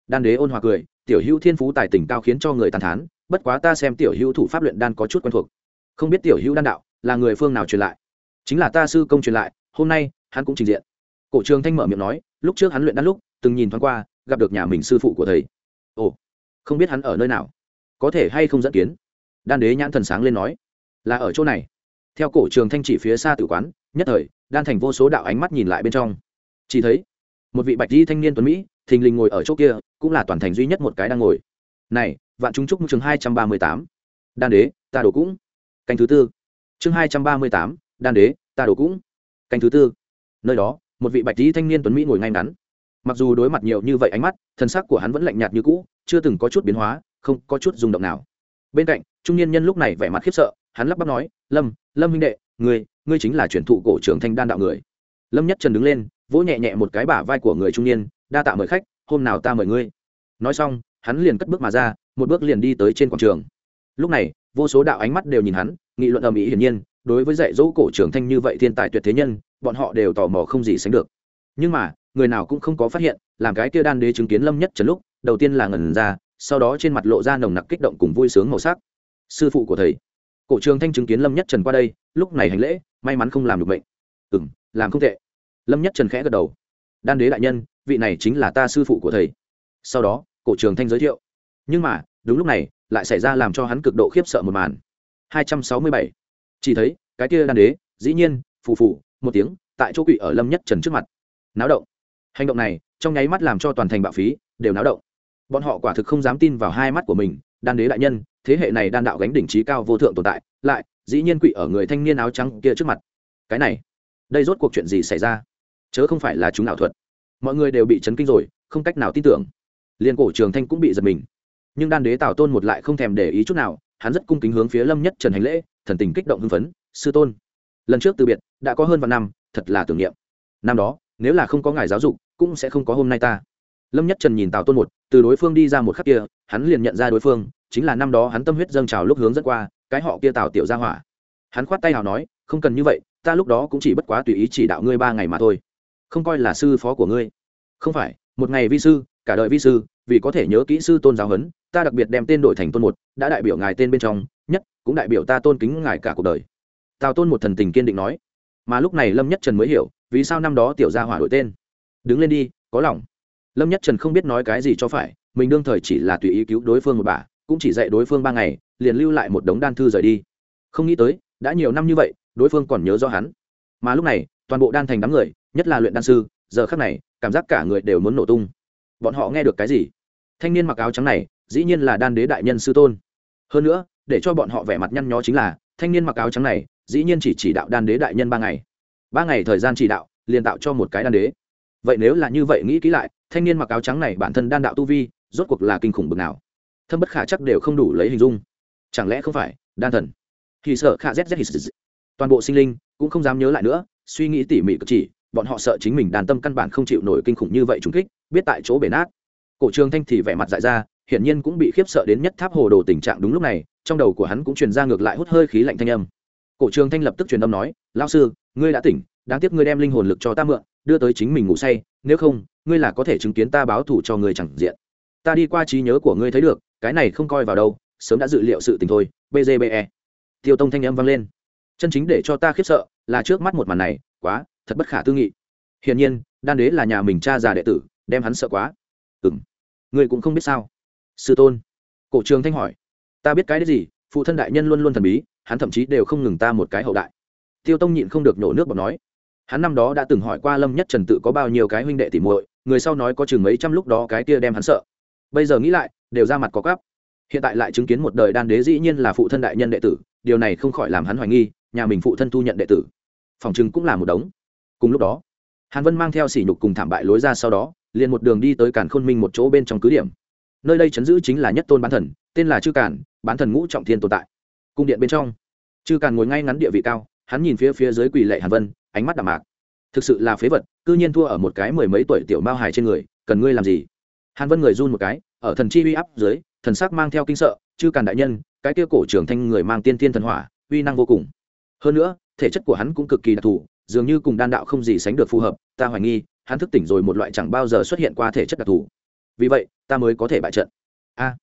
Đan đế ôn hòa cười, tiểu hữu thiên phú tài tình cao khiến cho người tàn thán, bất quá ta xem tiểu hữu thủ pháp luyện đan có chút quen thuộc. Không biết tiểu hữu đan đạo, là người phương nào truyền lại? Chính là ta sư công truyền lại, hôm nay, hắn cũng trình diện cổ trường thanh mở miệng nói, lúc trước hắn luyện đan lúc, từng nhìn thoáng qua, gặp được nhà mình sư phụ của thầy. Ồ, không biết hắn ở nơi nào? Có thể hay không dẫn kiến? Đan đế nhãn thần sáng lên nói, là ở chỗ này. Theo cổ trường thanh chỉ phía xa tử quán, nhất thời, đan thành vô số đạo ánh mắt nhìn lại bên trong. Chỉ thấy, một vị bạch di thanh niên tuấn mỹ, thình lình ngồi ở chỗ kia, cũng là toàn thành duy nhất một cái đang ngồi. Này, vạn chúng trúc chương hai trăm ba mươi tám. Đan đế, ta đổ cũng. Canh thứ tư. Chương hai trăm ba mươi tám, đan đế, ta đổ cũng. Canh thứ tư. Nơi đó một vị bạch tí thanh niên tuấn mỹ ngồi ngay ngắn. Mặc dù đối mặt nhiều như vậy ánh mắt, thân xác của hắn vẫn lạnh nhạt như cũ, chưa từng có chút biến hóa, không có chút rung động nào. Bên cạnh, trung niên nhân lúc này vẻ mặt khiếp sợ, hắn lắp bắp nói, lâm lâm huynh đệ, ngươi ngươi chính là truyền thụ cổ trưởng thanh đan đạo người. Lâm nhất trần đứng lên, vỗ nhẹ nhẹ một cái bả vai của người trung niên, đa tạ mời khách, hôm nào ta mời ngươi. Nói xong, hắn liền cất bước mà ra, một bước liền đi tới trên quảng trường. Lúc này, vô số đạo ánh mắt đều nhìn hắn, nghị luận ầm ĩ hiển nhiên, đối với dạy dỗ cổ trưởng thanh như vậy thiên tài tuyệt thế nhân bọn họ đều tò mò không gì sánh được. Nhưng mà, người nào cũng không có phát hiện, làm cái kia đan đế chứng kiến lâm nhất trần lúc, đầu tiên là ngẩn ra, sau đó trên mặt lộ ra nồng nặc kích động cùng vui sướng màu sắc. Sư phụ của thầy. Cổ trường thanh chứng kiến lâm nhất trần qua đây, lúc này hành lễ, may mắn không làm được bệnh ừ m làm không tệ. Lâm nhất trần khẽ gật đầu. Đan đế đại nhân, vị này chính là ta sư phụ của thầy. Sau đó, cổ trường thanh giới thiệu. Nhưng mà, đúng lúc này, lại xảy ra làm cho hắn cực độ khiếp sợ một màn. 267. chỉ thấy, cái kia đan đế, dĩ nhiên, phù phù một tiếng, tại chỗ quỵ ở lâm nhất trần trước mặt. Náo động. Hành động này, trong nháy mắt làm cho toàn thành bạo phí, đều náo động. Bọn họ quả thực không dám tin vào hai mắt của mình, đan đế đại nhân, thế hệ này đan đạo gánh đỉnh trí cao vô thượng tồn tại, lại, dĩ nhiên quỵ ở người thanh niên áo trắng kia trước mặt. Cái này, đây rốt cuộc chuyện gì xảy ra? Chớ không phải là chúng ảo thuật. Mọi người đều bị chấn kinh rồi, không cách nào tin tưởng. Liên cổ trường thanh cũng bị giật mình. Nhưng đan đế tào tôn một lại không thèm để ý chút nào, hắn rất cung kính hướng phía lâm nhất trần hành lễ, thần tình kích động hưng phấn, sư tôn lần trước từ biệt, đã có hơn vạn năm, thật là tưởng niệm. Năm đó, nếu là không có ngài giáo dục, cũng sẽ không có hôm nay ta. Lâm nhất trần nhìn tào tôn một, từ đối phương đi ra một khắc kia, hắn liền nhận ra đối phương, chính là năm đó hắn tâm huyết dâng trào lúc hướng dẫn qua, cái họ kia tào tiểu ra hỏa. Hắn khoát tay nào nói, không cần như vậy, ta lúc đó cũng chỉ bất quá tùy ý chỉ đạo ngươi ba ngày mà thôi. Không coi là sư phó của ngươi. Không phải, một ngày vi sư, cả đời vi sư, vì có thể nhớ kỹ sư tôn giáo huấn, ta đặc biệt đem tên đổi thành tôn một, đã đại biểu ngài tên bên trong, nhất, cũng đại biểu ta tôn kính ngài cả cuộc đời tào tôn một thần tình kiên định nói, mà lúc này lâm nhất trần mới hiểu, vì sao năm đó tiểu gia hỏa đổi tên? Đứng lên đi, có lòng. Lâm nhất trần không biết nói cái gì cho phải, mình đương thời chỉ là tùy ý cứu đối phương một bà, cũng chỉ dạy đối phương ba ngày, liền lưu lại một đống đan thư rời đi. Không nghĩ tới, đã nhiều năm như vậy, đối phương còn nhớ do hắn. Mà lúc này, toàn bộ đan thành đám người, nhất là luyện đan sư, giờ khắc này, cảm giác cả người đều muốn nổ tung. Bọn họ nghe được cái gì? Thanh niên mặc áo trắng này, dĩ nhiên là đan đế đại nhân sư tôn. Hơn nữa, để cho bọn họ vẻ mặt nhăn nhó chính là, thanh niên mặc áo trắng này dĩ nhiên chỉ chỉ đạo đan đế đại nhân ba ngày. Ba ngày thời gian chỉ đạo, liền tạo cho một cái đan đế. Vậy nếu là như vậy nghĩ kỹ lại, thanh niên mặc áo trắng này bản thân đan đạo tu vi, rốt cuộc là kinh khủng bực nào. Thâm bất khả chắc đều không đủ lấy hình dung. Chẳng lẽ không phải, đan thần? Thì sợ khả z z toàn bộ sinh linh cũng không dám nhớ lại nữa, suy nghĩ tỉ mỉ cực chỉ, bọn họ sợ chính mình đàn tâm căn bản không chịu nổi kinh khủng như vậy trùng kích, biết tại chỗ bể nát. Cổ trường thanh thì vẻ mặt dại ra, hiển nhiên cũng bị khiếp sợ đến nhất tháp hồ đồ tình trạng đúng lúc này, trong đầu của hắn cũng truyền ra ngược lại hút hơi khí lạnh thanh âm cổ trường thanh lập tức truyền âm nói lao sư, ngươi đã tỉnh, đáng tiếc ngươi đem linh hồn lực cho ta mượn, đưa tới chính mình ngủ say, nếu không, ngươi là có thể chứng kiến ta báo thù cho ngươi chẳng diện. Ta đi qua trí nhớ của ngươi thấy được, cái này không coi vào đâu, sớm đã dự liệu sự tình thôi bgbe tiêu tông thanh âm vang lên. Chân chính để cho ta khiếp sợ là trước mắt một màn này, quá, thật bất khả tư nghị. Hiển nhiên, đan đế là nhà mình cha già đệ tử, đem hắn sợ quá. Ừ m ngươi cũng không biết sao. Sư tôn. Cổ trường thanh hỏi. Ta biết cái đấy gì, phụ thân đại nhân luôn luôn thần bí hắn thậm chí đều không ngừng ta một cái hậu đại. Tiêu tông nhịn không được nhổ nước bọt nói, hắn năm đó đã từng hỏi qua lâm nhất trần tự có bao nhiêu cái huynh đệ tỉ muội, người sau nói có chừng mấy trăm lúc đó cái kia đem hắn sợ. Bây giờ nghĩ lại, đều ra mặt có cắp. Hiện tại lại chứng kiến một đời đan đế dĩ nhiên là phụ thân đại nhân đệ tử, điều này không khỏi làm hắn hoài nghi, nhà mình phụ thân thu nhận đệ tử. Phòng chừng cũng là một đống. Cùng lúc đó, hàn vân mang theo sỉ nhục cùng thảm bại lối ra sau đó, liền một đường đi tới cản khôn minh một chỗ bên trong cứ điểm. Nơi đây chấn giữ chính là nhất tôn bán thần, tên là chư cản bán thần ngũ trọng thiên tồn tại cung điện bên trong. Chư càn ngồi ngay ngắn địa vị cao, hắn nhìn phía phía dưới quỳ lệ hàn vân, ánh mắt đ mạc. Thực sự là phế vật c nhiên thua ở một cái mười mấy tuổi tiểu mao hài trên người, cần ngươi làm gì? Hàn vân người run một cái, ở thần chi uy áp dưới, thần sắc mang theo kinh sợ, chư càn đại nhân, cái kia cổ trưởng thanh người mang tiên thiên thần hỏa, uy năng vô cùng. Hơn nữa, thể chất của hắn cũng cực kỳ đặc thù, dường như cùng đan đạo không gì sánh được phù hợp, ta hoài nghi, hắn thức tỉnh rồi một loại chẳng bao giờ xuất hiện qua thể chất đặc thù. Vì vậy, ta mới có thể bại trận. A.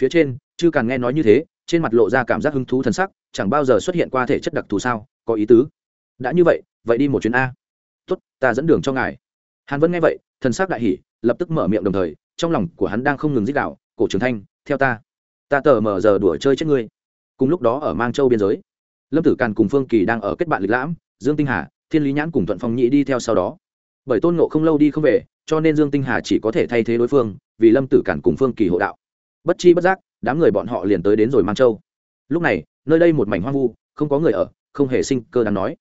Phía trên, chư càn nghe nói như thế trên mặt lộ ra cảm giác hứng thú thần sắc, chẳng bao giờ xuất hiện qua thể chất đặc thù sao, có ý tứ. Đã như vậy vậy đi một chuyến a. Tốt, ta dẫn đường cho ngài. Hàn vẫn nghe vậy thần sắc đại hỉ, lập tức mở miệng đồng thời, trong lòng của hắn đang không ngừng dích đạo cổ trường thanh, theo ta. Ta tờ mờ giờ đùa chơi chết ngươi. Cùng lúc đó ở mang châu biên giới, lâm tử càn cùng phương kỳ đang ở kết bạn lịch lãm, dương tinh hà, thiên lý nhãn cùng thuận phong nhị đi theo sau đó. Bởi tôn ngộ không lâu đi không về, cho nên dương tinh hà chỉ có thể thay thế đối phương, vì lâm tử càn cùng phương kỳ hộ đạo. Bất chi bất giác đám người bọn họ liền tới đến rồi mang châu. Lúc này, nơi đây một mảnh hoang vu, không có người ở, không hề sinh cơ đáng nói.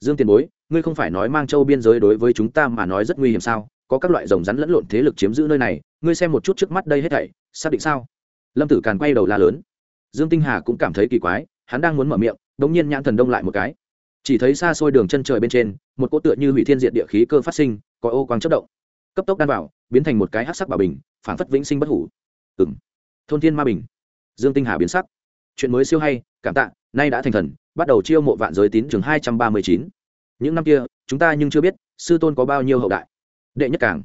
Dương tiền bối, ngươi không phải nói mang châu biên giới đối với chúng ta mà nói rất nguy hiểm sao? Có các loại rồng rắn lẫn lộn thế lực chiếm giữ nơi này, ngươi xem một chút trước mắt đây hết thảy, xác định sao? Lâm tử càn quay đầu la lớn. Dương tinh hà cũng cảm thấy kỳ quái, hắn đang muốn mở miệng, đống nhiên nhãn thần đông lại một cái. Chỉ thấy xa xôi đường chân trời bên trên, một cỗ tựa như hủy thiên diệt địa khí cơ phát sinh, có ô quang chất động. Cấp tốc đan vào, biến thành một cái hắc sắc bảo bình phản phất vĩnh sinh bất hủ. Ừng thôn thiên ma bình. Dương tinh hà biến sắc. Chuyện mới siêu hay, cảm tạ, nay đã thành thần, bắt đầu chiêu mộ vạn giới tín trường hai trăm ba mươi chín. Những năm kia, chúng ta nhưng chưa biết, sư tôn có bao nhiêu hậu đại. Đệ nhất cảng.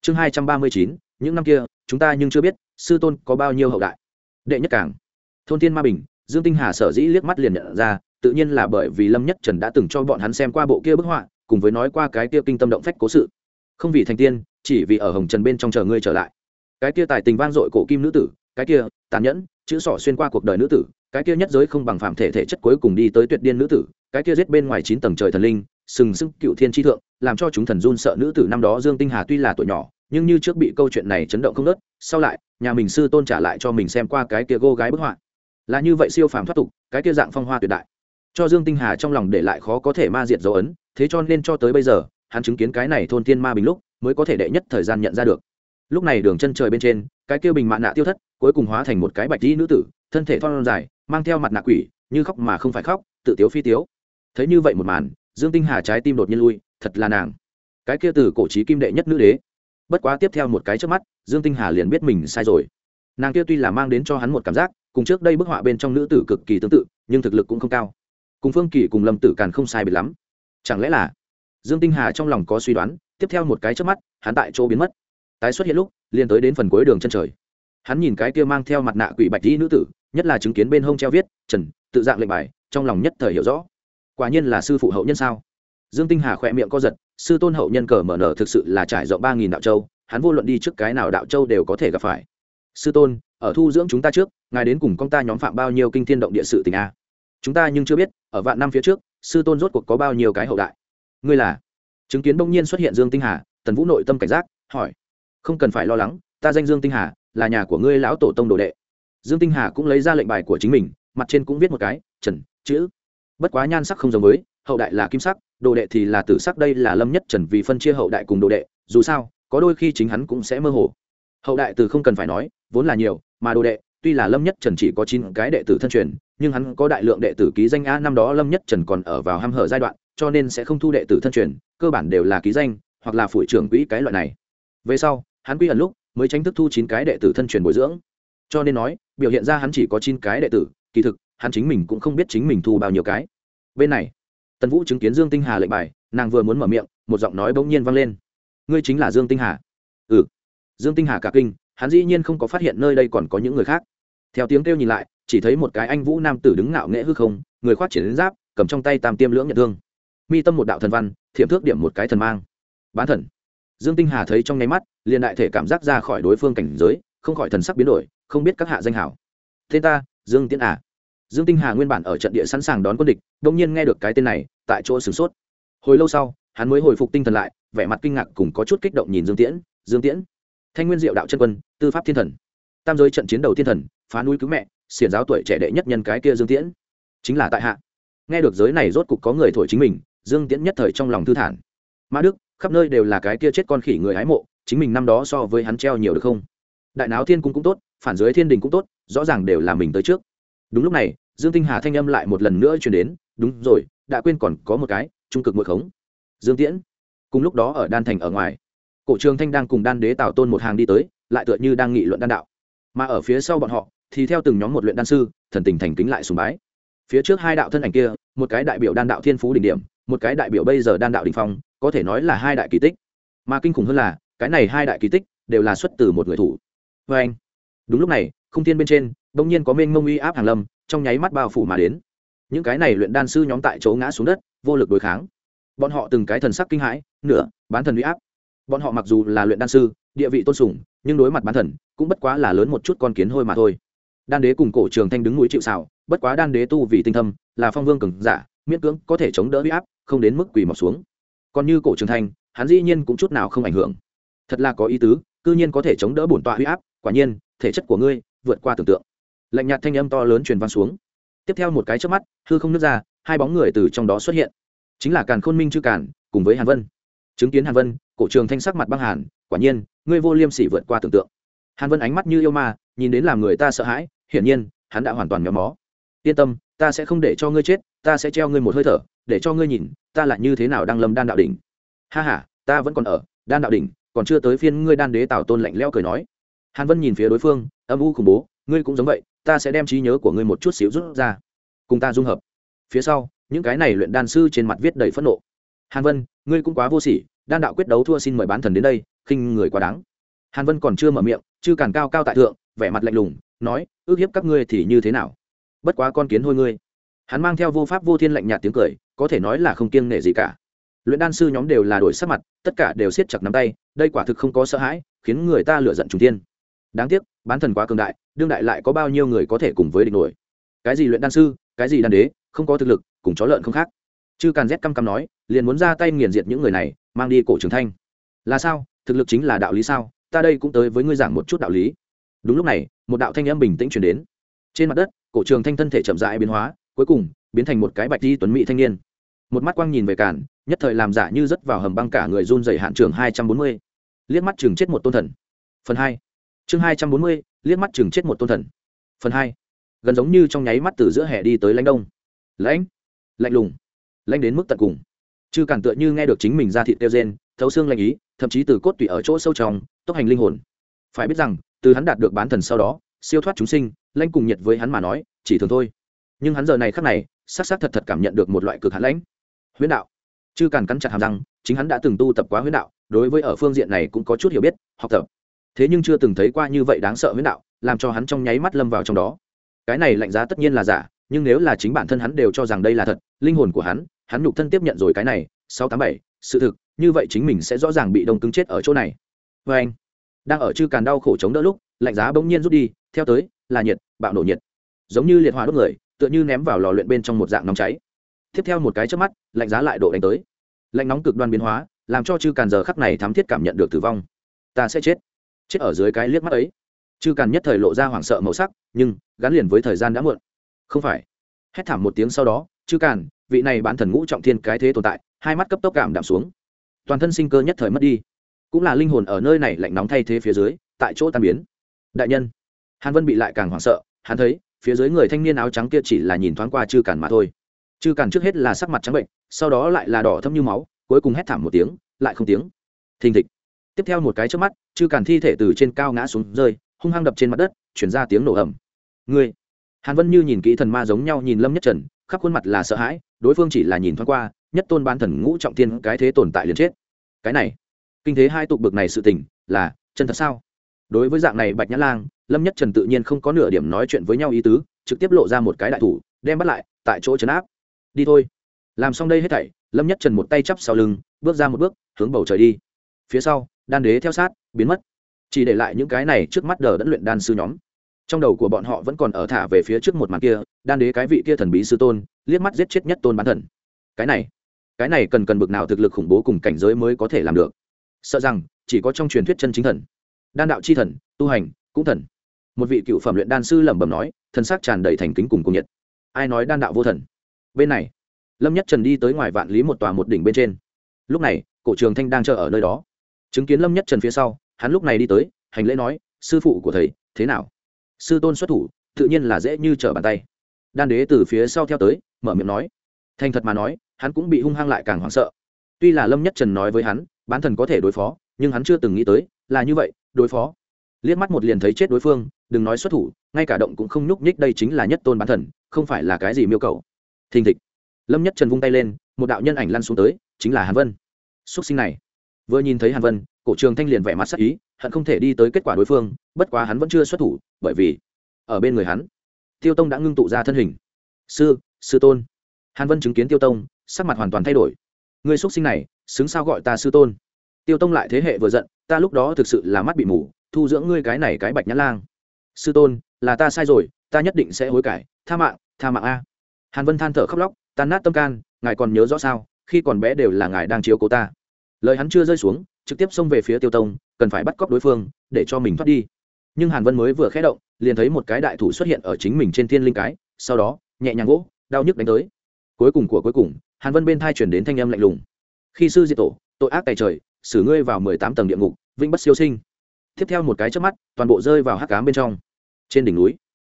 Chương hai trăm ba mươi chín, những năm kia, chúng ta nhưng chưa biết, sư tôn có bao nhiêu hậu đại. Đệ nhất cảng. Thôn thiên ma bình, dương tinh hà sở dĩ liếc mắt liền nhận ra, tự nhiên là bởi vì lâm nhất trần đã từng cho bọn hắn xem qua bộ kia bức họa, cùng với nói qua cái kia kinh tâm động phách cố sự. Không vì thành tiên, chỉ vì ở hồng trần bên trong chờ ngươi trở lại. Cái kia tài tình vang dội cổ kim nữ tử cái kia, tàn nhẫn, chữ sỏ xuyên qua cuộc đời nữ tử, cái kia nhất giới không bằng phạm thể thể chất cuối cùng đi tới tuyệt điên nữ tử, cái kia giết bên ngoài chín tầng trời thần linh, sừng sững cựu thiên tri thượng, làm cho chúng thần run sợ nữ tử năm đó dương tinh hà tuy là tuổi nhỏ, nhưng như trước bị câu chuyện này chấn động không nớt sau lại, nhà mình sư tôn trả lại cho mình xem qua cái kia cô gái bức họa. Là như vậy siêu phàm thoát tục, cái kia dạng phong hoa tuyệt đại. Cho dương tinh hà trong lòng để lại khó có thể ma diệt dấu ấn, thế cho nên cho tới bây giờ, hắn chứng kiến cái này thôn thiên ma bình lúc, mới có thể đệ nhất thời gian nhận ra được. Lúc này đường chân trời bên trên, cái kia bình mạn nạ tiêu thất cuối cùng hóa thành một cái bạch dĩ nữ tử, thân thể thon dài, mang theo mặt nạ quỷ, như khóc mà không phải khóc, tự tiếu phi tiếu. Thấy như vậy một màn, dương tinh hà trái tim đột nhiên lui, thật là nàng. Cái kia từ cổ trí kim đệ nhất nữ đế. Bất quá tiếp theo một cái trước mắt, dương tinh hà liền biết mình sai rồi. Nàng kia tuy là mang đến cho hắn một cảm giác, cùng trước đây bức họa bên trong nữ tử cực kỳ tương tự, nhưng thực lực cũng không cao. Cùng phương kỳ cùng lâm tử càn không sai biệt lắm. Chẳng lẽ là dương tinh hà trong lòng có suy đoán, tiếp theo một cái trước mắt, hắn tại chỗ biến mất. Tái xuất hiện lúc, liền tới đến phần cuối đường chân trời hắn nhìn cái kia mang theo mặt nạ quỷ bạch dĩ nữ tử, nhất là chứng kiến bên hông treo viết, trần, tự dạng lệnh bài, trong lòng nhất thời hiểu rõ. Quả nhiên là sư phụ hậu nhân sao? Dương tinh hà khỏe miệng co giật, sư tôn hậu nhân cờ mở nở thực sự là trải rộng ba nghìn đạo châu, hắn vô luận đi trước cái nào đạo châu đều có thể gặp phải. Sư tôn, ở thu dưỡng chúng ta trước, ngài đến cùng công ta nhóm phạm bao nhiêu kinh thiên động địa sự tình a? Chúng ta nhưng chưa biết, ở vạn năm phía trước, sư tôn rốt cuộc có bao nhiêu cái hậu đại. Ngươi là? Chứng kiến đông nhiên xuất hiện dương tinh hà, tần vũ nội tâm cảnh giác, hỏi. Không cần phải lo lắng, ta danh dương tinh hà là nhà của ngươi lão tổ tông đồ đệ. Dương tinh hà cũng lấy ra lệnh bài của chính mình, mặt trên cũng viết một cái, trần, chữ. Bất quá nhan sắc không giống với, hậu đại là kim sắc, đồ đệ thì là tử sắc, đây là lâm nhất trần vì phân chia hậu đại cùng đồ đệ, dù sao, có đôi khi chính hắn cũng sẽ mơ hồ. Hậu đại từ không cần phải nói, vốn là nhiều, mà đồ đệ, tuy là lâm nhất trần chỉ có chín cái đệ tử thân truyền, nhưng hắn có đại lượng đệ tử ký danh a năm đó lâm nhất trần còn ở vào ham hở giai đoạn, cho nên sẽ không thu đệ tử thân truyền, cơ bản đều là ký danh, hoặc là phủi trưởng quỹ cái loại này. Về sau, hắn quy ẩn lúc mới tránh thức thu chín cái đệ tử thân truyền bồi dưỡng. Cho nên nói, biểu hiện ra hắn chỉ có chín cái đệ tử, kỳ thực, hắn chính mình cũng không biết chính mình thu bao nhiêu cái. Bên này, tần vũ chứng kiến dương tinh hà lệnh bài, nàng vừa muốn mở miệng, một giọng nói bỗng nhiên vang lên. Ngươi chính là dương tinh hà? Ừ. Dương tinh hà cả kinh, hắn dĩ nhiên không có phát hiện nơi đây còn có những người khác. Theo tiếng kêu nhìn lại, chỉ thấy một cái anh vũ nam tử đứng ngạo nghễ hư không, người khoác triển đến giáp, cầm trong tay tam tiêm lưỡng nhận thương. Mi tâm một đạo thần văn thiệm thước điểm một cái thần mang. Bán thần dương tinh hà thấy trong nháy mắt, liền đại thể cảm giác ra khỏi đối phương cảnh giới, không khỏi thần sắc biến đổi, không biết các hạ danh hảo. Thế ta, dương tiễn à. Dương tinh hà nguyên bản ở trận địa sẵn sàng đón quân địch đông nhiên nghe được cái tên này, tại chỗ sửng sốt. Hồi lâu sau, hắn mới hồi phục tinh thần lại, vẻ mặt kinh ngạc cùng có chút kích động nhìn dương tiễn dương tiễn, thanh nguyên diệu đạo chân quân, tư pháp thiên thần, tam giới trận chiến đầu thiên thần, phá núi cứu mẹ, xiển giáo tuổi trẻ đệ nhất nhân cái kia dương tiễn, chính là tại hạ. Nghe được giới này rốt cục có người thổi chính mình, dương tiễn nhất thời trong lòng thư thản. Ma đức khắp nơi đều là cái kia chết con khỉ người hái mộ, chính mình năm đó so với hắn treo nhiều được không? Đại náo thiên cung cũng tốt, phản dưới thiên đình cũng tốt, rõ ràng đều là mình tới trước. Đúng lúc này, dương tinh hà thanh âm lại một lần nữa truyền đến, đúng rồi, đã quên còn có một cái, trung cực mượn khống. Dương tiễn. Cùng lúc đó ở đan thành ở ngoài, cổ trường thanh đang cùng đan đế tào tôn một hàng đi tới, lại tựa như đang nghị luận đan đạo. Mà ở phía sau bọn họ, thì theo từng nhóm một luyện đan sư, thần tình thành kính lại sùng bái. Phía trước hai đạo thân ảnh kia, một cái đại biểu đan đạo thiên phú đỉnh điểm, một cái đại biểu bây giờ đan đạo đỉnh phong có thể nói là hai đại kỳ tích. Mà kinh khủng hơn là cái này hai đại kỳ tích đều là xuất từ một người thủ. Vê anh đúng lúc này không thiên bên trên đ ỗ n g nhiên có mênh mông uy áp hàng lâm trong nháy mắt bao phủ mà đến. Những cái này luyện đan sư nhóm tại chỗ ngã xuống đất vô lực đối kháng. Bọn họ từng cái thần sắc kinh hãi nửa bán thần uy áp. Bọn họ mặc dù là luyện đan sư địa vị tôn sùng nhưng đối mặt bán thần cũng bất quá là lớn một chút con kiến hôi mà thôi. Đan đế cùng cổ trường thanh đứng núi chịu xào bất quá đan đế tu vì tinh thâm là phong vương cường giả dạ, miễn cưỡng có thể chống đỡ uy áp không đến mức quỳ mọc xuống còn như cổ trường thanh, hắn dĩ nhiên cũng chút nào không ảnh hưởng. Thật là có ý tứ, cư nhiên có thể chống đỡ bổn tọa huy áp, quả nhiên, thể chất của ngươi vượt qua tưởng tượng. Lạnh nhạt thanh âm to lớn truyền vang xuống. Tiếp theo một cái trước mắt, hư không nước ra, hai bóng người từ trong đó xuất hiện. Chính là càn khôn minh chư càn, cùng với hàn vân. Chứng kiến hàn vân, cổ trường thanh sắc mặt băng hàn, quả nhiên, ngươi vô liêm sỉ vượt qua tưởng tượng. Hàn vân ánh mắt như yêu ma, nhìn đến làm người ta sợ hãi, hiển nhiên, hắn đã hoàn toàn méo mó. Yên tâm, ta sẽ không để cho ngươi chết, ta sẽ treo ngươi một hơi thở, để cho ngươi nhìn ta là như thế nào đang lâm đan đạo đỉnh? Ha ha, ta vẫn còn ở, đan đạo đỉnh, còn chưa tới phiên ngươi đan đế tào tôn lạnh leo cười nói. Hàn vân nhìn phía đối phương, âm u khủng bố, ngươi cũng giống vậy, ta sẽ đem trí nhớ của ngươi một chút xíu rút ra. Cùng ta dung hợp. Phía sau, những cái này luyện đan sư trên mặt viết đầy phẫn nộ. Hàn vân, ngươi cũng quá vô sỉ, đan đạo quyết đấu thua xin mời bán thần đến đây, khinh người quá đáng. Hàn vân còn chưa mở miệng chứ càn cao cao tại thượng, vẻ mặt lạnh lùng, nói, ước hiếp các ngươi thì như thế nào? Bất quá con kiến hôi ngươi hắn mang theo vô pháp vô thiên lạnh nhạt tiếng cười, có thể nói là không kiêng nể gì cả. Luyện đan sư nhóm đều là đổi sắc mặt, tất cả đều siết chặt nắm tay, đây quả thực không có sợ hãi, khiến người ta lựa giận trùng tiên đáng tiếc, bán thần quá cường đại, đương đại lại có bao nhiêu người có thể cùng với địch nổi. Cái gì luyện đan sư, cái gì đan đế, không có thực lực, cùng chó lợn không khác. Chư càn rét căm căm nói, liền muốn ra tay nghiền diệt những người này, mang đi cổ trường thanh. Là sao? Thực lực chính là đạo lý sao? Ta đây cũng tới với ngươi giảng một chút đạo lý. Đúng lúc này, một đạo thanh âm bình tĩnh chuyển đến. Trên mặt đất, cổ trường thanh thân thể chậm rãi biến hóa cuối cùng, biến thành một cái bạch di tuấn mỹ thanh niên. Một mắt quang nhìn về cản nhất thời làm giả như rớt vào hầm băng cả người run dày hạn trường hai trăm bốn mươi. Liếc mắt chừng chết một tôn thần. Phần hai. Chương hai trăm bốn mươi, liếc mắt chừng chết một tôn thần. Phần hai. Gần giống như trong nháy mắt từ giữa hè đi tới lãnh đông. Lãnh. Lạnh lùng. Lãnh đến mức tận cùng. Chư cản tựa như nghe được chính mình ra thịt tiêu gen thấu xương lãnh ý, thậm chí từ cốt tủy ở chỗ sâu trong, tốc hành linh hồn. Phải biết rằng, từ hắn đạt được bán thần sau đó, siêu thoát chúng sinh, lãnh cùng nhiệt với hắn mà nói, chỉ thường thôi nhưng hắn giờ này khắc này s á thật thật cảm nhận được một loại cực hạt lãnh. Huyễn đạo. Chư càn cắn chặt hàm răng, chính hắn đã từng tu tập quá huyễn đạo, đối với ở phương diện này cũng có chút hiểu biết, học tập. Thế nhưng chưa từng thấy qua như vậy đáng sợ huyễn đạo, làm cho hắn trong nháy mắt lâm vào trong đó. Cái này lạnh giá tất nhiên là giả, nhưng nếu là chính bản thân hắn đều cho rằng đây là thật, linh hồn của hắn hắn nhục thân tiếp nhận rồi cái này, sáu tám bảy, sự thực, như vậy chính mình sẽ rõ ràng bị đông cứng chết ở chỗ này. Vê anh, đang ở chư càn đau khổ chống đỡ lúc, lạnh giá bỗng nhiên rút đi, theo tới, là nhiệt, bạo nổ nhiệt. Giống như liệt hòa đốt người tựa như ném vào lò luyện bên trong một dạng nóng cháy. Tiếp theo một cái trước mắt, lạnh giá lại độ đánh tới. Lạnh nóng cực đoan biến hóa, làm cho chư càn giờ khắc này thám thiết cảm nhận được tử vong. Ta sẽ chết. Chết ở dưới cái liếc mắt ấy. Chư càn nhất thời lộ ra hoảng sợ màu sắc, nhưng, gắn liền với thời gian đã muộn. Không phải. Hét thảm một tiếng sau đó, chư càn, vị này bản thần ngũ trọng thiên cái thế tồn tại, hai mắt cấp tốc cảm đạm xuống. Toàn thân sinh cơ nhất thời mất đi. Cũng là linh hồn ở nơi này lạnh nóng thay thế phía dưới, tại chỗ tan biến. Đại nhân, hàn vân bị lại càng hoảng sợ, hắn thấy phía dưới người thanh niên áo trắng kia chỉ là nhìn thoáng qua chư cản mà thôi. Chư cản trước hết là sắc mặt trắng bệnh, sau đó lại là đỏ thâm như máu, cuối cùng hét thảm một tiếng, lại không tiếng. Thình thịch. Tiếp theo một cái trước mắt, chư cản thi thể từ trên cao ngã xuống rơi, hung hăng đập trên mặt đất, chuyển ra tiếng nổ ầm. Người hàn vân như nhìn kỹ thần ma giống nhau nhìn lâm nhất trần, khắp khuôn mặt là sợ hãi, đối phương chỉ là nhìn thoáng qua, nhất tôn ban thần ngũ trọng thiên cái thế tồn tại liền chết. Cái này. Kinh thế hai tục bực này sự tình, là chân thật sao? Đối với dạng này bạch nhã lang lâm nhất trần tự nhiên không có nửa điểm nói chuyện với nhau ý tứ, trực tiếp lộ ra một cái đại thủ, đem bắt lại, tại chỗ trấn áp. Đi thôi. Làm xong đây hết thảy, lâm nhất trần một tay chắp sau lưng, bước ra một bước, hướng bầu trời đi. Phía sau, đan đế theo sát, biến mất. Chỉ để lại những cái này trước mắt đờ đẫn luyện đan sư nhóm. Trong đầu của bọn họ vẫn còn ở thả về phía trước một màn kia, đan đế cái vị kia thần bí sư tôn, liếc mắt giết chết nhất tôn bán thần. Cái này cái này cần cần bực nào thực lực khủng bố cùng cảnh giới mới có thể làm được? Sợ rằng, chỉ có trong truyền thuyết chân chính thần. Đan đạo c h i thần, tu hành, cũng thần một vị cựu phẩm luyện đan sư lẩm bẩm nói thân xác tràn đầy thành kính cùng cung nhiệt. Ai nói đan đạo vô thần? Bên này, lâm nhất trần đi tới ngoài vạn lý một tòa một đỉnh bên trên. Lúc này, cổ trường thanh đang chờ ở nơi đó. Chứng kiến lâm nhất trần phía sau, hắn lúc này đi tới, hành lễ nói, sư phụ của thầy, thế nào? Sư tôn xuất thủ, tự nhiên là dễ như trở bàn tay. Đan đế từ phía sau theo tới, mở miệng nói. Thành thật mà nói, hắn cũng bị hung hăng lại càng hoảng sợ. Tuy là lâm nhất trần nói với hắn, bán thần có thể đối phó, nhưng hắn chưa từng nghĩ tới là như vậy, đối phó liếc mắt một liền thấy chết đối phương, đừng nói xuất thủ, ngay cả động cũng không nhúc nhích đây chính là nhất tôn bán thần, không phải là cái gì miêu cầu. Thình thịch. Lâm nhất trần vung tay lên, một đạo nhân ảnh lăn xuống tới, chính là hàn vân. Xuất sinh này. Vừa nhìn thấy hàn vân, cổ trường thanh liền vẻ mặt sắc ý, hận không thể đi tới kết quả đối phương, bất quá hắn vẫn chưa xuất thủ, bởi vì ở bên người hắn, tiêu tông đã ngưng tụ ra thân hình. Sư sư tôn. Hàn vân chứng kiến tiêu tông, sắc mặt hoàn toàn thay đổi. Người xuất sinh này, xứng sao gọi ta sư tôn? Tiêu tông lại thế hệ vừa giận, ta lúc đó thực sự là mắt bị mù thu dưỡng ngươi cái này cái bạch nhãn lang. Sư tôn, là ta sai rồi, ta nhất định sẽ hối cải, tha mạng tha mạng a. Hàn vân than thở khóc lóc, tan nát tâm can, ngài còn nhớ rõ sao, khi còn bé đều là ngài đang chiếu cố ta. Lời hắn chưa rơi xuống, trực tiếp xông về phía tiêu tông, cần phải bắt cóc đối phương, để cho mình thoát đi. Nhưng hàn vân mới vừa khé động, liền thấy một cái đại thủ xuất hiện ở chính mình trên thiên linh cái, sau đó, nhẹ nhàng gỗ, đau nhức đánh tới. Cuối cùng của cuối cùng, hàn vân bên thai chuyển đến thanh âm lạnh lùng. Khi sư diệt tổ, tội ác tài trời, xử ngươi vào mười tám tầng địa ngục, vĩnh bất siêu sinh tiếp theo một cái chớp mắt, toàn bộ rơi vào hắc ám bên trong. Trên đỉnh núi,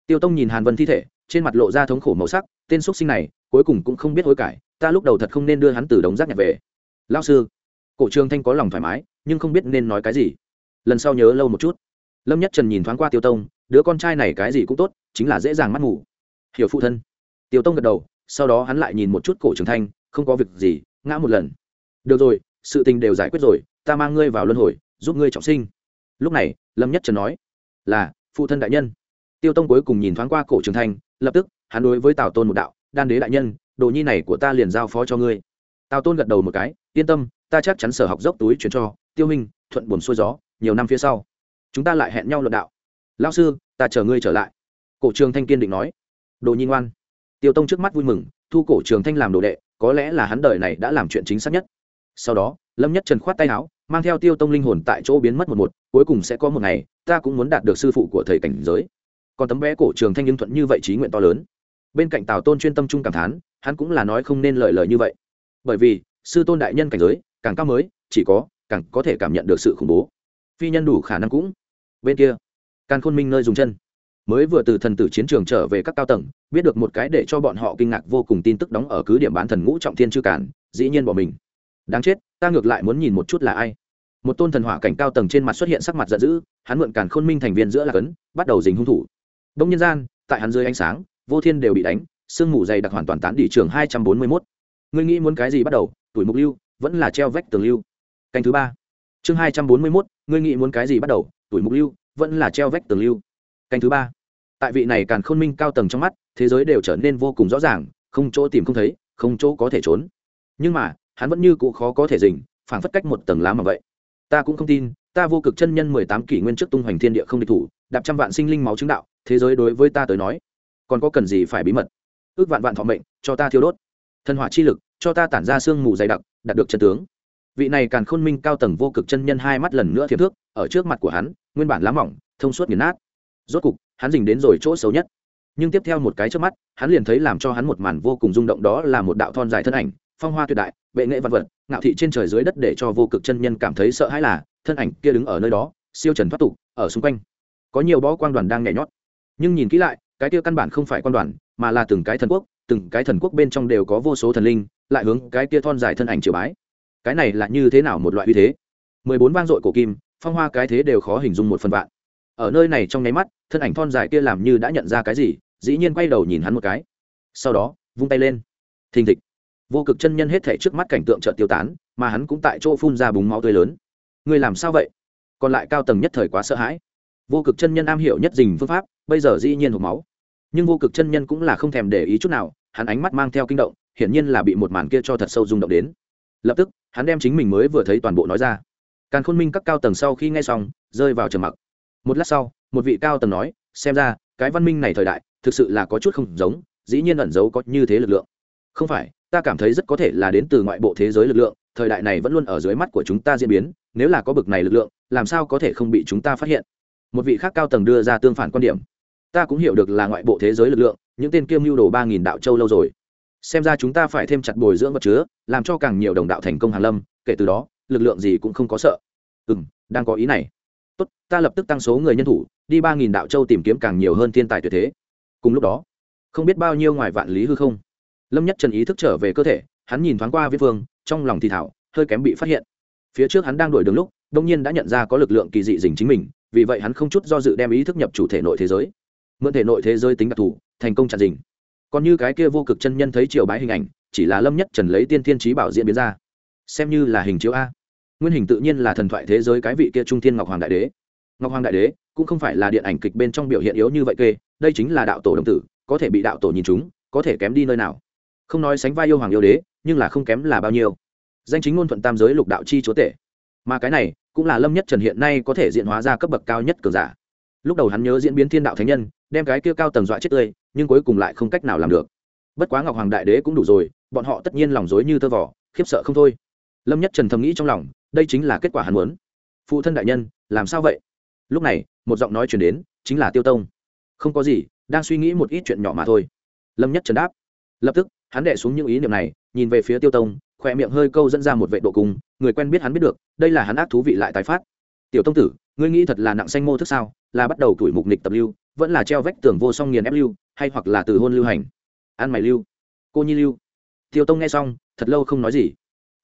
tiêu tông nhìn hàn vân thi thể, trên mặt lộ ra thống khổ màu sắc, tên x sinh này, cuối cùng cũng không biết hối cải, ta lúc đầu thật không nên đưa hắn từ đống rác nhặt về. Lão sư, cổ trường thanh có lòng thoải mái, nhưng không biết nên nói cái gì. Lần sau nhớ lâu một chút. Lâm nhất trần nhìn thoáng qua tiêu tông, đứa con trai này cái gì cũng tốt, chính là dễ dàng mắt ngủ. Hiểu phụ thân. Tiêu tông gật đầu, sau đó hắn lại nhìn một chút cổ trường thanh, không có việc gì, ngã một lần. Được rồi, sự tình đều giải quyết rồi, ta mang ngươi vào luân hồi, giúp ngươi trọng sinh lúc này, lâm nhất trần nói, là, phụ thân đại nhân. Tiêu tông cuối cùng nhìn thoáng qua cổ trường thanh, lập tức, hắn đối với tào tôn một đạo, đan đế đại nhân, đồ nhi này của ta liền giao phó cho ngươi. Tào tôn gật đầu một cái, yên tâm, ta chắc chắn sở học dốc túi chuyển cho, tiêu minh thuận buồn xuôi gió, nhiều năm phía sau, chúng ta lại hẹn nhau luận đạo. Lão sư, ta chờ ngươi trở lại. Cổ trường thanh kiên định nói. Đồ nhi ngoan. Tiêu tông trước mắt vui mừng, thu cổ trường thanh làm đồ đệ, có lẽ là hắn đời này đã làm chuyện chính xác nhất. Sau đó, lâm nhất trần khoát tay áo mang theo tiêu tông linh hồn tại chỗ biến mất một một, cuối cùng sẽ có một ngày, ta cũng muốn đạt được sư phụ của thầy cảnh giới. Còn tấm bé cổ trường thanh nhưng thuận như vậy trí nguyện to lớn. Bên cạnh tào tôn chuyên tâm trung cảm thán, hắn cũng là nói không nên lời lời như vậy. Bởi vì, sư tôn đại nhân cảnh giới, càng cao mới, chỉ có, càng có thể cảm nhận được sự khủng bố. Phi nhân đủ khả năng cũng. Bên kia càng khôn minh nơi dùng chân. Mới vừa từ thần tử chiến trường trở về các cao tầng, biết được một cái để cho bọn họ kinh ngạc vô cùng tin tức đóng ở cứ điểm bán thần ngũ trọng thiên chưa cản dĩ nhiên bỏ mình. Đáng chết ta ngược lại muốn nhìn một chút là ai. Một tôn thần hỏa cảnh cao tầng trên mặt xuất hiện sắc mặt giận dữ, hắn mượn càn khôn minh thành viên giữa là cấn, bắt đầu dình hung thủ. Đông nhân gian, tại hắn dưới ánh sáng, vô thiên đều bị đánh, sương mù dày đặc hoàn toàn tán đi trường hai trăm bốn mươi mốt. Ngươi nghĩ muốn cái gì bắt đầu, tuổi mục lưu, vẫn là treo vách tường lưu. Canh thứ ba. Chương hai trăm bốn mươi mốt, ngươi nghĩ muốn cái gì bắt đầu, tuổi mục lưu, vẫn là treo vách tường lưu. Canh thứ ba. Tại vị này càn khôn minh cao tầng trong mắt, thế giới đều trở nên vô cùng rõ ràng, không chỗ tìm không thấy, không chỗ có thể trốn. Nhưng mà hắn vẫn như cụ khó có thể dình phản phất cách một tầng lá mà vậy. Ta cũng không tin, ta vô cực chân nhân mười tám kỷ nguyên trước tung hoành thiên địa không địch thủ, đạp trăm vạn sinh linh máu chứng đạo, thế giới đối với ta tới nói, còn có cần gì phải bí mật? Ước vạn vạn thọ mệnh, cho ta thiêu đốt. Thân hỏa chi lực, cho ta tản ra sương mù dày đặc, đạt được chân tướng. Vị này càng khôn minh cao tầng vô cực chân nhân hai mắt lần nữa thiếp thước, ở trước mặt của hắn, nguyên bản lá mỏng, thông suốt nghiền nát. Rốt cục, hắn dình đến rồi chỗ xấu nhất. Nhưng tiếp theo một cái trước mắt, hắn liền thấy làm cho hắn một màn vô cùng rung động đó là một đạo thon dài thân ảnh, phong hoa tuyệt đại bệ nghệ văn vật, ngạo thị trên trời dưới đất để cho vô cực chân nhân cảm thấy sợ hãi là, thân ảnh kia đứng ở nơi đó, siêu trần thoát tục, ở xung quanh. Có nhiều bó quan đoàn đang nhảy nhót. Nhưng nhìn kỹ lại, cái kia căn bản không phải quan đoàn, mà là từng cái thần quốc, từng cái thần quốc bên trong đều có vô số thần linh, lại hướng cái kia thon dài thân ảnh triều bái. Cái này là như thế nào một loại uy thế? Mười bốn vang dội cổ kim, phong hoa cái thế đều khó hình dung một phần vạn. Ở nơi này trong nháy mắt, thân ảnh thon dài kia làm như đã nhận ra cái gì, dĩ nhiên quay đầu nhìn hắn một cái. Sau đó, vung tay lên. Thình thịch vô cực chân nhân hết thể trước mắt cảnh tượng chợt tiêu tán, mà hắn cũng tại chỗ phun ra búng máu tươi lớn. Người làm sao vậy? Còn lại cao tầng nhất thời quá sợ hãi. Vô cực chân nhân am hiểu nhất dình phương pháp, bây giờ dĩ nhiên hộp máu. Nhưng vô cực chân nhân cũng là không thèm để ý chút nào, hắn ánh mắt mang theo kinh động, hiển nhiên là bị một màn kia cho thật sâu rung động đến. Lập tức, hắn đem chính mình mới vừa thấy toàn bộ nói ra. Càng khôn minh các cao tầng sau khi nghe xong, rơi vào trầm mặc. Một lát sau, một vị cao tầng nói, xem ra, cái văn minh này thời đại, thực sự là có chút không giống, dĩ nhiên ẩn giấu có như thế lực lượng. Không phải ta cảm thấy rất có thể là đến từ ngoại bộ thế giới lực lượng, thời đại này vẫn luôn ở dưới mắt của chúng ta diễn biến, nếu là có bực này lực lượng, làm sao có thể không bị chúng ta phát hiện? Một vị khác cao tầng đưa ra tương phản quan điểm. Ta cũng hiểu được là ngoại bộ thế giới lực lượng, những tên kiêm mưu đồ ba nghìn đạo châu lâu rồi. Xem ra chúng ta phải thêm chặt bồi dưỡng vật chứa, làm cho càng nhiều đồng đạo thành công hàn lâm, kể từ đó, lực lượng gì cũng không có sợ. Ừ m đang có ý này. Tốt, ta lập tức tăng số người nhân thủ, đi ba nghìn đạo châu tìm kiếm càng nhiều hơn thiên tài tuyệt thế. Cùng lúc đó, không biết bao nhiêu ngoài vạn lý hư không lâm nhất trần ý thức trở về cơ thể hắn nhìn thoáng qua viễn Vương, trong lòng thì thảo hơi kém bị phát hiện. Phía trước hắn đang đổi đường lúc đông nhiên đã nhận ra có lực lượng kỳ dị dình chính mình vì vậy hắn không chút do dự đem ý thức nhập chủ thể nội thế giới. Mượn thể nội thế giới tính đặc thù thành công chặn dình. Còn như cái kia vô cực chân nhân thấy triều bái hình ảnh chỉ là lâm nhất trần lấy tiên thiên trí bảo diễn biến ra. Xem như là hình chiếu a. Nguyên hình tự nhiên là thần thoại thế giới cái vị kia trung thiên ngọc hoàng đại đế. Ngọc hoàng đại đế cũng không phải là điện ảnh kịch bên trong biểu hiện yếu như vậy kê đây chính là đạo tổ đồng tử có thể bị đạo tổ nhìn chúng có thể kém đi nơi nào không nói sánh vai yêu hoàng yêu đế, nhưng là không kém là bao nhiêu. Danh chính ngôn thuận tam giới lục đạo chi chúa tể. Mà cái này, cũng là lâm nhất trần hiện nay có thể diện hóa ra cấp bậc cao nhất cường giả. Lúc đầu hắn nhớ diễn biến thiên đạo thánh nhân, đem cái kia cao tầng dọa chết tươi, nhưng cuối cùng lại không cách nào làm được. Bất quá ngọc hoàng đại đế cũng đủ rồi, bọn họ tất nhiên lòng dối như tơ vỏ khiếp sợ không thôi. Lâm nhất trần thầm nghĩ trong lòng, đây chính là kết quả hắn muốn. Phụ thân đại nhân, làm sao vậy? Lúc này, một giọng nói chuyển đến, chính là tiêu tông. Không có gì, đang suy nghĩ một ít chuyện nhỏ mà thôi. Lâm nhất trần đáp. Lập tức hắn đẻ xuống những ý niệm này nhìn về phía tiêu tông khỏe miệng hơi câu dẫn ra một vệ độ cung, người quen biết hắn biết được đây là hắn ác thú vị lại tái phát. Tiểu tông tử ngươi nghĩ thật là nặng xanh mô thức sao là bắt đầu tuổi mục nịch tập lưu vẫn là treo vách tường vô song nghiền ép lưu hay hoặc là từ hôn lưu hành? Ăn mày lưu. Cô nhi lưu. Tiêu tông nghe xong thật lâu không nói gì.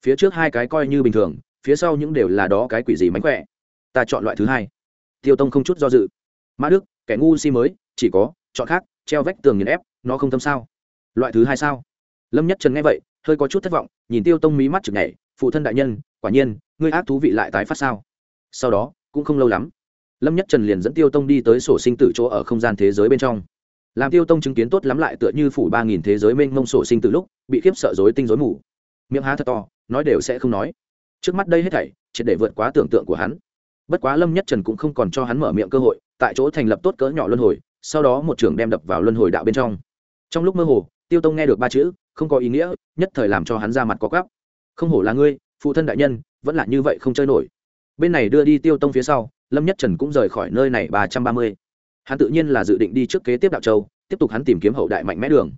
Phía trước hai cái coi như bình thường phía sau những đều là đó cái quỷ gì mánh khỏe. Ta chọn loại thứ hai. Tiêu tông không chút do dự. Mã đức kẻ ngu si mới chỉ có chọn khác treo vách tường nghiền ép nó không tâm sao? Loại thứ hai sao? lâm nhất trần nghe vậy, hơi có chút thất vọng, nhìn tiêu tông mí mắt chực nhảy, phụ thân đại nhân, quả nhiên, ngươi ác thú vị lại tái phát sao? Sau đó, cũng không lâu lắm, lâm nhất trần liền dẫn tiêu tông đi tới sổ sinh tử chỗ ở không gian thế giới bên trong. Làm tiêu tông chứng kiến tốt lắm lại tựa như phủ ba nghìn thế giới mênh mông sổ sinh tử lúc, bị khiếp sợ dối tinh dối mù. Miệng há thật to, nói đều sẽ không nói. Trước mắt đây hết thảy chỉ để vượt quá tưởng tượng của hắn. Bất quá lâm nhất trần cũng không còn cho hắn mở miệng cơ hội, tại chỗ thành lập tốt cỡ nhỏ luân hồi, sau đó một trưởng đem đập vào luân hồi đạo bên trong. Trong lúc mơ hồ, tiêu tông nghe được ba chữ không có ý nghĩa, nhất thời làm cho hắn ra mặt có gắp. Không hổ là ngươi, phụ thân đại nhân, vẫn là như vậy không chơi nổi. Bên này đưa đi tiêu tông phía sau, lâm nhất trần cũng rời khỏi nơi này ba trăm ba mươi. Hắn tự nhiên là dự định đi trước kế tiếp đạo châu, tiếp tục hắn tìm kiếm hậu đại mạnh mẽ đường.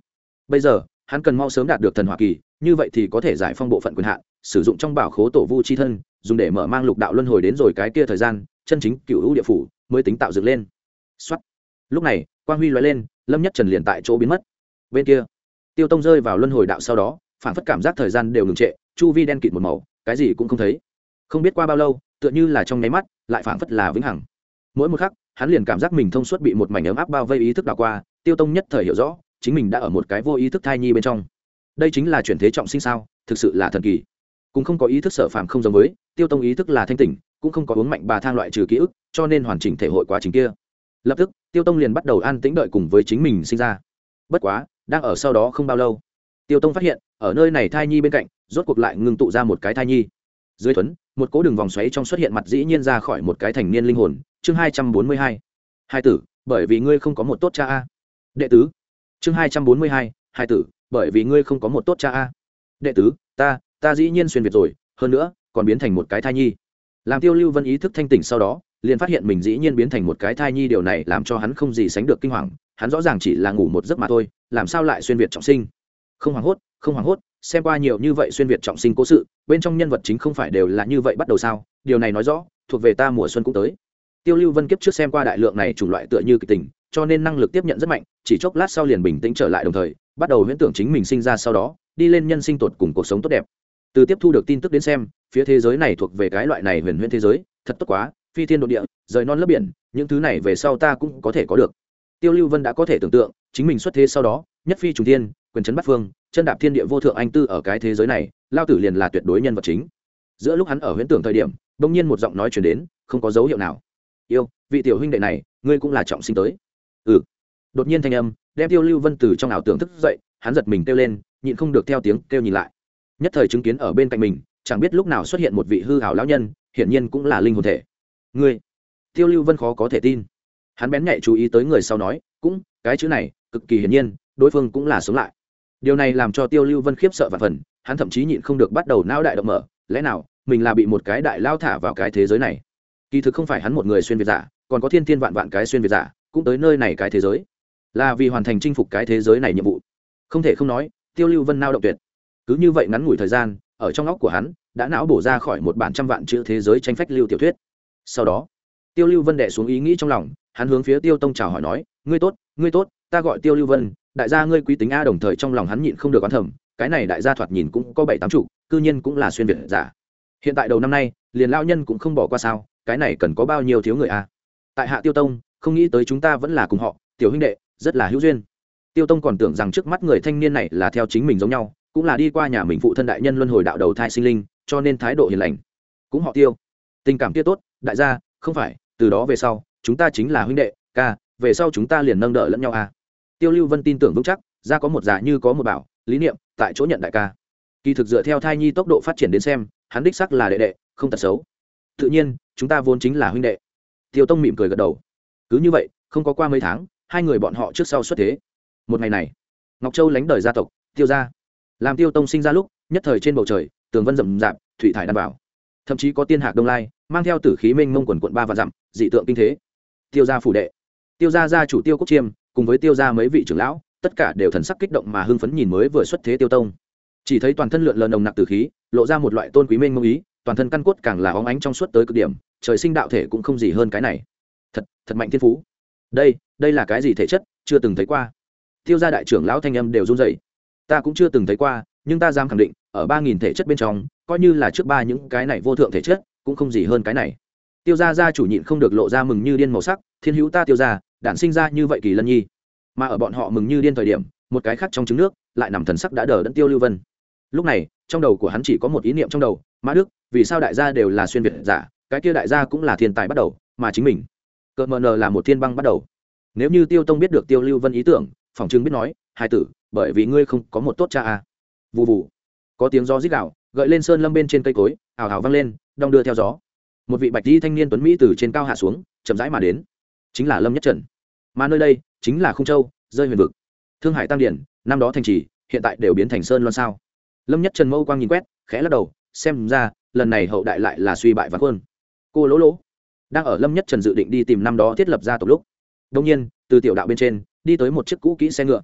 Bây giờ, hắn cần mau sớm đạt được thần hoa kỳ, như vậy thì có thể giải phong bộ phận quyền hạn, sử dụng trong bảo khố tổ vu c h i thân, dùng để mở mang lục đạo luân hồi đến rồi cái kia thời gian, chân chính cựu hữu địa phủ mới tính tạo dựng lên. Lúc này, quang huy loại lên, lâm nhất trần liền tại chỗ biến mất. Bên kia tiêu tông rơi vào luân hồi đạo sau đó, phản phất cảm giác thời gian đều ngừng trệ, chu vi đen kịt một màu, cái gì cũng không thấy. Không biết qua bao lâu, tựa như là trong nháy mắt, lại phản phất là vĩnh hằng. Mỗi một khắc, hắn liền cảm giác mình thông suốt bị một mảnh ấm áp bao vây ý thức đảo qua, tiêu tông nhất thời hiểu rõ, chính mình đã ở một cái vô ý thức thai nhi bên trong. Đây chính là chuyển thế trọng sinh sao, thực sự là thần kỳ. Cũng không có ý thức sợ phạm không giống với, tiêu tông ý thức là thanh tỉnh, cũng không có uống mạnh bà thang loại trừ ký ức, cho nên hoàn chỉnh thể hội quá trình kia. Lập tức, tiêu tông liền bắt đầu an tĩnh đợi cùng với chính mình sinh ra. Bất quá đang ở sau đó không bao lâu, tiêu tông phát hiện, ở nơi này thai nhi bên cạnh, rốt cuộc lại ngưng tụ ra một cái thai nhi. Dưới thuấn, một cố đường vòng xoáy trong xuất hiện mặt dĩ nhiên ra khỏi một cái thành niên linh hồn, chương hai trăm bốn mươi hai. Hai tử, bởi vì ngươi không có một tốt cha a. Đệ tứ, chương hai trăm bốn mươi hai hai tử, bởi vì ngươi không có một tốt cha a. Đệ tứ, ta ta dĩ nhiên xuyên việt rồi, hơn nữa, còn biến thành một cái thai nhi. Làm tiêu lưu vân ý thức thanh tỉnh sau đó, liền phát hiện mình dĩ nhiên biến thành một cái thai nhi, điều này làm cho hắn không gì sánh được kinh hoàng hắn rõ ràng chỉ là ngủ một giấc mà thôi, làm sao lại xuyên việt trọng sinh? Không hoảng hốt, không hoảng hốt, xem qua nhiều như vậy xuyên việt trọng sinh cố sự, bên trong nhân vật chính không phải đều là như vậy bắt đầu sao? Điều này nói rõ, thuộc về ta mùa xuân cũng tới. Tiêu lưu vân kiếp trước xem qua đại lượng này chủng loại tựa như kỳ tình, cho nên năng lực tiếp nhận rất mạnh, chỉ chốc lát sau liền bình tĩnh trở lại đồng thời, bắt đầu huyễn tưởng chính mình sinh ra sau đó, đi lên nhân sinh tuột cùng cuộc sống tốt đẹp. Từ tiếp thu được tin tức đến xem, phía thế giới này thuộc về cái loại này huyền huyễn thế giới, thật tốt quá, phi thiên độ địa, rời non lớp biển, những thứ này về sau ta cũng có thể có được tiêu lưu vân đã có thể tưởng tượng chính mình xuất thế sau đó nhất phi trùng Thiên, quyền trấn Bát phương chân đạp thiên địa vô thượng anh tư ở cái thế giới này Lão tử liền là tuyệt đối nhân vật chính. Giữa lúc hắn ở huyễn tưởng thời điểm bỗng nhiên một giọng nói truyền đến không có dấu hiệu nào. Yêu vị tiểu huynh đệ này ngươi cũng là trọng sinh tới. Ừ. Đột nhiên thanh âm đem tiêu lưu vân từ trong ảo tưởng thức dậy hắn giật mình kêu lên nhịn không được theo tiếng kêu nhìn lại. Nhất thời chứng kiến ở bên cạnh mình chẳng biết lúc nào xuất hiện một vị hư ảo lão nhân hiển nhiên cũng là linh hồn thể. Ngươi? Tiêu lưu vân khó có thể tin hắn bén nhạy chú ý tới người sau nói, cũng, cái chữ này, cực kỳ hiển nhiên, đối phương cũng là sống lại. Điều này làm cho tiêu lưu vân khiếp sợ và phần, hắn thậm chí nhịn không được bắt đầu não đại động mở, lẽ nào, mình là bị một cái đại lao thả vào cái thế giới này? Kỳ thực không phải hắn một người xuyên việt giả, còn có thiên thiên vạn vạn cái xuyên việt giả, cũng tới nơi này cái thế giới. Là vì hoàn thành chinh phục cái thế giới này nhiệm vụ. Không thể không nói, tiêu lưu vân nao động tuyệt. Cứ như vậy ngắn ngủi thời gian, ở trong óc của hắn, đã não bổ ra khỏi một bản trăm vạn chữ thế giới tranh phách lưu tiểu thuyết. Sau đó, tiêu lưu vân đệ xuống ý nghĩ trong lòng hắn hướng phía tiêu tông chào hỏi nói, ngươi tốt ngươi tốt, ta gọi tiêu lưu vân, đại gia ngươi quý tính a đồng thời trong lòng hắn nhịn không được oán thầm, cái này đại gia thoạt nhìn cũng có bảy tám chục, cư nhiên cũng là xuyên việt giả. Hiện tại đầu năm nay, liền lao nhân cũng không bỏ qua sao, cái này cần có bao nhiêu thiếu người a? Tại hạ tiêu tông, không nghĩ tới chúng ta vẫn là cùng họ, tiểu huynh đệ, rất là hữu duyên. Tiêu tông còn tưởng rằng trước mắt người thanh niên này là theo chính mình giống nhau, cũng là đi qua nhà mình phụ thân đại nhân luân hồi đạo đầu thai sinh linh, cho nên thái độ hiền lành. Cũng họ tiêu. Tình cảm kia tốt, đại gia, không phải, từ đó về sau chúng ta chính là huynh đệ, ca, về sau chúng ta liền nâng đỡ lẫn nhau à. tiêu lưu vân tin tưởng vững chắc, ra có một giả như có một bảo, lý niệm, tại chỗ nhận đại ca. Kỳ thực dựa theo thai nhi tốc độ phát triển đến xem, hắn đích sắc là đệ đệ, không tật xấu. Tự nhiên, chúng ta vốn chính là huynh đệ. Tiêu tông mỉm cười gật đầu. Cứ như vậy, không có qua mấy tháng, hai người bọn họ trước sau xuất thế. Một ngày này, ngọc châu lánh đời gia tộc, tiêu ra làm tiêu tông sinh ra lúc, nhất thời trên bầu trời, tường vân rậm rạp, thủy thải đảm bảo thậm chí có tiên hạc đông lai, mang theo tử khí minh mông quần quận ba và dặm, dị tượng kinh thế tiêu gia phủ đệ. Tiêu gia gia chủ tiêu quốc chiêm, cùng với tiêu gia mấy vị trưởng lão, tất cả đều thần sắc kích động mà hưng phấn nhìn mới vừa xuất thế tiêu tông. Chỉ thấy toàn thân lượn lờ nồng nặc từ khí, lộ ra một loại tôn quý minh mông ý, toàn thân căn cốt càng là óng ánh trong suốt tới cực điểm, trời sinh đạo thể cũng không gì hơn cái này. Thật thật mạnh thiên phú. Đây đây là cái gì thể chất, chưa từng thấy qua. Tiêu gia đại trưởng lão thanh âm đều run rẩy. Ta cũng chưa từng thấy qua, nhưng ta dám khẳng định, ở ba nghìn thể chất bên trong, coi như là trước ba những cái này vô thượng thể chất, cũng không gì hơn cái này tiêu gia gia chủ nhịn không được lộ ra mừng như điên màu sắc, thiên hữu ta tiêu gia, đản sinh ra như vậy kỳ lân nhi. Mà ở bọn họ mừng như điên thời điểm, một cái khác trong trứng nước lại nằm thần sắc đã đờ đẫn tiêu lưu vân. Lúc này, trong đầu của hắn chỉ có một ý niệm trong đầu, mã đức, vì sao đại gia đều là xuyên việt giả, cái kia đại gia cũng là thiên tài bắt đầu, mà chính mình cợt mờ nờ là một thiên băng bắt đầu. Nếu như tiêu tông biết được tiêu lưu vân ý tưởng phỏng chứng biết nói, hai tử, bởi vì ngươi không có một tốt cha a. À. vụ vụ có tiếng gió rít gạo gợi lên sơn lâm bên trên cây cối ảo ảo văng lên, đong đưa theo gió một vị bạch di thanh niên tuấn mỹ từ trên cao hạ xuống, chậm rãi mà đến. Chính là lâm nhất trần. Mà nơi đây chính là Khung châu, rơi huyền vực. Thương hải tăng điển, năm đó thành trì, hiện tại đều biến thành sơn loan sao? Lâm nhất trần mâu quang nhìn quét, khẽ lắc đầu, xem ra, lần này hậu đại lại là suy bại và quân. Cô lỗ lỗ đang ở lâm nhất trần dự định đi tìm năm đó thiết lập gia tộc lúc. Đông nhiên, từ tiểu đạo bên trên, đi tới một chiếc cũ kỹ xe ngựa.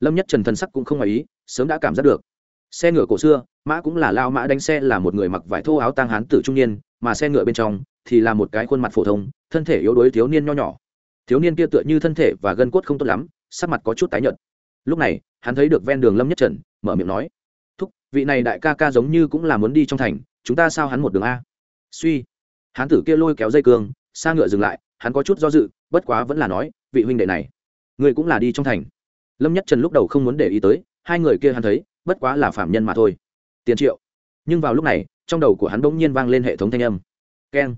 Lâm nhất trần thần sắc cũng không ngoài ý, sớm đã cảm giác được xe ngựa cổ xưa, mã cũng là lao mã đánh xe là một người mặc vải thô áo tang hán tử trung niên, mà xe ngựa bên trong thì là một cái khuôn mặt phổ thông, thân thể yếu đuối thiếu niên nho nhỏ. Thiếu niên kia tựa như thân thể và gân cốt không tốt lắm, sắc mặt có chút tái nhợt. Lúc này, hắn thấy được ven đường lâm nhất trần, mở miệng nói, thúc, vị này đại ca ca giống như cũng là muốn đi trong thành, chúng ta sao hắn một đường a? Suy, hán tử kia lôi kéo dây cương, xa ngựa dừng lại, hắn có chút do dự, bất quá vẫn là nói, vị huynh đệ này, người cũng là đi trong thành. Lâm nhất trần lúc đầu không muốn để ý tới, hai người kia hắn thấy bất quá là phạm nhân mà thôi. Tiền triệu. Nhưng vào lúc này, trong đầu của hắn bỗng nhiên vang lên hệ thống thanh âm. Keng.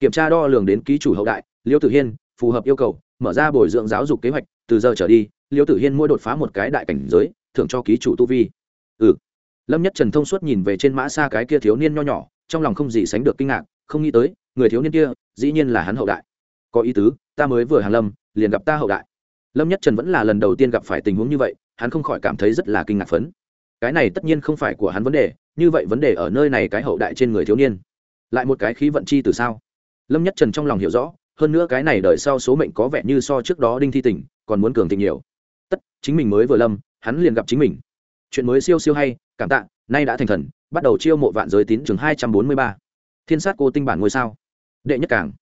Kiểm tra đo lường đến ký chủ hậu đại, liêu tử hiên, phù hợp yêu cầu, mở ra bồi dưỡng giáo dục kế hoạch, từ giờ trở đi, liêu tử hiên mỗi đột phá một cái đại cảnh giới, thưởng cho ký chủ tu vi. Ừ. Lâm nhất trần thông suốt nhìn về trên mã xa cái kia thiếu niên nho nhỏ, trong lòng không gì sánh được kinh ngạc, không nghĩ tới, người thiếu niên kia, dĩ nhiên là hắn hậu đại. Có ý tứ, ta mới vừa hàn lâm, liền gặp ta hậu đại. Lâm nhất trần vẫn là lần đầu tiên gặp phải tình huống như vậy, hắn không khỏi cảm thấy rất là kinh ngạc phấn cái này tất nhiên không phải của hắn vấn đề, như vậy vấn đề ở nơi này cái hậu đại trên người thiếu niên. Lại một cái khí vận chi từ sao? Lâm nhất trần trong lòng hiểu rõ, hơn nữa cái này đời sau số mệnh có vẻ như so trước đó đinh thi tỉnh còn muốn cường tình nhiều. Tất, chính mình mới vừa lâm, hắn liền gặp chính mình. Chuyện mới siêu siêu hay, cảm tạ, nay đã thành thần, bắt đầu chiêu mộ vạn giới tín, chương hai trăm bốn mươi ba. Thiên sát cô tinh bản ngôi sao. Đệ nhất càng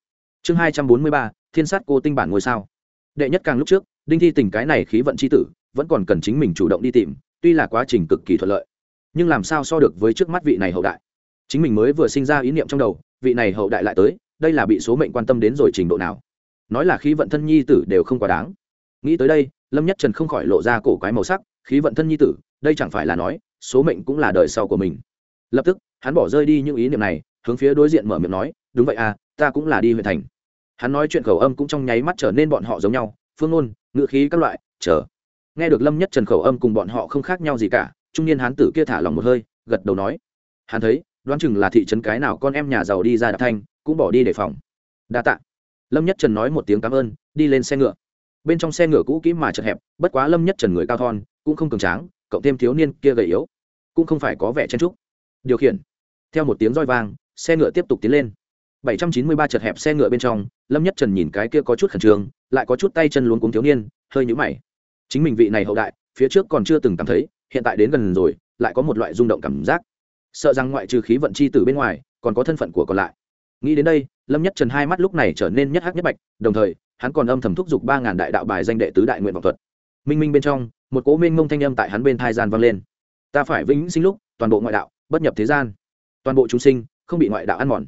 chương hai trăm bốn mươi ba, thiên sát cô tinh bản ngôi sao. Đệ nhất càng lúc trước, đinh thi Tỉnh cái này khí vận chi tử, vẫn còn cần chính mình chủ động đi tìm tuy là quá trình cực kỳ thuận lợi, nhưng làm sao so được với trước mắt vị này hậu đại? Chính mình mới vừa sinh ra ý niệm trong đầu, vị này hậu đại lại tới, đây là bị số mệnh quan tâm đến rồi trình độ nào? Nói là khí vận thân nhi tử đều không quá đáng. Nghĩ tới đây, lâm nhất trần không khỏi lộ ra cổ quái màu sắc, khí vận thân nhi tử, đây chẳng phải là nói, số mệnh cũng là đời sau của mình. Lập tức, hắn bỏ rơi đi những ý niệm này, hướng phía đối diện mở miệng nói, đúng vậy à ta cũng là đi huyện thành. Hắn nói chuyện khẩu âm cũng trong nháy mắt trở nên bọn họ giống nhau, phương ngôn, ngữ khí các loại, chờ nghe được lâm nhất trần khẩu âm cùng bọn họ không khác nhau gì cả, trung niên hán tử kia thả lòng một hơi, gật đầu nói, hắn thấy, đoán chừng là thị trấn cái nào con em nhà giàu đi ra đạp thanh, cũng bỏ đi để phòng. Đa tạ. Lâm nhất trần nói một tiếng cảm ơn, đi lên xe ngựa. Bên trong xe ngựa cũ kỹ mà chật hẹp, bất quá lâm nhất trần người cao thon, cũng không cường tráng, cộng thêm thiếu niên kia gầy yếu, cũng không phải có vẻ chen trúc điều khiển. Theo một tiếng roi vang, xe ngựa tiếp tục tiến lên. 793 chật hẹp xe ngựa bên trong, lâm nhất trần nhìn cái kia có chút khẩn trương, lại có chút tay chân luống cuống thiếu niên, hơi nhũ mày chính mình vị này hậu đại, phía trước còn chưa từng cảm thấy, hiện tại đến gần rồi, lại có một loại rung động cảm giác. Sợ rằng ngoại trừ khí vận chi từ bên ngoài, còn có thân phận của còn lại. Nghĩ đến đây, lâm nhất trần hai mắt lúc này trở nên nhất hắc nhất bạch, đồng thời, hắn còn âm thầm thúc giục ba ngàn đại đạo bài danh đệ tứ đại nguyện vọng thuật. Minh minh bên trong, một cố minh ngông thanh âm tại hắn bên thai gian vang lên. Ta phải vĩnh sinh lúc, toàn bộ ngoại đạo, bất nhập thế gian. Toàn bộ chúng sinh, không bị ngoại đạo ăn mòn.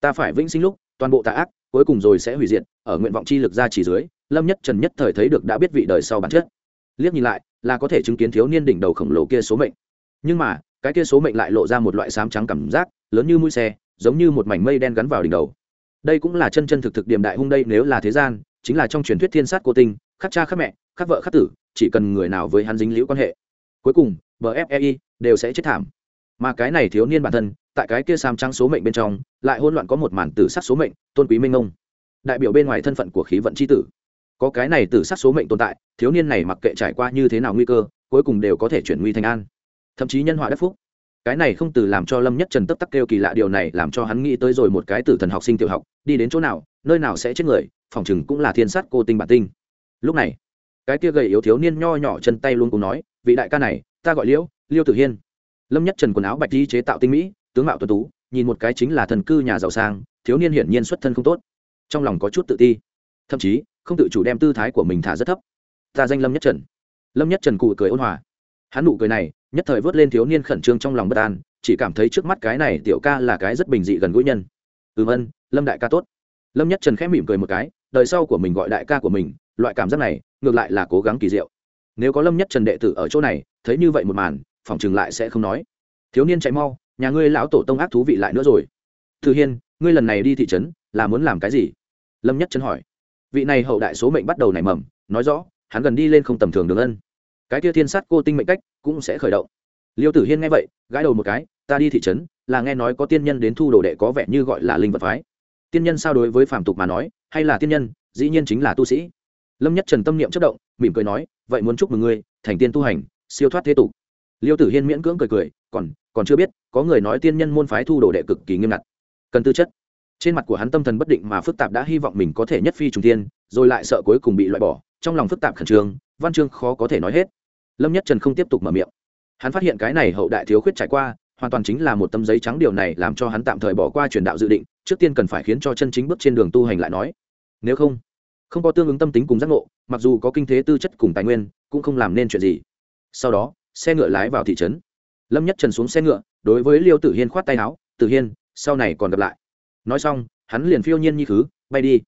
Ta phải vĩnh sinh lúc, toàn bộ tà ác, cuối cùng rồi sẽ hủy diệt, ở nguyện vọng chi lực ra chỉ dưới, lâm nhất trần nhất thời thấy được đã biết vị đời sau bản chất liếc nhìn lại, là có thể chứng kiến thiếu niên đỉnh đầu khổng lồ kia số mệnh. Nhưng mà, cái kia số mệnh lại lộ ra một loại sám trắng cảm giác, lớn như mũi xe, giống như một mảnh mây đen gắn vào đỉnh đầu. Đây cũng là chân chân thực thực điểm đại hung đây nếu là thế gian, chính là trong truyền thuyết thiên sát cô tinh, khắc cha khắc mẹ, khắc vợ khắc tử, chỉ cần người nào với hắn dính liễu quan hệ. Cuối cùng bfei đều sẽ chết thảm. Mà cái này thiếu niên bản thân, tại cái kia sam trắng số mệnh bên trong, lại hỗn loạn có một màn tử sát số mệnh, tôn quý minh ngông đại biểu bên ngoài thân phận của khí vận c tử có cái này từ sát số mệnh tồn tại, thiếu niên này mặc kệ trải qua như thế nào nguy cơ, cuối cùng đều có thể chuyển nguy thành an. Thậm chí nhân họa đất phúc. Cái này không từ làm cho lâm nhất trần tấp tắc kêu kỳ lạ điều này làm cho hắn nghĩ tới rồi một cái tử thần học sinh tiểu học, đi đến chỗ nào, nơi nào sẽ chết người, phòng chừng cũng là thiên sát cô tinh bản tinh. Lúc này, cái kia gầy yếu thiếu niên nho nhỏ chân tay luôn cùng nói, vị đại ca này, ta gọi liễu, liêu tử hiên. Lâm nhất trần quần áo bạch đi chế tạo tinh mỹ, tướng mạo tuấn tú, nhìn một cái chính là thần cư nhà giàu sang, thiếu niên hiển nhiên xuất thân không tốt, trong lòng có chút tự ti. Thậm chí không tự chủ đem tư thái của mình thả rất thấp. Ta danh lâm nhất trần. Lâm nhất trần cụ cười ôn hòa. Hắn nụ cười này nhất thời vớt lên thiếu niên khẩn trương trong lòng bất an chỉ cảm thấy trước mắt cái này tiểu ca là cái rất bình dị gần gũi nhân. Ừm vân, lâm đại ca tốt. Lâm nhất trần khẽ mỉm cười một cái đời sau của mình gọi đại ca của mình loại cảm giác này ngược lại là cố gắng kỳ diệu. Nếu có lâm nhất trần đệ tử ở chỗ này thấy như vậy một màn phỏng chừng lại sẽ không nói. Thiếu niên chạy mau nhà ngươi lão tổ tông ác thú vị lại nữa rồi. Thử hiên ngươi lần này đi thị trấn là muốn làm cái gì? Lâm nhất trần hỏi vị này hậu đại số mệnh bắt đầu nảy mầm, nói rõ, hắn gần đi lên không tầm thường đường ân. Cái kia thiên sát cô tinh mệnh cách cũng sẽ khởi động. Liêu tử hiên nghe vậy, gãi đầu một cái, ta đi thị trấn, là nghe nói có tiên nhân đến thu đồ đệ có vẻ như gọi là linh vật phái. Tiên nhân sao đối với phàm tục mà nói, hay là tiên nhân, dĩ nhiên chính là tu sĩ. Lâm nhất trần tâm niệm chất động, mỉm cười nói, vậy muốn chúc mừng ngươi, thành tiên tu hành, siêu thoát thế tục. Liêu tử hiên miễn cưỡng cười cười, còn còn chưa biết, có người nói tiên nhân môn phái thu đồ đệ cực kỳ nghiêm ngặt. Cần tư chất trên mặt của hắn tâm thần bất định mà phức tạp đã hy vọng mình có thể nhất phi trùng tiên rồi lại sợ cuối cùng bị loại bỏ, trong lòng phức tạp khẩn trương, văn chương khó có thể nói hết. Lâm nhất trần không tiếp tục mở miệng. Hắn phát hiện cái này hậu đại thiếu khuyết trải qua, hoàn toàn chính là một tấm giấy trắng điều này làm cho hắn tạm thời bỏ qua truyền đạo dự định, trước tiên cần phải khiến cho chân chính bước trên đường tu hành lại nói. Nếu không không có tương ứng tâm tính cùng giác ngộ, mặc dù có kinh thế tư chất cùng tài nguyên, cũng không làm nên chuyện gì. Sau đó, xe ngựa lái vào thị trấn. Lâm nhất trần xuống xe ngựa, đối với liêu tử hiên khoát tay áo, tử hiên, sau này còn gặp lại nói xong, hắn liền phiêu nhiên như khứ, bay đi.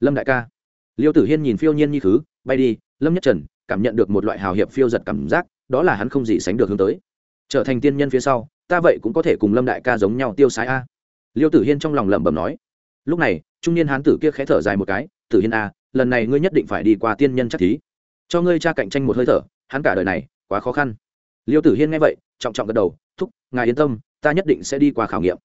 Lâm đại ca. Liêu tử hiên nhìn phiêu nhiên như khứ, bay đi. Lâm nhất trần cảm nhận được một loại hào hiệp phiêu giật cảm giác, đó là hắn không gì sánh được hướng tới. Trở thành tiên nhân phía sau, ta vậy cũng có thể cùng lâm đại ca giống nhau tiêu sái a. Liêu tử hiên trong lòng lẩm bẩm nói. Lúc này, trung niên hán tử kia khẽ thở dài một cái, tử hiên a, lần này ngươi nhất định phải đi qua tiên nhân chắc thí. Cho ngươi cha cạnh tranh một hơi thở, hắn cả đời này, quá khó khăn. Liêu tử hiên nghe vậy, trọng trọng gật đầu, thúc, ngài yên tâm, ta nhất định sẽ đi qua khảo nghiệm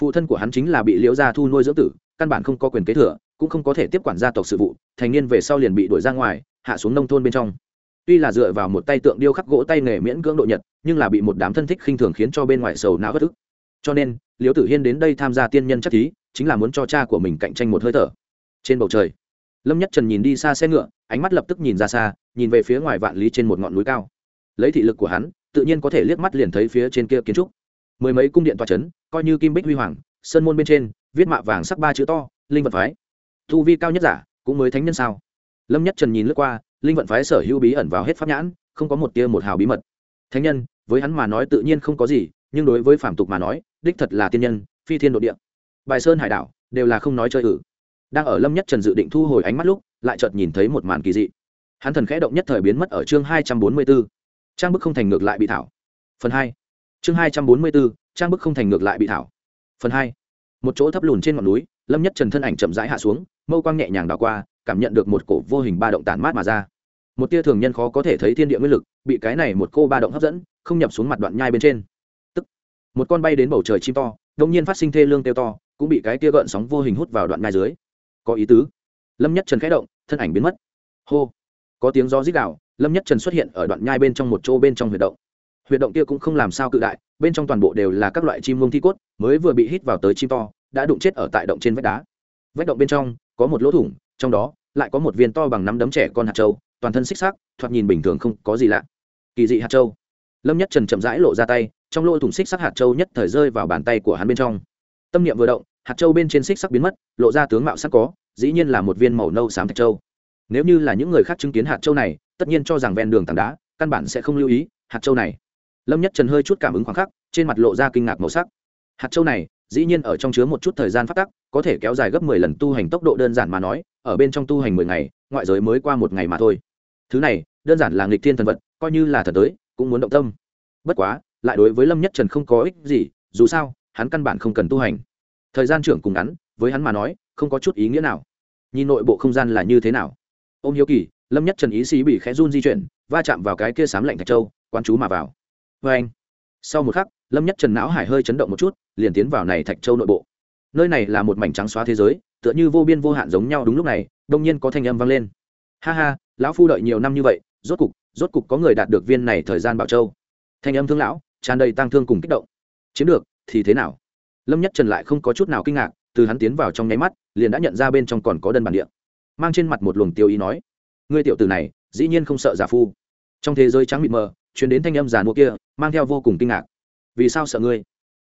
phụ thân của hắn chính là bị liễu gia thu nuôi dưỡng tử, căn bản không có quyền kế thừa, cũng không có thể tiếp quản gia tộc sự vụ, thành niên về sau liền bị đuổi ra ngoài, hạ xuống nông thôn bên trong. Tuy là dựa vào một tay tượng điêu khắc gỗ tay nghề miễn cưỡng độ nhật, nhưng là bị một đám thân thích khinh thường khiến cho bên ngoài sầu não bất ức. Cho nên, liễu tử hiên đến đây tham gia tiên nhân chắc thí, chính là muốn cho cha của mình cạnh tranh một hơi thở. Trên bầu trời, lâm nhất trần nhìn đi xa xe ngựa, ánh mắt lập tức nhìn ra xa, nhìn về phía ngoài vạn lý trên một ngọn núi cao. Lấy thị lực của hắn, tự nhiên có thể liếc mắt liền thấy phía trên kia kiến trúc mười mấy cung điện tòa trấn coi như kim bích huy hoàng, sơn môn bên trên, viết mạ vàng sắc ba chữ to, linh vận phái. Thu vi cao nhất giả, cũng mới thánh nhân sao? Lâm nhất trần nhìn lướt qua, linh vận phái sở hữu bí ẩn vào hết pháp nhãn, không có một tia một hào bí mật. Thánh nhân, với hắn mà nói tự nhiên không có gì, nhưng đối với phạm tục mà nói, đích thật là tiên nhân, phi thiên đ địa. Bài sơn hải đảo, đều là không nói chơi ử. Đang ở lâm nhất trần dự định thu hồi ánh mắt lúc, lại chợt nhìn thấy một màn kỳ dị. Hắn thần khẽ động nhất thời biến mất ở chương hai trăm bốn mươi b trang bức không thành ngược lại bị thảo. Phần hai chương hai trăm bốn mươi bốn, trang bức không thành ngược lại bị thảo. Phần hai, một chỗ thấp lùn trên ngọn núi, lâm nhất trần thân ảnh chậm rãi hạ xuống, mâu quang nhẹ nhàng đảo qua, cảm nhận được một cổ vô hình ba động tản mát mà ra. Một tia thường nhân khó có thể thấy thiên địa nguyên lực, bị cái này một cô ba động hấp dẫn, không nhập xuống mặt đoạn nhai bên trên. Tức, một con bay đến bầu trời chim to đông nhiên phát sinh thê lương tiêu to, cũng bị cái tia gợn sóng vô hình hút vào đoạn nhai dưới. Có ý tứ. Lâm nhất trần khẽ động, thân ảnh biến mất. Hô. Có tiếng gió rít gào, lâm nhất trần xuất hiện ở đoạn nhai bên trong một chỗ bên trong huyệt động huyệt động kia cũng không làm sao cự đại, bên trong toàn bộ đều là các loại chim mông thi cốt, mới vừa bị hít vào tới chim to, đã đụng chết ở tại động trên vách đá. Vách động bên trong, có một lỗ thủng, trong đó, lại có một viên to bằng nắm đấm trẻ con hạt châu, toàn thân xích xác, thoạt nhìn bình thường không có gì lạ. Kỳ dị hạt châu. Lâm nhất trần chậm rãi lộ ra tay, trong lỗ thủng xích sắc hạt châu nhất thời rơi vào bàn tay của hắn bên trong. Tâm niệm vừa động, hạt châu bên trên xích sắc biến mất, lộ ra tướng mạo sắc có, dĩ nhiên là một viên màu nâu xám thạch châu. Nếu như là những người khác chứng kiến hạt châu này, tất nhiên cho rằng ven đường tảng đá, căn bản sẽ không lưu ý hạt châu này lâm nhất trần hơi chút cảm ứng khoảng khắc, trên mặt lộ ra kinh ngạc màu sắc. Hạt châu này, dĩ nhiên ở trong chứa một chút thời gian phát tắc, có thể kéo dài gấp mười lần tu hành tốc độ đơn giản mà nói, ở bên trong tu hành mười ngày, ngoại giới mới qua một ngày mà thôi. Thứ này, đơn giản là nghịch thiên thần vật, coi như là thần tới, cũng muốn động tâm. Bất quá, lại đối với lâm nhất trần không có ích gì, dù sao, hắn căn bản không cần tu hành. Thời gian trưởng cùng ngắn với hắn mà nói, không có chút ý nghĩa nào. Nhìn nội bộ không gian là như thế nào? Ô hiếu kỳ, lâm nhất trần ý xí bị khẽ run di chuyển, va chạm vào cái kia sám lạnh thạch châu quan chú mà vào vê anh. Sau một khắc, lâm nhất trần não hải hơi chấn động một chút, liền tiến vào này thạch châu nội bộ. Nơi này là một mảnh trắng xóa thế giới, tựa như vô biên vô hạn giống nhau đúng lúc này đông nhiên có thanh âm vang lên. Ha ha, lão phu đợi nhiều năm như vậy, rốt cục rốt cục có người đạt được viên này thời gian bảo châu. Thanh âm thương lão, tràn đầy tang thương cùng kích động. Chiếm được, thì thế nào? Lâm nhất trần lại không có chút nào kinh ngạc, từ hắn tiến vào trong nháy mắt, liền đã nhận ra bên trong còn có đơn bản địa. Mang trên mặt một luồng tiêu ý nói, ngươi tiểu tử này, dĩ nhiên không sợ giả phu. Trong thế giới trắng mịt mờ chuyển đến thanh âm giàn mua kia, mang theo vô cùng kinh ngạc. Vì sao sợ ngươi?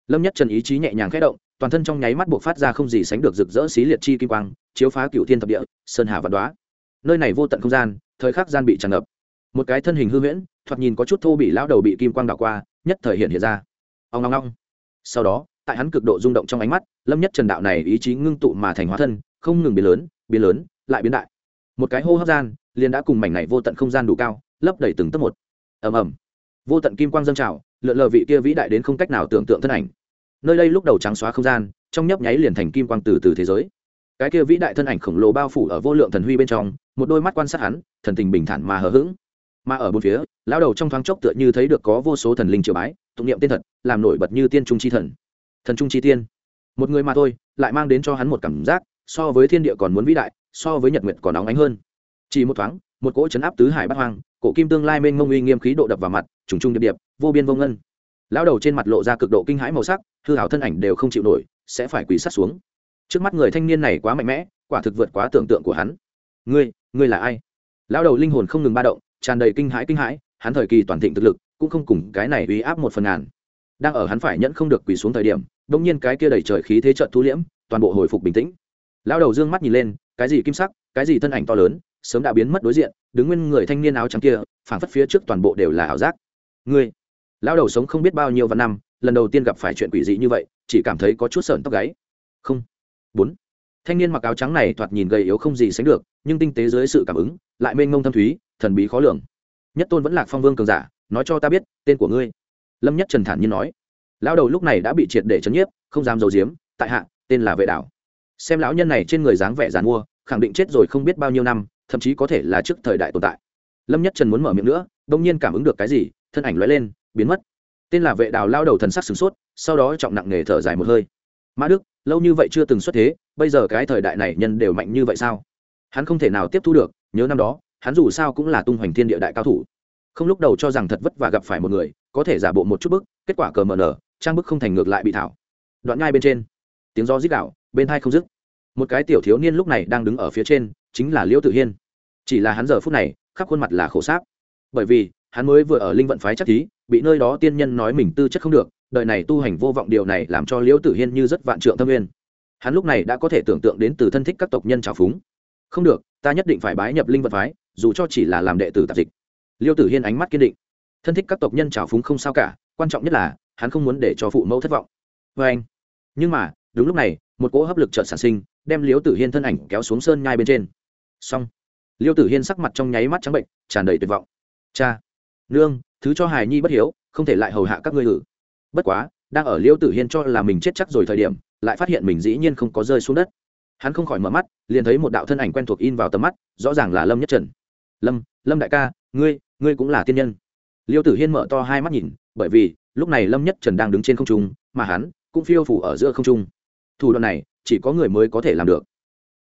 Lâm nhất trần ý chí nhẹ nhàng khẽ động, toàn thân trong nháy mắt buộc phát ra không gì sánh được rực rỡ xí liệt chi kim quang, chiếu phá cựu thiên thập địa, sơn hà văn đoá nơi này vô tận không gian, thời khắc gian bị tràn ngập. Một cái thân hình hư huyễn, thoạt nhìn có chút thô bị lão đầu bị kim quang đảo qua, nhất thời hiện hiện ra. Ông long long sau đó, tại hắn cực độ rung động trong ánh mắt, lâm nhất trần đạo này ý chí ngưng tụ mà thành hóa thân, không ngừng biến lớn biến lớn, lại biến đại. Một cái hô hấp gian, liền đã cùng mảnh này vô tận không gian đủ cao, lấp đầy từng tấc một ầm ầm. Vô tận kim quang dâng trào, lượn lờ vị kia vĩ đại đến không cách nào tưởng tượng thân ảnh. Nơi đây lúc đầu trắng xóa không gian, trong nhấp nháy liền thành kim quang từ từ thế giới. Cái kia vĩ đại thân ảnh khổng lồ bao phủ ở vô lượng thần huy bên trong, một đôi mắt quan sát hắn, thần tình bình thản mà hờ hững. Mà ở bốn phía, lão đầu trong thoáng chốc tựa như thấy được có vô số thần linh triều bái, tụng niệm tên thật, làm nổi bật như tiên trung chi thần. Thần trung chi tiên. Một người mà thôi, lại mang đến cho hắn một cảm giác, so với thiên địa còn muốn vĩ đại, so với nhật nguyệt còn óng ánh hơn. Chỉ một thoáng, một cỗ chấn áp tứ hải bát hoang cổ kim tương lai mênh mông uy nghiêm khí độ đập vào mặt, trùng trùng điệp điệp, vô biên vô ngân. Lão đầu trên mặt lộ ra cực độ kinh hãi màu sắc, hư hảo thân ảnh đều không chịu nổi, sẽ phải quỳ sát xuống. Trước mắt người thanh niên này quá mạnh mẽ, quả thực vượt quá tưởng tượng của hắn. Ngươi ngươi là ai? Lão đầu linh hồn không ngừng ba động, tràn đầy kinh hãi kinh hãi, hắn thời kỳ toàn thịnh thực lực, cũng không cùng cái này uy áp một phần ngàn. Đang ở hắn phải nhận không được quỳ xuống thời điểm đông nhiên cái kia đầy trời khí thế trận thu liễm, toàn bộ hồi phục bình tĩnh. Lão đầu dương mắt nhìn lên, cái gì kim sắc, cái gì thân ảnh to lớn sớm đã biến mất đối diện, đứng nguyên người thanh niên áo trắng kia, phảng phất phía trước toàn bộ đều là ảo giác. Ngươi, lão đầu sống không biết bao nhiêu vạn năm, lần đầu tiên gặp phải chuyện quỷ dị như vậy, chỉ cảm thấy có chút sợn tóc gáy. Không. Bốn. Thanh niên mặc áo trắng này thoạt nhìn gầy yếu không gì sánh được, nhưng tinh tế dưới sự cảm ứng, lại mênh mông thâm thúy, thần bí khó lường. Nhất tôn vẫn là phong vương cường giả, nói cho ta biết, tên của ngươi. Lâm nhất trần thản nhiên nói. Lão đầu lúc này đã bị triệt để chấn nhiếp, không dám giấu giếm, tại hạ, tên là vệ đảo. Xem lão nhân này trên người dáng vẻ giàn mua, khẳng định chết rồi không biết bao nhiêu năm thậm chí có thể là trước thời đại tồn tại. Lâm nhất trần muốn mở miệng nữa đông nhiên cảm ứng được cái gì, thân ảnh lóe lên, biến mất. Tên là vệ đào lao đầu thần sắc sửng sốt, sau đó trọng nặng nề thở dài một hơi. Ma đức, lâu như vậy chưa từng xuất thế, bây giờ cái thời đại này nhân đều mạnh như vậy sao? Hắn không thể nào tiếp thu được, nhớ năm đó, hắn dù sao cũng là tung hoành thiên địa đại cao thủ. Không lúc đầu cho rằng thật vất và gặp phải một người, có thể giả bộ một chút bức, kết quả cờ mờ nở, trang bức không thành ngược lại bị thảo. Đoạn ngai bên trên, tiếng do rít đạo bên thai không dứt. Một cái tiểu thiếu niên lúc này đang đứng ở phía trên chính là liễu tự hiên. Chỉ là hắn giờ phút này, khắp khuôn mặt là khổ sáp. Bởi vì, hắn mới vừa ở linh vận phái chắc thí, bị nơi đó tiên nhân nói mình tư chất không được đợi này tu hành vô vọng điều này làm cho liễu tử hiên như rất vạn trượng tâm nguyên. Hắn lúc này đã có thể tưởng tượng đến từ thân thích các tộc nhân trào phúng. Không được, ta nhất định phải bái nhập linh vận phái, dù cho chỉ là làm đệ tử tạp dịch. Liêu tử hiên ánh mắt kiên định. Thân thích các tộc nhân trào phúng không sao cả, quan trọng nhất là, hắn không muốn để cho phụ mẫu thất vọng. Vê anh, nhưng mà, đúng lúc này, một cỗ hấp lực chợt sản sinh, đem liêu tử hiên thân ảnh kéo xuống sơn nhai bên trên xong. Liêu tử hiên sắc mặt trong nháy mắt trắng bệnh, tràn đầy tuyệt vọng. Cha, nương, thứ cho hài nhi bất hiếu, không thể lại hầu hạ các ngươi ngự bất quá, đang ở liêu tử hiên cho là mình chết chắc rồi thời điểm, lại phát hiện mình dĩ nhiên không có rơi xuống đất. Hắn không khỏi mở mắt, liền thấy một đạo thân ảnh quen thuộc in vào tầm mắt, rõ ràng là lâm nhất trần. Lâm lâm đại ca, ngươi ngươi cũng là tiên nhân. Liêu tử hiên mở to hai mắt nhìn, bởi vì, lúc này lâm nhất trần đang đứng trên không trung, mà hắn cũng phiêu phủ ở giữa không trung. Thủ đoạn này, chỉ có người mới có thể làm được.